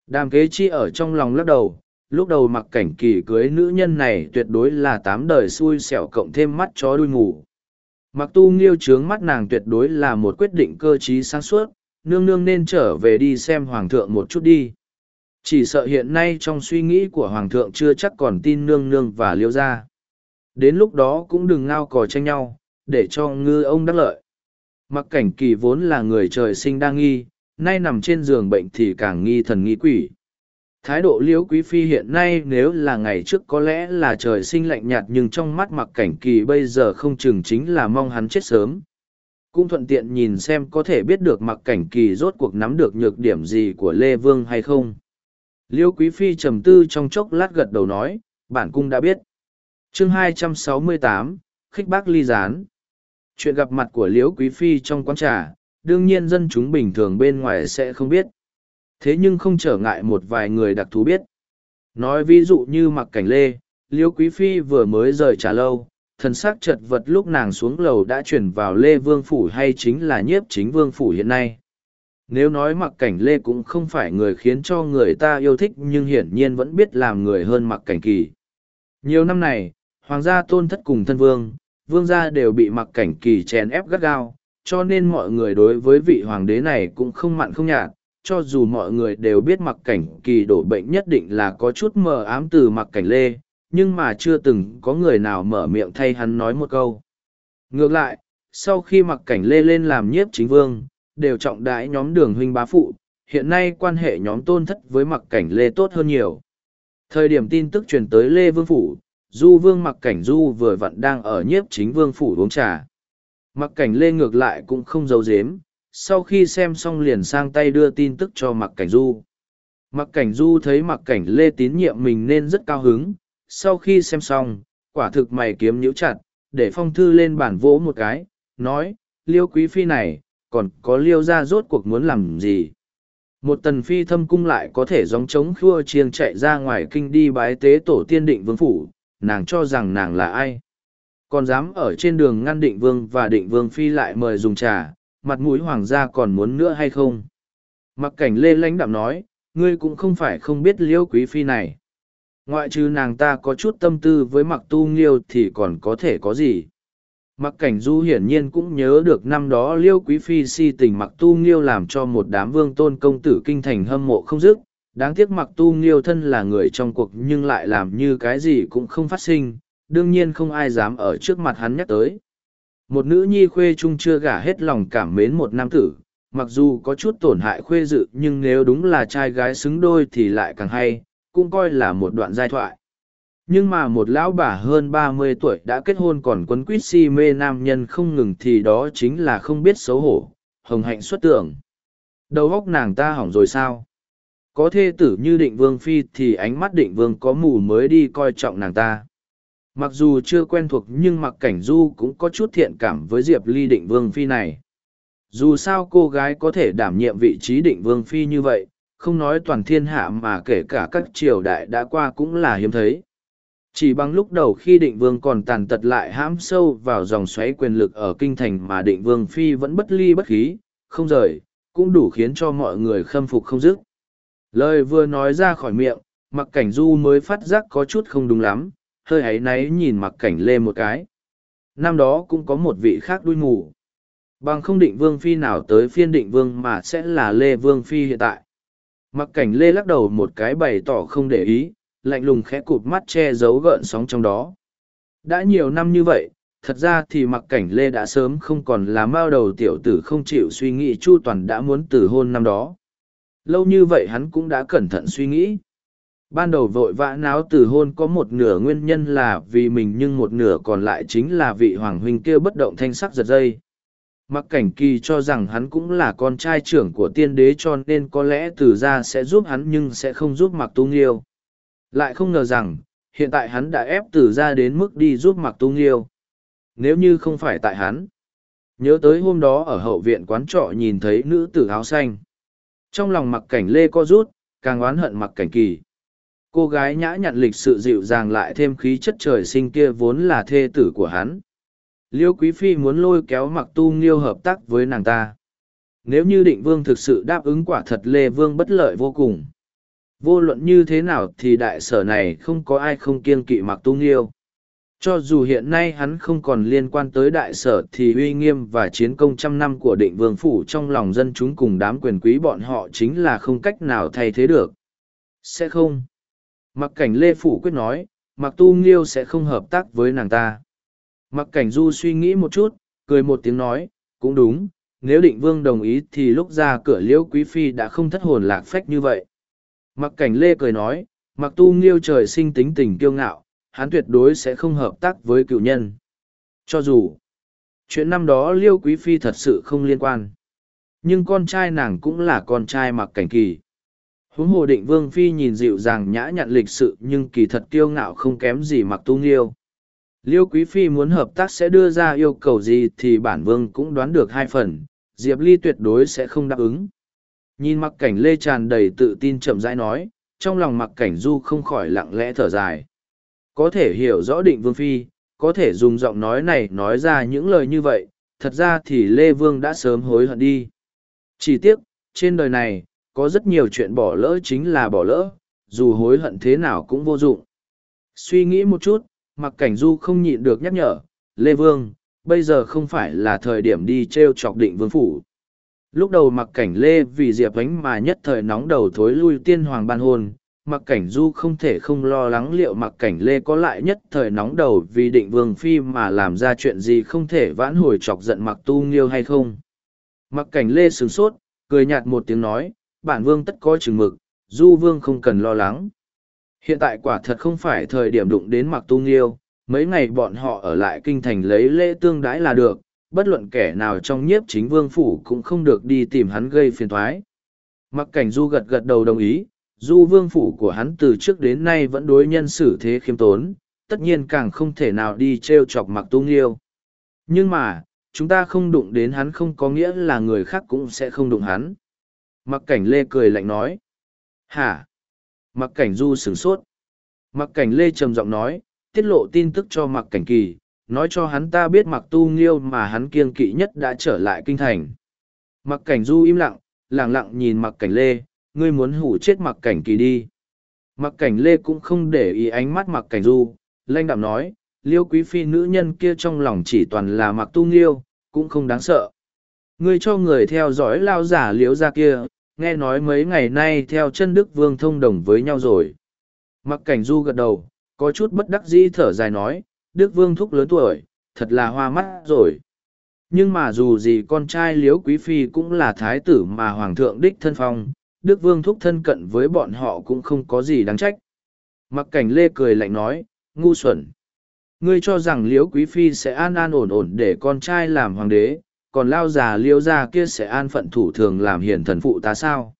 Đàm kế chi ở trong lòng lắc đầu, lúc đầu mặc cảnh kỳ cưới nữ nhân này tuyệt đối là tám đời xui xẻo cộng thêm mắt chó đuôi ngủ. Mặc tu nghiêu trướng mắt nàng tuyệt đối là một quyết định cơ trí sáng suốt, nương nương nên trở về đi xem hoàng thượng một chút đi. Chỉ sợ hiện nay trong suy nghĩ của hoàng thượng chưa chắc còn tin nương nương và liêu ra. Đến lúc đó cũng đừng ngao cò tranh nhau, để cho ngư ông đắc lợi. Mặc cảnh kỳ vốn là người trời sinh đang nghi, nay nằm trên giường bệnh thì càng nghi thần nghi quỷ. Thái độ liễu quý phi hiện nay nếu là ngày trước có lẽ là trời sinh lạnh nhạt nhưng trong mắt mặc cảnh kỳ bây giờ không chừng chính là mong hắn chết sớm. Cũng thuận tiện nhìn xem có thể biết được mặc cảnh kỳ rốt cuộc nắm được nhược điểm gì của Lê Vương hay không. Liễu quý phi trầm tư trong chốc lát gật đầu nói, bản cung đã biết. chương 268, khích bác ly gián. Chuyện gặp mặt của liễu quý phi trong quán trà, đương nhiên dân chúng bình thường bên ngoài sẽ không biết. Thế nhưng không trở ngại một vài người đặc thù biết. Nói ví dụ như mặc cảnh lê Liễu quý phi vừa mới rời trà lâu thần s ắ c chật vật lúc nàng xuống lầu đã chuyển vào lê vương phủ hay chính là nhiếp chính vương phủ hiện nay. Nếu nói mặc cảnh lê cũng không phải người khiến cho người ta yêu thích nhưng hiển nhiên vẫn biết làm người hơn mặc cảnh kỳ. Nhiều năm này hoàng gia tôn thất cùng thân vương vương gia đều bị mặc cảnh kỳ chèn ép gắt gao cho nên mọi người đối với vị hoàng đế này cũng không mặn không nhạt cho dù mọi người đều biết mặc cảnh kỳ đổ bệnh nhất định là có chút mờ ám từ mặc cảnh lê, nhưng mà chưa từng có người nào mở miệng thay hắn nói một câu. Ngược lại, sau khi mặc cảnh lê lên làm nhiếp chính vương, đều trọng đãi nhóm đường huynh bá phụ, hiện nay quan hệ nhóm tôn thất với mặc cảnh lê tốt hơn nhiều. Thời điểm tin tức truyền tới Lê Vương Phủ, Du Vương mặc cảnh Du vừa vặn đang ở nhiếp chính Vương Phủ uống trà. Mặc cảnh Lê ngược lại cũng không giấu dếm sau khi xem xong liền sang tay đưa tin tức cho mặc cảnh du mặc cảnh du thấy mặc cảnh lê tín nhiệm mình nên rất cao hứng, sau khi xem xong, quả thực mày kiếm nhíu chặt, để phong thư lên bản vỗ một cái, nói, liêu quý phi này, còn có liêu ra rốt cuộc muốn làm gì một tần phi thâm cung lại có thể dòng trống khua chiêng chạy ra ngoài kinh đi bái tế tổ tiên định vương phủ nàng cho rằng nàng là ai còn dám ở trên đường ngăn định vương và định vương phi lại mời dùng trà mặt mũi hoàng gia còn muốn nữa hay không? Mặc cảnh lê lãnh đạm nói, ngươi cũng không phải không biết liêu quý phi này. Ngoại trừ nàng ta có chút tâm tư với mặc tu nghiêu thì còn có thể có gì? Mặc cảnh du hiển nhiên cũng nhớ được năm đó liêu quý phi si tình mặc tu nghiêu làm cho một đám vương tôn công tử kinh thành hâm mộ không dứt. Đáng tiếc mặc tu nghiêu thân là người trong cuộc nhưng lại làm như cái gì cũng không phát sinh, đương nhiên không ai dám ở trước mặt hắn nhắc tới. Một nữ nhi khuê trung chưa gả hết lòng cảm mến một nam tử mặc dù có chút tổn hại khuê dự nhưng nếu đúng là trai gái xứng đôi thì lại càng hay cũng coi là một đoạn giai thoại. Nhưng mà một lão bà hơn ba mươi tuổi đã kết hôn còn quấn quýt si mê nam nhân không ngừng thì đó chính là không biết xấu hổ hồng hạnh xuất tưởng. Đầu óc nàng ta hỏng rồi sao? Có thê tử như định vương phi thì ánh mắt định vương có mù mới đi coi trọng nàng ta. Mặc dù chưa quen thuộc nhưng mặc cảnh du cũng có chút thiện cảm với diệp ly định vương phi này. Dù sao cô gái có thể đảm nhiệm vị trí định vương phi như vậy, không nói toàn thiên hạ mà kể cả các triều đại đã qua cũng là hiếm thấy. Chỉ bằng lúc đầu khi định vương còn tàn tật lại hãm sâu vào dòng xoáy quyền lực ở kinh thành mà định vương phi vẫn bất ly bất khí, không rời, cũng đủ khiến cho mọi người khâm phục không dứt lời vừa nói ra khỏi miệng mặc cảnh du mới phát giác có chút không đúng lắm hơi áy náy nhìn mặc cảnh lê một cái. Năm đó cũng có một vị khác đuôi ngủ. Bằng không định vương phi nào tới phiên định vương mà sẽ là lê vương phi hiện tại. Mặc cảnh lê lắc đầu một cái bày tỏ không để ý, lạnh lùng khẽ cụp mắt che giấu gợn sóng trong đó. Đã nhiều năm như vậy, thật ra thì mặc cảnh lê đã sớm không còn là mao đầu tiểu tử không chịu suy nghĩ chu toàn đã muốn từ hôn năm đó. Lâu như vậy hắn cũng đã cẩn thận suy nghĩ. Ban đầu vội vã náo từ hôn có một nửa nguyên nhân là vì mình nhưng một nửa còn lại chính là vị hoàng huynh kia bất động thanh sắc giật dây. Mặc cảnh kỳ cho rằng hắn cũng là con trai trưởng của tiên đế cho nên có lẽ từ ra sẽ giúp hắn nhưng sẽ không giúp mặc tu nghiêu. Lại không ngờ rằng, hiện tại hắn đã ép từ ra đến mức đi giúp mặc tu nghiêu. Nếu như không phải tại hắn. Nhớ tới hôm đó ở hậu viện quán trọ nhìn thấy nữ tử áo xanh. Trong lòng mặc cảnh lê co rút, càng oán hận mặc cảnh kỳ. Cô gái nhã nhặn lịch sự dịu dàng lại thêm khí chất trời sinh kia vốn là thê tử của hắn. Liêu quý phi muốn lôi kéo mặc tu nghiêu hợp tác với nàng ta. Nếu như định vương thực sự đáp ứng quả thật lê vương bất lợi vô cùng. Vô luận như thế nào thì đại sở này không có ai không kiêng kỵ mặc tu nghiêu cho dù hiện nay hắn không còn liên quan tới đại sở thì uy nghiêm và chiến công trăm năm của định vương phủ trong lòng dân chúng cùng đám quyền quý bọn họ chính là không cách nào thay thế được. Sẽ không. Mặc cảnh lê phủ quyết nói mặc tu nghiêu sẽ không hợp tác với nàng ta. Mặc cảnh du suy nghĩ một chút, cười một tiếng nói, cũng đúng, nếu định vương đồng ý thì lúc ra cửa liễu quý phi đã không thất hồn lạc phách như vậy. Mặc cảnh lê cười nói, mặc tu nghiêu trời sinh tính tình kiêu ngạo, hắn tuyệt đối sẽ không hợp tác với cựu nhân. Cho dù, chuyện năm đó liêu quý phi thật sự không liên quan. Nhưng con trai nàng cũng là con trai mặc cảnh kỳ. Huống hồ định vương phi nhìn dịu dàng nhã nhặn lịch sự nhưng kỳ thật kiêu ngạo không kém gì mặc tu nghiêu. Liêu Quý Phi muốn hợp tác sẽ đưa ra yêu cầu gì thì bản vương cũng đoán được hai phần, Diệp Ly tuyệt đối sẽ không đáp ứng. Nhìn mặc cảnh lê tràn đầy tự tin chậm rãi nói, trong lòng mặc cảnh du không khỏi lặng lẽ thở dài. Có thể hiểu rõ định vương phi, có thể dùng giọng nói này nói ra những lời như vậy, thật ra thì Lê Vương đã sớm hối hận đi. Chỉ tiếc, trên đời này, có rất nhiều chuyện bỏ lỡ chính là bỏ lỡ, dù hối hận thế nào cũng vô dụng. Suy nghĩ một chút, mặc cảnh du không nhịn được nhắc nhở lê vương bây giờ không phải là thời điểm đi treo chọc định vương phủ lúc đầu mặc cảnh lê vì diệp ánh mà nhất thời nóng đầu thối lui tiên hoàng ban hôn mặc cảnh du không thể không lo lắng liệu mặc cảnh lê có lại nhất thời nóng đầu vì định vương phi mà làm ra chuyện gì không thể vãn hồi chọc giận mặc tu nghiêu hay không mặc cảnh lê sửng sốt cười nhạt một tiếng nói bản vương tất có chừng mực du vương không cần lo lắng Hiện tại quả thật không phải thời điểm đụng đến mặc tu nghiêu, mấy ngày bọn họ ở lại kinh thành lấy lễ tương đãi là được, bất luận kẻ nào trong nhiếp chính vương phủ cũng không được đi tìm hắn gây phiền thoái. Mặc cảnh du gật gật đầu đồng ý, du vương phủ của hắn từ trước đến nay vẫn đối nhân xử thế khiêm tốn, tất nhiên càng không thể nào đi t r e o chọc mặc tu nghiêu. Nhưng mà, chúng ta không đụng đến hắn không có nghĩa là người khác cũng sẽ không đụng hắn. Mặc cảnh lê cười lạnh nói. Hả? Mặc cảnh du sửng sốt. Mặc cảnh lê trầm giọng nói, tiết lộ tin tức cho mặc cảnh kỳ, nói cho hắn ta biết mặc tu nghiêu mà hắn kiêng kỵ nhất đã trở lại kinh thành. Mặc cảnh du im lặng, lặng lặng nhìn mặc cảnh lê, ngươi muốn hủ chết mặc cảnh kỳ đi. Mặc cảnh lê cũng không để ý ánh mắt mặc cảnh du, lanh đạm nói, liêu quý phi nữ nhân kia trong lòng chỉ toàn là mặc tu nghiêu, cũng không đáng sợ. Ngươi cho người theo dõi lao giả liếu ra kia, nghe nói mấy ngày nay theo chân Đức Vương thông đồng với nhau rồi. Mặc cảnh du gật đầu, có chút bất đắc dĩ thở dài nói, Đức Vương thúc lớn tuổi, thật là hoa mắt rồi. Nhưng mà dù gì con trai Liễu Quý Phi cũng là thái tử mà Hoàng thượng đích thân phong, Đức Vương thúc thân cận với bọn họ cũng không có gì đáng trách. Mặc cảnh lê cười lạnh nói, ngu xuẩn. Ngươi cho rằng Liễu Quý Phi sẽ an an ổn ổn để con trai làm hoàng đế, còn lao già liễu gia kia sẽ an phận thủ thường làm hiền thần phụ ta sao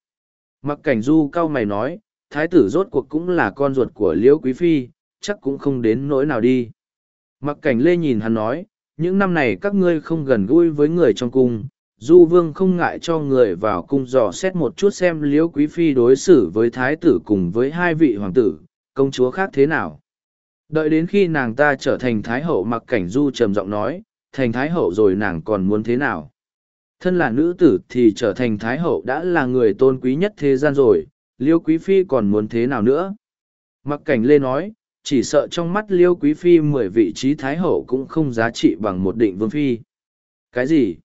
mặc cảnh du cao mày nói thái tử rốt cuộc cũng là con ruột của liễu quý phi chắc cũng không đến nỗi nào đi mặc cảnh lê nhìn hắn nói những năm này các ngươi không gần gũi với người trong cung du vương không ngại cho người vào cung dò xét một chút xem liễu quý phi đối xử với thái tử cùng với hai vị hoàng tử, công chúa khác thế nào. Đợi đến khi nàng ta trở thành thái hậu mặc cảnh du trầm giọng nói, thành thái hậu rồi nàng còn muốn thế nào? Thân là nữ tử thì trở thành thái hậu đã là người tôn quý nhất thế gian rồi liêu quý phi còn muốn thế nào nữa? Mặc cảnh lê nói, chỉ sợ trong mắt liêu quý phi mười vị trí thái hậu cũng không giá trị bằng một định vương phi. Cái gì?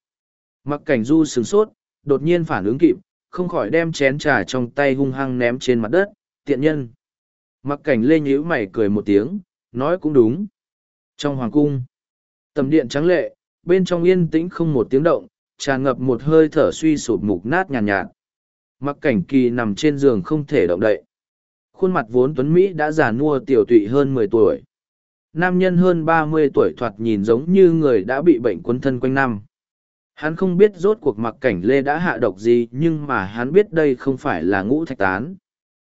Mặc cảnh du sửng sốt đột nhiên phản ứng kịp không khỏi đem chén trà trong tay hung hăng ném trên mặt đất tiện nhân mặc cảnh lê nhíu mày cười một tiếng nói cũng đúng trong hoàng cung Tầm điện trắng lệ, bên trong yên tĩnh không một tiếng động, tràn ngập một hơi thở suy sụp mục nát nhàn nhạt, nhạt. Mặc cảnh kỳ nằm trên giường không thể động đậy. Khuôn mặt vốn tuấn Mỹ đã già nua tiểu tụy hơn mười tuổi. Nam nhân hơn ba mươi tuổi thoạt nhìn giống như người đã bị bệnh quấn thân quanh năm. Hắn không biết rốt cuộc mặc cảnh lê đã hạ độc gì nhưng mà hắn biết đây không phải là ngũ thạch tán.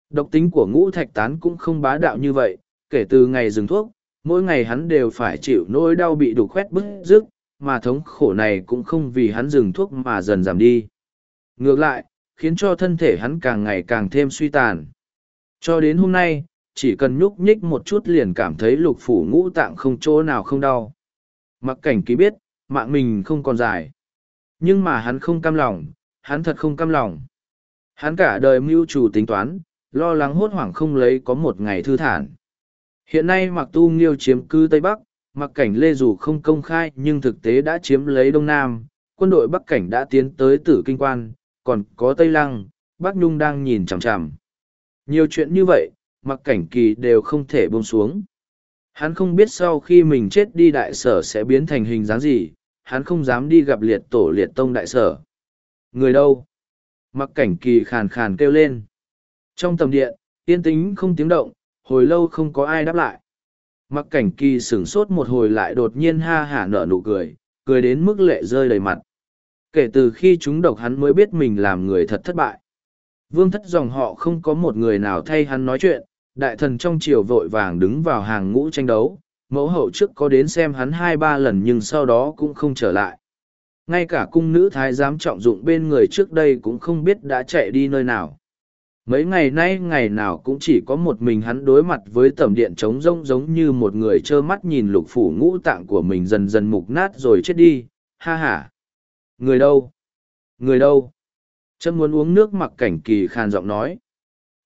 Độc tính của ngũ thạch tán cũng không bá đạo như vậy, kể từ ngày dừng thuốc, mỗi ngày hắn đều phải chịu nỗi đau bị đục khoét bức rức, mà thống khổ này cũng không vì hắn dừng thuốc mà dần giảm đi. Ngược lại, khiến cho thân thể hắn càng ngày càng thêm suy tàn. Cho đến hôm nay, chỉ cần nhúc nhích một chút liền cảm thấy lục phủ ngũ tạng không chỗ nào không đau. Mặc cảnh ký biết, mạng mình không còn dài. Nhưng mà hắn không cam lòng, hắn thật không cam lòng. Hắn cả đời mưu chủ tính toán, lo lắng hốt hoảng không lấy có một ngày thư thản. Hiện nay mặc tu nghiêu chiếm cư Tây Bắc, mặc cảnh lê dù không công khai nhưng thực tế đã chiếm lấy Đông Nam, quân đội Bắc cảnh đã tiến tới tử kinh quan, còn có Tây Lăng, Bắc Nhung đang nhìn chằm chằm. Nhiều chuyện như vậy, mặc cảnh kỳ đều không thể buông xuống. Hắn không biết sau khi mình chết đi đại sở sẽ biến thành hình dáng gì, hắn không dám đi gặp liệt tổ liệt tông đại sở. Người đâu? Mặc cảnh kỳ khàn khàn kêu lên. Trong tầm điện, yên tĩnh không tiếng động, hồi lâu không có ai đáp lại. Mặc cảnh kỳ sửng sốt một hồi lại đột nhiên ha hả nở nụ cười, cười đến mức lệ rơi đầy mặt. Kể từ khi chúng độc hắn mới biết mình làm người thật thất bại. Vương thất dòng họ không có một người nào thay hắn nói chuyện, đại thần trong triều vội vàng đứng vào hàng ngũ tranh đấu, mẫu hậu trước có đến xem hắn hai ba lần nhưng sau đó cũng không trở lại. Ngay cả cung nữ thái giám trọng dụng bên người trước đây cũng không biết đã chạy đi nơi nào. Mấy ngày nay ngày nào cũng chỉ có một mình hắn đối mặt với tầm điện trống rông giống như một người trơ mắt nhìn lục phủ ngũ tạng của mình dần dần mục nát rồi chết đi, ha ha. Người đâu? Người đâu? Chân muốn uống nước mặc cảnh kỳ khàn giọng nói.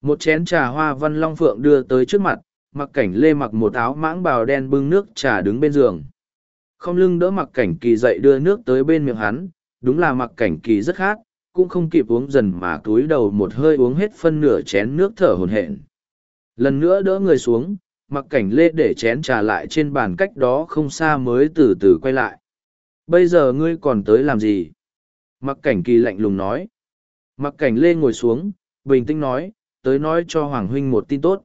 Một chén trà hoa văn long phượng đưa tới trước mặt, mặc cảnh lê mặc một áo mãng bào đen bưng nước trà đứng bên giường. Không lưng đỡ mặc cảnh kỳ dậy đưa nước tới bên miệng hắn, đúng là mặc cảnh kỳ rất khác, cũng không kịp uống dần mà túi đầu một hơi uống hết phân nửa chén nước thở hồn hển. Lần nữa đỡ người xuống, mặc cảnh lê để chén trà lại trên bàn cách đó không xa mới từ từ quay lại. Bây giờ ngươi còn tới làm gì? Mặc cảnh kỳ lạnh lùng nói. Mặc cảnh lê ngồi xuống, bình tĩnh nói, tới nói cho Hoàng Huynh một tin tốt.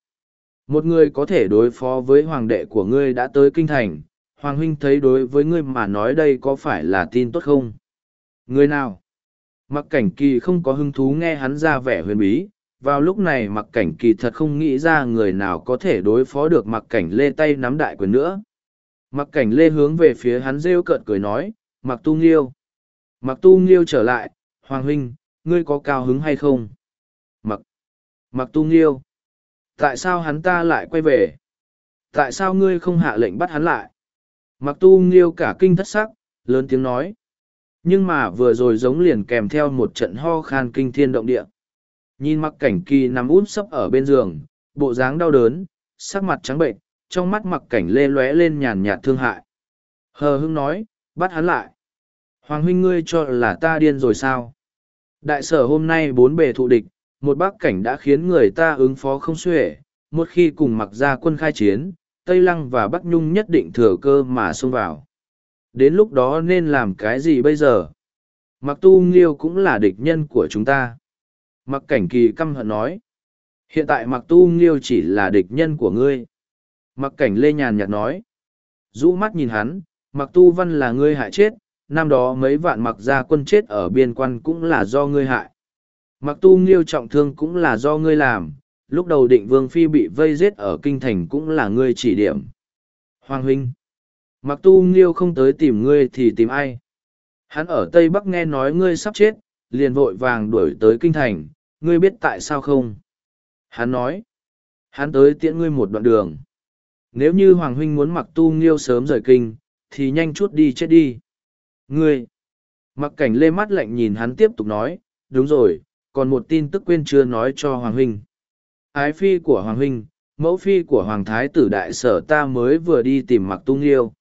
Một người có thể đối phó với Hoàng đệ của ngươi đã tới kinh thành, Hoàng Huynh thấy đối với ngươi mà nói đây có phải là tin tốt không? Người nào? Mặc cảnh kỳ không có hứng thú nghe hắn ra vẻ huyền bí, vào lúc này mặc cảnh kỳ thật không nghĩ ra người nào có thể đối phó được mặc cảnh lê tay nắm đại quyền nữa. Mặc cảnh lê hướng về phía hắn rêu cợt cười nói, mặc tu nghiêu. Mặc tu nghiêu trở lại, Hoàng Huynh, ngươi có cao hứng hay không? Mặc, mặc tu nghiêu. Tại sao hắn ta lại quay về? Tại sao ngươi không hạ lệnh bắt hắn lại? Mặc tu nghiêu cả kinh thất sắc, lớn tiếng nói. Nhưng mà vừa rồi giống liền kèm theo một trận ho khan kinh thiên động địa. Nhìn mặc cảnh kỳ nằm út sấp ở bên giường, bộ dáng đau đớn, sắc mặt trắng bệnh, trong mắt mặc cảnh lê lóe lên nhàn nhạt thương hại. Hờ hưng nói, bắt hắn lại. Hoàng huynh ngươi cho là ta điên rồi sao? Đại sở hôm nay bốn bề thụ địch, một bác cảnh đã khiến người ta ứng phó không xuể, một khi cùng mặc ra quân khai chiến, Tây Lăng và Bắc Nhung nhất định thừa cơ mà xông vào. Đến lúc đó nên làm cái gì bây giờ? Mặc tu nghiêu cũng là địch nhân của chúng ta. Mặc cảnh kỳ căm hận nói. Hiện tại mặc tu nghiêu chỉ là địch nhân của ngươi. Mặc cảnh lê nhàn nhạt nói. rũ mắt nhìn hắn, mặc tu văn là ngươi hại chết, năm đó mấy vạn mặc gia quân chết ở biên quan cũng là do ngươi hại. Mặc tu nghiêu trọng thương cũng là do ngươi làm, lúc đầu định vương phi bị vây giết ở kinh thành cũng là ngươi chỉ điểm. Hoàng huynh, mặc tu nghiêu không tới tìm ngươi thì tìm ai? Hắn ở Tây Bắc nghe nói ngươi sắp chết, liền vội vàng đuổi tới kinh thành, ngươi biết tại sao không? Hắn nói, hắn tới tiễn ngươi một đoạn đường. Nếu như Hoàng huynh muốn mặc tu nghiêu sớm rời kinh, thì nhanh chút đi chết đi. Ngươi! Mặc cảnh lê mắt lạnh nhìn hắn tiếp tục nói, đúng rồi, còn một tin tức quên chưa nói cho Hoàng Huynh. Ái phi của Hoàng Huynh, mẫu phi của Hoàng Thái tử đại sở ta mới vừa đi tìm Mặc Tu Nghiêu.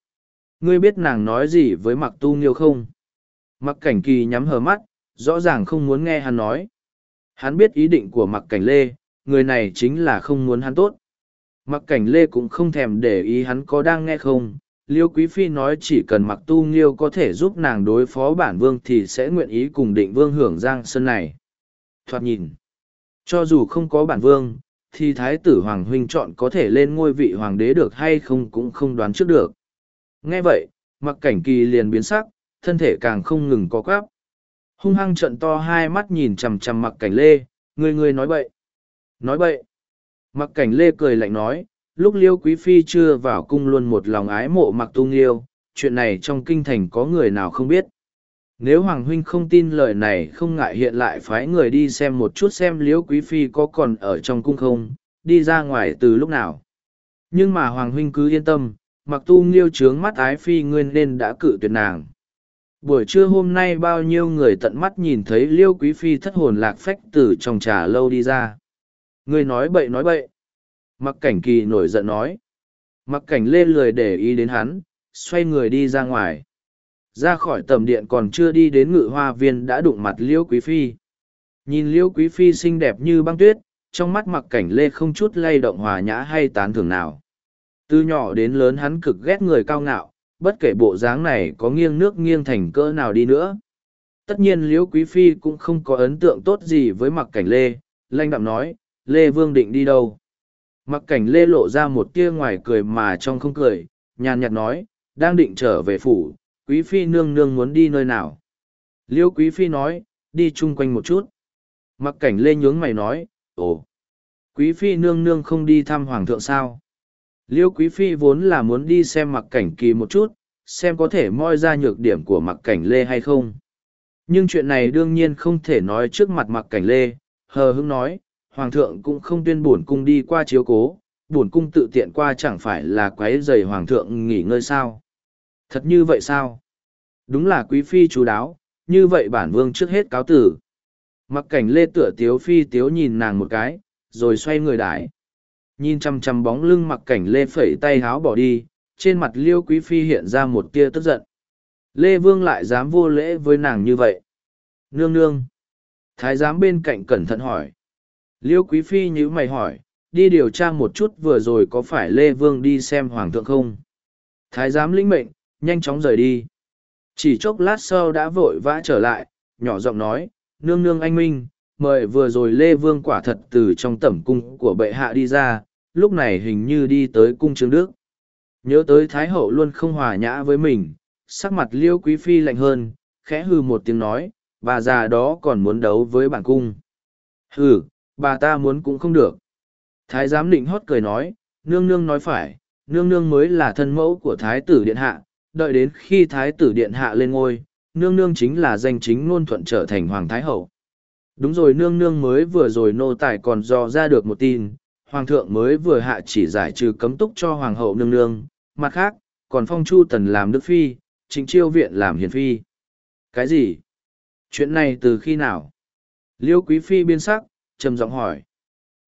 Ngươi biết nàng nói gì với Mặc Tu Nghiêu không? Mặc cảnh kỳ nhắm hờ mắt, rõ ràng không muốn nghe hắn nói. Hắn biết ý định của Mặc cảnh lê, người này chính là không muốn hắn tốt. Mặc cảnh lê cũng không thèm để ý hắn có đang nghe không, liêu quý phi nói chỉ cần mặc tu nghiêu có thể giúp nàng đối phó bản vương thì sẽ nguyện ý cùng định vương hưởng giang sơn này thoạt nhìn cho dù không có bản vương thì thái tử hoàng huynh chọn có thể lên ngôi vị hoàng đế được hay không cũng không đoán trước được nghe vậy mặc cảnh kỳ liền biến sắc thân thể càng không ngừng có quáp. Hung hăng trận to hai mắt nhìn chằm chằm mặc cảnh lê, người người nói bậy. Nói bậy. Mặc cảnh lê cười lạnh nói, lúc liêu quý phi chưa vào cung luôn một lòng ái mộ mặc tu nghiêu, chuyện này trong kinh thành có người nào không biết. Nếu Hoàng Huynh không tin lời này không ngại hiện lại phái người đi xem một chút xem liễu quý phi có còn ở trong cung không, đi ra ngoài từ lúc nào. Nhưng mà Hoàng Huynh cứ yên tâm, mặc tu nghiêu trướng mắt ái phi nguyên nên đã cự tuyệt nàng. Buổi trưa hôm nay bao nhiêu người tận mắt nhìn thấy liêu quý phi thất hồn lạc phách từ trong trà lâu đi ra. Người nói bậy nói bậy. Mặc cảnh kỳ nổi giận nói. Mặc cảnh lê lười để ý đến hắn, xoay người đi ra ngoài. Ra khỏi tầm điện còn chưa đi đến ngự hoa viên đã đụng mặt liễu quý phi. Nhìn liễu quý phi xinh đẹp như băng tuyết, trong mắt mặc cảnh lê không chút lay động hòa nhã hay tán thưởng nào. Từ nhỏ đến lớn hắn cực ghét người cao ngạo, bất kể bộ dáng này có nghiêng nước nghiêng thành cỡ nào đi nữa. Tất nhiên liễu quý phi cũng không có ấn tượng tốt gì với mặc cảnh lê, lanh đạm nói, lê vương định đi đâu. Mặc cảnh lê lộ ra một tia ngoài cười mà trong không cười, nhàn nhạt nói, đang định trở về phủ, quý phi nương nương muốn đi nơi nào. Liễu quý phi nói, đi chung quanh một chút. Mặc cảnh lê nhướng mày nói, ồ, quý phi nương nương không đi thăm hoàng thượng sao. Liêu Quý Phi vốn là muốn đi xem mặc cảnh kỳ một chút, xem có thể moi ra nhược điểm của mặc cảnh lê hay không. Nhưng chuyện này đương nhiên không thể nói trước mặt mặc cảnh lê, hờ hững nói, Hoàng thượng cũng không tuyên bổn cung đi qua chiếu cố, bổn cung tự tiện qua chẳng phải là quấy dày Hoàng thượng nghỉ ngơi sao. Thật như vậy sao? Đúng là Quý Phi chú đáo, như vậy bản vương trước hết cáo tử. Mặc cảnh lê tựa tiếu phi tiếu nhìn nàng một cái, rồi xoay người đái nhìn chằm chằm bóng lưng mặc cảnh lê phẩy tay háo bỏ đi trên mặt liêu quý phi hiện ra một tia tức giận. Lê vương lại dám vô lễ với nàng như vậy. Nương nương. Thái giám bên cạnh cẩn thận hỏi. Liêu quý phi nhữ mày hỏi đi điều tra một chút vừa rồi có phải lê vương đi xem hoàng thượng không? Thái giám lĩnh mệnh nhanh chóng rời đi. Chỉ chốc lát sau đã vội vã trở lại, nhỏ giọng nói, nương nương anh minh, mời vừa rồi lê vương quả thật từ trong tẩm cung của bệ hạ đi ra, lúc này hình như đi tới cung trương đức. Nhớ tới thái hậu luôn không hòa nhã với mình, sắc mặt liêu quý phi lạnh hơn, khẽ hư một tiếng nói, bà già đó còn muốn đấu với bản cung. Hừ, bà ta muốn cũng không được. Thái giám định hót cười nói, nương nương nói phải, nương nương mới là thân mẫu của thái tử điện hạ đợi đến khi thái tử điện hạ lên ngôi nương nương chính là danh chính ngôn thuận trở thành hoàng thái hậu đúng rồi nương nương mới vừa rồi nô tài còn dò ra được một tin hoàng thượng mới vừa hạ chỉ giải trừ cấm túc cho hoàng hậu nương nương, mặt khác, còn phong chu tần làm đức phi, chính chiêu viện làm hiền phi. Cái gì? Chuyện này từ khi nào? Liêu quý phi biên sắc, trầm giọng hỏi.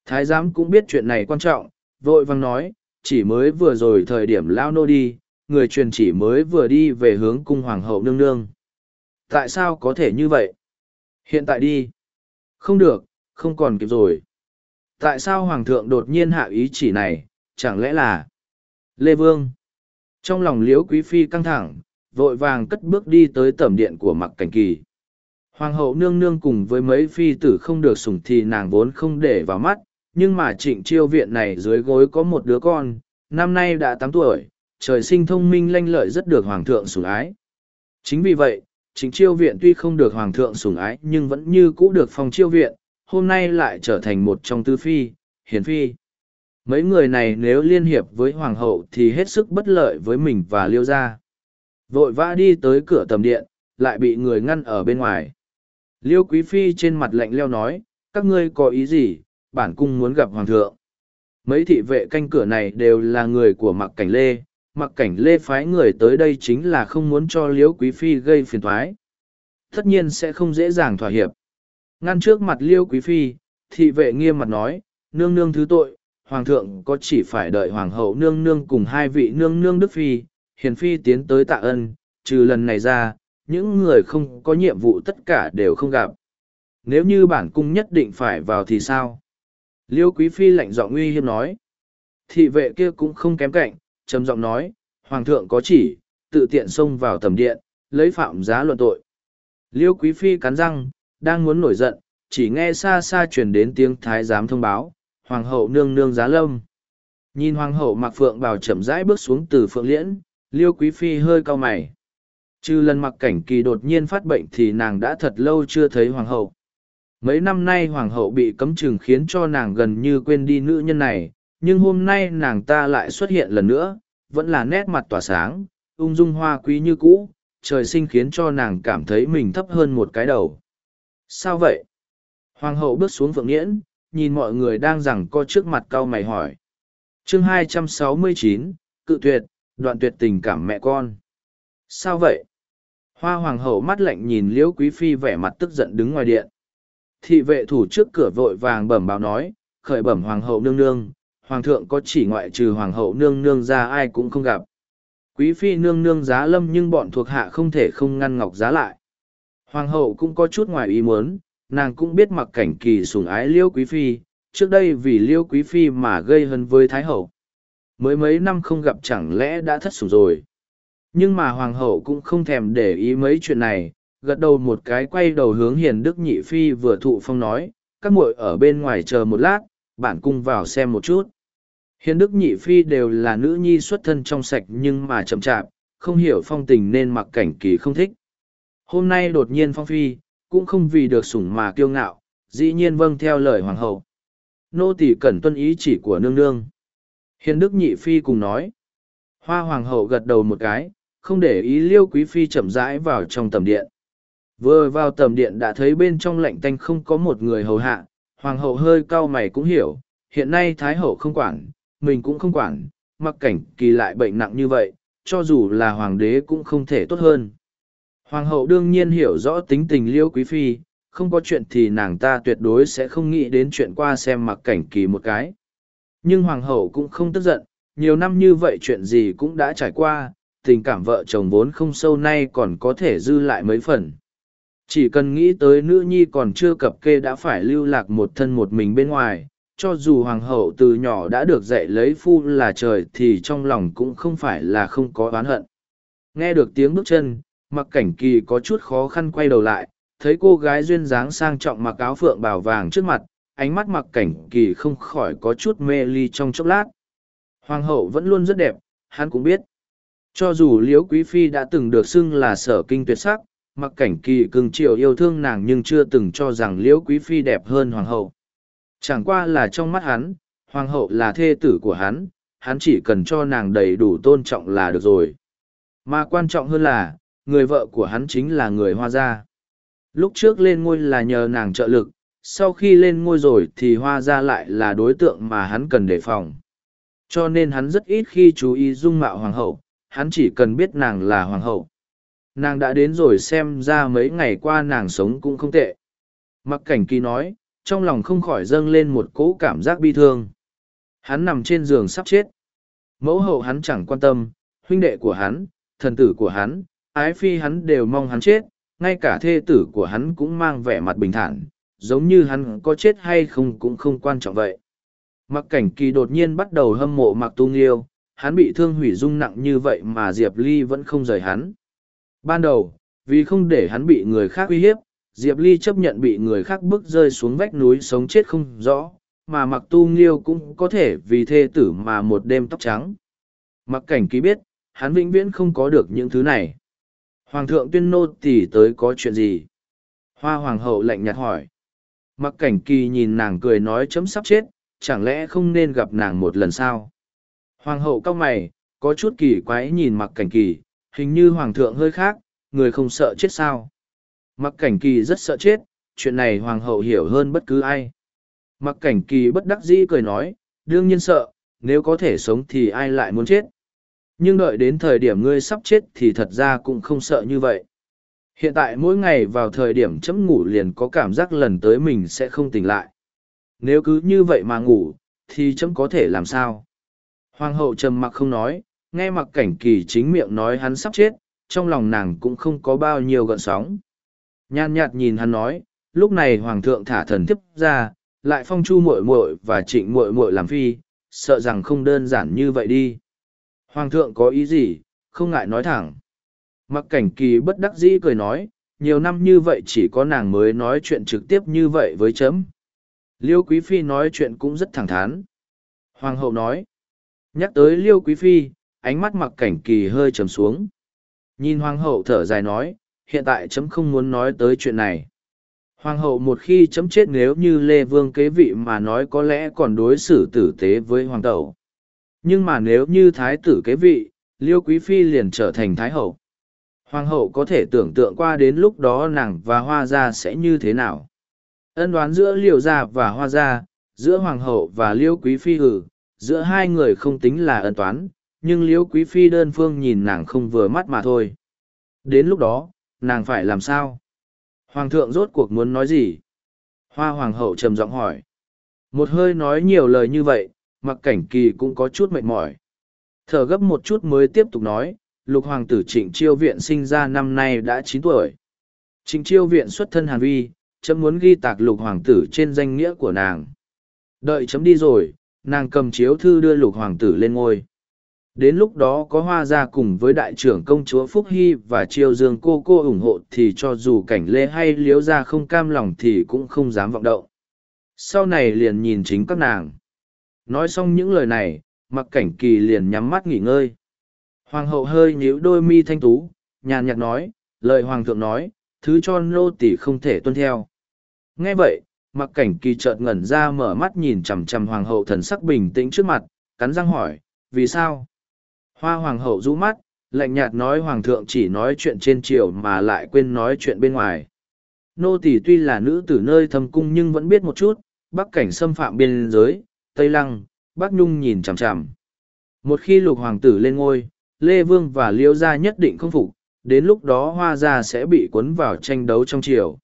Thái giám cũng biết chuyện này quan trọng, vội vàng nói, chỉ mới vừa rồi thời điểm lao nô đi, người truyền chỉ mới vừa đi về hướng cung hoàng hậu nương nương. Tại sao có thể như vậy? Hiện tại đi. Không được, không còn kịp rồi tại sao hoàng thượng đột nhiên hạ ý chỉ này chẳng lẽ là lê vương trong lòng liễu quý phi căng thẳng vội vàng cất bước đi tới tẩm điện của mặc cảnh kỳ hoàng hậu nương nương cùng với mấy phi tử không được sủng thì nàng vốn không để vào mắt nhưng mà trịnh chiêu viện này dưới gối có một đứa con năm nay đã tám tuổi trời sinh thông minh lanh lợi rất được hoàng thượng sủng ái chính vì vậy chính chiêu viện tuy không được hoàng thượng sủng ái nhưng vẫn như cũ được phong chiêu viện hôm nay lại trở thành một trong tư phi, hiền phi. Mấy người này nếu liên hiệp với hoàng hậu thì hết sức bất lợi với mình và liêu gia. Vội vã đi tới cửa tầm điện, lại bị người ngăn ở bên ngoài. Liêu quý phi trên mặt lạnh leo nói, các ngươi có ý gì, bản cung muốn gặp hoàng thượng. Mấy thị vệ canh cửa này đều là người của mặc cảnh lê, mặc cảnh lê phái người tới đây chính là không muốn cho liễu quý phi gây phiền thoái. Tất nhiên sẽ không dễ dàng thỏa hiệp. Ngăn trước mặt liêu quý phi, thị vệ nghiêm mặt nói, nương nương thứ tội, hoàng thượng có chỉ phải đợi hoàng hậu nương nương cùng hai vị nương nương đức phi, hiền phi tiến tới tạ ân, trừ lần này ra, những người không có nhiệm vụ tất cả đều không gặp. Nếu như bản cung nhất định phải vào thì sao? Liêu quý phi lạnh giọng uy hiếp nói. Thị vệ kia cũng không kém cạnh, trầm giọng nói, hoàng thượng có chỉ, tự tiện xông vào tầm điện, lấy phạm giá luận tội. Liêu quý phi cắn răng, đang muốn nổi giận, chỉ nghe xa xa truyền đến tiếng thái giám thông báo, hoàng hậu nương nương giá lâm. Nhìn hoàng hậu mặc phượng bào chậm rãi bước xuống từ phượng liễn, liêu quý phi hơi cau mày. Trừ lần mặc cảnh kỳ đột nhiên phát bệnh thì nàng đã thật lâu chưa thấy hoàng hậu. Mấy năm nay hoàng hậu bị cấm trừng khiến cho nàng gần như quên đi nữ nhân này, nhưng hôm nay nàng ta lại xuất hiện lần nữa, vẫn là nét mặt tỏa sáng, ung dung hoa quý như cũ, trời sinh khiến cho nàng cảm thấy mình thấp hơn một cái đầu. Sao vậy? Hoàng hậu bước xuống phượng nghiễn, nhìn mọi người đang rằng co trước mặt cau mày hỏi. chương 269, cự tuyệt, đoạn tuyệt tình cảm mẹ con. Sao vậy? Hoa hoàng hậu mắt lạnh nhìn liễu quý phi vẻ mặt tức giận đứng ngoài điện. Thị vệ thủ trước cửa vội vàng bẩm báo nói, khởi bẩm hoàng hậu nương nương, hoàng thượng có chỉ ngoại trừ hoàng hậu nương nương ra ai cũng không gặp. Quý phi nương nương giá lâm nhưng bọn thuộc hạ không thể không ngăn ngọc giá lại. Hoàng hậu cũng có chút ngoài ý muốn, nàng cũng biết mặc cảnh kỳ sủng ái liêu quý phi, trước đây vì liêu quý phi mà gây hấn với thái hậu. Mới mấy năm không gặp chẳng lẽ đã thất sủng rồi. Nhưng mà hoàng hậu cũng không thèm để ý mấy chuyện này, gật đầu một cái quay đầu hướng hiền đức nhị phi vừa thụ phong nói, các muội ở bên ngoài chờ một lát, bản cung vào xem một chút. Hiền đức nhị phi đều là nữ nhi xuất thân trong sạch nhưng mà chậm chạp, không hiểu phong tình nên mặc cảnh kỳ không thích. Hôm nay đột nhiên phong phi, cũng không vì được sủng mà kiêu ngạo, dĩ nhiên vâng theo lời hoàng hậu. Nô tỳ cần tuân ý chỉ của nương nương. Hiền đức nhị phi cùng nói. Hoa hoàng hậu gật đầu một cái, không để ý liêu quý phi chậm rãi vào trong tầm điện. Vừa vào tầm điện đã thấy bên trong lạnh tanh không có một người hầu hạ, hoàng hậu hơi cau mày cũng hiểu, hiện nay thái hậu không quản, mình cũng không quản, mặc cảnh kỳ lại bệnh nặng như vậy, cho dù là hoàng đế cũng không thể tốt hơn. Hoàng hậu đương nhiên hiểu rõ tính tình liêu quý phi, không có chuyện thì nàng ta tuyệt đối sẽ không nghĩ đến chuyện qua xem mặc cảnh kỳ một cái. Nhưng hoàng hậu cũng không tức giận, nhiều năm như vậy chuyện gì cũng đã trải qua, tình cảm vợ chồng vốn không sâu nay còn có thể dư lại mấy phần. Chỉ cần nghĩ tới nữ nhi còn chưa cập kê đã phải lưu lạc một thân một mình bên ngoài, cho dù hoàng hậu từ nhỏ đã được dạy lấy phu là trời thì trong lòng cũng không phải là không có oán hận. Nghe được tiếng bước chân, mặc cảnh kỳ có chút khó khăn quay đầu lại, thấy cô gái duyên dáng sang trọng mặc áo phượng bảo vàng trước mặt, ánh mắt mặc cảnh kỳ không khỏi có chút mê ly trong chốc lát. Hoàng hậu vẫn luôn rất đẹp, hắn cũng biết. Cho dù liễu quý phi đã từng được xưng là sở kinh tuyệt sắc, mặc cảnh kỳ cưng chiều yêu thương nàng nhưng chưa từng cho rằng liễu quý phi đẹp hơn hoàng hậu. Chẳng qua là trong mắt hắn, hoàng hậu là thê tử của hắn, hắn chỉ cần cho nàng đầy đủ tôn trọng là được rồi. Mà quan trọng hơn là, người vợ của hắn chính là người hoa gia. Lúc trước lên ngôi là nhờ nàng trợ lực, sau khi lên ngôi rồi thì hoa gia lại là đối tượng mà hắn cần đề phòng. Cho nên hắn rất ít khi chú ý dung mạo hoàng hậu, hắn chỉ cần biết nàng là hoàng hậu. Nàng đã đến rồi xem ra mấy ngày qua nàng sống cũng không tệ. Mặc cảnh kỳ nói, trong lòng không khỏi dâng lên một cỗ cảm giác bi thương. Hắn nằm trên giường sắp chết. Mẫu hậu hắn chẳng quan tâm, huynh đệ của hắn, thần tử của hắn, ái phi hắn đều mong hắn chết, ngay cả thê tử của hắn cũng mang vẻ mặt bình thản, giống như hắn có chết hay không cũng không quan trọng vậy. Mặc cảnh kỳ đột nhiên bắt đầu hâm mộ mặc tu nghiêu, hắn bị thương hủy dung nặng như vậy mà Diệp Ly vẫn không rời hắn. Ban đầu, vì không để hắn bị người khác uy hiếp, Diệp Ly chấp nhận bị người khác bước rơi xuống vách núi sống chết không rõ, mà mặc tu nghiêu cũng có thể vì thê tử mà một đêm tóc trắng. Mặc cảnh ký biết, hắn vĩnh viễn không có được những thứ này. Hoàng thượng tuyên nô tỷ tới có chuyện gì? Hoa hoàng hậu lạnh nhạt hỏi. Mặc cảnh kỳ nhìn nàng cười nói chấm sắp chết, chẳng lẽ không nên gặp nàng một lần sao? Hoàng hậu cao mày, có chút kỳ quái nhìn mặc cảnh kỳ, hình như hoàng thượng hơi khác, người không sợ chết sao? Mặc cảnh kỳ rất sợ chết, chuyện này hoàng hậu hiểu hơn bất cứ ai. Mặc cảnh kỳ bất đắc dĩ cười nói, đương nhiên sợ, nếu có thể sống thì ai lại muốn chết. Nhưng đợi đến thời điểm ngươi sắp chết thì thật ra cũng không sợ như vậy. Hiện tại mỗi ngày vào thời điểm chấm ngủ liền có cảm giác lần tới mình sẽ không tỉnh lại. Nếu cứ như vậy mà ngủ, thì chấm có thể làm sao? Hoàng hậu trầm mặc không nói, nghe mặc cảnh kỳ chính miệng nói hắn sắp chết, trong lòng nàng cũng không có bao nhiêu gợn sóng. Nhan nhạt nhìn hắn nói, lúc này hoàng thượng thả thần tiếp ra, lại phong chu muội muội và trịnh muội muội làm phi, sợ rằng không đơn giản như vậy đi. Hoàng thượng có ý gì, không ngại nói thẳng. Mặc cảnh kỳ bất đắc dĩ cười nói, nhiều năm như vậy chỉ có nàng mới nói chuyện trực tiếp như vậy với chấm. Liêu Quý Phi nói chuyện cũng rất thẳng thắn. Hoàng hậu nói, nhắc tới Liêu Quý Phi, ánh mắt mặc cảnh kỳ hơi trầm xuống. Nhìn hoàng hậu thở dài nói, hiện tại chấm không muốn nói tới chuyện này. Hoàng hậu một khi chấm chết nếu như Lê Vương kế vị mà nói có lẽ còn đối xử tử tế với hoàng tẩu. Nhưng mà nếu như thái tử kế vị, Liêu Quý Phi liền trở thành thái hậu. Hoàng hậu có thể tưởng tượng qua đến lúc đó nàng và hoa gia sẽ như thế nào. Ân đoán giữa Liêu gia và hoa gia, giữa hoàng hậu và Liêu Quý Phi hử, giữa hai người không tính là ân toán, nhưng liễu Quý Phi đơn phương nhìn nàng không vừa mắt mà thôi. Đến lúc đó, nàng phải làm sao? Hoàng thượng rốt cuộc muốn nói gì? Hoa hoàng hậu trầm giọng hỏi. Một hơi nói nhiều lời như vậy, mặc cảnh kỳ cũng có chút mệt mỏi. Thở gấp một chút mới tiếp tục nói, lục hoàng tử trịnh chiêu viện sinh ra năm nay đã chín tuổi. Trịnh chiêu viện xuất thân hàn vi, chấm muốn ghi tạc lục hoàng tử trên danh nghĩa của nàng. Đợi chấm đi rồi, nàng cầm chiếu thư đưa lục hoàng tử lên ngôi. Đến lúc đó có hoa Gia cùng với đại trưởng công chúa Phúc Hy và triều dương cô cô ủng hộ thì cho dù cảnh lê hay liếu ra không cam lòng thì cũng không dám vọng động. Sau này liền nhìn chính các nàng. Nói xong những lời này, mặc cảnh kỳ liền nhắm mắt nghỉ ngơi. Hoàng hậu hơi nhíu đôi mi thanh tú, nhàn nhạt nói, lời hoàng thượng nói, thứ cho nô tỷ không thể tuân theo. Nghe vậy, mặc cảnh kỳ chợt ngẩn ra mở mắt nhìn chằm chằm hoàng hậu thần sắc bình tĩnh trước mặt, cắn răng hỏi, vì sao? Hoa hoàng hậu rũ mắt, lạnh nhạt nói hoàng thượng chỉ nói chuyện trên triều mà lại quên nói chuyện bên ngoài. Nô tỳ tuy là nữ tử nơi thâm cung nhưng vẫn biết một chút, bắc cảnh xâm phạm biên giới, tây lăng, bắc nhung nhìn chằm chằm. Một khi lục hoàng tử lên ngôi, Lê Vương và Liễu Gia nhất định không phục, đến lúc đó hoa gia sẽ bị cuốn vào tranh đấu trong triều.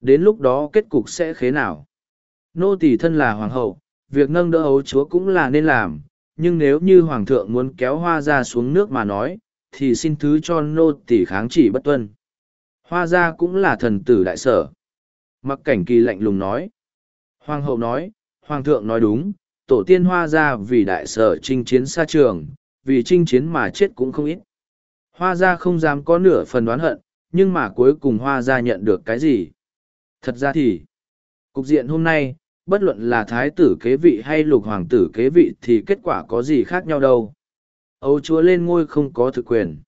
Đến lúc đó kết cục sẽ thế nào? Nô tỳ thân là hoàng hậu, việc nâng đỡ ấu chúa cũng là nên làm, nhưng nếu như hoàng thượng muốn kéo hoa ra xuống nước mà nói, thì xin thứ cho nô tỷ kháng chỉ bất tuân. Hoa gia cũng là thần tử đại sở. Mặc cảnh kỳ lạnh lùng nói. Hoàng hậu nói, hoàng thượng nói đúng, tổ tiên hoa gia vì đại sở chinh chiến xa trường, vì chinh chiến mà chết cũng không ít. Hoa gia không dám có nửa phần đoán hận, nhưng mà cuối cùng hoa gia nhận được cái gì? Thật ra thì, cục diện hôm nay bất luận là thái tử kế vị hay lục hoàng tử kế vị thì kết quả có gì khác nhau đâu. Âu chúa lên ngôi không có thực quyền.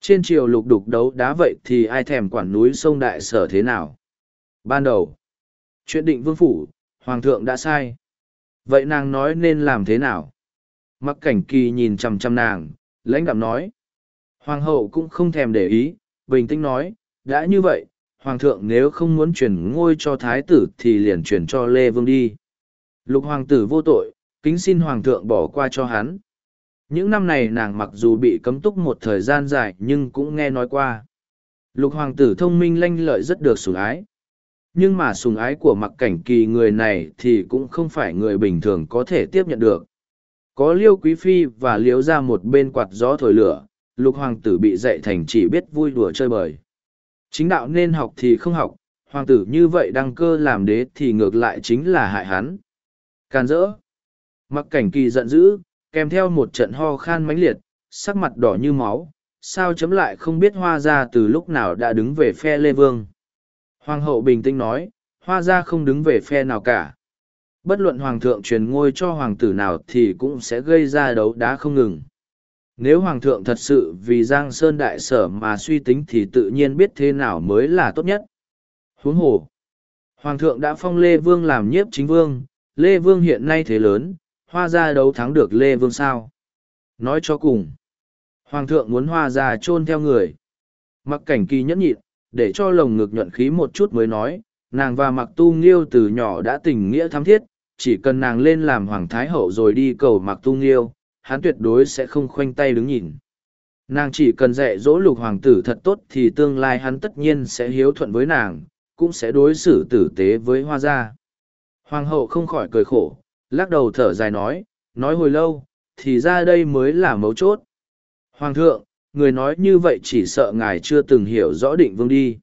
Trên triều lục đục đấu đá vậy thì ai thèm quản núi sông đại sở thế nào? Ban đầu, chuyện định vương phủ, hoàng thượng đã sai. Vậy nàng nói nên làm thế nào? Mặc cảnh kỳ nhìn chằm chằm nàng, lãnh đạm nói. Hoàng hậu cũng không thèm để ý, bình tĩnh nói, đã như vậy, hoàng thượng nếu không muốn chuyển ngôi cho thái tử thì liền chuyển cho lê vương đi. Lục hoàng tử vô tội, kính xin hoàng thượng bỏ qua cho hắn. Những năm này nàng mặc dù bị cấm túc một thời gian dài nhưng cũng nghe nói qua. Lục hoàng tử thông minh lanh lợi rất được sủng ái. Nhưng mà sùng ái của mặc cảnh kỳ người này thì cũng không phải người bình thường có thể tiếp nhận được. Có liêu quý phi và liếu ra một bên quạt gió thổi lửa, lục hoàng tử bị dạy thành chỉ biết vui đùa chơi bời. Chính đạo nên học thì không học, hoàng tử như vậy đăng cơ làm đế thì ngược lại chính là hại hắn. Can dỡ. Mặc cảnh kỳ giận dữ, kèm theo một trận ho khan mãnh liệt, sắc mặt đỏ như máu, sao chấm lại không biết hoa ra từ lúc nào đã đứng về phe Lê Vương. Hoàng hậu bình tĩnh nói, hoa ra không đứng về phe nào cả. Bất luận hoàng thượng truyền ngôi cho hoàng tử nào thì cũng sẽ gây ra đấu đá không ngừng. Nếu Hoàng thượng thật sự vì Giang Sơn Đại Sở mà suy tính thì tự nhiên biết thế nào mới là tốt nhất. Huống hồ, Hoàng thượng đã phong Lê Vương làm nhiếp chính vương, Lê Vương hiện nay thế lớn, hoa gia đấu thắng được Lê Vương sao? Nói cho cùng, Hoàng thượng muốn hoa gia chôn theo người. Mặc cảnh kỳ nhẫn nhịn, để cho lồng ngực nhuận khí một chút mới nói, nàng và mặc tu nghiêu từ nhỏ đã tình nghĩa thắm thiết, chỉ cần nàng lên làm hoàng thái hậu rồi đi cầu mặc tu nghiêu, hắn tuyệt đối sẽ không khoanh tay đứng nhìn. Nàng chỉ cần dạy dỗ lục hoàng tử thật tốt thì tương lai hắn tất nhiên sẽ hiếu thuận với nàng, cũng sẽ đối xử tử tế với hoa gia. Hoàng hậu không khỏi cười khổ, lắc đầu thở dài nói, nói hồi lâu, thì ra đây mới là mấu chốt. Hoàng thượng, người nói như vậy chỉ sợ ngài chưa từng hiểu rõ định vương đi.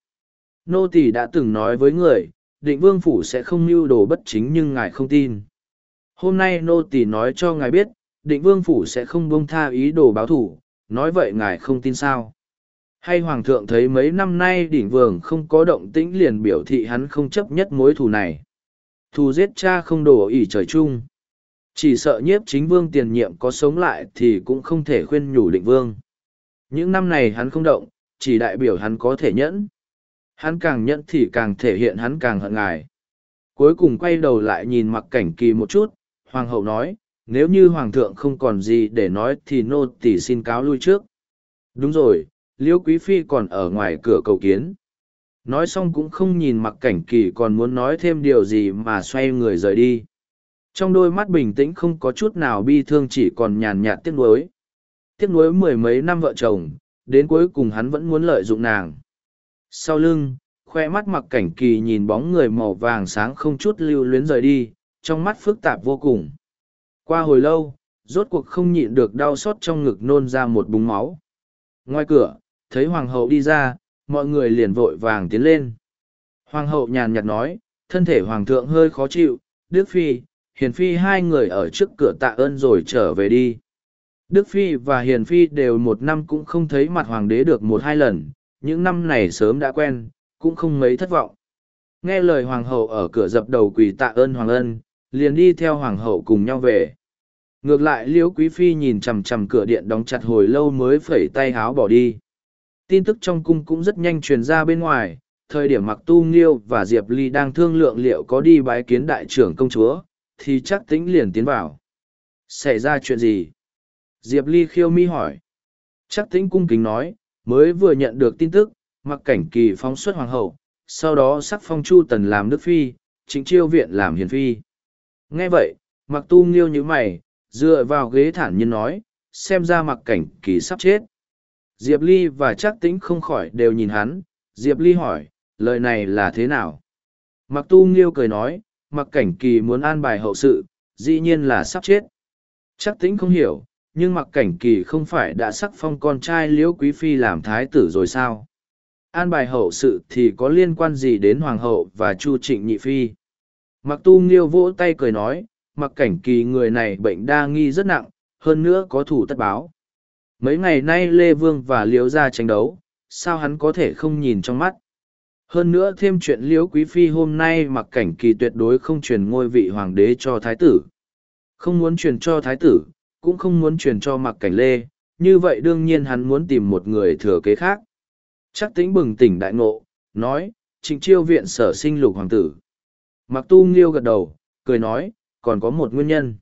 Nô tỳ đã từng nói với người, định vương phủ sẽ không mưu đồ bất chính nhưng ngài không tin. Hôm nay nô tỳ nói cho ngài biết, định vương phủ sẽ không buông tha ý đồ báo thủ, nói vậy ngài không tin sao. Hay Hoàng thượng thấy mấy năm nay đỉnh vương không có động tĩnh liền biểu thị hắn không chấp nhất mối thù này. Thù giết cha không đổ ỉ trời chung. Chỉ sợ nhiếp chính vương tiền nhiệm có sống lại thì cũng không thể khuyên nhủ định vương. Những năm này hắn không động, chỉ đại biểu hắn có thể nhẫn. Hắn càng nhẫn thì càng thể hiện hắn càng hận ngài. Cuối cùng quay đầu lại nhìn mặc cảnh kỳ một chút, hoàng hậu nói, nếu như hoàng thượng không còn gì để nói thì nô tỳ xin cáo lui trước. Đúng rồi, liễu quý phi còn ở ngoài cửa cầu kiến. Nói xong cũng không nhìn mặc cảnh kỳ còn muốn nói thêm điều gì mà xoay người rời đi. Trong đôi mắt bình tĩnh không có chút nào bi thương chỉ còn nhàn nhạt tiếc nuối. Tiếc nuối mười mấy năm vợ chồng, đến cuối cùng hắn vẫn muốn lợi dụng nàng. Sau lưng, khoe mắt mặc cảnh kỳ nhìn bóng người màu vàng sáng không chút lưu luyến rời đi, trong mắt phức tạp vô cùng. Qua hồi lâu, rốt cuộc không nhịn được đau xót trong ngực nôn ra một búng máu. Ngoài cửa, thấy hoàng hậu đi ra, mọi người liền vội vàng tiến lên. Hoàng hậu nhàn nhạt nói, thân thể hoàng thượng hơi khó chịu, Đức Phi, Hiền Phi hai người ở trước cửa tạ ơn rồi trở về đi. Đức Phi và Hiền Phi đều một năm cũng không thấy mặt hoàng đế được một hai lần, những năm này sớm đã quen, cũng không mấy thất vọng. Nghe lời hoàng hậu ở cửa dập đầu quỳ tạ ơn hoàng ân, liền đi theo hoàng hậu cùng nhau về. Ngược lại liễu quý phi nhìn chằm chằm cửa điện đóng chặt hồi lâu mới phẩy tay háo bỏ đi. Tin tức trong cung cũng rất nhanh truyền ra bên ngoài, thời điểm mặc tu nghiêu và diệp ly đang thương lượng liệu có đi bái kiến đại trưởng công chúa, thì chắc tĩnh liền tiến vào. Xảy ra chuyện gì? Diệp ly khiêu mi hỏi. Chắc tĩnh cung kính nói, mới vừa nhận được tin tức, mặc cảnh kỳ phóng xuất hoàng hậu, sau đó sắc phong chu tần làm đức phi, chính chiêu viện làm hiền phi. Nghe vậy, mặc tu nghiêu như mày, dựa vào ghế thản nhiên nói, xem ra mặc cảnh kỳ sắp chết. Diệp Ly và Trác tĩnh không khỏi đều nhìn hắn, Diệp Ly hỏi, lời này là thế nào? Mặc tu nghiêu cười nói, mặc cảnh kỳ muốn an bài hậu sự, dĩ nhiên là sắp chết. Trác tĩnh không hiểu, nhưng mặc cảnh kỳ không phải đã sắc phong con trai liễu quý phi làm thái tử rồi sao? An bài hậu sự thì có liên quan gì đến hoàng hậu và chu trịnh nhị phi? Mặc tu nghiêu vỗ tay cười nói, mặc cảnh kỳ người này bệnh đa nghi rất nặng, hơn nữa có thủ tất báo. Mấy ngày nay Lê Vương và Liễu ra tranh đấu, sao hắn có thể không nhìn trong mắt. Hơn nữa thêm chuyện Liễu Quý Phi hôm nay mặc cảnh kỳ tuyệt đối không truyền ngôi vị hoàng đế cho thái tử. Không muốn truyền cho thái tử, cũng không muốn truyền cho mặc cảnh Lê, như vậy đương nhiên hắn muốn tìm một người thừa kế khác. Chắc tính bừng tỉnh đại ngộ, nói, trịnh chiêu viện sở sinh lục hoàng tử. Mặc tu nghiêu gật đầu, cười nói, còn có một nguyên nhân.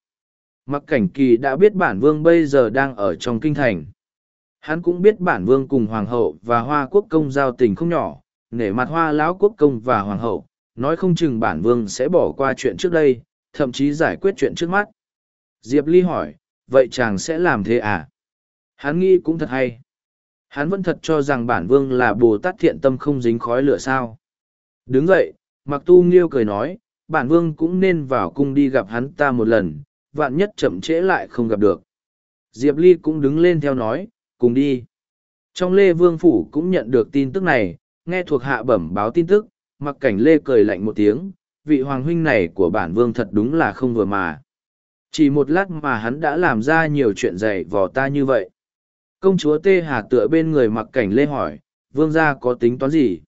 Mặc cảnh kỳ đã biết bản vương bây giờ đang ở trong kinh thành. Hắn cũng biết bản vương cùng hoàng hậu và hoa quốc công giao tình không nhỏ, nể mặt hoa lão quốc công và hoàng hậu, nói không chừng bản vương sẽ bỏ qua chuyện trước đây, thậm chí giải quyết chuyện trước mắt. Diệp Ly hỏi, vậy chàng sẽ làm thế à? Hắn nghĩ cũng thật hay. Hắn vẫn thật cho rằng bản vương là Bồ Tát thiện tâm không dính khói lửa sao. Đứng dậy, Mặc Tu Nghiêu cười nói, bản vương cũng nên vào cung đi gặp hắn ta một lần, vạn nhất chậm trễ lại không gặp được. Diệp Ly cũng đứng lên theo nói, cùng đi. Trong Lê Vương Phủ cũng nhận được tin tức này, nghe thuộc hạ bẩm báo tin tức, mặc cảnh Lê cười lạnh một tiếng, vị hoàng huynh này của bản vương thật đúng là không vừa mà. Chỉ một lát mà hắn đã làm ra nhiều chuyện dày vò ta như vậy. Công chúa Tê Hà tựa bên người mặc cảnh Lê hỏi, vương gia có tính toán gì?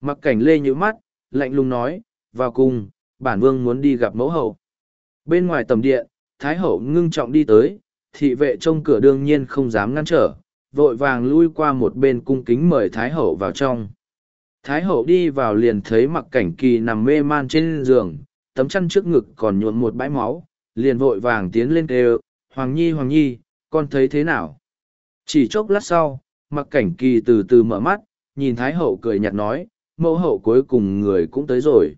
Mặc cảnh Lê nhíu mắt, lạnh lùng nói, vào cùng, bản vương muốn đi gặp mẫu hậu. Bên ngoài tầm điện, Thái hậu ngưng trọng đi tới, thị vệ trông cửa đương nhiên không dám ngăn trở, vội vàng lui qua một bên cung kính mời Thái hậu vào trong. Thái hậu đi vào liền thấy mặc cảnh kỳ nằm mê man trên giường, tấm chăn trước ngực còn nhuộn một bãi máu, liền vội vàng tiến lên kêu, Hoàng Nhi Hoàng Nhi, con thấy thế nào? Chỉ chốc lát sau, mặc cảnh kỳ từ từ mở mắt, nhìn Thái hậu cười nhạt nói, mẫu hậu cuối cùng người cũng tới rồi.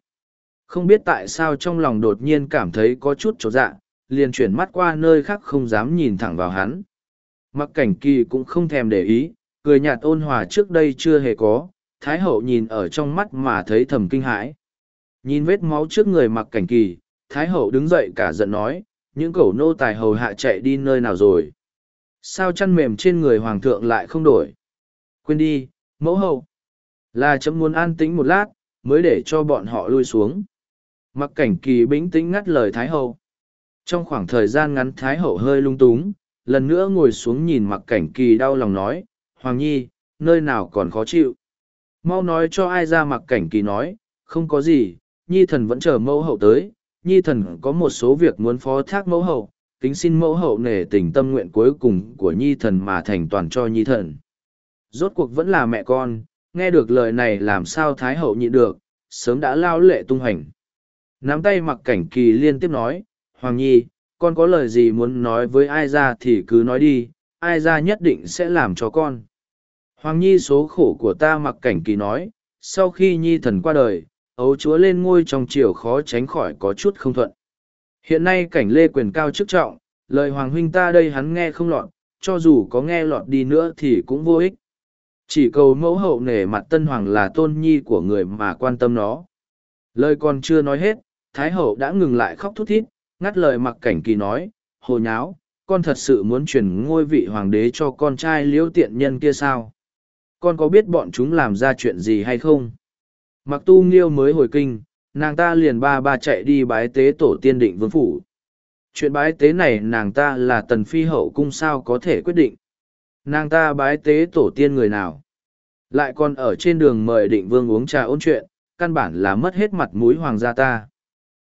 Không biết tại sao trong lòng đột nhiên cảm thấy có chút trột dạ, liền chuyển mắt qua nơi khác không dám nhìn thẳng vào hắn. Mặc cảnh kỳ cũng không thèm để ý, cười nhạt ôn hòa trước đây chưa hề có, thái hậu nhìn ở trong mắt mà thấy thầm kinh hãi. Nhìn vết máu trước người mặc cảnh kỳ, thái hậu đứng dậy cả giận nói, những cẩu nô tài hầu hạ chạy đi nơi nào rồi. Sao chăn mềm trên người hoàng thượng lại không đổi? Quên đi, mẫu hậu. Là chấm muốn an tĩnh một lát, mới để cho bọn họ lui xuống. Mặc cảnh kỳ bĩnh tĩnh ngắt lời Thái Hậu. Trong khoảng thời gian ngắn Thái Hậu hơi lung túng, lần nữa ngồi xuống nhìn mặc cảnh kỳ đau lòng nói, Hoàng Nhi, nơi nào còn khó chịu. Mau nói cho ai ra mặc cảnh kỳ nói, không có gì, Nhi thần vẫn chờ mẫu hậu tới, Nhi thần có một số việc muốn phó thác mẫu hậu, kính xin mẫu hậu nể tình tâm nguyện cuối cùng của Nhi thần mà thành toàn cho Nhi thần. rốt cuộc vẫn là mẹ con, nghe được lời này làm sao Thái Hậu nhịn được, sớm đã lao lệ tung hành. Nắm tay mặc cảnh kỳ liên tiếp nói, Hoàng Nhi, con có lời gì muốn nói với ai ra thì cứ nói đi, ai ra nhất định sẽ làm cho con. Hoàng Nhi số khổ của ta mặc cảnh kỳ nói, sau khi Nhi thần qua đời, ấu chúa lên ngôi trong triều khó tránh khỏi có chút không thuận. Hiện nay cảnh lê quyền cao chức trọng, lời Hoàng huynh ta đây hắn nghe không lọt, cho dù có nghe lọt đi nữa thì cũng vô ích. Chỉ cầu mẫu hậu nể mặt tân hoàng là tôn nhi của người mà quan tâm nó. Lời còn chưa nói hết, Thái hậu đã ngừng lại khóc thút thít, ngắt lời mặc cảnh kỳ nói, hồ nháo, con thật sự muốn chuyển ngôi vị hoàng đế cho con trai liễu tiện nhân kia sao? Con có biết bọn chúng làm ra chuyện gì hay không? Mặc tu nghiêu mới hồi kinh, nàng ta liền ba ba chạy đi bái tế tổ tiên định vương phủ. Chuyện bái tế này nàng ta là tần phi hậu cung sao có thể quyết định. Nàng ta bái tế tổ tiên người nào? Lại còn ở trên đường mời định vương uống trà ôn chuyện, căn bản là mất hết mặt mũi hoàng gia ta.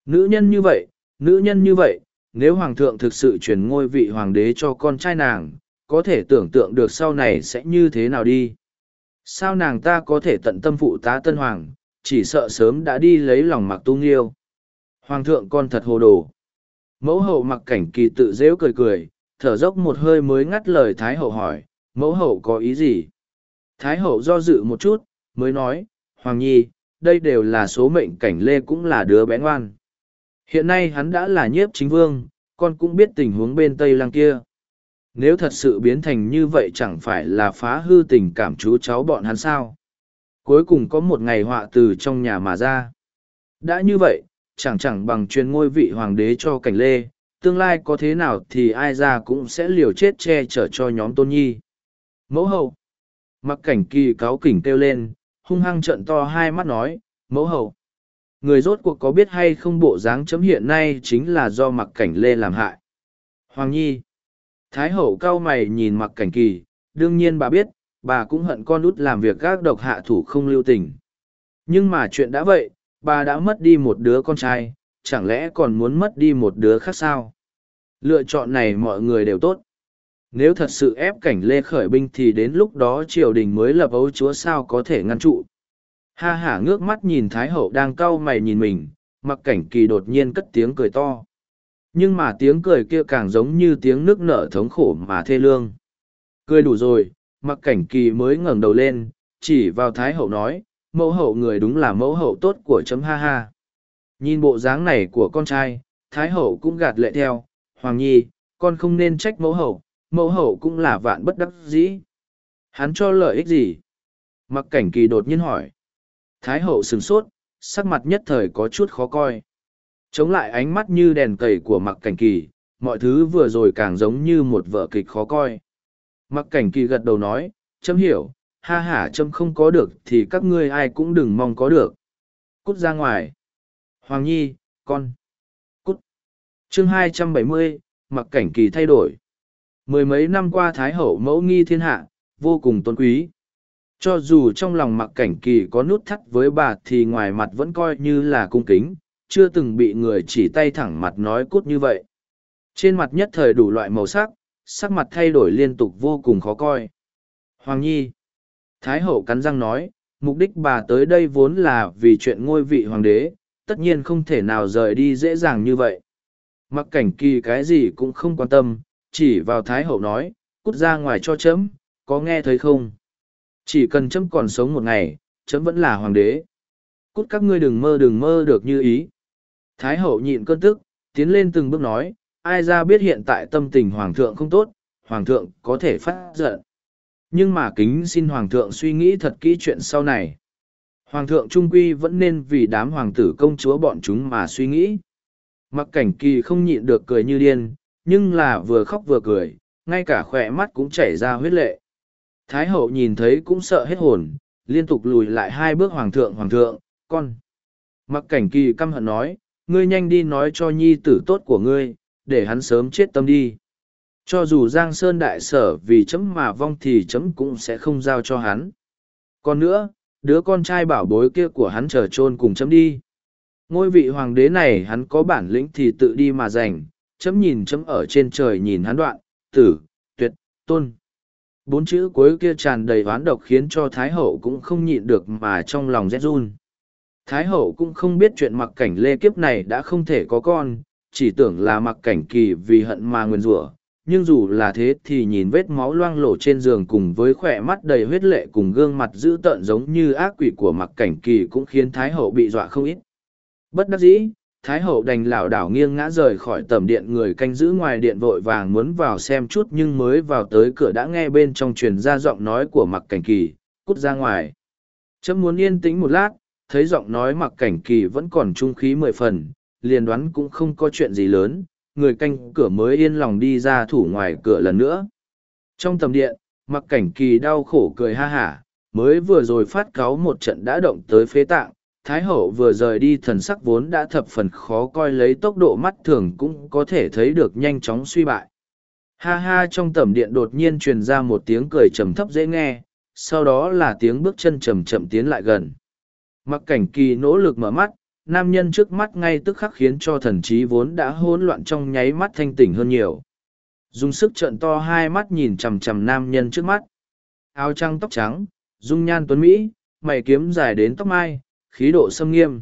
Nữ nhân như vậy, nữ nhân như vậy, nếu hoàng thượng thực sự chuyển ngôi vị hoàng đế cho con trai nàng, có thể tưởng tượng được sau này sẽ như thế nào đi. Sao nàng ta có thể tận tâm phụ tá tân hoàng, chỉ sợ sớm đã đi lấy lòng mặc tu nghiêu. Hoàng thượng con thật hồ đồ. Mẫu hậu mặc cảnh kỳ tự dễu cười cười, thở dốc một hơi mới ngắt lời Thái hậu hỏi, mẫu hậu có ý gì? Thái hậu do dự một chút, mới nói, Hoàng Nhi, đây đều là số mệnh cảnh lê cũng là đứa bé ngoan. Hiện nay hắn đã là nhiếp chính vương, con cũng biết tình huống bên Tây Lăng kia. Nếu thật sự biến thành như vậy chẳng phải là phá hư tình cảm chú cháu bọn hắn sao. Cuối cùng có một ngày họa từ trong nhà mà ra. Đã như vậy, chẳng chẳng bằng truyền ngôi vị hoàng đế cho cảnh lê, tương lai có thế nào thì ai ra cũng sẽ liều chết che chở cho nhóm tôn nhi. Mẫu hậu. Mặc cảnh kỳ cáo kỉnh kêu lên, hung hăng trận to hai mắt nói, mẫu hậu. Người rốt cuộc có biết hay không bộ dáng chấm hiện nay chính là do mặc cảnh lê làm hại. Hoàng Nhi. Thái hậu cao mày nhìn mặc cảnh kỳ, đương nhiên bà biết, bà cũng hận con út làm việc gác độc hạ thủ không lưu tình. Nhưng mà chuyện đã vậy, bà đã mất đi một đứa con trai, chẳng lẽ còn muốn mất đi một đứa khác sao? Lựa chọn này mọi người đều tốt. Nếu thật sự ép cảnh lê khởi binh thì đến lúc đó triều đình mới lập ấu chúa sao có thể ngăn trụ. Ha hả ngước mắt nhìn Thái Hậu đang cau mày nhìn mình, mặc cảnh kỳ đột nhiên cất tiếng cười to. Nhưng mà tiếng cười kia càng giống như tiếng nước nở thống khổ mà thê lương. Cười đủ rồi, mặc cảnh kỳ mới ngẩng đầu lên, chỉ vào Thái Hậu nói, mẫu hậu người đúng là mẫu hậu tốt của chấm ha ha. Nhìn bộ dáng này của con trai, Thái Hậu cũng gạt lệ theo, Hoàng Nhi, con không nên trách mẫu hậu, mẫu hậu cũng là vạn bất đắc dĩ. Hắn cho lợi ích gì? Mặc cảnh kỳ đột nhiên hỏi. Thái hậu sừng sốt, sắc mặt nhất thời có chút khó coi. Chống lại ánh mắt như đèn cầy của mặc cảnh kỳ, mọi thứ vừa rồi càng giống như một vở kịch khó coi. Mặc cảnh kỳ gật đầu nói, "Châm hiểu, ha ha châm không có được thì các ngươi ai cũng đừng mong có được. Cút ra ngoài. Hoàng Nhi, con. Cút. chương hai trăm bảy mươi, mặc cảnh kỳ thay đổi. Mười mấy năm qua Thái Hậu mẫu nghi thiên hạ, vô cùng tôn quý. Cho dù trong lòng mặc cảnh kỳ có nút thắt với bà thì ngoài mặt vẫn coi như là cung kính, chưa từng bị người chỉ tay thẳng mặt nói cút như vậy. Trên mặt nhất thời đủ loại màu sắc, sắc mặt thay đổi liên tục vô cùng khó coi. Hoàng Nhi Thái hậu cắn răng nói, mục đích bà tới đây vốn là vì chuyện ngôi vị hoàng đế, tất nhiên không thể nào rời đi dễ dàng như vậy. Mặc cảnh kỳ cái gì cũng không quan tâm, chỉ vào Thái hậu nói, cút ra ngoài cho chấm, có nghe thấy không? Chỉ cần chấm còn sống một ngày, chấm vẫn là hoàng đế. Cút các ngươi đừng mơ đừng mơ được như ý. Thái hậu nhịn cơn tức, tiến lên từng bước nói, ai ra biết hiện tại tâm tình hoàng thượng không tốt, hoàng thượng có thể phát giận. Nhưng mà kính xin hoàng thượng suy nghĩ thật kỹ chuyện sau này. Hoàng thượng trung quy vẫn nên vì đám hoàng tử công chúa bọn chúng mà suy nghĩ. Mặc cảnh kỳ không nhịn được cười như điên, nhưng là vừa khóc vừa cười, ngay cả khỏe mắt cũng chảy ra huyết lệ. Thái hậu nhìn thấy cũng sợ hết hồn, liên tục lùi lại hai bước hoàng thượng hoàng thượng, con. Mặc cảnh kỳ căm hận nói, ngươi nhanh đi nói cho nhi tử tốt của ngươi, để hắn sớm chết tâm đi. Cho dù Giang Sơn đại sở vì chấm mà vong thì chấm cũng sẽ không giao cho hắn. Còn nữa, đứa con trai bảo bối kia của hắn chờ chôn cùng chấm đi. Ngôi vị hoàng đế này hắn có bản lĩnh thì tự đi mà giành, chấm nhìn chấm ở trên trời nhìn hắn đoạn, tử, tuyệt, tôn bốn chữ cuối kia tràn đầy oán độc khiến cho thái hậu cũng không nhịn được mà trong lòng rét run. Thái hậu cũng không biết chuyện mặc cảnh lê kiếp này đã không thể có con, chỉ tưởng là mặc cảnh kỳ vì hận mà nguyền rủa, nhưng dù là thế thì nhìn vết máu loang lổ trên giường cùng với khỏe mắt đầy huyết lệ cùng gương mặt dữ tợn giống như ác quỷ của mặc cảnh kỳ cũng khiến thái hậu bị dọa không ít. Bất đắc dĩ thái hậu đành lảo đảo nghiêng ngã rời khỏi tầm điện, người canh giữ ngoài điện vội vàng muốn vào xem chút nhưng mới vào tới cửa đã nghe bên trong truyền ra giọng nói của mặc cảnh kỳ, cút ra ngoài. Trẫm muốn yên tĩnh một lát, thấy giọng nói mặc cảnh kỳ vẫn còn trung khí mười phần, liền đoán cũng không có chuyện gì lớn, người canh cửa mới yên lòng đi ra thủ ngoài cửa lần nữa. Trong tầm điện mặc cảnh kỳ đau khổ cười ha hả, mới vừa rồi phát cáo một trận đã động tới phế tạng Thái hậu vừa rời đi thần sắc vốn đã thập phần khó coi lấy tốc độ mắt thường cũng có thể thấy được nhanh chóng suy bại. Ha ha trong tầm điện đột nhiên truyền ra một tiếng cười trầm thấp dễ nghe, sau đó là tiếng bước chân chậm chậm tiến lại gần. Mặc cảnh kỳ nỗ lực mở mắt, nam nhân trước mắt ngay tức khắc khiến cho thần trí vốn đã hỗn loạn trong nháy mắt thanh tỉnh hơn nhiều. Dùng sức trợn to hai mắt nhìn chằm chằm nam nhân trước mắt. Áo trăng tóc trắng, dung nhan tuấn Mỹ, mày kiếm dài đến tóc mai, khí độ xâm nghiêm.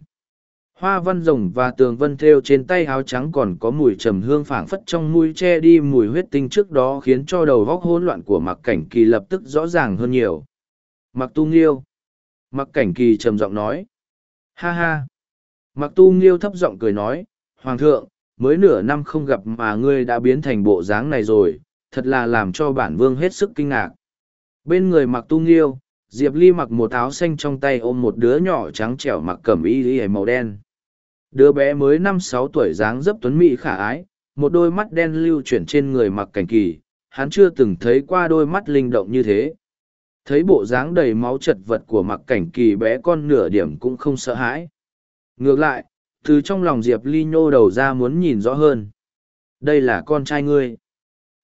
Hoa văn rồng và tường vân thêu trên tay áo trắng còn có mùi trầm hương phảng phất trong mùi che đi mùi huyết tinh trước đó khiến cho đầu vóc hỗn loạn của mặc cảnh kỳ lập tức rõ ràng hơn nhiều. Mặc tu nghiêu. Mặc cảnh kỳ trầm giọng nói. Ha ha. Mặc tu nghiêu thấp giọng cười nói. Hoàng thượng, mới nửa năm không gặp mà ngươi đã biến thành bộ dáng này rồi, thật là làm cho bản vương hết sức kinh ngạc. Bên người mặc tu nghiêu, diệp ly mặc một áo xanh trong tay ôm một đứa nhỏ trắng trẻo mặc cẩm y y màu đen. Đứa bé mới năm sáu tuổi dáng dấp tuấn mỹ khả ái, một đôi mắt đen lưu chuyển trên người mặc cảnh kỳ, hắn chưa từng thấy qua đôi mắt linh động như thế. Thấy bộ dáng đầy máu chật vật của mặc cảnh kỳ bé con nửa điểm cũng không sợ hãi. Ngược lại, từ trong lòng diệp ly nhô đầu ra muốn nhìn rõ hơn. Đây là con trai ngươi?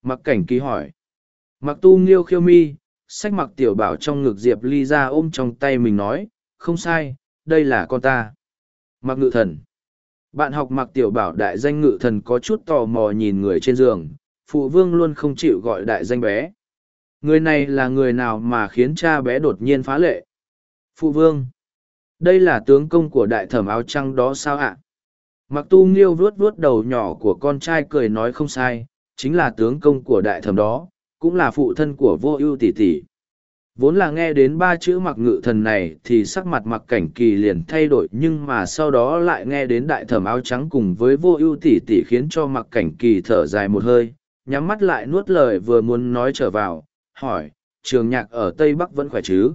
Mặc cảnh kỳ hỏi. Mặc tu nghiêu khiêu mi sách mặc tiểu bảo trong ngực diệp ly ra ôm trong tay mình nói, không sai, đây là con ta. Mặc ngự thần. Bạn học mặc tiểu bảo đại danh ngự thần có chút tò mò nhìn người trên giường, phụ vương luôn không chịu gọi đại danh bé. Người này là người nào mà khiến cha bé đột nhiên phá lệ? Phụ vương. Đây là tướng công của đại thẩm áo trăng đó sao ạ? Mặc tu nghiêu vuốt vuốt đầu nhỏ của con trai cười nói không sai, chính là tướng công của đại thẩm đó cũng là phụ thân của vô ưu tỷ tỷ. Vốn là nghe đến ba chữ mặc ngự thần này thì sắc mặt mặc cảnh kỳ liền thay đổi nhưng mà sau đó lại nghe đến đại thẩm áo trắng cùng với vô ưu tỷ tỷ khiến cho mặc cảnh kỳ thở dài một hơi, nhắm mắt lại nuốt lời vừa muốn nói trở vào, hỏi, trường nhạc ở Tây Bắc vẫn khỏe chứ?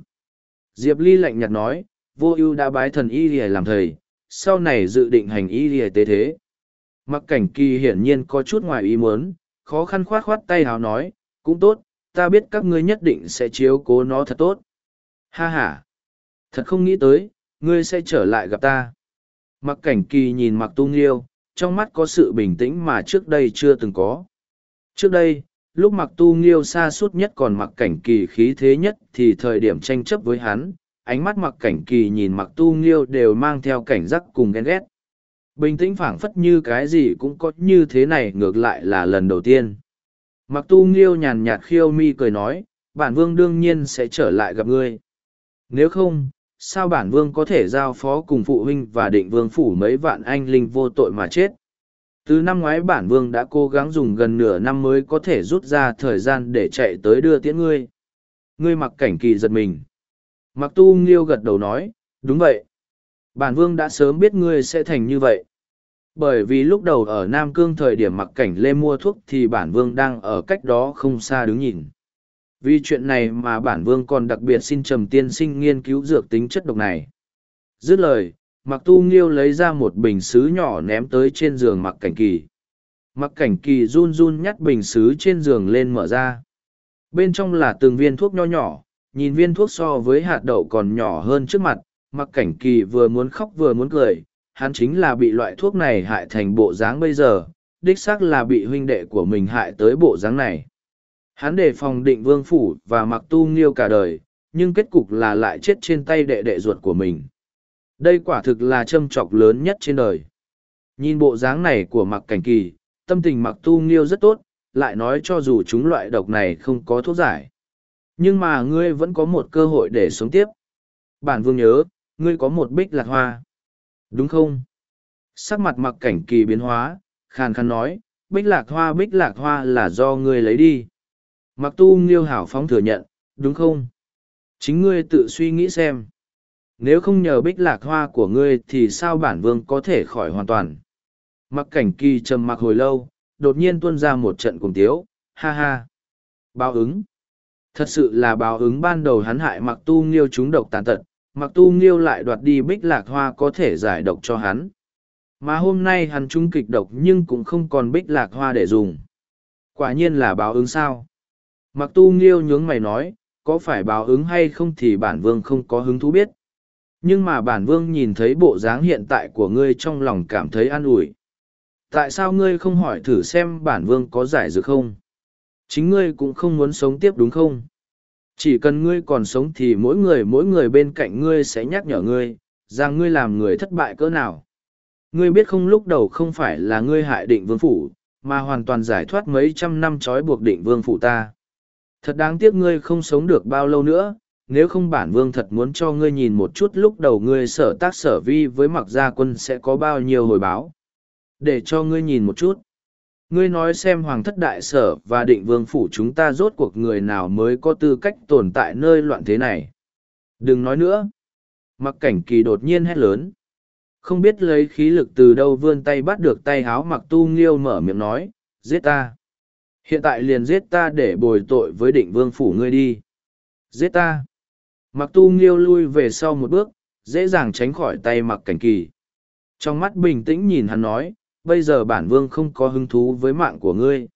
Diệp Ly lạnh nhạt nói, vô ưu đã bái thần y lìa làm thầy, sau này dự định hành y lìa tế thế. Mặc cảnh kỳ hiển nhiên có chút ngoài ý muốn, khó khăn khoát khoát tay hào nói, cũng tốt, ta biết các ngươi nhất định sẽ chiếu cố nó thật tốt. Ha ha! Thật không nghĩ tới, ngươi sẽ trở lại gặp ta. Mặc cảnh kỳ nhìn mặc tu nghiêu, trong mắt có sự bình tĩnh mà trước đây chưa từng có. Trước đây, lúc mặc tu nghiêu xa suốt nhất còn mặc cảnh kỳ khí thế nhất thì thời điểm tranh chấp với hắn, ánh mắt mặc cảnh kỳ nhìn mặc tu nghiêu đều mang theo cảnh giác cùng ghen ghét. Bình tĩnh phảng phất như cái gì cũng có như thế này ngược lại là lần đầu tiên. Mặc tu nghiêu nhàn nhạt khiêu mi cười nói, bản vương đương nhiên sẽ trở lại gặp ngươi. Nếu không, sao bản vương có thể giao phó cùng phụ huynh và định vương phủ mấy vạn anh linh vô tội mà chết? Từ năm ngoái bản vương đã cố gắng dùng gần nửa năm mới có thể rút ra thời gian để chạy tới đưa tiễn ngươi. Ngươi mặc cảnh kỳ giật mình. Mặc tu nghiêu gật đầu nói, đúng vậy. Bản vương đã sớm biết ngươi sẽ thành như vậy bởi vì lúc đầu ở nam cương thời điểm mặc cảnh lê mua thuốc thì bản vương đang ở cách đó không xa đứng nhìn. Vì chuyện này mà bản vương còn đặc biệt xin trầm tiên sinh nghiên cứu dược tính chất độc này. Dứt lời mặc tu nghiêu lấy ra một bình xứ nhỏ ném tới trên giường mặc cảnh kỳ. Mặc cảnh kỳ run run nhắt bình xứ trên giường lên mở ra. Bên trong là từng viên thuốc nho nhỏ, nhìn viên thuốc so với hạt đậu còn nhỏ hơn trước mặt. Mặc cảnh kỳ vừa muốn khóc vừa muốn cười hắn chính là bị loại thuốc này hại thành bộ dáng bây giờ, đích xác là bị huynh đệ của mình hại tới bộ dáng này. Hắn đề phòng định vương phủ và mặc tu nghiêu cả đời, nhưng kết cục là lại chết trên tay đệ đệ ruột của mình. Đây quả thực là châm trọc lớn nhất trên đời. Nhìn bộ dáng này của mặc cảnh kỳ, tâm tình mặc tu nghiêu rất tốt, lại nói cho dù chúng loại độc này không có thuốc giải. Nhưng mà ngươi vẫn có một cơ hội để sống tiếp. Bản vương nhớ, ngươi có một bích lạc hoa. Đúng không? Sắc mặt mặc cảnh kỳ biến hóa, khàn khàn nói, bích lạc hoa bích lạc hoa là do ngươi lấy đi. Mặc tu nghiêu hảo phóng thừa nhận, đúng không? Chính ngươi tự suy nghĩ xem. Nếu không nhờ bích lạc hoa của ngươi thì sao bản vương có thể khỏi hoàn toàn? Mặc cảnh kỳ trầm mặc hồi lâu, đột nhiên tuôn ra một trận cùng tiếu, ha ha. Báo ứng. Thật sự là báo ứng ban đầu hắn hại mặc tu nghiêu chúng độc tàn tật, mặc tu nghiêu lại đoạt đi bích lạc hoa có thể giải độc cho hắn. Mà hôm nay hắn trúng kịch độc nhưng cũng không còn bích lạc hoa để dùng. Quả nhiên là báo ứng sao? Mặc tu nghiêu nhướng mày nói, có phải báo ứng hay không thì bản vương không có hứng thú biết. Nhưng mà bản vương nhìn thấy bộ dáng hiện tại của ngươi trong lòng cảm thấy an ủi. Tại sao ngươi không hỏi thử xem bản vương có giải dược không? Chính ngươi cũng không muốn sống tiếp đúng không? Chỉ cần ngươi còn sống thì mỗi người mỗi người bên cạnh ngươi sẽ nhắc nhở ngươi, rằng ngươi làm người thất bại cỡ nào. Ngươi biết không lúc đầu không phải là ngươi hại định vương phủ, mà hoàn toàn giải thoát mấy trăm năm trói buộc định vương phủ ta. Thật đáng tiếc ngươi không sống được bao lâu nữa, nếu không bản vương thật muốn cho ngươi nhìn một chút lúc đầu ngươi sở tác sở vi với mặc gia quân sẽ có bao nhiêu hồi báo. Để cho ngươi nhìn một chút. Ngươi nói xem hoàng thất đại sở và định vương phủ chúng ta rốt cuộc người nào mới có tư cách tồn tại nơi loạn thế này. Đừng nói nữa. Mặc cảnh kỳ đột nhiên hét lớn. Không biết lấy khí lực từ đâu vươn tay bắt được tay háo mặc tu nghiêu mở miệng nói, giết ta. Hiện tại liền giết ta để bồi tội với định vương phủ ngươi đi. Giết ta. Mặc tu nghiêu lui về sau một bước, dễ dàng tránh khỏi tay mặc cảnh kỳ. Trong mắt bình tĩnh nhìn hắn nói, bây giờ bản vương không có hứng thú với mạng của ngươi.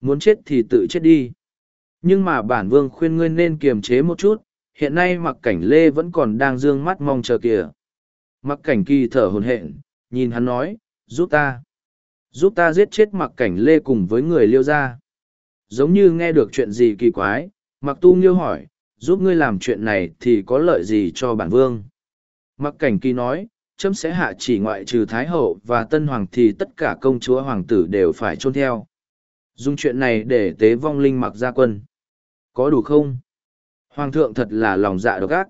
Muốn chết thì tự chết đi. Nhưng mà bản vương khuyên ngươi nên kiềm chế một chút, hiện nay mặc cảnh lê vẫn còn đang dương mắt mong chờ kìa. Mặc cảnh kỳ thở hồn hện, nhìn hắn nói, giúp ta. Giúp ta giết chết mặc cảnh lê cùng với người liêu ra. Giống như nghe được chuyện gì kỳ quái, mặc tu nghiêu hỏi, giúp ngươi làm chuyện này thì có lợi gì cho bản vương. Mặc cảnh kỳ nói, chấm sẽ hạ chỉ ngoại trừ Thái Hậu và Tân Hoàng thì tất cả công chúa hoàng tử đều phải trôn theo. Dùng chuyện này để tế vong linh mặc gia quân. Có đủ không? Hoàng thượng thật là lòng dạ độc ác.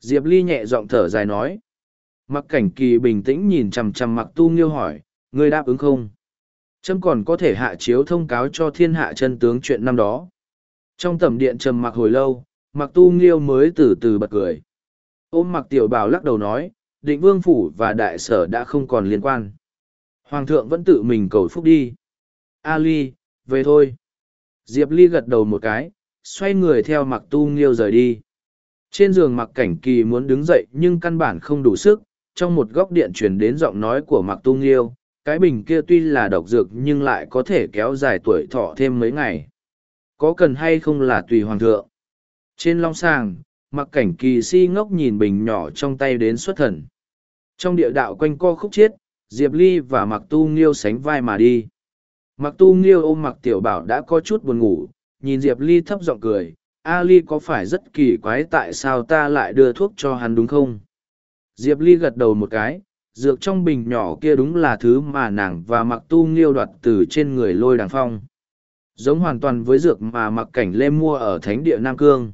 Diệp Ly nhẹ giọng thở dài nói. Mặc cảnh kỳ bình tĩnh nhìn chằm chằm mặc tu nghiêu hỏi, ngươi đáp ứng không? Trâm còn có thể hạ chiếu thông cáo cho thiên hạ chân tướng chuyện năm đó. Trong tầm điện trầm mặc hồi lâu, mặc tu nghiêu mới từ từ bật cười. Ôm mặc tiểu bảo lắc đầu nói, định vương phủ và đại sở đã không còn liên quan. Hoàng thượng vẫn tự mình cầu phúc đi. A Ly, về thôi. Diệp Ly gật đầu một cái, xoay người theo mặc tu nghiêu rời đi. Trên giường mặc cảnh kỳ muốn đứng dậy nhưng căn bản không đủ sức, trong một góc điện truyền đến giọng nói của mặc tu nghiêu, cái bình kia tuy là độc dược nhưng lại có thể kéo dài tuổi thọ thêm mấy ngày. Có cần hay không là tùy hoàng thượng. Trên long sàng, mặc cảnh kỳ si ngốc nhìn bình nhỏ trong tay đến xuất thần. Trong địa đạo quanh co khúc chiết, Diệp Ly và Mặc Tu Nghiêu sánh vai mà đi. Mặc Tu Nghiêu ôm Mặc Tiểu Bảo đã có chút buồn ngủ, nhìn Diệp Ly thấp giọng cười, A Ly có phải rất kỳ quái tại sao ta lại đưa thuốc cho hắn đúng không? Diệp Ly gật đầu một cái, dược trong bình nhỏ kia đúng là thứ mà nàng và Mặc Tu Nghiêu đoạt từ trên người lôi đằng phong. Giống hoàn toàn với dược mà Mặc Cảnh Lê mua ở Thánh địa Nam Cương.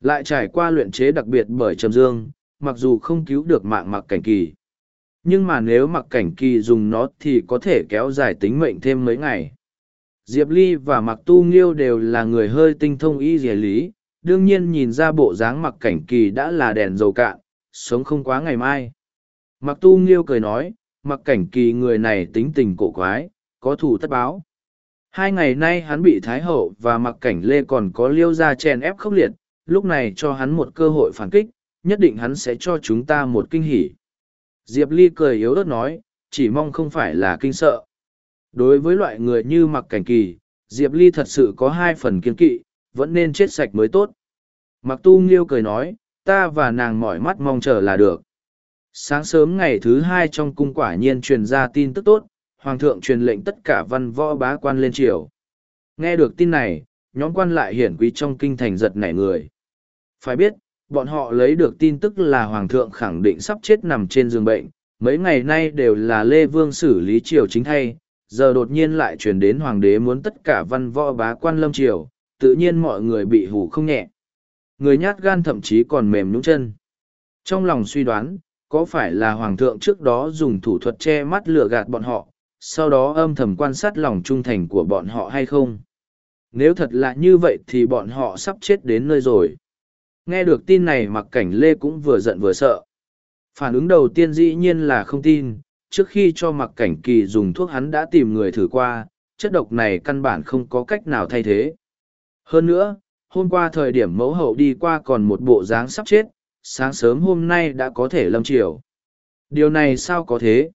Lại trải qua luyện chế đặc biệt bởi Trầm Dương, mặc dù không cứu được mạng mặc cảnh kỳ. Nhưng mà nếu mặc cảnh kỳ dùng nó thì có thể kéo dài tính mệnh thêm mấy ngày. Diệp Ly và mặc tu nghiêu đều là người hơi tinh thông y dề lý, đương nhiên nhìn ra bộ dáng mặc cảnh kỳ đã là đèn dầu cạn, sống không quá ngày mai. Mặc tu nghiêu cười nói, mặc cảnh kỳ người này tính tình cổ quái, có thủ tất báo. Hai ngày nay hắn bị Thái Hậu và mặc cảnh lê còn có liêu ra chèn ép khốc liệt, lúc này cho hắn một cơ hội phản kích, nhất định hắn sẽ cho chúng ta một kinh hỉ. Diệp Ly cười yếu ớt nói, chỉ mong không phải là kinh sợ. Đối với loại người như mặc cảnh kỳ, Diệp Ly thật sự có hai phần kiên kỵ, vẫn nên chết sạch mới tốt. Mặc tu nghiêu cười nói, ta và nàng mỏi mắt mong chờ là được. Sáng sớm ngày thứ hai trong cung quả nhiên truyền ra tin tức tốt, Hoàng thượng truyền lệnh tất cả văn võ bá quan lên triều. Nghe được tin này, nhóm quan lại hiển quý trong kinh thành giật nảy người. Phải biết, bọn họ lấy được tin tức là Hoàng thượng khẳng định sắp chết nằm trên giường bệnh, mấy ngày nay đều là Lê Vương xử lý triều chính thay, giờ đột nhiên lại truyền đến Hoàng đế muốn tất cả văn võ bá quan lâm triều, tự nhiên mọi người bị hủ không nhẹ. Người nhát gan thậm chí còn mềm nhũng chân. Trong lòng suy đoán, có phải là Hoàng thượng trước đó dùng thủ thuật che mắt lừa gạt bọn họ, sau đó âm thầm quan sát lòng trung thành của bọn họ hay không? Nếu thật là như vậy thì bọn họ sắp chết đến nơi rồi. Nghe được tin này mặc cảnh Lê cũng vừa giận vừa sợ. Phản ứng đầu tiên dĩ nhiên là không tin, trước khi cho mặc cảnh kỳ dùng thuốc hắn đã tìm người thử qua, chất độc này căn bản không có cách nào thay thế. Hơn nữa, hôm qua thời điểm mẫu hậu đi qua còn một bộ dáng sắp chết, sáng sớm hôm nay đã có thể lâm chiều. Điều này sao có thế?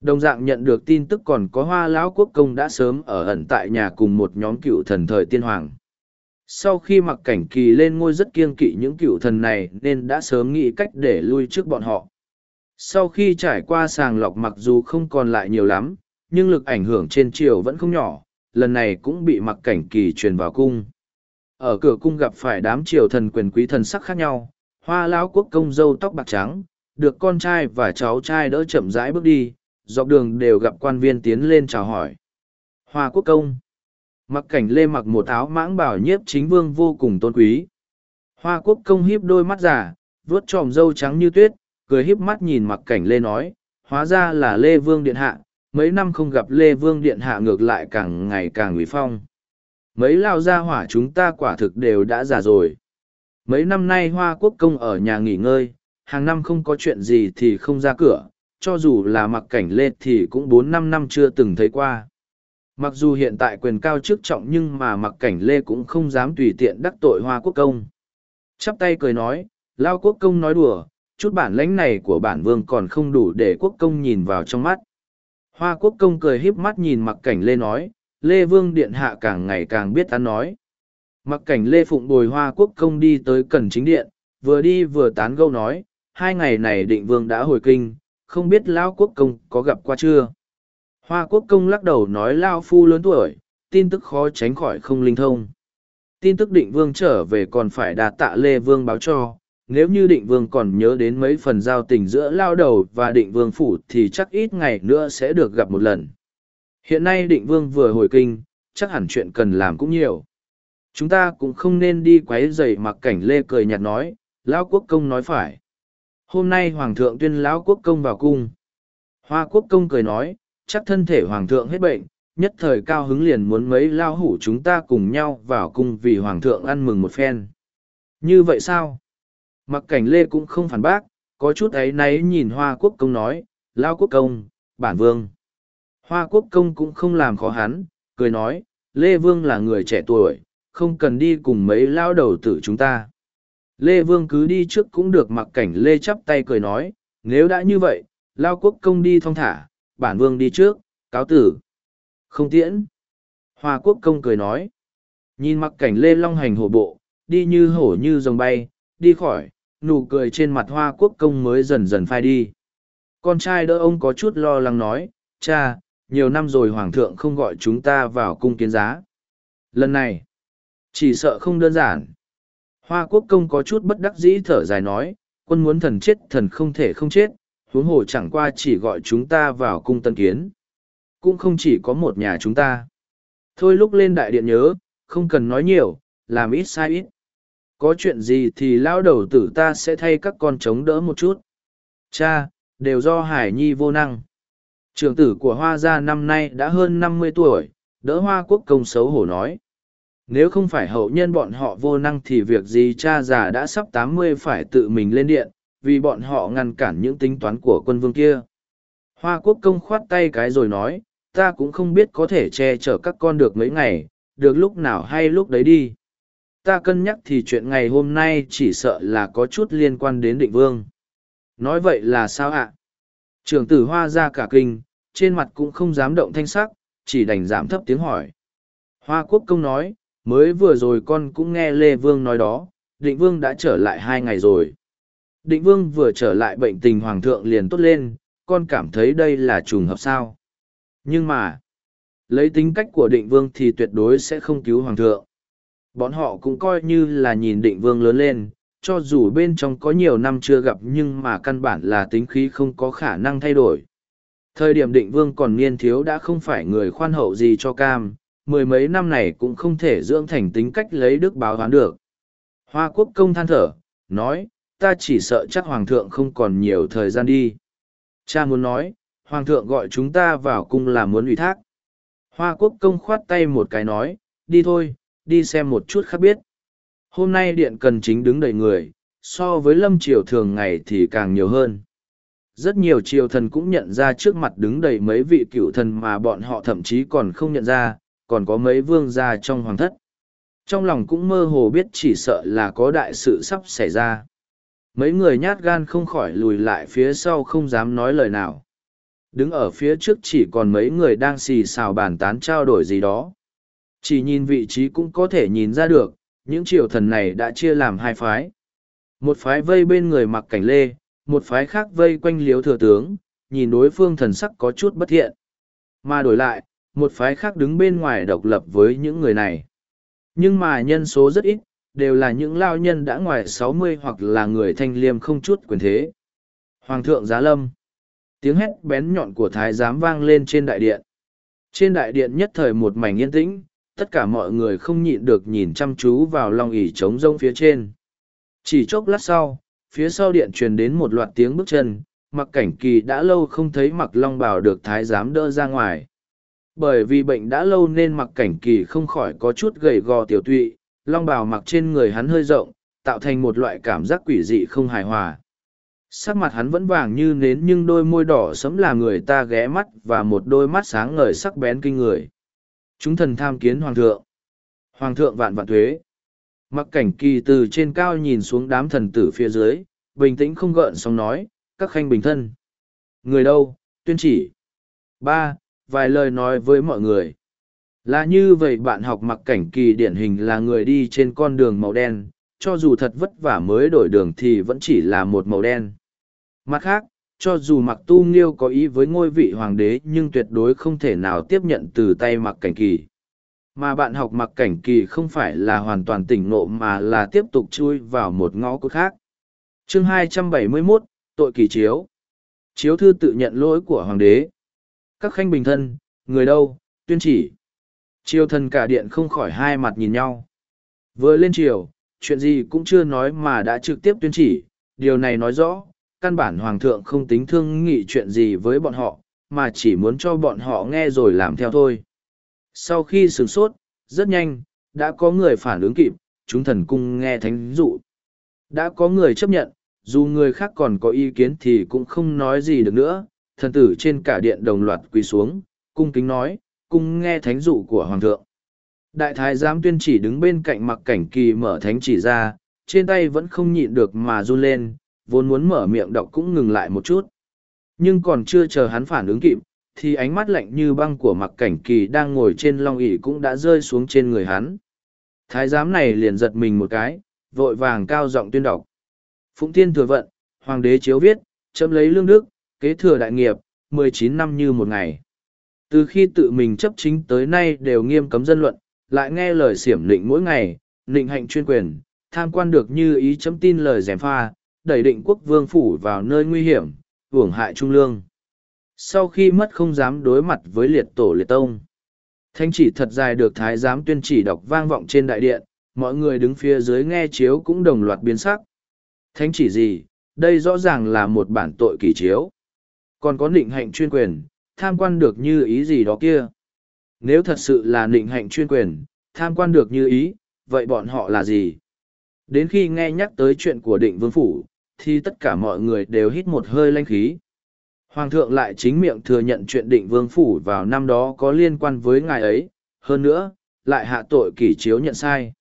Đồng dạng nhận được tin tức còn có hoa lão quốc công đã sớm ở ẩn tại nhà cùng một nhóm cựu thần thời tiên hoàng. Sau khi mặc cảnh kỳ lên ngôi rất kiêng kỵ những cựu thần này nên đã sớm nghĩ cách để lui trước bọn họ. Sau khi trải qua sàng lọc mặc dù không còn lại nhiều lắm, nhưng lực ảnh hưởng trên triều vẫn không nhỏ, lần này cũng bị mặc cảnh kỳ truyền vào cung. Ở cửa cung gặp phải đám triều thần quyền quý thần sắc khác nhau, hoa lão quốc công dâu tóc bạc trắng, được con trai và cháu trai đỡ chậm rãi bước đi, dọc đường đều gặp quan viên tiến lên chào hỏi. Hoa quốc công. Mặc cảnh lê mặc một áo mãng bảo nhiếp chính vương vô cùng tôn quý. Hoa quốc công hiếp đôi mắt giả, vuốt tròm dâu trắng như tuyết, cười hiếp mắt nhìn mặc cảnh lê nói, hóa ra là lê vương điện hạ, mấy năm không gặp lê vương điện hạ ngược lại càng ngày càng ủy phong. Mấy lao gia hỏa chúng ta quả thực đều đã già rồi. Mấy năm nay hoa quốc công ở nhà nghỉ ngơi, hàng năm không có chuyện gì thì không ra cửa, cho dù là mặc cảnh lê thì cũng bốn năm năm chưa từng thấy qua. Mặc dù hiện tại quyền cao chức trọng nhưng mà mặc cảnh lê cũng không dám tùy tiện đắc tội hoa quốc công. Chắp tay cười nói, lao quốc công nói đùa, chút bản lãnh này của bản vương còn không đủ để quốc công nhìn vào trong mắt. Hoa quốc công cười híp mắt nhìn mặc cảnh lê nói, lê vương điện hạ càng ngày càng biết tán nói. Mặc cảnh lê phụng bồi hoa quốc công đi tới cần chính điện, vừa đi vừa tán gâu nói, hai ngày này định vương đã hồi kinh, không biết lão quốc công có gặp qua chưa hoa quốc công lắc đầu nói lao phu lớn tuổi, tin tức khó tránh khỏi không linh thông. Tin tức định vương trở về còn phải đạt tạ lê vương báo cho, nếu như định vương còn nhớ đến mấy phần giao tình giữa lao đầu và định vương phủ thì chắc ít ngày nữa sẽ được gặp một lần. Hiện nay định vương vừa hồi kinh, chắc hẳn chuyện cần làm cũng nhiều. Chúng ta cũng không nên đi quấy u dày mặc cảnh lê cười nhạt nói, lão quốc công nói phải. Hôm nay hoàng thượng tuyên lão quốc công vào cung. Hoa quốc công cười nói chắc thân thể hoàng thượng hết bệnh nhất thời cao hứng liền muốn mấy lao hủ chúng ta cùng nhau vào cung vì hoàng thượng ăn mừng một phen. Như vậy sao? Mặc cảnh lê cũng không phản bác có chút ấy náy nhìn hoa quốc công nói lao quốc công bản vương. Hoa quốc công cũng không làm khó hắn cười nói lê vương là người trẻ tuổi không cần đi cùng mấy lao đầu tử chúng ta. Lê Vương cứ đi trước cũng được mặc cảnh Lê chắp tay cười nói, nếu đã như vậy, Lao Quốc công đi thong thả, bản Vương đi trước, cáo tử. Không tiễn. Hoa Quốc công cười nói, nhìn mặc cảnh Lê Long hành hổ bộ, đi như hổ như rồng bay, đi khỏi, nụ cười trên mặt Hoa Quốc công mới dần dần phai đi. Con trai đỡ ông có chút lo lắng nói, cha, nhiều năm rồi Hoàng thượng không gọi chúng ta vào cung kiến giá. Lần này, chỉ sợ không đơn giản. Hoa quốc công có chút bất đắc dĩ thở dài nói, quân muốn thần chết thần không thể không chết, huống hồ chẳng qua chỉ gọi chúng ta vào cung tân kiến. Cũng không chỉ có một nhà chúng ta. Thôi lúc lên đại điện nhớ, không cần nói nhiều, làm ít sai ít. Có chuyện gì thì lão đầu tử ta sẽ thay các con chống đỡ một chút. Cha, đều do Hải Nhi vô năng. Trưởng tử của Hoa gia năm nay đã hơn năm mươi tuổi, đỡ Hoa quốc công xấu hổ nói nếu không phải hậu nhân bọn họ vô năng thì việc gì cha già đã sắp tám mươi phải tự mình lên điện, vì bọn họ ngăn cản những tính toán của quân vương kia. Hoa quốc công khoát tay cái rồi nói, ta cũng không biết có thể che chở các con được mấy ngày, được lúc nào hay lúc đấy đi. Ta cân nhắc thì chuyện ngày hôm nay chỉ sợ là có chút liên quan đến định vương. Nói vậy là sao ạ? Trưởng tử hoa ra cả kinh, trên mặt cũng không dám động thanh sắc, chỉ đành giảm thấp tiếng hỏi. Hoa quốc công nói, mới vừa rồi con cũng nghe lê vương nói đó định vương đã trở lại hai ngày rồi định vương vừa trở lại bệnh tình hoàng thượng liền tốt lên con cảm thấy đây là trùng hợp sao? Nhưng mà lấy tính cách của định vương thì tuyệt đối sẽ không cứu hoàng thượng. Bọn họ cũng coi như là nhìn định vương lớn lên cho dù bên trong có nhiều năm chưa gặp nhưng mà căn bản là tính khí không có khả năng thay đổi. Thời điểm định vương còn niên thiếu đã không phải người khoan hậu gì cho cam mười mấy năm này cũng không thể dưỡng thành tính cách lấy đức báo hoán được. Hoa quốc công than thở, nói, ta chỉ sợ chắc hoàng thượng không còn nhiều thời gian đi. Cha muốn nói, hoàng thượng gọi chúng ta vào cung là muốn ủy thác. Hoa quốc công khoát tay một cái nói, đi thôi, đi xem một chút khác biết. Hôm nay điện cần chính đứng đầy người, so với lâm triều thường ngày thì càng nhiều hơn. Rất nhiều triều thần cũng nhận ra trước mặt đứng đầy mấy vị cựu thần mà bọn họ thậm chí còn không nhận ra, còn có mấy vương gia trong hoàng thất. Trong lòng cũng mơ hồ biết chỉ sợ là có đại sự sắp xảy ra. Mấy người nhát gan không khỏi lùi lại phía sau không dám nói lời nào. Đứng ở phía trước chỉ còn mấy người đang xì xào bàn tán trao đổi gì đó. Chỉ nhìn vị trí cũng có thể nhìn ra được, những triều thần này đã chia làm hai phái. Một phái vây bên người mặc cảnh lê, một phái khác vây quanh liếu thừa tướng, nhìn đối phương thần sắc có chút bất thiện. Mà đổi lại, một phái khác đứng bên ngoài độc lập với những người này. Nhưng mà nhân số rất ít, đều là những lao nhân đã ngoài sáu mươi hoặc là người thanh liêm không chút quyền thế. Hoàng thượng giá lâm. Tiếng hét bén nhọn của thái giám vang lên trên đại điện. Trên đại điện nhất thời một mảnh yên tĩnh, tất cả mọi người không nhịn được nhìn chăm chú vào lòng ỉ trống rông phía trên. Chỉ chốc lát sau, phía sau điện truyền đến một loạt tiếng bước chân, mặc cảnh kỳ đã lâu không thấy mặc long bào được thái giám đỡ ra ngoài. Bởi vì bệnh đã lâu nên mặc cảnh kỳ không khỏi có chút gầy gò tiểu tụy, long bào mặc trên người hắn hơi rộng, tạo thành một loại cảm giác quỷ dị không hài hòa. Sắc mặt hắn vẫn vàng như nến nhưng đôi môi đỏ sẫm là người ta ghé mắt và một đôi mắt sáng ngời sắc bén kinh người. Chúng thần tham kiến hoàng thượng. Hoàng thượng vạn vạn thuế. Mặc cảnh kỳ từ trên cao nhìn xuống đám thần tử phía dưới, bình tĩnh không gợn xong nói, các khanh bình thân. Người đâu, tuyên chỉ. Ba, vài lời nói với mọi người. Là như vậy bạn học mặc cảnh kỳ điển hình là người đi trên con đường màu đen, cho dù thật vất vả mới đổi đường thì vẫn chỉ là một màu đen. Mặt khác, cho dù mặc tu nghiêu có ý với ngôi vị hoàng đế nhưng tuyệt đối không thể nào tiếp nhận từ tay mặc cảnh kỳ. Mà bạn học mặc cảnh kỳ không phải là hoàn toàn tỉnh ngộ mà là tiếp tục chui vào một ngõ cốt khác. chương 271, tội kỳ chiếu. Chiếu thư tự nhận lỗi của hoàng đế. Các khanh bình thân, người đâu, tuyên chỉ. Triều thần cả điện không khỏi hai mặt nhìn nhau. Vừa lên triều, chuyện gì cũng chưa nói mà đã trực tiếp tuyên chỉ, điều này nói rõ, căn bản hoàng thượng không tính thương nghị chuyện gì với bọn họ, mà chỉ muốn cho bọn họ nghe rồi làm theo thôi. Sau khi sửng sốt, rất nhanh, đã có người phản ứng kịp, chúng thần cung nghe thánh dụ. Đã có người chấp nhận, dù người khác còn có ý kiến thì cũng không nói gì được nữa, thần tử trên cả điện đồng loạt quỳ xuống, cung kính nói, cung nghe thánh dụ của hoàng thượng. Đại thái giám tuyên chỉ đứng bên cạnh mặc cảnh kỳ mở thánh chỉ ra, trên tay vẫn không nhịn được mà run lên, vốn muốn mở miệng đọc cũng ngừng lại một chút. Nhưng còn chưa chờ hắn phản ứng kịp, thì ánh mắt lạnh như băng của mặc cảnh kỳ đang ngồi trên long ỷ cũng đã rơi xuống trên người hắn. Thái giám này liền giật mình một cái, vội vàng cao giọng tuyên đọc. Phụng Thiên thừa vận, Hoàng đế chiếu viết, chấm lấy lương đức, kế thừa đại nghiệp, mười chín năm như một ngày. Từ khi tự mình chấp chính tới nay đều nghiêm cấm dân luận, lại nghe lời xiểm định mỗi ngày, định hạnh chuyên quyền, tham quan được như ý chấm tin lời dèm pha, đẩy định quốc vương phủ vào nơi nguy hiểm, hưởng hại trung lương. Sau khi mất không dám đối mặt với liệt tổ liệt tông. Thánh chỉ thật dài được thái giám tuyên chỉ đọc vang vọng trên đại điện, mọi người đứng phía dưới nghe chiếu cũng đồng loạt biến sắc. Thánh chỉ gì, đây rõ ràng là một bản tội kỳ chiếu. Còn có định hạnh chuyên quyền, tham quan được như ý gì đó kia. Nếu thật sự là định hạnh chuyên quyền, tham quan được như ý, vậy bọn họ là gì? Đến khi nghe nhắc tới chuyện của định vương phủ, thì tất cả mọi người đều hít một hơi lanh khí. Hoàng thượng lại chính miệng thừa nhận chuyện định vương phủ vào năm đó có liên quan với ngài ấy, hơn nữa, lại hạ tội kỷ chiếu nhận sai.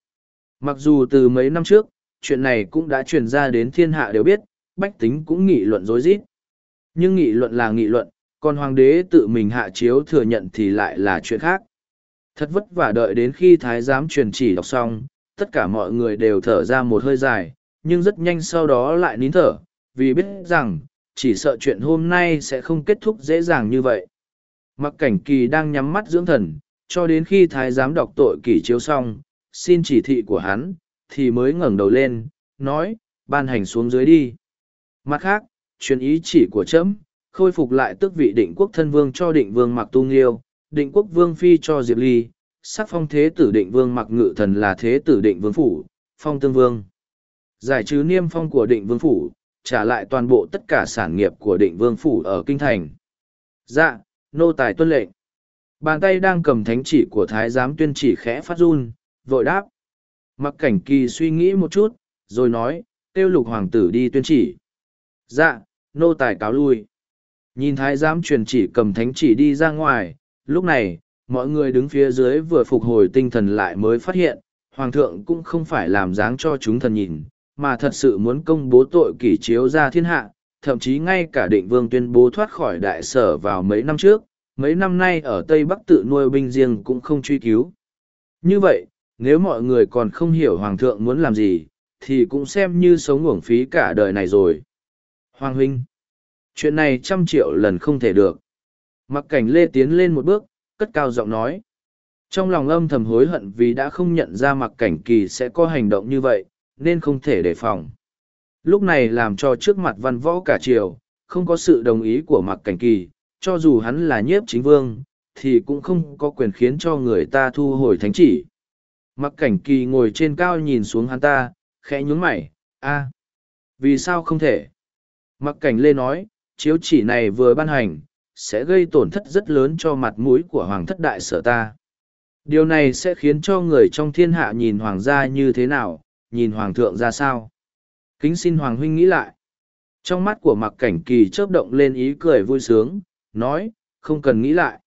Mặc dù từ mấy năm trước, chuyện này cũng đã truyền ra đến thiên hạ đều biết, bách tính cũng nghị luận dối rít Nhưng nghị luận là nghị luận, còn hoàng đế tự mình hạ chiếu thừa nhận thì lại là chuyện khác. Thật vất vả đợi đến khi thái giám truyền chỉ đọc xong, tất cả mọi người đều thở ra một hơi dài, nhưng rất nhanh sau đó lại nín thở, vì biết rằng, chỉ sợ chuyện hôm nay sẽ không kết thúc dễ dàng như vậy. Mặc cảnh kỳ đang nhắm mắt dưỡng thần, cho đến khi thái giám đọc tội kỷ chiếu xong, xin chỉ thị của hắn, thì mới ngẩng đầu lên, nói, ban hành xuống dưới đi. Mặt khác, truyền ý chỉ của trẫm khôi phục lại tước vị định quốc thân vương cho định vương mặc tu nghiêu, định quốc vương phi cho diệp ly, sắc phong thế tử định vương mặc ngự thần là thế tử định vương phủ, phong tương vương. Giải trừ niêm phong của định vương phủ, trả lại toàn bộ tất cả sản nghiệp của định vương phủ ở kinh thành. Dạ, nô tài tuân lệnh. Bàn tay đang cầm thánh chỉ của thái giám tuyên chỉ khẽ phát run, vội đáp. Mặc cảnh kỳ suy nghĩ một chút, rồi nói, kêu lục hoàng tử đi tuyên chỉ. Dạ, nô tài cáo lui. Nhìn thái giám truyền chỉ cầm thánh chỉ đi ra ngoài, lúc này, mọi người đứng phía dưới vừa phục hồi tinh thần lại mới phát hiện, hoàng thượng cũng không phải làm dáng cho chúng thần nhìn, mà thật sự muốn công bố tội kỷ chiếu ra thiên hạ, thậm chí ngay cả định vương tuyên bố thoát khỏi đại sở vào mấy năm trước, mấy năm nay ở Tây Bắc tự nuôi binh riêng cũng không truy cứu. Như vậy, nếu mọi người còn không hiểu Hoàng thượng muốn làm gì, thì cũng xem như sống uổng phí cả đời này rồi. Hoàng huynh, chuyện này trăm triệu lần không thể được. Mặc cảnh lê tiến lên một bước, cất cao giọng nói. Trong lòng âm thầm hối hận vì đã không nhận ra mặc cảnh kỳ sẽ có hành động như vậy, nên không thể đề phòng. Lúc này làm cho trước mặt văn võ cả triều, không có sự đồng ý của mặc cảnh kỳ, cho dù hắn là nhiếp chính vương, thì cũng không có quyền khiến cho người ta thu hồi thánh chỉ. Mặc cảnh kỳ ngồi trên cao nhìn xuống hắn ta, khẽ nhún mày, a, vì sao không thể? Mặc cảnh lê nói, chiếu chỉ này vừa ban hành, sẽ gây tổn thất rất lớn cho mặt mũi của hoàng thất đại sở ta. Điều này sẽ khiến cho người trong thiên hạ nhìn hoàng gia như thế nào, nhìn hoàng thượng ra sao. Kính xin hoàng huynh nghĩ lại. Trong mắt của mặc cảnh kỳ chớp động lên ý cười vui sướng, nói, không cần nghĩ lại.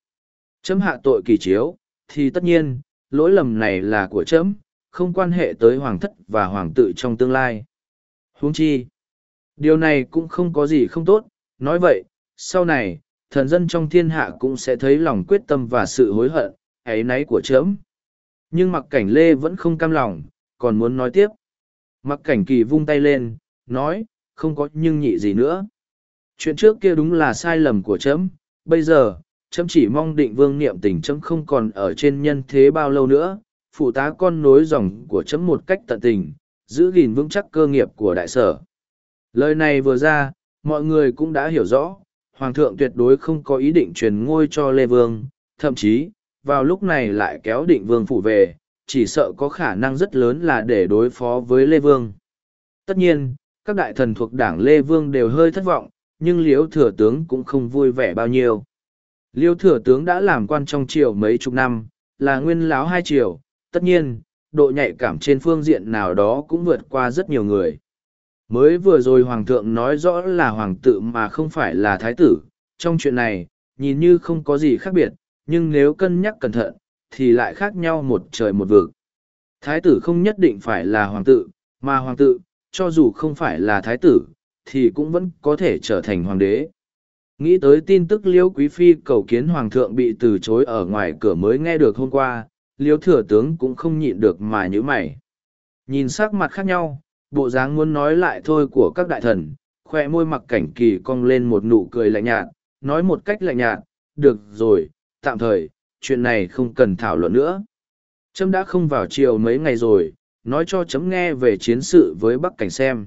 Chấm hạ tội kỳ chiếu, thì tất nhiên, lỗi lầm này là của chấm, không quan hệ tới hoàng thất và hoàng tự trong tương lai. Huống chi, điều này cũng không có gì không tốt, nói vậy, sau này, thần dân trong thiên hạ cũng sẽ thấy lòng quyết tâm và sự hối hận, ấy náy của trẫm. Nhưng mặc cảnh lê vẫn không cam lòng, còn muốn nói tiếp. Mặc cảnh kỳ vung tay lên, nói, không có nhưng nhị gì nữa. Chuyện trước kia đúng là sai lầm của chấm, bây giờ, chấm chỉ mong định vương niệm tình chấm không còn ở trên nhân thế bao lâu nữa, phụ tá con nối dòng của chấm một cách tận tình, giữ gìn vững chắc cơ nghiệp của đại sở. Lời này vừa ra, mọi người cũng đã hiểu rõ, Hoàng thượng tuyệt đối không có ý định truyền ngôi cho Lê Vương, thậm chí, vào lúc này lại kéo định vương phủ về, chỉ sợ có khả năng rất lớn là để đối phó với Lê Vương. Tất nhiên, các đại thần thuộc đảng Lê Vương đều hơi thất vọng, nhưng liễu thừa tướng cũng không vui vẻ bao nhiêu liêu thừa tướng đã làm quan trong triều mấy chục năm là nguyên láo hai triều tất nhiên độ nhạy cảm trên phương diện nào đó cũng vượt qua rất nhiều người mới vừa rồi hoàng thượng nói rõ là hoàng tự mà không phải là thái tử trong chuyện này nhìn như không có gì khác biệt nhưng nếu cân nhắc cẩn thận thì lại khác nhau một trời một vực thái tử không nhất định phải là hoàng tự mà hoàng tự cho dù không phải là thái tử thì cũng vẫn có thể trở thành hoàng đế. Nghĩ tới tin tức Liêu Quý Phi cầu kiến Hoàng thượng bị từ chối ở ngoài cửa mới nghe được hôm qua, Liêu Thừa Tướng cũng không nhịn được mà như mày. Nhìn sắc mặt khác nhau, bộ dáng muốn nói lại thôi của các đại thần, khoe môi mặc cảnh kỳ cong lên một nụ cười lạnh nhạt, nói một cách lạnh nhạt, được rồi, tạm thời, chuyện này không cần thảo luận nữa. Trâm đã không vào chiều mấy ngày rồi, nói cho chấm nghe về chiến sự với Bắc Cảnh xem.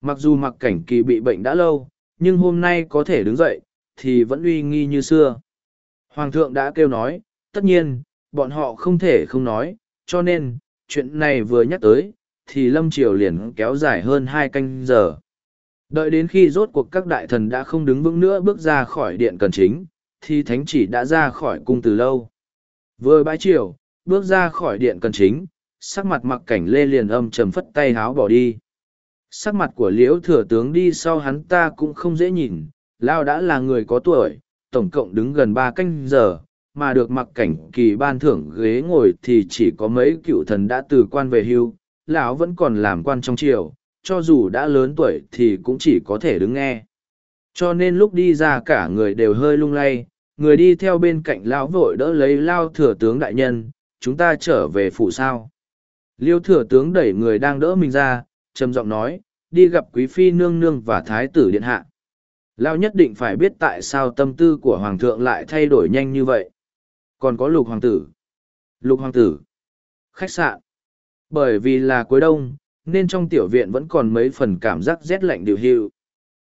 Mặc dù mặc cảnh kỳ bị bệnh đã lâu, nhưng hôm nay có thể đứng dậy, thì vẫn uy nghi như xưa. Hoàng thượng đã kêu nói, tất nhiên, bọn họ không thể không nói, cho nên, chuyện này vừa nhắc tới, thì lâm triều liền kéo dài hơn hai canh giờ. Đợi đến khi rốt cuộc các đại thần đã không đứng vững nữa bước ra khỏi điện cần chính, thì thánh chỉ đã ra khỏi cung từ lâu. Vừa bãi triều, bước ra khỏi điện cần chính, sắc mặt mặc cảnh lê liền âm trầm phất tay háo bỏ đi sắc mặt của liễu thừa tướng đi sau hắn ta cũng không dễ nhìn lao đã là người có tuổi tổng cộng đứng gần ba canh giờ mà được mặc cảnh kỳ ban thưởng ghế ngồi thì chỉ có mấy cựu thần đã từ quan về hưu lão vẫn còn làm quan trong triều cho dù đã lớn tuổi thì cũng chỉ có thể đứng nghe cho nên lúc đi ra cả người đều hơi lung lay người đi theo bên cạnh lão vội đỡ lấy lao thừa tướng đại nhân chúng ta trở về phủ sao liêu thừa tướng đẩy người đang đỡ mình ra trầm giọng nói, đi gặp quý phi nương nương và thái tử điện hạ. Lao nhất định phải biết tại sao tâm tư của hoàng thượng lại thay đổi nhanh như vậy. Còn có lục hoàng tử. Lục hoàng tử. Khách sạn. Bởi vì là cuối đông, nên trong tiểu viện vẫn còn mấy phần cảm giác rét lạnh điều hiệu.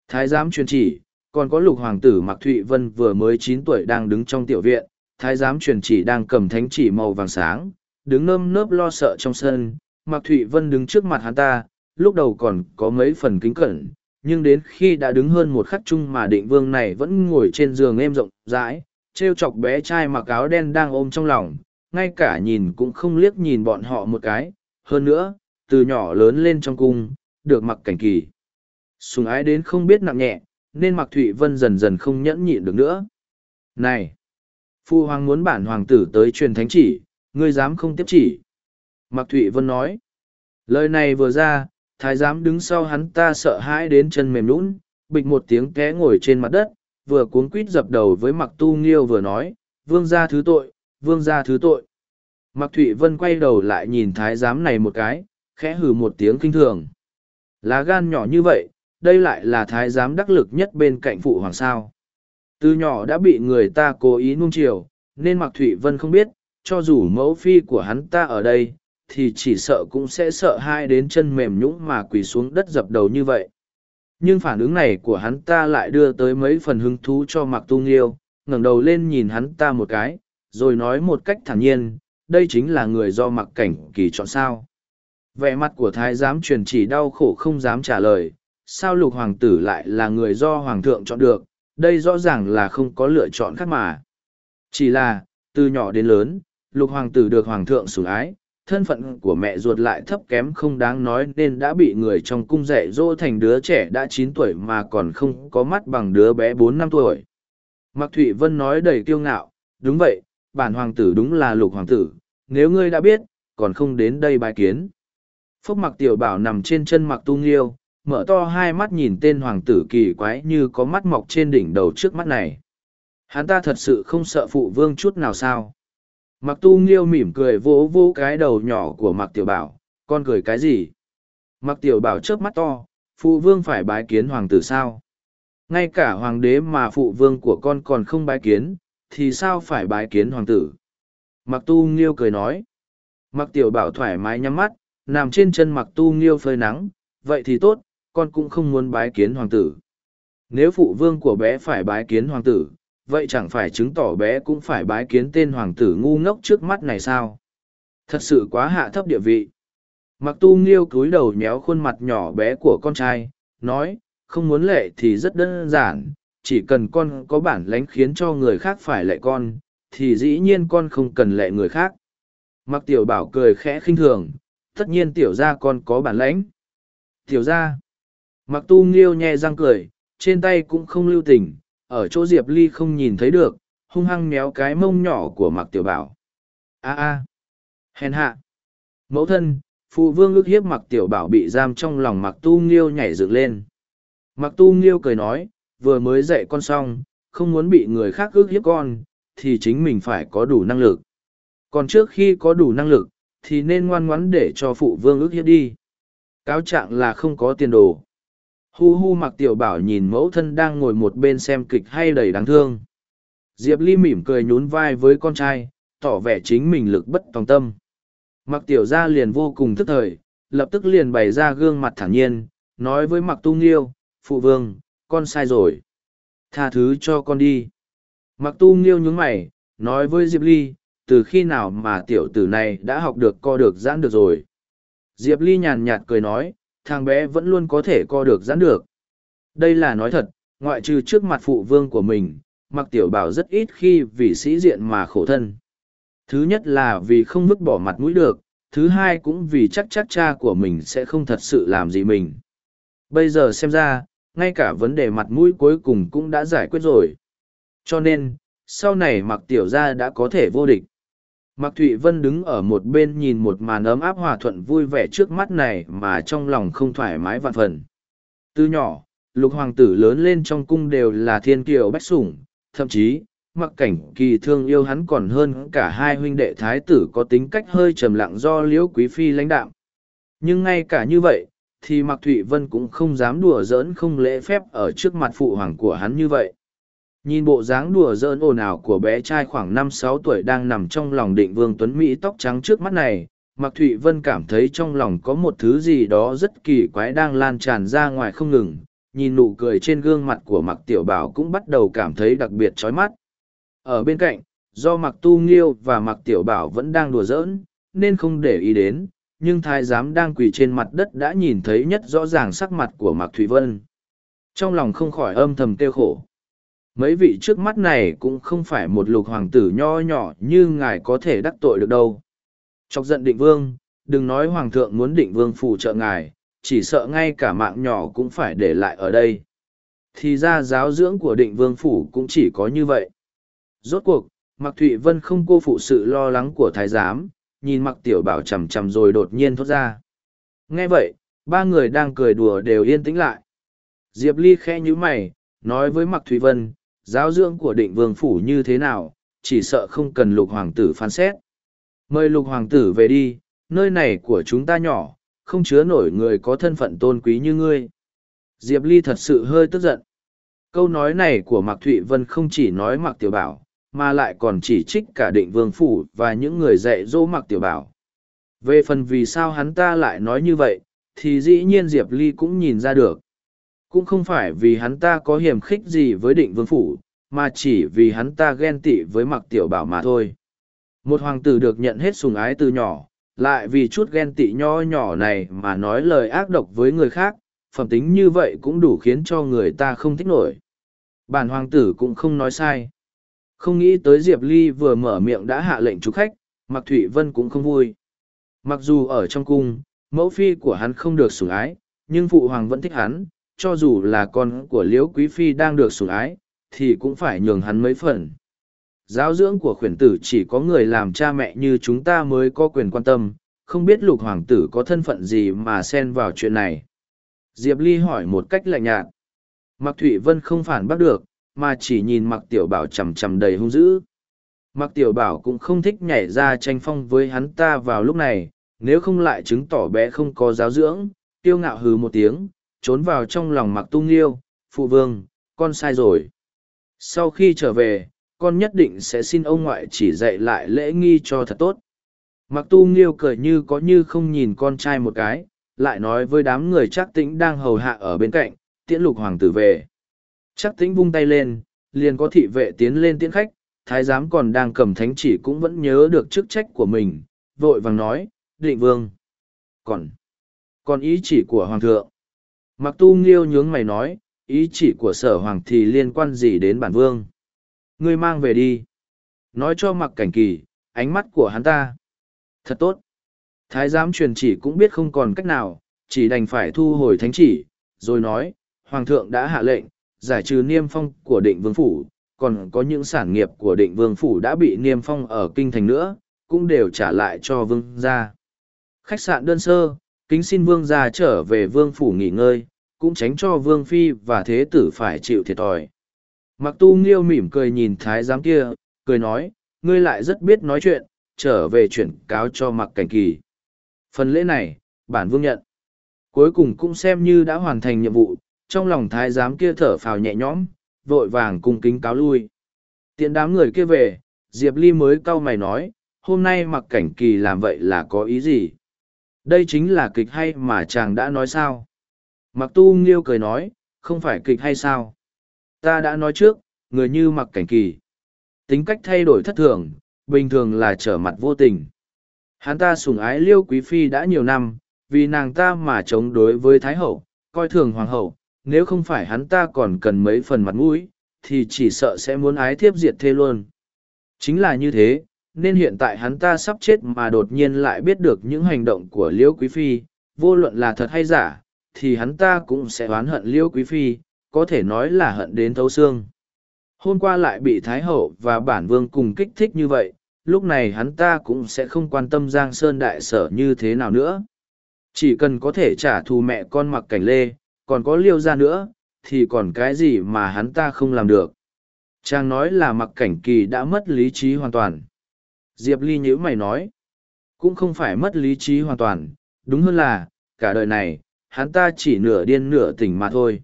Thái giám truyền chỉ, còn có lục hoàng tử Mạc Thụy Vân vừa mới chín tuổi đang đứng trong tiểu viện, thái giám truyền chỉ đang cầm thánh chỉ màu vàng sáng, đứng nơm nớp lo sợ trong sân, Mạc Thụy Vân đứng trước mặt hắn ta, lúc đầu còn có mấy phần kính cẩn, nhưng đến khi đã đứng hơn một khắc chung mà định vương này vẫn ngồi trên giường êm rộng rãi, treo chọc bé trai mặc áo đen đang ôm trong lòng, ngay cả nhìn cũng không liếc nhìn bọn họ một cái. Hơn nữa, từ nhỏ lớn lên trong cung, được mặc cảnh kỳ. Sùng ái đến không biết nặng nhẹ, nên mặc Thụy Vân dần dần không nhẫn nhịn được nữa. Này! Phu hoàng muốn bản hoàng tử tới truyền thánh chỉ, ngươi dám không tiếp chỉ. Mặc Thụy Vân nói. Lời này vừa ra, thái giám đứng sau hắn ta sợ hãi đến chân mềm lún, bịch một tiếng té ngồi trên mặt đất, vừa cuống quít dập đầu với mặc tu nghiêu vừa nói, vương gia thứ tội, vương gia thứ tội. Mạc Thụy Vân quay đầu lại nhìn thái giám này một cái, khẽ hừ một tiếng kinh thường. Lá gan nhỏ như vậy, đây lại là thái giám đắc lực nhất bên cạnh phụ hoàng sao. Từ nhỏ đã bị người ta cố ý nung chiều, nên Mạc Thụy Vân không biết, cho dù mẫu phi của hắn ta ở đây, thì chỉ sợ cũng sẽ sợ hai đến chân mềm nhũng mà quỳ xuống đất dập đầu như vậy. Nhưng phản ứng này của hắn ta lại đưa tới mấy phần hứng thú cho Mạc Tu Nghiêu, ngẩng đầu lên nhìn hắn ta một cái, rồi nói một cách thản nhiên, đây chính là người do Mặc Cảnh Kỳ chọn sao. Vẻ mặt của thái giám truyền chỉ đau khổ không dám trả lời, sao lục hoàng tử lại là người do hoàng thượng chọn được, đây rõ ràng là không có lựa chọn khác mà. Chỉ là, từ nhỏ đến lớn, lục hoàng tử được hoàng thượng sủng ái, thân phận của mẹ ruột lại thấp kém không đáng nói nên đã bị người trong cung dạy dỗ thành đứa trẻ đã chín tuổi mà còn không có mắt bằng đứa bé bốn năm tuổi. Mạc Thụy Vân nói đầy kiêu ngạo, đúng vậy, bản hoàng tử đúng là lục hoàng tử, nếu ngươi đã biết, còn không đến đây bài kiến. Phúc mặc tiểu bảo nằm trên chân mặc tu nghiêu, mở to hai mắt nhìn tên hoàng tử kỳ quái như có mắt mọc trên đỉnh đầu trước mắt này. Hắn ta thật sự không sợ phụ vương chút nào sao. Mặc tu nghiêu mỉm cười vỗ vỗ cái đầu nhỏ của mặc tiểu bảo, con cười cái gì? Mặc tiểu bảo chớp mắt to, phụ vương phải bái kiến hoàng tử sao? Ngay cả hoàng đế mà phụ vương của con còn không bái kiến, thì sao phải bái kiến hoàng tử? Mặc tu nghiêu cười nói. Mặc tiểu bảo thoải mái nhắm mắt, nằm trên chân mặc tu nghiêu phơi nắng, vậy thì tốt, con cũng không muốn bái kiến hoàng tử. Nếu phụ vương của bé phải bái kiến hoàng tử, vậy chẳng phải chứng tỏ bé cũng phải bái kiến tên hoàng tử ngu ngốc trước mắt này sao? Thật sự quá hạ thấp địa vị. Mặc tu nghiêu cúi đầu nhéo khuôn mặt nhỏ bé của con trai, nói, không muốn lệ thì rất đơn giản, chỉ cần con có bản lánh khiến cho người khác phải lệ con, thì dĩ nhiên con không cần lệ người khác. Mặc tiểu bảo cười khẽ khinh thường, tất nhiên tiểu ra con có bản lãnh. Tiểu ra, mặc tu nghiêu nhẹ răng cười, trên tay cũng không lưu tình, ở chỗ diệp ly không nhìn thấy được hung hăng méo cái mông nhỏ của mặc tiểu bảo. A a. Hèn hạ. Mẫu thân phụ vương ước hiếp mặc tiểu bảo bị giam trong lòng mặc tu nghiêu nhảy dựng lên. Mặc tu nghiêu cười nói vừa mới dạy con xong không muốn bị người khác ước hiếp con thì chính mình phải có đủ năng lực còn trước khi có đủ năng lực thì nên ngoan ngoãn để cho phụ vương ước hiếp đi cáo trạng là không có tiền đồ Hu hu mặc tiểu bảo nhìn mẫu thân đang ngồi một bên xem kịch hay đầy đáng thương. Diệp Ly mỉm cười nhún vai với con trai, tỏ vẻ chính mình lực bất tòng tâm. Mặc tiểu ra liền vô cùng thức thời, lập tức liền bày ra gương mặt thản nhiên, nói với mặc tu nghiêu, phụ vương, con sai rồi. Tha thứ cho con đi. Mặc tu nghiêu nhướng mày, nói với Diệp Ly, từ khi nào mà tiểu tử này đã học được co được giãn được rồi. Diệp Ly nhàn nhạt cười nói, thằng bé vẫn luôn có thể co được giãn được. Đây là nói thật, ngoại trừ trước mặt phụ vương của mình, mặc tiểu bảo rất ít khi vì sĩ diện mà khổ thân. Thứ nhất là vì không vứt bỏ mặt mũi được, thứ hai cũng vì chắc chắc cha của mình sẽ không thật sự làm gì mình. Bây giờ xem ra, ngay cả vấn đề mặt mũi cuối cùng cũng đã giải quyết rồi. Cho nên, sau này mặc tiểu gia đã có thể vô địch. Mạc Thụy Vân đứng ở một bên nhìn một màn ấm áp hòa thuận vui vẻ trước mắt này mà trong lòng không thoải mái vạn phần. Từ nhỏ, lục hoàng tử lớn lên trong cung đều là thiên kiều bách sủng, thậm chí, mặc cảnh kỳ thương yêu hắn còn hơn cả hai huynh đệ thái tử có tính cách hơi trầm lặng do liễu quý phi lãnh đạo. Nhưng ngay cả như vậy, thì Mạc Thụy Vân cũng không dám đùa giỡn không lễ phép ở trước mặt phụ hoàng của hắn như vậy. Nhìn bộ dáng đùa giỡn ồn ào của bé trai khoảng năm sáu tuổi đang nằm trong lòng định vương Tuấn Mỹ tóc trắng trước mắt này, Mạc Thụy Vân cảm thấy trong lòng có một thứ gì đó rất kỳ quái đang lan tràn ra ngoài không ngừng. Nhìn nụ cười trên gương mặt của Mạc Tiểu Bảo cũng bắt đầu cảm thấy đặc biệt chói mắt. Ở bên cạnh, do mặc tu nghiêu và mặc tiểu bảo vẫn đang đùa giỡn nên không để ý đến nhưng thái giám đang quỳ trên mặt đất đã nhìn thấy nhất rõ ràng sắc mặt của mặc thụy vân trong lòng không khỏi âm thầm kêu khổ mấy vị trước mắt này cũng không phải một lục hoàng tử nho nhỏ như ngài có thể đắc tội được đâu. Chọc giận định vương, đừng nói hoàng thượng muốn định vương phù trợ ngài, chỉ sợ ngay cả mạng nhỏ cũng phải để lại ở đây. Thì ra giáo dưỡng của định vương phủ cũng chỉ có như vậy. Rốt cuộc mặc thụy vân không cô phụ sự lo lắng của thái giám, nhìn mặc tiểu bảo chằm chằm rồi đột nhiên thốt ra. Nghe vậy, ba người đang cười đùa đều yên tĩnh lại. Diệp ly khẽ nhíu mày, nói với mặc thụy vân giáo dưỡng của định vương phủ như thế nào, chỉ sợ không cần lục hoàng tử phán xét. Mời lục hoàng tử về đi, nơi này của chúng ta nhỏ, không chứa nổi người có thân phận tôn quý như ngươi. Diệp ly thật sự hơi tức giận. Câu nói này của mạc thụy vân không chỉ nói mạc tiểu bảo, mà lại còn chỉ trích cả định vương phủ và những người dạy dỗ mạc tiểu bảo. Về phần vì sao hắn ta lại nói như vậy, thì dĩ nhiên diệp ly cũng nhìn ra được cũng không phải vì hắn ta có hiềm khích gì với định vương phủ, mà chỉ vì hắn ta ghen tị với mặc tiểu bảo mà thôi. Một hoàng tử được nhận hết sùng ái từ nhỏ, lại vì chút ghen tị nho nhỏ này mà nói lời ác độc với người khác, phẩm tính như vậy cũng đủ khiến cho người ta không thích nổi. Bản hoàng tử cũng không nói sai. Không nghĩ tới diệp ly vừa mở miệng đã hạ lệnh trục khách mặc thụy vân cũng không vui. Mặc dù ở trong cung, mẫu phi của hắn không được sủng ái, nhưng phụ hoàng vẫn thích hắn cho dù là con của liễu quý phi đang được sủng ái, thì cũng phải nhường hắn mấy phần. Giáo dưỡng của khuyển tử chỉ có người làm cha mẹ như chúng ta mới có quyền quan tâm, không biết lục hoàng tử có thân phận gì mà xen vào chuyện này. Diệp ly hỏi một cách lạnh nhạt. Mặc thụy vân không phản bác được, mà chỉ nhìn mặc tiểu bảo chằm chằm đầy hung dữ. Mặc tiểu bảo cũng không thích nhảy ra tranh phong với hắn ta vào lúc này, nếu không lại chứng tỏ bé không có giáo dưỡng tiêu ngạo hừ một tiếng trốn vào trong lòng mặc tu nghiêu, phụ vương con sai rồi. Sau khi trở về con nhất định sẽ xin ông ngoại chỉ dạy lại lễ nghi cho thật tốt. Mặc tu nghiêu cười như có như không nhìn con trai một cái lại nói với đám người chắc tĩnh đang hầu hạ ở bên cạnh tiễn lục hoàng tử về. Chắc tĩnh vung tay lên liền có thị vệ tiến lên tiễn khách thái giám còn đang cầm thánh chỉ cũng vẫn nhớ được chức trách của mình vội vàng nói định vương còn còn ý chỉ của hoàng thượng mặc tu nghiêu nhướng mày nói, ý chỉ của sở hoàng thì liên quan gì đến bản vương? Ngươi mang về đi. Nói cho mặc cảnh kỳ, ánh mắt của hắn ta. Thật tốt. Thái giám truyền chỉ cũng biết không còn cách nào, chỉ đành phải thu hồi thánh chỉ, rồi nói, hoàng thượng đã hạ lệnh, giải trừ niêm phong của định vương phủ, còn có những sản nghiệp của định vương phủ đã bị niêm phong ở kinh thành nữa, cũng đều trả lại cho vương gia. Khách sạn đơn sơ, kính xin vương gia trở về vương phủ nghỉ ngơi cũng tránh cho vương phi và thế tử phải chịu thiệt thòi. Mặc tu nghiêu mỉm cười nhìn thái giám kia, cười nói, ngươi lại rất biết nói chuyện, trở về chuyển cáo cho mặc cảnh kỳ. Phần lễ này, bản vương nhận. Cuối cùng cũng xem như đã hoàn thành nhiệm vụ, trong lòng thái giám kia thở phào nhẹ nhõm, vội vàng cung kính cáo lui. Tiện đám người kia về, diệp ly mới cau mày nói, hôm nay mặc cảnh kỳ làm vậy là có ý gì? Đây chính là kịch hay mà chàng đã nói sao? Mặc tu nghiêu cười nói, không phải kịch hay sao? Ta đã nói trước, người như mặc cảnh kỳ. Tính cách thay đổi thất thường, bình thường là trở mặt vô tình. Hắn ta sủng ái liêu quý phi đã nhiều năm, vì nàng ta mà chống đối với thái hậu, coi thường hoàng hậu. Nếu không phải hắn ta còn cần mấy phần mặt mũi, thì chỉ sợ sẽ muốn ái thiếp diệt thê luôn. Chính là như thế, nên hiện tại hắn ta sắp chết mà đột nhiên lại biết được những hành động của liễu quý phi, vô luận là thật hay giả thì hắn ta cũng sẽ oán hận liễu quý phi, có thể nói là hận đến thấu xương. Hôm qua lại bị thái hậu và bản vương cùng kích thích như vậy, lúc này hắn ta cũng sẽ không quan tâm giang sơn đại sở như thế nào nữa. Chỉ cần có thể trả thù mẹ con mặc cảnh lê, còn có liêu ra nữa, thì còn cái gì mà hắn ta không làm được. Chàng nói là mặc cảnh kỳ đã mất lý trí hoàn toàn. Diệp ly nhữ mày nói, cũng không phải mất lý trí hoàn toàn, đúng hơn là, cả đời này hắn ta chỉ nửa điên nửa tỉnh mà thôi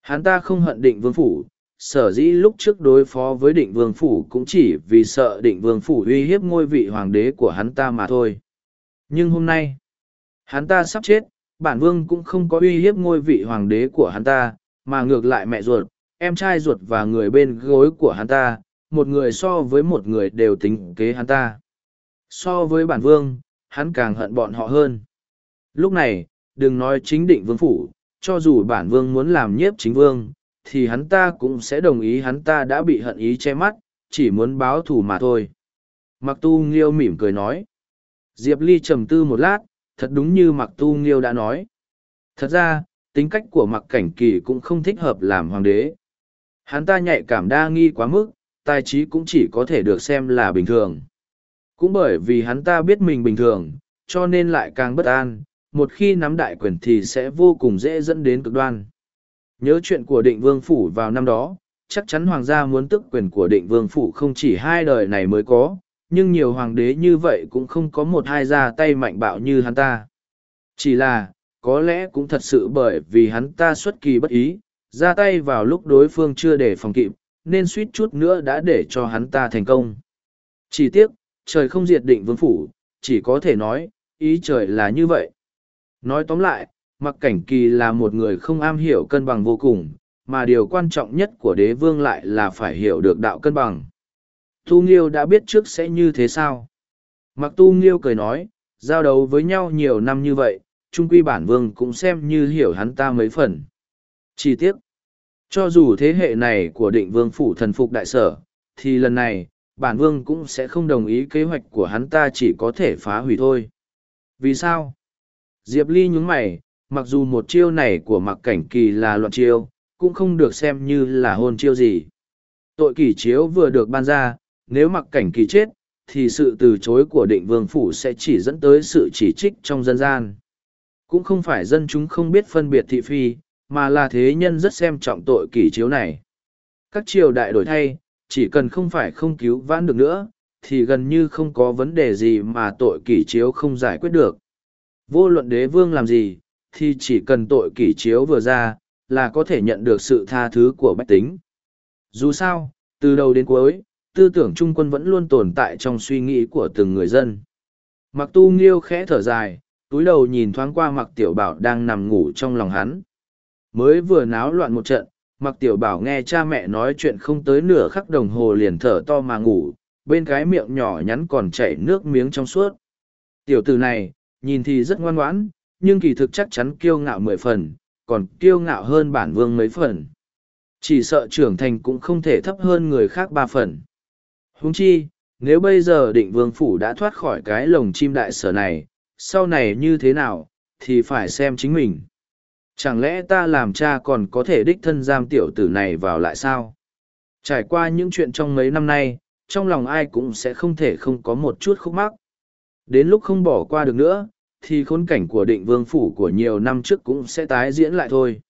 hắn ta không hận định vương phủ sở dĩ lúc trước đối phó với định vương phủ cũng chỉ vì sợ định vương phủ uy hiếp ngôi vị hoàng đế của hắn ta mà thôi nhưng hôm nay hắn ta sắp chết bản vương cũng không có uy hiếp ngôi vị hoàng đế của hắn ta mà ngược lại mẹ ruột em trai ruột và người bên gối của hắn ta một người so với một người đều tính kế hắn ta. So với bản vương, hắn càng hận bọn họ hơn. Lúc này, đừng nói chính định vương phủ, cho dù bản vương muốn làm nhiếp chính vương, thì hắn ta cũng sẽ đồng ý hắn ta đã bị hận ý che mắt, chỉ muốn báo thù mà thôi. Mặc tu nghiêu mỉm cười nói. Diệp Ly trầm tư một lát, thật đúng như Mặc tu nghiêu đã nói. Thật ra, tính cách của Mặc cảnh kỳ cũng không thích hợp làm hoàng đế. Hắn ta nhạy cảm đa nghi quá mức, tài trí cũng chỉ có thể được xem là bình thường. Cũng bởi vì hắn ta biết mình bình thường, cho nên lại càng bất an, một khi nắm đại quyền thì sẽ vô cùng dễ dẫn đến cực đoan. Nhớ chuyện của định vương phủ vào năm đó, chắc chắn hoàng gia muốn tức quyền của định vương phủ không chỉ hai đời này mới có, nhưng nhiều hoàng đế như vậy cũng không có một hai ra tay mạnh bạo như hắn ta. Chỉ là, có lẽ cũng thật sự bởi vì hắn ta xuất kỳ bất ý, ra tay vào lúc đối phương chưa để phòng kịp, nên suýt chút nữa đã để cho hắn ta thành công. Chỉ tiếc, trời không diệt định vương phủ, chỉ có thể nói, ý trời là như vậy. Nói tóm lại, mặc cảnh kỳ là một người không am hiểu cân bằng vô cùng, mà điều quan trọng nhất của đế vương lại là phải hiểu được đạo cân bằng. Tu Nghiêu đã biết trước sẽ như thế sao? Mặc Tu Nghiêu cười nói, giao đấu với nhau nhiều năm như vậy, trung quy bản vương cũng xem như hiểu hắn ta mấy phần. Chi tiết, cho dù thế hệ này của định vương phủ thần phục đại sở, thì lần này, bản vương cũng sẽ không đồng ý kế hoạch của hắn ta chỉ có thể phá hủy thôi. Vì sao? Diệp Ly nhúng mày, mặc dù một chiêu này của mặc cảnh kỳ là loạn chiêu, cũng không được xem như là hôn chiêu gì. Tội kỷ chiếu vừa được ban ra, nếu mặc cảnh kỳ chết, thì sự từ chối của định vương phủ sẽ chỉ dẫn tới sự chỉ trích trong dân gian. Cũng không phải dân chúng không biết phân biệt thị phi, mà là thế nhân rất xem trọng tội kỷ chiếu này. Các triều đại đổi thay, chỉ cần không phải không cứu vãn được nữa, thì gần như không có vấn đề gì mà tội kỷ chiếu không giải quyết được. Vô luận đế vương làm gì, thì chỉ cần tội kỷ chiếu vừa ra, là có thể nhận được sự tha thứ của bách tính. Dù sao, từ đầu đến cuối, tư tưởng trung quân vẫn luôn tồn tại trong suy nghĩ của từng người dân. Mặc tu nghiêu khẽ thở dài, túi đầu nhìn thoáng qua mặc tiểu bảo đang nằm ngủ trong lòng hắn. Mới vừa náo loạn một trận, mặc tiểu bảo nghe cha mẹ nói chuyện không tới nửa khắc đồng hồ liền thở to mà ngủ, bên cái miệng nhỏ nhắn còn chảy nước miếng trong suốt. Tiểu tử này, nhìn thì rất ngoan ngoãn, nhưng kỳ thực chắc chắn kiêu ngạo mười phần, còn kiêu ngạo hơn bản vương mấy phần. Chỉ sợ trưởng thành cũng không thể thấp hơn người khác ba phần. Huống chi, nếu bây giờ định vương phủ đã thoát khỏi cái lồng chim đại sở này, sau này như thế nào, thì phải xem chính mình. Chẳng lẽ ta làm cha còn có thể đích thân giam tiểu tử này vào lại sao? Trải qua những chuyện trong mấy năm nay, trong lòng ai cũng sẽ không thể không có một chút khúc mắc. Đến lúc không bỏ qua được nữa, thì khốn cảnh của định vương phủ của nhiều năm trước cũng sẽ tái diễn lại thôi.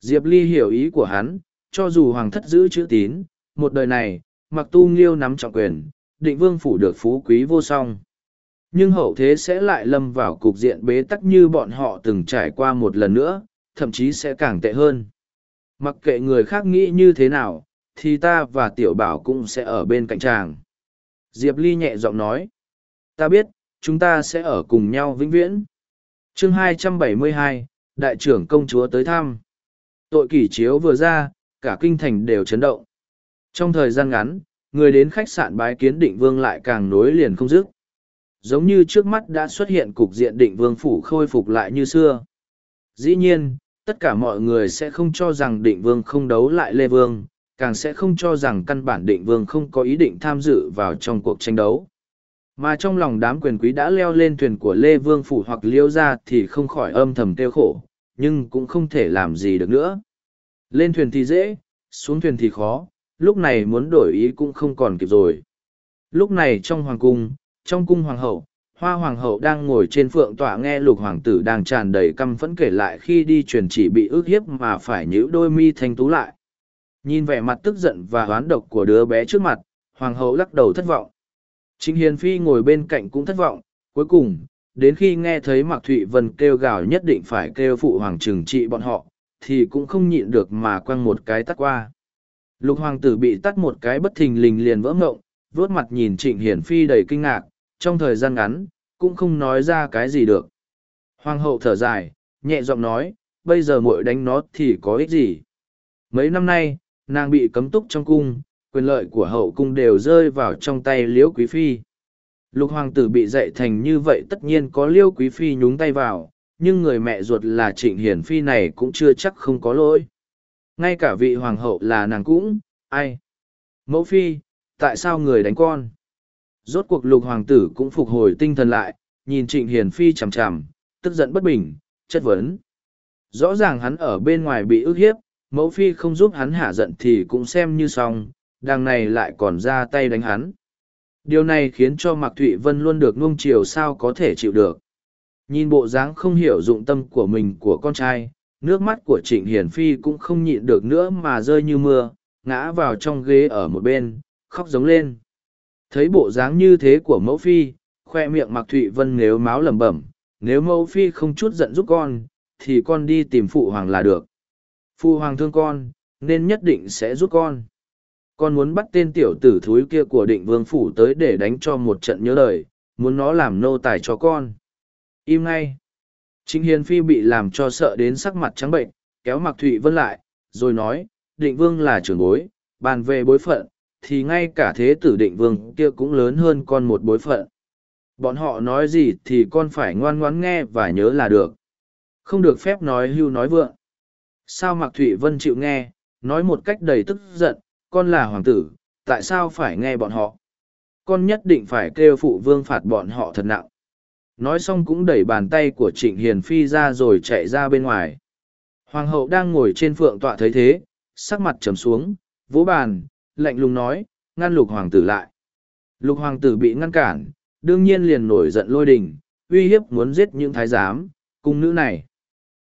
Diệp Ly hiểu ý của hắn, cho dù hoàng thất giữ chữ tín, một đời này, mặc tu nghiêu nắm trọng quyền, định vương phủ được phú quý vô song. Nhưng hậu thế sẽ lại lâm vào cục diện bế tắc như bọn họ từng trải qua một lần nữa, thậm chí sẽ càng tệ hơn. Mặc kệ người khác nghĩ như thế nào, thì ta và tiểu bảo cũng sẽ ở bên cạnh chàng. Diệp Ly nhẹ giọng nói. Ta biết, chúng ta sẽ ở cùng nhau vĩnh viễn. chương 272, Đại trưởng công chúa tới thăm. Tội kỷ chiếu vừa ra, cả kinh thành đều chấn động. Trong thời gian ngắn, người đến khách sạn bái kiến định vương lại càng nối liền không dứt. Giống như trước mắt đã xuất hiện cục diện định vương phủ khôi phục lại như xưa. Dĩ nhiên, tất cả mọi người sẽ không cho rằng định vương không đấu lại Lê Vương, càng sẽ không cho rằng căn bản định vương không có ý định tham dự vào trong cuộc tranh đấu. Mà trong lòng đám quyền quý đã leo lên thuyền của Lê Vương Phủ hoặc liêu ra thì không khỏi âm thầm tiêu khổ, nhưng cũng không thể làm gì được nữa. Lên thuyền thì dễ, xuống thuyền thì khó, lúc này muốn đổi ý cũng không còn kịp rồi. Lúc này trong hoàng cung, trong cung hoàng hậu, hoa hoàng hậu đang ngồi trên phượng tọa nghe lục hoàng tử đang tràn đầy căm phẫn kể lại khi đi truyền chỉ bị ức hiếp mà phải nhíu đôi mi thanh tú lại. Nhìn vẻ mặt tức giận và hoán độc của đứa bé trước mặt, hoàng hậu lắc đầu thất vọng. Trịnh Hiền Phi ngồi bên cạnh cũng thất vọng, cuối cùng, đến khi nghe thấy Mạc Thụy Vân kêu gào nhất định phải kêu phụ hoàng trừng trị bọn họ, thì cũng không nhịn được mà quăng một cái tắt qua. Lục hoàng tử bị tắt một cái bất thình lình liền vỡ ngộng, vuốt mặt nhìn Trịnh Hiển Phi đầy kinh ngạc, trong thời gian ngắn, cũng không nói ra cái gì được. Hoàng hậu thở dài, nhẹ giọng nói, bây giờ muội đánh nó thì có ích gì. Mấy năm nay, nàng bị cấm túc trong cung, quyền lợi của hậu cung đều rơi vào trong tay liễu quý phi. Lục hoàng tử bị dạy thành như vậy tất nhiên có liễu quý phi nhúng tay vào, nhưng người mẹ ruột là trịnh hiển phi này cũng chưa chắc không có lỗi. Ngay cả vị hoàng hậu là nàng cũng, ai? Mẫu phi, tại sao người đánh con? Rốt cuộc lục hoàng tử cũng phục hồi tinh thần lại, nhìn trịnh hiền phi chằm chằm, tức giận bất bình, chất vấn. Rõ ràng hắn ở bên ngoài bị ức hiếp, mẫu phi không giúp hắn hạ giận thì cũng xem như xong đằng này lại còn ra tay đánh hắn. Điều này khiến cho mạc thụy vân luôn được nuông chiều sao có thể chịu được. Nhìn bộ dáng không hiểu dụng tâm của mình của con trai, nước mắt của trịnh hiển phi cũng không nhịn được nữa mà rơi như mưa, ngã vào trong ghế ở một bên, khóc giống lên. Thấy bộ dáng như thế của mẫu phi, khoe miệng mạc thụy vân nếu máu lẩm bẩm, nếu mẫu phi không chút giận giúp con, thì con đi tìm phụ hoàng là được. Phụ hoàng thương con, nên nhất định sẽ giúp con con muốn bắt tên tiểu tử thúi kia của định vương phủ tới để đánh cho một trận nhớ lời muốn nó làm nô tài cho con im ngay Trịnh Hiền Phi bị làm cho sợ đến sắc mặt trắng bệnh, kéo Mạc Thụy Vân lại, rồi nói, định vương là trưởng bối, bàn về bối phận, thì ngay cả thế tử định vương kia cũng lớn hơn con một bối phận. Bọn họ nói gì thì con phải ngoan ngoãn nghe và nhớ là được. Không được phép nói hưu nói vượng. Sao Mạc Thụy Vân chịu nghe, nói một cách đầy tức giận, con là hoàng tử, tại sao phải nghe bọn họ? Con nhất định phải kêu phụ vương phạt bọn họ thật nặng. Nói xong cũng đẩy bàn tay của trịnh hiền phi ra rồi chạy ra bên ngoài. Hoàng hậu đang ngồi trên phượng tọa thấy thế sắc mặt trầm xuống vỗ bàn lạnh lùng nói ngăn lục hoàng tử lại. Lục hoàng tử bị ngăn cản đương nhiên liền nổi giận lôi đình uy hiếp muốn giết những thái giám cung nữ này.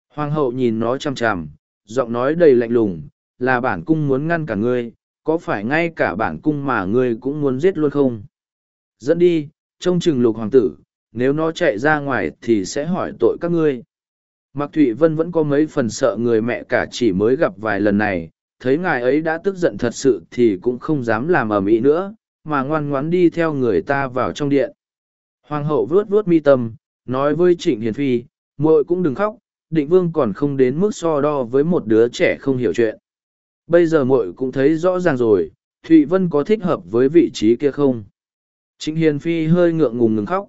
Hoàng hậu nhìn nó chằm chằm giọng nói đầy lạnh lùng là bản cung muốn ngăn cả ngươi có phải ngay cả bản cung mà ngươi cũng muốn giết luôn không dẫn đi trông chừng lục hoàng tử nếu nó chạy ra ngoài thì sẽ hỏi tội các ngươi. Mạc Thụy Vân vẫn có mấy phần sợ người mẹ cả chỉ mới gặp vài lần này, thấy ngài ấy đã tức giận thật sự thì cũng không dám làm ở mỹ nữa, mà ngoan ngoãn đi theo người ta vào trong điện. Hoàng hậu vuốt vuốt mi tâm, nói với Trịnh Hiền Phi, muội cũng đừng khóc, định vương còn không đến mức so đo với một đứa trẻ không hiểu chuyện. Bây giờ muội cũng thấy rõ ràng rồi, Thụy Vân có thích hợp với vị trí kia không? Trịnh Hiền Phi hơi ngượng ngùng ngừng khóc,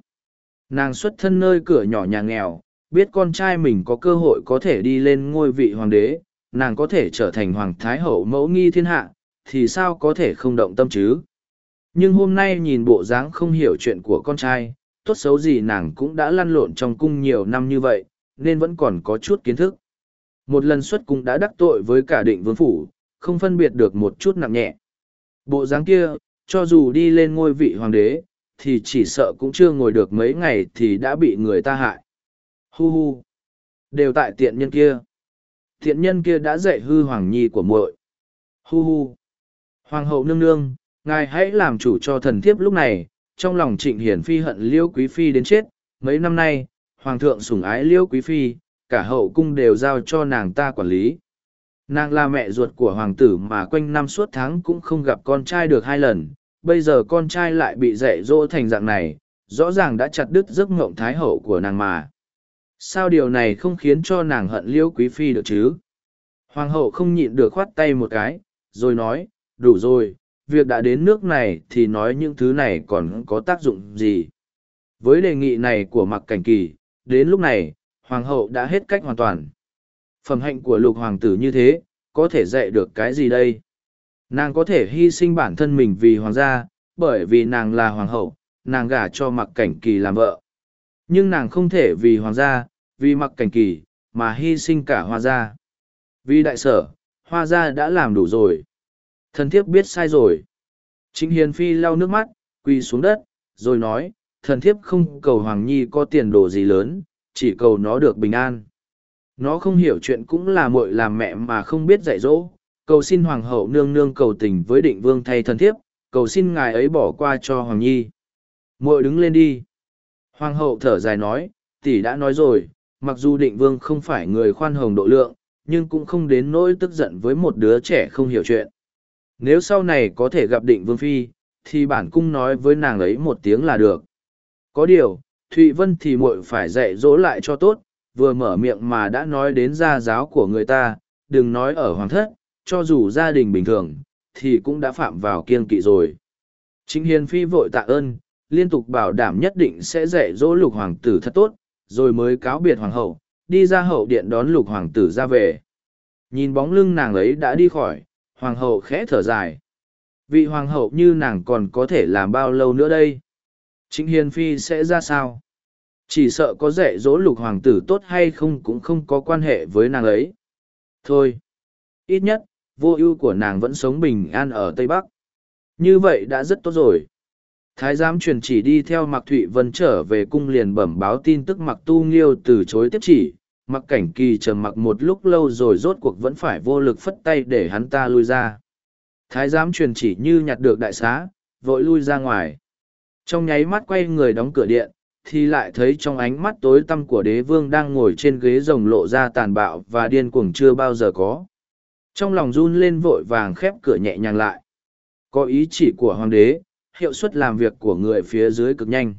Nàng xuất thân nơi cửa nhỏ nhà nghèo, biết con trai mình có cơ hội có thể đi lên ngôi vị hoàng đế, nàng có thể trở thành hoàng thái hậu mẫu nghi thiên hạ, thì sao có thể không động tâm chứ? Nhưng hôm nay nhìn bộ dáng không hiểu chuyện của con trai, tốt xấu gì nàng cũng đã lăn lộn trong cung nhiều năm như vậy, nên vẫn còn có chút kiến thức. Một lần xuất cung đã đắc tội với cả định vương phủ, không phân biệt được một chút nặng nhẹ. Bộ dáng kia, cho dù đi lên ngôi vị hoàng đế, thì chỉ sợ cũng chưa ngồi được mấy ngày thì đã bị người ta hại. Hu hu. Đều tại tiện nhân kia. Tiện nhân kia đã dạy hư hoàng nhi của muội. Hu hu. Hoàng hậu nương nương, ngài hãy làm chủ cho thần thiếp lúc này, trong lòng trịnh hiển phi hận liêu quý phi đến chết. Mấy năm nay, hoàng thượng sủng ái liêu quý phi, cả hậu cung đều giao cho nàng ta quản lý. Nàng là mẹ ruột của hoàng tử mà quanh năm suốt tháng cũng không gặp con trai được hai lần, bây giờ con trai lại bị dạy dỗ thành dạng này, rõ ràng đã chặt đứt giấc mộng thái hậu của nàng mà. Sao điều này không khiến cho nàng hận liêu quý phi được chứ? Hoàng hậu không nhịn được khoát tay một cái, rồi nói, đủ rồi, việc đã đến nước này thì nói những thứ này còn có tác dụng gì. Với đề nghị này của mặc cảnh kỳ, đến lúc này, hoàng hậu đã hết cách hoàn toàn. Phẩm hạnh của lục hoàng tử như thế, có thể dạy được cái gì đây? Nàng có thể hy sinh bản thân mình vì hoàng gia, bởi vì nàng là hoàng hậu, nàng gả cho mặc cảnh kỳ làm vợ. Nhưng nàng không thể vì hoàng gia, vì mặc cảnh kỳ, mà hy sinh cả hoa gia. Vì đại sở, hoa gia đã làm đủ rồi. Thần thiếp biết sai rồi. Chính Hiền Phi lau nước mắt, quỳ xuống đất, rồi nói, thần thiếp không cầu Hoàng Nhi có tiền đồ gì lớn, chỉ cầu nó được bình an. Nó không hiểu chuyện cũng là muội làm mẹ mà không biết dạy dỗ, cầu xin hoàng hậu nương nương cầu tình với định vương thay thân thiếp cầu xin ngài ấy bỏ qua cho hoàng nhi. Muội đứng lên đi. Hoàng hậu thở dài nói tỷ đã nói rồi mặc dù định vương không phải người khoan hồng độ lượng nhưng cũng không đến nỗi tức giận với một đứa trẻ không hiểu chuyện. Nếu sau này có thể gặp định vương phi thì bản cung nói với nàng ấy một tiếng là được. Có điều thụy vân thì muội phải dạy dỗ lại cho tốt vừa mở miệng mà đã nói đến gia giáo của người ta đừng nói ở hoàng thất cho dù gia đình bình thường, thì cũng đã phạm vào kiên kỵ rồi. Chính Hiền Phi vội tạ ơn, liên tục bảo đảm nhất định sẽ dạy dỗ lục hoàng tử thật tốt, rồi mới cáo biệt hoàng hậu, đi ra hậu điện đón lục hoàng tử ra về. Nhìn bóng lưng nàng ấy đã đi khỏi, hoàng hậu khẽ thở dài. Vị hoàng hậu như nàng còn có thể làm bao lâu nữa đây? Trịnh Hiền Phi sẽ ra sao? Chỉ sợ có dạy dỗ lục hoàng tử tốt hay không cũng không có quan hệ với nàng ấy. Thôi, ít nhất, vô ưu của nàng vẫn sống bình an ở Tây Bắc. Như vậy đã rất tốt rồi. Thái giám truyền chỉ đi theo Mạc Thụy Vân trở về cung liền bẩm báo tin tức Mạc Tu Nghiêu từ chối tiếp chỉ, Mạc Cảnh Kỳ chờ mặc một lúc lâu rồi rốt cuộc vẫn phải vô lực phất tay để hắn ta lui ra. Thái giám truyền chỉ như nhặt được đại xá, vội lui ra ngoài. Trong nháy mắt quay người đóng cửa điện, thì lại thấy trong ánh mắt tối tăm của đế vương đang ngồi trên ghế rồng lộ ra tàn bạo và điên cuồng chưa bao giờ có. Trong lòng run lên vội vàng khép cửa nhẹ nhàng lại. Có ý chỉ của hoàng đế, hiệu suất làm việc của người phía dưới cực nhanh.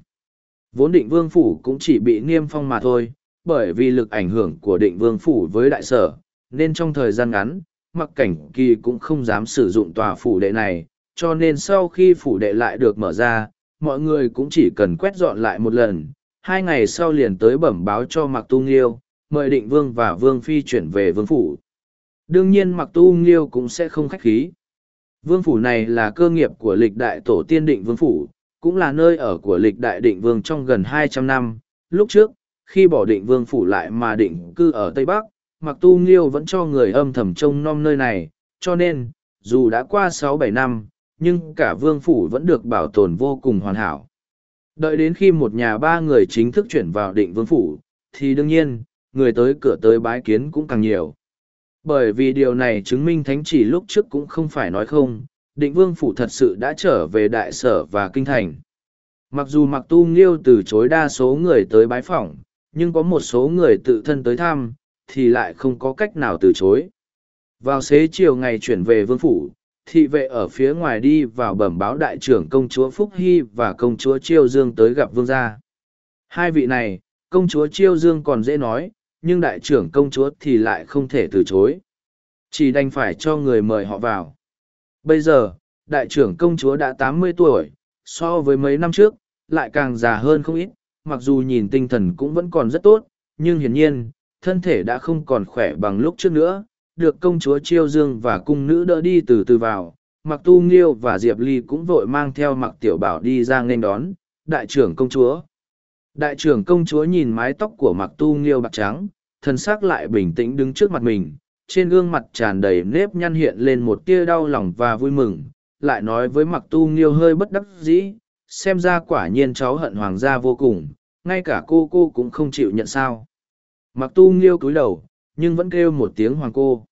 Vốn định vương phủ cũng chỉ bị niêm phong mà thôi, bởi vì lực ảnh hưởng của định vương phủ với đại sở, nên trong thời gian ngắn, mặc cảnh kỳ cũng không dám sử dụng tòa phủ đệ này, cho nên sau khi phủ đệ lại được mở ra, mọi người cũng chỉ cần quét dọn lại một lần, hai ngày sau liền tới bẩm báo cho Mạc Tu Nghiêu, mời định vương và vương phi chuyển về vương phủ. Đương nhiên Mạc Tu Nghiêu cũng sẽ không khách khí. Vương phủ này là cơ nghiệp của lịch đại tổ tiên định vương phủ, cũng là nơi ở của lịch đại định vương trong gần hai trăm năm. Lúc trước, khi bỏ định vương phủ lại mà định cư ở Tây Bắc, Mạc Tu Nghiêu vẫn cho người âm thầm trông nom nơi này, cho nên, dù đã qua sáu bảy năm, nhưng cả vương phủ vẫn được bảo tồn vô cùng hoàn hảo. Đợi đến khi một nhà ba người chính thức chuyển vào định vương phủ, thì đương nhiên, người tới cửa tới bái kiến cũng càng nhiều. Bởi vì điều này chứng minh thánh chỉ lúc trước cũng không phải nói không, định vương phủ thật sự đã trở về đại sở và kinh thành. Mặc dù mặc tu nghiêu từ chối đa số người tới bái phỏng, nhưng có một số người tự thân tới thăm, thì lại không có cách nào từ chối. Vào xế chiều ngày chuyển về vương phủ, thị vệ ở phía ngoài đi vào bẩm báo đại trưởng công chúa Phúc Hy và công chúa Chiêu Dương tới gặp vương gia. Hai vị này, công chúa Chiêu Dương còn dễ nói, nhưng đại trưởng công chúa thì lại không thể từ chối. Chỉ đành phải cho người mời họ vào. Bây giờ, đại trưởng công chúa đã tám mươi tuổi, so với mấy năm trước, lại càng già hơn không ít, mặc dù nhìn tinh thần cũng vẫn còn rất tốt, nhưng hiển nhiên, thân thể đã không còn khỏe bằng lúc trước nữa, được công chúa Chiêu Dương và cung nữ đỡ đi từ từ vào. Mặc Tu Nghiêu và Diệp Ly cũng vội mang theo Mặc Tiểu Bảo đi ra nghênh đón, đại trưởng công chúa. Đại trưởng công chúa nhìn mái tóc của Mặc Tu Nghiêu bạc trắng, thân xác lại bình tĩnh đứng trước mặt mình, trên gương mặt tràn đầy nếp nhăn hiện lên một tia đau lòng và vui mừng, lại nói với Mặc Tu Nghiêu hơi bất đắc dĩ, xem ra quả nhiên cháu hận hoàng gia vô cùng, ngay cả cô cô cũng không chịu nhận sao. Mặc Tu Nghiêu cúi đầu, nhưng vẫn kêu một tiếng hoàng cô.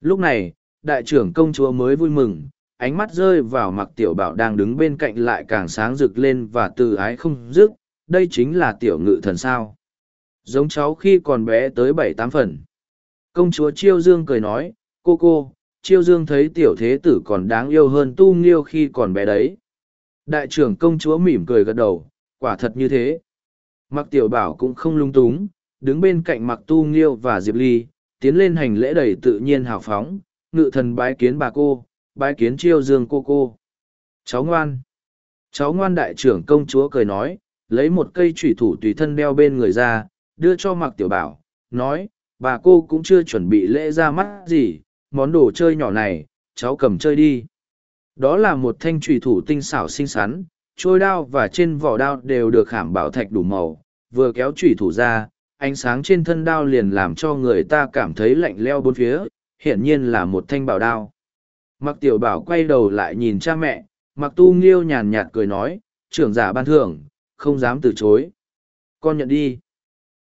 Lúc này, đại trưởng công chúa mới vui mừng, ánh mắt rơi vào mặc tiểu bảo đang đứng bên cạnh lại càng sáng rực lên và từ ái không dứt, đây chính là tiểu ngự thần sao. Giống cháu khi còn bé tới bảy tám phần. Công chúa Chiêu Dương cười nói, cô cô, Chiêu Dương thấy tiểu thế tử còn đáng yêu hơn tu nghiêu khi còn bé đấy. Đại trưởng công chúa mỉm cười gật đầu, quả thật như thế. Mặc tiểu bảo cũng không lung túng, đứng bên cạnh mặc tu nghiêu và diệp ly, tiến lên hành lễ đầy tự nhiên hào phóng, ngự thần bái kiến bà cô, bái kiến chiêu dương cô cô. Cháu ngoan. Cháu ngoan đại trưởng công chúa cười nói, lấy một cây thủy thủ tùy thân đeo bên người ra, đưa cho mặc tiểu bảo, nói, bà cô cũng chưa chuẩn bị lễ ra mắt gì, món đồ chơi nhỏ này, cháu cầm chơi đi. Đó là một thanh thủy thủ tinh xảo xinh xắn, trôi đao và trên vỏ đao đều được khảm bảo thạch đủ màu, vừa kéo thủy thủ ra ánh sáng trên thân đao liền làm cho người ta cảm thấy lạnh leo bốn phía, hiển nhiên là một thanh bảo đao. Mặc tiểu bảo quay đầu lại nhìn cha mẹ, mặc tu nghiêu nhàn nhạt cười nói, trưởng giả ban thưởng, không dám từ chối. Con nhận đi.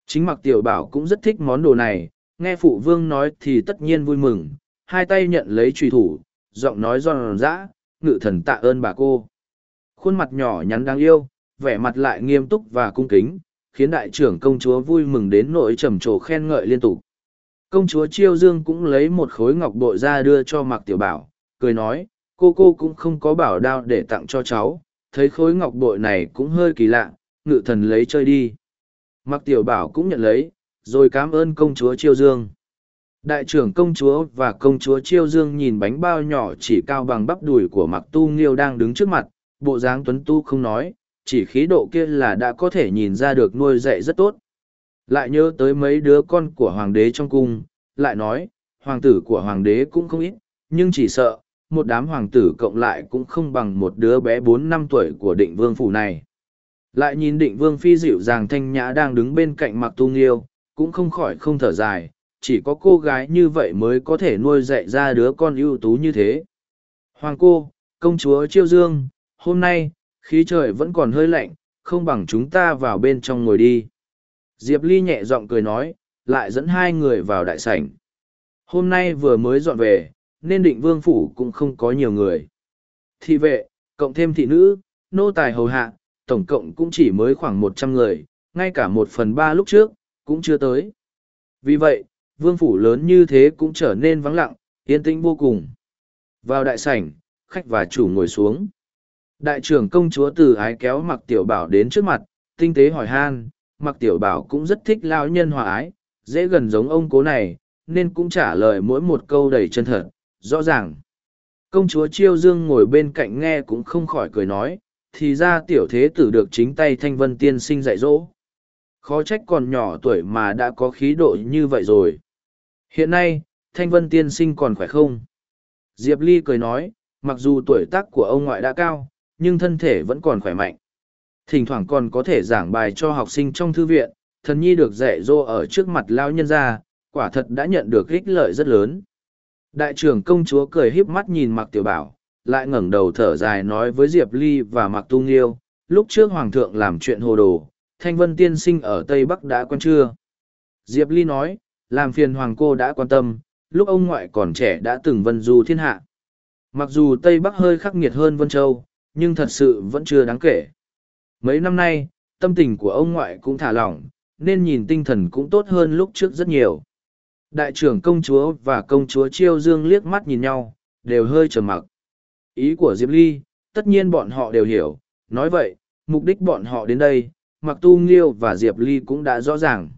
Chính mặc tiểu bảo cũng rất thích món đồ này, nghe phụ vương nói thì tất nhiên vui mừng, hai tay nhận lấy trùy thủ, giọng nói giòn giã, ngự thần tạ ơn bà cô. Khuôn mặt nhỏ nhắn đáng yêu, vẻ mặt lại nghiêm túc và cung kính, khiến đại trưởng công chúa vui mừng đến nỗi trầm trồ khen ngợi liên tục. Công chúa Chiêu Dương cũng lấy một khối ngọc bội ra đưa cho Mạc Tiểu Bảo, cười nói, cô cô cũng không có bảo đao để tặng cho cháu, thấy khối ngọc bội này cũng hơi kỳ lạ, ngự thần lấy chơi đi. Mạc Tiểu Bảo cũng nhận lấy, rồi cảm ơn công chúa Chiêu Dương. Đại trưởng công chúa và công chúa Chiêu Dương nhìn bánh bao nhỏ chỉ cao bằng bắp đùi của Mặc Tu Nghiêu đang đứng trước mặt, bộ dáng tuấn tu không nói, chỉ khí độ kia là đã có thể nhìn ra được nuôi dạy rất tốt. Lại nhớ tới mấy đứa con của hoàng đế trong cung, lại nói, hoàng tử của hoàng đế cũng không ít, nhưng chỉ sợ, một đám hoàng tử cộng lại cũng không bằng một đứa bé bốn năm tuổi của định vương phủ này. Lại nhìn định vương phi dịu dàng thanh nhã đang đứng bên cạnh mặc tu nghiêu, cũng không khỏi không thở dài, chỉ có cô gái như vậy mới có thể nuôi dạy ra đứa con ưu tú như thế. Hoàng cô, công chúa Chiêu Dương, hôm nay, khí trời vẫn còn hơi lạnh, không bằng chúng ta vào bên trong ngồi đi. Diệp Ly nhẹ giọng cười nói, lại dẫn hai người vào đại sảnh. Hôm nay vừa mới dọn về, nên định vương phủ cũng không có nhiều người. Thị vệ, cộng thêm thị nữ, nô tài hầu hạ, tổng cộng cũng chỉ mới khoảng một trăm người, ngay cả một phần ba lúc trước, cũng chưa tới. Vì vậy, vương phủ lớn như thế cũng trở nên vắng lặng, yên tĩnh vô cùng. Vào đại sảnh, khách và chủ ngồi xuống. Đại trưởng công chúa từ ái kéo mặc tiểu bảo đến trước mặt, tinh tế hỏi han, mặc tiểu bảo cũng rất thích lao nhân hòa ái, dễ gần giống ông cố này, nên cũng trả lời mỗi một câu đầy chân thật, rõ ràng. Công chúa Chiêu Dương ngồi bên cạnh nghe cũng không khỏi cười nói, thì ra tiểu thế tử được chính tay thanh vân tiên sinh dạy dỗ. Khó trách còn nhỏ tuổi mà đã có khí độ như vậy rồi. Hiện nay, thanh vân tiên sinh còn khỏe không? Diệp Ly cười nói, mặc dù tuổi tác của ông ngoại đã cao, nhưng thân thể vẫn còn khỏe mạnh. Thỉnh thoảng còn có thể giảng bài cho học sinh trong thư viện, thần nhi được dạy dỗ ở trước mặt lao nhân ra, quả thật đã nhận được ích lợi rất lớn. Đại trưởng công chúa cười híp mắt nhìn Mạc Tiểu Bảo, lại ngẩng đầu thở dài nói với Diệp Ly và Mạc Tu Nghiêu, lúc trước Hoàng thượng làm chuyện hồ đồ, Thanh Vân tiên sinh ở Tây Bắc đã quen chưa? Diệp Ly nói, làm phiền Hoàng cô đã quan tâm, lúc ông ngoại còn trẻ đã từng vân du thiên hạ. Mặc dù Tây Bắc hơi khắc nghiệt hơn Vân Châu, nhưng thật sự vẫn chưa đáng kể. Mấy năm nay, tâm tình của ông ngoại cũng thả lỏng, nên nhìn tinh thần cũng tốt hơn lúc trước rất nhiều. Đại trưởng công chúa và công chúa Chiêu Dương liếc mắt nhìn nhau, đều hơi trầm mặc. Ý của Diệp Ly, tất nhiên bọn họ đều hiểu, nói vậy, mục đích bọn họ đến đây, Mặc Tu Nghiêu và Diệp Ly cũng đã rõ ràng.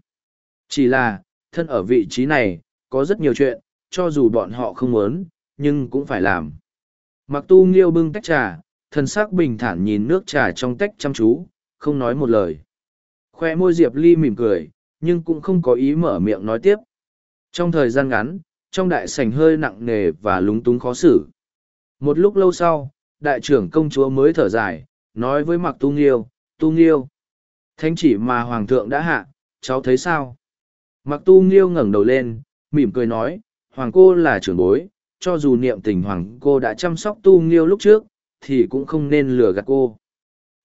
Chỉ là, thân ở vị trí này, có rất nhiều chuyện, cho dù bọn họ không muốn, nhưng cũng phải làm. Mặc Tu Nghiêu bưng tách trà, thân xác bình thản nhìn nước trà trong tách chăm chú, không nói một lời. Khoe môi Diệp Ly mỉm cười, nhưng cũng không có ý mở miệng nói tiếp. Trong thời gian ngắn, trong đại sảnh hơi nặng nề và lúng túng khó xử. Một lúc lâu sau, đại trưởng công chúa mới thở dài, nói với mặc Tu Nghiêu, Tu Nghiêu. Thánh chỉ mà Hoàng thượng đã hạ, cháu thấy sao? mặc Tu Nghiêu ngẩng đầu lên, mỉm cười nói, Hoàng cô là trưởng bối, cho dù niệm tình Hoàng cô đã chăm sóc Tu Nghiêu lúc trước, thì cũng không nên lừa gạt cô.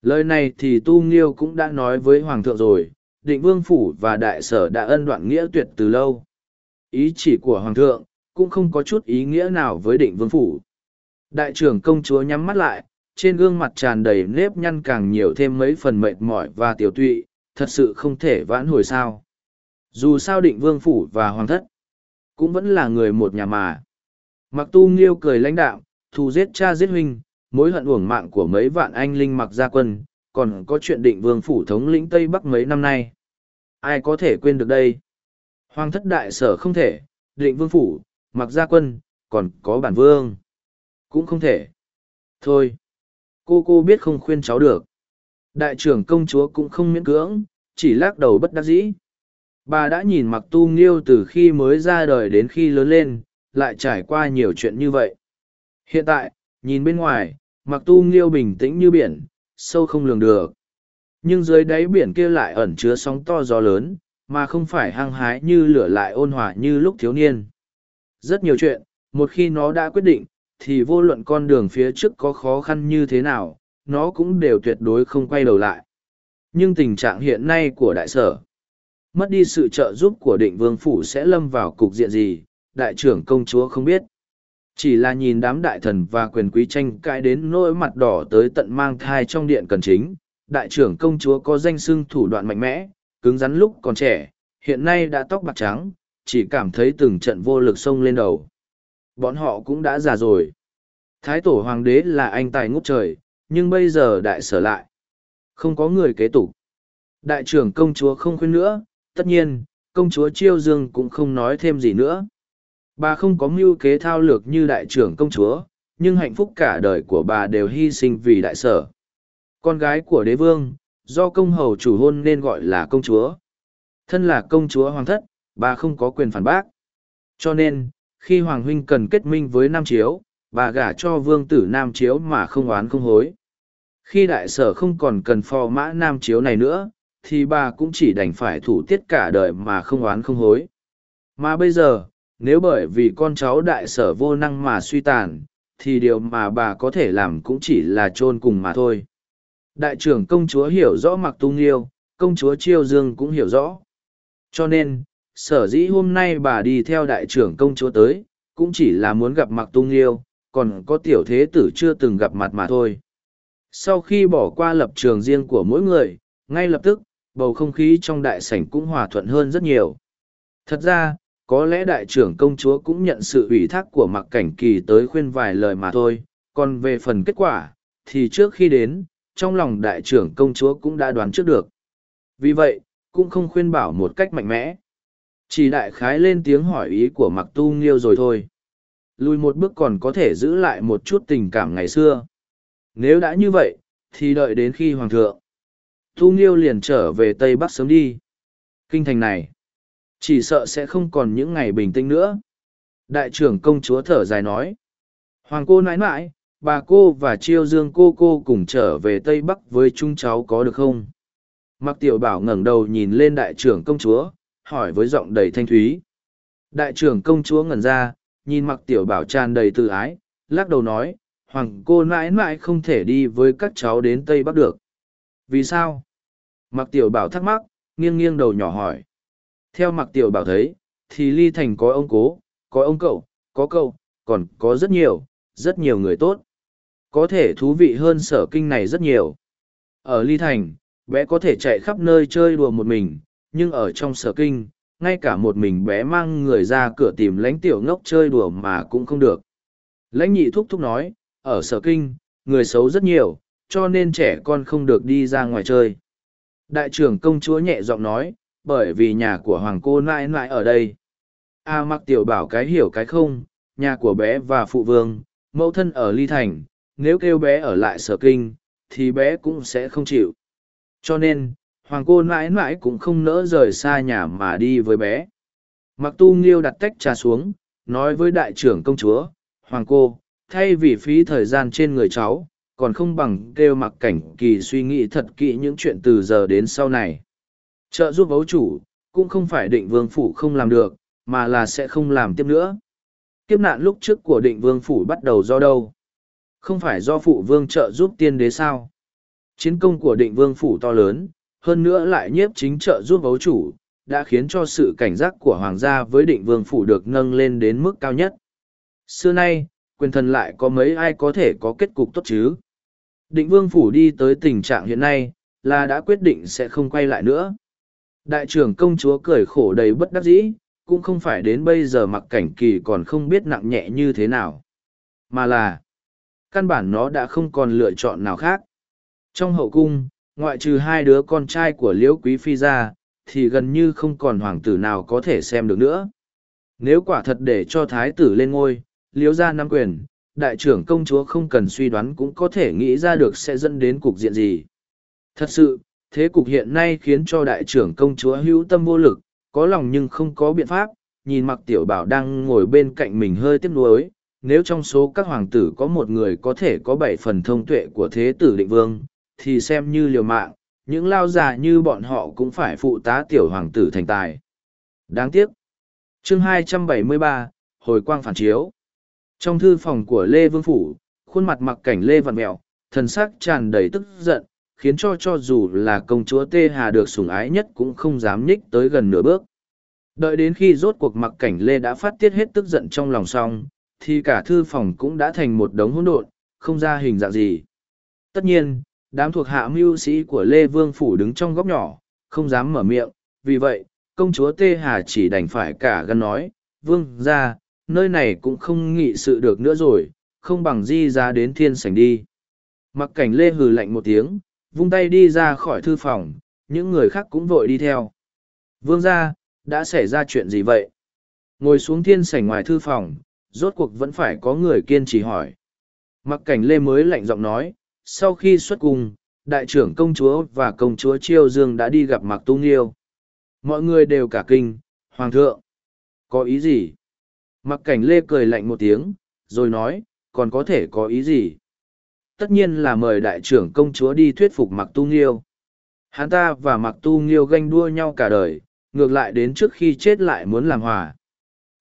Lời này thì Tu Nghiêu cũng đã nói với Hoàng thượng rồi, định vương phủ và đại sở đã ân đoạn nghĩa tuyệt từ lâu. Ý chỉ của Hoàng thượng, cũng không có chút ý nghĩa nào với định vương phủ. Đại trưởng công chúa nhắm mắt lại, trên gương mặt tràn đầy nếp nhăn càng nhiều thêm mấy phần mệt mỏi và tiểu tụy, thật sự không thể vãn hồi sao. Dù sao định vương phủ và hoàng thất, cũng vẫn là người một nhà mà. Mặc tu nghiêu cười lãnh đạo, thù giết cha giết huynh, mối hận uổng mạng của mấy vạn anh linh mặc gia quân, còn có chuyện định vương phủ thống lĩnh Tây Bắc mấy năm nay. Ai có thể quên được đây? Hoàng thất đại sở không thể, định vương phủ, mặc gia quân, còn có bản vương. Cũng không thể. Thôi. Cô cô biết không khuyên cháu được. Đại trưởng công chúa cũng không miễn cưỡng, chỉ lắc đầu bất đắc dĩ. Bà đã nhìn mặc tu nghiêu từ khi mới ra đời đến khi lớn lên, lại trải qua nhiều chuyện như vậy. Hiện tại, nhìn bên ngoài, mặc tu nghiêu bình tĩnh như biển, sâu không lường được. Nhưng dưới đáy biển kia lại ẩn chứa sóng to gió lớn, mà không phải hăng hái như lửa lại ôn hòa như lúc thiếu niên. Rất nhiều chuyện, một khi nó đã quyết định, thì vô luận con đường phía trước có khó khăn như thế nào, nó cũng đều tuyệt đối không quay đầu lại. Nhưng tình trạng hiện nay của đại sở, mất đi sự trợ giúp của định vương phủ sẽ lâm vào cục diện gì, đại trưởng công chúa không biết. Chỉ là nhìn đám đại thần và quyền quý tranh cãi đến nỗi mặt đỏ tới tận mang thai trong điện cần chính, đại trưởng công chúa có danh xưng thủ đoạn mạnh mẽ, cứng rắn lúc còn trẻ, hiện nay đã tóc bạc trắng, chỉ cảm thấy từng trận vô lực sông lên đầu. Bọn họ cũng đã già rồi. Thái tổ hoàng đế là anh tài ngút trời, nhưng bây giờ đại sở lại. Không có người kế tục. Đại trưởng công chúa không khuyên nữa, tất nhiên, công chúa Chiêu Dương cũng không nói thêm gì nữa. Bà không có mưu kế thao lược như đại trưởng công chúa, nhưng hạnh phúc cả đời của bà đều hy sinh vì đại sở. Con gái của đế vương, do công hầu chủ hôn nên gọi là công chúa. Thân là công chúa hoàng thất, bà không có quyền phản bác. Cho nên, khi Hoàng Huynh cần kết minh với Nam Chiếu, bà gả cho vương tử Nam Chiếu mà không oán không hối. Khi đại sở không còn cần phò mã Nam Chiếu này nữa, thì bà cũng chỉ đành phải thủ tiết cả đời mà không oán không hối. Mà bây giờ, nếu bởi vì con cháu đại sở vô năng mà suy tàn, thì điều mà bà có thể làm cũng chỉ là chôn cùng mà thôi. Đại trưởng công chúa hiểu rõ mặc tu nghiêu, công chúa chiêu dương cũng hiểu rõ. Cho nên, sở dĩ hôm nay bà đi theo đại trưởng công chúa tới, cũng chỉ là muốn gặp mặc tu nghiêu, còn có tiểu thế tử chưa từng gặp mặt mà thôi. Sau khi bỏ qua lập trường riêng của mỗi người, ngay lập tức, bầu không khí trong đại sảnh cũng hòa thuận hơn rất nhiều. Thật ra, có lẽ đại trưởng công chúa cũng nhận sự ủy thác của mặc cảnh kỳ tới khuyên vài lời mà thôi, còn về phần kết quả, thì trước khi đến, trong lòng đại trưởng công chúa cũng đã đoán trước được. Vì vậy, cũng không khuyên bảo một cách mạnh mẽ. Chỉ đại khái lên tiếng hỏi ý của mặc tu nghiêu rồi thôi. Lùi một bước còn có thể giữ lại một chút tình cảm ngày xưa. Nếu đã như vậy, thì đợi đến khi hoàng thượng. Tu nghiêu liền trở về Tây Bắc sớm đi. Kinh thành này, chỉ sợ sẽ không còn những ngày bình tĩnh nữa. Đại trưởng công chúa thở dài nói. Hoàng cô nãi nãi, bà cô và chiêu dương cô cô cùng trở về Tây Bắc với chúng cháu có được không? Mặc tiểu bảo ngẩng đầu nhìn lên đại trưởng công chúa, hỏi với giọng đầy thanh thúy. Đại trưởng công chúa ngẩn ra, nhìn mặc tiểu bảo tràn đầy tự ái, lắc đầu nói, hoàng cô mãi mãi không thể đi với các cháu đến Tây Bắc được. Vì sao? Mặc tiểu bảo thắc mắc, nghiêng nghiêng đầu nhỏ hỏi. Theo mặc tiểu bảo thấy, thì ly thành có ông cố, có ông cậu, có cậu, còn có rất nhiều, rất nhiều người tốt. Có thể thú vị hơn sở kinh này rất nhiều. Ở ly thành, bé có thể chạy khắp nơi chơi đùa một mình, nhưng ở trong sở kinh, ngay cả một mình bé mang người ra cửa tìm lãnh tiểu ngốc chơi đùa mà cũng không được. Lãnh nhị thúc thúc nói, ở sở kinh, người xấu rất nhiều, cho nên trẻ con không được đi ra ngoài chơi. Đại trưởng công chúa nhẹ giọng nói, bởi vì nhà của hoàng cô nãi nãi ở đây. A mặc tiểu bảo cái hiểu cái không, nhà của bé và phụ vương, mẫu thân ở ly thành, nếu kêu bé ở lại sở kinh, thì bé cũng sẽ không chịu. Cho nên, hoàng cô nãi nãi cũng không nỡ rời xa nhà mà đi với bé. Mặc tu nghiêu đặt tách trà xuống, nói với đại trưởng công chúa, hoàng cô, thay vì phí thời gian trên người cháu, còn không bằng kêu mặc cảnh kỳ suy nghĩ thật kỹ những chuyện từ giờ đến sau này. Trợ giúp ấu chủ, cũng không phải định vương phủ không làm được, mà là sẽ không làm tiếp nữa. Kiếp nạn lúc trước của định vương phủ bắt đầu do đâu? Không phải do phụ vương trợ giúp tiên đế sao? Chiến công của định vương phủ to lớn, hơn nữa lại nhiếp chính trợ giúp ấu chủ, đã khiến cho sự cảnh giác của hoàng gia với định vương phủ được nâng lên đến mức cao nhất. Xưa nay, quyền thần lại có mấy ai có thể có kết cục tốt chứ? Định vương phủ đi tới tình trạng hiện nay, là đã quyết định sẽ không quay lại nữa. Đại trưởng công chúa cười khổ đầy bất đắc dĩ, cũng không phải đến bây giờ mặc cảnh kỳ còn không biết nặng nhẹ như thế nào. Mà là, căn bản nó đã không còn lựa chọn nào khác. Trong hậu cung, ngoại trừ hai đứa con trai của liễu quý phi ra, thì gần như không còn hoàng tử nào có thể xem được nữa. Nếu quả thật để cho thái tử lên ngôi, liễu gia nắm quyền, đại trưởng công chúa không cần suy đoán cũng có thể nghĩ ra được sẽ dẫn đến cục diện gì. Thật sự, thế cục hiện nay khiến cho đại trưởng công chúa hữu tâm vô lực, có lòng nhưng không có biện pháp, nhìn mặc tiểu bảo đang ngồi bên cạnh mình hơi tiếc nuối. Nếu trong số các hoàng tử có một người có thể có bảy phần thông tuệ của thế tử định vương, thì xem như liều mạng, những lao già như bọn họ cũng phải phụ tá tiểu hoàng tử thành tài. Đáng tiếc. Chương 273, Hồi quang phản chiếu. Trong thư phòng của Lê Vương Phủ, khuôn mặt mặc cảnh Lê Văn Mẹo, thần sắc tràn đầy tức giận, khiến cho cho dù là công chúa Tê Hà được sủng ái nhất cũng không dám nhích tới gần nửa bước. Đợi đến khi rốt cuộc mặc cảnh Lê đã phát tiết hết tức giận trong lòng xong, thì cả thư phòng cũng đã thành một đống hỗn độn, không ra hình dạng gì. Tất nhiên, đám thuộc hạ mưu sĩ của Lê Vương Phủ đứng trong góc nhỏ, không dám mở miệng, vì vậy, công chúa Tê Hà chỉ đành phải cả gân nói, Vương ra, nơi này cũng không nghị sự được nữa rồi, không bằng di ra đến thiên sảnh đi. Mặc cảnh Lê hừ lạnh một tiếng, vung tay đi ra khỏi thư phòng, những người khác cũng vội đi theo. Vương ra, đã xảy ra chuyện gì vậy? ngồi xuống thiên sảnh ngoài thư phòng rốt cuộc vẫn phải có người kiên trì hỏi mặc cảnh lê mới lạnh giọng nói sau khi xuất cung đại trưởng công chúa và công chúa chiêu dương đã đi gặp mạc tu nghiêu mọi người đều cả kinh hoàng thượng có ý gì mặc cảnh lê cười lạnh một tiếng rồi nói còn có thể có ý gì tất nhiên là mời đại trưởng công chúa đi thuyết phục mặc tu nghiêu. Hắn ta và mặc tu nghiêu ganh đua nhau cả đời, ngược lại đến trước khi chết lại muốn làm hòa.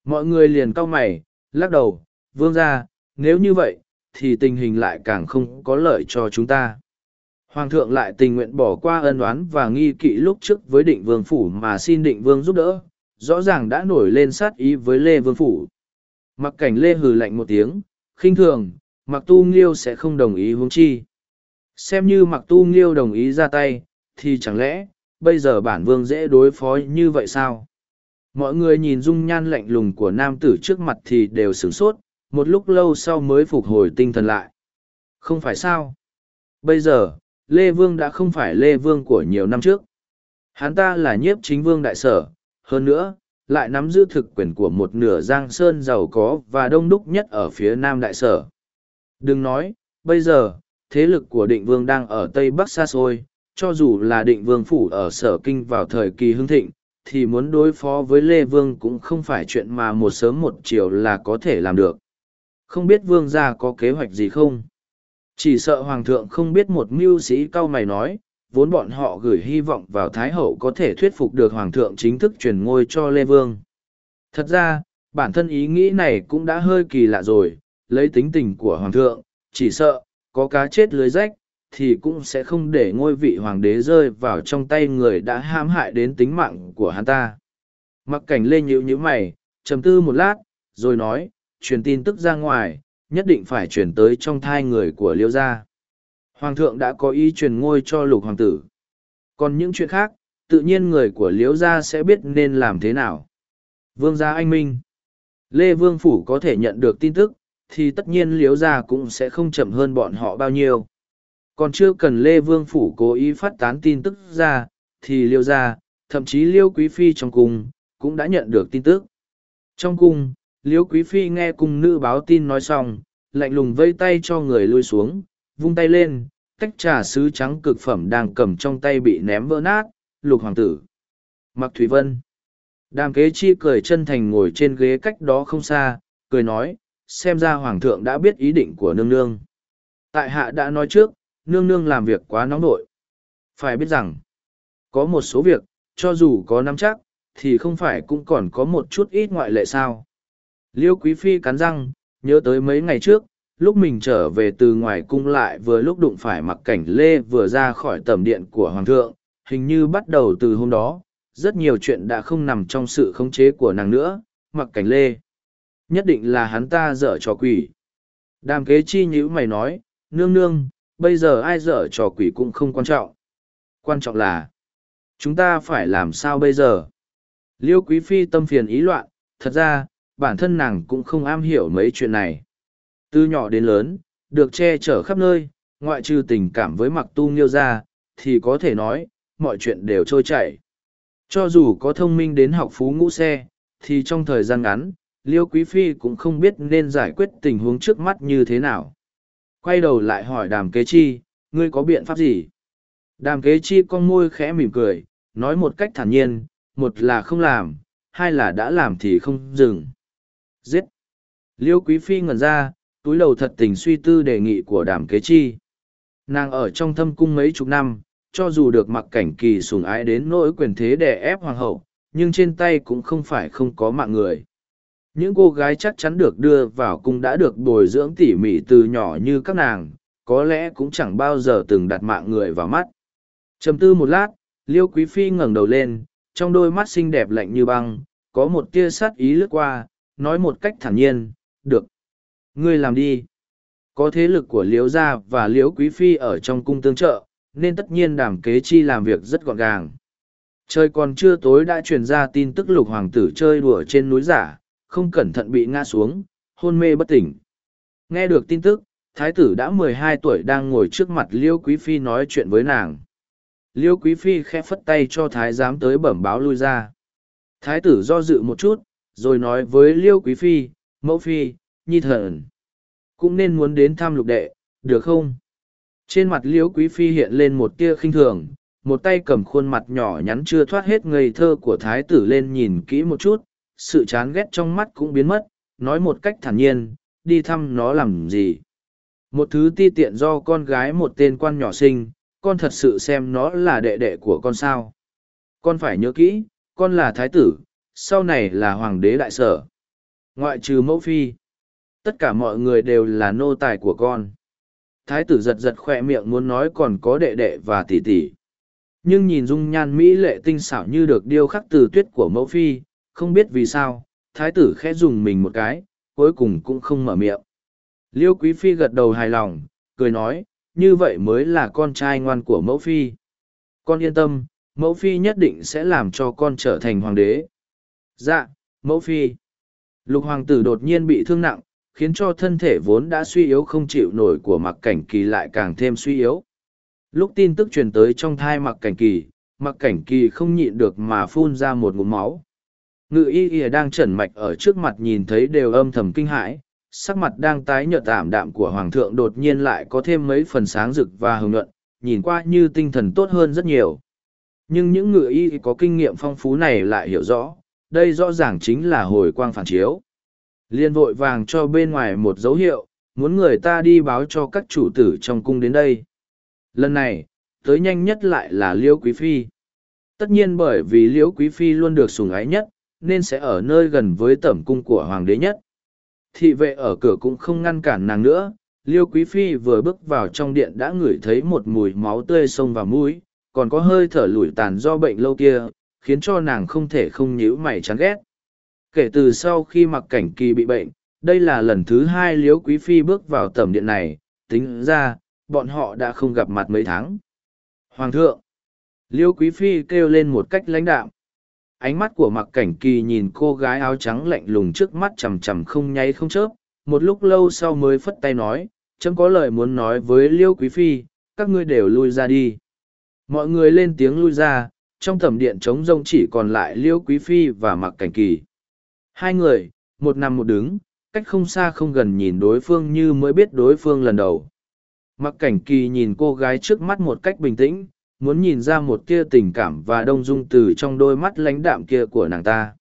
Mọi người liền cau mày, lắc đầu, vương ra nếu như vậy, thì tình hình lại càng không có lợi cho chúng ta. Hoàng thượng lại tình nguyện bỏ qua ân oán và nghi kỵ lúc trước với định vương phủ mà xin định vương giúp đỡ, rõ ràng đã nổi lên sát ý với lê vương phủ. Mặc cảnh lê hừ lạnh một tiếng, khinh thường mặc tu nghiêu sẽ không đồng ý huống chi. Xem như mặc tu nghiêu đồng ý ra tay, thì chẳng lẽ, bây giờ bản vương dễ đối phó như vậy sao? Mọi người nhìn dung nhan lạnh lùng của nam tử trước mặt thì đều sửng sốt, một lúc lâu sau mới phục hồi tinh thần lại. Không phải sao? Bây giờ, lê vương đã không phải lê vương của nhiều năm trước. Hắn ta là nhiếp chính vương đại sở, hơn nữa, lại nắm giữ thực quyền của một nửa giang sơn giàu có và đông đúc nhất ở phía nam đại sở đừng nói, bây giờ, thế lực của định vương đang ở tây bắc xa xôi, cho dù là định vương phủ ở sở kinh vào thời kỳ hưng thịnh, thì muốn đối phó với lê vương cũng không phải chuyện mà một sớm một chiều là có thể làm được. Không biết vương gia có kế hoạch gì không? Chỉ sợ hoàng thượng không biết một mưu sĩ cao mày nói, vốn bọn họ gửi hy vọng vào thái hậu có thể thuyết phục được hoàng thượng chính thức truyền ngôi cho lê vương. Thật ra, bản thân ý nghĩ này cũng đã hơi kỳ lạ rồi lấy tính tình của hoàng thượng, chỉ sợ, có cá chết lưới rách, thì cũng sẽ không để ngôi vị hoàng đế rơi vào trong tay người đã hãm hại đến tính mạng của hắn ta. Mặc cảnh lê nhữ nhữ mày, trầm tư một lát, rồi nói, truyền tin tức ra ngoài, nhất định phải chuyển tới trong thai người của liêu gia. Hoàng thượng đã có ý truyền ngôi cho lục hoàng tử. Còn những chuyện khác, tự nhiên người của liễu gia sẽ biết nên làm thế nào. Vương gia anh minh. Lê vương phủ có thể nhận được tin tức thì tất nhiên liếu gia cũng sẽ không chậm hơn bọn họ bao nhiêu. Còn chưa cần lê vương phủ cố ý phát tán tin tức ra, thì liêu gia, thậm chí liêu quý phi trong cung, cũng đã nhận được tin tức. Trong cung, liêu quý phi nghe cung nữ báo tin nói xong, lạnh lùng vây tay cho người lui xuống, vung tay lên, tách trà sứ trắng cực phẩm đang cầm trong tay bị ném vỡ nát, lục hoàng tử. Mặc thủy vân. Đàm kế chi cười chân thành ngồi trên ghế cách đó không xa, cười nói xem ra hoàng thượng đã biết ý định của nương nương tại hạ đã nói trước nương nương làm việc quá nóng nội. Phải biết rằng, có một số việc, cho dù có nắm chắc, thì không phải cũng còn có một chút ít ngoại lệ sao. Liêu Quý Phi cắn răng, nhớ tới mấy ngày trước, lúc mình trở về từ ngoài cung lại vừa lúc đụng phải mặc cảnh lê vừa ra khỏi tầm điện của Hoàng thượng, hình như bắt đầu từ hôm đó, rất nhiều chuyện đã không nằm trong sự khống chế của nàng nữa, mặc cảnh lê. Nhất định là hắn ta dở trò quỷ. Đàm kế chi nhữ mày nói, nương nương, bây giờ ai dở trò quỷ cũng không quan trọng. Quan trọng là, chúng ta phải làm sao bây giờ? Liêu Quý Phi tâm phiền ý loạn, thật ra, bản thân nàng cũng không am hiểu mấy chuyện này. Từ nhỏ đến lớn, được che chở khắp nơi, ngoại trừ tình cảm với mặc tu nghiêu ra, thì có thể nói, mọi chuyện đều trôi chảy. Cho dù có thông minh đến học phú ngũ xe, thì trong thời gian ngắn, Liêu Quý Phi cũng không biết nên giải quyết tình huống trước mắt như thế nào quay đầu lại hỏi đàm kế chi, ngươi có biện pháp gì? Đàm kế chi con môi khẽ mỉm cười, nói một cách thản nhiên, một là không làm, hai là đã làm thì không dừng. Giết! Liêu Quý Phi ngẩn ra, túi đầu thật tình suy tư đề nghị của đàm kế chi. Nàng ở trong thâm cung mấy chục năm, cho dù được mặc cảnh kỳ sùng ái đến nỗi quyền thế đè ép hoàng hậu, nhưng trên tay cũng không phải không có mạng người những cô gái chắc chắn được đưa vào cung đã được bồi dưỡng tỉ mỉ từ nhỏ như các nàng, có lẽ cũng chẳng bao giờ từng đặt mạng người vào mắt. Trầm tư một lát, liêu quý phi ngẩng đầu lên, trong đôi mắt xinh đẹp lạnh như băng, có một tia sát ý lướt qua, nói một cách thản nhiên, được, ngươi làm đi. Có thế lực của liếu gia và liễu quý phi ở trong cung tương trợ, nên tất nhiên đàm kế chi làm việc rất gọn gàng. Trời còn chưa tối đã truyền ra tin tức lục hoàng tử chơi đùa trên núi giả không cẩn thận bị ngã xuống, hôn mê bất tỉnh. Nghe được tin tức, thái tử đã mười hai tuổi đang ngồi trước mặt Liêu Quý Phi nói chuyện với nàng. Liêu Quý Phi khẽ phất tay cho thái giám tới bẩm báo lui ra. Thái tử do dự một chút, rồi nói với liêu quý phi mẫu phi nhi thần cũng nên muốn đến thăm lục đệ được không trên mặt liêu quý phi hiện lên một tia khinh thường một tay cầm khuôn mặt nhỏ nhắn chưa thoát hết ngây thơ của thái tử lên nhìn kỹ một chút sự chán ghét trong mắt cũng biến mất, nói một cách thản nhiên, đi thăm nó làm gì? Một thứ ti tiện do con gái một tên quan nhỏ sinh, con thật sự xem nó là đệ đệ của con sao? Con phải nhớ kỹ, con là thái tử, sau này là hoàng đế đại sở. Ngoại trừ mẫu phi, tất cả mọi người đều là nô tài của con. Thái tử giật giật khoe miệng muốn nói còn có đệ đệ và tỷ tỷ. Nhưng nhìn dung nhan mỹ lệ tinh xảo như được điêu khắc từ tuyết của mẫu phi không biết vì sao, thái tử khẽ dùng mình một cái, cuối cùng cũng không mở miệng. Liêu quý phi gật đầu hài lòng, cười nói, như vậy mới là con trai ngoan của mẫu phi. Con yên tâm, mẫu phi nhất định sẽ làm cho con trở thành hoàng đế. Dạ mẫu phi. Lục hoàng tử đột nhiên bị thương nặng, khiến cho thân thể vốn đã suy yếu không chịu nổi của mặc cảnh kỳ lại càng thêm suy yếu. Lúc tin tức truyền tới trong thai mặc cảnh kỳ mặc cảnh kỳ không nhịn được mà phun ra một ngụm máu ngự y ỉa đang trẩn mạch ở trước mặt nhìn thấy đều âm thầm kinh hãi, sắc mặt đang tái nhợt tảm đạm của hoàng thượng đột nhiên lại có thêm mấy phần sáng rực và hưng luận nhìn qua như tinh thần tốt hơn rất nhiều. Nhưng những ngự y có kinh nghiệm phong phú này lại hiểu rõ, đây rõ ràng chính là hồi quang phản chiếu. Liên vội vàng cho bên ngoài một dấu hiệu, muốn người ta đi báo cho các chủ tử trong cung đến đây. Lần này, tới nhanh nhất lại là liễu quý phi. Tất nhiên bởi vì liễu quý phi luôn được sùng ái nhất nên sẽ ở nơi gần với tẩm cung của hoàng đế nhất. Thị vệ ở cửa cũng không ngăn cản nàng nữa, liêu quý phi vừa bước vào trong điện đã ngửi thấy một mùi máu tươi xông vào mũi, còn có hơi thở lủi tàn do bệnh lâu kia, khiến cho nàng không thể không nhíu mày chán ghét. Kể từ sau khi mặc cảnh kỳ bị bệnh, đây là lần thứ hai Liêu quý phi bước vào tẩm điện này, tính ra, bọn họ đã không gặp mặt mấy tháng. Hoàng thượng, liêu quý phi kêu lên một cách lãnh đạm ánh mắt của mặc cảnh kỳ nhìn cô gái áo trắng lạnh lùng trước mắt chằm chằm không nháy không chớp, một lúc lâu sau mới phất tay nói, chấm có lời muốn nói với liêu quý phi, các ngươi đều lui ra đi. Mọi người lên tiếng lui ra, trong thẩm điện trống rông chỉ còn lại liêu quý phi và mặc cảnh kỳ. Hai người, một nằm một đứng, cách không xa không gần nhìn đối phương như mới biết đối phương lần đầu. Mặc cảnh kỳ nhìn cô gái trước mắt một cách bình tĩnh muốn nhìn ra một tia tình cảm và đông dung từ trong đôi mắt lãnh đạm kia của nàng ta.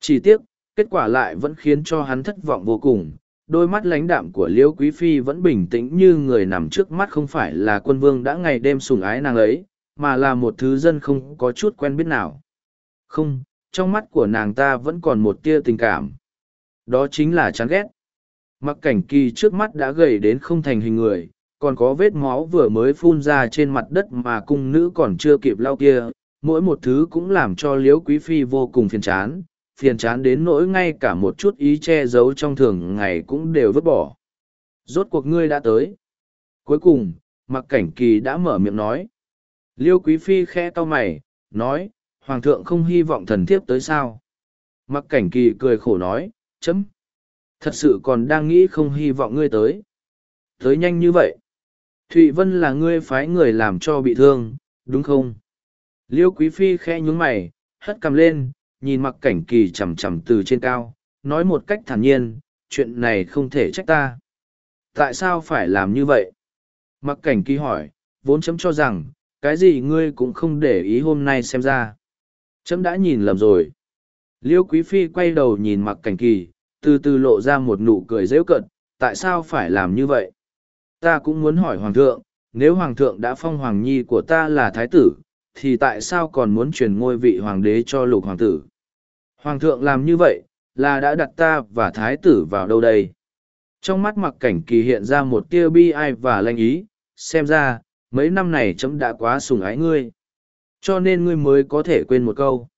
Chỉ tiếc, kết quả lại vẫn khiến cho hắn thất vọng vô cùng. Đôi mắt lãnh đạm của liễu quý phi vẫn bình tĩnh như người nằm trước mắt không phải là quân vương đã ngày đêm sùng ái nàng ấy, mà là một thứ dân không có chút quen biết nào. Không, trong mắt của nàng ta vẫn còn một tia tình cảm. Đó chính là chán ghét. Mặc cảnh kỳ trước mắt đã gầy đến không thành hình người còn có vết máu vừa mới phun ra trên mặt đất mà cung nữ còn chưa kịp lau kia, mỗi một thứ cũng làm cho liễu quý phi vô cùng phiền chán phiền chán đến nỗi ngay cả một chút ý che giấu trong thường ngày cũng đều vứt bỏ. Rốt cuộc ngươi đã tới. Cuối cùng mặc cảnh kỳ đã mở miệng nói. Liêu quý phi khe to mày, nói, hoàng thượng không hy vọng thần thiếp tới sao? Mặc cảnh kỳ cười khổ nói, chấm, thật sự còn đang nghĩ không hy vọng ngươi tới. Tới nhanh như vậy thụy vân là ngươi phái người làm cho bị thương, đúng không? Liêu quý phi khẽ nhún mày, hất cằm lên, nhìn mặc cảnh kỳ chằm chằm từ trên cao, nói một cách thản nhiên, chuyện này không thể trách ta. Tại sao phải làm như vậy? Mặc cảnh kỳ hỏi, vốn chấm cho rằng, cái gì ngươi cũng không để ý hôm nay xem ra. Chấm đã nhìn lầm rồi. Liêu quý phi quay đầu nhìn mặc cảnh kỳ, từ từ lộ ra một nụ cười dễu cận, tại sao phải làm như vậy? Ta cũng muốn hỏi hoàng thượng, nếu hoàng thượng đã phong hoàng nhi của ta là thái tử, thì tại sao còn muốn truyền ngôi vị hoàng đế cho lục hoàng tử? Hoàng thượng làm như vậy, là đã đặt ta và thái tử vào đâu đây? Trong mắt mặc cảnh kỳ hiện ra một tia bi ai và lanh ý, xem ra, mấy năm này chấm đã quá sùng ái ngươi. Cho nên ngươi mới có thể quên một câu.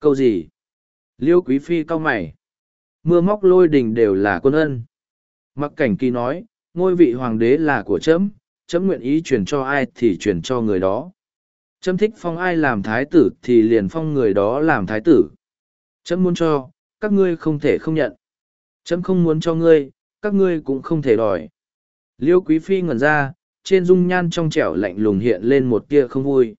Câu gì? Liêu quý phi cau mày. Mưa móc lôi đình đều là quân ân. Mặc cảnh kỳ nói ngôi vị hoàng đế là của trẫm trẫm nguyện ý truyền cho ai thì truyền cho người đó. Trẫm thích phong ai làm thái tử thì liền phong người đó làm thái tử. Trẫm muốn cho các ngươi không thể không nhận. Trẫm không muốn cho ngươi các ngươi cũng không thể đòi. Liêu quý phi ngẩn ra trên dung nhan trong trẻo lạnh lùng hiện lên một tia không vui.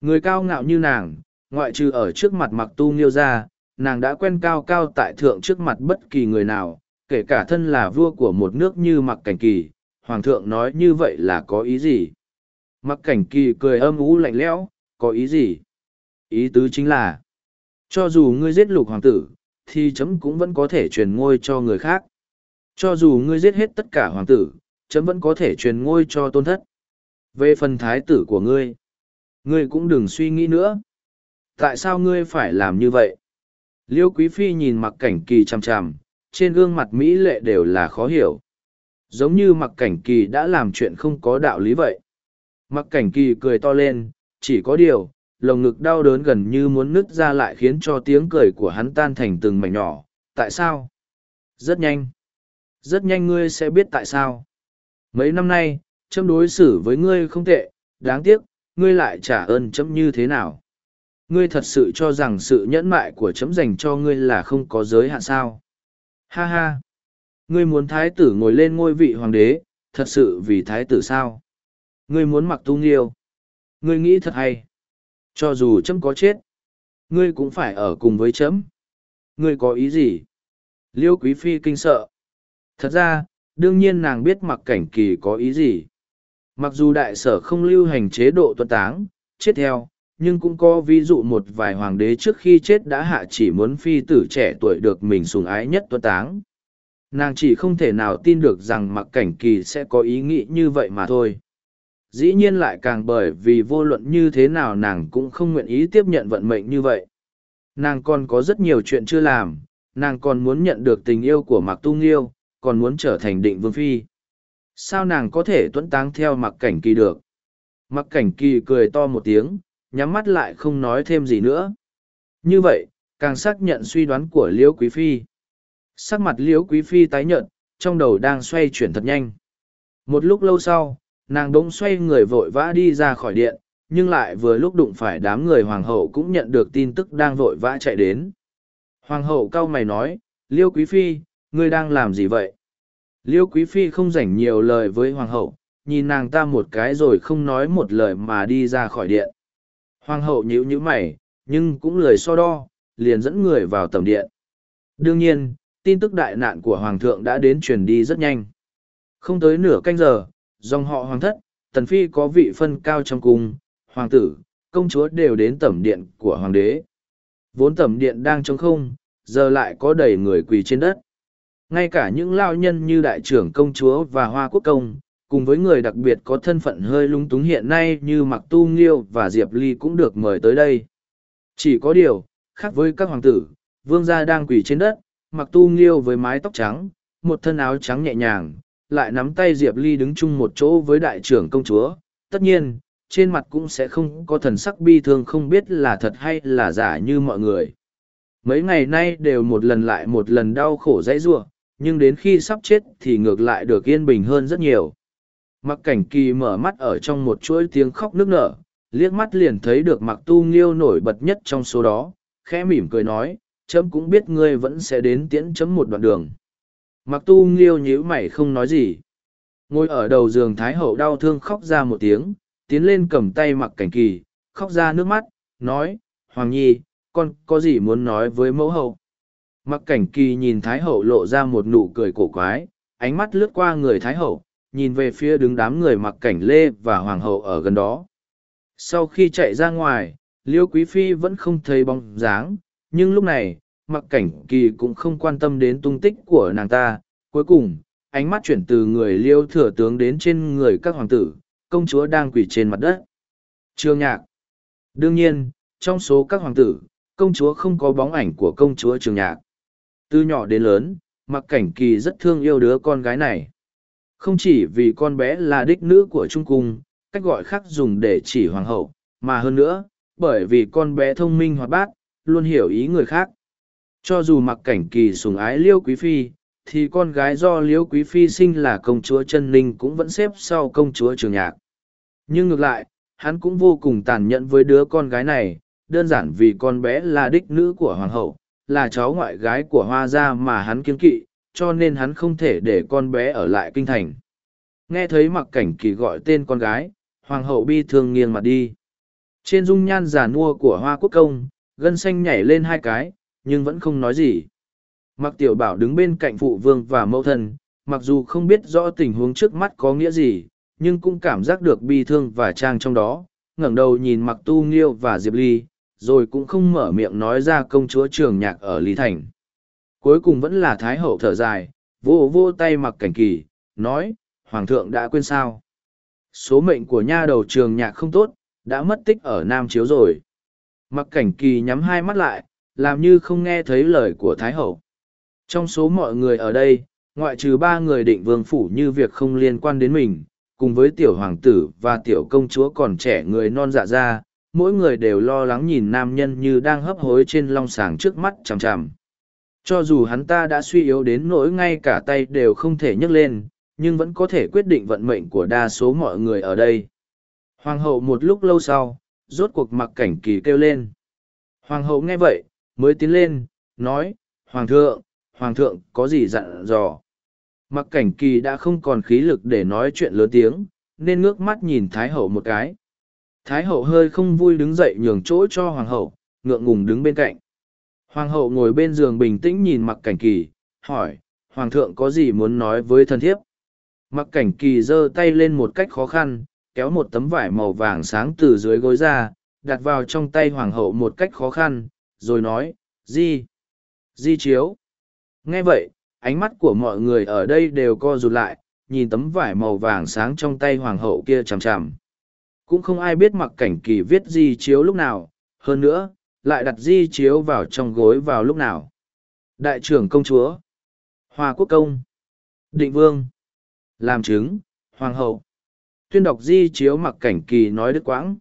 Người cao ngạo như nàng ngoại trừ ở trước mặt mặc tu nghiêu ra nàng đã quen cao cao tại thượng trước mặt bất kỳ người nào, kể cả thân là vua của một nước như mặc cảnh kỳ, hoàng thượng nói như vậy là có ý gì? Mặc cảnh kỳ cười âm ú lạnh lẽo, có ý gì? Ý tứ chính là, cho dù ngươi giết lục hoàng tử, thì chấm cũng vẫn có thể truyền ngôi cho người khác. Cho dù ngươi giết hết tất cả hoàng tử, chấm vẫn có thể truyền ngôi cho tôn thất. Về phần thái tử của ngươi, ngươi cũng đừng suy nghĩ nữa. Tại sao ngươi phải làm như vậy? Liêu Quý Phi nhìn mặc cảnh kỳ chằm chằm, trên gương mặt Mỹ lệ đều là khó hiểu. Giống như mặc cảnh kỳ đã làm chuyện không có đạo lý vậy. Mặc cảnh kỳ cười to lên, chỉ có điều, lồng ngực đau đớn gần như muốn nứt ra lại khiến cho tiếng cười của hắn tan thành từng mảnh nhỏ. Tại sao? Rất nhanh. Rất nhanh ngươi sẽ biết tại sao. Mấy năm nay, chấm đối xử với ngươi không tệ, đáng tiếc, ngươi lại trả ơn chấm như thế nào. Ngươi thật sự cho rằng sự nhẫn mại của chấm dành cho ngươi là không có giới hạn sao. Ha ha! Ngươi muốn thái tử ngồi lên ngôi vị hoàng đế, thật sự vì thái tử sao? Ngươi muốn mặc tu nghiêu. Ngươi nghĩ thật hay. Cho dù chấm có chết, ngươi cũng phải ở cùng với chấm. Ngươi có ý gì? Liêu Quý Phi kinh sợ. Thật ra, đương nhiên nàng biết mặc cảnh kỳ có ý gì. Mặc dù đại sở không lưu hành chế độ tuân táng, chết theo, nhưng cũng có ví dụ một vài hoàng đế trước khi chết đã hạ chỉ muốn phi tử trẻ tuổi được mình sùng ái nhất tuân táng. Nàng chỉ không thể nào tin được rằng mặc cảnh kỳ sẽ có ý nghĩ như vậy mà thôi. Dĩ nhiên lại càng bởi vì vô luận như thế nào nàng cũng không nguyện ý tiếp nhận vận mệnh như vậy. Nàng còn có rất nhiều chuyện chưa làm, nàng còn muốn nhận được tình yêu của Mạc Tu Nghiêu, còn muốn trở thành định vương phi. Sao nàng có thể tuấn táng theo mặc cảnh kỳ được? Mặc cảnh kỳ cười to một tiếng, nhắm mắt lại không nói thêm gì nữa. Như vậy, càng xác nhận suy đoán của Liễu Quý Phi. Sắc mặt Liễu Quý Phi tái nhợt, trong đầu đang xoay chuyển thật nhanh. Một lúc lâu sau, nàng đống xoay người vội vã đi ra khỏi điện, nhưng lại vừa lúc đụng phải đám người hoàng hậu cũng nhận được tin tức đang vội vã chạy đến. Hoàng hậu cau mày nói, Liêu Quý Phi, ngươi đang làm gì vậy? Liêu Quý Phi không rảnh nhiều lời với hoàng hậu, nhìn nàng ta một cái rồi không nói một lời mà đi ra khỏi điện. Hoàng hậu nhíu nhíu mày, nhưng cũng lười so đo, liền dẫn người vào tầm điện. Đương nhiên, tin tức đại nạn của hoàng thượng đã đến truyền đi rất nhanh. Không tới nửa canh giờ, dòng họ hoàng thất, tần phi có vị phân cao trong cung, hoàng tử, công chúa đều đến tẩm điện của hoàng đế. Vốn tẩm điện đang trống không, giờ lại có đầy người quỳ trên đất. Ngay cả những lao nhân như đại trưởng công chúa và hoa quốc công, cùng với người đặc biệt có thân phận hơi lung túng hiện nay như Mặc Tu Nghiêu và Diệp Ly cũng được mời tới đây. Chỉ có điều, khác với các hoàng tử, vương gia đang quỳ trên đất, Mặc Tu Nghiêu với mái tóc trắng, một thân áo trắng nhẹ nhàng, lại nắm tay Diệp Ly đứng chung một chỗ với đại trưởng công chúa. Tất nhiên, trên mặt cũng sẽ không có thần sắc bi thương không biết là thật hay là giả như mọi người. Mấy ngày nay đều một lần lại một lần đau khổ dãy ruộng, nhưng đến khi sắp chết thì ngược lại được yên bình hơn rất nhiều. Mặc cảnh kỳ mở mắt ở trong một chuỗi tiếng khóc nức nở, liếc mắt liền thấy được mặc tu nghiêu nổi bật nhất trong số đó, khẽ mỉm cười nói, chấm cũng biết ngươi vẫn sẽ đến tiễn chấm một đoạn đường. Mặc tu nghiêu nhíu mày không nói gì. Ngồi ở đầu giường Thái Hậu đau thương khóc ra một tiếng, tiến lên cầm tay mặc cảnh kỳ, khóc ra nước mắt, nói, Hoàng Nhi, con có gì muốn nói với mẫu hậu? Mặc cảnh kỳ nhìn Thái Hậu lộ ra một nụ cười cổ quái, ánh mắt lướt qua người Thái Hậu, nhìn về phía đứng đám người mặc cảnh lê và Hoàng Hậu ở gần đó. Sau khi chạy ra ngoài, Liêu Quý Phi vẫn không thấy bóng dáng, nhưng lúc này, mặc cảnh kỳ cũng không quan tâm đến tung tích của nàng ta. Cuối cùng, ánh mắt chuyển từ người Liêu thừa tướng đến trên người các hoàng tử, công chúa đang quỳ trên mặt đất. Trương Nhạc Đương nhiên, trong số các hoàng tử, công chúa không có bóng ảnh của công chúa Trường Nhạc. Từ nhỏ đến lớn, mặc cảnh kỳ rất thương yêu đứa con gái này. Không chỉ vì con bé là đích nữ của Trung Cung, cách gọi khác dùng để chỉ hoàng hậu, mà hơn nữa, bởi vì con bé thông minh hoạt bát, luôn hiểu ý người khác. Cho dù mặc cảnh kỳ sùng ái liêu quý phi, thì con gái do liêu quý phi sinh là công chúa chân ninh cũng vẫn xếp sau công chúa trường nhạc. Nhưng ngược lại, hắn cũng vô cùng tàn nhẫn với đứa con gái này, đơn giản vì con bé là đích nữ của hoàng hậu, là cháu ngoại gái của hoa gia mà hắn kiên kỵ, cho nên hắn không thể để con bé ở lại kinh thành. Nghe thấy mặc cảnh kỳ gọi tên con gái, hoàng hậu bi thương nghiêng mặt đi. Trên dung nhan giả nua của hoa quốc công, gân xanh nhảy lên hai cái, nhưng vẫn không nói gì. Mặc tiểu bảo đứng bên cạnh phụ vương và mẫu thân, mặc dù không biết rõ tình huống trước mắt có nghĩa gì, nhưng cũng cảm giác được bi thương và trang trong đó, ngẩng đầu nhìn mặc tu nghiêu và diệp ly, rồi cũng không mở miệng nói ra công chúa trường nhạc ở Lý Thành. Cuối cùng vẫn là Thái Hậu thở dài, vô vô tay mặc cảnh kỳ, nói, Hoàng thượng đã quên sao. Số mệnh của nha đầu trường nhạc không tốt, đã mất tích ở Nam Chiếu rồi. Mặc cảnh kỳ nhắm hai mắt lại, làm như không nghe thấy lời của Thái Hậu. Trong số mọi người ở đây, ngoại trừ ba người định vương phủ như việc không liên quan đến mình, cùng với tiểu hoàng tử và tiểu công chúa còn trẻ người non dạ ra, mỗi người đều lo lắng nhìn nam nhân như đang hấp hối trên long sàng trước mắt chằm chằm. Cho dù hắn ta đã suy yếu đến nỗi ngay cả tay đều không thể nhấc lên, nhưng vẫn có thể quyết định vận mệnh của đa số mọi người ở đây. Hoàng hậu một lúc lâu sau, rốt cuộc mặc cảnh kỳ kêu lên. Hoàng hậu nghe vậy, mới tiến lên, nói, Hoàng thượng, Hoàng thượng có gì dặn dò. Mặc cảnh kỳ đã không còn khí lực để nói chuyện lớn tiếng, nên ngước mắt nhìn Thái hậu một cái. Thái hậu hơi không vui đứng dậy nhường chỗ cho Hoàng hậu, ngượng ngùng đứng bên cạnh. Hoàng hậu ngồi bên giường bình tĩnh nhìn mặc cảnh kỳ, hỏi, Hoàng thượng có gì muốn nói với thân thiếp? Mặc cảnh kỳ giơ tay lên một cách khó khăn, kéo một tấm vải màu vàng sáng từ dưới gối ra, đặt vào trong tay hoàng hậu một cách khó khăn, rồi nói, Di, Di chiếu. Nghe vậy, ánh mắt của mọi người ở đây đều co rụt lại, nhìn tấm vải màu vàng sáng trong tay hoàng hậu kia chằm chằm. Cũng không ai biết mặc cảnh kỳ viết Di chiếu lúc nào, hơn nữa, lại đặt Di chiếu vào trong gối vào lúc nào. Đại trưởng công chúa, Hoa quốc công, Định vương, làm chứng, Hoàng hậu. Tuyên đọc di chiếu mặc cảnh kỳ nói đứt quãng.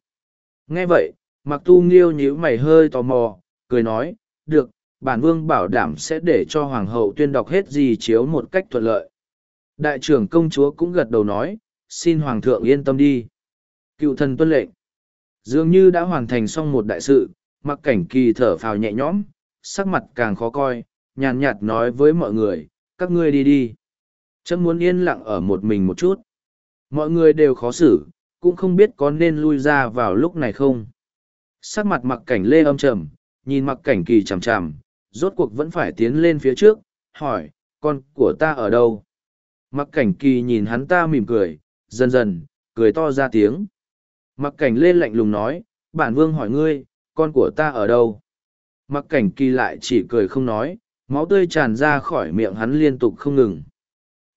Nghe vậy mặc tu nghiêu nhíu mày hơi tò mò cười nói được bản vương bảo đảm sẽ để cho hoàng hậu tuyên đọc hết di chiếu một cách thuận lợi. Đại trưởng công chúa cũng gật đầu nói xin hoàng thượng yên tâm đi. Cựu thần tuân lệnh. Dường như đã hoàn thành xong một đại sự mặc cảnh kỳ thở phào nhẹ nhõm, sắc mặt càng khó coi, nhàn nhạt nói với mọi người, các ngươi đi đi. Trâm muốn yên lặng ở một mình một chút. Mọi người đều khó xử, cũng không biết có nên lui ra vào lúc này không. Sắc mặt mặc cảnh lê âm trầm, nhìn mặc cảnh kỳ chằm chằm, rốt cuộc vẫn phải tiến lên phía trước, hỏi, con của ta ở đâu? Mặc cảnh kỳ nhìn hắn ta mỉm cười, dần dần, cười to ra tiếng. Mặc cảnh lê lạnh lùng nói, bản vương hỏi ngươi con của ta ở đâu? Mặc cảnh kỳ lại chỉ cười không nói, máu tươi tràn ra khỏi miệng hắn liên tục không ngừng.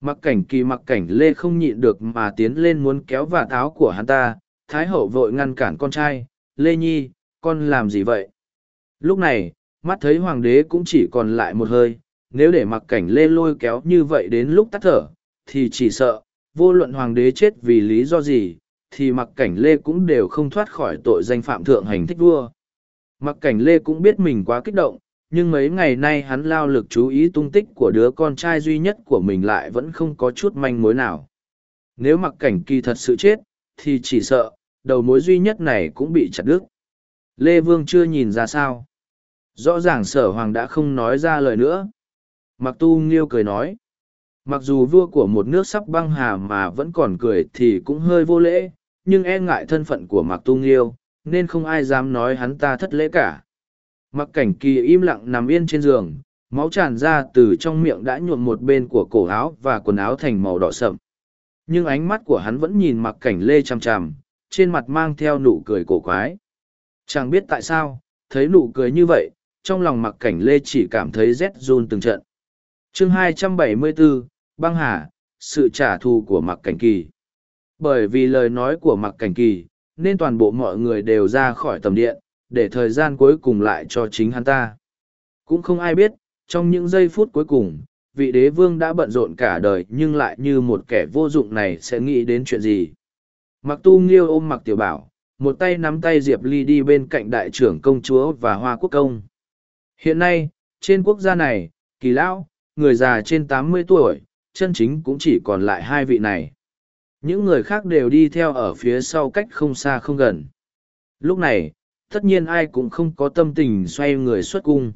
Mặc cảnh kỳ mặc cảnh lê không nhịn được mà tiến lên muốn kéo vả áo của hắn ta, thái hậu vội ngăn cản con trai, lê nhi, con làm gì vậy? Lúc này, mắt thấy hoàng đế cũng chỉ còn lại một hơi, nếu để mặc cảnh lê lôi kéo như vậy đến lúc tắt thở, thì chỉ sợ, vô luận hoàng đế chết vì lý do gì, thì mặc cảnh lê cũng đều không thoát khỏi tội danh phạm thượng hành thích vua mặc cảnh lê cũng biết mình quá kích động nhưng mấy ngày nay hắn lao lực chú ý tung tích của đứa con trai duy nhất của mình lại vẫn không có chút manh mối nào. Nếu mặc cảnh kỳ thật sự chết, thì chỉ sợ, đầu mối duy nhất này cũng bị chặt đứt. Lê Vương chưa nhìn ra sao. Rõ ràng sở hoàng đã không nói ra lời nữa. Mặc tu nghiêu cười nói. Mặc dù vua của một nước sắp băng hà mà vẫn còn cười thì cũng hơi vô lễ, nhưng e ngại thân phận của Mặc tu nghiêu, nên không ai dám nói hắn ta thất lễ cả. Mặc cảnh kỳ im lặng nằm yên trên giường, máu tràn ra từ trong miệng đã nhuộm một bên của cổ áo và quần áo thành màu đỏ sậm. Nhưng ánh mắt của hắn vẫn nhìn mặc cảnh lê chằm chằm, trên mặt mang theo nụ cười cổ quái. Chẳng biết tại sao, thấy nụ cười như vậy, trong lòng mặc cảnh lê chỉ cảm thấy rét run từng trận. chương 274, băng hà, sự trả thù của mặc cảnh kỳ. Bởi vì lời nói của mặc cảnh kỳ, nên toàn bộ mọi người đều ra khỏi tầm điện, để thời gian cuối cùng lại cho chính hắn ta. Cũng không ai biết, trong những giây phút cuối cùng, vị đế vương đã bận rộn cả đời nhưng lại như một kẻ vô dụng này sẽ nghĩ đến chuyện gì. Mặc tu nghiêu ôm mặc tiểu bảo, một tay nắm tay Diệp Ly đi bên cạnh đại trưởng công chúa và hoa quốc công. Hiện nay, trên quốc gia này, kỳ lão, người già trên tám mươi tuổi, chân chính cũng chỉ còn lại hai vị này. Những người khác đều đi theo ở phía sau cách không xa không gần. Lúc này, tất nhiên ai cũng không có tâm tình xoay người xuất cung.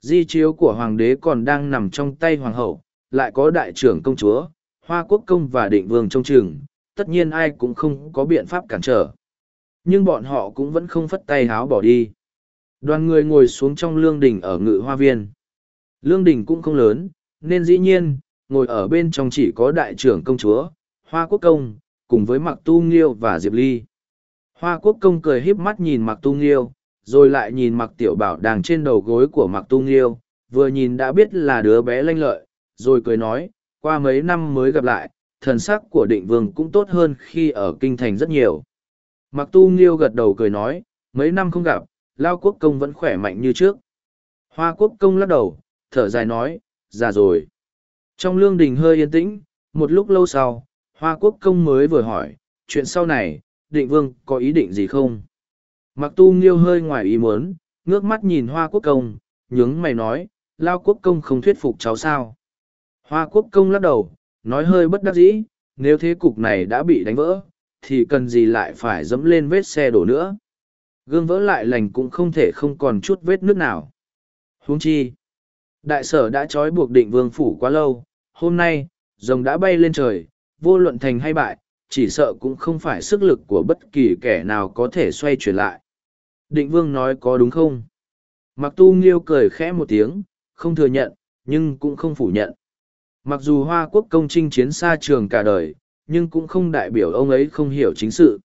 Di chiếu của hoàng đế còn đang nằm trong tay hoàng hậu, lại có đại trưởng công chúa, hoa quốc công và định vương trong trường, tất nhiên ai cũng không có biện pháp cản trở. Nhưng bọn họ cũng vẫn không phất tay háo bỏ đi. Đoàn người ngồi xuống trong lương đình ở ngự hoa viên. Lương đình cũng không lớn, nên dĩ nhiên, ngồi ở bên trong chỉ có đại trưởng công chúa, Hoa Quốc Công, cùng với Mặc Tu Nghiêu và Diệp Ly. Hoa Quốc Công cười híp mắt nhìn Mặc Tu Nghiêu, rồi lại nhìn Mặc Tiểu Bảo đang trên đầu gối của Mặc Tu Nghiêu, vừa nhìn đã biết là đứa bé lanh lợi, rồi cười nói, qua mấy năm mới gặp lại, thần sắc của định vương cũng tốt hơn khi ở kinh thành rất nhiều. Mặc Tu Nghiêu gật đầu cười nói, mấy năm không gặp, Lao Quốc Công vẫn khỏe mạnh như trước. Hoa Quốc Công lắc đầu, thở dài nói, già rồi. Trong lương đình hơi yên tĩnh, một lúc lâu sau, Hoa Quốc Công mới vừa hỏi, chuyện sau này, định vương có ý định gì không? Mặc tu nghiêu hơi ngoài ý muốn, ngước mắt nhìn Hoa Quốc Công, nhướng mày nói, Lao Quốc Công không thuyết phục cháu sao? Hoa Quốc Công lắc đầu, nói hơi bất đắc dĩ, nếu thế cục này đã bị đánh vỡ, thì cần gì lại phải dẫm lên vết xe đổ nữa? Gương vỡ lại lành cũng không thể không còn chút vết nước nào. Huống chi, đại sở đã trói buộc định vương phủ quá lâu, hôm nay, rồng đã bay lên trời, vô luận thành hay bại, chỉ sợ cũng không phải sức lực của bất kỳ kẻ nào có thể xoay chuyển lại. Định vương nói có đúng không? Mặc tu nghiêu cười khẽ một tiếng, không thừa nhận, nhưng cũng không phủ nhận. Mặc dù Hoa Quốc công trinh chiến xa trường cả đời, nhưng cũng không đại biểu ông ấy không hiểu chính sự.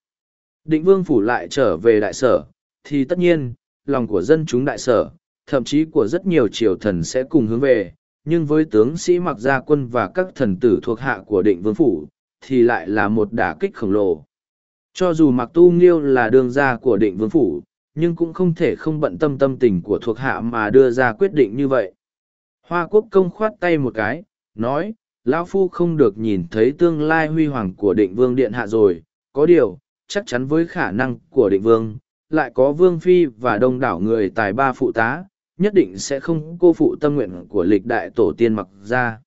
Định vương phủ lại trở về đại sở, thì tất nhiên, lòng của dân chúng đại sở, thậm chí của rất nhiều triều thần sẽ cùng hướng về, nhưng với tướng sĩ mặc gia quân và các thần tử thuộc hạ của định vương phủ, thì lại là một đả kích khổng lồ. Cho dù mặc tu nghiêu là đương gia của định vương phủ, nhưng cũng không thể không bận tâm tâm tình của thuộc hạ mà đưa ra quyết định như vậy. Hoa quốc công khoát tay một cái, nói, Lão Phu không được nhìn thấy tương lai huy hoàng của định vương điện hạ rồi, có điều, chắc chắn với khả năng của định vương, lại có vương phi và đông đảo người tài ba phụ tá, nhất định sẽ không cô phụ tâm nguyện của lịch đại tổ tiên mặc ra.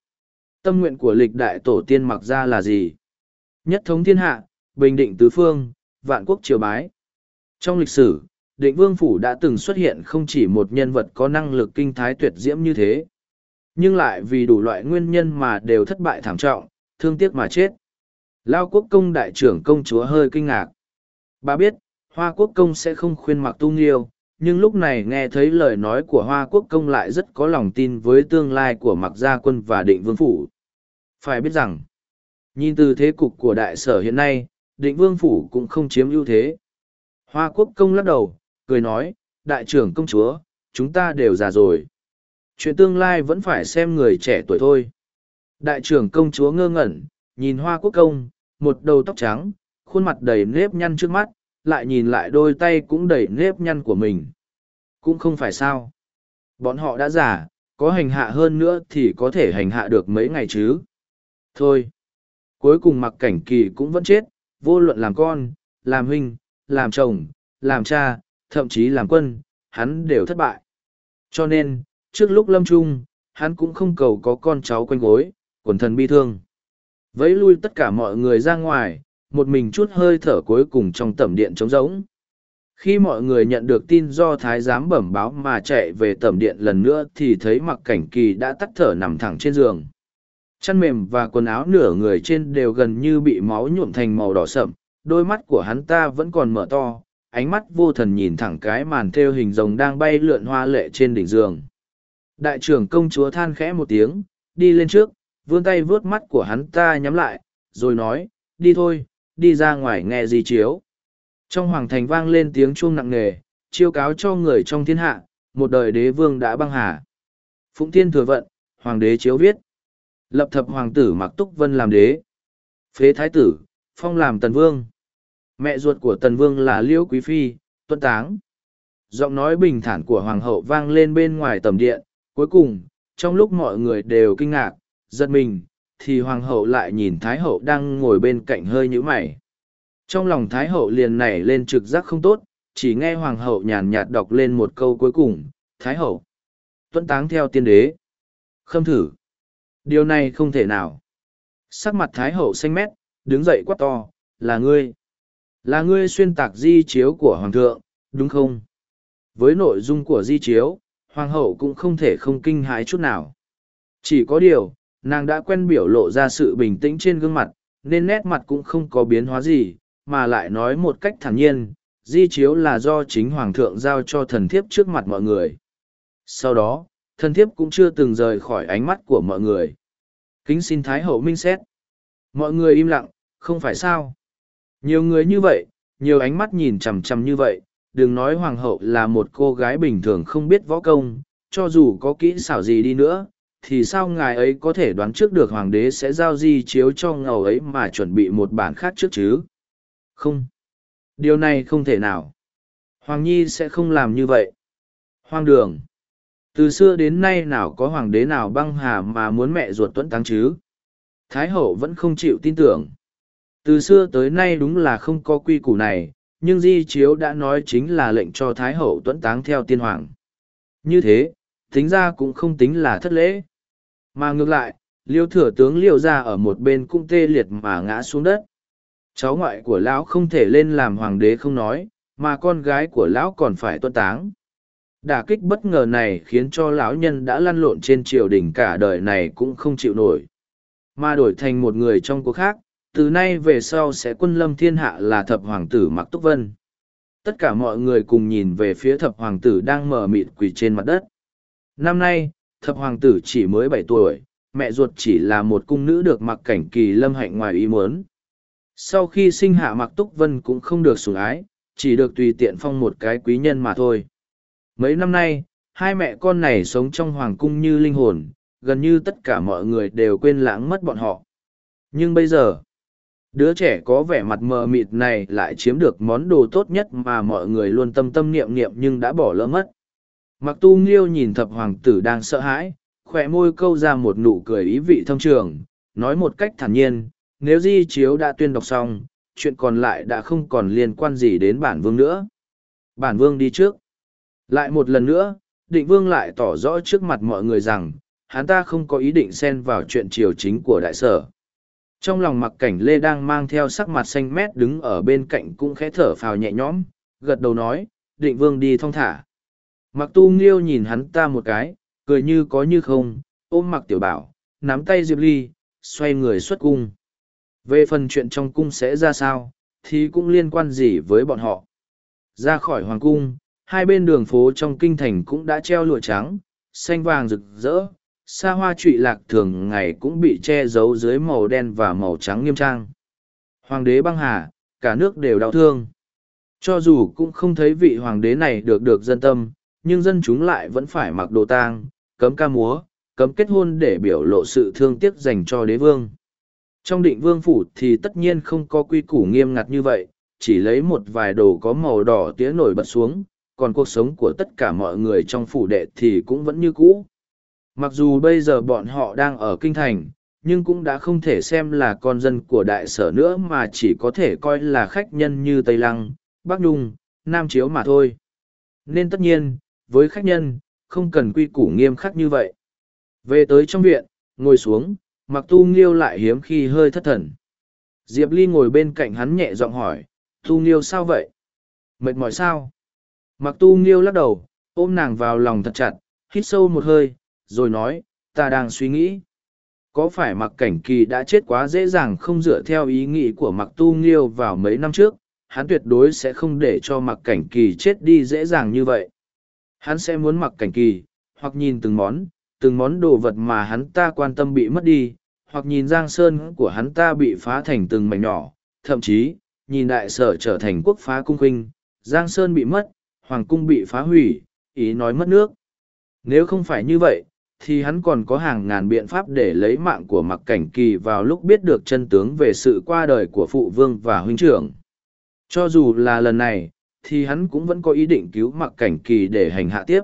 Tâm nguyện của lịch đại tổ tiên mặc ra là gì? Nhất thống thiên hạ, bình định tứ phương, vạn quốc triều bái. Trong lịch sử, định vương phủ đã từng xuất hiện không chỉ một nhân vật có năng lực kinh thái tuyệt diễm như thế. Nhưng lại vì đủ loại nguyên nhân mà đều thất bại thảm trọng, thương tiếc mà chết. Lao quốc công đại trưởng công chúa hơi kinh ngạc. Bà biết, Hoa quốc công sẽ không khuyên mặc tu nghiêu, nhưng lúc này nghe thấy lời nói của Hoa quốc công lại rất có lòng tin với tương lai của mặc gia quân và định vương phủ. Phải biết rằng, nhìn từ thế cục của đại sở hiện nay, định vương phủ cũng không chiếm ưu thế. Hoa quốc công lắc đầu, cười nói, đại trưởng công chúa, chúng ta đều già rồi. Chuyện tương lai vẫn phải xem người trẻ tuổi thôi. Đại trưởng công chúa ngơ ngẩn, nhìn hoa quốc công, một đầu tóc trắng, khuôn mặt đầy nếp nhăn trước mắt, lại nhìn lại đôi tay cũng đầy nếp nhăn của mình. Cũng không phải sao. Bọn họ đã giả có hành hạ hơn nữa thì có thể hành hạ được mấy ngày chứ. Thôi. Cuối cùng mặc cảnh kỳ cũng vẫn chết, vô luận làm con, làm huynh, làm chồng, làm cha, thậm chí làm quân, hắn đều thất bại. Cho nên, trước lúc lâm trung, hắn cũng không cầu có con cháu quanh gối, quần thần bi thương. Vẫy lui tất cả mọi người ra ngoài, một mình chút hơi thở cuối cùng trong tẩm điện trống rỗng. Khi mọi người nhận được tin do thái giám bẩm báo mà chạy về tẩm điện lần nữa thì thấy mặc cảnh kỳ đã tắt thở nằm thẳng trên giường. Chăn mềm và quần áo nửa người trên đều gần như bị máu nhuộm thành màu đỏ sậm, đôi mắt của hắn ta vẫn còn mở to, ánh mắt vô thần nhìn thẳng cái màn thêu hình rồng đang bay lượn hoa lệ trên đỉnh giường. Đại trưởng công chúa than khẽ một tiếng, đi lên trước, vươn tay vướt mắt của hắn ta nhắm lại, rồi nói, đi thôi, đi ra ngoài nghe di chiếu. Trong hoàng thành vang lên tiếng chuông nặng nề, chiêu cáo cho người trong thiên hạ, một đời đế vương đã băng hà. Phụng thiên thừa vận, hoàng đế chiếu viết. Lập thập hoàng tử mặc túc vân làm đế. Phế thái tử, phong làm tần vương. Mẹ ruột của tần vương là liễu quý phi, tuân táng. Giọng nói bình thản của hoàng hậu vang lên bên ngoài tầm điện, cuối cùng, trong lúc mọi người đều kinh ngạc, giật mình, thì hoàng hậu lại nhìn thái hậu đang ngồi bên cạnh hơi nhũ mày. Trong lòng thái hậu liền nảy lên trực giác không tốt, chỉ nghe hoàng hậu nhàn nhạt đọc lên một câu cuối cùng, thái hậu tuân táng theo tiên đế. Khâm thử, điều này không thể nào. Sắc mặt thái hậu xanh mét, đứng dậy quát to, là ngươi là ngươi xuyên tạc di chiếu của hoàng thượng, đúng không? Với nội dung của di chiếu, hoàng hậu cũng không thể không kinh hãi chút nào. Chỉ có điều nàng đã quen biểu lộ ra sự bình tĩnh trên gương mặt nên nét mặt cũng không có biến hóa gì mà lại nói một cách thản nhiên di chiếu là do chính hoàng thượng giao cho thần thiếp trước mặt mọi người. Sau đó, thần thiếp cũng chưa từng rời khỏi ánh mắt của mọi người. Kính xin Thái hậu minh xét. Mọi người im lặng, không phải sao. Nhiều người như vậy, nhiều ánh mắt nhìn chằm chằm như vậy, đừng nói hoàng hậu là một cô gái bình thường không biết võ công, cho dù có kỹ xảo gì đi nữa, thì sao ngài ấy có thể đoán trước được hoàng đế sẽ giao di chiếu cho ngầu ấy mà chuẩn bị một bản khác trước chứ? Không. Điều này không thể nào. Hoàng Nhi sẽ không làm như vậy. Hoang đường. Từ xưa đến nay nào có hoàng đế nào băng hà mà muốn mẹ ruột tuẫn tăng chứ? Thái hậu vẫn không chịu tin tưởng. Từ xưa tới nay đúng là không có quy củ này, nhưng Di Chiếu đã nói chính là lệnh cho Thái hậu tuẫn táng theo tiên hoàng. Như thế, tính ra cũng không tính là thất lễ. Mà ngược lại, liêu thừa tướng liêu ra ở một bên cũng tê liệt mà ngã xuống đất. Cháu ngoại của lão không thể lên làm hoàng đế không nói, mà con gái của lão còn phải tuân táng. Đả kích bất ngờ này khiến cho lão nhân đã lăn lộn trên triều đình cả đời này cũng không chịu nổi. Mà đổi thành một người trong cuộc khác, từ nay về sau sẽ quân lâm thiên hạ là thập hoàng tử Mạc Túc Vân. Tất cả mọi người cùng nhìn về phía thập hoàng tử đang mở mịt quỳ trên mặt đất. Năm nay, thập hoàng tử chỉ mới bảy tuổi, mẹ ruột chỉ là một cung nữ được mặc cảnh kỳ lâm hạnh ngoài ý muốn. Sau khi sinh hạ mặc Túc Vân cũng không được sủng ái, chỉ được tùy tiện phong một cái quý nhân mà thôi. Mấy năm nay, hai mẹ con này sống trong hoàng cung như linh hồn, gần như tất cả mọi người đều quên lãng mất bọn họ. Nhưng bây giờ, đứa trẻ có vẻ mặt mờ mịt này lại chiếm được món đồ tốt nhất mà mọi người luôn tâm tâm niệm niệm nhưng đã bỏ lỡ mất. Mặc tu nghiêu nhìn thập hoàng tử đang sợ hãi, khỏe môi câu ra một nụ cười ý vị thông trường, nói một cách thản nhiên, nếu di chiếu đã tuyên đọc xong, chuyện còn lại đã không còn liên quan gì đến bản vương nữa. Bản vương đi trước. Lại một lần nữa, định vương lại tỏ rõ trước mặt mọi người rằng, hắn ta không có ý định xen vào chuyện triều chính của đại sở. Trong lòng mặc cảnh Lê đang mang theo sắc mặt xanh mét đứng ở bên cạnh cũng khẽ thở phào nhẹ nhõm, gật đầu nói, định vương đi thong thả. Mặc tu nghiêu nhìn hắn ta một cái, cười như có như không, ôm mặc tiểu bảo, nắm tay Diệp Ly, xoay người xuất cung. Về phần chuyện trong cung sẽ ra sao, thì cũng liên quan gì với bọn họ. Ra khỏi hoàng cung, hai bên đường phố trong kinh thành cũng đã treo lụa trắng, xanh vàng rực rỡ, xa hoa trụy lạc thường ngày cũng bị che giấu dưới màu đen và màu trắng nghiêm trang. Hoàng đế băng hà, cả nước đều đau thương. Cho dù cũng không thấy vị hoàng đế này được được dân tâm, nhưng dân chúng lại vẫn phải mặc đồ tang, cấm ca múa, cấm kết hôn để biểu lộ sự thương tiếc dành cho đế vương. Trong định vương phủ thì tất nhiên không có quy củ nghiêm ngặt như vậy, chỉ lấy một vài đồ có màu đỏ tía nổi bật xuống, còn cuộc sống của tất cả mọi người trong phủ đệ thì cũng vẫn như cũ. Mặc dù bây giờ bọn họ đang ở kinh thành, nhưng cũng đã không thể xem là con dân của đại sở nữa mà chỉ có thể coi là khách nhân như Tây Lăng, Bắc Nhung, Nam Chiếu mà thôi. Nên tất nhiên, với khách nhân, không cần quy củ nghiêm khắc như vậy. Về tới trong viện, ngồi xuống, mặc tu nghiêu lại hiếm khi hơi thất thần. Diệp Ly ngồi bên cạnh hắn nhẹ giọng hỏi, tu nghiêu sao vậy? Mệt mỏi sao? Mặc tu nghiêu lắc đầu, ôm nàng vào lòng thật chặt, hít sâu một hơi, rồi nói, ta đang suy nghĩ. Có phải mặc cảnh kỳ đã chết quá dễ dàng không dựa theo ý nghĩ của mặc tu nghiêu vào mấy năm trước, hắn tuyệt đối sẽ không để cho mặc cảnh kỳ chết đi dễ dàng như vậy. Hắn sẽ muốn mặc cảnh kỳ, hoặc nhìn từng món, từng món đồ vật mà hắn ta quan tâm bị mất đi, hoặc nhìn giang sơn của hắn ta bị phá thành từng mảnh nhỏ, thậm chí, nhìn đại sở trở thành quốc phá cung khinh, giang sơn bị mất, hoàng cung bị phá hủy, ý nói mất nước. Nếu không phải như vậy, thì hắn còn có hàng ngàn biện pháp để lấy mạng của mặc cảnh kỳ vào lúc biết được chân tướng về sự qua đời của phụ vương và huynh trưởng. Cho dù là lần này, thì hắn cũng vẫn có ý định cứu mặc cảnh kỳ để hành hạ tiếp.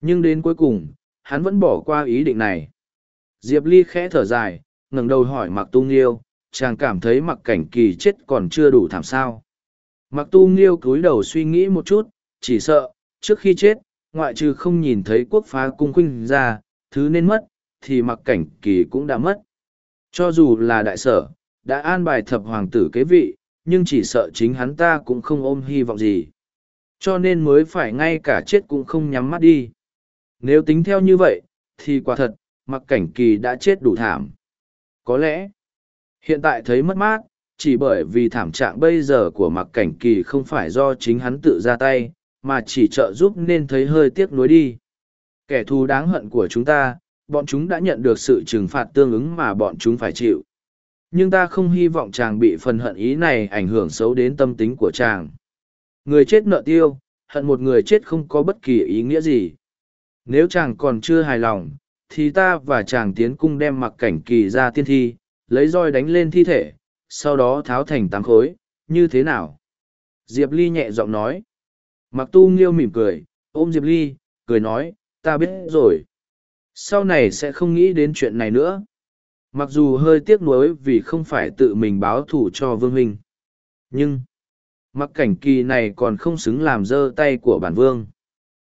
Nhưng đến cuối cùng, hắn vẫn bỏ qua ý định này. Diệp Ly khẽ thở dài, ngẩng đầu hỏi mặc tu nghiêu, chàng cảm thấy mặc cảnh kỳ chết còn chưa đủ thảm sao. Mặc tu nghiêu cúi đầu suy nghĩ một chút, chỉ sợ, trước khi chết, ngoại trừ không nhìn thấy quốc phá cung khuynh ra, thứ nên mất, thì mặc cảnh kỳ cũng đã mất. Cho dù là đại sở, đã an bài thập hoàng tử kế vị, nhưng chỉ sợ chính hắn ta cũng không ôm hy vọng gì. Cho nên mới phải ngay cả chết cũng không nhắm mắt đi. Nếu tính theo như vậy, thì quả thật, mặc cảnh kỳ đã chết đủ thảm. Có lẽ, hiện tại thấy mất mát, chỉ bởi vì thảm trạng bây giờ của mặc cảnh kỳ không phải do chính hắn tự ra tay, mà chỉ trợ giúp nên thấy hơi tiếc nuối đi. Kẻ thù đáng hận của chúng ta, bọn chúng đã nhận được sự trừng phạt tương ứng mà bọn chúng phải chịu. Nhưng ta không hy vọng chàng bị phần hận ý này ảnh hưởng xấu đến tâm tính của chàng. Người chết nợ tiêu, hận một người chết không có bất kỳ ý nghĩa gì. Nếu chàng còn chưa hài lòng, thì ta và chàng tiến cung đem mặc cảnh kỳ ra tiên thi, lấy roi đánh lên thi thể, sau đó tháo thành tám khối, như thế nào? Diệp Ly nhẹ giọng nói. Mặc tu nghiêu mỉm cười, ôm Diệp Ly, cười nói, ta biết rồi. Sau này sẽ không nghĩ đến chuyện này nữa. Mặc dù hơi tiếc nuối vì không phải tự mình báo thù cho Vương Huynh. Nhưng, mặc cảnh kỳ này còn không xứng làm dơ tay của bản Vương.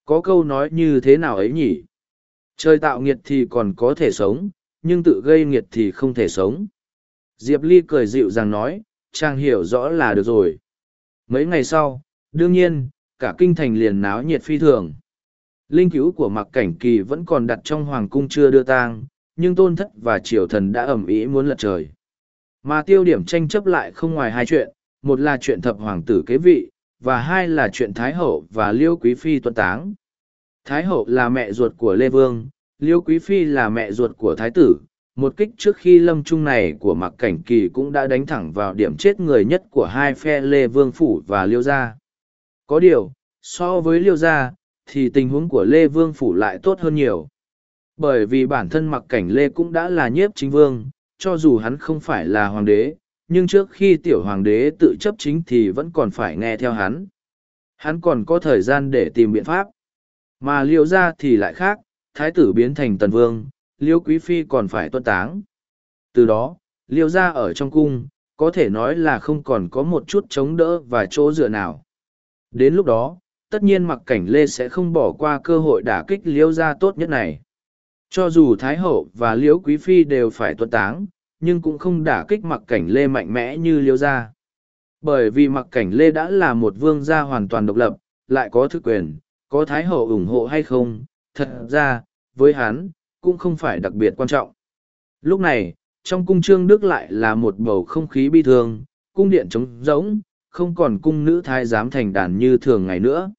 Có câu nói như thế nào ấy nhỉ? Trời tạo nghiệt thì còn có thể sống, nhưng tự gây nghiệt thì không thể sống. Diệp Ly cười dịu rằng nói, chàng hiểu rõ là được rồi. Mấy ngày sau, đương nhiên, cả kinh thành liền náo nhiệt phi thường. Linh cứu của mặc cảnh kỳ vẫn còn đặt trong hoàng cung chưa đưa tang, nhưng tôn thất và triều thần đã ẩm ý muốn lật trời. Mà tiêu điểm tranh chấp lại không ngoài hai chuyện, một là chuyện thập hoàng tử kế vị, và hai là chuyện Thái Hậu và Liêu Quý Phi tuân táng. Thái Hậu là mẹ ruột của Lê Vương, Liêu Quý Phi là mẹ ruột của Thái Tử. Một kích trước khi lâm trung này của Mạc Cảnh Kỳ cũng đã đánh thẳng vào điểm chết người nhất của hai phe Lê Vương Phủ và Liêu Gia. Có điều, so với Liêu Gia, thì tình huống của Lê Vương Phủ lại tốt hơn nhiều. Bởi vì bản thân mặc Cảnh Lê cũng đã là nhiếp chính vương, cho dù hắn không phải là hoàng đế, nhưng trước khi tiểu hoàng đế tự chấp chính thì vẫn còn phải nghe theo hắn. Hắn còn có thời gian để tìm biện pháp. Mà liêu ra thì lại khác, thái tử biến thành tần vương, liêu quý phi còn phải tuân táng. Từ đó, liêu ra ở trong cung, có thể nói là không còn có một chút chống đỡ và chỗ dựa nào. Đến lúc đó, tất nhiên mặc cảnh lê sẽ không bỏ qua cơ hội đả kích liêu ra tốt nhất này. Cho dù Thái Hậu và Liễu Quý Phi đều phải tuân táng, nhưng cũng không đả kích mặc cảnh lê mạnh mẽ như Liễu gia. Bởi vì mặc cảnh lê đã là một vương gia hoàn toàn độc lập, lại có thực quyền, có thái hậu ủng hộ hay không, thật ra, với hắn, cũng không phải đặc biệt quan trọng. Lúc này, trong cung trương Đức lại là một bầu không khí bi thương, cung điện trống rỗng, không còn cung nữ thái giám thành đàn như thường ngày nữa.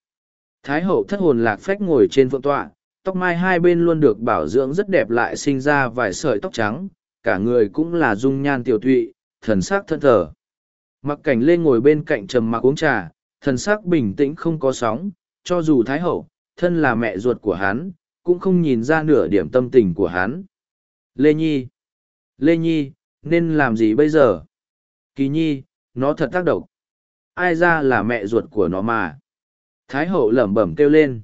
Thái hậu thất hồn lạc phách ngồi trên phượng tọa, tóc mai hai bên luôn được bảo dưỡng rất đẹp lại sinh ra vài sợi tóc trắng, cả người cũng là dung nhan tiểu thụy, thần sắc thân thờ. Mặc cảnh lê ngồi bên cạnh trầm mặc uống trà, thần sắc bình tĩnh không có sóng, cho dù Thái Hậu, thân là mẹ ruột của hắn, cũng không nhìn ra nửa điểm tâm tình của hắn. Lê Nhi! Lê Nhi, nên làm gì bây giờ? Kỳ Nhi, nó thật tác động. Ai ra là mẹ ruột của nó mà? Thái Hậu lẩm bẩm kêu lên.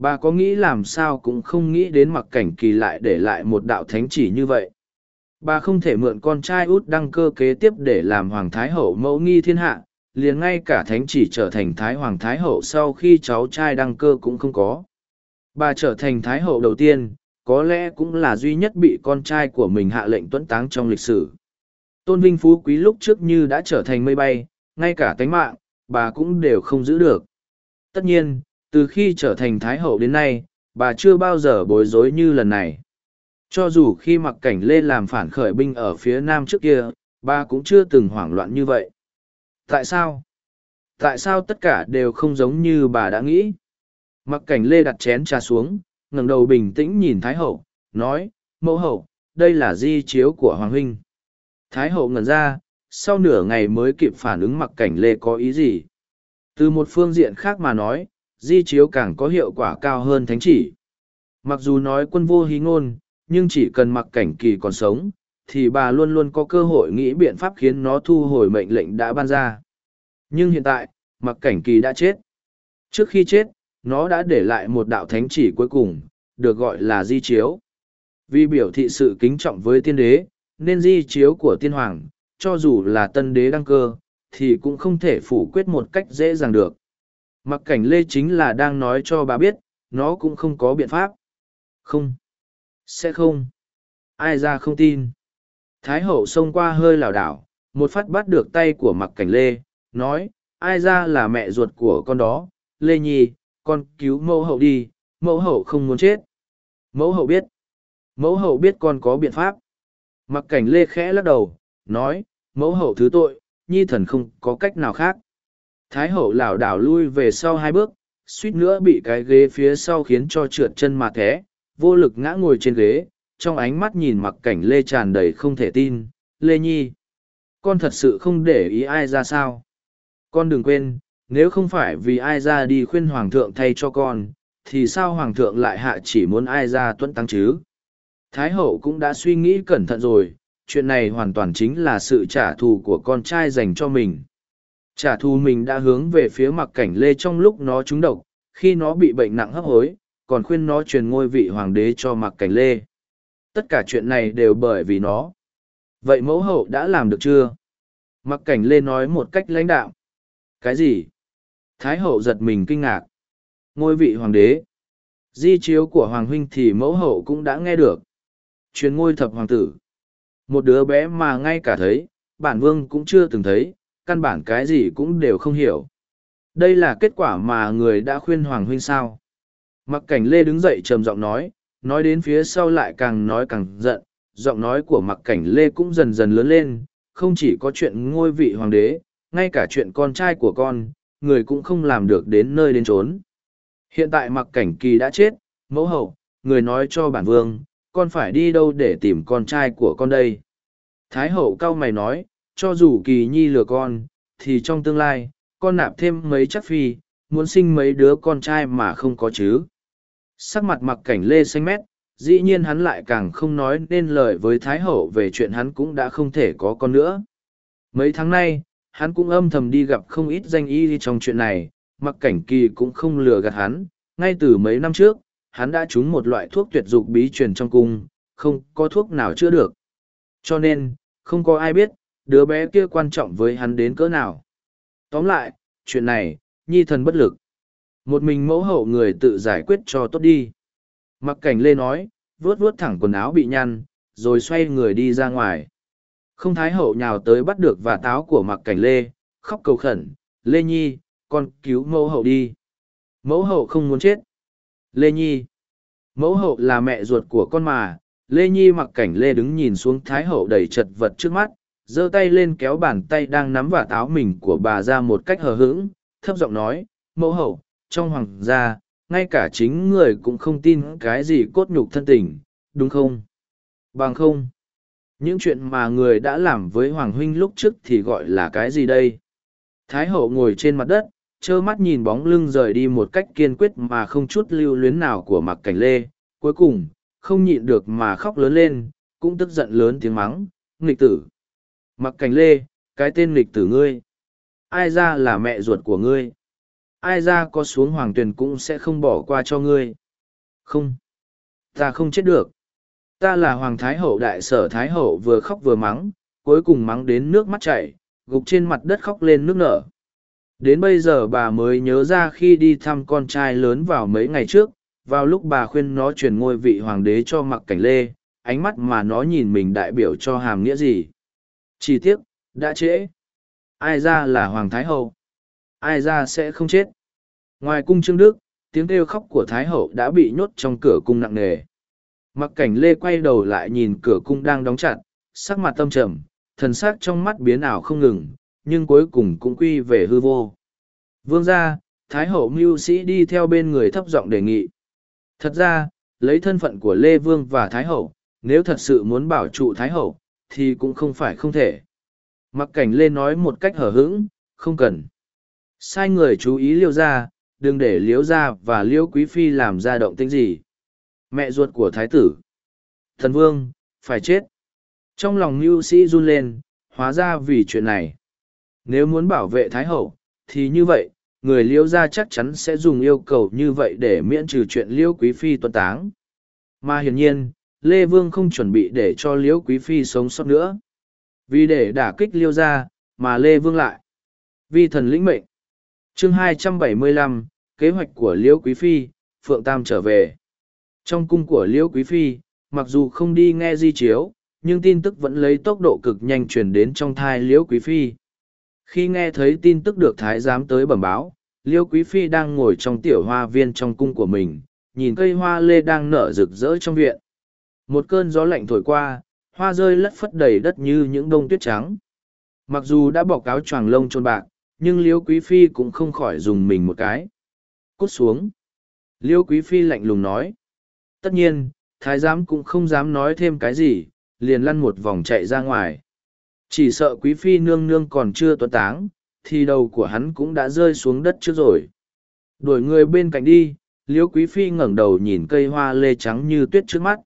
Bà có nghĩ làm sao cũng không nghĩ đến mặc cảnh kỳ lại để lại một đạo thánh chỉ như vậy. Bà không thể mượn con trai út đăng cơ kế tiếp để làm Hoàng Thái Hậu mẫu nghi thiên hạ, liền ngay cả thánh chỉ trở thành Thái Hoàng Thái Hậu sau khi cháu trai đăng cơ cũng không có. Bà trở thành Thái Hậu đầu tiên, có lẽ cũng là duy nhất bị con trai của mình hạ lệnh tuấn táng trong lịch sử. Tôn Vinh Phú Quý lúc trước như đã trở thành mây bay, ngay cả tánh mạng, bà cũng đều không giữ được. Tất nhiên, từ khi trở thành Thái Hậu đến nay, bà chưa bao giờ bối rối như lần này. Cho dù khi mặc cảnh lê làm phản khởi binh ở phía nam trước kia, bà cũng chưa từng hoảng loạn như vậy. Tại sao? Tại sao tất cả đều không giống như bà đã nghĩ? Mặc cảnh lê đặt chén trà xuống, ngẩng đầu bình tĩnh nhìn Thái Hậu, nói, mẫu hậu, đây là di chiếu của Hoàng Huynh. Thái Hậu ngẩn ra, sau nửa ngày mới kịp phản ứng mặc cảnh lê có ý gì. Từ một phương diện khác mà nói, di chiếu càng có hiệu quả cao hơn thánh chỉ. Mặc dù nói quân vô hí ngôn, nhưng chỉ cần mặc cảnh kỳ còn sống, thì bà luôn luôn có cơ hội nghĩ biện pháp khiến nó thu hồi mệnh lệnh đã ban ra. Nhưng hiện tại, mặc cảnh kỳ đã chết. Trước khi chết, nó đã để lại một đạo thánh chỉ cuối cùng, được gọi là di chiếu. Vì biểu thị sự kính trọng với tiên đế, nên di chiếu của tiên hoàng, cho dù là tân đế đăng cơ, thì cũng không thể phủ quyết một cách dễ dàng được. Mặc cảnh lê chính là đang nói cho bà biết, nó cũng không có biện pháp. Không. Sẽ không. Ai ra không tin. Thái hậu xông qua hơi lảo đảo, một phát bắt được tay của mặc cảnh lê, nói, ai ra là mẹ ruột của con đó, lê nhi, con cứu mẫu hậu đi, mẫu hậu không muốn chết. Mẫu hậu biết. Mẫu hậu biết con có biện pháp. Mặc cảnh lê khẽ lắc đầu, nói, mẫu hậu thứ tội, nhi thần không có cách nào khác. Thái hậu lảo đảo lui về sau hai bước, suýt nữa bị cái ghế phía sau khiến cho trượt chân mà té, vô lực ngã ngồi trên ghế, trong ánh mắt nhìn mặc cảnh Lê tràn đầy không thể tin. Lê Nhi, con thật sự không để ý ai ra sao. Con đừng quên, nếu không phải vì ai ra đi khuyên hoàng thượng thay cho con, thì sao hoàng thượng lại hạ chỉ muốn ai ra tuân tăng chứ? Thái hậu cũng đã suy nghĩ cẩn thận rồi, chuyện này hoàn toàn chính là sự trả thù của con trai dành cho mình. Trả thù mình đã hướng về phía mặc cảnh lê trong lúc nó trúng độc, khi nó bị bệnh nặng hấp hối, còn khuyên nó truyền ngôi vị hoàng đế cho mặc cảnh lê. Tất cả chuyện này đều bởi vì nó. Vậy mẫu hậu đã làm được chưa? Mặc cảnh lê nói một cách lãnh đạo. Cái gì? Thái hậu giật mình kinh ngạc. Ngôi vị hoàng đế. Di chiếu của hoàng huynh thì mẫu hậu cũng đã nghe được. Truyền ngôi thập hoàng tử. Một đứa bé mà ngay cả thấy, bản vương cũng chưa từng thấy, căn bản cái gì cũng đều không hiểu. Đây là kết quả mà người đã khuyên hoàng huynh sao. Mặc cảnh lê đứng dậy trầm giọng nói, nói đến phía sau lại càng nói càng giận, giọng nói của mặc cảnh lê cũng dần dần lớn lên, không chỉ có chuyện ngôi vị hoàng đế, ngay cả chuyện con trai của con, người cũng không làm được đến nơi đến trốn. Hiện tại mặc cảnh kỳ đã chết, mẫu hậu, người nói cho bản vương, con phải đi đâu để tìm con trai của con đây. Thái hậu cao mày nói, cho dù kỳ nhi lừa con, thì trong tương lai, con nạp thêm mấy chắc phi, muốn sinh mấy đứa con trai mà không có chứ. Sắc mặt mặc cảnh lê xanh mét, dĩ nhiên hắn lại càng không nói nên lời với Thái hậu về chuyện hắn cũng đã không thể có con nữa. Mấy tháng nay, hắn cũng âm thầm đi gặp không ít danh y trong chuyện này, mặc cảnh kỳ cũng không lừa gạt hắn, ngay từ mấy năm trước, hắn đã trúng một loại thuốc tuyệt dục bí truyền trong cung, không có thuốc nào chữa được. Cho nên, không có ai biết, đứa bé kia quan trọng với hắn đến cỡ nào. Tóm lại, chuyện này, nhi thần bất lực. Một mình mẫu hậu người tự giải quyết cho tốt đi. Mặc cảnh lê nói, vuốt vuốt thẳng quần áo bị nhăn, rồi xoay người đi ra ngoài. Không thái hậu nhào tới bắt được và táo của mặc cảnh lê, khóc cầu khẩn, lê nhi, con cứu mẫu hậu đi. Mẫu hậu không muốn chết. Lê nhi. Mẫu hậu là mẹ ruột của con mà, Lê Nhi mặc cảnh Lê đứng nhìn xuống Thái hậu đầy chật vật trước mắt, giơ tay lên kéo bàn tay đang nắm vào táo mình của bà ra một cách hờ hững, thấp giọng nói, mẫu hậu, trong hoàng gia, ngay cả chính người cũng không tin cái gì cốt nhục thân tình, đúng không? Bằng không? Những chuyện mà người đã làm với Hoàng Huynh lúc trước thì gọi là cái gì đây? Thái hậu ngồi trên mặt đất, trơ mắt nhìn bóng lưng rời đi một cách kiên quyết mà không chút lưu luyến nào của mặc cảnh lê. Cuối cùng, không nhịn được mà khóc lớn lên, cũng tức giận lớn tiếng mắng, nghịch tử. Mặc cảnh lê, cái tên lịch tử ngươi. Ai ra là mẹ ruột của ngươi. Ai ra có xuống hoàng tuyền cũng sẽ không bỏ qua cho ngươi. Không. Ta không chết được. Ta là hoàng thái hậu đại sở thái hậu vừa khóc vừa mắng, cuối cùng mắng đến nước mắt chảy, gục trên mặt đất khóc lên nước nở. Đến bây giờ bà mới nhớ ra khi đi thăm con trai lớn vào mấy ngày trước, vào lúc bà khuyên nó truyền ngôi vị hoàng đế cho mặc cảnh lê, ánh mắt mà nó nhìn mình đại biểu cho hàm nghĩa gì. Chỉ tiếc, đã trễ. Ai ra là Hoàng Thái Hậu? Ai ra sẽ không chết? Ngoài cung Trương Đức, tiếng kêu khóc của Thái Hậu đã bị nhốt trong cửa cung nặng nề. Mặc cảnh Lê quay đầu lại nhìn cửa cung đang đóng chặt, sắc mặt tâm trầm, thần sắc trong mắt biến ảo không ngừng, nhưng cuối cùng cũng quy về hư vô. Vương gia, Thái Hậu mưu sĩ đi theo bên người thấp giọng đề nghị. Thật ra, lấy thân phận của Lê Vương và Thái Hậu, nếu thật sự muốn bảo trụ Thái Hậu, thì cũng không phải không thể. Mặc cảnh Lê nói một cách hở hững, không cần. Sai người chú ý liêu ra, đừng để liêu ra và liêu quý phi làm ra động tĩnh gì. Mẹ ruột của thái tử. Thần vương, phải chết. Trong lòng mưu sĩ run lên, hóa ra vì chuyện này. Nếu muốn bảo vệ thái hậu, thì như vậy, người liêu ra chắc chắn sẽ dùng yêu cầu như vậy để miễn trừ chuyện liêu quý phi tuân táng. Mà hiển nhiên, Lê Vương không chuẩn bị để cho Liễu quý phi sống sót nữa. Vì để đả kích liêu ra, mà Lê Vương lại. Vì thần lĩnh mệnh. chương 275, kế hoạch của Liễu quý phi, Phượng Tam trở về. Trong cung của Liễu quý phi, mặc dù không đi nghe di chiếu, nhưng tin tức vẫn lấy tốc độ cực nhanh truyền đến trong thai liễu quý phi khi nghe thấy tin tức được thái giám tới bẩm báo liêu quý phi đang ngồi trong tiểu hoa viên trong cung của mình nhìn cây hoa lê đang nở rực rỡ trong viện một cơn gió lạnh thổi qua, hoa rơi lất phất đầy đất như những bông tuyết trắng. Mặc dù đã bọc áo choàng lông trôn bạc, nhưng liêu quý phi cũng không khỏi dùng mình một cái. Cút xuống. Liêu quý phi lạnh lùng nói. Tất nhiên, thái giám cũng không dám nói thêm cái gì, liền lăn một vòng chạy ra ngoài. Chỉ sợ quý phi nương nương còn chưa tuấn táng, thì đầu của hắn cũng đã rơi xuống đất trước rồi. Đuổi người bên cạnh đi, liêu quý phi ngẩng đầu nhìn cây hoa lê trắng như tuyết trước mắt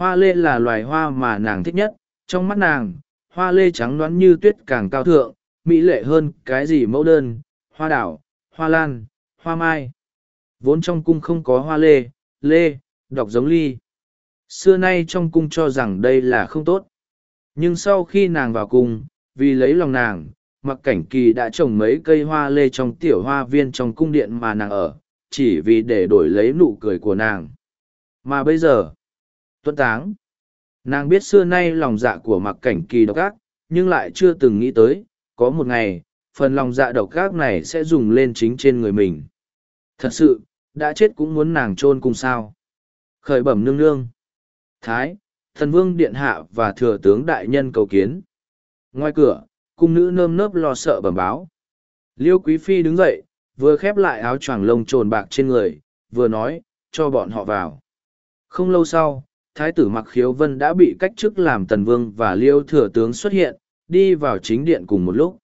hoa lê là loài hoa mà nàng thích nhất. Trong mắt nàng, hoa lê trắng đoán như tuyết càng cao thượng, mỹ lệ hơn cái gì mẫu đơn, hoa đảo, hoa lan, hoa mai. Vốn trong cung không có hoa lê lê, đọc giống ly. Xưa nay trong cung cho rằng đây là không tốt. Nhưng sau khi nàng vào cung, vì lấy lòng nàng, mặc cảnh kỳ đã trồng mấy cây hoa lê trong tiểu hoa viên trong cung điện mà nàng ở, chỉ vì để đổi lấy nụ cười của nàng. Mà bây giờ tuân táng. Nàng biết xưa nay lòng dạ của mặc cảnh kỳ độc ác, nhưng lại chưa từng nghĩ tới, có một ngày, phần lòng dạ độc ác này sẽ dùng lên chính trên người mình. Thật sự, đã chết cũng muốn nàng chôn cùng sao. Khởi bẩm nương nương. Thái, thần vương điện hạ và thừa tướng đại nhân cầu kiến. Ngoài cửa, cung nữ nơm nớp lo sợ bẩm báo. Liêu quý phi đứng dậy, vừa khép lại áo choàng lông trồn bạc trên người, vừa nói, cho bọn họ vào. Không lâu sau thái tử mặc khiếu vân đã bị cách chức làm tần vương và liêu thừa tướng xuất hiện, đi vào chính điện cùng một lúc.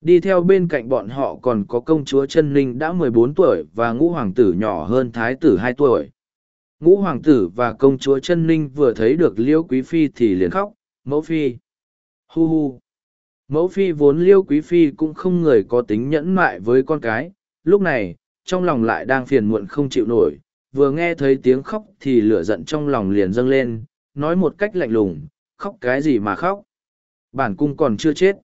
Đi theo bên cạnh bọn họ còn có công chúa chân ninh đã mười bốn tuổi và ngũ hoàng tử nhỏ hơn thái tử hai tuổi. Ngũ hoàng tử và công chúa chân ninh vừa thấy được liêu quý phi thì liền khóc, mẫu phi! Hu hu. Mẫu phi vốn liêu quý phi cũng không người có tính nhẫn mại với con cái, lúc này, trong lòng lại đang phiền muộn không chịu nổi vừa nghe thấy tiếng khóc thì lửa giận trong lòng liền dâng lên, nói một cách lạnh lùng, khóc cái gì mà khóc? Bản cung còn chưa chết.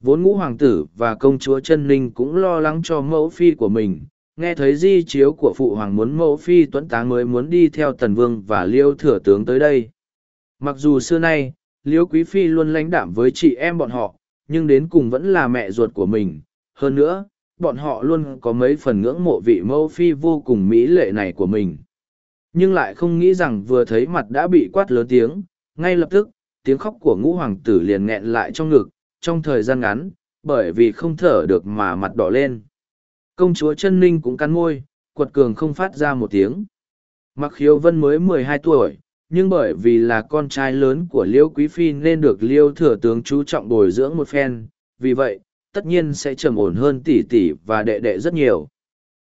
Vốn ngũ hoàng tử và công chúa chân ninh cũng lo lắng cho mẫu phi của mình, nghe thấy di chiếu của phụ hoàng muốn mẫu phi tuấn táng mới muốn đi theo tần vương và liêu thừa tướng tới đây. Mặc dù xưa nay, liêu quý phi luôn lãnh đạm với chị em bọn họ, nhưng đến cùng vẫn là mẹ ruột của mình. Hơn nữa bọn họ luôn có mấy phần ngưỡng mộ vị mẫu phi vô cùng mỹ lệ này của mình. Nhưng lại không nghĩ rằng vừa thấy mặt đã bị quát lớn tiếng, ngay lập tức, tiếng khóc của ngũ hoàng tử liền nghẹn lại trong ngực, trong thời gian ngắn, bởi vì không thở được mà mặt đỏ lên. Công chúa chân ninh cũng cắn môi, quật cường không phát ra một tiếng. Mặc khiếu vân mới mười hai tuổi, nhưng bởi vì là con trai lớn của liêu quý phi nên được liêu thừa tướng chú trọng bồi dưỡng một phen, vì vậy tất nhiên sẽ trầm ổn hơn tỷ tỷ và đệ đệ rất nhiều.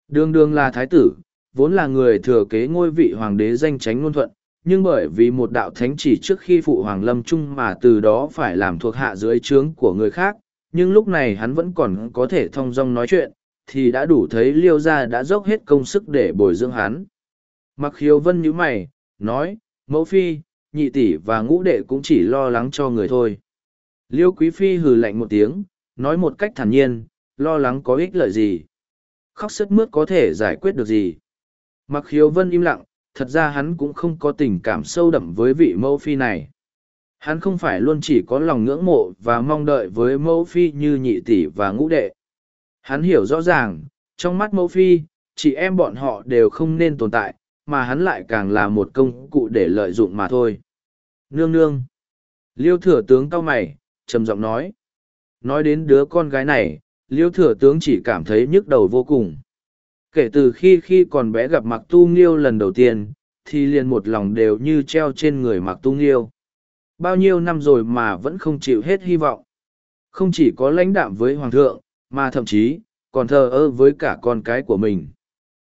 Đường đường là thái tử, vốn là người thừa kế ngôi vị hoàng đế danh tránh ngôn thuận, nhưng bởi vì một đạo thánh chỉ trước khi phụ hoàng lâm trung mà từ đó phải làm thuộc hạ dưới trướng của người khác, nhưng lúc này hắn vẫn còn có thể thong dong nói chuyện, thì đã đủ thấy liêu gia đã dốc hết công sức để bồi dưỡng hắn. Mặc khiếu vân nhíu mày, nói, mẫu phi, nhị tỷ và ngũ đệ cũng chỉ lo lắng cho người thôi. Liêu quý phi hừ lạnh một tiếng nói một cách thản nhiên, lo lắng có ích lợi gì. Khóc sức mướt có thể giải quyết được gì. Mặc khiếu vân im lặng, thật ra hắn cũng không có tình cảm sâu đậm với vị mẫu phi này. Hắn không phải luôn chỉ có lòng ngưỡng mộ và mong đợi với mẫu phi như nhị tỷ và ngũ đệ. Hắn hiểu rõ ràng, trong mắt mẫu phi, chị em bọn họ đều không nên tồn tại, mà hắn lại càng là một công cụ để lợi dụng mà thôi. Nương nương. Liêu thừa tướng cao mày, trầm giọng nói nói đến đứa con gái này, liêu thừa tướng chỉ cảm thấy nhức đầu vô cùng. Kể từ khi khi còn bé gặp mặc tu nghiêu lần đầu tiên, thì liền một lòng đều như treo trên người mặc tu nghiêu. Bao nhiêu năm rồi mà vẫn không chịu hết hy vọng. Không chỉ có lãnh đạm với hoàng thượng, mà thậm chí, còn thờ ơ với cả con cái của mình.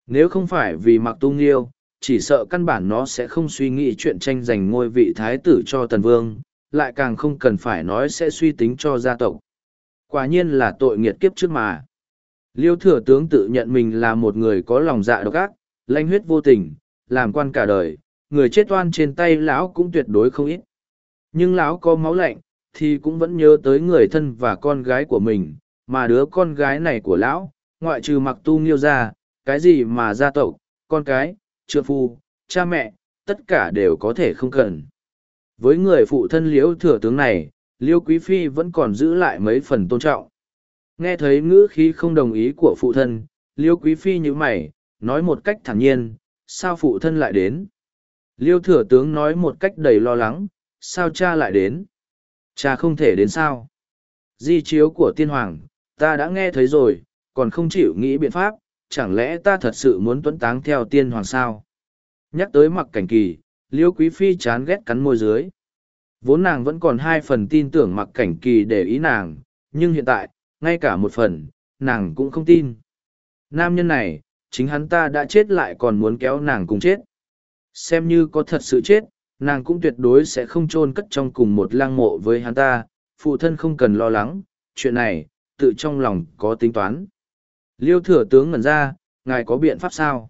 Nếu không phải vì mặc tu nghiêu, chỉ sợ căn bản nó sẽ không suy nghĩ chuyện tranh giành ngôi vị thái tử cho tần vương, lại càng không cần phải nói sẽ suy tính cho gia tộc quả nhiên là tội nghiệt kiếp trước mà Liêu thừa tướng tự nhận mình là một người có lòng dạ độc ác, lanh huyết vô tình, làm quan cả đời, người chết oan trên tay lão cũng tuyệt đối không ít. Nhưng lão có máu lạnh, thì cũng vẫn nhớ tới người thân và con gái của mình, mà đứa con gái này của lão, ngoại trừ mặc tu nghiêu ra, cái gì mà gia tộc, con cái, trượng phu, cha mẹ, tất cả đều có thể không cần. Với người phụ thân liễu thừa tướng này, liêu quý phi vẫn còn giữ lại mấy phần tôn trọng nghe thấy ngữ khí không đồng ý của phụ thân liêu quý phi nhữ mày nói một cách thản nhiên sao phụ thân lại đến liêu thừa tướng nói một cách đầy lo lắng sao cha lại đến cha không thể đến sao Di chiếu của tiên hoàng, ta đã nghe thấy rồi, còn không chịu nghĩ biện pháp, chẳng lẽ ta thật sự muốn tuấn táng theo tiên hoàng sao? Nhắc tới mặc cảnh kỳ, liêu quý phi chán ghét cắn môi dưới. Vốn nàng vẫn còn hai phần tin tưởng mặc cảnh kỳ để ý nàng, nhưng hiện tại, ngay cả một phần, nàng cũng không tin. Nam nhân này, chính hắn ta đã chết lại còn muốn kéo nàng cùng chết. Xem như có thật sự chết, nàng cũng tuyệt đối sẽ không chôn cất trong cùng một lang mộ với hắn ta, phụ thân không cần lo lắng, chuyện này, tự trong lòng có tính toán. Liêu thừa tướng ngẩn ra, ngài có biện pháp sao?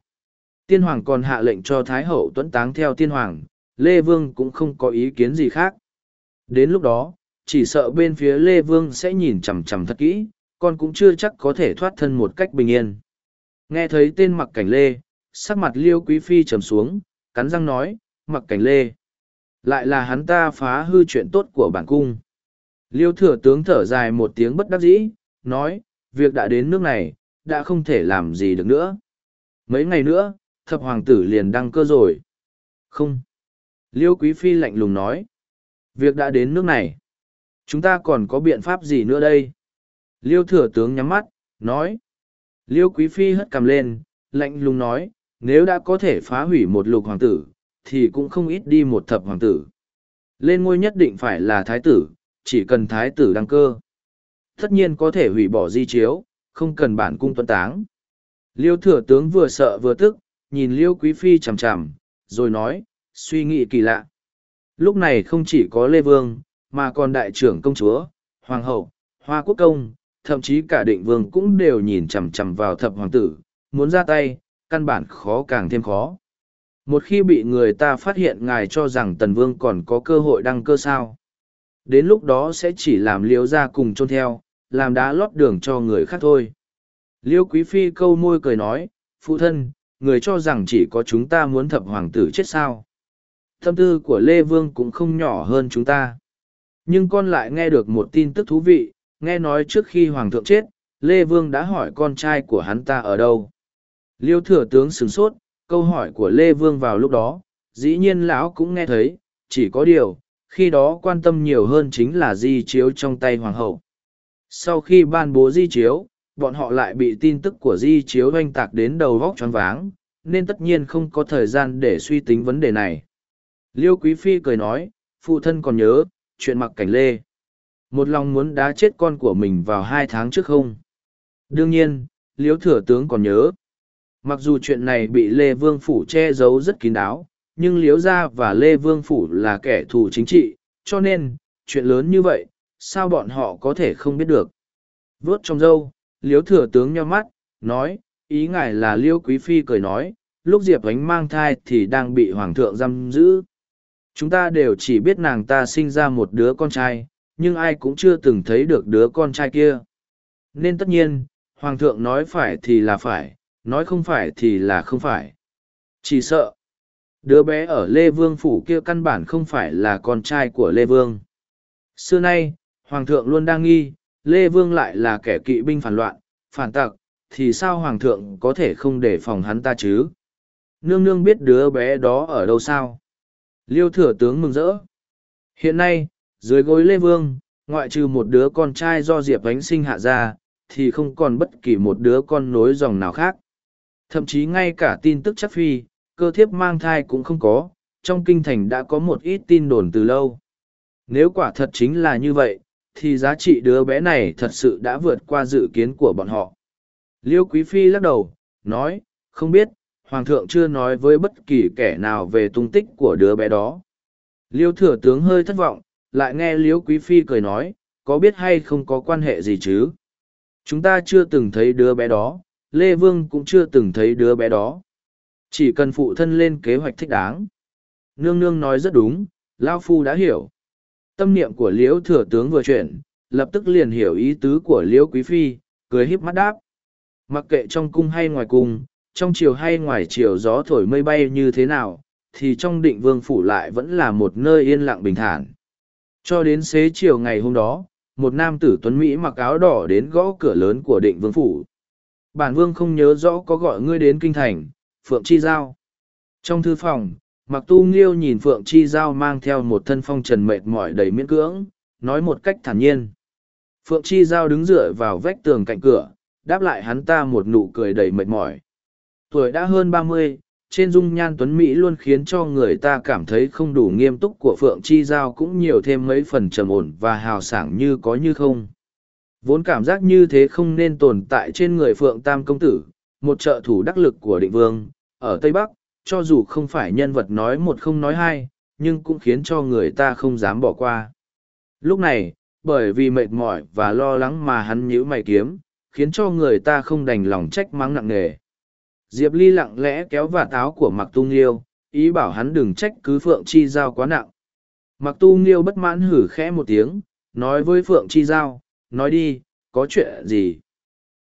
Tiên hoàng còn hạ lệnh cho Thái hậu tuấn táng theo tiên hoàng, Lê Vương cũng không có ý kiến gì khác. Đến lúc đó, chỉ sợ bên phía Lê Vương sẽ nhìn chằm chằm thật kỹ, con cũng chưa chắc có thể thoát thân một cách bình yên. Nghe thấy tên mặc cảnh Lê, sắc mặt Liêu Quý Phi trầm xuống, cắn răng nói, mặc cảnh Lê. Lại là hắn ta phá hư chuyện tốt của bản cung. Liêu thừa tướng thở dài một tiếng bất đắc dĩ, nói, việc đã đến nước này, đã không thể làm gì được nữa. Mấy ngày nữa, thập hoàng tử liền đăng cơ rồi. Không. Liêu Quý Phi lạnh lùng nói. Việc đã đến nước này. Chúng ta còn có biện pháp gì nữa đây? Liêu thừa tướng nhắm mắt, nói. Liêu Quý Phi hất cầm lên, lạnh lùng nói, nếu đã có thể phá hủy một lục hoàng tử, thì cũng không ít đi một thập hoàng tử. Lên ngôi nhất định phải là thái tử, chỉ cần thái tử đăng cơ. Tất nhiên có thể hủy bỏ di chiếu, không cần bản cung tuân táng. Liêu thừa tướng vừa sợ vừa tức, nhìn Liêu Quý Phi chằm chằm, rồi nói, suy nghĩ kỳ lạ. Lúc này không chỉ có Lê Vương, mà còn đại trưởng công chúa, hoàng hậu, hoa quốc công, thậm chí cả định vương cũng đều nhìn chằm chằm vào thập hoàng tử, muốn ra tay, căn bản khó càng thêm khó. Một khi bị người ta phát hiện ngài cho rằng tần vương còn có cơ hội đăng cơ sao. Đến lúc đó sẽ chỉ làm liếu ra cùng trôn theo, làm đá lót đường cho người khác thôi. Liêu Quý Phi câu môi cười nói, phụ thân, người cho rằng chỉ có chúng ta muốn thập hoàng tử chết sao. Tâm tư của Lê Vương cũng không nhỏ hơn chúng ta. Nhưng con lại nghe được một tin tức thú vị, nghe nói trước khi hoàng thượng chết, Lê Vương đã hỏi con trai của hắn ta ở đâu. Liêu thừa tướng sửng sốt, câu hỏi của Lê Vương vào lúc đó, dĩ nhiên lão cũng nghe thấy, chỉ có điều, khi đó quan tâm nhiều hơn chính là di chiếu trong tay hoàng hậu. Sau khi ban bố di chiếu, bọn họ lại bị tin tức của di chiếu oanh tạc đến đầu vóc choáng váng, nên tất nhiên không có thời gian để suy tính vấn đề này. Liêu Quý Phi cười nói, phụ thân còn nhớ, chuyện mặc cảnh lê. Một lòng muốn đá chết con của mình vào hai tháng trước không? Đương nhiên, Liêu Thừa Tướng còn nhớ. Mặc dù chuyện này bị Lê Vương Phủ che giấu rất kín đáo, nhưng Liêu Gia và Lê Vương Phủ là kẻ thù chính trị, cho nên, chuyện lớn như vậy, sao bọn họ có thể không biết được? Vốt trong dâu, Liêu Thừa Tướng nheo mắt, nói, ý ngài là Liêu Quý Phi cười nói, lúc Diệp Ánh mang thai thì đang bị Hoàng thượng giam giữ. Chúng ta đều chỉ biết nàng ta sinh ra một đứa con trai, nhưng ai cũng chưa từng thấy được đứa con trai kia. Nên tất nhiên, Hoàng thượng nói phải thì là phải, nói không phải thì là không phải. Chỉ sợ, đứa bé ở Lê Vương Phủ kia căn bản không phải là con trai của Lê Vương. Xưa nay, Hoàng thượng luôn đang nghi, Lê Vương lại là kẻ kỵ binh phản loạn, phản tặc, thì sao Hoàng thượng có thể không để phòng hắn ta chứ? Nương nương biết đứa bé đó ở đâu sao? Liêu thừa tướng mừng rỡ. Hiện nay, dưới gối Lê Vương, ngoại trừ một đứa con trai do Diệp Ánh sinh hạ ra, thì không còn bất kỳ một đứa con nối dòng nào khác. Thậm chí ngay cả tin tức chắc phi, cơ thiếp mang thai cũng không có, trong kinh thành đã có một ít tin đồn từ lâu. Nếu quả thật chính là như vậy, thì giá trị đứa bé này thật sự đã vượt qua dự kiến của bọn họ. Liêu Quý Phi lắc đầu, nói, không biết, Hoàng thượng chưa nói với bất kỳ kẻ nào về tung tích của đứa bé đó. Liêu thừa tướng hơi thất vọng, lại nghe Liêu Quý Phi cười nói, có biết hay không có quan hệ gì chứ? Chúng ta chưa từng thấy đứa bé đó, Lê Vương cũng chưa từng thấy đứa bé đó. Chỉ cần phụ thân lên kế hoạch thích đáng. Nương nương nói rất đúng, Lao Phu đã hiểu. Tâm niệm của Liễu thừa tướng vừa chuyển, lập tức liền hiểu ý tứ của Liễu Quý Phi, cười híp mắt đáp. Mặc kệ trong cung hay ngoài cung, trong chiều hay ngoài chiều gió thổi mây bay như thế nào, thì trong định vương phủ lại vẫn là một nơi yên lặng bình thản. Cho đến xế chiều ngày hôm đó, một nam tử tuấn Mỹ mặc áo đỏ đến gõ cửa lớn của định vương phủ. Bản vương không nhớ rõ có gọi ngươi đến kinh thành, Phượng Chi Giao. Trong thư phòng, mặc tu nghiêu nhìn Phượng Chi Giao mang theo một thân phong trần mệt mỏi đầy miễn cưỡng, nói một cách thản nhiên. Phượng Chi Giao đứng dựa vào vách tường cạnh cửa, đáp lại hắn ta một nụ cười đầy mệt mỏi. Tuổi đã hơn ba mươi, trên dung nhan tuấn Mỹ luôn khiến cho người ta cảm thấy không đủ nghiêm túc của Phượng Chi Giao cũng nhiều thêm mấy phần trầm ổn và hào sảng như có như không. Vốn cảm giác như thế không nên tồn tại trên người Phượng Tam Công Tử, một trợ thủ đắc lực của định vương, ở Tây Bắc, cho dù không phải nhân vật nói một không nói hai, nhưng cũng khiến cho người ta không dám bỏ qua. Lúc này, bởi vì mệt mỏi và lo lắng mà hắn nhíu mày kiếm, khiến cho người ta không đành lòng trách mắng nặng nề. Diệp Ly lặng lẽ kéo vả táo của Mặc Tu Nghiêu, ý bảo hắn đừng trách cứ Phượng Chi Giao quá nặng. Mặc Tu Nghiêu bất mãn hử khẽ một tiếng, nói với Phượng Chi Giao, nói đi, có chuyện gì?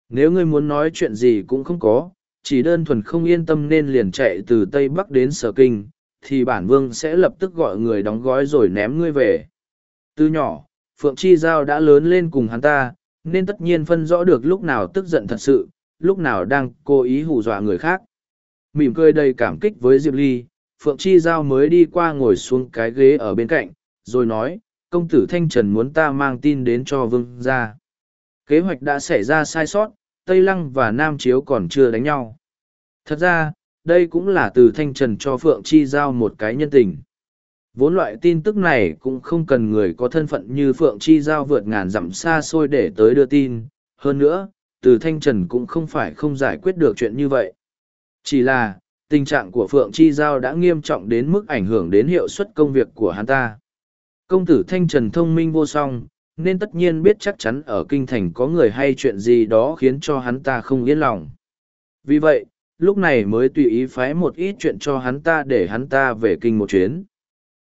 Nếu ngươi muốn nói chuyện gì cũng không có, chỉ đơn thuần không yên tâm nên liền chạy từ Tây Bắc đến Sở Kinh, thì bản vương sẽ lập tức gọi người đóng gói rồi ném ngươi về. Từ nhỏ, Phượng Chi Giao đã lớn lên cùng hắn ta, nên tất nhiên phân rõ được lúc nào tức giận thật sự, lúc nào đang cố ý hù dọa người khác. Mỉm cười đầy cảm kích với Diệp Ly, Phượng Chi Giao mới đi qua ngồi xuống cái ghế ở bên cạnh, rồi nói, công tử Thanh Trần muốn ta mang tin đến cho vương ra. Kế hoạch đã xảy ra sai sót, Tây Lăng và Nam Chiếu còn chưa đánh nhau. Thật ra, đây cũng là từ Thanh Trần cho Phượng Chi Giao một cái nhân tình. Vốn loại tin tức này cũng không cần người có thân phận như Phượng Chi Giao vượt ngàn dặm xa xôi để tới đưa tin. Hơn nữa, từ Thanh Trần cũng không phải không giải quyết được chuyện như vậy. Chỉ là, tình trạng của Phượng Chi Giao đã nghiêm trọng đến mức ảnh hưởng đến hiệu suất công việc của hắn ta. Công tử Thanh Trần thông minh vô song, nên tất nhiên biết chắc chắn ở kinh thành có người hay chuyện gì đó khiến cho hắn ta không yên lòng. Vì vậy, lúc này mới tùy ý phái một ít chuyện cho hắn ta để hắn ta về kinh một chuyến.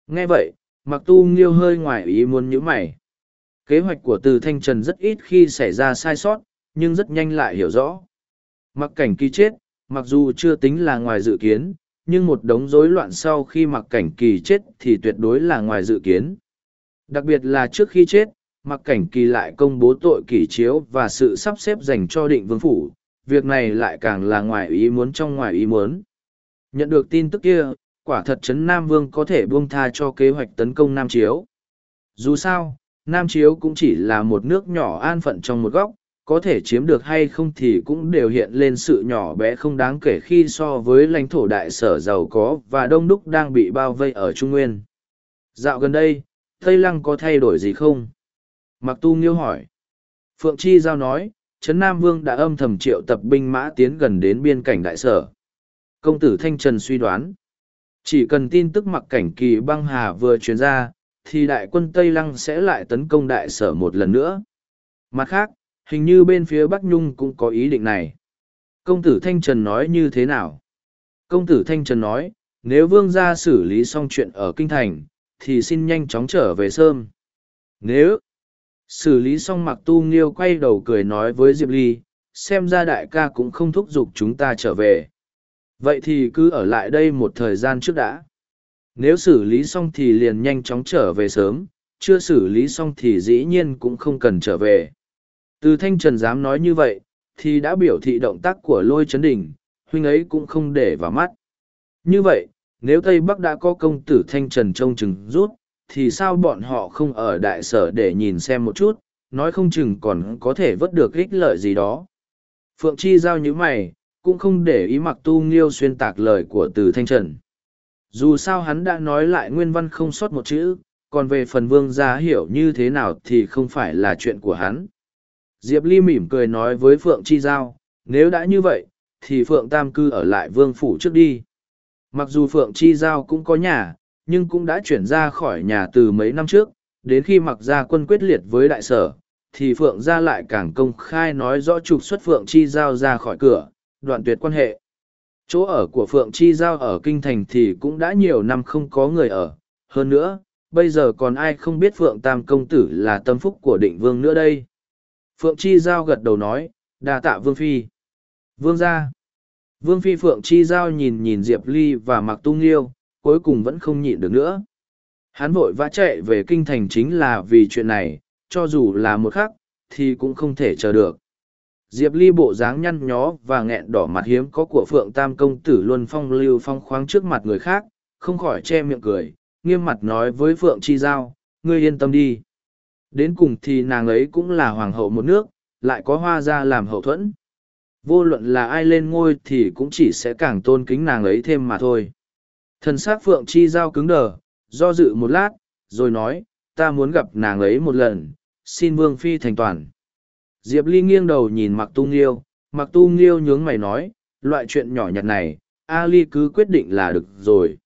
Nghe vậy, mặc tu nghiêu hơi ngoài ý muốn nhíu mày. Kế hoạch của từ Thanh Trần rất ít khi xảy ra sai sót, nhưng rất nhanh lại hiểu rõ. Mặc cảnh kỳ chết, mặc dù chưa tính là ngoài dự kiến, nhưng một đống rối loạn sau khi mặc cảnh kỳ chết thì tuyệt đối là ngoài dự kiến. Đặc biệt là trước khi chết, mặc cảnh kỳ lại công bố tội kỷ chiếu và sự sắp xếp dành cho định vương phủ, việc này lại càng là ngoài ý muốn trong ngoài ý muốn. Nhận được tin tức kia, quả thật Trấn Nam Vương có thể buông tha cho kế hoạch tấn công Nam Chiếu. Dù sao, Nam Chiếu cũng chỉ là một nước nhỏ an phận trong một góc, có thể chiếm được hay không thì cũng đều hiện lên sự nhỏ bé không đáng kể khi so với lãnh thổ đại sở giàu có và đông đúc đang bị bao vây ở Trung Nguyên. Dạo gần đây, Tây Lăng có thay đổi gì không? Mặc tu nghiêu hỏi. Phượng Chi Giao nói, Trấn Nam Vương đã âm thầm triệu tập binh mã tiến gần đến biên cảnh đại sở. Công tử Thanh Trần suy đoán. Chỉ cần tin tức mặc cảnh kỳ băng hà vừa truyền ra, thì đại quân Tây Lăng sẽ lại tấn công đại sở một lần nữa. Mặt khác, hình như bên phía Bắc Nhung cũng có ý định này. Công tử Thanh Trần nói như thế nào? Công tử Thanh Trần nói, nếu vương gia xử lý xong chuyện ở Kinh Thành, thì xin nhanh chóng trở về sớm. Nếu xử lý xong mặc tu nghiêu quay đầu cười nói với Diệp Ly, xem ra đại ca cũng không thúc giục chúng ta trở về. Vậy thì cứ ở lại đây một thời gian trước đã. Nếu xử lý xong thì liền nhanh chóng trở về sớm, chưa xử lý xong thì dĩ nhiên cũng không cần trở về. Từ thanh trần dám nói như vậy, thì đã biểu thị động tác của lôi chấn đỉnh, huynh ấy cũng không để vào mắt. Như vậy, nếu Tây Bắc đã có công tử thanh trần trông chừng rút, thì sao bọn họ không ở đại sở để nhìn xem một chút, nói không chừng còn có thể vớt được ích lợi gì đó. Phượng Chi giao như mày, cũng không để ý mặc tu nghiêu xuyên tạc lời của từ thanh trần. Dù sao hắn đã nói lại nguyên văn không sót một chữ, còn về phần vương gia hiểu như thế nào thì không phải là chuyện của hắn. Diệp Ly mỉm cười nói với Phượng Chi Giao, nếu đã như vậy, thì Phượng Tam Cư ở lại vương phủ trước đi. Mặc dù Phượng Chi Giao cũng có nhà, nhưng cũng đã chuyển ra khỏi nhà từ mấy năm trước, đến khi mặc gia quân quyết liệt với đại sở, thì Phượng gia lại càng công khai nói rõ trục xuất Phượng Chi Giao ra khỏi cửa, đoạn tuyệt quan hệ. Chỗ ở của Phượng Chi Giao ở Kinh Thành thì cũng đã nhiều năm không có người ở. Hơn nữa, bây giờ còn ai không biết Phượng Tam Công Tử là tâm phúc của định vương nữa đây. Phượng Chi Giao gật đầu nói, đa tạ Vương Phi. Vương ra. Vương Phi Phượng Chi Giao nhìn nhìn Diệp Ly và Mặc Tung Liêu, cuối cùng vẫn không nhịn được nữa. Hắn vội vã chạy về kinh thành chính là vì chuyện này, cho dù là một khắc, thì cũng không thể chờ được. Diệp Ly bộ dáng nhăn nhó và nghẹn đỏ mặt hiếm có của Phượng Tam Công Tử luôn phong lưu phong khoáng trước mặt người khác, không khỏi che miệng cười, nghiêm mặt nói với Phượng Chi Giao, ngươi yên tâm đi. Đến cùng thì nàng ấy cũng là hoàng hậu một nước, lại có hoa ra làm hậu thuẫn. Vô luận là ai lên ngôi thì cũng chỉ sẽ càng tôn kính nàng ấy thêm mà thôi. Thần sát Phượng Chi Giao cứng đờ, do dự một lát, rồi nói, ta muốn gặp nàng ấy một lần, xin Vương Phi thành toàn. Diệp Ly nghiêng đầu nhìn Mặc Tu Nghiêu, Mặc Tu Nghiêu nhướng mày nói, loại chuyện nhỏ nhặt này, A Ly cứ quyết định là được rồi.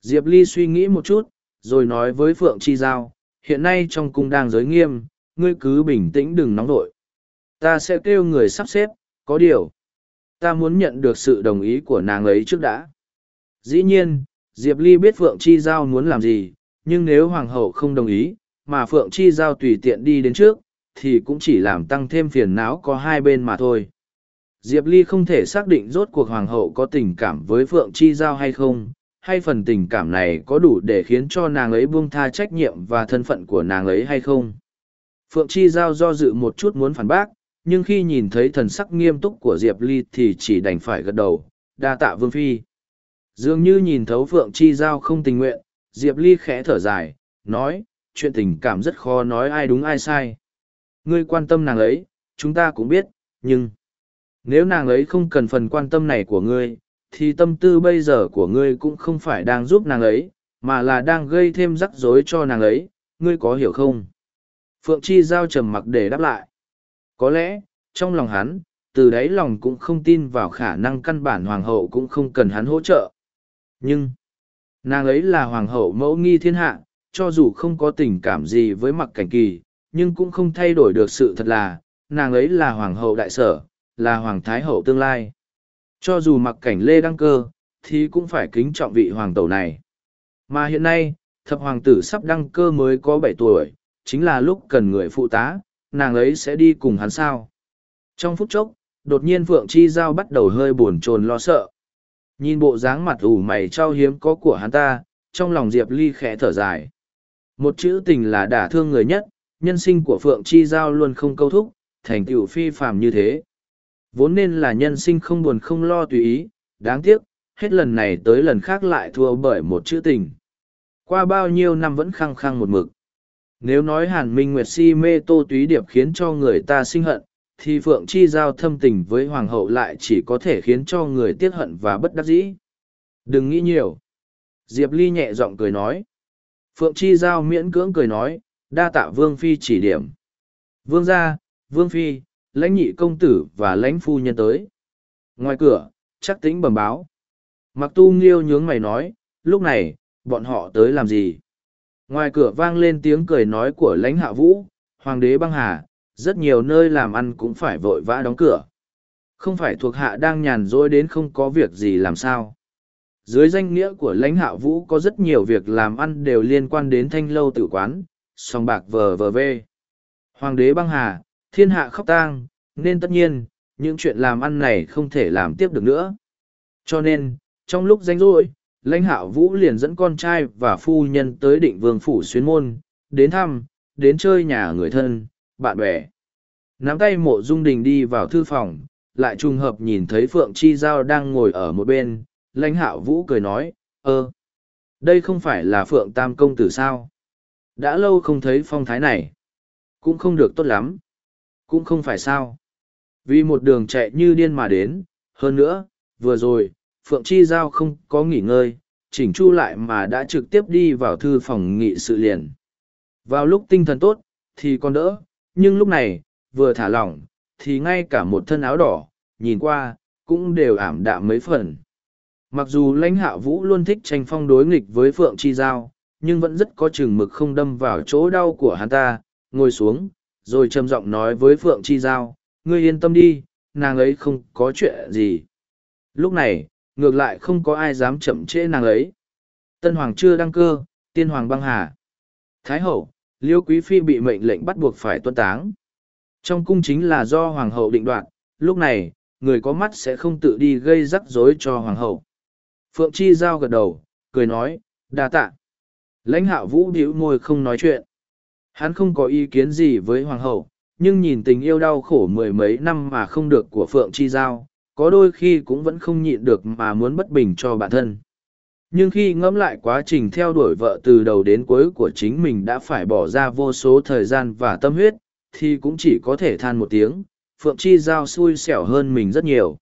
Diệp Ly suy nghĩ một chút, rồi nói với Phượng Chi Giao, hiện nay trong cung đang giới nghiêm, ngươi cứ bình tĩnh đừng nóng vội. Ta sẽ kêu người sắp xếp, có điều. Ta muốn nhận được sự đồng ý của nàng ấy trước đã. Dĩ nhiên, Diệp Ly biết Phượng Chi Giao muốn làm gì, nhưng nếu Hoàng hậu không đồng ý, mà Phượng Chi Giao tùy tiện đi đến trước, thì cũng chỉ làm tăng thêm phiền não có hai bên mà thôi. Diệp Ly không thể xác định rốt cuộc Hoàng hậu có tình cảm với Phượng Chi Giao hay không, hay phần tình cảm này có đủ để khiến cho nàng ấy buông tha trách nhiệm và thân phận của nàng ấy hay không. Phượng Chi Giao do dự một chút muốn phản bác, nhưng khi nhìn thấy thần sắc nghiêm túc của Diệp Ly thì chỉ đành phải gật đầu, đa tạ Vương Phi. Dường như nhìn thấu Phượng Chi Giao không tình nguyện, Diệp Ly khẽ thở dài, nói, chuyện tình cảm rất khó nói ai đúng ai sai. Ngươi quan tâm nàng ấy, chúng ta cũng biết, nhưng nếu nàng ấy không cần phần quan tâm này của ngươi, thì tâm tư bây giờ của ngươi cũng không phải đang giúp nàng ấy, mà là đang gây thêm rắc rối cho nàng ấy, ngươi có hiểu không? Phượng Chi Giao trầm mặc để đáp lại. Có lẽ, trong lòng hắn, từ đáy lòng cũng không tin vào khả năng căn bản hoàng hậu cũng không cần hắn hỗ trợ. Nhưng, nàng ấy là hoàng hậu mẫu nghi thiên hạ, cho dù không có tình cảm gì với mặc cảnh kỳ, nhưng cũng không thay đổi được sự thật là, nàng ấy là hoàng hậu đại sở, là hoàng thái hậu tương lai. Cho dù mặc cảnh lê đăng cơ, thì cũng phải kính trọng vị hoàng tẩu này. Mà hiện nay, thập hoàng tử sắp đăng cơ mới có bảy tuổi, chính là lúc cần người phụ tá, nàng ấy sẽ đi cùng hắn sao. Trong phút chốc, đột nhiên Phượng Chi Giao bắt đầu hơi buồn chồn lo sợ. Nhìn bộ dáng mặt ủ mày trao hiếm có của hắn ta, trong lòng Diệp Ly khẽ thở dài. Một chữ tình là đả thương người nhất, nhân sinh của Phượng Chi Giao luôn không câu thúc, thành tựu phi phàm như thế. Vốn nên là nhân sinh không buồn không lo tùy ý, đáng tiếc, hết lần này tới lần khác lại thua bởi một chữ tình. Qua bao nhiêu năm vẫn khăng khăng một mực. Nếu nói Hàn Minh Nguyệt si mê Tô Túy Điệp khiến cho người ta sinh hận, thì Phượng Chi Giao thâm tình với Hoàng hậu lại chỉ có thể khiến cho người tiếc hận và bất đắc dĩ. Đừng nghĩ nhiều. Diệp Ly nhẹ giọng cười nói. Phượng Chi Giao miễn cưỡng cười nói, đa tạ Vương Phi chỉ điểm. Vương gia, Vương Phi, lãnh nhị công tử và lãnh phu nhân tới. Ngoài cửa, chắc tính bẩm báo. Mặc tu nghiêu nhướng mày nói, lúc này, bọn họ tới làm gì? Ngoài cửa vang lên tiếng cười nói của lãnh hạ vũ, hoàng đế băng hà, rất nhiều nơi làm ăn cũng phải vội vã đóng cửa. Không phải thuộc hạ đang nhàn rỗi đến không có việc gì làm sao. Dưới danh nghĩa của lãnh hạ vũ có rất nhiều việc làm ăn đều liên quan đến thanh lâu tử quán, song bạc vờ vờ vê. Hoàng đế băng hà, thiên hạ khóc tang, nên tất nhiên, những chuyện làm ăn này không thể làm tiếp được nữa. Cho nên, trong lúc danh rỗi, lãnh hạo vũ liền dẫn con trai và phu nhân tới định vương phủ xuyên môn, đến thăm, đến chơi nhà người thân, bạn bè. Nắm tay mộ dung đình đi vào thư phòng, lại trùng hợp nhìn thấy Phượng Chi Giao đang ngồi ở một bên, lãnh hạo vũ cười nói, ơ, đây không phải là Phượng Tam Công Tử sao? Đã lâu không thấy phong thái này. Cũng không được tốt lắm. Cũng không phải sao. Vì một đường chạy như điên mà đến, hơn nữa, vừa rồi, Phượng Chi Giao không có nghỉ ngơi, chỉnh chu lại mà đã trực tiếp đi vào thư phòng nghị sự liền. Vào lúc tinh thần tốt, thì còn đỡ, nhưng lúc này, vừa thả lỏng, thì ngay cả một thân áo đỏ, nhìn qua, cũng đều ảm đạm mấy phần. Mặc dù lãnh hạ vũ luôn thích tranh phong đối nghịch với Phượng Chi Giao, nhưng vẫn rất có chừng mực không đâm vào chỗ đau của hắn ta, ngồi xuống, rồi trầm giọng nói với Phượng Chi Giao, ngươi yên tâm đi, nàng ấy không có chuyện gì. Lúc này, ngược lại không có ai dám chậm trễ nàng ấy. Tân Hoàng chưa đăng cơ, tiên Hoàng băng hà. Thái hậu, Liêu Quý Phi bị mệnh lệnh bắt buộc phải tuân táng. Trong cung chính là do Hoàng hậu định đoạt, lúc này, người có mắt sẽ không tự đi gây rắc rối cho Hoàng hậu. Phượng Chi Giao gật đầu, cười nói, đa tạ. Lãnh Hạo vũ điệu môi không nói chuyện. Hắn không có ý kiến gì với Hoàng hậu, nhưng nhìn tình yêu đau khổ mười mấy năm mà không được của Phượng Chi Giao, có đôi khi cũng vẫn không nhịn được mà muốn bất bình cho bản thân. nhưng khi ngẫm lại quá trình theo đuổi vợ từ đầu đến cuối của chính mình đã phải bỏ ra vô số thời gian và tâm huyết thì cũng chỉ có thể than một tiếng phượng chi giao xui xẻo hơn mình rất nhiều